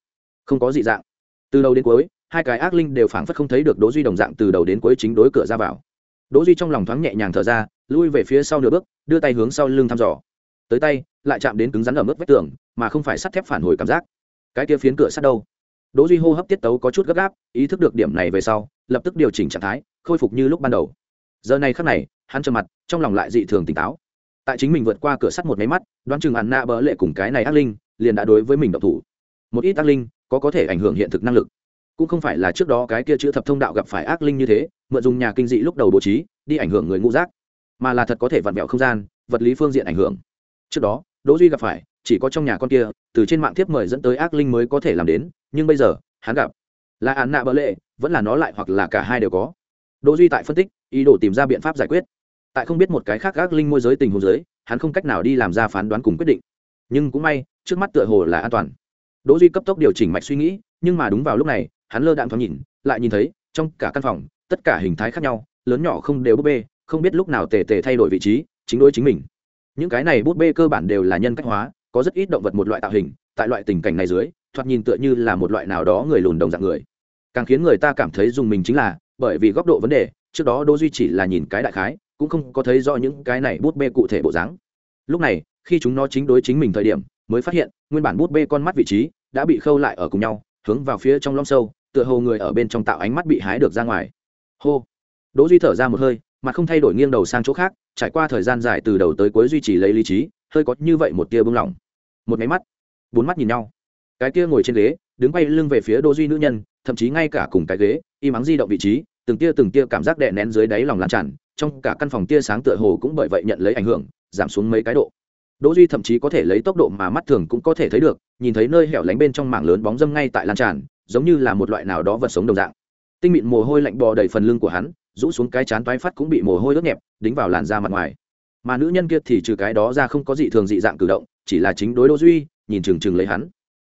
Không có dị dạng. Từ đầu đến cuối, hai cái ác linh đều phảng phất không thấy được đố duy đồng dạng từ đầu đến cuối chính đối cửa ra vào. Đố duy trong lòng thoáng nhẹ nhàng thở ra, lui về phía sau nửa bước, đưa tay hướng sau lưng thăm dò. Tới tay, lại chạm đến cứng rắn ở mức vách tường, mà không phải sắt thép phản hồi cảm giác. Cái kia phiến cửa sắt đâu? Đố duy hô hấp tiết tấu có chút gấp gáp, ý thức được điểm này về sau, lập tức điều chỉnh trạng thái, khôi phục như lúc ban đầu. Giờ này khắc này, hắn trầm mặt, trong lòng lại dị thường tỉnh táo tại chính mình vượt qua cửa sắt một máy mắt, đoán chừng ăn nạ bỡ lệ cùng cái này ác linh, liền đã đối với mình độc thủ. Một ít ác linh, có có thể ảnh hưởng hiện thực năng lực. Cũng không phải là trước đó cái kia chữ thập thông đạo gặp phải ác linh như thế, mượn dùng nhà kinh dị lúc đầu bố trí, đi ảnh hưởng người ngũ giác mà là thật có thể vặn vẹo không gian, vật lý phương diện ảnh hưởng. Trước đó, đỗ duy gặp phải, chỉ có trong nhà con kia, từ trên mạng tiếp mời dẫn tới ác linh mới có thể làm đến, nhưng bây giờ, hắn gặp. Là án nạ bỡ lệ, vẫn là nó lại hoặc là cả hai đều có. Đỗ duy tại phân tích, ý đồ tìm ra biện pháp giải quyết tại không biết một cái khác gác linh môi giới tình huống giới, hắn không cách nào đi làm ra phán đoán cùng quyết định. Nhưng cũng may, trước mắt tựa hồ là an toàn. Đỗ duy cấp tốc điều chỉnh mạch suy nghĩ, nhưng mà đúng vào lúc này, hắn lơ đạm thoáng nhìn, lại nhìn thấy, trong cả căn phòng, tất cả hình thái khác nhau, lớn nhỏ không đều búp bê, không biết lúc nào tề tề thay đổi vị trí, chính đối chính mình. Những cái này búp bê cơ bản đều là nhân cách hóa, có rất ít động vật một loại tạo hình, tại loại tình cảnh này dưới, thoạt nhìn tựa như là một loại nào đó người lùn đồng dạng người. Càng khiến người ta cảm thấy dùng mình chính là, bởi vì góc độ vấn đề, trước đó đỗ duy chỉ là nhìn cái đại khái cũng không có thấy rõ những cái này bút bê cụ thể bộ dáng. Lúc này, khi chúng nó chính đối chính mình thời điểm, mới phát hiện, nguyên bản bút bê con mắt vị trí đã bị khâu lại ở cùng nhau, hướng vào phía trong lom sâu, tựa hồ người ở bên trong tạo ánh mắt bị hái được ra ngoài. Hô. Đỗ duy thở ra một hơi mà không thay đổi nghiêng đầu sang chỗ khác, trải qua thời gian dài từ đầu tới cuối duy trì lấy lý trí, hơi có như vậy một tia bưng lỏng một máy mắt, bốn mắt nhìn nhau. Cái kia ngồi trên ghế, đứng quay lưng về phía đỗ duy nữ nhân, thậm chí ngay cả cùng cái ghế, im ắng di động vị trí, từng tia từng tia cảm giác đè nén dưới đáy lòng lan tràn trong cả căn phòng tia sáng tựa hồ cũng bởi vậy nhận lấy ảnh hưởng, giảm xuống mấy cái độ. Đỗ duy thậm chí có thể lấy tốc độ mà mắt thường cũng có thể thấy được, nhìn thấy nơi hẻo lánh bên trong mảng lớn bóng dâm ngay tại lan tràn, giống như là một loại nào đó vật sống đồng dạng. Tinh mịn mồ hôi lạnh bò đầy phần lưng của hắn, rũ xuống cái chán toái phát cũng bị mồ hôi ướt nhẹp, đính vào làn da mặt ngoài. Mà nữ nhân kia thì trừ cái đó ra không có gì thường dị dạng cử động, chỉ là chính đối đỗ duy, nhìn chừng chừng lấy hắn.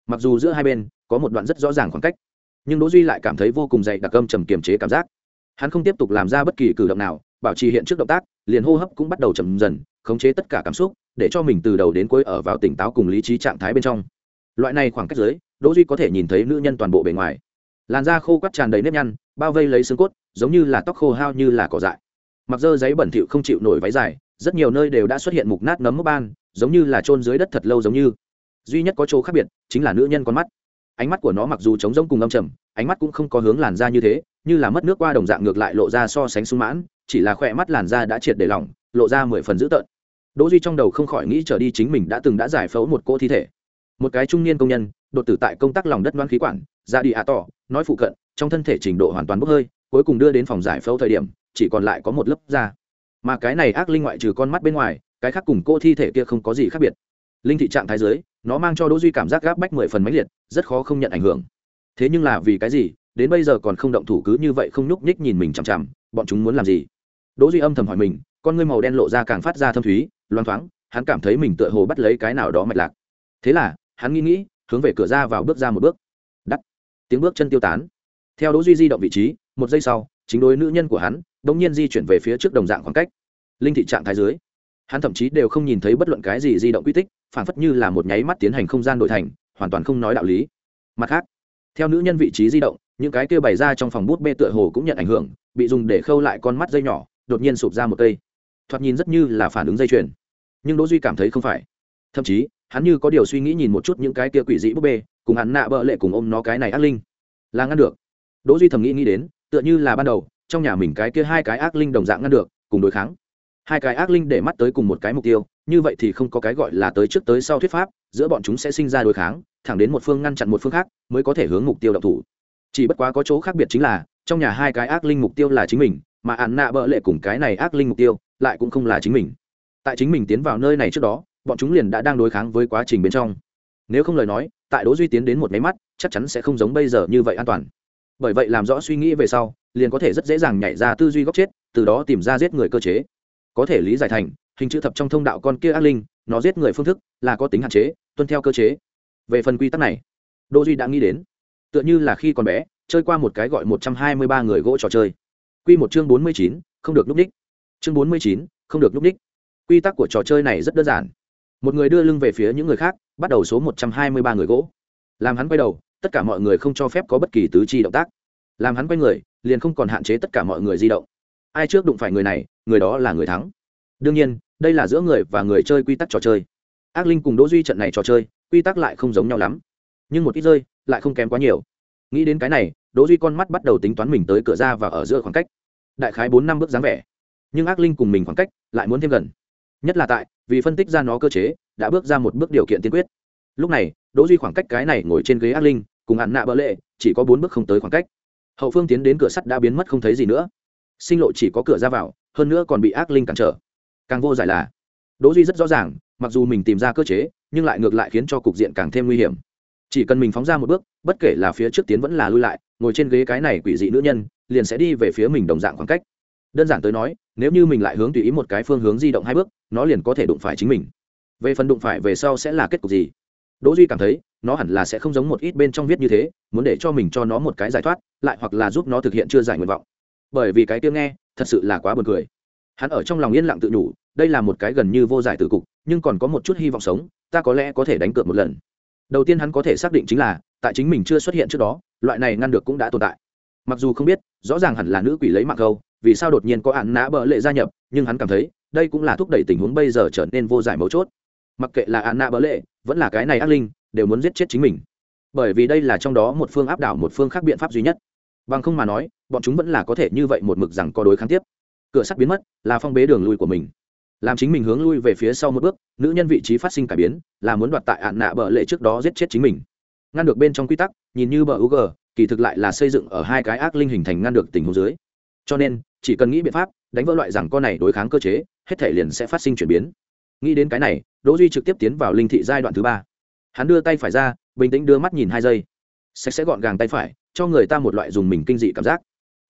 Mặc dù giữa hai bên, có một đoạn rất rõ ràng khoảng cách, nhưng đỗ duy lại cảm thấy vô cùng dày đặc âm trầm kiềm chế cảm giác. Hắn không tiếp tục làm ra bất kỳ cử động nào bảo trì hiện trước động tác, liền hô hấp cũng bắt đầu chậm dần, khống chế tất cả cảm xúc, để cho mình từ đầu đến cuối ở vào tỉnh táo cùng lý trí trạng thái bên trong. Loại này khoảng cách dưới đỗ duy có thể nhìn thấy nữ nhân toàn bộ bề ngoài. Làn da khô quắt tràn đầy nếp nhăn, bao vây lấy xương cốt, giống như là tóc khô hao như là cỏ dại. Mặc dơ giấy bẩn thỉu không chịu nổi váy dài, rất nhiều nơi đều đã xuất hiện mục nát nấm mốc ban, giống như là trôn dưới đất thật lâu giống như. Duy nhất có chỗ khác biệt, chính là nữ nhân con mắt. Ánh mắt của nó mặc dù trống rỗng cùng âm trầm, ánh mắt cũng không có hướng làn da như thế, như là mất nước qua đồng dạng ngược lại lộ ra so sánh sung mãn chỉ là khỏe mắt làn da đã triệt để lỏng, lộ ra mười phần dữ tợn. Đỗ duy trong đầu không khỏi nghĩ trở đi chính mình đã từng đã giải phẫu một cô thi thể. Một cái trung niên công nhân, đột tử tại công tác lòng đất đoán khí quản, ra đi ạ tỏ, nói phụ cận, trong thân thể trình độ hoàn toàn bốc hơi, cuối cùng đưa đến phòng giải phẫu thời điểm, chỉ còn lại có một lớp da. Mà cái này ác linh ngoại trừ con mắt bên ngoài, cái khác cùng cô thi thể kia không có gì khác biệt. Linh thị trạng thái dưới, nó mang cho đỗ duy cảm giác gáp bách mười phần mãnh liệt, rất khó không nhận ảnh hưởng. Thế nhưng là vì cái gì, đến bây giờ còn không động thủ cứ như vậy không nhúc nhích nhìn mình chằm chằm, bọn chúng muốn làm gì? Đỗ duy âm thầm hỏi mình, con ngươi màu đen lộ ra càng phát ra thâm thúy, loang thoáng, hắn cảm thấy mình tựa hồ bắt lấy cái nào đó mạch lạc. Thế là, hắn nghĩ nghĩ, hướng về cửa ra vào bước ra một bước. Đắt. Tiếng bước chân tiêu tán. Theo đỗ duy di động vị trí, một giây sau, chính đối nữ nhân của hắn đống nhiên di chuyển về phía trước đồng dạng khoảng cách. Linh thị trạng thái dưới, hắn thậm chí đều không nhìn thấy bất luận cái gì di động quy tích, phản phất như là một nháy mắt tiến hành không gian đổi thành, hoàn toàn không nói đạo lý. Mặt khác, theo nữ nhân vị trí di động, những cái kia bày ra trong phòng bút bê tựa hồ cũng nhận ảnh hưởng, bị dùng để khâu lại con mắt dây nhỏ đột nhiên sụp ra một cây. Thoạt nhìn rất như là phản ứng dây chuyền. Nhưng đỗ duy cảm thấy không phải. Thậm chí, hắn như có điều suy nghĩ nhìn một chút những cái kia quỷ dị búp bê, cùng hắn nạ bợ lệ cùng ôm nó cái này ác linh. Là ngăn được. Đỗ duy thầm nghĩ nghĩ đến, tựa như là ban đầu, trong nhà mình cái kia hai cái ác linh đồng dạng ngăn được, cùng đối kháng. Hai cái ác linh để mắt tới cùng một cái mục tiêu, như vậy thì không có cái gọi là tới trước tới sau thuyết pháp, giữa bọn chúng sẽ sinh ra đối kháng, thẳng đến một phương ngăn chặn một phương khác, mới có thể hướng mục tiêu độc thủ. Chỉ bất quá có chỗ khác biệt chính là, trong nhà hai cái ác linh mục tiêu là chính mình mà ạn nạ bợ lệ cùng cái này ác linh mục tiêu lại cũng không là chính mình. Tại chính mình tiến vào nơi này trước đó, bọn chúng liền đã đang đối kháng với quá trình bên trong. Nếu không lời nói, tại đỗ duy tiến đến một máy mắt, chắc chắn sẽ không giống bây giờ như vậy an toàn. Bởi vậy làm rõ suy nghĩ về sau, liền có thể rất dễ dàng nhảy ra tư duy góc chết, từ đó tìm ra giết người cơ chế. Có thể lý giải thành, hình chữ thập trong thông đạo con kia ác linh, nó giết người phương thức là có tính hạn chế, tuân theo cơ chế. Về phần quy tắc này, đỗ duy đã nghĩ đến. Tựa như là khi còn bé, chơi qua một cái gọi một trăm hai mươi ba người gỗ trò chơi quy một chương bốn mươi chín, không được núp đích. Chương bốn mươi chín, không được núp đích. Quy tắc của trò chơi này rất đơn giản. Một người đưa lưng về phía những người khác, bắt đầu số một trăm hai mươi ba người gỗ. Làm hắn quay đầu, tất cả mọi người không cho phép có bất kỳ tứ chi động tác. Làm hắn quay người, liền không còn hạn chế tất cả mọi người di động. Ai trước đụng phải người này, người đó là người thắng. Đương nhiên, đây là giữa người và người chơi quy tắc trò chơi. Ác linh cùng đỗ duy trận này trò chơi, quy tắc lại không giống nhau lắm. Nhưng một ít rơi, lại không kém quá nhiều. Nghĩ đến cái này, đỗ duy con mắt bắt đầu tính toán mình tới cửa ra và ở giữa khoảng cách đại khái bốn năm bước dáng vẻ. Nhưng ác linh cùng mình khoảng cách lại muốn thêm gần. Nhất là tại, vì phân tích ra nó cơ chế, đã bước ra một bước điều kiện tiên quyết. Lúc này, đỗ duy khoảng cách cái này ngồi trên ghế ác linh, cùng hạn nạ bỡ lệ, chỉ có bốn bước không tới khoảng cách. Hậu phương tiến đến cửa sắt đã biến mất không thấy gì nữa. Sinh lộ chỉ có cửa ra vào, hơn nữa còn bị ác linh cản trở. Càng vô giải là, đỗ duy rất rõ ràng, mặc dù mình tìm ra cơ chế, nhưng lại ngược lại khiến cho cục diện càng thêm nguy hiểm. Chỉ cần mình phóng ra một bước, bất kể là phía trước tiến vẫn là lui lại, ngồi trên ghế cái này quỷ dị nữ nhân liền sẽ đi về phía mình đồng dạng khoảng cách. Đơn giản tới nói, nếu như mình lại hướng tùy ý một cái phương hướng di động hai bước, nó liền có thể đụng phải chính mình. Về phần đụng phải về sau sẽ là kết cục gì? Đỗ duy cảm thấy, nó hẳn là sẽ không giống một ít bên trong viết như thế, muốn để cho mình cho nó một cái giải thoát, lại hoặc là giúp nó thực hiện chưa giải nguyện vọng. Bởi vì cái tiếng nghe, thật sự là quá buồn cười. Hắn ở trong lòng yên lặng tự nhủ, đây là một cái gần như vô giải tử cục, nhưng còn có một chút hy vọng sống, ta có lẽ có thể đánh cược một lần. Đầu tiên hắn có thể xác định chính là, tại chính mình chưa xuất hiện trước đó, loại này ngăn được cũng đã tồn tại mặc dù không biết, rõ ràng hẳn là nữ quỷ lấy mạng câu, vì sao đột nhiên có ạn nã bợ lệ gia nhập, nhưng hắn cảm thấy, đây cũng là thúc đẩy tình huống bây giờ trở nên vô giải mấu chốt. Mặc kệ là ạn nã bợ lệ, vẫn là cái này ác linh, đều muốn giết chết chính mình. Bởi vì đây là trong đó một phương áp đảo một phương khác biện pháp duy nhất. Bằng không mà nói, bọn chúng vẫn là có thể như vậy một mực rằng có đối kháng tiếp. Cửa sắt biến mất, là phong bế đường lui của mình. Làm chính mình hướng lui về phía sau một bước, nữ nhân vị trí phát sinh cải biến, là muốn đoạt tại ạn nạ bờ lệ trước đó giết chết chính mình. Ngăn được bên trong quy tắc, nhìn như bờ u g kỳ thực lại là xây dựng ở hai cái ác linh hình thành ngăn được tình huống dưới. Cho nên, chỉ cần nghĩ biện pháp, đánh vỡ loại rằng con này đối kháng cơ chế, hết thể liền sẽ phát sinh chuyển biến. Nghĩ đến cái này, đỗ duy trực tiếp tiến vào linh thị giai đoạn thứ ba. Hắn đưa tay phải ra, bình tĩnh đưa mắt nhìn hai giây. Sạch sẽ gọn gàng tay phải, cho người ta một loại dùng mình kinh dị cảm giác.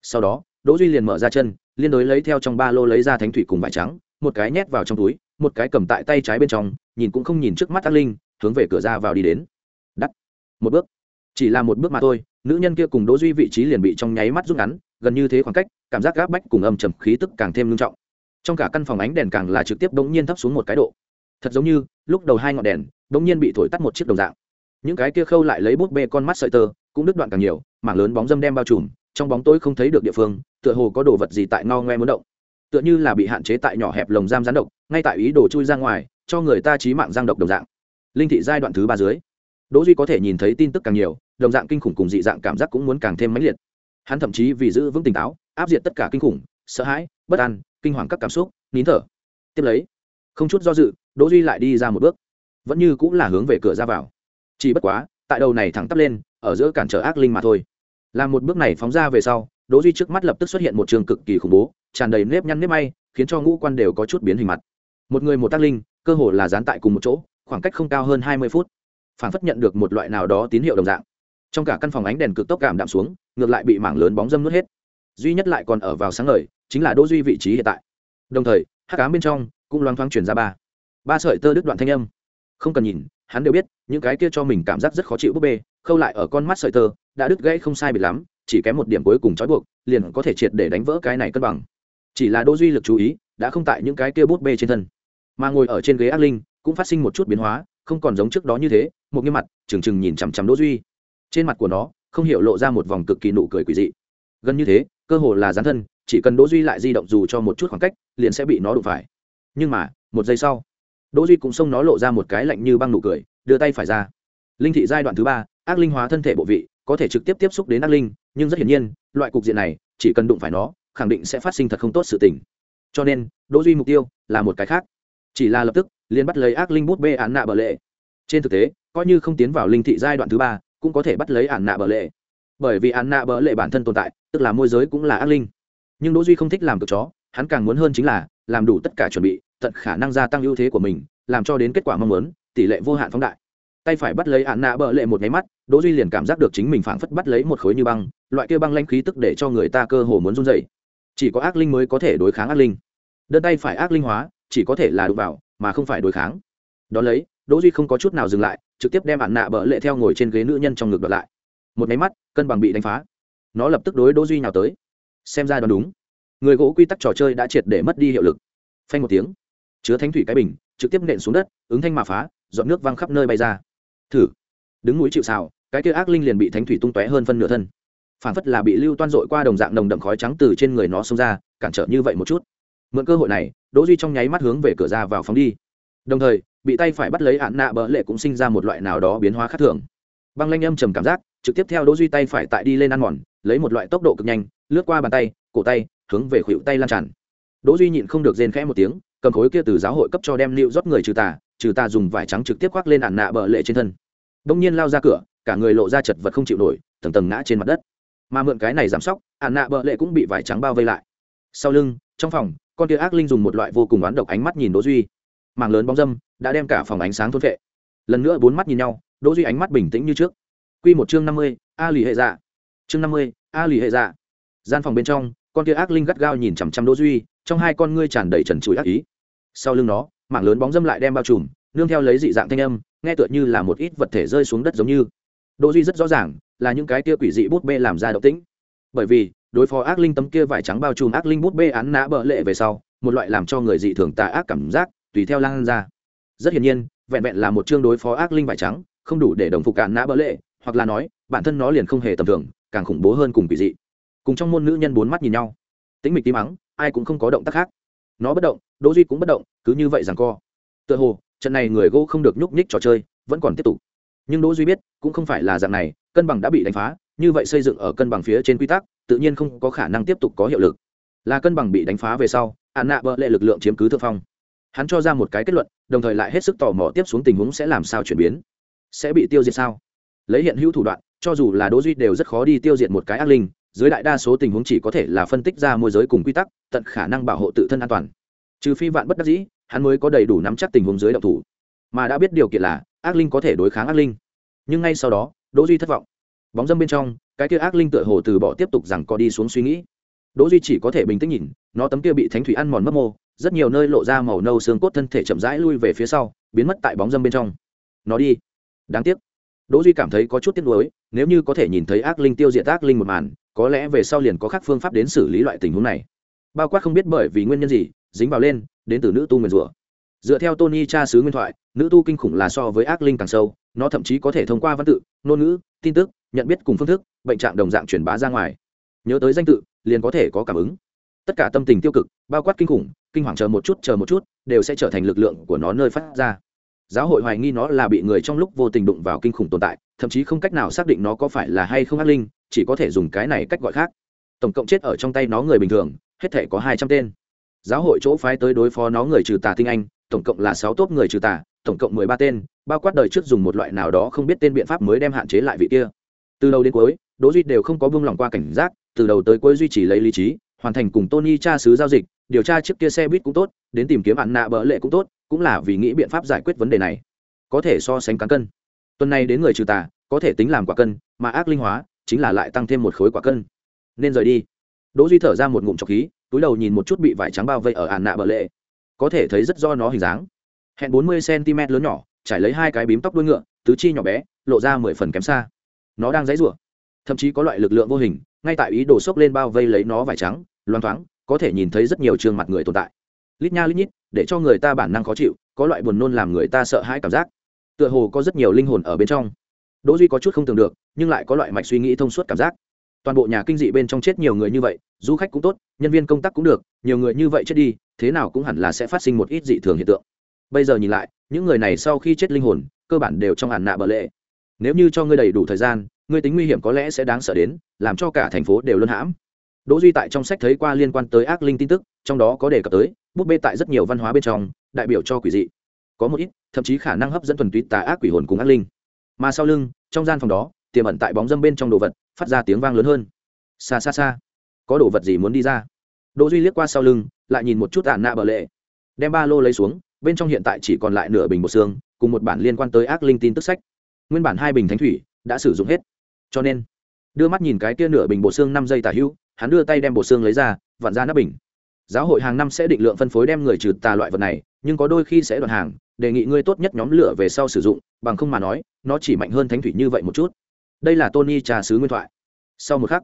Sau đó, đỗ duy liền mở ra chân, liên đối lấy theo trong ba lô lấy ra thánh thủy cùng vải trắng, một cái nhét vào trong túi, một cái cầm tại tay trái bên trong, nhìn cũng không nhìn trước mắt ác linh, hướng về cửa ra vào đi đến. Đắt. Một bước. Chỉ là một bước mà thôi nữ nhân kia cùng đỗ duy vị trí liền bị trong nháy mắt rút ngắn, gần như thế khoảng cách, cảm giác gáp bách cùng âm trầm khí tức càng thêm nghiêm trọng. Trong cả căn phòng ánh đèn càng là trực tiếp đống nhiên thấp xuống một cái độ. Thật giống như, lúc đầu hai ngọn đèn, đống nhiên bị thổi tắt một chiếc đồng dạng. Những cái kia khâu lại lấy bút bê con mắt sợi tơ, cũng đứt đoạn càng nhiều, mảng lớn bóng dâm đem bao trùm, trong bóng tối không thấy được địa phương, tựa hồ có đồ vật gì tại ngao ngoe muốn động. Tựa như là bị hạn chế tại nhỏ hẹp lồng giam rán độc, ngay tại ý đồ chui ra ngoài, cho người ta trí mạng giang độc đồng dạng. Linh thị giai đoạn thứ ba dưới đỗ duy có thể nhìn thấy tin tức càng nhiều, đồng dạng kinh khủng cùng dị dạng cảm giác cũng muốn càng thêm mãnh liệt. Hắn thậm chí vì giữ vững tỉnh táo, áp diệt tất cả kinh khủng, sợ hãi, bất an, kinh hoàng các cảm xúc, nín thở. Tiếp lấy, không chút do dự, đỗ duy lại đi ra một bước. Vẫn như cũng là hướng về cửa ra vào. Chỉ bất quá, tại đầu này thẳng tắp lên, ở giữa cản trở ác linh mà thôi. Làm một bước này phóng ra về sau, đỗ duy trước mắt lập tức xuất hiện một trường cực kỳ khủng bố, tràn đầy nếp nhăn nếp may, khiến cho ngũ quan đều có chút biến hình mặt. Một người một tác linh, cơ hồ là dán tại cùng một chỗ, khoảng cách không cao hơn hai mươi phút phản phất nhận được một loại nào đó tín hiệu đồng dạng. Trong cả căn phòng ánh đèn cực tốc cảm đạm xuống, ngược lại bị mảng lớn bóng dâm nuốt hết. Duy nhất lại còn ở vào sáng ngời, chính là đỗ duy vị trí hiện tại. Đồng thời, hắc ám bên trong cũng loáng thoáng chuyển ra ba. Ba sợi tơ đứt đoạn thanh âm. Không cần nhìn, hắn đều biết, những cái kia cho mình cảm giác rất khó chịu búp bê, khâu lại ở con mắt sợi tơ, đã đứt gãy không sai biệt lắm, chỉ kém một điểm cuối cùng trói buộc, liền có thể triệt để đánh vỡ cái này cân bằng. Chỉ là đỗ duy lực chú ý, đã không tại những cái kia bút bê trên thân. Mà ngồi ở trên ghế ác linh, cũng phát sinh một chút biến hóa không còn giống trước đó như thế, một nghiêm mặt, trừng trừng nhìn chằm chằm đỗ duy. Trên mặt của nó, không hiểu lộ ra một vòng cực kỳ nụ cười quỷ dị. Gần như thế, cơ hồ là gián thân, chỉ cần đỗ duy lại di động dù cho một chút khoảng cách, liền sẽ bị nó đụng phải. Nhưng mà, một giây sau, đỗ duy cũng xông nó lộ ra một cái lạnh như băng nụ cười, đưa tay phải ra. Linh thị giai đoạn thứ ba, ác linh hóa thân thể bộ vị, có thể trực tiếp tiếp xúc đến ác linh, nhưng rất hiển nhiên, loại cục diện này, chỉ cần đụng phải nó, khẳng định sẽ phát sinh thật không tốt sự tình. Cho nên, đỗ duy mục tiêu là một cái khác. Chỉ là lập tức liền bắt lấy ác linh bút bê án nạ bờ lệ. Trên thực tế, coi như không tiến vào linh thị giai đoạn thứ ba, cũng có thể bắt lấy án nạ bờ lệ. Bởi vì án nạ bờ lệ bản thân tồn tại, tức là môi giới cũng là ác linh. Nhưng đỗ duy không thích làm cực chó, hắn càng muốn hơn chính là làm đủ tất cả chuẩn bị, tận khả năng gia tăng ưu thế của mình, làm cho đến kết quả mong muốn, tỷ lệ vô hạn phóng đại. Tay phải bắt lấy án nạ bờ lệ một máy mắt, đỗ duy liền cảm giác được chính mình phảng phất bắt lấy một khối như băng, loại kia băng lanh khí tức để cho người ta cơ hồ muốn run rẩy. Chỉ có ác linh mới có thể đối kháng ác linh. Đơn tay phải ác linh hóa, chỉ có thể là đụng vào mà không phải đối kháng. Đón lấy, đỗ duy không có chút nào dừng lại, trực tiếp đem ạn nạ bỡ lệ theo ngồi trên ghế nữ nhân trong ngực đoạt lại. Một máy mắt, cân bằng bị đánh phá. Nó lập tức đối đỗ duy nhào tới. Xem ra đoán đúng. Người gỗ quy tắc trò chơi đã triệt để mất đi hiệu lực. Phanh một tiếng, chứa thánh thủy cái bình, trực tiếp nện xuống đất, ứng thanh mà phá dọn nước văng khắp nơi bay ra. Thử. Đứng núi chịu xào cái kia ác linh liền bị thánh thủy tung tóe hơn phân nửa thân. Phản phất là bị lưu toan dội qua đồng dạng nồng đậm khói trắng từ trên người nó xông ra, cản trở như vậy một chút. Mượn cơ hội này đỗ duy trong nháy mắt hướng về cửa ra vào phóng đi. Đồng thời, bị tay phải bắt lấy ạn nạ bỡ lệ cũng sinh ra một loại nào đó biến hóa khác thường. Băng lanh âm trầm cảm giác, trực tiếp theo đỗ duy tay phải tại đi lên ăn mòn, lấy một loại tốc độ cực nhanh, lướt qua bàn tay, cổ tay, hướng về khuỷu tay lan tràn. Đỗ duy nhịn không được rên khẽ một tiếng, cầm khối kia từ giáo hội cấp cho đem liệu rót người trừ tà trừ tà dùng vải trắng trực tiếp khoác lên ạn nạ bờ lệ trên thân. Đông nhiên lao ra cửa, cả người lộ ra chật vật không chịu nổi, tầng tầng ngã trên mặt đất. Mà mượn cái này giảm sóc, ạn nạ bờ lệ cũng bị vải trắng bao vây lại. Sau lưng, trong phòng con kia ác linh dùng một loại vô cùng oán độc ánh mắt nhìn đỗ duy. Mảng lớn bóng dâm đã đem cả phòng ánh sáng thôn vệ lần nữa bốn mắt nhìn nhau đỗ duy ánh mắt bình tĩnh như trước. Quy một chương năm mươi, a lì hệ dạ. Chương năm mươi, a lì hệ dạ. Gian phòng bên trong con kia ác linh gắt gao nhìn chằm chằm đỗ duy trong hai con ngươi tràn đầy trần trụi ác ý. Sau lưng nó mảng lớn bóng dâm lại đem bao trùm nương theo lấy dị dạng thanh âm nghe tựa như là một ít vật thể rơi xuống đất giống như. Đỗ duy rất rõ ràng là những cái kia quỷ dị bút bê làm ra động tĩnh. Bởi vì đối phó ác linh tấm kia vải trắng bao trùm ác linh bút bê án nã bợ lệ về sau, một loại làm cho người dị thường tà ác cảm giác, tùy theo lan ra. Rất hiển nhiên, vẹn vẹn là một chương đối phó ác linh vải trắng, không đủ để đồng phục cạn nã bợ lệ, hoặc là nói, bản thân nó liền không hề tầm thường, càng khủng bố hơn cùng kỳ dị. Cùng trong môn nữ nhân bốn mắt nhìn nhau. Tĩnh mịch tí mắng, ai cũng không có động tác khác. Nó bất động, đỗ duy cũng bất động, cứ như vậy rằng co. Tựa hồ, trận này người gỗ không được nhúc nhích trò chơi, vẫn còn tiếp tục. Nhưng đỗ duy biết, cũng không phải là dạng này, cân bằng đã bị đánh phá, như vậy xây dựng ở cân bằng phía trên quy tắc tự nhiên không có khả năng tiếp tục có hiệu lực. Là cân bằng bị đánh phá về sau ạn nạ bợ lệ lực lượng chiếm cứ thượng phong. Hắn cho ra một cái kết luận, đồng thời lại hết sức tò mò tiếp xuống tình huống sẽ làm sao chuyển biến. Sẽ bị tiêu diệt sao? Lấy hiện hữu thủ đoạn, cho dù là đỗ duy đều rất khó đi tiêu diệt một cái ác linh, dưới đại đa số tình huống chỉ có thể là phân tích ra môi giới cùng quy tắc, tận khả năng bảo hộ tự thân an toàn. Trừ phi vạn bất đắc dĩ, hắn mới có đầy đủ nắm chắc tình huống dưới động thủ. Mà đã biết điều kiện là, ác linh có thể đối kháng ác linh. Nhưng ngay sau đó, đỗ duy thất vọng bóng dâm bên trong, cái kia ác linh tựa hồ từ bỏ tiếp tục rằng có đi xuống suy nghĩ. Đỗ duy chỉ có thể bình tĩnh nhìn, nó tấm kia bị thánh thủy ăn mòn mất mô, rất nhiều nơi lộ ra màu nâu xương cốt thân thể chậm rãi lui về phía sau, biến mất tại bóng dâm bên trong. Nó đi. Đáng tiếc. Đỗ duy cảm thấy có chút tiếc nuối, nếu như có thể nhìn thấy ác linh tiêu diệt ác linh một màn, có lẽ về sau liền có khác phương pháp đến xử lý loại tình huống này. Bao quát không biết bởi vì nguyên nhân gì, dính vào lên, đến từ nữ tu nguyền rủa. Dựa theo tony cha sứ nguyên thoại, nữ tu kinh khủng là so với ác linh càng sâu, nó thậm chí có thể thông qua văn tự, ngôn ngữ, tin tức nhận biết cùng phương thức, bệnh trạng đồng dạng truyền bá ra ngoài. Nhớ tới danh tự, liền có thể có cảm ứng. Tất cả tâm tình tiêu cực, bao quát kinh khủng, kinh hoàng chờ một chút, chờ một chút, đều sẽ trở thành lực lượng của nó nơi phát ra. Giáo hội hoài nghi nó là bị người trong lúc vô tình đụng vào kinh khủng tồn tại, thậm chí không cách nào xác định nó có phải là hay không ác linh, chỉ có thể dùng cái này cách gọi khác. Tổng cộng chết ở trong tay nó người bình thường, hết thể có hai trăm tên. Giáo hội chỗ phái tới đối phó nó người trừ tà tinh anh, tổng cộng là sáu tốp người trừ tà, tổng cộng mười ba tên, bao quát đời trước dùng một loại nào đó không biết tên biện pháp mới đem hạn chế lại vị kia từ đầu đến cuối, đỗ duy đều không có buông lỏng qua cảnh giác, từ đầu tới cuối duy trì lấy lý trí, hoàn thành cùng tony tra sứ giao dịch, điều tra chiếc kia xe buýt cũng tốt, đến tìm kiếm hạn nạ bỡ lệ cũng tốt, cũng là vì nghĩ biện pháp giải quyết vấn đề này. Có thể so sánh cán cân. Tuần này đến người trừ tà, có thể tính làm quả cân, mà ác linh hóa, chính là lại tăng thêm một khối quả cân. Nên rời đi. Đỗ duy thở ra một ngụm trọc khí, túi đầu nhìn một chút bị vải trắng bao vây ở ạn nạ bờ lệ. Có thể thấy rất do nó hình dáng. Hẹn bốn mươi cm lớn nhỏ, trải lấy hai cái bím tóc đuôi ngựa, tứ chi nhỏ bé, lộ ra mười phần kém xa nó đang dãy rủa. Thậm chí có loại lực lượng vô hình, ngay tại ý đồ xốc lên bao vây lấy nó vải trắng, loang thoáng, có thể nhìn thấy rất nhiều trường mặt người tồn tại. Lít nha lít nhít, để cho người ta bản năng khó chịu, có loại buồn nôn làm người ta sợ hãi cảm giác. Tựa hồ có rất nhiều linh hồn ở bên trong. Đỗ duy có chút không tưởng được, nhưng lại có loại mạch suy nghĩ thông suốt cảm giác. Toàn bộ nhà kinh dị bên trong chết nhiều người như vậy, du khách cũng tốt, nhân viên công tác cũng được, nhiều người như vậy chết đi, thế nào cũng hẳn là sẽ phát sinh một ít dị thường hiện tượng. Bây giờ nhìn lại, những người này sau khi chết linh hồn, cơ bản đều trong hàn nạ bờ lệ nếu như cho ngươi đầy đủ thời gian, ngươi tính nguy hiểm có lẽ sẽ đáng sợ đến, làm cho cả thành phố đều luân hãm. Đỗ duy tại trong sách thấy qua liên quan tới ác linh tin tức, trong đó có đề cập tới bút bê tại rất nhiều văn hóa bên trong, đại biểu cho quỷ dị. Có một ít, thậm chí khả năng hấp dẫn thuần túy tà ác quỷ hồn cùng ác linh. Mà sau lưng, trong gian phòng đó, tiềm ẩn tại bóng dâm bên trong đồ vật, phát ra tiếng vang lớn hơn. Xa xa xa, có đồ vật gì muốn đi ra? Đỗ duy liếc qua sau lưng, lại nhìn một chút ạn nạ bờ lệ. Đem ba lô lấy xuống, bên trong hiện tại chỉ còn lại nửa bình bột xương, cùng một bản liên quan tới ác linh tin tức sách nguyên bản hai bình thánh thủy đã sử dụng hết. Cho nên, đưa mắt nhìn cái kia nửa bình bộ xương năm giây tả hữu, hắn đưa tay đem bộ xương lấy ra, vặn ra nắp bình. Giáo hội hàng năm sẽ định lượng phân phối đem người trừ tà loại vật này, nhưng có đôi khi sẽ đoạn hàng, đề nghị ngươi tốt nhất nhóm lửa về sau sử dụng, bằng không mà nói, nó chỉ mạnh hơn thánh thủy như vậy một chút. Đây là tony trà sứ nguyên thoại. Sau một khắc,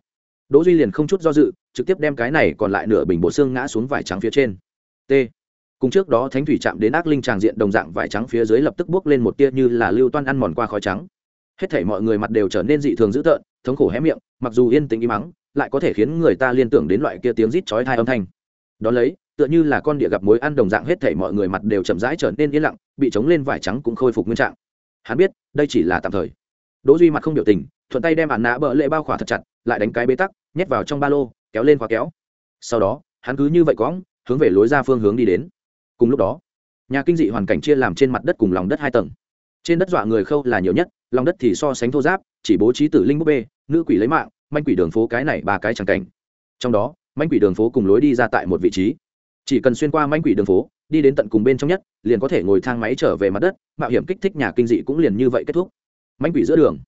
đỗ duy liền không chút do dự, trực tiếp đem cái này còn lại nửa bình bộ xương ngã xuống vải trắng phía trên. T cùng trước đó thánh thủy chạm đến ác linh tràng diện đồng dạng vải trắng phía dưới lập tức bước lên một tia như là lưu toan ăn mòn qua khói trắng. Hết thảy mọi người mặt đều trở nên dị thường dữ tợn, thống khổ hé miệng, mặc dù yên tĩnh im mắng lại có thể khiến người ta liên tưởng đến loại kia tiếng rít chói tai âm thanh. Đó lấy, tựa như là con địa gặp mối ăn đồng dạng hết thảy mọi người mặt đều chậm rãi trở nên yên lặng, bị chống lên vải trắng cũng khôi phục nguyên trạng. Hắn biết, đây chỉ là tạm thời. Đỗ duy mặt không biểu tình, thuận tay đem ạn nã bỡ lệ bao khỏa thật chặt, lại đánh cái bế tắc, nhét vào trong ba lô, kéo lên khóa kéo. Sau đó, hắn cứ như vậy cõng hướng về lối ra phương hướng đi đến cùng lúc đó, nhà kinh dị hoàn cảnh chia làm trên mặt đất cùng lòng đất hai tầng. Trên đất dọa người khâu là nhiều nhất, lòng đất thì so sánh thô giáp, chỉ bố trí tử linh búp bê, nữ quỷ lấy mạng, manh quỷ đường phố cái này ba cái chẳng cảnh. Trong đó, manh quỷ đường phố cùng lối đi ra tại một vị trí. Chỉ cần xuyên qua manh quỷ đường phố, đi đến tận cùng bên trong nhất, liền có thể ngồi thang máy trở về mặt đất, mạo hiểm kích thích nhà kinh dị cũng liền như vậy kết thúc. Manh quỷ giữa đường.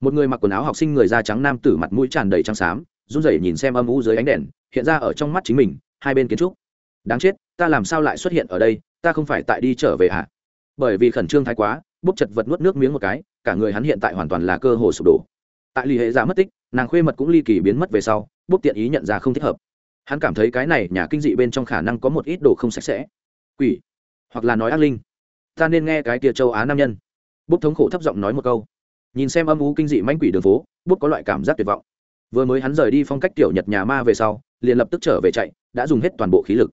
Một người mặc quần áo học sinh người da trắng nam tử mặt mũi tràn đầy trắng xám, run rẩy nhìn xem âm u dưới ánh đèn, hiện ra ở trong mắt chính mình, hai bên kiến trúc đáng chết, ta làm sao lại xuất hiện ở đây, ta không phải tại đi trở về hả? Bởi vì khẩn trương thái quá, bốc chật vật nuốt nước miếng một cái, cả người hắn hiện tại hoàn toàn là cơ hồ sụp đổ. Tại lì hệ giả mất tích, nàng khuê mật cũng ly kỳ biến mất về sau, bốc tiện ý nhận ra không thích hợp. Hắn cảm thấy cái này nhà kinh dị bên trong khả năng có một ít đồ không sạch sẽ. Quỷ, hoặc là nói ác linh. Ta nên nghe cái tia châu á nam nhân. Bốc thống khổ thấp giọng nói một câu. Nhìn xem âm ú kinh dị manh quỷ đường phố bút có loại cảm giác tuyệt vọng. Vừa mới hắn rời đi phong cách tiểu nhật nhà ma về sau, liền lập tức trở về chạy, đã dùng hết toàn bộ khí lực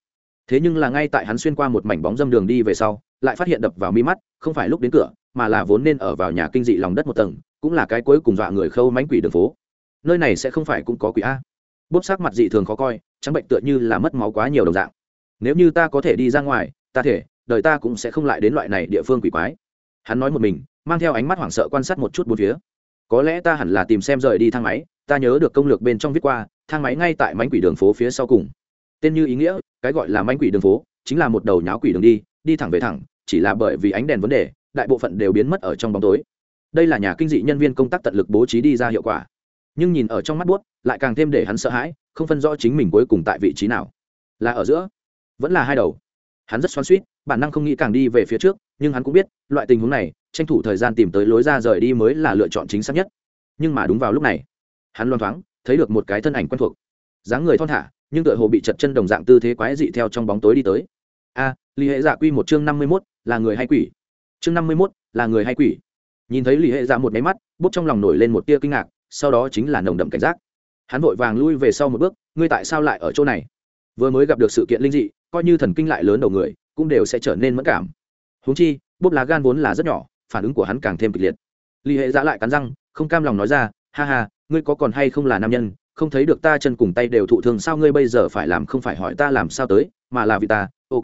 thế nhưng là ngay tại hắn xuyên qua một mảnh bóng dâm đường đi về sau, lại phát hiện đập vào mi mắt, không phải lúc đến cửa, mà là vốn nên ở vào nhà kinh dị lòng đất một tầng, cũng là cái cuối cùng dọa người khâu mánh quỷ đường phố. Nơi này sẽ không phải cũng có quỷ a. Bốp sắc mặt dị thường khó coi, trắng bệnh tựa như là mất máu quá nhiều đồng dạng. Nếu như ta có thể đi ra ngoài, ta thể, đời ta cũng sẽ không lại đến loại này địa phương quỷ quái. Hắn nói một mình, mang theo ánh mắt hoảng sợ quan sát một chút bốn phía. Có lẽ ta hẳn là tìm xem rời đi thang máy, ta nhớ được công lược bên trong viết qua, thang máy ngay tại mánh quỷ đường phố phía sau cùng tên như ý nghĩa, cái gọi là manh quỷ đường phố, chính là một đầu nháo quỷ đường đi đi thẳng về thẳng, chỉ là bởi vì ánh đèn vấn đề, đại bộ phận đều biến mất ở trong bóng tối. Đây là nhà kinh dị nhân viên công tác tận lực bố trí đi ra hiệu quả. Nhưng nhìn ở trong mắt buốt, lại càng thêm để hắn sợ hãi, không phân rõ chính mình cuối cùng tại vị trí nào. Là ở giữa, vẫn là hai đầu. Hắn rất xoắn suýt bản năng không nghĩ càng đi về phía trước, nhưng hắn cũng biết, loại tình huống này, tranh thủ thời gian tìm tới lối ra rời đi mới là lựa chọn chính xác nhất. Nhưng mà đúng vào lúc này, hắn loan thoáng, thấy được một cái thân ảnh quen thuộc. dáng người thon thả nhưng tựa hồ bị chật chân đồng dạng tư thế quái dị theo trong bóng tối đi tới. A à, lý hệ dạ quy một chương năm mươi mốt là người hay quỷ? Chương năm mươi mốt là người hay quỷ? Nhìn thấy lý hệ dạ một máy mắt bút trong lòng nổi lên một tia kinh ngạc sau đó chính là nồng đậm cảnh giác. Hắn vội vàng lui về sau một bước ngươi tại sao lại ở chỗ này? Vừa mới gặp được sự kiện linh dị coi như thần kinh lại lớn đầu người cũng đều sẽ trở nên mẫn cảm. Huống chi bút lá gan vốn là rất nhỏ phản ứng của hắn càng thêm kịch liệt. Lý hệ dạ lại cắn răng không cam lòng nói ra ha ha ngươi có còn hay không là nam nhân không thấy được ta chân cùng tay đều thụ thương, sao ngươi bây giờ phải làm không phải hỏi ta làm sao tới, mà là vì ta, ok.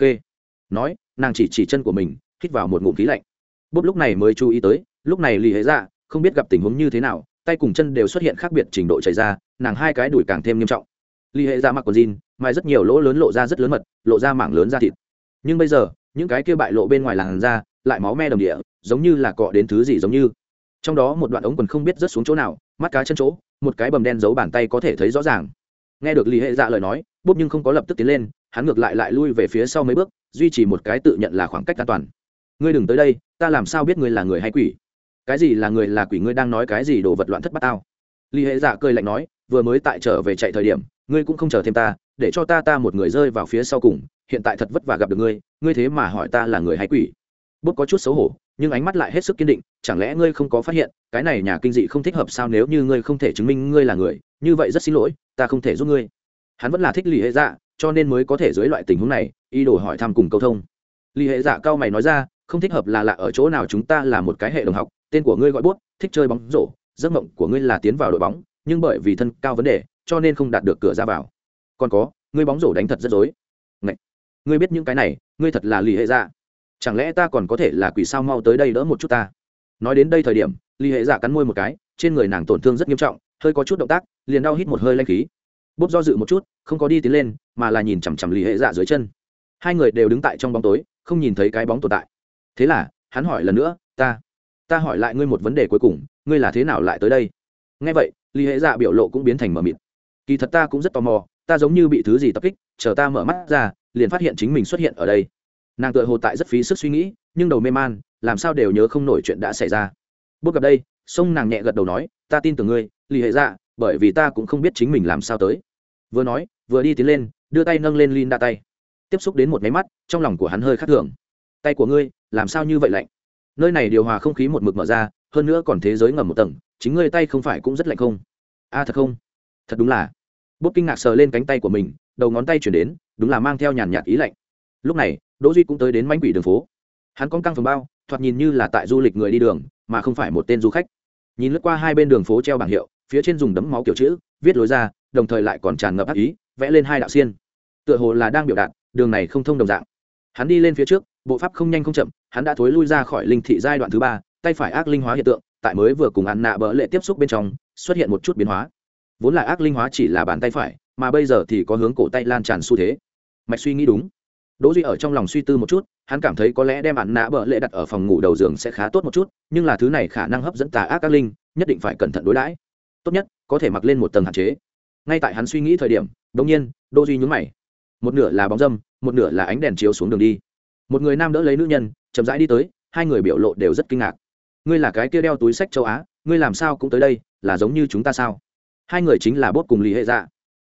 Nói, nàng chỉ chỉ chân của mình, hít vào một ngụm khí lạnh. Bốp lúc này mới chú ý tới, lúc này lì hệ dạ không biết gặp tình huống như thế nào, tay cùng chân đều xuất hiện khác biệt trình độ chảy ra, nàng hai cái đùi càng thêm nghiêm trọng. Lì hệ ra mặc quần jean mai rất nhiều lỗ lớn lộ ra rất lớn mật, lộ ra mảng lớn da thịt. Nhưng bây giờ, những cái kia bại lộ bên ngoài làn da, lại máu me đồng địa, giống như là cọ đến thứ gì giống như. Trong đó một đoạn ống quần không biết rớt xuống chỗ nào, mắt cá chân chỗ một cái bầm đen giấu bàn tay có thể thấy rõ ràng. Nghe được lý hệ dạ lời nói bút nhưng không có lập tức tiến lên, hắn ngược lại lại lui về phía sau mấy bước, duy trì một cái tự nhận là khoảng cách an toàn. Ngươi đừng tới đây, ta làm sao biết ngươi là người hay quỷ? Cái gì là người là quỷ ngươi đang nói cái gì đồ vật loạn thất bát tao? Lý hệ dạ cười lạnh nói, vừa mới tại trở về chạy thời điểm, ngươi cũng không chờ thêm ta, để cho ta ta một người rơi vào phía sau cùng, hiện tại thật vất vả gặp được ngươi ngươi thế mà hỏi ta là người hay quỷ? Bút có chút xấu hổ, nhưng ánh mắt lại hết sức kiên định, chẳng lẽ ngươi không có phát hiện, cái này nhà kinh dị không thích hợp sao nếu như ngươi không thể chứng minh ngươi là người, như vậy rất xin lỗi, ta không thể giúp ngươi. Hắn vẫn là thích lì hệ dạ cho nên mới có thể dưới loại tình huống này, ý đồ hỏi thăm cùng câu thông. Lì hệ dạ cao mày nói ra, không thích hợp là lạ ở chỗ nào chúng ta là một cái hệ đồng học, tên của ngươi gọi bút, thích chơi bóng rổ, giấc mộng của ngươi là tiến vào đội bóng, nhưng bởi vì thân cao vấn đề, cho nên không đạt được cửa ra vào. Còn có, ngươi bóng rổ đánh thật rất dối Ngậy! ngươi biết những cái này, ngươi thật là lì hệ dạ chẳng lẽ ta còn có thể là quỷ sao mau tới đây đỡ một chút ta? Nói đến đây thời điểm ly hệ giả cắn môi một cái, trên người nàng tổn thương rất nghiêm trọng, hơi có chút động tác, liền đau hít một hơi lanh khí. Bốp do dự một chút, không có đi tiến lên, mà là nhìn chằm chằm ly hệ giả dưới chân. Hai người đều đứng tại trong bóng tối, không nhìn thấy cái bóng tồn tại. Thế là, hắn hỏi lần nữa, ta ta hỏi lại ngươi một vấn đề cuối cùng, ngươi là thế nào lại tới đây? Nghe vậy ly hệ dạ biểu lộ cũng biến thành mờ mịt. Kỳ thật ta cũng rất tò mò, ta giống như bị thứ gì tập kích, chờ ta mở mắt ra, liền phát hiện chính mình xuất hiện ở đây nàng tự hồ tại rất phí sức suy nghĩ, nhưng đầu mê man, làm sao đều nhớ không nổi chuyện đã xảy ra. Bước gặp đây, sông nàng nhẹ gật đầu nói, ta tin tưởng ngươi lì hệ dạ bởi vì ta cũng không biết chính mình làm sao tới. Vừa nói, vừa đi tiến lên, đưa tay nâng lên lin đa tay. Tiếp xúc đến một máy mắt, trong lòng của hắn hơi khắc thường. Tay của ngươi, làm sao như vậy lạnh? Nơi này điều hòa không khí một mực mở ra, hơn nữa còn thế giới ngầm một tầng, chính ngươi tay không phải cũng rất lạnh không? A, thật không? Thật đúng là. Bốp kinh ngạc sờ lên cánh tay của mình, đầu ngón tay chuyển đến, đúng là mang theo nhàn nhạt ý lạnh lúc này, đỗ duy cũng tới đến manh quỷ đường phố. Hắn con căng phòng bao, thoạt nhìn như là tại du lịch người đi đường, mà không phải một tên du khách. Nhìn lướt qua hai bên đường phố treo bảng hiệu, phía trên dùng đấm máu kiểu chữ, viết lối ra, đồng thời lại còn tràn ngập ác ý, vẽ lên hai đạo xiên. Tựa hồ là đang biểu đạt, đường này không thông đồng dạng. Hắn đi lên phía trước, bộ pháp không nhanh không chậm, hắn đã thối lui ra khỏi linh thị giai đoạn thứ ba, tay phải ác linh hóa hiện tượng, tại mới vừa cùng ăn nạ bỡ lệ tiếp xúc bên trong, xuất hiện một chút biến hóa. Vốn là ác linh hóa chỉ là bàn tay phải, mà bây giờ thì có hướng cổ tay lan tràn xu thế. Mạch suy nghĩ đúng đỗ duy ở trong lòng suy tư một chút, hắn cảm thấy có lẽ đem ạn nạ bợ lệ đặt ở phòng ngủ đầu giường sẽ khá tốt một chút, nhưng là thứ này khả năng hấp dẫn tà ác các linh, nhất định phải cẩn thận đối đãi. Tốt nhất, có thể mặc lên một tầng hạn chế. Ngay tại hắn suy nghĩ thời điểm, đột nhiên, đỗ duy nhướng mày. Một nửa là bóng dâm, một nửa là ánh đèn chiếu xuống đường đi. Một người nam đỡ lấy nữ nhân, chậm rãi đi tới, hai người biểu lộ đều rất kinh ngạc. Ngươi là cái kia đeo túi sách châu á, ngươi làm sao cũng tới đây, là giống như chúng ta sao? Hai người chính là bốt cùng lý hệ dạ.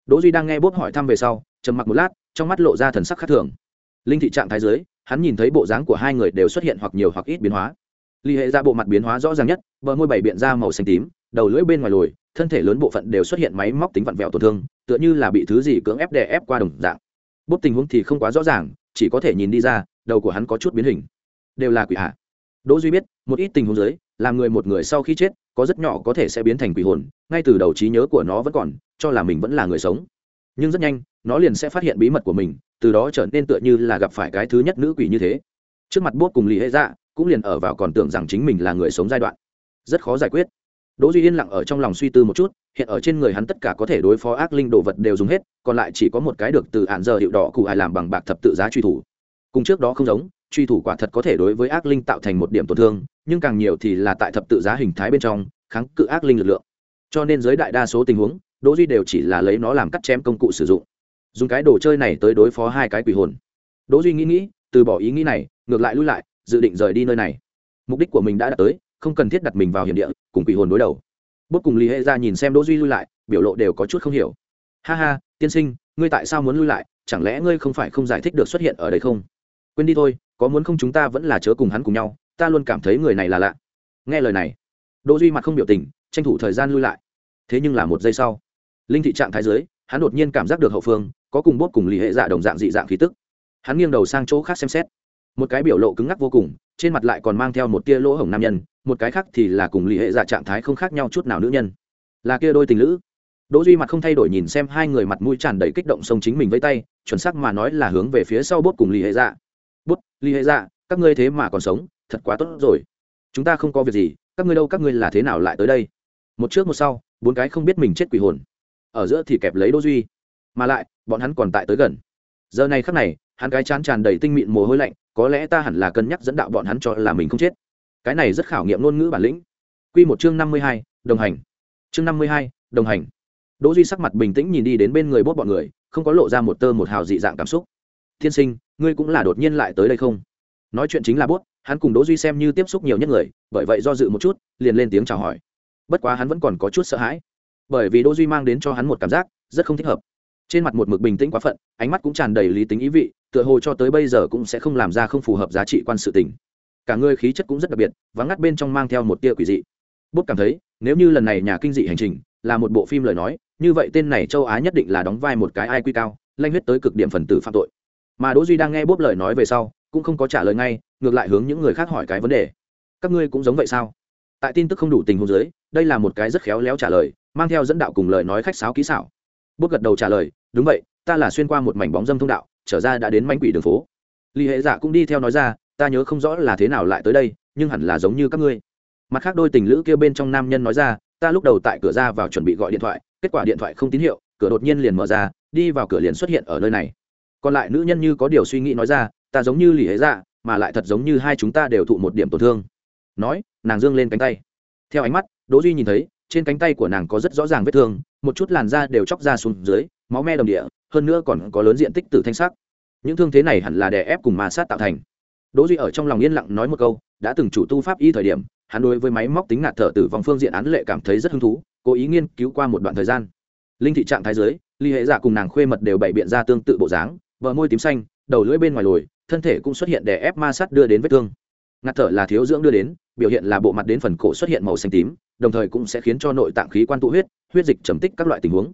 Đỗ duy đang nghe bốt hỏi thăm về sau, trầm mặc một lát, trong mắt lộ ra thần sắc khác thường linh thị trạng thái dưới, hắn nhìn thấy bộ dáng của hai người đều xuất hiện hoặc nhiều hoặc ít biến hóa. Ly hệ ra bộ mặt biến hóa rõ ràng nhất, bờ môi bảy biện ra màu xanh tím, đầu lưỡi bên ngoài lồi, thân thể lớn bộ phận đều xuất hiện máy móc tính vặn vẹo tổn thương, tựa như là bị thứ gì cưỡng ép đè ép qua đồng dạng. Bốp tình huống thì không quá rõ ràng, chỉ có thể nhìn đi ra, đầu của hắn có chút biến hình. Đều là quỷ hạ. Đỗ duy biết, một ít tình huống dưới, làm người một người sau khi chết, có rất nhỏ có thể sẽ biến thành quỷ hồn, ngay từ đầu trí nhớ của nó vẫn còn, cho là mình vẫn là người sống nhưng rất nhanh, nó liền sẽ phát hiện bí mật của mình, từ đó trở nên tựa như là gặp phải cái thứ nhất nữ quỷ như thế. Trước mặt bốt cùng lì hệ dạ cũng liền ở vào còn tưởng rằng chính mình là người sống giai đoạn. Rất khó giải quyết. Đỗ duy yên lặng ở trong lòng suy tư một chút, hiện ở trên người hắn tất cả có thể đối phó ác linh đồ vật đều dùng hết, còn lại chỉ có một cái được từ ạn giờ hiệu đỏ cụ ai làm bằng bạc thập tự giá truy thủ. Cùng trước đó không giống, truy thủ quả thật có thể đối với ác linh tạo thành một điểm tổn thương, nhưng càng nhiều thì là tại thập tự giá hình thái bên trong, kháng cự ác linh lực lượng. Cho nên dưới đại đa số tình huống đỗ duy đều chỉ là lấy nó làm cắt chém công cụ sử dụng. Dùng cái đồ chơi này tới đối phó hai cái quỷ hồn. Đỗ duy nghĩ nghĩ, từ bỏ ý nghĩ này, ngược lại lui lại, dự định rời đi nơi này. Mục đích của mình đã đạt tới, không cần thiết đặt mình vào hiểm địa, cùng quỷ hồn đối đầu. Bốt cùng lý hệ ra nhìn xem đỗ duy lui lại, biểu lộ đều có chút không hiểu. Ha ha, tiên sinh, ngươi tại sao muốn lui lại? Chẳng lẽ ngươi không phải không giải thích được xuất hiện ở đây không? Quên đi thôi, có muốn không chúng ta vẫn là chớ cùng hắn cùng nhau, ta luôn cảm thấy người này là lạ. Nghe lời này, đỗ duy mặt không biểu tình, tranh thủ thời gian lui lại. Thế nhưng là một giây sau linh thị trạng thái dưới, hắn đột nhiên cảm giác được hậu phương, có cùng bốt cùng lì hệ dạ đồng dạng dị dạng khí tức. Hắn nghiêng đầu sang chỗ khác xem xét. Một cái biểu lộ cứng ngắc vô cùng, trên mặt lại còn mang theo một tia lỗ hổng nam nhân, một cái khác thì là cùng lì hệ dạ trạng thái không khác nhau chút nào nữ nhân. Là kia đôi tình nữ. đỗ duy mặt không thay đổi nhìn xem hai người mặt mũi tràn đầy kích động xông chính mình với tay, chuẩn xác mà nói là hướng về phía sau bốt cùng lì hệ dạ. Bút lì hệ dạ các ngươi thế mà còn sống, thật quá tốt rồi. Chúng ta không có việc gì, các ngươi đâu, các ngươi là thế nào lại tới đây? Một trước một sau, bốn cái không biết mình chết quỷ hồn ở giữa thì kẹp lấy đỗ duy. Mà lại bọn hắn còn tại tới gần. Giờ này khắc này hắn cái chán tràn đầy tinh mịn mồ hôi lạnh có lẽ ta hẳn là cân nhắc dẫn đạo bọn hắn cho là mình không chết. Cái này rất khảo nghiệm ngôn ngữ bản lĩnh. Quy một chương năm mươi hai, đồng hành. Chương năm mươi hai, đồng hành. Đỗ duy sắc mặt bình tĩnh nhìn đi đến bên người bốt bọn người không có lộ ra một tơ một hào dị dạng cảm xúc. Thiên sinh ngươi cũng là đột nhiên lại tới đây không? Nói chuyện chính là bốt hắn cùng đỗ duy xem như tiếp xúc nhiều nhất người bởi vậy do dự một chút liền lên tiếng chào hỏi. Bất quá hắn vẫn còn có chút sợ hãi bởi vì đỗ duy mang đến cho hắn một cảm giác rất không thích hợp. Trên mặt một mực bình tĩnh quá phận, ánh mắt cũng tràn đầy lý tính ý vị, tựa hồ cho tới bây giờ cũng sẽ không làm ra không phù hợp giá trị quan sự tình. Cả người khí chất cũng rất đặc biệt, vắng ngắt bên trong mang theo một tia quỷ dị. Bút cảm thấy, nếu như lần này nhà kinh dị hành trình là một bộ phim lời nói, như vậy tên này châu á nhất định là đóng vai một cái ai quy cao, lanh huyết tới cực điểm phần tử phạm tội. Mà đỗ duy đang nghe bốp lời nói về sau, cũng không có trả lời ngay, ngược lại hướng những người khác hỏi cái vấn đề. Các ngươi cũng giống vậy sao? Tại tin tức không đủ tình huống dưới, đây là một cái rất khéo léo trả lời mang theo dẫn đạo cùng lời nói khách sáo kỹ xảo. Bút gật đầu trả lời, đúng vậy, ta là xuyên qua một mảnh bóng dâm thông đạo, trở ra đã đến manh quỷ đường phố. Lý hệ dạ cũng đi theo nói ra, ta nhớ không rõ là thế nào lại tới đây, nhưng hẳn là giống như các ngươi. Mặt khác đôi tình lữ kia bên trong nam nhân nói ra, ta lúc đầu tại cửa ra vào chuẩn bị gọi điện thoại, kết quả điện thoại không tín hiệu, cửa đột nhiên liền mở ra, đi vào cửa liền xuất hiện ở nơi này. Còn lại nữ nhân như có điều suy nghĩ nói ra, ta giống như lì hễ dạ mà lại thật giống như hai chúng ta đều thụ một điểm tổn thương. Nói, nàng dương lên cánh tay. Theo ánh mắt, đỗ duy nhìn thấy trên cánh tay của nàng có rất rõ ràng vết thương, một chút làn da đều chóc ra xuống dưới, máu me đồng địa, hơn nữa còn có lớn diện tích tử thanh sắc. Những thương thế này hẳn là đè ép cùng ma sát tạo thành. Đỗ duy ở trong lòng yên lặng nói một câu, đã từng chủ tu pháp y thời điểm, hắn đối với máy móc tính ngạt thở tử vong phương diện án lệ cảm thấy rất hứng thú, cố ý nghiên cứu qua một đoạn thời gian. Linh thị trạng thái dưới ly hệ giả cùng nàng khuê mật đều bày biện ra tương tự bộ dáng, bờ môi tím xanh, đầu lưỡi bên ngoài lồi, thân thể cũng xuất hiện đè ép ma sát đưa đến vết thương. Ngạt thở là thiếu dưỡng đưa đến, biểu hiện là bộ mặt đến phần cổ xuất hiện màu xanh tím đồng thời cũng sẽ khiến cho nội tạng khí quan tụ huyết huyết dịch trầm tích các loại tình huống.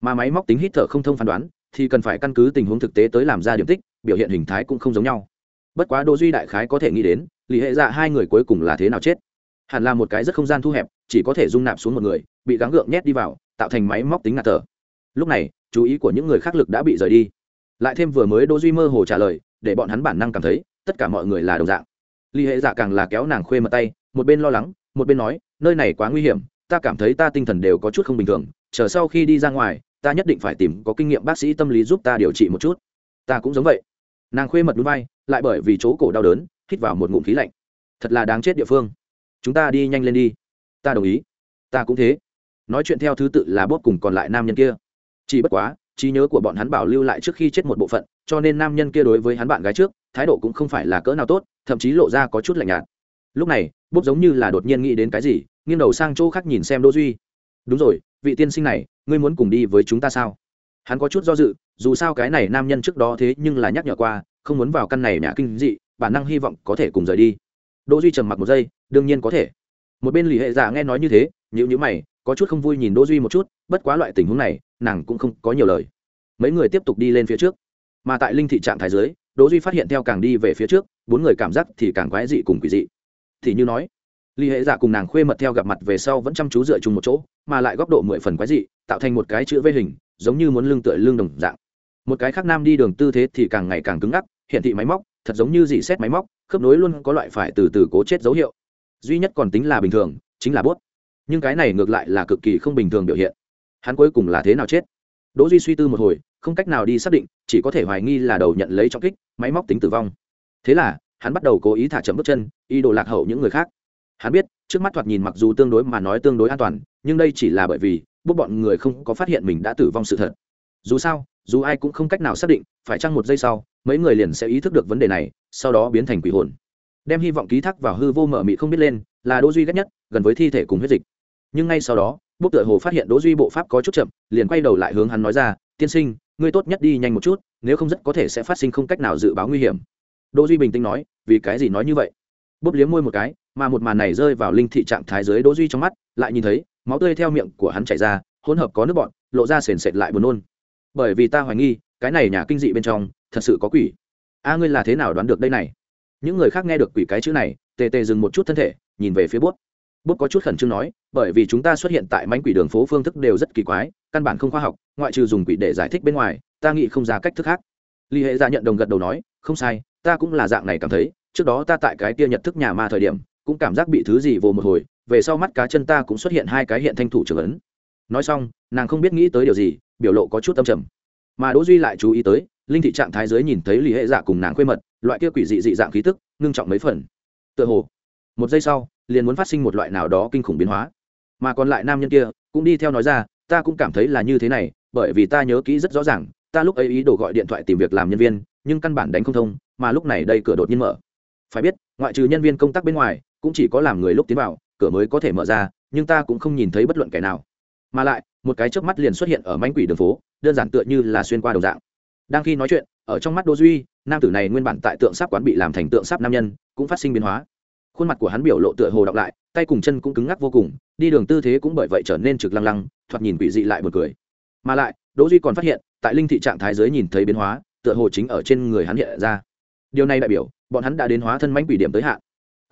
Mà máy móc tính hít thở không thông phán đoán, thì cần phải căn cứ tình huống thực tế tới làm ra điểm tích, biểu hiện hình thái cũng không giống nhau. Bất quá đỗ duy đại khái có thể nghĩ đến, lý hệ dạ hai người cuối cùng là thế nào chết? Hẳn là một cái rất không gian thu hẹp, chỉ có thể dung nạp xuống một người, bị gắng gượng nhét đi vào, tạo thành máy móc tính ngạt thở. Lúc này, chú ý của những người khác lực đã bị rời đi. Lại thêm vừa mới đỗ duy mơ hồ trả lời, để bọn hắn bản năng cảm thấy, tất cả mọi người là đồng dạng. Lý hệ dạ càng là kéo nàng khuê mật tay, một bên lo lắng, một bên nói nơi này quá nguy hiểm, ta cảm thấy ta tinh thần đều có chút không bình thường, chờ sau khi đi ra ngoài, ta nhất định phải tìm có kinh nghiệm bác sĩ tâm lý giúp ta điều trị một chút. Ta cũng giống vậy. Nàng khuê mật núi vai, lại bởi vì chỗ cổ đau đớn, hít vào một ngụm khí lạnh. Thật là đáng chết địa phương. Chúng ta đi nhanh lên đi. Ta đồng ý. Ta cũng thế. Nói chuyện theo thứ tự là bốt cùng còn lại nam nhân kia. Chỉ bất quá, trí nhớ của bọn hắn bảo lưu lại trước khi chết một bộ phận, cho nên nam nhân kia đối với hắn bạn gái trước, thái độ cũng không phải là cỡ nào tốt, thậm chí lộ ra có chút lạnh nhạt. Lúc này bốt giống như là đột nhiên nghĩ đến cái gì nghiêng đầu sang chỗ khác nhìn xem đỗ duy. Đúng rồi vị tiên sinh này ngươi muốn cùng đi với chúng ta sao? Hắn có chút do dự dù sao cái này nam nhân trước đó thế nhưng là nhắc nhở qua không muốn vào căn này nhà kinh dị bản năng hy vọng có thể cùng rời đi. Đỗ duy trầm mặc một giây đương nhiên có thể. Một bên lì hệ giả nghe nói như thế nhíu nhíu mày có chút không vui nhìn đỗ duy một chút bất quá loại tình huống này nàng cũng không có nhiều lời. Mấy người tiếp tục đi lên phía trước. Mà tại linh thị trạng thái dưới, đỗ duy phát hiện theo càng đi về phía trước bốn người cảm giác thì càng quái dị cùng quỷ dị. Thì như nói Lý hệ dạ cùng nàng khuê mật theo gặp mặt về sau vẫn chăm chú dựa chung một chỗ, mà lại góc độ mười phần quái dị, tạo thành một cái chữ V hình, giống như muốn lưng tựa lưng đồng dạng. Một cái khác nam đi đường tư thế thì càng ngày càng cứng ngắc hiện thị máy móc, thật giống như dị xét máy móc, khớp nối luôn có loại phải từ từ cố chết dấu hiệu. Duy nhất còn tính là bình thường, chính là buốt. nhưng cái này ngược lại là cực kỳ không bình thường biểu hiện. Hắn cuối cùng là thế nào chết? Đỗ duy suy tư một hồi, không cách nào đi xác định, chỉ có thể hoài nghi là đầu nhận lấy trọng kích, máy móc tính tử vong. Thế là, hắn bắt đầu cố ý thả chậm bước chân, ý đồ lạc hậu những người khác hắn biết, trước mắt thoạt nhìn mặc dù tương đối mà nói tương đối an toàn, nhưng đây chỉ là bởi vì bút bọn người không có phát hiện mình đã tử vong sự thật. Dù sao, dù ai cũng không cách nào xác định, phải chăng một giây sau, mấy người liền sẽ ý thức được vấn đề này, sau đó biến thành quỷ hồn. Đem hy vọng ký thác vào hư vô mở mị không biết lên, là đỗ duy ghét nhất, gần với thi thể cùng huyết dịch. Nhưng ngay sau đó bút tựa hồ phát hiện đỗ duy bộ pháp có chút chậm, liền quay đầu lại hướng hắn nói ra, tiên sinh, ngươi tốt nhất đi nhanh một chút, nếu không rất có thể sẽ phát sinh không cách nào dự báo nguy hiểm. Đỗ duy bình tĩnh nói, vì cái gì nói như vậy? Bút liếm môi một cái mà một màn này rơi vào linh thị trạng thái dưới đỗ duy trong mắt, lại nhìn thấy, máu tươi theo miệng của hắn chảy ra, hỗn hợp có nước bọt, lộ ra sền sệt lại buồn nôn. Bởi vì ta hoài nghi, cái này nhà kinh dị bên trong, thật sự có quỷ. A, ngươi là thế nào đoán được đây này? Những người khác nghe được quỷ cái chữ này, tê tê dừng một chút thân thể, nhìn về phía bút. Bút có chút khẩn trương nói, bởi vì chúng ta xuất hiện tại mánh quỷ đường phố phương thức đều rất kỳ quái, căn bản không khoa học, ngoại trừ dùng quỷ để giải thích bên ngoài, ta nghĩ không ra cách thức khác. Lý hệ ra nhận đồng gật đầu nói, không sai, ta cũng là dạng này cảm thấy, trước đó ta tại cái kia nhật thức nhà ma thời điểm cũng cảm giác bị thứ gì vồ một hồi, về sau mắt cá chân ta cũng xuất hiện hai cái hiện thanh thủ trưởng ấn. Nói xong, nàng không biết nghĩ tới điều gì, biểu lộ có chút âm trầm. Mà đỗ duy lại chú ý tới, linh thị trạng thái dưới nhìn thấy lý hệ dạ cùng nàng khuê mật, loại kia quỷ dị dị dạng khí tức, ngưng trọng mấy phần. Tựa hồ, một giây sau, liền muốn phát sinh một loại nào đó kinh khủng biến hóa. Mà còn lại nam nhân kia, cũng đi theo nói ra, ta cũng cảm thấy là như thế này, bởi vì ta nhớ kỹ rất rõ ràng, ta lúc ấy ý đồ gọi điện thoại tìm việc làm nhân viên, nhưng căn bản đánh không thông, mà lúc này đây cửa đột nhiên mở. Phải biết, ngoại trừ nhân viên công tác bên ngoài cũng chỉ có làm người lúc tiến vào, cửa mới có thể mở ra, nhưng ta cũng không nhìn thấy bất luận kẻ nào. Mà lại, một cái chớp mắt liền xuất hiện ở manh quỷ đường phố, đơn giản tựa như là xuyên qua đồng dạng. Đang khi nói chuyện, ở trong mắt đô duy, nam tử này nguyên bản tại tượng sáp quán bị làm thành tượng sáp nam nhân, cũng phát sinh biến hóa. Khuôn mặt của hắn biểu lộ tựa hồ đọc lại, tay cùng chân cũng cứng ngắc vô cùng, đi đường tư thế cũng bởi vậy trở nên trực lăng lăng, thoạt nhìn quỷ dị lại một cười. Mà lại, đỗ duy còn phát hiện, tại linh thị trạng thái giới nhìn thấy biến hóa, tựa hồ chính ở trên người hắn hiện ra. Điều này đại biểu, bọn hắn đã đến hóa thân mánh quỷ điểm tới hạn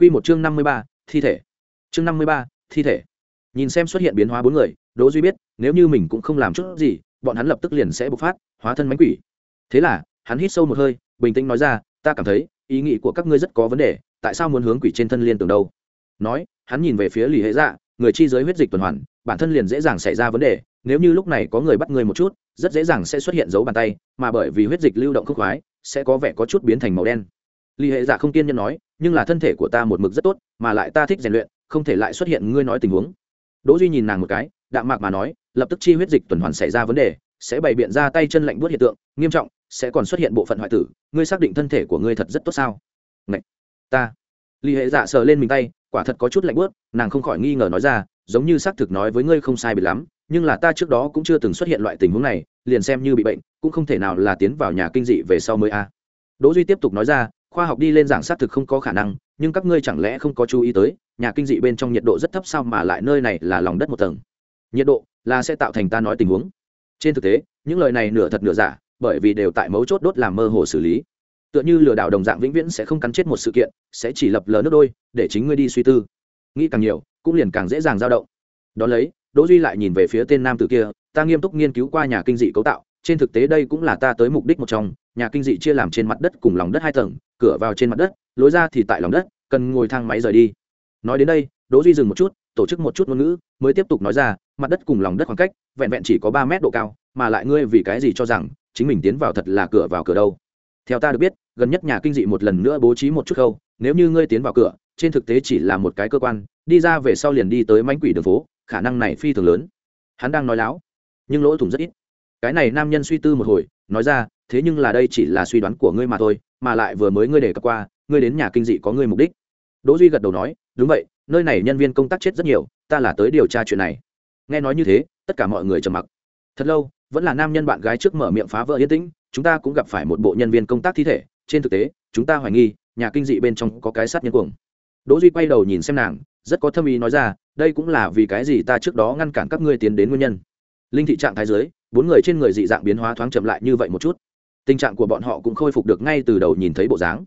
quy một chương năm mươi ba, thi thể. Chương năm mươi ba, thi thể. Nhìn xem xuất hiện biến hóa bốn người đỗ duy biết nếu như mình cũng không làm chút gì bọn hắn lập tức liền sẽ bộc phát hóa thân mãnh quỷ. Thế là hắn hít sâu một hơi bình tĩnh nói ra ta cảm thấy ý nghĩ của các ngươi rất có vấn đề tại sao muốn hướng quỷ trên thân liên tưởng đâu? Nói hắn nhìn về phía lì hệ dạ người chi giới huyết dịch tuần hoàn bản thân liền dễ dàng xảy ra vấn đề nếu như lúc này có người bắt người một chút rất dễ dàng sẽ xuất hiện dấu bàn tay mà bởi vì huyết dịch lưu động không khoái sẽ có vẻ có chút biến thành màu đen. Lì hệ dạ không kiên nhẫn nói nhưng là thân thể của ta một mực rất tốt, mà lại ta thích rèn luyện, không thể lại xuất hiện ngươi nói tình huống. Đỗ duy nhìn nàng một cái, đạm mạc mà nói, lập tức chi huyết dịch tuần hoàn xảy ra vấn đề, sẽ bày biện ra tay chân lạnh buốt hiện tượng, nghiêm trọng, sẽ còn xuất hiện bộ phận hoại tử, ngươi xác định thân thể của ngươi thật rất tốt sao? Ngậy! ta. Ly hệ dạ sờ lên mình tay, quả thật có chút lạnh buốt, nàng không khỏi nghi ngờ nói ra, giống như xác thực nói với ngươi không sai biệt lắm, nhưng là ta trước đó cũng chưa từng xuất hiện loại tình huống này, liền xem như bị bệnh, cũng không thể nào là tiến vào nhà kinh dị về sau mới a. Đỗ duy tiếp tục nói ra khoa học đi lên giảng xác thực không có khả năng, nhưng các ngươi chẳng lẽ không có chú ý tới, nhà kinh dị bên trong nhiệt độ rất thấp sao mà lại nơi này là lòng đất một tầng? Nhiệt độ là sẽ tạo thành ta nói tình huống. Trên thực tế, những lời này nửa thật nửa giả, bởi vì đều tại mấu chốt đốt làm mơ hồ xử lý. Tựa như lừa đảo đồng dạng vĩnh viễn sẽ không cắn chết một sự kiện, sẽ chỉ lập lờ nước đôi, để chính ngươi đi suy tư. Nghĩ càng nhiều, cũng liền càng dễ dàng dao động. Đ ó lấy, đỗ duy lại nhìn về phía tên nam tử kia, ta nghiêm túc nghiên cứu qua nhà kinh dị cấu tạo trên thực tế đây cũng là ta tới mục đích một trong, nhà kinh dị chia làm trên mặt đất cùng lòng đất hai tầng, cửa vào trên mặt đất, lối ra thì tại lòng đất, cần ngồi thang máy rời đi. Nói đến đây, đỗ duy dừng một chút, tổ chức một chút ngôn ngữ, mới tiếp tục nói ra, mặt đất cùng lòng đất khoảng cách, vẹn vẹn chỉ có ba mét độ cao, mà lại ngươi vì cái gì cho rằng, chính mình tiến vào thật là cửa vào cửa đâu? Theo ta được biết, gần nhất nhà kinh dị một lần nữa bố trí một chút khâu, nếu như ngươi tiến vào cửa, trên thực tế chỉ là một cái cơ quan, đi ra về sau liền đi tới mánh quỷ đường phố, khả năng này phi thường lớn. Hắn đang nói láo, nhưng lỗ thủng rất ít cái này nam nhân suy tư một hồi, nói ra, thế nhưng là đây chỉ là suy đoán của ngươi mà thôi, mà lại vừa mới ngươi đề cập qua, ngươi đến nhà kinh dị có ngươi mục đích. Đỗ duy gật đầu nói, đúng vậy, nơi này nhân viên công tác chết rất nhiều, ta là tới điều tra chuyện này. Nghe nói như thế, tất cả mọi người trầm mặc. Thật lâu, vẫn là nam nhân bạn gái trước mở miệng phá vỡ yên tĩnh, chúng ta cũng gặp phải một bộ nhân viên công tác thi thể. Trên thực tế, chúng ta hoài nghi, nhà kinh dị bên trong có cái sát nhân cuồng. Đỗ duy quay đầu nhìn xem nàng, rất có thâm ý nói ra, đây cũng là vì cái gì ta trước đó ngăn cản các ngươi tiến đến nguyên nhân? Linh thị trạng thái giới bốn người trên người dị dạng biến hóa thoáng chậm lại như vậy một chút tình trạng của bọn họ cũng khôi phục được ngay từ đầu nhìn thấy bộ dáng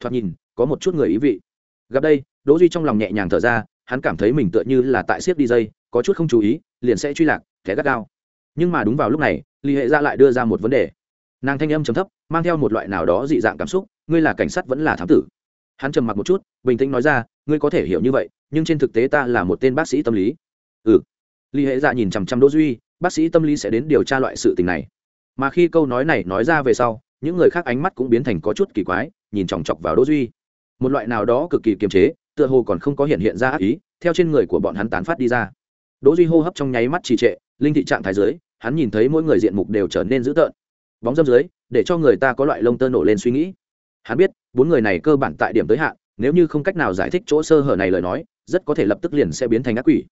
thoạt nhìn có một chút người ý vị gặp đây đỗ duy trong lòng nhẹ nhàng thở ra hắn cảm thấy mình tựa như là tại siết đi dây, có chút không chú ý, liền sẽ truy lạc, thẻ gắt gao. Nhưng mà đúng vào lúc này, lý hệ ra lại đưa ra một vấn đề. Nàng thanh âm trầm thấp, mang theo một loại nào đó dị dạng cảm xúc, ngươi là cảnh sát vẫn là thám tử? Hắn trầm mặc một chút, bình tĩnh nói ra, ngươi có thể hiểu như vậy, nhưng trên thực tế ta là một tên bác sĩ tâm lý. Ừ. Lý hệ dạ nhìn chằm chằm đỗ duy bác sĩ tâm lý sẽ đến điều tra loại sự tình này. Mà khi câu nói này nói ra về sau, những người khác ánh mắt cũng biến thành có chút kỳ quái, nhìn chòng chọc vào đỗ duy. Một loại nào đó cực kỳ kiềm chế, tựa hồ còn không có hiện hiện ra ác ý, theo trên người của bọn hắn tán phát đi ra. Đỗ duy hô hấp trong nháy mắt trì trệ, linh thị trạng thái dưới, hắn nhìn thấy mỗi người diện mục đều trở nên dữ tợn. Bóng dâm dưới, để cho người ta có loại lông tơ nổ lên suy nghĩ. Hắn biết, bốn người này cơ bản tại điểm tới hạn, nếu như không cách nào giải thích chỗ sơ hở này lời nói, rất có thể lập tức liền sẽ biến thành ác quỷ.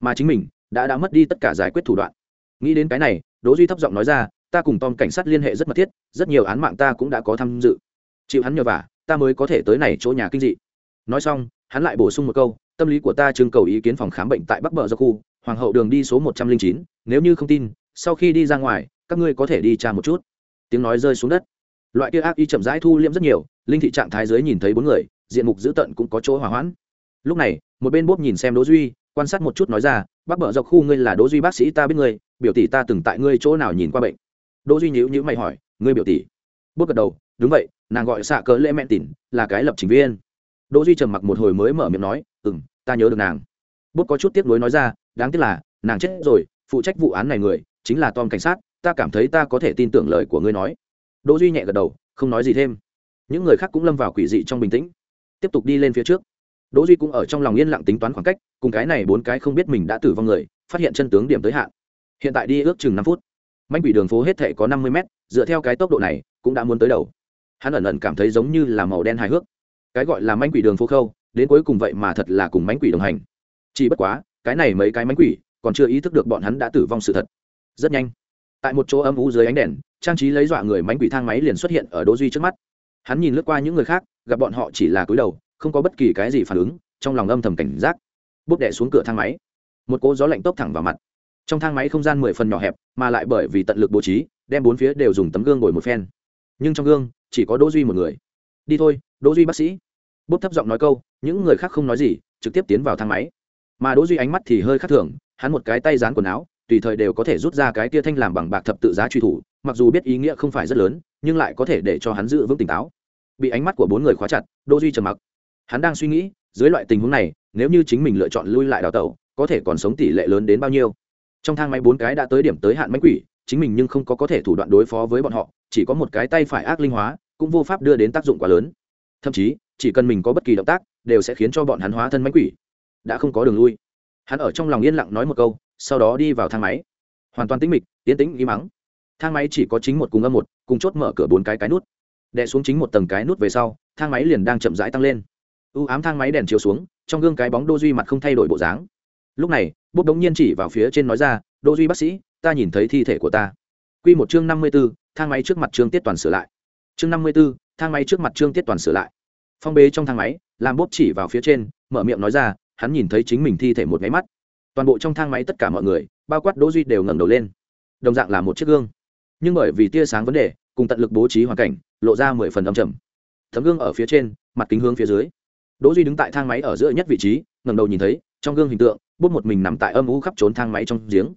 Mà chính mình, đã đã mất đi tất cả giải quyết thủ đoạn nghĩ đến cái này, đỗ duy thấp giọng nói ra, ta cùng tom cảnh sát liên hệ rất mật thiết, rất nhiều án mạng ta cũng đã có tham dự. Chịu hắn nhờ vả, ta mới có thể tới này chỗ nhà kinh dị. Nói xong, hắn lại bổ sung một câu, tâm lý của ta trưng cầu ý kiến phòng khám bệnh tại bắc bờ do khu, hoàng hậu đường đi số một trăm linh chín, nếu như không tin, sau khi đi ra ngoài, các ngươi có thể đi tra một chút. Tiếng nói rơi xuống đất. Loại kia ác y chậm rãi thu liễm rất nhiều, linh thị trạng thái dưới nhìn thấy bốn người, diện mục dữ tợn cũng có chỗ hỏa hoãn. Lúc này, một bên bốp nhìn xem đỗ duy, quan sát một chút nói ra bác bờ dọc khu ngươi là đỗ duy bác sĩ ta biết ngươi biểu tỷ ta từng tại ngươi chỗ nào nhìn qua bệnh. Đỗ duy nhíu nhíu mày hỏi, ngươi biểu tỷ? Bút gật đầu, đúng vậy, nàng gọi xạ cỡ lễ mẹn tỉn, là cái lập trình viên. Đỗ duy trầm mặc một hồi mới mở miệng nói, ừm, ta nhớ được nàng. Bút có chút tiếc nuối nói ra, đáng tiếc là, nàng chết rồi, phụ trách vụ án này người, chính là tom cảnh sát, ta cảm thấy ta có thể tin tưởng lời của ngươi nói. Đỗ duy nhẹ gật đầu, không nói gì thêm. Những người khác cũng lâm vào quỷ dị trong bình tĩnh. Tiếp tục đi lên phía trước. Đỗ duy cũng ở trong lòng yên lặng tính toán khoảng cách, cùng cái này bốn cái không biết mình đã tử vong người, phát hiện chân tướng điểm tới hạn hiện tại đi ước chừng năm phút. Manh quỷ đường phố hết thể có năm mươi mét, dựa theo cái tốc độ này, cũng đã muốn tới đầu. Hắn ẩn ẩn cảm thấy giống như là màu đen hài hước. Cái gọi là manh quỷ đường phố khâu, đến cuối cùng vậy mà thật là cùng mánh quỷ đồng hành. Chỉ bất quá, cái này mấy cái mánh quỷ, còn chưa ý thức được bọn hắn đã tử vong sự thật. Rất nhanh, tại một chỗ âm u dưới ánh đèn, trang trí lấy dọa người mánh quỷ thang máy liền xuất hiện ở đỗ duy trước mắt. Hắn nhìn lướt qua những người khác, gặp bọn họ chỉ là cúi đầu, không có bất kỳ cái gì phản ứng, trong lòng âm thầm cảnh giác. Bút đẻ xuống cửa thang máy. Một cỗ gió lạnh tốc thẳng vào mặt trong thang máy không gian mười phần nhỏ hẹp, mà lại bởi vì tận lực bố trí, đem bốn phía đều dùng tấm gương ngồi một phen. Nhưng trong gương, chỉ có đỗ duy một người. Đi thôi, đỗ duy bác sĩ. Bút thấp giọng nói câu, những người khác không nói gì, trực tiếp tiến vào thang máy. Mà đỗ duy ánh mắt thì hơi khác thường, hắn một cái tay dán quần áo, tùy thời đều có thể rút ra cái tia thanh làm bằng bạc thập tự giá truy thủ, mặc dù biết ý nghĩa không phải rất lớn, nhưng lại có thể để cho hắn giữ vững tỉnh táo. Bị ánh mắt của bốn người khóa chặt, đỗ duy trầm mặc. Hắn đang suy nghĩ, dưới loại tình huống này, nếu như chính mình lựa chọn lui lại đào tẩu, có thể còn sống tỷ lệ lớn đến bao nhiêu? Trong thang máy bốn cái đã tới điểm tới hạn mánh quỷ, chính mình nhưng không có có thể thủ đoạn đối phó với bọn họ, chỉ có một cái tay phải ác linh hóa, cũng vô pháp đưa đến tác dụng quá lớn. Thậm chí, chỉ cần mình có bất kỳ động tác, đều sẽ khiến cho bọn hắn hóa thân mánh quỷ. Đã không có đường lui. Hắn ở trong lòng yên lặng nói một câu, sau đó đi vào thang máy. Hoàn toàn tĩnh mịch tiến tĩnh, im mắng thang máy chỉ có chính một cùng âm một, cùng chốt mở cửa bốn cái cái nút. Đè xuống chính một tầng cái nút về sau, thang máy liền đang chậm rãi tăng lên. U ám thang máy đèn chiếu xuống, trong gương cái bóng đô duy mặt không thay đổi bộ dáng. Lúc này bút đống nhiên chỉ vào phía trên nói ra, Đỗ duy bác sĩ, ta nhìn thấy thi thể của ta. Q một chương năm mươi b ố thang máy trước mặt trương tiết toàn sửa lại. Chương năm mươi b ố thang máy trước mặt trương tiết toàn sửa lại. Phong bế trong thang máy, làm bốp chỉ vào phía trên, mở miệng nói ra, hắn nhìn thấy chính mình thi thể một máy mắt. Toàn bộ trong thang máy tất cả mọi người, bao quát đỗ duy đều ngẩng đầu lên. Đồng dạng là một chiếc gương. Nhưng bởi vì tia sáng vấn đề, cùng tận lực bố trí hoàn cảnh, lộ ra mười phần âm trầm. Tấm gương ở phía trên, mặt kính hướng phía dưới. Đỗ duy đứng tại thang máy ở giữa nhất vị trí, ngẩng đầu nhìn thấy trong gương hình tượng, bút một mình nằm tại âm u khắp trốn thang máy trong giếng.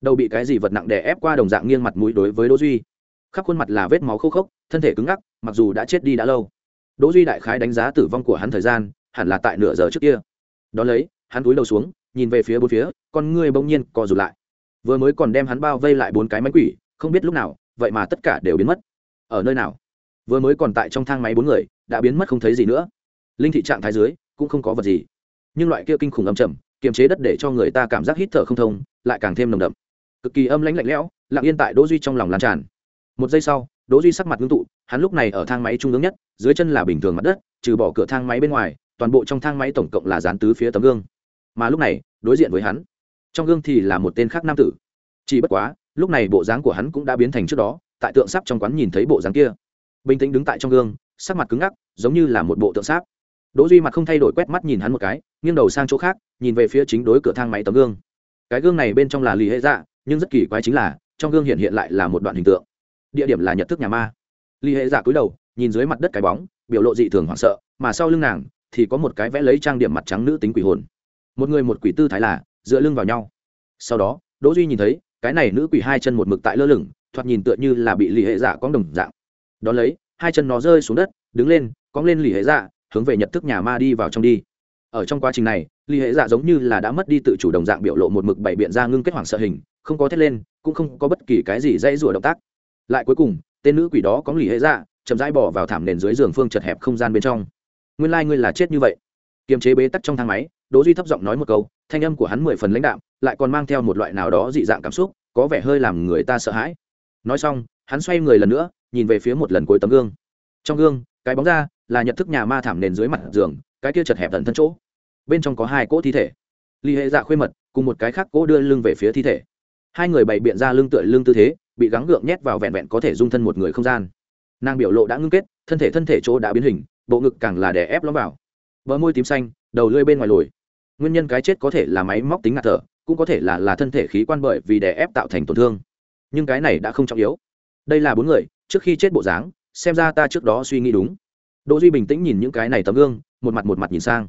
Đầu bị cái gì vật nặng đè ép qua đồng dạng nghiêng mặt mũi đối với đỗ duy. Khắp khuôn mặt là vết máu khô khốc, thân thể cứng ngắc, mặc dù đã chết đi đã lâu. Đỗ duy đại khái đánh giá tử vong của hắn thời gian, hẳn là tại nửa giờ trước kia. Đó lấy, hắn cúi đầu xuống, nhìn về phía bốn phía, con ngươi bỗng nhiên co rụt lại. Vừa mới còn đem hắn bao vây lại bốn cái máy quỷ, không biết lúc nào, vậy mà tất cả đều biến mất. Ở nơi nào? Vừa mới còn tại trong thang máy bốn người, đã biến mất không thấy gì nữa. Linh thị trạng thái dưới, cũng không có vật gì nhưng loại kia kinh khủng âm trầm, kiềm chế đất để cho người ta cảm giác hít thở không thông, lại càng thêm nồng đậm. Cực kỳ âm lãnh lạnh lẽo, lặng yên tại đỗ duy trong lòng lan tràn. Một giây sau, đỗ duy sắc mặt ngưng tụ, hắn lúc này ở thang máy trung ương nhất, dưới chân là bình thường mặt đất, trừ bỏ cửa thang máy bên ngoài, toàn bộ trong thang máy tổng cộng là dán tứ phía tấm gương. Mà lúc này, đối diện với hắn, trong gương thì là một tên khác nam tử. Chỉ bất quá, lúc này bộ dáng của hắn cũng đã biến thành trước đó, tại tượng sáp trong quán nhìn thấy bộ dáng kia. Bình tĩnh đứng tại trong gương, sắc mặt cứng ngắc, giống như là một bộ tượng sáp đỗ duy mặt không thay đổi quét mắt nhìn hắn một cái, nghiêng đầu sang chỗ khác, nhìn về phía chính đối cửa thang máy tấm gương. Cái gương này bên trong là lì hệ dạ nhưng rất kỳ quái chính là, trong gương hiện hiện lại là một đoạn hình tượng. Địa điểm là nhật thức nhà ma. Lý hệ dạ cúi đầu, nhìn dưới mặt đất cái bóng, biểu lộ dị thường hoảng sợ, mà sau lưng nàng thì có một cái vẽ lấy trang điểm mặt trắng nữ tính quỷ hồn. Một người một quỷ tư thái là dựa lưng vào nhau. Sau đó, đỗ duy nhìn thấy, cái này nữ quỷ hai chân một mực tại lơ lửng, thoạt nhìn tựa như là bị lì hệ dạ cong đồng dạng. Đó lấy, hai chân nó rơi xuống đất, đứng lên cong lên lì hệ dạ hướng về nhận thức nhà ma đi vào trong đi. Ở trong quá trình này lì hệ dạ giống như là đã mất đi tự chủ đồng dạng biểu lộ một mực bảy biện ra ngưng kết hoàng sợ hình, không có thét lên, cũng không có bất kỳ cái gì dãy rủa động tác. Lại cuối cùng, tên nữ quỷ đó có lì hệ dạ chậm rãi bỏ vào thảm nền dưới giường phương chật hẹp không gian bên trong. Nguyên lai、like、ngươi là chết như vậy. Kiềm chế bế tắc trong thang máy, đỗ duy thấp giọng nói một câu, thanh âm của hắn mười phần lãnh đạm, lại còn mang theo một loại nào đó dị dạng cảm xúc, có vẻ hơi làm người ta sợ hãi. Nói xong, hắn xoay người lần nữa, nhìn về phía một lần cuối tấm gương. Trong gương cái bóng ra là nhận thức nhà ma thảm nền dưới mặt giường, cái kia chật hẹp tận thân chỗ. Bên trong có hai cỗ thi thể. Ly hệ dạ khuê mật, cùng một cái khác cỗ đưa lưng về phía thi thể. Hai người bày biện ra lưng tựa lưng tư thế, bị gắng gượng nhét vào vẹn vẹn có thể dung thân một người không gian. Nàng biểu lộ đã ngưng kết, thân thể thân thể chỗ đã biến hình, bộ ngực càng là đè ép lõm vào. Bờ môi tím xanh, đầu lưỡi bên ngoài lồi. Nguyên nhân cái chết có thể là máy móc tính ngạt thở, cũng có thể là là thân thể khí quan bởi vì đè ép tạo thành tổn thương. Nhưng cái này đã không trọng yếu. Đây là bốn người, trước khi chết bộ dáng xem ra ta trước đó suy nghĩ đúng. Đỗ duy bình tĩnh nhìn những cái này tấm gương, một mặt một mặt nhìn sang.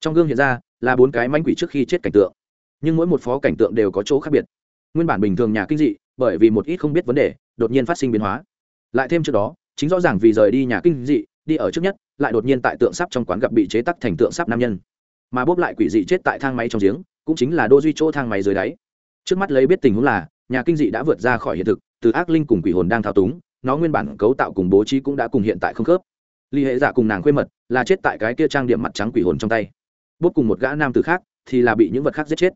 Trong gương hiện ra là bốn cái manh quỷ trước khi chết cảnh tượng, nhưng mỗi một phó cảnh tượng đều có chỗ khác biệt. Nguyên bản bình thường nhà kinh dị, bởi vì một ít không biết vấn đề, đột nhiên phát sinh biến hóa. Lại thêm trước đó, chính rõ ràng vì rời đi nhà kinh dị, đi ở trước nhất, lại đột nhiên tại tượng sắp trong quán gặp bị chế tắc thành tượng sắp nam nhân. Mà bốp lại quỷ dị chết tại thang máy trong giếng, cũng chính là đô duy chỗ thang máy dưới đáy. Trước mắt lấy biết tình huống là, nhà kinh dị đã vượt ra khỏi hiện thực, từ ác linh cùng quỷ hồn đang thao túng nó nguyên bản cấu tạo cùng bố trí cũng đã cùng hiện tại không khớp. Ly hệ giả cùng nàng khuê mật, là chết tại cái kia trang điểm mặt trắng quỷ hồn trong tay. Bốt cùng một gã nam từ khác thì là bị những vật khác giết chết.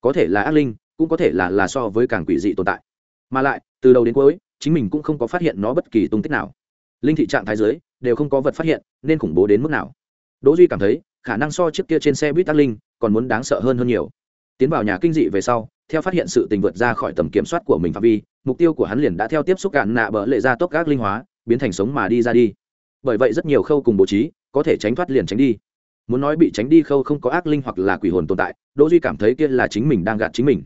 Có thể là ác linh, cũng có thể là là so với càng quỷ dị tồn tại. Mà lại, từ đầu đến cuối, chính mình cũng không có phát hiện nó bất kỳ tung tích nào. Linh thị trạng thái giới đều không có vật phát hiện, nên khủng bố đến mức nào. Đỗ duy cảm thấy, khả năng so trước kia trên xe buýt ác linh, còn muốn đáng sợ hơn hơn nhiều. Tiến vào nhà kinh dị về sau theo phát hiện sự tình vượt ra khỏi tầm kiểm soát của mình phạm vi, mục tiêu của hắn liền đã theo tiếp xúc cạn nạ bỡ lệ ra tốc gác linh hóa, biến thành sống mà đi ra đi. Bởi vậy rất nhiều khâu cùng bố trí, có thể tránh thoát liền tránh đi. Muốn nói bị tránh đi khâu không có ác linh hoặc là quỷ hồn tồn tại, đỗ duy cảm thấy kia là chính mình đang gạt chính mình.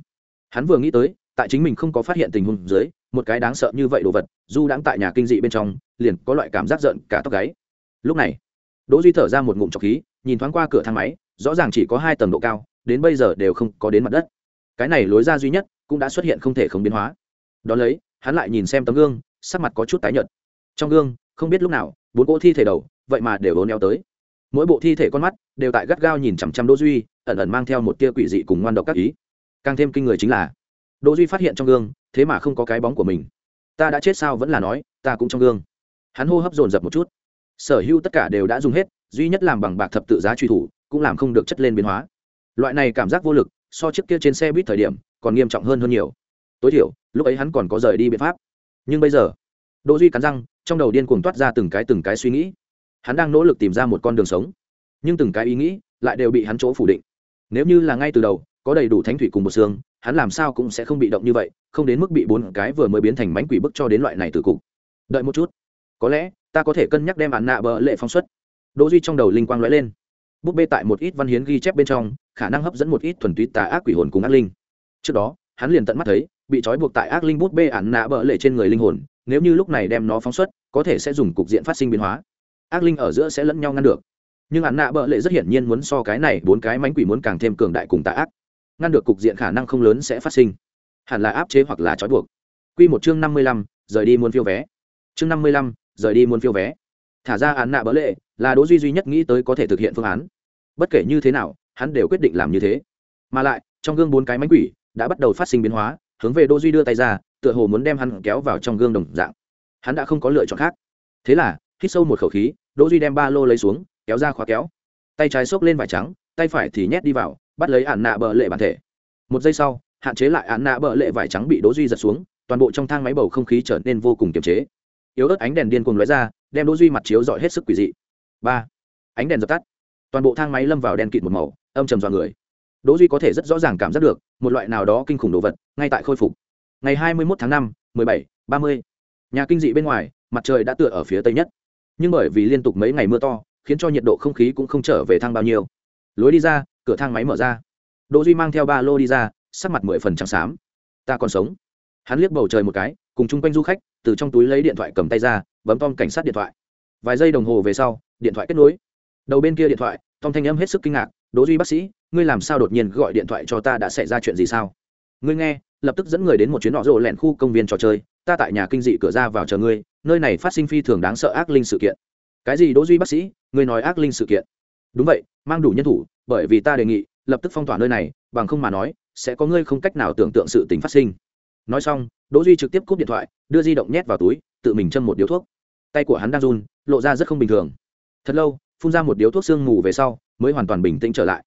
Hắn vừa nghĩ tới, tại chính mình không có phát hiện tình huống dưới, một cái đáng sợ như vậy đồ vật du đãng tại nhà kinh dị bên trong, liền có loại cảm giác giận cả tóc gáy. Lúc này, đỗ duy thở ra một ngụm trọc khí, nhìn thoáng qua cửa thang máy, rõ ràng chỉ có hai tầng độ cao, đến bây giờ đều không có đến mặt đất cái này lối ra duy nhất cũng đã xuất hiện không thể không biến hóa. Đ ó lấy, hắn lại nhìn xem tấm gương, sắc mặt có chút tái nhợt. Trong gương, không biết lúc nào, bốn cỗ thi thể đầu, vậy mà đều ốn éo tới. Mỗi bộ thi thể con mắt đều tại gắt gao nhìn chằm chằm đỗ duy, ẩn ẩn mang theo một tia quỷ dị cùng ngoan độc các ý. Càng thêm kinh người chính là, đỗ duy phát hiện trong gương, thế mà không có cái bóng của mình. Ta đã chết sao vẫn là nói, ta cũng trong gương. Hắn hô hấp dồn dập một chút. Sở hữu tất cả đều đã dùng hết, duy nhất làm bằng bạc thập tự giá truy thủ, cũng làm không được chất lên biến hóa. Loại này cảm giác vô lực so trước kia trên xe buýt thời điểm, còn nghiêm trọng hơn hơn nhiều. Tối thiểu, lúc ấy hắn còn có rời đi biện pháp. Nhưng bây giờ, đỗ duy cắn răng, trong đầu điên cuồng toát ra từng cái từng cái suy nghĩ. Hắn đang nỗ lực tìm ra một con đường sống. Nhưng từng cái ý nghĩ lại đều bị hắn chỗ phủ định. Nếu như là ngay từ đầu, có đầy đủ thánh thủy cùng một xương, hắn làm sao cũng sẽ không bị động như vậy, không đến mức bị bốn cái vừa mới biến thành mánh quỷ bức cho đến loại này từ cục. Đợi một chút. Có lẽ, ta có thể cân nhắc đem án nạ bờ lệ phong xuất. Đỗ duy trong đầu linh quang lóe lên bút bê tại một ít văn hiến ghi chép bên trong, khả năng hấp dẫn một ít thuần túy tà ác quỷ hồn cùng ác linh. Trước đó, hắn liền tận mắt thấy, bị trói buộc tại ác linh bút bê ản nạ bỡ lệ trên người linh hồn, nếu như lúc này đem nó phóng xuất, có thể sẽ dùng cục diện phát sinh biến hóa. Ác linh ở giữa sẽ lẫn nhau ngăn được. Nhưng ản nạ bỡ lệ rất hiển nhiên muốn so cái này bốn cái mánh quỷ muốn càng thêm cường đại cùng tà ác. Ngăn được cục diện khả năng không lớn sẽ phát sinh. Hẳn là áp chế hoặc là trói buộc. Q một chương năm mươi lăm, rời đi muốn phiêu vé. Chương năm mươi lăm, rời đi muốn phiêu vé. Thả ra án nạ bỡ lệ là đỗ duy duy nhất nghĩ tới có thể thực hiện phương án bất kể như thế nào, hắn đều quyết định làm như thế. Mà lại, trong gương bốn cái mánh quỷ đã bắt đầu phát sinh biến hóa, hướng về đỗ duy đưa tay ra, tựa hồ muốn đem hắn kéo vào trong gương đồng dạng. Hắn đã không có lựa chọn khác. Thế là, hít sâu một khẩu khí, đỗ duy đem ba lô lấy xuống, kéo ra khóa kéo. Tay trái xốc lên vải trắng, tay phải thì nhét đi vào, bắt lấy ạn nạ bờ lệ bản thể. Một giây sau, hạn chế lại ạn nạ bờ lệ vải trắng bị đỗ duy giật xuống, toàn bộ trong thang máy bầu không khí trở nên vô cùng kiềm chế. Yếu ớt ánh đèn điên cuồng lóe ra, đem đỗ duy mặt chiếu dọi hết sức quỷ dị. Ba. Ánh đèn dập tắt toàn bộ thang máy lâm vào đen kịt một màu âm trầm dọa người. Đỗ duy có thể rất rõ ràng cảm giác được một loại nào đó kinh khủng đồ vật ngay tại khôi phục. Ngày 21 tháng 5, 17, 30. nhà kinh dị bên ngoài mặt trời đã tựa ở phía tây nhất. Nhưng bởi vì liên tục mấy ngày mưa to khiến cho nhiệt độ không khí cũng không trở về thang bao nhiêu. Lối đi ra cửa thang máy mở ra. Đỗ duy mang theo ba lô đi ra sắc mặt mười phần trắng xám. Ta còn sống. Hắn liếc bầu trời một cái cùng chung quanh du khách từ trong túi lấy điện thoại cầm tay ra bấm tom cảnh sát điện thoại. Vài giây đồng hồ về sau điện thoại kết nối đầu bên kia điện thoại, tom thanh âm hết sức kinh ngạc, đỗ duy bác sĩ, ngươi làm sao đột nhiên gọi điện thoại cho ta đã xảy ra chuyện gì sao? Ngươi nghe, lập tức dẫn người đến một chuyến nọ rộ lẹn khu công viên trò chơi, ta tại nhà kinh dị cửa ra vào chờ ngươi, nơi này phát sinh phi thường đáng sợ ác linh sự kiện. Cái gì, đỗ duy bác sĩ? Ngươi nói ác linh sự kiện? Đúng vậy, mang đủ nhân thủ, bởi vì ta đề nghị, lập tức phong tỏa nơi này, bằng không mà nói, sẽ có ngươi không cách nào tưởng tượng sự tình phát sinh. Nói xong, đỗ duy trực tiếp cúp điện thoại, đưa di động nhét vào túi, tự mình châm một điếu thuốc. Tay của hắn đang run, lộ ra rất không bình thường. Thật lâu phun ra một điếu thuốc sương mù về sau, mới hoàn toàn bình tĩnh trở lại.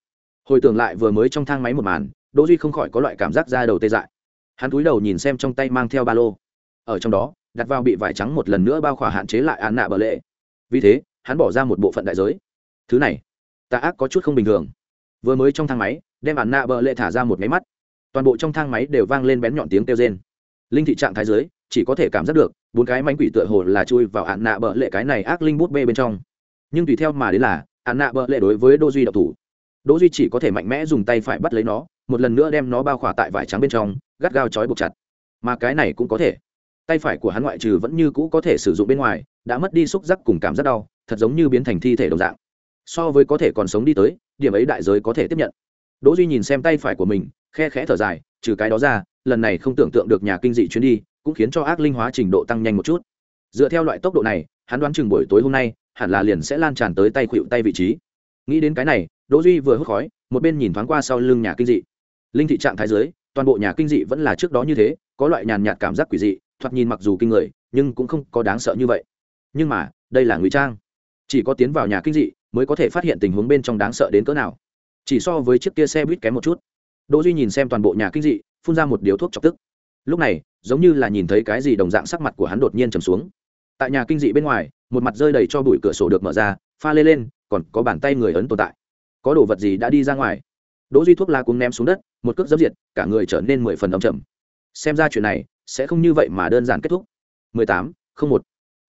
Hồi tưởng lại vừa mới trong thang máy một màn, đỗ duy không khỏi có loại cảm giác da đầu tê dại. Hắn cúi đầu nhìn xem trong tay mang theo ba lô. Ở trong đó, đặt vào bị vải trắng một lần nữa bao khỏa hạn chế lại án nạ bờ lệ. Vì thế, hắn bỏ ra một bộ phận đại giới. Thứ này, tà ác có chút không bình thường. Vừa mới trong thang máy, đem án nạ bờ lệ thả ra một máy mắt. Toàn bộ trong thang máy đều vang lên bén nhọn tiếng kêu rên. Linh thị trạng thái giới, chỉ có thể cảm giác được, bốn cái mánh quỷ tựa hồ là chui vào án nạ bờ lệ cái này ác linh bút bê bên trong nhưng tùy theo mà đến là án nạ bợ lệ đối với đô duy độc thủ. Đỗ duy chỉ có thể mạnh mẽ dùng tay phải bắt lấy nó, một lần nữa đem nó bao khỏa tại vải trắng bên trong, gắt gao trói buộc chặt. Mà cái này cũng có thể. Tay phải của hắn ngoại trừ vẫn như cũ có thể sử dụng bên ngoài, đã mất đi xúc giác cùng cảm giác đau, thật giống như biến thành thi thể đồng dạng. So với có thể còn sống đi tới, điểm ấy đại giới có thể tiếp nhận. Đỗ duy nhìn xem tay phải của mình, khe khẽ thở dài, trừ cái đó ra, lần này không tưởng tượng được nhà kinh dị chuyến đi, cũng khiến cho ác linh hóa trình độ tăng nhanh một chút. Dựa theo loại tốc độ này, hắn đoán chừng buổi tối hôm nay hẳn là liền sẽ lan tràn tới tay khuỵu tay vị trí. Nghĩ đến cái này, đỗ duy vừa hút khói, một bên nhìn thoáng qua sau lưng nhà kinh dị. Linh thị trạng thái dưới, toàn bộ nhà kinh dị vẫn là trước đó như thế, có loại nhàn nhạt cảm giác quỷ dị, thoạt nhìn mặc dù kinh người, nhưng cũng không có đáng sợ như vậy. Nhưng mà, đây là ngụy trang. Chỉ có tiến vào nhà kinh dị mới có thể phát hiện tình huống bên trong đáng sợ đến cỡ nào. Chỉ so với chiếc kia xe buýt kém một chút. Đỗ duy nhìn xem toàn bộ nhà kinh dị, phun ra một điếu thuốc chọc tức. Lúc này, giống như là nhìn thấy cái gì đồng dạng sắc mặt của hắn đột nhiên trầm xuống. Tại nhà kinh dị bên ngoài một mặt rơi đầy cho bụi cửa sổ được mở ra pha lê lên còn có bàn tay người ấn tồn tại. Có đồ vật gì đã đi ra ngoài? Đỗ duy thuốc lá cũng ném xuống đất một cước dẫm diệt cả người trở nên mười phần âm trầm. Xem ra chuyện này sẽ không như vậy mà đơn giản kết thúc. 18, không một.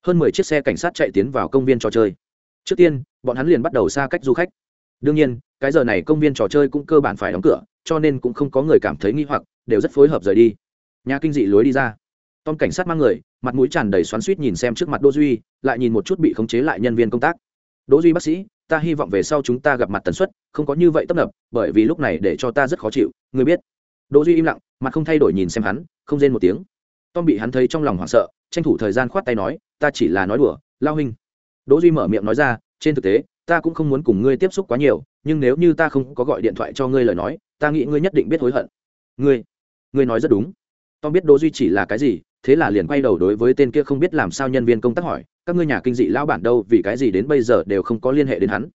Hơn mười chiếc xe cảnh sát chạy tiến vào công viên trò chơi. Trước tiên bọn hắn liền bắt đầu xa cách du khách. Đương nhiên cái giờ này công viên trò chơi cũng cơ bản phải đóng cửa cho nên cũng không có người cảm thấy nghi hoặc đều rất phối hợp rời đi. Nhà kinh dị lối đi ra tom cảnh sát mang người, mặt mũi tràn đầy xoắn suýt nhìn xem trước mặt đỗ duy, lại nhìn một chút bị khống chế lại nhân viên công tác. Đỗ duy bác sĩ, ta hy vọng về sau chúng ta gặp mặt tần suất, không có như vậy tấp nập, bởi vì lúc này để cho ta rất khó chịu người biết. Đỗ duy im lặng, mặt không thay đổi nhìn xem hắn, không rên một tiếng. Tom bị hắn thấy trong lòng hoảng sợ, tranh thủ thời gian khoát tay nói, ta chỉ là nói đùa, lao huynh. Đỗ duy mở miệng nói ra, trên thực tế, ta cũng không muốn cùng ngươi tiếp xúc quá nhiều, nhưng nếu như ta không có gọi điện thoại cho ngươi lời nói, ta nghĩ ngươi nhất định biết hối hận. Ngươi ngươi nói rất đúng. Tom biết đỗ duy chỉ là cái gì thế là liền quay đầu đối với tên kia không biết làm sao nhân viên công tác hỏi, các ngươi nhà kinh dị lão bản đâu, vì cái gì đến bây giờ đều không có liên hệ đến hắn?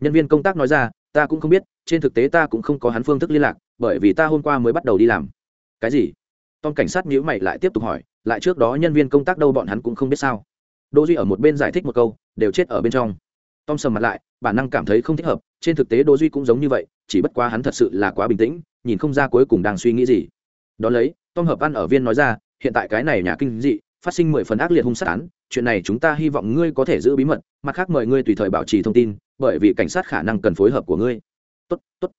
Nhân viên công tác nói ra, ta cũng không biết, trên thực tế ta cũng không có hắn phương thức liên lạc, bởi vì ta hôm qua mới bắt đầu đi làm. Cái gì? Tom cảnh sát nhữ mày lại tiếp tục hỏi, lại trước đó nhân viên công tác đâu bọn hắn cũng không biết sao? Đỗ duy ở một bên giải thích một câu, đều chết ở bên trong. Tom sầm mặt lại, bản năng cảm thấy không thích hợp, trên thực tế đỗ duy cũng giống như vậy, chỉ bất quá hắn thật sự là quá bình tĩnh, nhìn không ra cuối cùng đang suy nghĩ gì. Đó lấy, tom hợp ăn ở viên nói ra hiện tại cái này nhà kinh dị, phát sinh mười phần ác liệt hung sát án, chuyện này chúng ta hy vọng ngươi có thể giữ bí mật, mặt khác mời ngươi tùy thời bảo trì thông tin, bởi vì cảnh sát khả năng cần phối hợp của ngươi. Tốt tốt.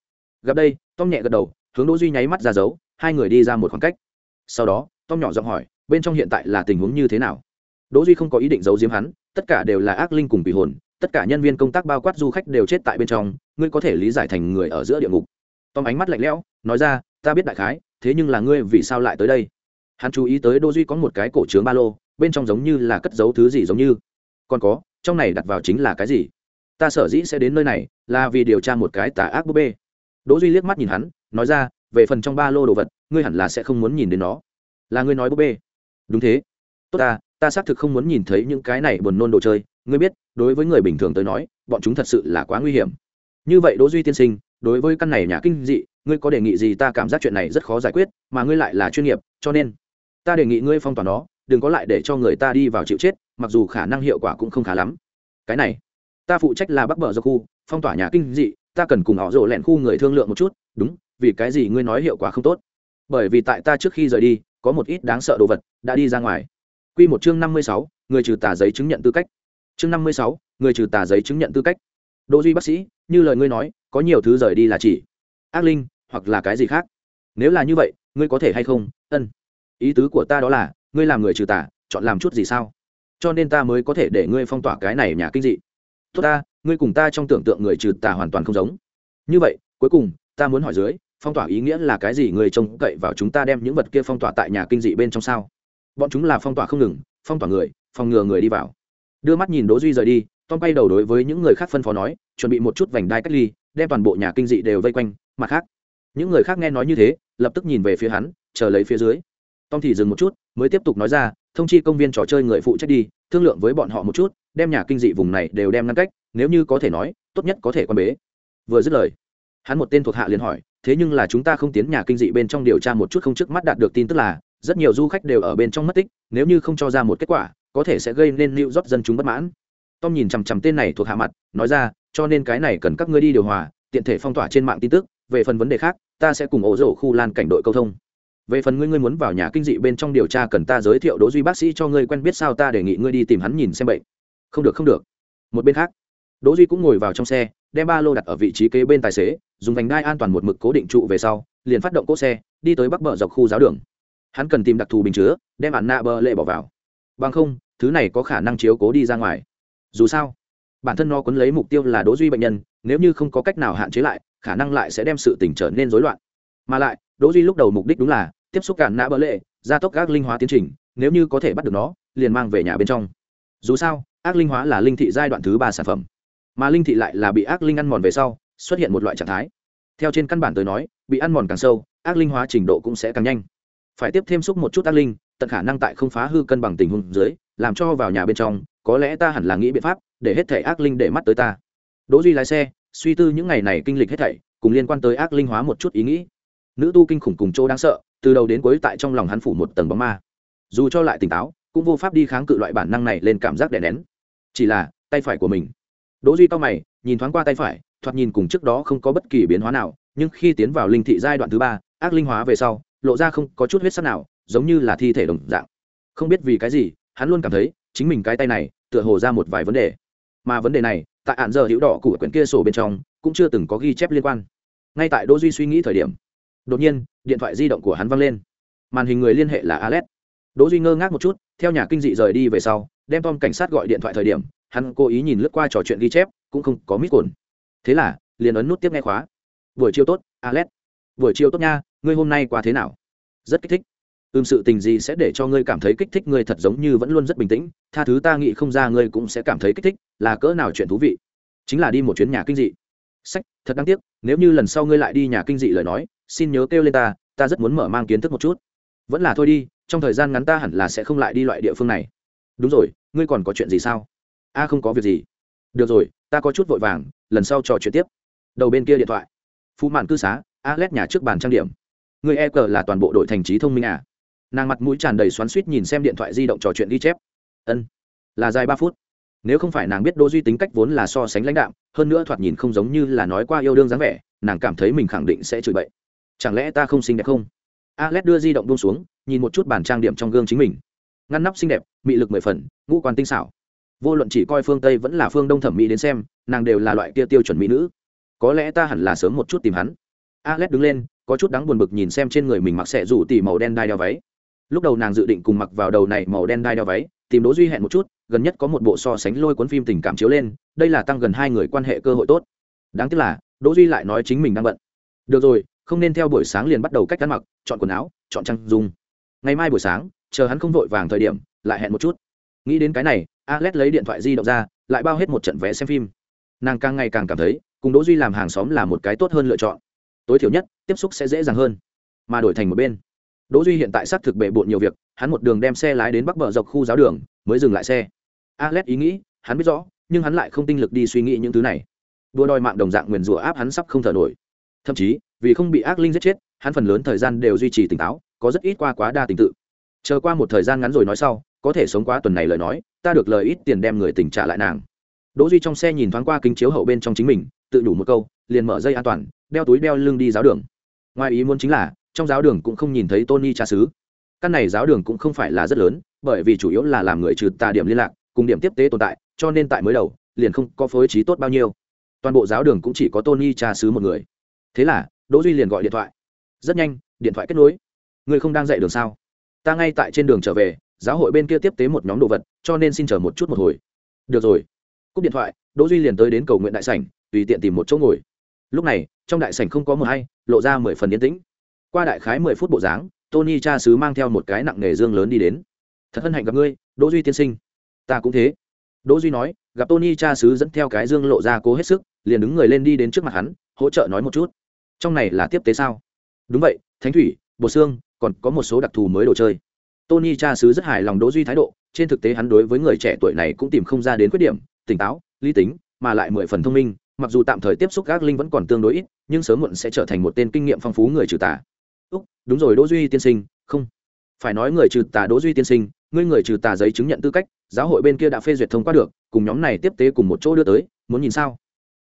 Gặp đây, tom nhẹ gật đầu, hướng đỗ duy nháy mắt ra dấu, hai người đi ra một khoảng cách. Sau đó, tom nhỏ giọng hỏi, bên trong hiện tại là tình huống như thế nào? Đỗ duy không có ý định giấu giếm hắn, tất cả đều là ác linh cùng bị hồn, tất cả nhân viên công tác bao quát du khách đều chết tại bên trong, ngươi có thể lý giải thành người ở giữa địa ngục. Tom ánh mắt lạnh lẽo, nói ra, ta biết đại khái, thế nhưng là ngươi vì sao lại tới đây? Hắn chú ý tới đỗ duy có một cái cổ trướng ba lô, bên trong giống như là cất giấu thứ gì giống như. Còn có, trong này đặt vào chính là cái gì? Ta sở dĩ sẽ đến nơi này, là vì điều tra một cái tà ác búp bê. Đỗ duy liếc mắt nhìn hắn, nói ra, về phần trong ba lô đồ vật, ngươi hẳn là sẽ không muốn nhìn đến nó. Là ngươi nói búp bê. Đúng thế. Tốt ta ta xác thực không muốn nhìn thấy những cái này buồn nôn đồ chơi. Ngươi biết, đối với người bình thường tới nói, bọn chúng thật sự là quá nguy hiểm. Như vậy đỗ duy tiên sinh, đối với căn này nhà kinh dị, ngươi có đề nghị gì ta cảm giác chuyện này rất khó giải quyết, mà ngươi lại là chuyên nghiệp, cho nên ta đề nghị ngươi phong tỏa nó, đừng có lại để cho người ta đi vào chịu chết, mặc dù khả năng hiệu quả cũng không khá lắm. Cái này, ta phụ trách là bắc bờ do khu, phong tỏa nhà kinh dị, ta cần cùng họ rộ lẹn khu người thương lượng một chút, đúng, vì cái gì ngươi nói hiệu quả không tốt? Bởi vì tại ta trước khi rời đi, có một ít đáng sợ đồ vật đã đi ra ngoài. Q một chương năm mươi sáu, người trừ tà giấy chứng nhận tư cách. Chương năm mươi sáu, người trừ tà giấy chứng nhận tư cách. Đỗ duy bác sĩ, như lời ngươi nói, có nhiều thứ rời đi là chỉ ác linh hoặc là cái gì khác. Nếu là như vậy, ngươi có thể hay không? Ân ý tứ của ta đó là, ngươi làm người trừ tà, chọn làm chút gì sao? Cho nên ta mới có thể để ngươi phong tỏa cái này nhà kinh dị. Tốt ta, ngươi cùng ta trong tưởng tượng người trừ tà hoàn toàn không giống. Như vậy, cuối cùng, ta muốn hỏi dưới, phong tỏa ý nghĩa là cái gì? Người trông cậy vào chúng ta đem những vật kia phong tỏa tại nhà kinh dị bên trong sao? Bọn chúng là phong tỏa không ngừng, phong tỏa người, phòng ngừa người đi vào. Đưa mắt nhìn đỗ duy rời đi, tom bay đầu đối với những người khác phân phó nói, chuẩn bị một chút vành đai cách ly, đem toàn bộ nhà kinh dị đều vây quanh. Mặt khác, những người khác nghe nói như thế, lập tức nhìn về phía hắn, chờ lấy phía dưới tom thì dừng một chút, mới tiếp tục nói ra, thông chi công viên trò chơi người phụ trách đi, thương lượng với bọn họ một chút, đem nhà kinh dị vùng này đều đem ngăn cách, nếu như có thể nói, tốt nhất có thể quan bế. Vừa dứt lời, hắn một tên thuộc hạ liền hỏi, thế nhưng là chúng ta không tiến nhà kinh dị bên trong điều tra một chút không trước mắt đạt được tin tức là, rất nhiều du khách đều ở bên trong mất tích, nếu như không cho ra một kết quả, có thể sẽ gây nên lưu rót dân chúng bất mãn. Tom nhìn chằm chằm tên này thuộc hạ mặt, nói ra, cho nên cái này cần các ngươi đi điều hòa, tiện thể phong tỏa trên mạng tin tức, về phần vấn đề khác, ta sẽ cùng ổ rổ khu lan cảnh đội câu thông về phần ngươi ngươi muốn vào nhà kinh dị bên trong điều tra cần ta giới thiệu đỗ duy bác sĩ cho ngươi quen biết sao ta đề nghị ngươi đi tìm hắn nhìn xem bệnh. Không được không được. Một bên khác, đỗ duy cũng ngồi vào trong xe, đem ba lô đặt ở vị trí kế bên tài xế, dùng vành đai an toàn một mực cố định trụ về sau, liền phát động cỗ xe, đi tới bắc bờ dọc khu giáo đường. Hắn cần tìm đặc thù bình chứa, đem ạn nạ bờ lệ bỏ vào. Bằng không, thứ này có khả năng chiếu cố đi ra ngoài. Dù sao, bản thân nó quấn lấy mục tiêu là đỗ duy bệnh nhân, nếu như không có cách nào hạn chế lại, khả năng lại sẽ đem sự tình trở nên rối loạn. Mà lại đỗ duy lúc đầu mục đích đúng là tiếp xúc cản nã bỡ lệ, gia tốc các linh hóa tiến trình, nếu như có thể bắt được nó, liền mang về nhà bên trong. Dù sao, ác linh hóa là linh thị giai đoạn thứ ba sản phẩm, mà linh thị lại là bị ác linh ăn mòn về sau, xuất hiện một loại trạng thái. Theo trên căn bản tới nói, bị ăn mòn càng sâu, ác linh hóa trình độ cũng sẽ càng nhanh. Phải tiếp thêm xúc một chút ác linh, tận khả năng tại không phá hư cân bằng tình huống dưới, làm cho vào nhà bên trong, có lẽ ta hẳn là nghĩ biện pháp để hết thảy ác linh để mắt tới ta. Đỗ duy lái xe, suy tư những ngày này kinh lịch hết thảy, cùng liên quan tới ác linh hóa một chút ý nghĩ nữ tu kinh khủng cùng chỗ đáng sợ, từ đầu đến cuối tại trong lòng hắn phủ một tầng bóng ma. Dù cho lại tỉnh táo, cũng vô pháp đi kháng cự loại bản năng này lên cảm giác đè nén. Chỉ là, tay phải của mình. Đỗ duy cao mày, nhìn thoáng qua tay phải, thoạt nhìn cùng trước đó không có bất kỳ biến hóa nào, nhưng khi tiến vào linh thị giai đoạn thứ ba, ác linh hóa về sau, lộ ra không có chút huyết sắc nào, giống như là thi thể đồng dạng. Không biết vì cái gì, hắn luôn cảm thấy, chính mình cái tay này, tựa hồ ra một vài vấn đề. Mà vấn đề này, tại ạn giờ hữu đỏ của quyển kia sổ bên trong, cũng chưa từng có ghi chép liên quan. Ngay tại đỗ duy suy nghĩ thời điểm đột nhiên, điện thoại di động của hắn văng lên. Màn hình người liên hệ là alex. Đỗ duy ngơ ngác một chút, theo nhà kinh dị rời đi về sau, đem tom cảnh sát gọi điện thoại thời điểm, hắn cố ý nhìn lướt qua trò chuyện ghi chép, cũng không có mít cồn thế là, liền ấn nút tiếp nghe khóa. Buổi chiều tốt, alex. Buổi chiều tốt nha, ngươi hôm nay qua thế nào? Rất kích thích. Ưm sự tình gì sẽ để cho ngươi cảm thấy kích thích ngươi thật giống như vẫn luôn rất bình tĩnh, tha thứ ta nghĩ không ra ngươi cũng sẽ cảm thấy kích thích, là cỡ nào chuyện thú vị. Chính là đi một chuyến nhà kinh dị. Sách, thật đáng tiếc, nếu như lần sau ngươi lại đi nhà kinh dị lời nói xin nhớ kêu lên ta ta rất muốn mở mang kiến thức một chút. Vẫn là thôi đi, trong thời gian ngắn ta hẳn là sẽ không lại đi loại địa phương này. Đúng rồi, ngươi còn có chuyện gì sao? A, không có việc gì. Được rồi, ta có chút vội vàng, lần sau trò chuyện tiếp. Đầu bên kia điện thoại. Phụ mạn cư xá, a lét nhà trước bàn trang điểm. Người e cờ là toàn bộ đội thành trí thông minh à? Nàng mặt mũi tràn đầy xoắn suýt nhìn xem điện thoại di động trò chuyện ghi chép. Ân, là dài ba phút. Nếu không phải nàng biết đỗ duy tính cách vốn là so sánh lãnh đạm, hơn nữa thoạt nhìn không giống như là nói qua yêu đương dáng vẻ, nàng cảm thấy mình khẳng định sẽ chửi bậy chẳng lẽ ta không xinh đẹp không? Alex đưa di động buông xuống, nhìn một chút bản trang điểm trong gương chính mình. Ngăn nắp xinh đẹp, mị lực mười phần, ngũ quan tinh xảo. Vô luận chỉ coi phương tây vẫn là phương đông thẩm mỹ đến xem, nàng đều là loại kia tiêu chuẩn mỹ nữ. Có lẽ ta hẳn là sớm một chút tìm hắn. Alex đứng lên, có chút đáng buồn bực nhìn xem trên người mình mặc sẽ rủ tỉ màu đen đai đeo váy. Lúc đầu nàng dự định cùng mặc vào đầu này màu đen đai đeo váy, tìm đỗ duy hẹn một chút, gần nhất có một bộ so sánh lôi cuốn phim tình cảm chiếu lên, đây là tăng gần hai người quan hệ cơ hội tốt. Đáng tiếc là đỗ duy lại nói chính mình đang bận. Được rồi không nên theo buổi sáng liền bắt đầu cách ăn mặc, chọn quần áo, chọn trang dung. Ngày mai buổi sáng, chờ hắn không vội vàng thời điểm, lại hẹn một chút. Nghĩ đến cái này, alex lấy điện thoại di động ra, lại bao hết một trận vé xem phim. Nàng càng ngày càng cảm thấy, cùng đỗ duy làm hàng xóm là một cái tốt hơn lựa chọn. Tối thiểu nhất, tiếp xúc sẽ dễ dàng hơn. Mà đổi thành một bên, đỗ duy hiện tại xác thực bệ bộn nhiều việc, hắn một đường đem xe lái đến bắc bờ dọc khu giáo đường, mới dừng lại xe. Alex ý nghĩ, hắn biết rõ, nhưng hắn lại không tinh lực đi suy nghĩ những thứ này. Đua đòi mạng đồng dạng nguyền rủa áp hắn sắp không thở nổi. Thậm chí vì không bị ác linh giết chết, hắn phần lớn thời gian đều duy trì tỉnh táo, có rất ít qua quá đa tình tự. Chờ qua một thời gian ngắn rồi nói sau, có thể sống quá tuần này lời nói, ta được lời ít tiền đem người tỉnh trả lại nàng. Đỗ duy trong xe nhìn thoáng qua kính chiếu hậu bên trong chính mình, tự đủ một câu, liền mở dây an toàn, đeo túi đeo lưng đi giáo đường. Ngoài ý muốn chính là, trong giáo đường cũng không nhìn thấy tony cha xứ. Căn này giáo đường cũng không phải là rất lớn, bởi vì chủ yếu là làm người trừ tà điểm liên lạc, cùng điểm tiếp tế tồn tại, cho nên tại mới đầu, liền không có phối trí tốt bao nhiêu. Toàn bộ giáo đường cũng chỉ có tony cha xứ một người. Thế là đỗ duy liền gọi điện thoại. Rất nhanh, điện thoại kết nối. Người không đang dạy đường sao? Ta ngay tại trên đường trở về, giáo hội bên kia tiếp tế một nhóm đồ vật, cho nên xin chờ một chút một hồi. Được rồi. Cúp điện thoại, đỗ duy liền tới đến cầu nguyện đại sảnh, tùy tiện tìm một chỗ ngồi. Lúc này, trong đại sảnh không có một hay, lộ ra mười phần yên tĩnh. Qua đại khái mười phút bộ dáng, tony cha sứ mang theo một cái nặng nghề dương lớn đi đến. Thật hân hạnh gặp ngươi, đỗ duy tiên sinh. Ta cũng thế. Đỗ duy nói, gặp tony cha sứ dẫn theo cái dương lộ ra cố hết sức, liền đứng người lên đi đến trước mặt hắn, hỗ trợ nói một chút trong này là tiếp tế sao? Đúng vậy, thánh thủy bột xương, còn có một số đặc thù mới đồ chơi. Tony cha sứ rất hài lòng đỗ duy thái độ, trên thực tế hắn đối với người trẻ tuổi này cũng tìm không ra đến khuyết điểm, tỉnh táo, lý tính, mà lại mười phần thông minh, mặc dù tạm thời tiếp xúc các linh vẫn còn tương đối ít, nhưng sớm muộn sẽ trở thành một tên kinh nghiệm phong phú người trừ tà. Úc, đúng rồi đỗ duy tiên sinh, không. Phải nói người trừ tà đỗ duy tiên sinh, ngươi người trừ tà giấy chứng nhận tư cách, giáo hội bên kia đã phê duyệt thông qua được, cùng nhóm này tiếp tế cùng một chỗ đưa tới, muốn nhìn sao?